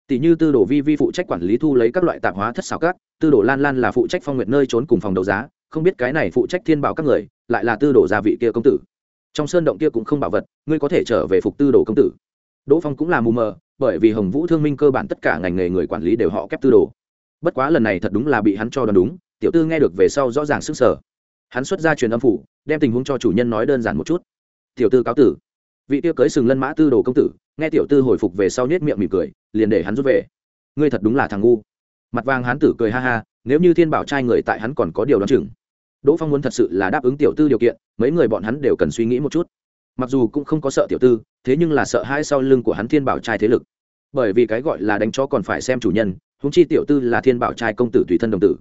Tỷ như tư đồ vi vi phụ trách quản lý thu lấy các loại tạp hóa thất xảo các, tư đồ lan lan là phụ trách phong nguyện nơi trốn cùng phòng đấu giá, không biết cái này phụ trách thiên bảo các người, lại là tư đồ gia vị kia công tử. Trong sơn động kia cũng không bảo vật, ngươi có thể trở về phục tư đồ công tử. Đỗ phong cũng là mù mờ, bởi vì hồng vũ thương minh cơ bản tất cả ngành nghề người quản lý đều họ kép tư đồ. Bất quá lần này thật đúng là bị hắn cho đoán đúng, tiểu tư nghe được về sau rõ ràng sức sở hắn xuất ra truyền âm phủ, đem tình huống cho chủ nhân nói đơn giản một chút. Tiểu tư cáo tử. Vị tiêu cưới sừng lân mã tư đồ công tử, nghe tiểu tư hồi phục về sau nết miệng mỉm cười, liền để hắn rút về. Ngươi thật đúng là thằng ngu. Mặt vàng hắn tử cười ha ha, nếu như thiên bảo trai người tại hắn còn có điều đoán chừng. Đỗ phong muốn thật sự là đáp ứng tiểu tư điều kiện, mấy người bọn hắn đều cần suy nghĩ một chút. Mặc dù cũng không có sợ tiểu tư, thế nhưng là sợ hai sau lưng của hắn thiên bảo trai thế lực. Bởi vì cái gọi là đánh chó còn phải xem chủ nhân húng chi tiểu tư là thiên bảo trai công tử tùy thân đồng tử.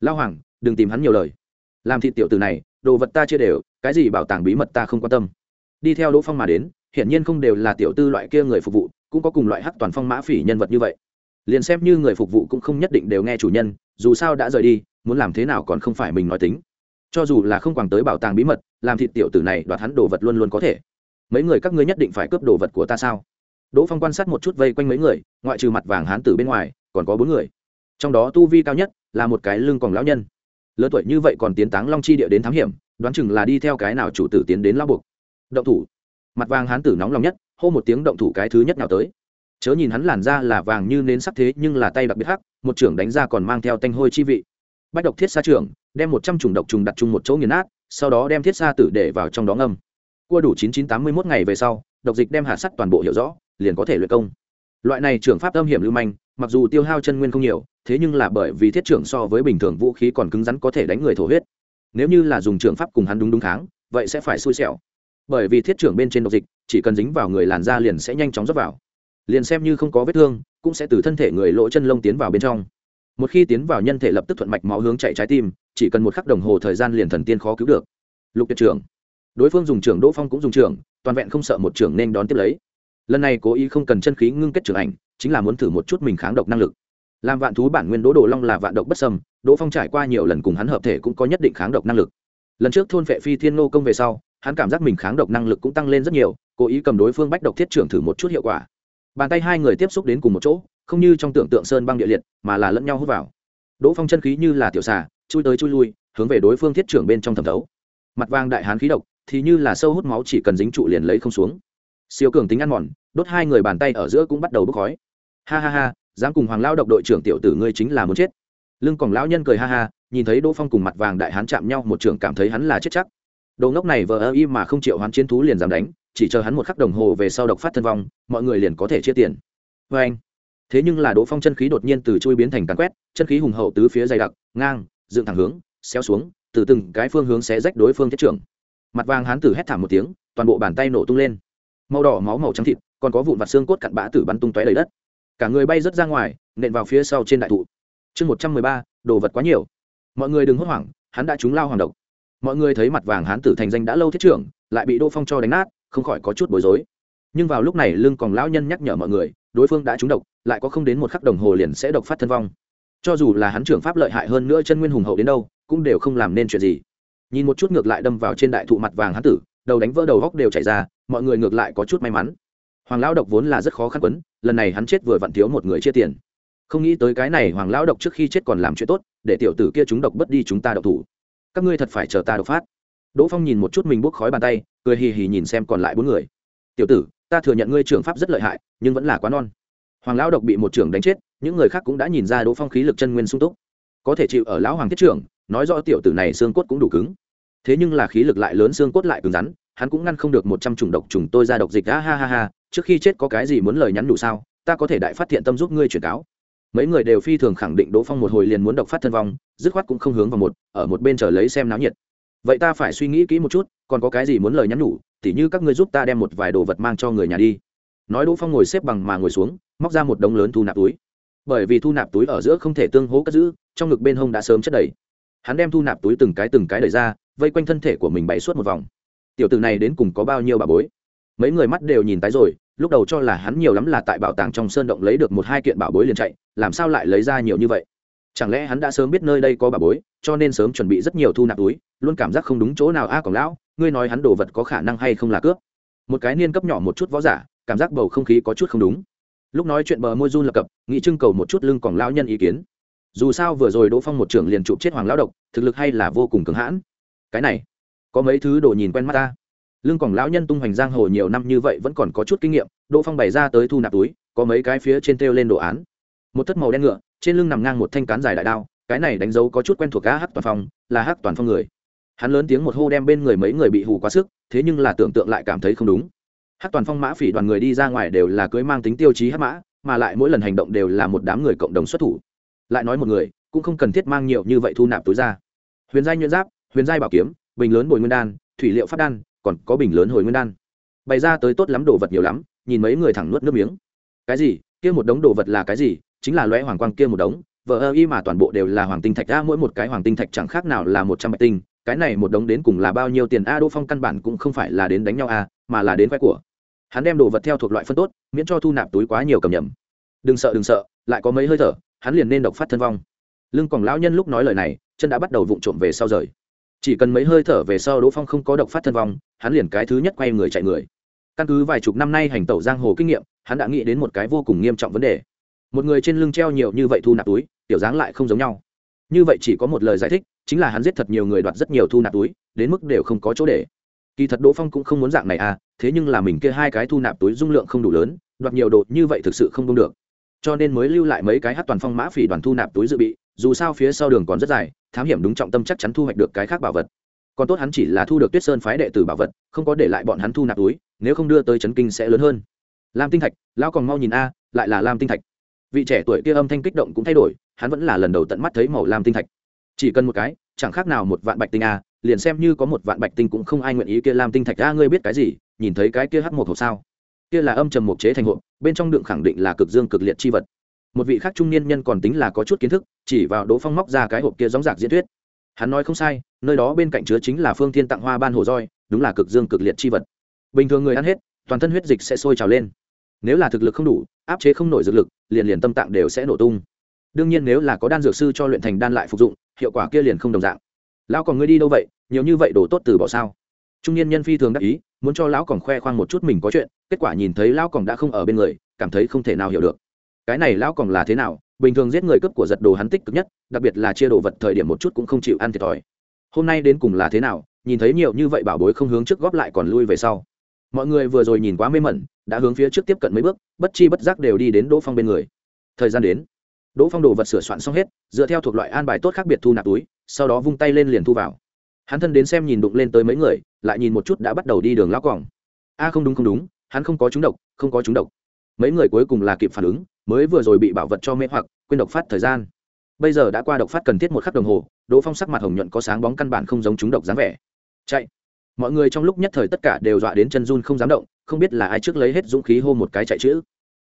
Lao hoàng, đừng tìm hắn nhiều lời làm thị tiểu tử này, đồ vật ta chia đều, cái gì bảo tàng bí mật ta không quan tâm. Đi theo đỗ phong mà đến, hiển nhiên không đều là tiểu tư loại kia người phục vụ, cũng có cùng loại hắc toàn phong mã phỉ nhân vật như vậy. Liền xem như người phục vụ cũng không nhất định đều nghe chủ nhân, dù sao đã rời đi, muốn làm thế nào còn không phải mình nói tính. Cho dù là không quàng tới bảo tàng bí mật, làm thịt tiểu tử này đoạt hắn đồ vật luôn luôn có thể. Mấy người các ngươi nhất định phải cướp đồ vật của ta sao? Đỗ phong quan sát một chút vây quanh mấy người, ngoại trừ mặt vàng hán tử bên ngoài, còn có bốn người. Trong đó tu vi cao nhất là một cái lưng còn lão nhân lớn tuổi như vậy còn tiến táng long chi địa đến thám hiểm, đoán chừng là đi theo cái nào chủ tử tiến đến lao buộc động thủ. Mặt vàng hán tử nóng lòng nhất, hô một tiếng động thủ cái thứ nhất nào tới. Chớ nhìn hắn làn ra là vàng như nến sắc thế, nhưng là tay đặc biệt hắc, một trưởng đánh ra còn mang theo tanh hôi chi vị. Bách độc thiết xa trưởng, đem một trăm chủng độc trùng đặt chung một chỗ nghiền nát, sau đó đem thiết xa tử để vào trong đó ngâm. Cua đủ chín chín tám mươi mốt ngày về sau, độc dịch đem hạ sắt toàn bộ hiểu rõ, liền có thể luyện công. Loại này trưởng pháp âm hiểm lưu manh, mặc dù tiêu hao chân nguyên không nhiều thế nhưng là bởi vì thiết trưởng so với bình thường vũ khí còn cứng rắn có thể đánh người thổ huyết. Nếu như là dùng trưởng pháp cùng hắn đúng đúng kháng, vậy sẽ phải xui xẻo. Bởi vì thiết trưởng bên trên độc dịch, chỉ cần dính vào người làn da liền sẽ nhanh chóng dốc vào. Liền xem như không có vết thương, cũng sẽ từ thân thể người lỗ chân lông tiến vào bên trong. Một khi tiến vào nhân thể lập tức thuận mạch máu hướng chạy trái tim, chỉ cần một khắc đồng hồ thời gian liền thần tiên khó cứu được. Lục tuyệt trưởng. Đối phương dùng trưởng đỗ phong cũng dùng trưởng, toàn vẹn không sợ một trưởng nên đón tiếp lấy. Lần này cố ý không cần chân khí ngưng kết trưởng ảnh, chính là muốn thử một chút mình kháng độc năng lực làm vạn thú bản nguyên đỗ đồ long là vạn độc bất sâm đỗ phong trải qua nhiều lần cùng hắn hợp thể cũng có nhất định kháng độc năng lực. Lần trước thôn vệ phi thiên nô công về sau, hắn cảm giác mình kháng độc năng lực cũng tăng lên rất nhiều, cố ý cầm đối phương bách độc thiết trưởng thử một chút hiệu quả. Bàn tay hai người tiếp xúc đến cùng một chỗ, không như trong tưởng tượng sơn băng địa liệt, mà là lẫn nhau hút vào. Đỗ phong chân khí như là tiểu xà, chui tới chui lui, hướng về đối phương thiết trưởng bên trong thẩm thấu. Mặt vang đại hán khí độc, thì như là sâu hút máu chỉ cần dính trụ liền lấy không xuống. Siêu cường tính ăn mòn, đốt hai người bàn tay ở giữa cũng bắt đầu bốc khói. Ha ha ha dám cùng hoàng lao độc đội trưởng tiểu tử ngươi chính là muốn chết. Lưng còn lão nhân cười ha ha, nhìn thấy đỗ phong cùng mặt vàng đại hán chạm nhau, một trường cảm thấy hắn là chết chắc. Đồ ngốc này vờ ơ y mà không chịu hoán chiến thú liền dám đánh, chỉ chờ hắn một khắc đồng hồ về sau độc phát thân vong, mọi người liền có thể chia tiền. Vê anh, thế nhưng là đỗ phong chân khí đột nhiên từ chui biến thành cắn quét, chân khí hùng hậu tứ phía dày đặc, ngang, dựng thẳng hướng, xéo xuống, từ từng cái phương hướng xé rách đối phương thiết trưởng. Mặt vàng hán tử hét thảm một tiếng, toàn bộ bàn tay nổ tung lên. Màu đỏ máu màu trắng thịt, còn có vụn vặt xương cốt cặn bã tử bắn tung tóe đầy đất cả người bay rớt ra ngoài, nện vào phía sau trên đại thụ. Chương một trăm mười ba, đồ vật quá nhiều. Mọi người đừng hốt hoảng, hắn đã trúng lao hoàng độc. Mọi người thấy mặt vàng hán tử thành danh đã lâu thiết trưởng, lại bị đỗ phong cho đánh nát, không khỏi có chút bối rối. Nhưng vào lúc này lưng còn lão nhân nhắc nhở mọi người, đối phương đã trúng độc, lại có không đến một khắc đồng hồ liền sẽ độc phát thân vong. Cho dù là hắn trưởng pháp lợi hại hơn nữa chân nguyên hùng hậu đến đâu, cũng đều không làm nên chuyện gì. Nhìn một chút ngược lại đâm vào trên đại thụ mặt vàng hán tử, đầu đánh vỡ đầu góc đều chảy ra, mọi người ngược lại có chút may mắn hoàng lão độc vốn là rất khó khăn quấn, lần này hắn chết vừa vặn thiếu một người chia tiền. Không nghĩ tới cái này hoàng lão độc trước khi chết còn làm chuyện tốt, để tiểu tử kia chúng độc bất đi chúng ta độc thủ. Các ngươi thật phải chờ ta độc phát. Đỗ phong nhìn một chút mình bốc khói bàn tay, cười hì hì nhìn xem còn lại bốn người. Tiểu tử, ta thừa nhận ngươi trưởng pháp rất lợi hại, nhưng vẫn là quá non. Hoàng lão độc bị một trưởng đánh chết, những người khác cũng đã nhìn ra đỗ phong khí lực chân nguyên sung túc. Có thể chịu ở lão hoàng thiết trưởng, nói rõ tiểu tử này xương cốt cũng đủ cứng. Thế nhưng là khí lực lại lớn, xương cốt lại cứng rắn, hắn cũng ngăn không được một trăm chủng độc trùng tôi ra độc dịch, ha ha ha ha trước khi chết có cái gì muốn lời nhắn đủ sao, ta có thể đại phát thiện tâm giúp ngươi truyền cáo. Mấy người đều phi thường khẳng định đỗ phong một hồi liền muốn độc phát thân vong, dứt khoát cũng không hướng vào một, ở một bên chờ lấy xem náo nhiệt. Vậy ta phải suy nghĩ kỹ một chút, còn có cái gì muốn lời nhắn nhủ, tỉ như các ngươi giúp ta đem một vài đồ vật mang cho người nhà đi. Nói đỗ phong ngồi xếp bằng mà ngồi xuống, móc ra một đống lớn thu nạp túi. Bởi vì thu nạp túi ở giữa không thể tương hố cất giữ, trong ngực bên hông đã sớm chất đầy. Hắn đem thu nạp túi từng cái từng cái đẩy ra, vây quanh thân thể của mình bày suốt một vòng. Tiểu tử này đến cùng có bao nhiêu bà bối? Mấy người mắt đều nhìn tái rồi lúc đầu cho là hắn nhiều lắm là tại bảo tàng trong sơn động lấy được một hai kiện bảo bối liền chạy làm sao lại lấy ra nhiều như vậy? Chẳng lẽ hắn đã sớm biết nơi đây có bảo bối cho nên sớm chuẩn bị rất nhiều thu nạp túi luôn cảm giác không đúng chỗ nào a à, còn lão ngươi nói hắn đồ vật có khả năng hay không là cướp? Một cái niên cấp nhỏ một chút võ giả cảm giác bầu không khí có chút không đúng. Lúc nói chuyện bờ môi run lập cập nghị trưng cầu một chút lưng còn lão nhân ý kiến. Dù sao vừa rồi đỗ phong một trưởng liền chụp chết hoàng lão độc thực lực hay là vô cùng cứng hãn. Cái này có mấy thứ đồ nhìn quen mắt ta lương còn lão nhân tung hoành giang hồ nhiều năm như vậy vẫn còn có chút kinh nghiệm, đỗ phong bày ra tới thu nạp túi, có mấy cái phía trên treo lên đồ án. Một thất màu đen ngựa, trên lưng nằm ngang một thanh cán dài đại đao, cái này đánh dấu có chút quen thuộc cá hắc toàn phong, là hắc toàn phong người. Hắn lớn tiếng một hô đem bên người mấy người bị hù quá sức, thế nhưng là tưởng tượng lại cảm thấy không đúng. Hắc toàn phong mã phỉ đoàn người đi ra ngoài đều là cưới mang tính tiêu chí hắc mã, mà lại mỗi lần hành động đều là một đám người cộng đồng xuất thủ. Lại nói một người, cũng không cần thiết mang nhiều như vậy thu nạp túi ra. Huyền giai nhuyễn giáp, huyền giai bảo kiếm, bình lớn bồi nguyên đan, thủy liệu phát đan còn có bình lớn hồi nguyên đan. Bày ra tới tốt lắm đồ vật nhiều lắm, nhìn mấy người thẳng nuốt nước miếng. Cái gì? Kia một đống đồ vật là cái gì? Chính là lóe hoàng quang kia một đống. Vợ ơ y mà toàn bộ đều là hoàng tinh thạch a mỗi một cái hoàng tinh thạch chẳng khác nào là một trăm bạch tinh. Cái này một đống đến cùng là bao nhiêu tiền? A, đỗ phong căn bản cũng không phải là đến đánh nhau, a, mà là đến quay của. Hắn đem đồ vật theo thuộc loại phân tốt, miễn cho thu nạp túi quá nhiều cầm nhầm. Đừng sợ đừng sợ, lại có mấy hơi thở, hắn liền nên độc phát thân vong. Lưng còn lão nhân lúc nói lời này, chân đã bắt đầu vụng trộm về sau rời chỉ cần mấy hơi thở về sau đỗ phong không có độc phát thân vong, hắn liền cái thứ nhất quay người chạy người. Căn cứ vài chục năm nay hành tẩu giang hồ kinh nghiệm, hắn đã nghĩ đến một cái vô cùng nghiêm trọng vấn đề. Một người trên lưng treo nhiều như vậy thu nạp túi, tiểu dáng lại không giống nhau. Như vậy chỉ có một lời giải thích, chính là hắn giết thật nhiều người đoạt rất nhiều thu nạp túi, đến mức đều không có chỗ để. Kỳ thật đỗ phong cũng không muốn dạng này à thế nhưng là mình kia hai cái thu nạp túi dung lượng không đủ lớn, đoạt nhiều đồ như vậy thực sự không đông được. Cho nên mới lưu lại mấy cái hát toàn phong mã phỉ đoàn thu nạp túi dự bị, dù sao phía sau đường còn rất dài thám hiểm đúng trọng tâm chắc chắn thu hoạch được cái khác bảo vật. Còn tốt hắn chỉ là thu được tuyết sơn phái đệ tử bảo vật, không có để lại bọn hắn thu nạp túi, nếu không đưa tới chấn kinh sẽ lớn hơn. Lam tinh thạch, lão còn mau nhìn a, lại là lam tinh thạch. Vị trẻ tuổi kia âm thanh kích động cũng thay đổi, hắn vẫn là lần đầu tận mắt thấy màu lam tinh thạch. Chỉ cần một cái, chẳng khác nào một vạn bạch tinh a, liền xem như có một vạn bạch tinh cũng không ai nguyện ý kia lam tinh thạch a, ngươi biết cái gì, nhìn thấy cái kia hắc một hộp sao? Kia là âm trầm mục chế thành hộp, bên trong đựng khẳng định là cực dương cực liệt chi vật một vị khác trung niên nhân còn tính là có chút kiến thức, chỉ vào đỗ phong móc ra cái hộp kia gióng giạc diễn thuyết. Hắn nói không sai, nơi đó bên cạnh chứa chính là phương thiên tặng hoa ban hồ roi, đúng là cực dương cực liệt chi vật. Bình thường người ăn hết, toàn thân huyết dịch sẽ sôi trào lên. Nếu là thực lực không đủ, áp chế không nổi dược lực, liền liền tâm tạng đều sẽ nổ tung. Đương nhiên nếu là có đan dược sư cho luyện thành đan lại phục dụng, hiệu quả kia liền không đồng dạng. Lão còn ngươi đi đâu vậy? Nhiều như vậy đồ tốt từ bỏ sao? Trung niên nhân phi thường đắc ý, muốn cho lão còn khoe khoang một chút mình có chuyện, kết quả nhìn thấy lão còn đã không ở bên người, cảm thấy không thể nào hiểu được cái này lão còn là thế nào? Bình thường giết người cướp của giật đồ hắn tích cực nhất, đặc biệt là chia đồ vật thời điểm một chút cũng không chịu ăn thiệt thòi. Hôm nay đến cùng là thế nào? Nhìn thấy nhiều như vậy bảo bối không hướng trước góp lại còn lui về sau. Mọi người vừa rồi nhìn quá mê mẩn, đã hướng phía trước tiếp cận mấy bước, bất chi bất giác đều đi đến đỗ phong bên người. Thời gian đến. Đỗ phong đồ vật sửa soạn xong hết, dựa theo thuộc loại an bài tốt khác biệt thu nạp túi, sau đó vung tay lên liền thu vào. Hắn thân đến xem nhìn đụng lên tới mấy người, lại nhìn một chút đã bắt đầu đi đường lão còng. A, không đúng không đúng, hắn không có trúng độc, không có trúng độc. Mấy người cuối cùng là kịp phản ứng mới vừa rồi bị bảo vật cho mê hoặc, quên độc phát thời gian. Bây giờ đã qua độc phát cần thiết một khắc đồng hồ, đỗ phong sắc mặt hồng nhuận có sáng bóng căn bản không giống chúng độc dáng vẻ. Chạy. Mọi người trong lúc nhất thời tất cả đều dọa đến chân run không dám động, không biết là ai trước lấy hết dũng khí hô một cái chạy chữ.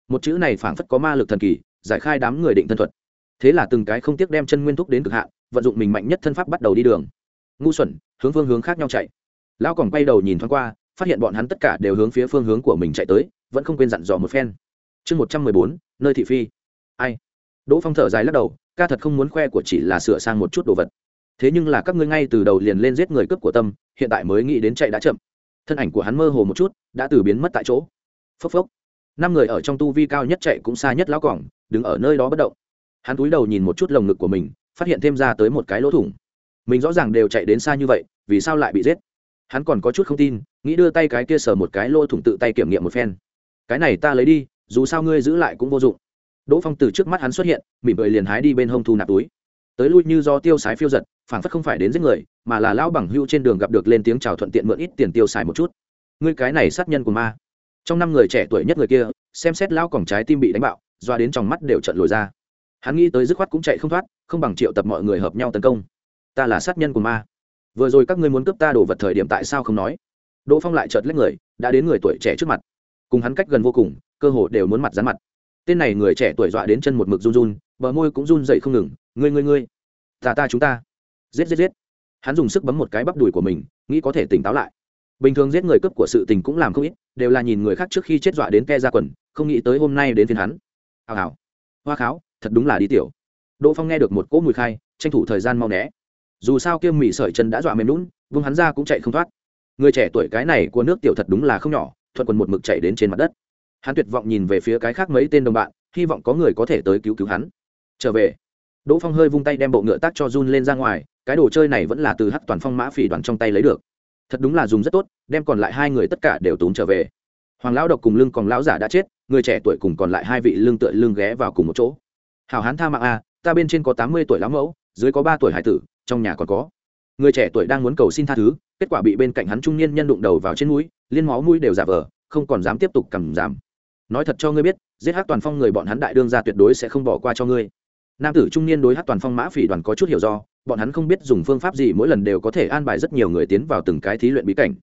Một chữ này phảng phất có ma lực thần kỳ, giải khai đám người định thân thuật. Thế là từng cái không tiếc đem chân nguyên thúc đến cực hạn, vận dụng mình mạnh nhất thân pháp bắt đầu đi đường. Ngu xuẩn, hướng phương hướng khác nhau chạy. Lão còn quay đầu nhìn thoáng qua, phát hiện bọn hắn tất cả đều hướng phía phương hướng của mình chạy tới, vẫn không quên dặn dò một phen chương một trăm mười bốn, nơi thị phi. Ai? Đỗ phong thở dài lắc đầu, ca thật không muốn khoe của chỉ là sửa sang một chút đồ vật. Thế nhưng là các ngươi ngay từ đầu liền lên giết người cướp của tâm, hiện tại mới nghĩ đến chạy đã chậm. Thân ảnh của hắn mơ hồ một chút, đã từ biến mất tại chỗ. Phốc phốc. Năm người ở trong tu vi cao nhất chạy cũng xa nhất lão cỏng, đứng ở nơi đó bất động. Hắn cúi đầu nhìn một chút lồng ngực của mình, phát hiện thêm ra tới một cái lỗ thủng. Mình rõ ràng đều chạy đến xa như vậy, vì sao lại bị giết? Hắn còn có chút không tin, nghĩ đưa tay cái kia sờ một cái lỗ thủng tự tay kiểm nghiệm một phen. Cái này ta lấy đi dù sao ngươi giữ lại cũng vô dụng. Đỗ phong từ trước mắt hắn xuất hiện, mỉm cười liền hái đi bên hông thu nạp túi. Tới lui như do tiêu sái phiêu giật phản phất không phải đến giết người, mà là lão bằng hưu trên đường gặp được lên tiếng chào thuận tiện mượn ít tiền tiêu xài một chút. Ngươi cái này sát nhân của ma. Trong năm người trẻ tuổi nhất người kia, xem xét lão còng trái tim bị đánh bạo, doa đến trong mắt đều trận lồi ra. Hắn nghĩ tới dứt khoát cũng chạy không thoát, không bằng triệu tập mọi người hợp nhau tấn công. Ta là sát nhân của ma. Vừa rồi các ngươi muốn cướp ta đổ vật thời điểm tại sao không nói? Đỗ phong lại chợt lấy người, đã đến người tuổi trẻ trước mặt. Cùng hắn cách gần vô cùng cơ hồ đều muốn mặt dán mặt. Tên này người trẻ tuổi dọa đến chân một mực run run, bờ môi cũng run dậy không ngừng, ngươi ngươi ngươi, ta ta chúng ta. Giết giết giết. Hắn dùng sức bấm một cái bắp đùi của mình, nghĩ có thể tỉnh táo lại. Bình thường giết người cướp của sự tình cũng làm không ít, đều là nhìn người khác trước khi chết dọa đến ke ra quần, không nghĩ tới hôm nay đến phiên hắn. Hào hào. Hoa kháo, thật đúng là đi tiểu. Đỗ phong nghe được một cỗ mùi khai, tranh thủ thời gian mau né. Dù sao kiêm mị sợi chân đã dọa mềm lún vung hắn ra cũng chạy không thoát. Người trẻ tuổi cái này của nước tiểu thật đúng là không nhỏ, thuận quần một mực chạy đến trên mặt đất hắn tuyệt vọng nhìn về phía cái khác mấy tên đồng bạn, hy vọng có người có thể tới cứu cứu hắn. Trở về, đỗ phong hơi vung tay đem bộ ngựa tác cho run lên ra ngoài, cái đồ chơi này vẫn là từ hắc toàn phong mã phỉ đoàn trong tay lấy được. Thật đúng là dùng rất tốt, đem còn lại hai người tất cả đều tốn trở về. Hoàng lão độc cùng lưng còn lão giả đã chết, người trẻ tuổi cùng còn lại hai vị lưng tựa lưng ghé vào cùng một chỗ. Hảo hán tha mạng a ta bên trên có tám mươi tuổi lão mẫu, dưới có ba tuổi hải tử, trong nhà còn có. Người trẻ tuổi đang muốn cầu xin tha thứ, kết quả bị bên cạnh hắn trung niên nhân đụng đầu vào trên mũi, liên máu mũi đều giả vờ, không còn dám tiếp tục cầm giảm nói thật cho ngươi biết, giết hát toàn phong người bọn hắn đại đương ra tuyệt đối sẽ không bỏ qua cho ngươi. Nam tử trung niên đối hát toàn phong mã phỉ đoàn có chút hiểu do, bọn hắn không biết dùng phương pháp gì mỗi lần đều có thể an bài rất nhiều người tiến vào từng cái thí luyện bí cảnh.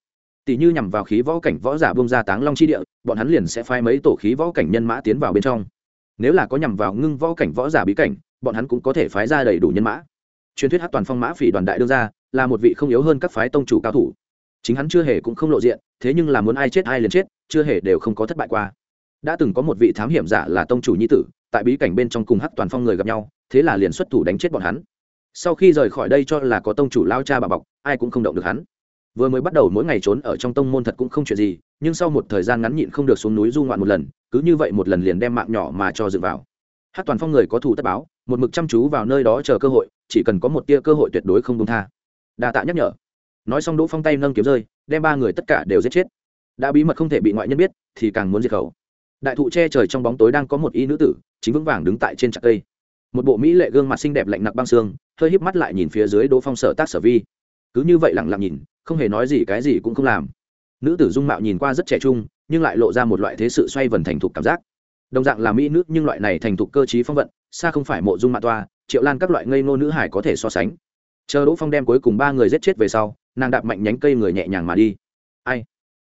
Tỷ như nhằm vào khí võ cảnh võ giả bông ra táng long chi địa, bọn hắn liền sẽ phái mấy tổ khí võ cảnh nhân mã tiến vào bên trong. Nếu là có nhằm vào ngưng võ cảnh võ giả bí cảnh, bọn hắn cũng có thể phái ra đầy đủ nhân mã. Truyền thuyết hát toàn phong mã phỉ đoàn đại đương ra là một vị không yếu hơn các phái tông chủ cao thủ. Chính hắn chưa hề cũng không lộ diện, thế nhưng là muốn ai chết ai liền chết, chưa hề đều không có thất bại qua đã từng có một vị thám hiểm giả là tông chủ nhi tử, tại bí cảnh bên trong cùng hắc toàn phong người gặp nhau, thế là liền xuất thủ đánh chết bọn hắn. Sau khi rời khỏi đây cho là có tông chủ lao cha bà bọc, ai cũng không động được hắn. Vừa mới bắt đầu mỗi ngày trốn ở trong tông môn thật cũng không chuyện gì, nhưng sau một thời gian ngắn nhịn không được xuống núi du ngoạn một lần, cứ như vậy một lần liền đem mạng nhỏ mà cho dựng vào. Hát toàn phong người có thủ tất báo, một mực chăm chú vào nơi đó chờ cơ hội, chỉ cần có một tia cơ hội tuyệt đối không công tha. Đa tạ nhắc nhở. Nói xong đỗ phong tay nâng kiếm rơi, đem ba người tất cả đều giết chết. Đã bí mật không thể bị ngoại nhân biết, thì càng muốn diệt khẩu đại thụ che trời trong bóng tối đang có một y nữ tử, chính vững vàng đứng tại trên trạc cây. Một bộ mỹ lệ gương mặt xinh đẹp lạnh nặc băng xương, hơi híp mắt lại nhìn phía dưới đỗ phong sở tác sở vi. Cứ như vậy lặng lặng nhìn, không hề nói gì cái gì cũng không làm. Nữ tử dung mạo nhìn qua rất trẻ trung, nhưng lại lộ ra một loại thế sự xoay vần thành thục cảm giác. Đồng dạng là mỹ nữ, nhưng loại này thành thục cơ t phong vận, xa không phải mộ dung mạ toa, triệu lan các loại ngây ngô nữ hải có thể so sánh. Chờ đỗ phong đem cuối cùng ba người giết chết về sau, nàng đạp mạnh nhánh cây người nhẹ nhàng mà đi. Ai?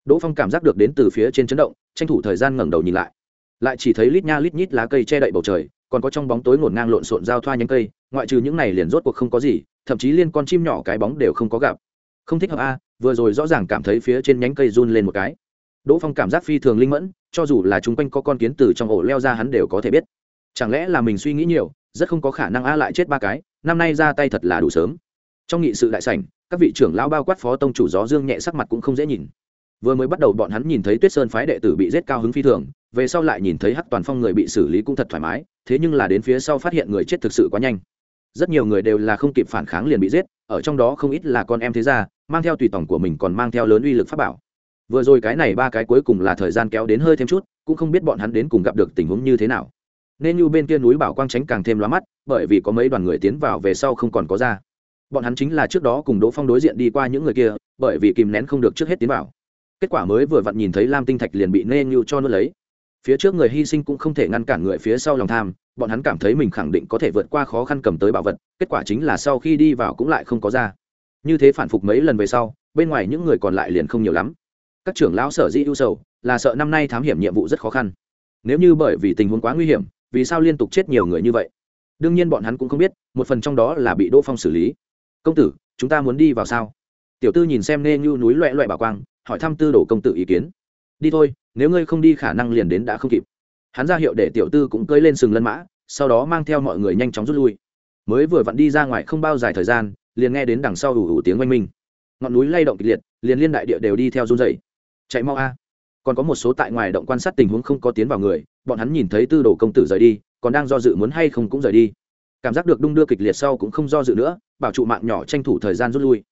Đỗ phong cảm giác được đến từ phía trên chấn động, tranh thủ thời gian ngẩng đầu nhìn lại. Lại chỉ thấy lít nha lít nhít lá cây che đậy bầu trời, còn có trong bóng tối ngổn ngang lộn xộn giao thoa nhánh cây, ngoại trừ những này liền rốt cuộc không có gì, thậm chí liên con chim nhỏ cái bóng đều không có gặp. Không thích hợp a, vừa rồi rõ ràng cảm thấy phía trên nhánh cây run lên một cái. Đỗ phong cảm giác phi thường linh mẫn, cho dù là chung quanh có con kiến từ trong ổ leo ra hắn đều có thể biết. Chẳng lẽ là mình suy nghĩ nhiều, rất không có khả năng a lại chết ba cái, năm nay ra tay thật là đủ sớm. Trong nghị sự đại sảnh, các vị trưởng lão bao quát phó tông chủ gió dương nhẹ sắc mặt cũng không dễ nhìn vừa mới bắt đầu bọn hắn nhìn thấy tuyết sơn phái đệ tử bị giết cao hứng phi thường, về sau lại nhìn thấy hắc toàn phong người bị xử lý cũng thật thoải mái, thế nhưng là đến phía sau phát hiện người chết thực sự quá nhanh. Rất nhiều người đều là không kịp phản kháng liền bị giết, ở trong đó không ít là con em thế gia, mang theo tùy tổng của mình còn mang theo lớn uy lực pháp bảo. Vừa rồi cái này ba cái cuối cùng là thời gian kéo đến hơi thêm chút, cũng không biết bọn hắn đến cùng gặp được tình huống như thế nào. Nên như bên kia núi bảo quang tránh càng thêm lóa mắt, bởi vì có mấy đoàn người tiến vào về sau không còn có ra. Bọn hắn chính là trước đó cùng đỗ phong đối diện đi qua những người kia, bởi vì kìm nén không được trước hết tiến vào kết quả mới vừa vặn nhìn thấy lam tinh thạch liền bị nê như cho nuốt lấy. Phía trước người hy sinh cũng không thể ngăn cản người phía sau lòng tham, bọn hắn cảm thấy mình khẳng định có thể vượt qua khó khăn cầm tới bảo vật, kết quả chính là sau khi đi vào cũng lại không có ra. Như thế phản phục mấy lần về sau, bên ngoài những người còn lại liền không nhiều lắm. Các trưởng lão sở dĩ ưu sầu, là sợ năm nay thám hiểm nhiệm vụ rất khó khăn. Nếu như bởi vì tình huống quá nguy hiểm, vì sao liên tục chết nhiều người như vậy? Đương nhiên bọn hắn cũng không biết, một phần trong đó là bị đỗ phong xử lý. Công tử, chúng ta muốn đi vào sao? Tiểu tư nhìn xem nê như núi loẹ loẹ bảo quang hỏi thăm tư đồ công tử ý kiến. Đi thôi, nếu ngươi không đi khả năng liền đến đã không kịp. Hắn ra hiệu để tiểu tư cũng cưỡi lên sừng lân mã, sau đó mang theo mọi người nhanh chóng rút lui. Mới vừa vặn đi ra ngoài không bao dài thời gian, liền nghe đến đằng sau ủ ủ tiếng oanh minh. Ngọn núi lay động kịch liệt, liền liên đại địa đều đi theo run dày chạy mau a. Còn có một số tại ngoài động quan sát tình huống không có tiến vào người, bọn hắn nhìn thấy tư đồ công tử rời đi, còn đang do dự muốn hay không cũng rời đi. Cảm giác được đung đưa kịch liệt sau cũng không do dự nữa, bảo trụ mạng nhỏ tranh thủ thời gian rút lui.